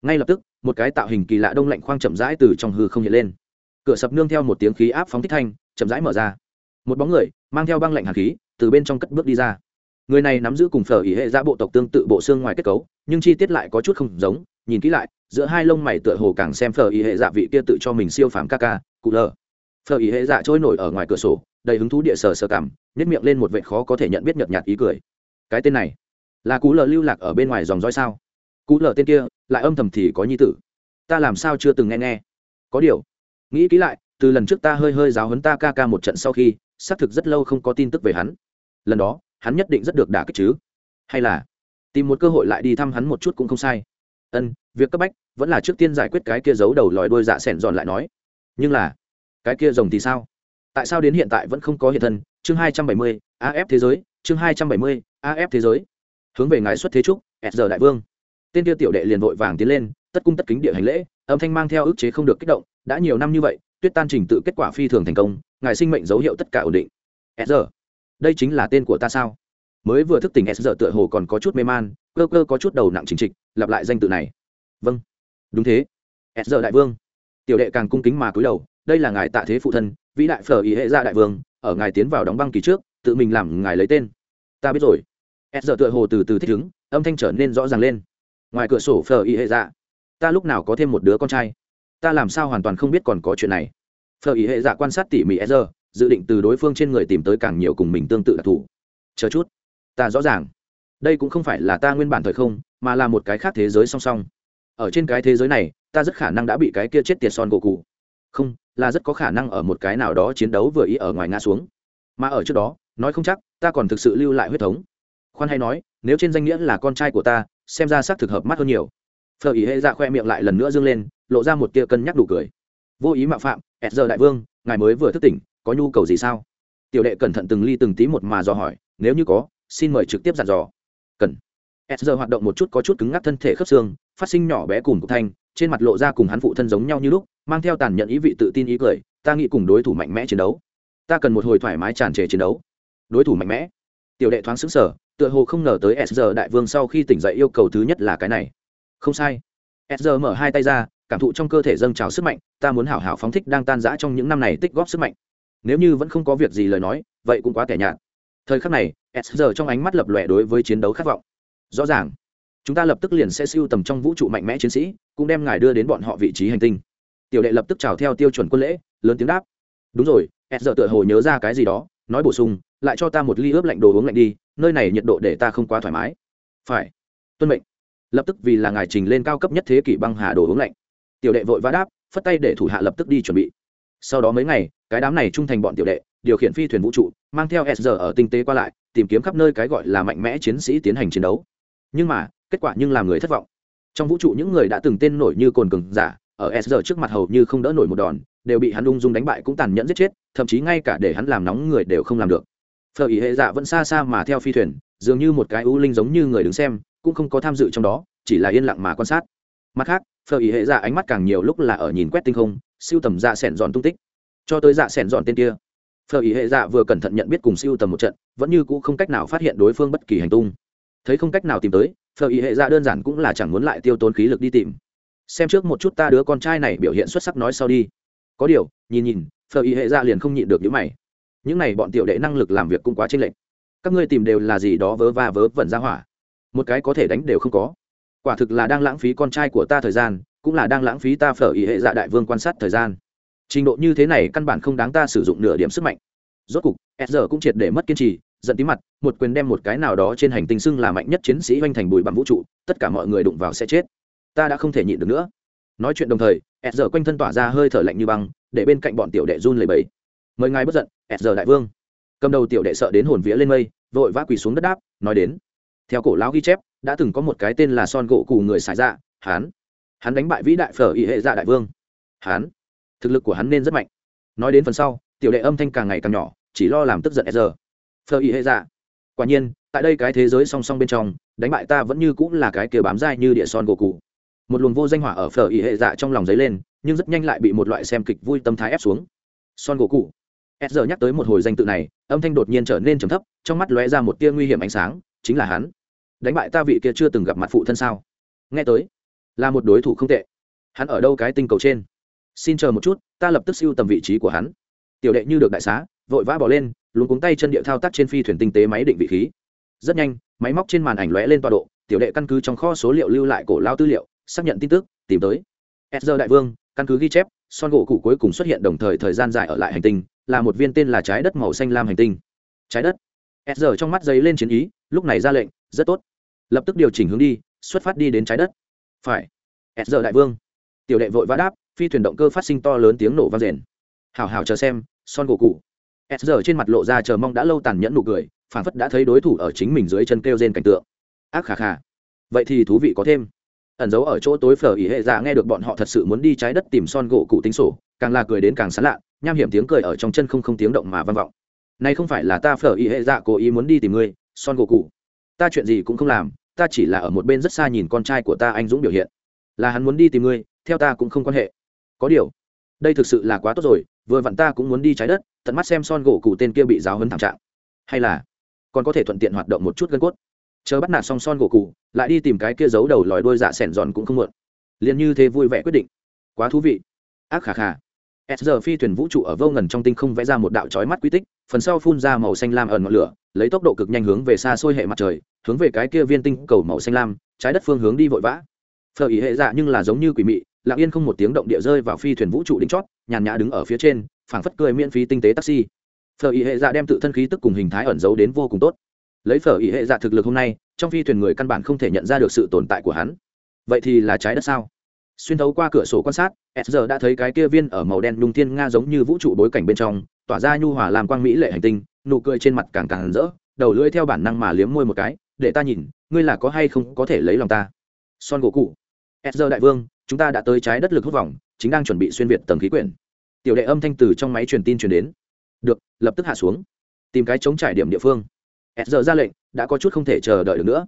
Ngay lập tức, một cái tạo hình kỳ lạ đông lạnh khoang chậm rãi từ trong hư không hiện lên. Cửa sập nương theo một tiếng khí áp phóng thích thanh, chậm rãi mở ra. Một bóng người, mang theo băng lạnh hàn khí, từ bên trong cất bước đi ra. Người này nắm giữ cùng phở ý hệ ra bộ tộc tương tự bộ xương ngoài kết cấu, nhưng chi tiết lại có chút không giống, nhìn kỹ lại, giữa hai lông mày tựa hồ càng xem phở ý hệ dạ vị kia tự cho mình siêu phàm ca ca, cụ lờ. Phở ý hệ dạ trôi nổi ở ngoài cửa sổ đầy hứng thú địa sở sơ cảm nhất miệng lên một vệ khó có thể nhận biết nhợt nhạt ý cười. Cái tên này, là cú lờ lưu lạc ở bên ngoài dòng dõi sao? Cú lờ tên kia, lại âm thầm thì có nhi tử. Ta làm sao chưa từng nghe nghe. Có điều, nghĩ kỹ lại, từ lần trước ta hơi hơi giáo hấn ta ca ca một trận sau khi, xác thực rất lâu không có tin tức về hắn. Lần đó, hắn nhất định rất được đả kích chứ. Hay là, tìm một cơ hội lại đi thăm hắn một chút cũng không sai. Ân, việc cấp bách, vẫn là trước tiên giải quyết cái kia giấu đầu lòi đôi dạ sẻn giòn lại nói. Nhưng là, cái kia rồng thì sao? Tại sao đến hiện tại vẫn không có hiện thân? Chương hai trăm bảy mươi af thế giới. Chương hai trăm bảy mươi af thế giới. Hướng về ngài xuất thế trúc s giờ đại vương. Tên tiêu tiểu đệ liền vội vàng tiến lên, tất cung tất kính địa hành lễ, âm thanh mang theo ức chế không được kích động, đã nhiều năm như vậy, tuyết tan trình tự kết quả phi thường thành công, ngài sinh mệnh dấu hiệu tất cả ổn định. S giờ, đây chính là tên của ta sao? Mới vừa thức tỉnh s giờ tựa hồ còn có chút mê man, cơ cơ có chút đầu nặng chính trịch, lặp lại danh tự này. Vâng đúng thế. S giờ đại vương. Tiểu đệ càng cung kính mà cúi đầu đây là ngài tạ thế phụ thân, vĩ đại phở ý hệ gia đại vương, ở ngài tiến vào đóng băng kỳ trước, tự mình làm ngài lấy tên. Ta biết rồi. S giờ tựa hồ từ từ thích ứng, âm thanh trở nên rõ ràng lên. Ngoài cửa sổ phở ý hệ dạ ta lúc nào có thêm một đứa con trai? Ta làm sao hoàn toàn không biết còn có chuyện này? Phở ý hệ dạ quan sát tỉ mỉ s giờ, dự định từ đối phương trên người tìm tới càng nhiều cùng mình tương tự đặc thù. Chờ chút. Ta rõ ràng. Đây cũng không phải là ta nguyên bản thời không, mà là một cái khác thế giới song song. Ở trên cái thế giới này, ta rất khả năng đã bị cái kia chết tiệt son gỗ cụ không, là rất có khả năng ở một cái nào đó chiến đấu vừa ý ở ngoài ngã xuống. Mà ở trước đó, nói không chắc, ta còn thực sự lưu lại huyết thống. Khoan hay nói, nếu trên danh nghĩa là con trai của ta, xem ra xác thực hợp mắt hơn nhiều. Phở ý hệ dạ khoe miệng lại lần nữa dâng lên, lộ ra một tia cân nhắc đủ cười. Vô ý mạo phạm, ẹt giờ đại vương, ngài mới vừa thức tỉnh, có nhu cầu gì sao? Tiểu đệ cẩn thận từng ly từng tí một mà dò hỏi, nếu như có, xin mời trực tiếp dặn dò. Cần. Ẹt giờ hoạt động một chút có chút cứng ngắc thân thể khớp xương, phát sinh nhỏ bé cùng cục thanh trên mặt lộ ra cùng hắn phụ thân giống nhau như lúc, mang theo tàn nhẫn ý vị tự tin ý cười, ta nghĩ cùng đối thủ mạnh mẽ chiến đấu. Ta cần một hồi thoải mái tràn trề chiến đấu. Đối thủ mạnh mẽ? Tiểu đệ thoáng xứng sở tựa hồ không ngờ tới s giờ đại vương sau khi tỉnh dậy yêu cầu thứ nhất là cái này. Không sai. S giờ mở hai tay ra, cảm thụ trong cơ thể dâng trào sức mạnh, ta muốn hảo hảo phóng thích đang tan rã trong những năm này tích góp sức mạnh. Nếu như vẫn không có việc gì lời nói, vậy cũng quá tẻ nhạt. Thời khắc này, s giờ trong ánh mắt lập lòe đối với chiến đấu khát vọng. Rõ ràng chúng ta lập tức liền sẽ siêu tầm trong vũ trụ mạnh mẽ chiến sĩ, cũng đem ngài đưa đến bọn họ vị trí hành tinh. Tiểu đệ lập tức chào theo tiêu chuẩn quân lễ, lớn tiếng đáp. Đúng rồi, ed giờ tựa hồ nhớ ra cái gì đó, nói bổ sung, lại cho ta một ly ướp lạnh đồ uống lạnh đi, nơi này nhiệt độ để ta không quá thoải mái. Phải. Tuân mệnh. Lập tức vì là ngài trình lên cao cấp nhất thế kỷ băng hà đồ uống lạnh. Tiểu đệ vội vã đáp, phất tay để thủ hạ lập tức đi chuẩn bị. Sau đó mấy ngày, cái đám này trung thành bọn tiểu đệ, điều khiển phi thuyền vũ trụ, mang theo s ở tinh tế qua lại, tìm kiếm khắp nơi cái gọi là mạnh mẽ chiến sĩ tiến hành chiến đấu. Nhưng mà kết quả nhưng làm người thất vọng. Trong vũ trụ những người đã từng tên nổi như cồn cường giả, ở s trước mặt hầu như không đỡ nổi một đòn, đều bị hắn ung dung đánh bại cũng tàn nhẫn giết chết, thậm chí ngay cả để hắn làm nóng người đều không làm được. Phở ý hệ dạ vẫn xa xa mà theo phi thuyền, dường như một cái ưu linh giống như người đứng xem, cũng không có tham dự trong đó, chỉ là yên lặng mà quan sát. Mặt khác, phở ý hệ dạ ánh mắt càng nhiều lúc là ở nhìn quét tinh không, siêu tầm dạ sẻn dọn tung tích. Cho tới dạ sẻn dọn tên kia, phở ý hệ dạ vừa cẩn thận nhận biết cùng siêu tầm một trận, vẫn như cũ không cách nào phát hiện đối phương bất kỳ hành tung. Thấy không cách nào tìm tới phở ý hệ dạ đơn giản cũng là chẳng muốn lại tiêu tốn khí lực đi tìm. Xem trước một chút ta đứa con trai này biểu hiện xuất sắc nói sau đi. Có điều, nhìn nhìn, phở ý hệ dạ liền không nhịn được những mày. Những này bọn tiểu đệ năng lực làm việc cũng quá chênh lệch. Các ngươi tìm đều là gì đó vớ va vớ vẩn ra hỏa. Một cái có thể đánh đều không có. Quả thực là đang lãng phí con trai của ta thời gian, cũng là đang lãng phí ta phở ý hệ dạ đại vương quan sát thời gian. Trình độ như thế này căn bản không đáng ta sử dụng nửa điểm sức mạnh. Rốt cục, s cũng triệt để mất kiên trì giận tí mặt, một quyền đem một cái nào đó trên hành tinh xưng là mạnh nhất chiến sĩ hoành thành bùi bằng vũ trụ, tất cả mọi người đụng vào sẽ chết. Ta đã không thể nhịn được nữa. Nói chuyện đồng thời, s quanh thân tỏa ra hơi thở lạnh như băng, để bên cạnh bọn tiểu đệ run lầy bẫy mời ngài bất giận, s đại vương. Cầm đầu tiểu đệ sợ đến hồn vía lên mây, vội vã quỳ xuống đất đáp, nói đến. Theo cổ lão ghi chép, đã từng có một cái tên là son gỗ cù người xài dạ hán hắn đánh bại vĩ đại phở ý hệ dạ đại vương. Hán thực lực của hắn nên rất mạnh. Nói đến phần sau, tiểu đệ âm thanh càng ngày càng nhỏ, chỉ lo làm tức giận E R phở Y hệ dạ. Quả nhiên, tại đây cái thế giới song song bên trong, đánh bại ta vẫn như cũng là cái kia bám dai như địa son gỗ cụ một luồng vô danh hỏa ở phở ý hệ dạ trong lòng giấy lên, nhưng rất nhanh lại bị một loại xem kịch vui tâm thái ép xuống. Son gỗ cụ s giờ nhắc tới một hồi danh tự này, âm thanh đột nhiên trở nên trầm thấp, trong mắt lóe ra một tia nguy hiểm ánh sáng, chính là hắn. Đánh bại ta vị kia chưa từng gặp mặt phụ thân sao? Nghe tới, là một đối thủ không tệ. Hắn ở đâu cái tinh cầu trên? Xin chờ một chút, ta lập tức siêu tầm vị trí của hắn. Tiểu đệ như được đại xá vội vã bỏ lên luôn cuống tay chân địa thao tác trên phi thuyền tinh tế máy định vị khí. Rất nhanh, máy móc trên màn ảnh lóe lên tọa độ, tiểu đệ căn cứ trong kho số liệu lưu lại cổ lao tư liệu, xác nhận tin tức, tìm tới. S đại vương, căn cứ ghi chép, son gỗ cụ cuối cùng xuất hiện đồng thời thời gian dài ở lại hành tinh, là một viên tên là trái đất màu xanh lam hành tinh. Trái đất. S trong mắt dấy lên chiến ý, lúc này ra lệnh, rất tốt. Lập tức điều chỉnh hướng đi, xuất phát đi đến trái đất. Phải. S đại vương. Tiểu đệ vội vã đáp, phi thuyền động cơ phát sinh to lớn tiếng nổ vang rền. Hào hào chờ xem, son gỗ cụ s trên mặt lộ ra chờ mong đã lâu tàn nhẫn nụ cười phản phất đã thấy đối thủ ở chính mình dưới chân kêu trên cảnh tượng. Ác khà khà. Vậy thì thú vị có thêm. Ẩn giấu ở chỗ tối phở ý hệ dạ nghe được bọn họ thật sự muốn đi trái đất tìm son gỗ cụ tính sổ, càng là cười đến càng sán lạ, nham hiểm tiếng cười ở trong chân không không tiếng động mà vang vọng. Này không phải là ta phở ý hệ dạ cố ý muốn đi tìm ngươi, son gỗ cụ. Ta chuyện gì cũng không làm, ta chỉ là ở một bên rất xa nhìn con trai của ta anh dũng biểu hiện. Là hắn muốn đi tìm ngươi, theo ta cũng không quan hệ. Có điều, đây thực sự là quá tốt rồi vừa vặn ta cũng muốn đi trái đất, tận mắt xem son gỗ cụ tên kia bị giáo hấn thảm trạng. Hay là, còn có thể thuận tiện hoạt động một chút gân cốt. Chờ bắt nạt xong son gỗ cụ lại đi tìm cái kia giấu đầu lòi đôi dạ sẻn giòn cũng không muộn. Liền như thế vui vẻ quyết định. Quá thú vị. Ác khà khà. S giờ phi thuyền vũ trụ ở vô ngần trong tinh không vẽ ra một đạo trói mắt quy tích, phần sau phun ra màu xanh lam ẩn ngọn lửa, lấy tốc độ cực nhanh hướng về xa xôi hệ mặt trời, hướng về cái kia viên tinh cầu màu xanh lam, trái đất phương hướng đi vội vã. Phở ý hệ dạ nhưng là giống như quỷ mị lặng yên không một tiếng động địa rơi vào phi thuyền vũ trụ đính chót, nhàn nhã đứng ở phía trên, phảng phất cười miễn phí tinh tế taxi. Phở ý hệ dạ đem tự thân khí tức cùng hình thái ẩn giấu đến vô cùng tốt. Lấy phở ý hệ dạ thực lực hôm nay, trong phi thuyền người căn bản không thể nhận ra được sự tồn tại của hắn. Vậy thì là trái đất sao? Xuyên thấu qua cửa sổ quan sát, s đã thấy cái kia viên ở màu đen nhung thiên nga giống như vũ trụ bối cảnh bên trong, tỏa ra nhu hòa làm quang mỹ lệ hành tinh, nụ cười trên mặt càng càng rỡ, đầu lưỡi theo bản năng mà liếm môi một cái, để ta nhìn, ngươi là có hay không có thể lấy lòng ta? Son gỗ cụ s đại vương chúng ta đã tới trái đất lực hút vòng, chính đang chuẩn bị xuyên việt tầng khí quyển. Tiểu đệ âm thanh từ trong máy truyền tin truyền đến. Được, lập tức hạ xuống. Tìm cái chống trải điểm địa phương. S ra lệnh, đã có chút không thể chờ đợi được nữa.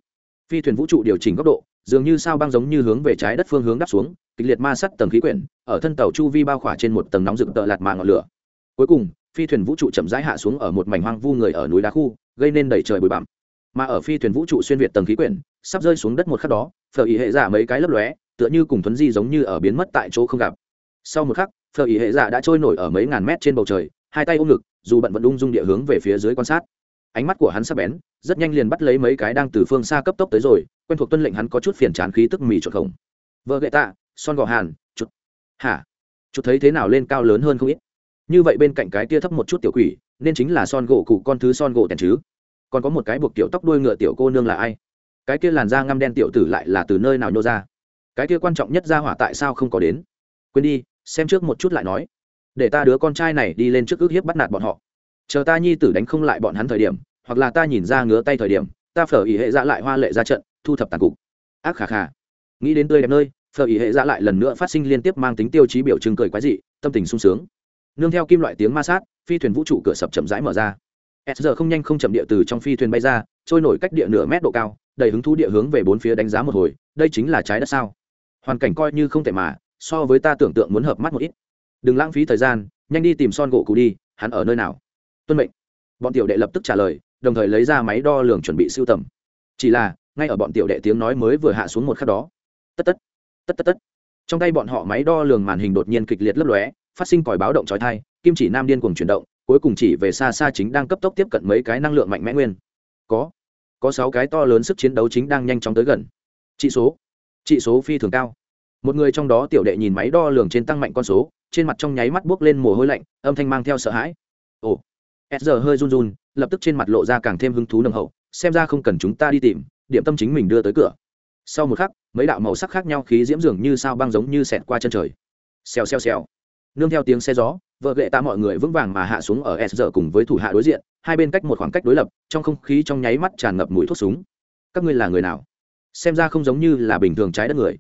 Phi thuyền vũ trụ điều chỉnh góc độ, dường như sao băng giống như hướng về trái đất phương hướng đáp xuống, kịch liệt ma sắt tầng khí quyển, ở thân tàu chu vi bao khỏa trên một tầng nóng rực tợ lạt mạ ngọn lửa. Cuối cùng, phi thuyền vũ trụ chậm rãi hạ xuống ở một mảnh hoang vu người ở núi đá khu, gây nên đẩy trời bụi bặm. Mà ở phi thuyền vũ trụ xuyên việt tầng khí quyển, sắp rơi xuống đất một khắc đó, phở ý hệ giả mấy cái lấp lóe tựa như cùng thuấn di giống như ở biến mất tại chỗ không gặp. Sau một khắc, phở ý hệ giả đã trôi nổi ở mấy ngàn mét trên bầu trời, hai tay ôm ngực, dù bận vẫn ung dung địa hướng về phía dưới quan sát. Ánh mắt của hắn sắp bén, rất nhanh liền bắt lấy mấy cái đang từ phương xa cấp tốc tới rồi, quen thuộc tuân lệnh hắn có chút phiền chán khí tức mì trộn khổng. Vợ gậy tạ, son gò hàn chút hả? Chút thấy thế nào lên cao lớn hơn không ít? Như vậy bên cạnh cái tia thấp một chút tiểu quỷ, nên chính là son gỗ cụ con thứ son gỗ tèn chứ. Còn có một cái buộc tiểu tóc đuôi ngựa tiểu cô nương là ai? Cái kia làn da ngăm đen tiểu tử lại là từ nơi nào nhô ra? Cái kia quan trọng nhất ra hỏa tại sao không có đến? Quên đi, xem trước một chút lại nói. Để ta đứa con trai này đi lên trước ước hiếp bắt nạt bọn họ. Chờ ta nhi tử đánh không lại bọn hắn thời điểm, hoặc là ta nhìn ra ngứa tay thời điểm, ta phở ý hệ dạ lại hoa lệ ra trận, thu thập tàn cục. Ác khà khà. Nghĩ đến tươi đẹp nơi, phở ý hệ dạ lại lần nữa phát sinh liên tiếp mang tính tiêu chí biểu trưng cười quái dị, tâm tình sung sướng. Nương theo kim loại tiếng ma sát, phi thuyền vũ trụ cửa sập chậm rãi mở ra. S giờ không nhanh không chậm địa từ trong phi thuyền bay ra, trôi nổi cách địa nửa mét độ cao, đầy hứng thú địa hướng về bốn phía đánh giá một hồi, đây chính là trái đất sao? Hoàn cảnh coi như không tệ mà, so với ta tưởng tượng muốn hợp mắt một ít. Đừng lãng phí thời gian, nhanh đi tìm son gỗ cụ đi, hắn ở nơi nào? Tuân mệnh. Bọn tiểu đệ lập tức trả lời, đồng thời lấy ra máy đo lường chuẩn bị siêu tầm. Chỉ là, ngay ở bọn tiểu đệ tiếng nói mới vừa hạ xuống một khắc đó. Tất tất tất tất tất. Trong tay bọn họ máy đo lường màn hình đột nhiên kịch liệt lấp lóe, phát sinh còi báo động trói thai kim chỉ nam điên cuồng chuyển động, cuối cùng chỉ về xa xa chính đang cấp tốc tiếp cận mấy cái năng lượng mạnh mẽ nguyên. Có có sáu cái to lớn sức chiến đấu chính đang nhanh chóng tới gần. Chỉ số trị số phi thường cao. Một người trong đó tiểu đệ nhìn máy đo lường trên tăng mạnh con số, trên mặt trong nháy mắt buốc lên mồ hôi lạnh, âm thanh mang theo sợ hãi. Ồ s giờ hơi run run, lập tức trên mặt lộ ra càng thêm hứng thú nồng hậu, xem ra không cần chúng ta đi tìm, điểm tâm chính mình đưa tới cửa. Sau một khắc, mấy đạo màu sắc khác nhau khí diễm dường như sao băng giống như xẹt qua chân trời. Xèo xèo xèo. Nương theo tiếng xe gió, vợ gệ tạ mọi người vững vàng mà hạ xuống ở s giờ cùng với thủ hạ đối diện, hai bên cách một khoảng cách đối lập, trong không khí trong nháy mắt tràn ngập mùi thuốc súng. Các ngươi là người nào? Xem ra không giống như là bình thường trái đất người.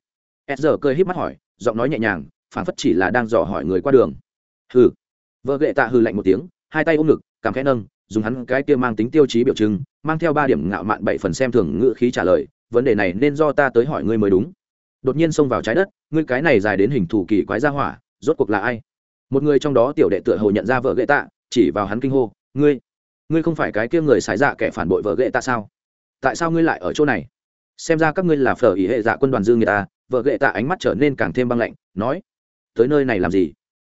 S giờ cười híp mắt hỏi, giọng nói nhẹ nhàng phản phất chỉ là đang dò hỏi người qua đường. Hừ. Vợ gệ tạ hừ lạnh một tiếng, hai tay ôm ngực, cảm khẽ nâng, dùng hắn cái kia mang tính tiêu chí biểu trưng, mang theo ba điểm ngạo mạn bảy phần xem thường ngữ khí trả lời, vấn đề này nên do ta tới hỏi ngươi mới đúng. Đột nhiên xông vào trái đất, ngươi cái này dài đến hình thù kỳ quái ra hỏa, rốt cuộc là ai? Một người trong đó tiểu đệ tựa hồ nhận ra vợ ghệ tạ, chỉ vào hắn kinh hô, ngươi ngươi không phải cái kia người xài dạ kẻ phản bội vợ ghệ tạ sao? Tại sao ngươi lại ở chỗ này? Xem ra các ngươi là phở ý hệ dạ quân đoàn dương người ta, vợ ghệ tạ ánh mắt trở nên càng thêm băng lạnh, nói, tới nơi này làm gì?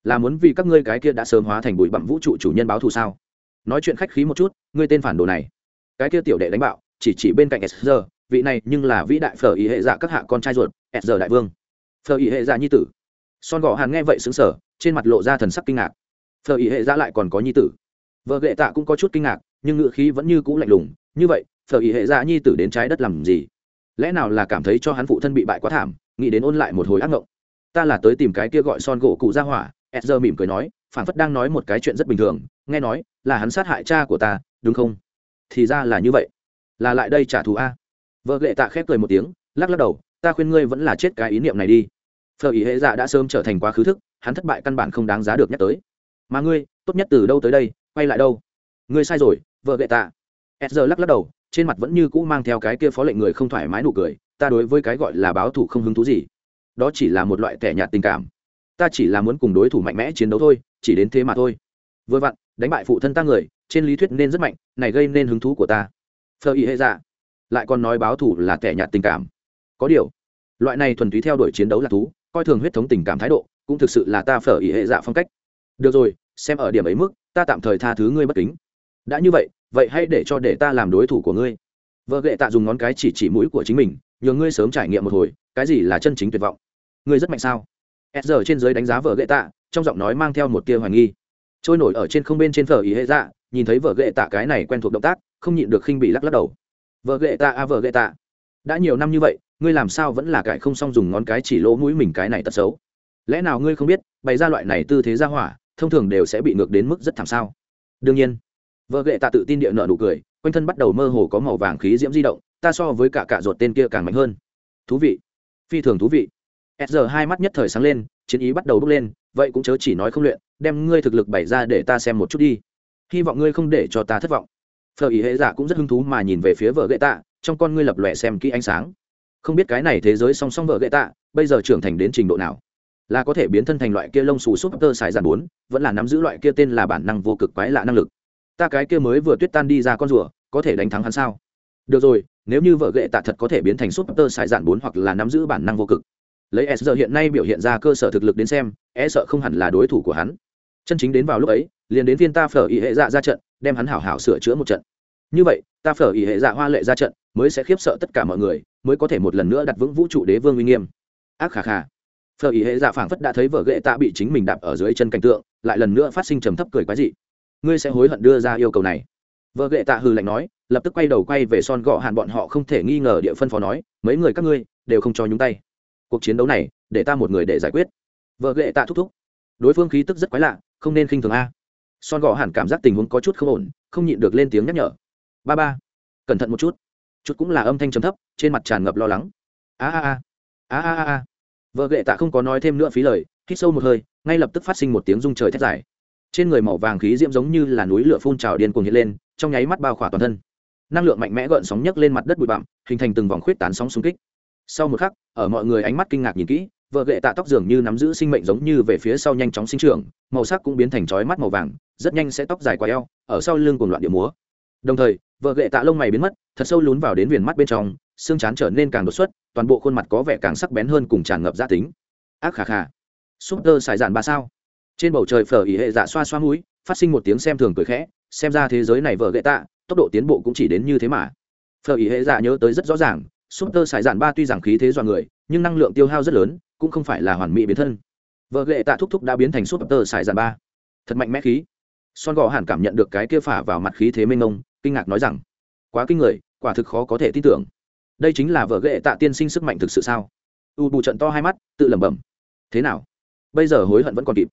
Là muốn vì các ngươi cái kia đã sớm hóa thành bụi bặm vũ trụ chủ nhân báo thù sao? Nói chuyện khách khí một chút, ngươi tên phản đồ này. Cái kia tiểu đệ đánh bạo, chỉ chỉ bên cạnh sr vị này nhưng là vĩ đại phở ý hệ dạ các hạ con trai ruột sr đại vương. Phở ý hệ dạ nhi tử. Son gò hàn nghe vậy xứng sở trên mặt lộ ra thần sắc kinh ngạc. Phở ý hệ dạ lại còn có nhi tử. Vợ ghệ tạ cũng có chút kinh ngạc, nhưng ngự khí vẫn như cũ lạnh lùng, như vậy, phở ý hệ dạ nhi tử đến trái đất làm gì? Lẽ nào là cảm thấy cho hắn phụ thân bị bại quá thảm, nghĩ đến ôn lại một hồi ác ngộng. Ta là tới tìm cái kia gọi son gỗ cụ ra hỏa E edger mỉm cười nói phản phất đang nói một cái chuyện rất bình thường, nghe nói là hắn sát hại cha của ta, đúng không? Thì ra là như vậy. Là lại đây trả thù a. Vợ lệ tạ khép cười một tiếng, lắc lắc đầu, ta khuyên ngươi vẫn là chết cái ý niệm này đi. Phở ý hệ dạ đã sớm trở thành quá khứ thức, hắn thất bại căn bản không đáng giá được nhắc tới. Mà ngươi, tốt nhất từ đâu tới đây, quay lại đâu? Ngươi sai rồi, vợ lệ tạ. E edger lắc lắc đầu trên mặt vẫn như cũ mang theo cái kia phó lệnh người không thoải mái nụ cười, ta đối với cái gọi là báo thù không hứng thú gì. Đó chỉ là một loại tẻ nhạt tình cảm. Ta chỉ là muốn cùng đối thủ mạnh mẽ chiến đấu thôi, chỉ đến thế mà thôi. Vừa vặn, đánh bại phụ thân ta người, trên lý thuyết nên rất mạnh, này gây nên hứng thú của ta. Phờ ý hệ dạ lại còn nói báo thù là tẻ nhạt tình cảm. Có điều, loại này thuần túy theo đuổi chiến đấu là thú, coi thường huyết thống tình cảm thái độ, cũng thực sự là ta phở ý hệ dạ phong cách. Được rồi, xem ở điểm ấy mức, ta tạm thời tha thứ ngươi bất kính. Đã như vậy vậy hãy để cho để ta làm đối thủ của ngươi. Vợ ghệ tạ dùng ngón cái chỉ chỉ mũi của chính mình, nhờ ngươi sớm trải nghiệm một hồi, cái gì là chân chính tuyệt vọng? Ngươi rất mạnh sao? S giờ trên giới đánh giá vợ ghệ tạ, trong giọng nói mang theo một tia hoài nghi. Trôi nổi ở trên không bên trên phở ý hệ dạ nhìn thấy vợ ghệ tạ cái này quen thuộc động tác, không nhịn được khinh bị lắc lắc đầu. Vợ ghệ tạ a à vợ ghệ tạ, đã nhiều năm như vậy, ngươi làm sao vẫn là cải không xong dùng ngón cái chỉ lỗ mũi mình cái này tật xấu? Lẽ nào ngươi không biết, bày ra loại này tư thế ra hỏa, thông thường đều sẽ bị ngược đến mức rất thảm sao? Đương nhiên vợ gệ tạ tự tin địa nợ nụ cười, quanh thân bắt đầu mơ hồ có màu vàng khí diễm di động, ta so với cả cả ruột tên kia càng mạnh hơn. Thú vị. Phi thường thú vị. S giờ hai mắt nhất thời sáng lên, chiến ý bắt đầu bốc lên, vậy cũng chớ chỉ nói không luyện, đem ngươi thực lực bày ra để ta xem một chút đi. Hy vọng ngươi không để cho ta thất vọng. Phở ý hệ giả cũng rất hứng thú mà nhìn về phía vợ gậy tạ, trong con ngươi lập lòe xem kỹ ánh sáng. Không biết cái này thế giới song song vợ gậy tạ, bây giờ trưởng thành đến trình độ nào? Là có thể biến thân thành loại kia lông xù súp tơ xài giàn bốn, vẫn là nắm giữ loại kia tên là bản năng vô cực quái lạ năng lực ta cái kia mới vừa tuyết tan đi ra con rùa, có thể đánh thắng hắn sao? Được rồi, nếu như vợ gậy tạ thật có thể biến thành súp tơ xài dạn bốn hoặc là nắm giữ bản năng vô cực. Lấy s giờ hiện nay biểu hiện ra cơ sở thực lực đến xem e sợ không hẳn là đối thủ của hắn. Chân chính đến vào lúc ấy, liền đến viên ta phở ý hệ dạ ra trận, đem hắn hảo hảo sửa chữa một trận. Như vậy, ta phở ý hệ dạ hoa lệ ra trận, mới sẽ khiếp sợ tất cả mọi người, mới có thể một lần nữa đặt vững vũ trụ đế vương uy nghiêm. Ác khà khà. Phở ý hệ dạ phảng phất đã thấy vợ ghệ tạ bị chính mình đạp ở dưới chân cảnh tượng, lại lần nữa phát sinh trầm thấp cười quái dị ngươi sẽ hối hận đưa ra yêu cầu này. Vợ ghệ tạ Hư lạnh nói, lập tức quay đầu quay về son gọ hạn bọn họ không thể nghi ngờ địa phân phó nói, mấy người các ngươi đều không cho nhúng tay. Cuộc chiến đấu này, để ta một người để giải quyết. Vợ ghệ tạ thúc thúc. Đối phương khí tức rất quái lạ, không nên khinh thường a. Son gõ Hạn cảm giác tình huống có chút không ổn, không nhịn được lên tiếng nhắc nhở. Ba ba, cẩn thận một chút. Chút cũng là âm thanh trầm thấp, trên mặt tràn ngập lo lắng. A a a a a a vợ ghệ tạ không có nói thêm nữa phí lời, hít sâu một hơi, ngay lập tức phát sinh một tiếng rung trời thét dài trên người màu vàng khí diễm giống như là núi lửa phun trào điên cuồng hiện lên, trong nháy mắt bao khỏa toàn thân. Năng lượng mạnh mẽ gợn sóng nhấc lên mặt đất bụi bặm, hình thành từng vòng khuyết tán sóng xung kích. Sau một khắc, ở mọi người ánh mắt kinh ngạc nhìn kỹ, vợ gệ tạ tóc dường như nắm giữ sinh mệnh giống như về phía sau nhanh chóng sinh trưởng, màu sắc cũng biến thành chói mắt màu vàng, rất nhanh sẽ tóc dài qua eo, ở sau lưng cùng loạn điệu múa. Đồng thời, vợ gệ tạ lông mày biến mất, thật sâu lún vào đến viền mắt bên trong, xương chán trở nên càng đột xuất, toàn bộ khuôn mặt có vẻ càng sắc bén hơn cùng tràn ngập gia tính. Ác khà khà. Súp tơ xài dạn ba sao trên bầu trời phở ỉ hệ dạ xoa xoa mũi, phát sinh một tiếng xem thường cười khẽ, xem ra thế giới này vợ gệ tạ, tốc độ tiến bộ cũng chỉ đến như thế mà. Phở ỉ hệ dạ nhớ tới rất rõ ràng, súp tơ xài dạn ba tuy rằng khí thế dọa người, nhưng năng lượng tiêu hao rất lớn, cũng không phải là hoàn mỹ biến thân. Vợ ghệ tạ thúc thúc đã biến thành súp tơ xài dàn ba. Thật mạnh mẽ khí. Son gò hẳn cảm nhận được cái kia phả vào mặt khí thế mênh mông, kinh ngạc nói rằng, quá kinh người, quả thực khó có thể tin tưởng. Đây chính là vợ ghệ tạ tiên sinh sức mạnh thực sự sao? U bù trận to hai mắt, tự lẩm bẩm, thế nào? Bây giờ hối hận vẫn còn kịp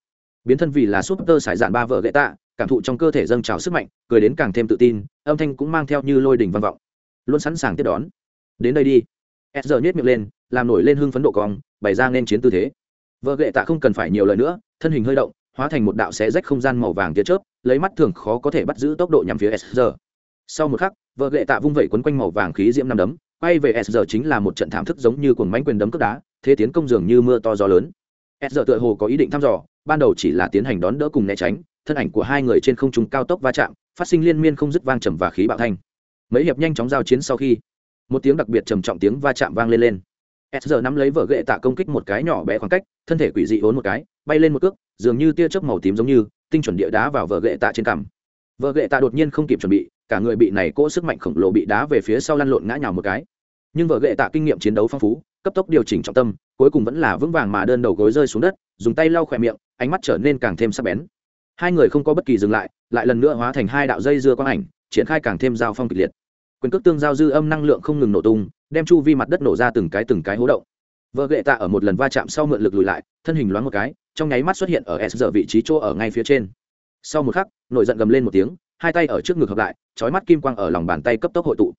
biến thân vì là súp tơ sải dạn ba vợ gậy tạ, cảm thụ trong cơ thể dâng trào sức mạnh, cười đến càng thêm tự tin, âm thanh cũng mang theo như lôi đỉnh văn vọng. Luôn sẵn sàng tiếp đón. Đến đây đi. S giờ nhét miệng lên, làm nổi lên hưng phấn độ cong, bày ra nên chiến tư thế. Vợ gậy tạ không cần phải nhiều lời nữa, thân hình hơi động, hóa thành một đạo xé rách không gian màu vàng tia chớp, lấy mắt thường khó có thể bắt giữ tốc độ nhằm phía s giờ sau một khắc, vợ gậy tạ vung vẩy quấn quanh màu vàng khí diễm năm đấm, quay về s giờ chính là một trận thảm thức giống như cuồng mánh quyền đấm cướp đá, thế tiến công dường như mưa to gió lớn. S giờ tựa hồ có ý định thăm dò ban đầu chỉ là tiến hành đón đỡ cùng né tránh, thân ảnh của hai người trên không trung cao tốc va chạm, phát sinh liên miên không dứt vang trầm và khí bạo thanh. Mấy hiệp nhanh chóng giao chiến sau khi, một tiếng đặc biệt trầm trọng tiếng va chạm vang lên lên. S giờ nắm lấy vợ ghệ tạ công kích một cái nhỏ bé khoảng cách, thân thể quỷ dị hốn một cái, bay lên một cước, dường như tia chớp màu tím giống như, tinh chuẩn địa đá vào vợ ghệ tạ trên cằm. Vợ ghệ tạ đột nhiên không kịp chuẩn bị, cả người bị này cỗ sức mạnh khổng lồ bị đá về phía sau lăn lộn ngã nhào một cái nhưng vợ gệ tạ kinh nghiệm chiến đấu phong phú, cấp tốc điều chỉnh trọng tâm, cuối cùng vẫn là vững vàng mà đơn đầu gối rơi xuống đất, dùng tay lau khỏe miệng, ánh mắt trở nên càng thêm sắc bén. Hai người không có bất kỳ dừng lại lại lần nữa hóa thành hai đạo dây dưa quang ảnh, triển khai càng thêm giao phong kịch liệt. Quyền cước tương giao dư âm năng lượng không ngừng nổ tung, đem chu vi mặt đất nổ ra từng cái từng cái hố động. Vợ gệ tạ ở một lần va chạm sau mượn lực lùi lại, thân hình loáng một cái, trong nháy mắt xuất hiện ở s giờ vị trí chỗ ở ngay phía trên. Sau một khắc, nổi giận gầm lên một tiếng, hai tay ở trước ngực hợp lại trói mắt kim quang ở lòng bàn tay cấp tốc hội tụ.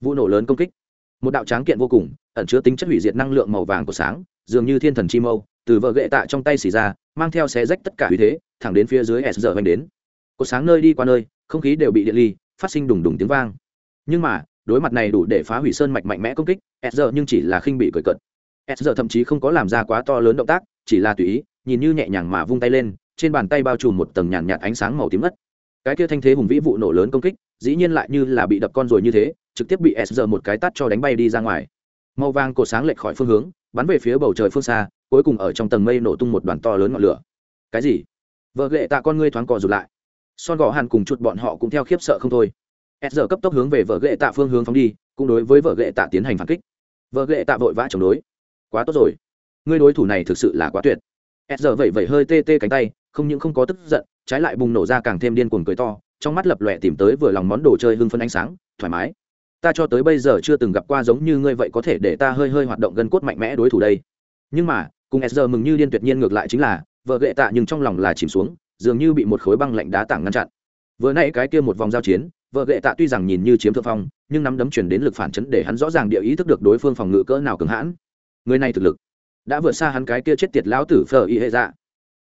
Vụ nổ lớn công kích một đạo tráng kiện vô cùng ẩn chứa tính chất hủy diệt năng lượng màu vàng của sáng dường như thiên thần chi mâu từ vợ gậy tạ trong tay xì ra mang theo xé rách tất cả uy thế thẳng đến phía dưới s giờ vành đến. Cột sáng nơi đi qua nơi không khí đều bị điện ly phát sinh đùng đùng tiếng vang. Nhưng mà đối mặt này đủ để phá hủy sơn mạch mạnh mẽ công kích s giờ nhưng chỉ là khinh bị cười cận s giờ thậm chí không có làm ra quá to lớn động tác chỉ là tùy ý nhìn như nhẹ nhàng mà vung tay lên trên bàn tay bao trùm một tầng nhàn nhạt, nhạt ánh sáng màu tím ngất cái kia thanh thế hùng vĩ vụ nổ lớn công kích, dĩ nhiên lại như là bị đập con rồi như thế, trực tiếp bị s giờ một cái tắt cho đánh bay đi ra ngoài. Màu vàng cột sáng lệch khỏi phương hướng, bắn về phía bầu trời phương xa, cuối cùng ở trong tầng mây nổ tung một đoàn to lớn ngọn lửa. Cái gì? Vợ ghệ tạ con ngươi thoáng cò rụt lại. Son gò hàn cùng chuột bọn họ cũng theo khiếp sợ không thôi. S giờ cấp tốc hướng về vợ ghệ tạ phương hướng phóng đi, cũng đối với vợ ghệ tạ tiến hành phản kích. Vợ ghệ tạ vội vã chống đối. Quá tốt rồi. Ngươi đối thủ này thực sự là quá tuyệt. S giờ vẩy vẩy hơi tê tê cánh tay, không những không có tức giận trái lại bùng nổ ra càng thêm điên cuồng cười to, trong mắt lập lòe tìm tới vừa lòng món đồ chơi hưng phân ánh sáng, thoải mái. Ta cho tới bây giờ chưa từng gặp qua giống như ngươi vậy có thể để ta hơi hơi hoạt động gân cốt mạnh mẽ đối thủ đây. Nhưng mà, cùng sr mừng như điên tuyệt nhiên ngược lại chính là, vợ gệ tạ nhưng trong lòng là chìm xuống, dường như bị một khối băng lạnh đá tảng ngăn chặn. Vừa nãy cái kia một vòng giao chiến, vợ gệ tạ tuy rằng nhìn như chiếm thượng phong, nhưng nắm đấm chuyển đến lực phản chấn để hắn rõ ràng địa ý thức được đối phương phòng ngự cỡ nào cứng hãn. Người này thực lực, đã vượt xa hắn cái kia chết tiệt lão tử phở y hệ dạ.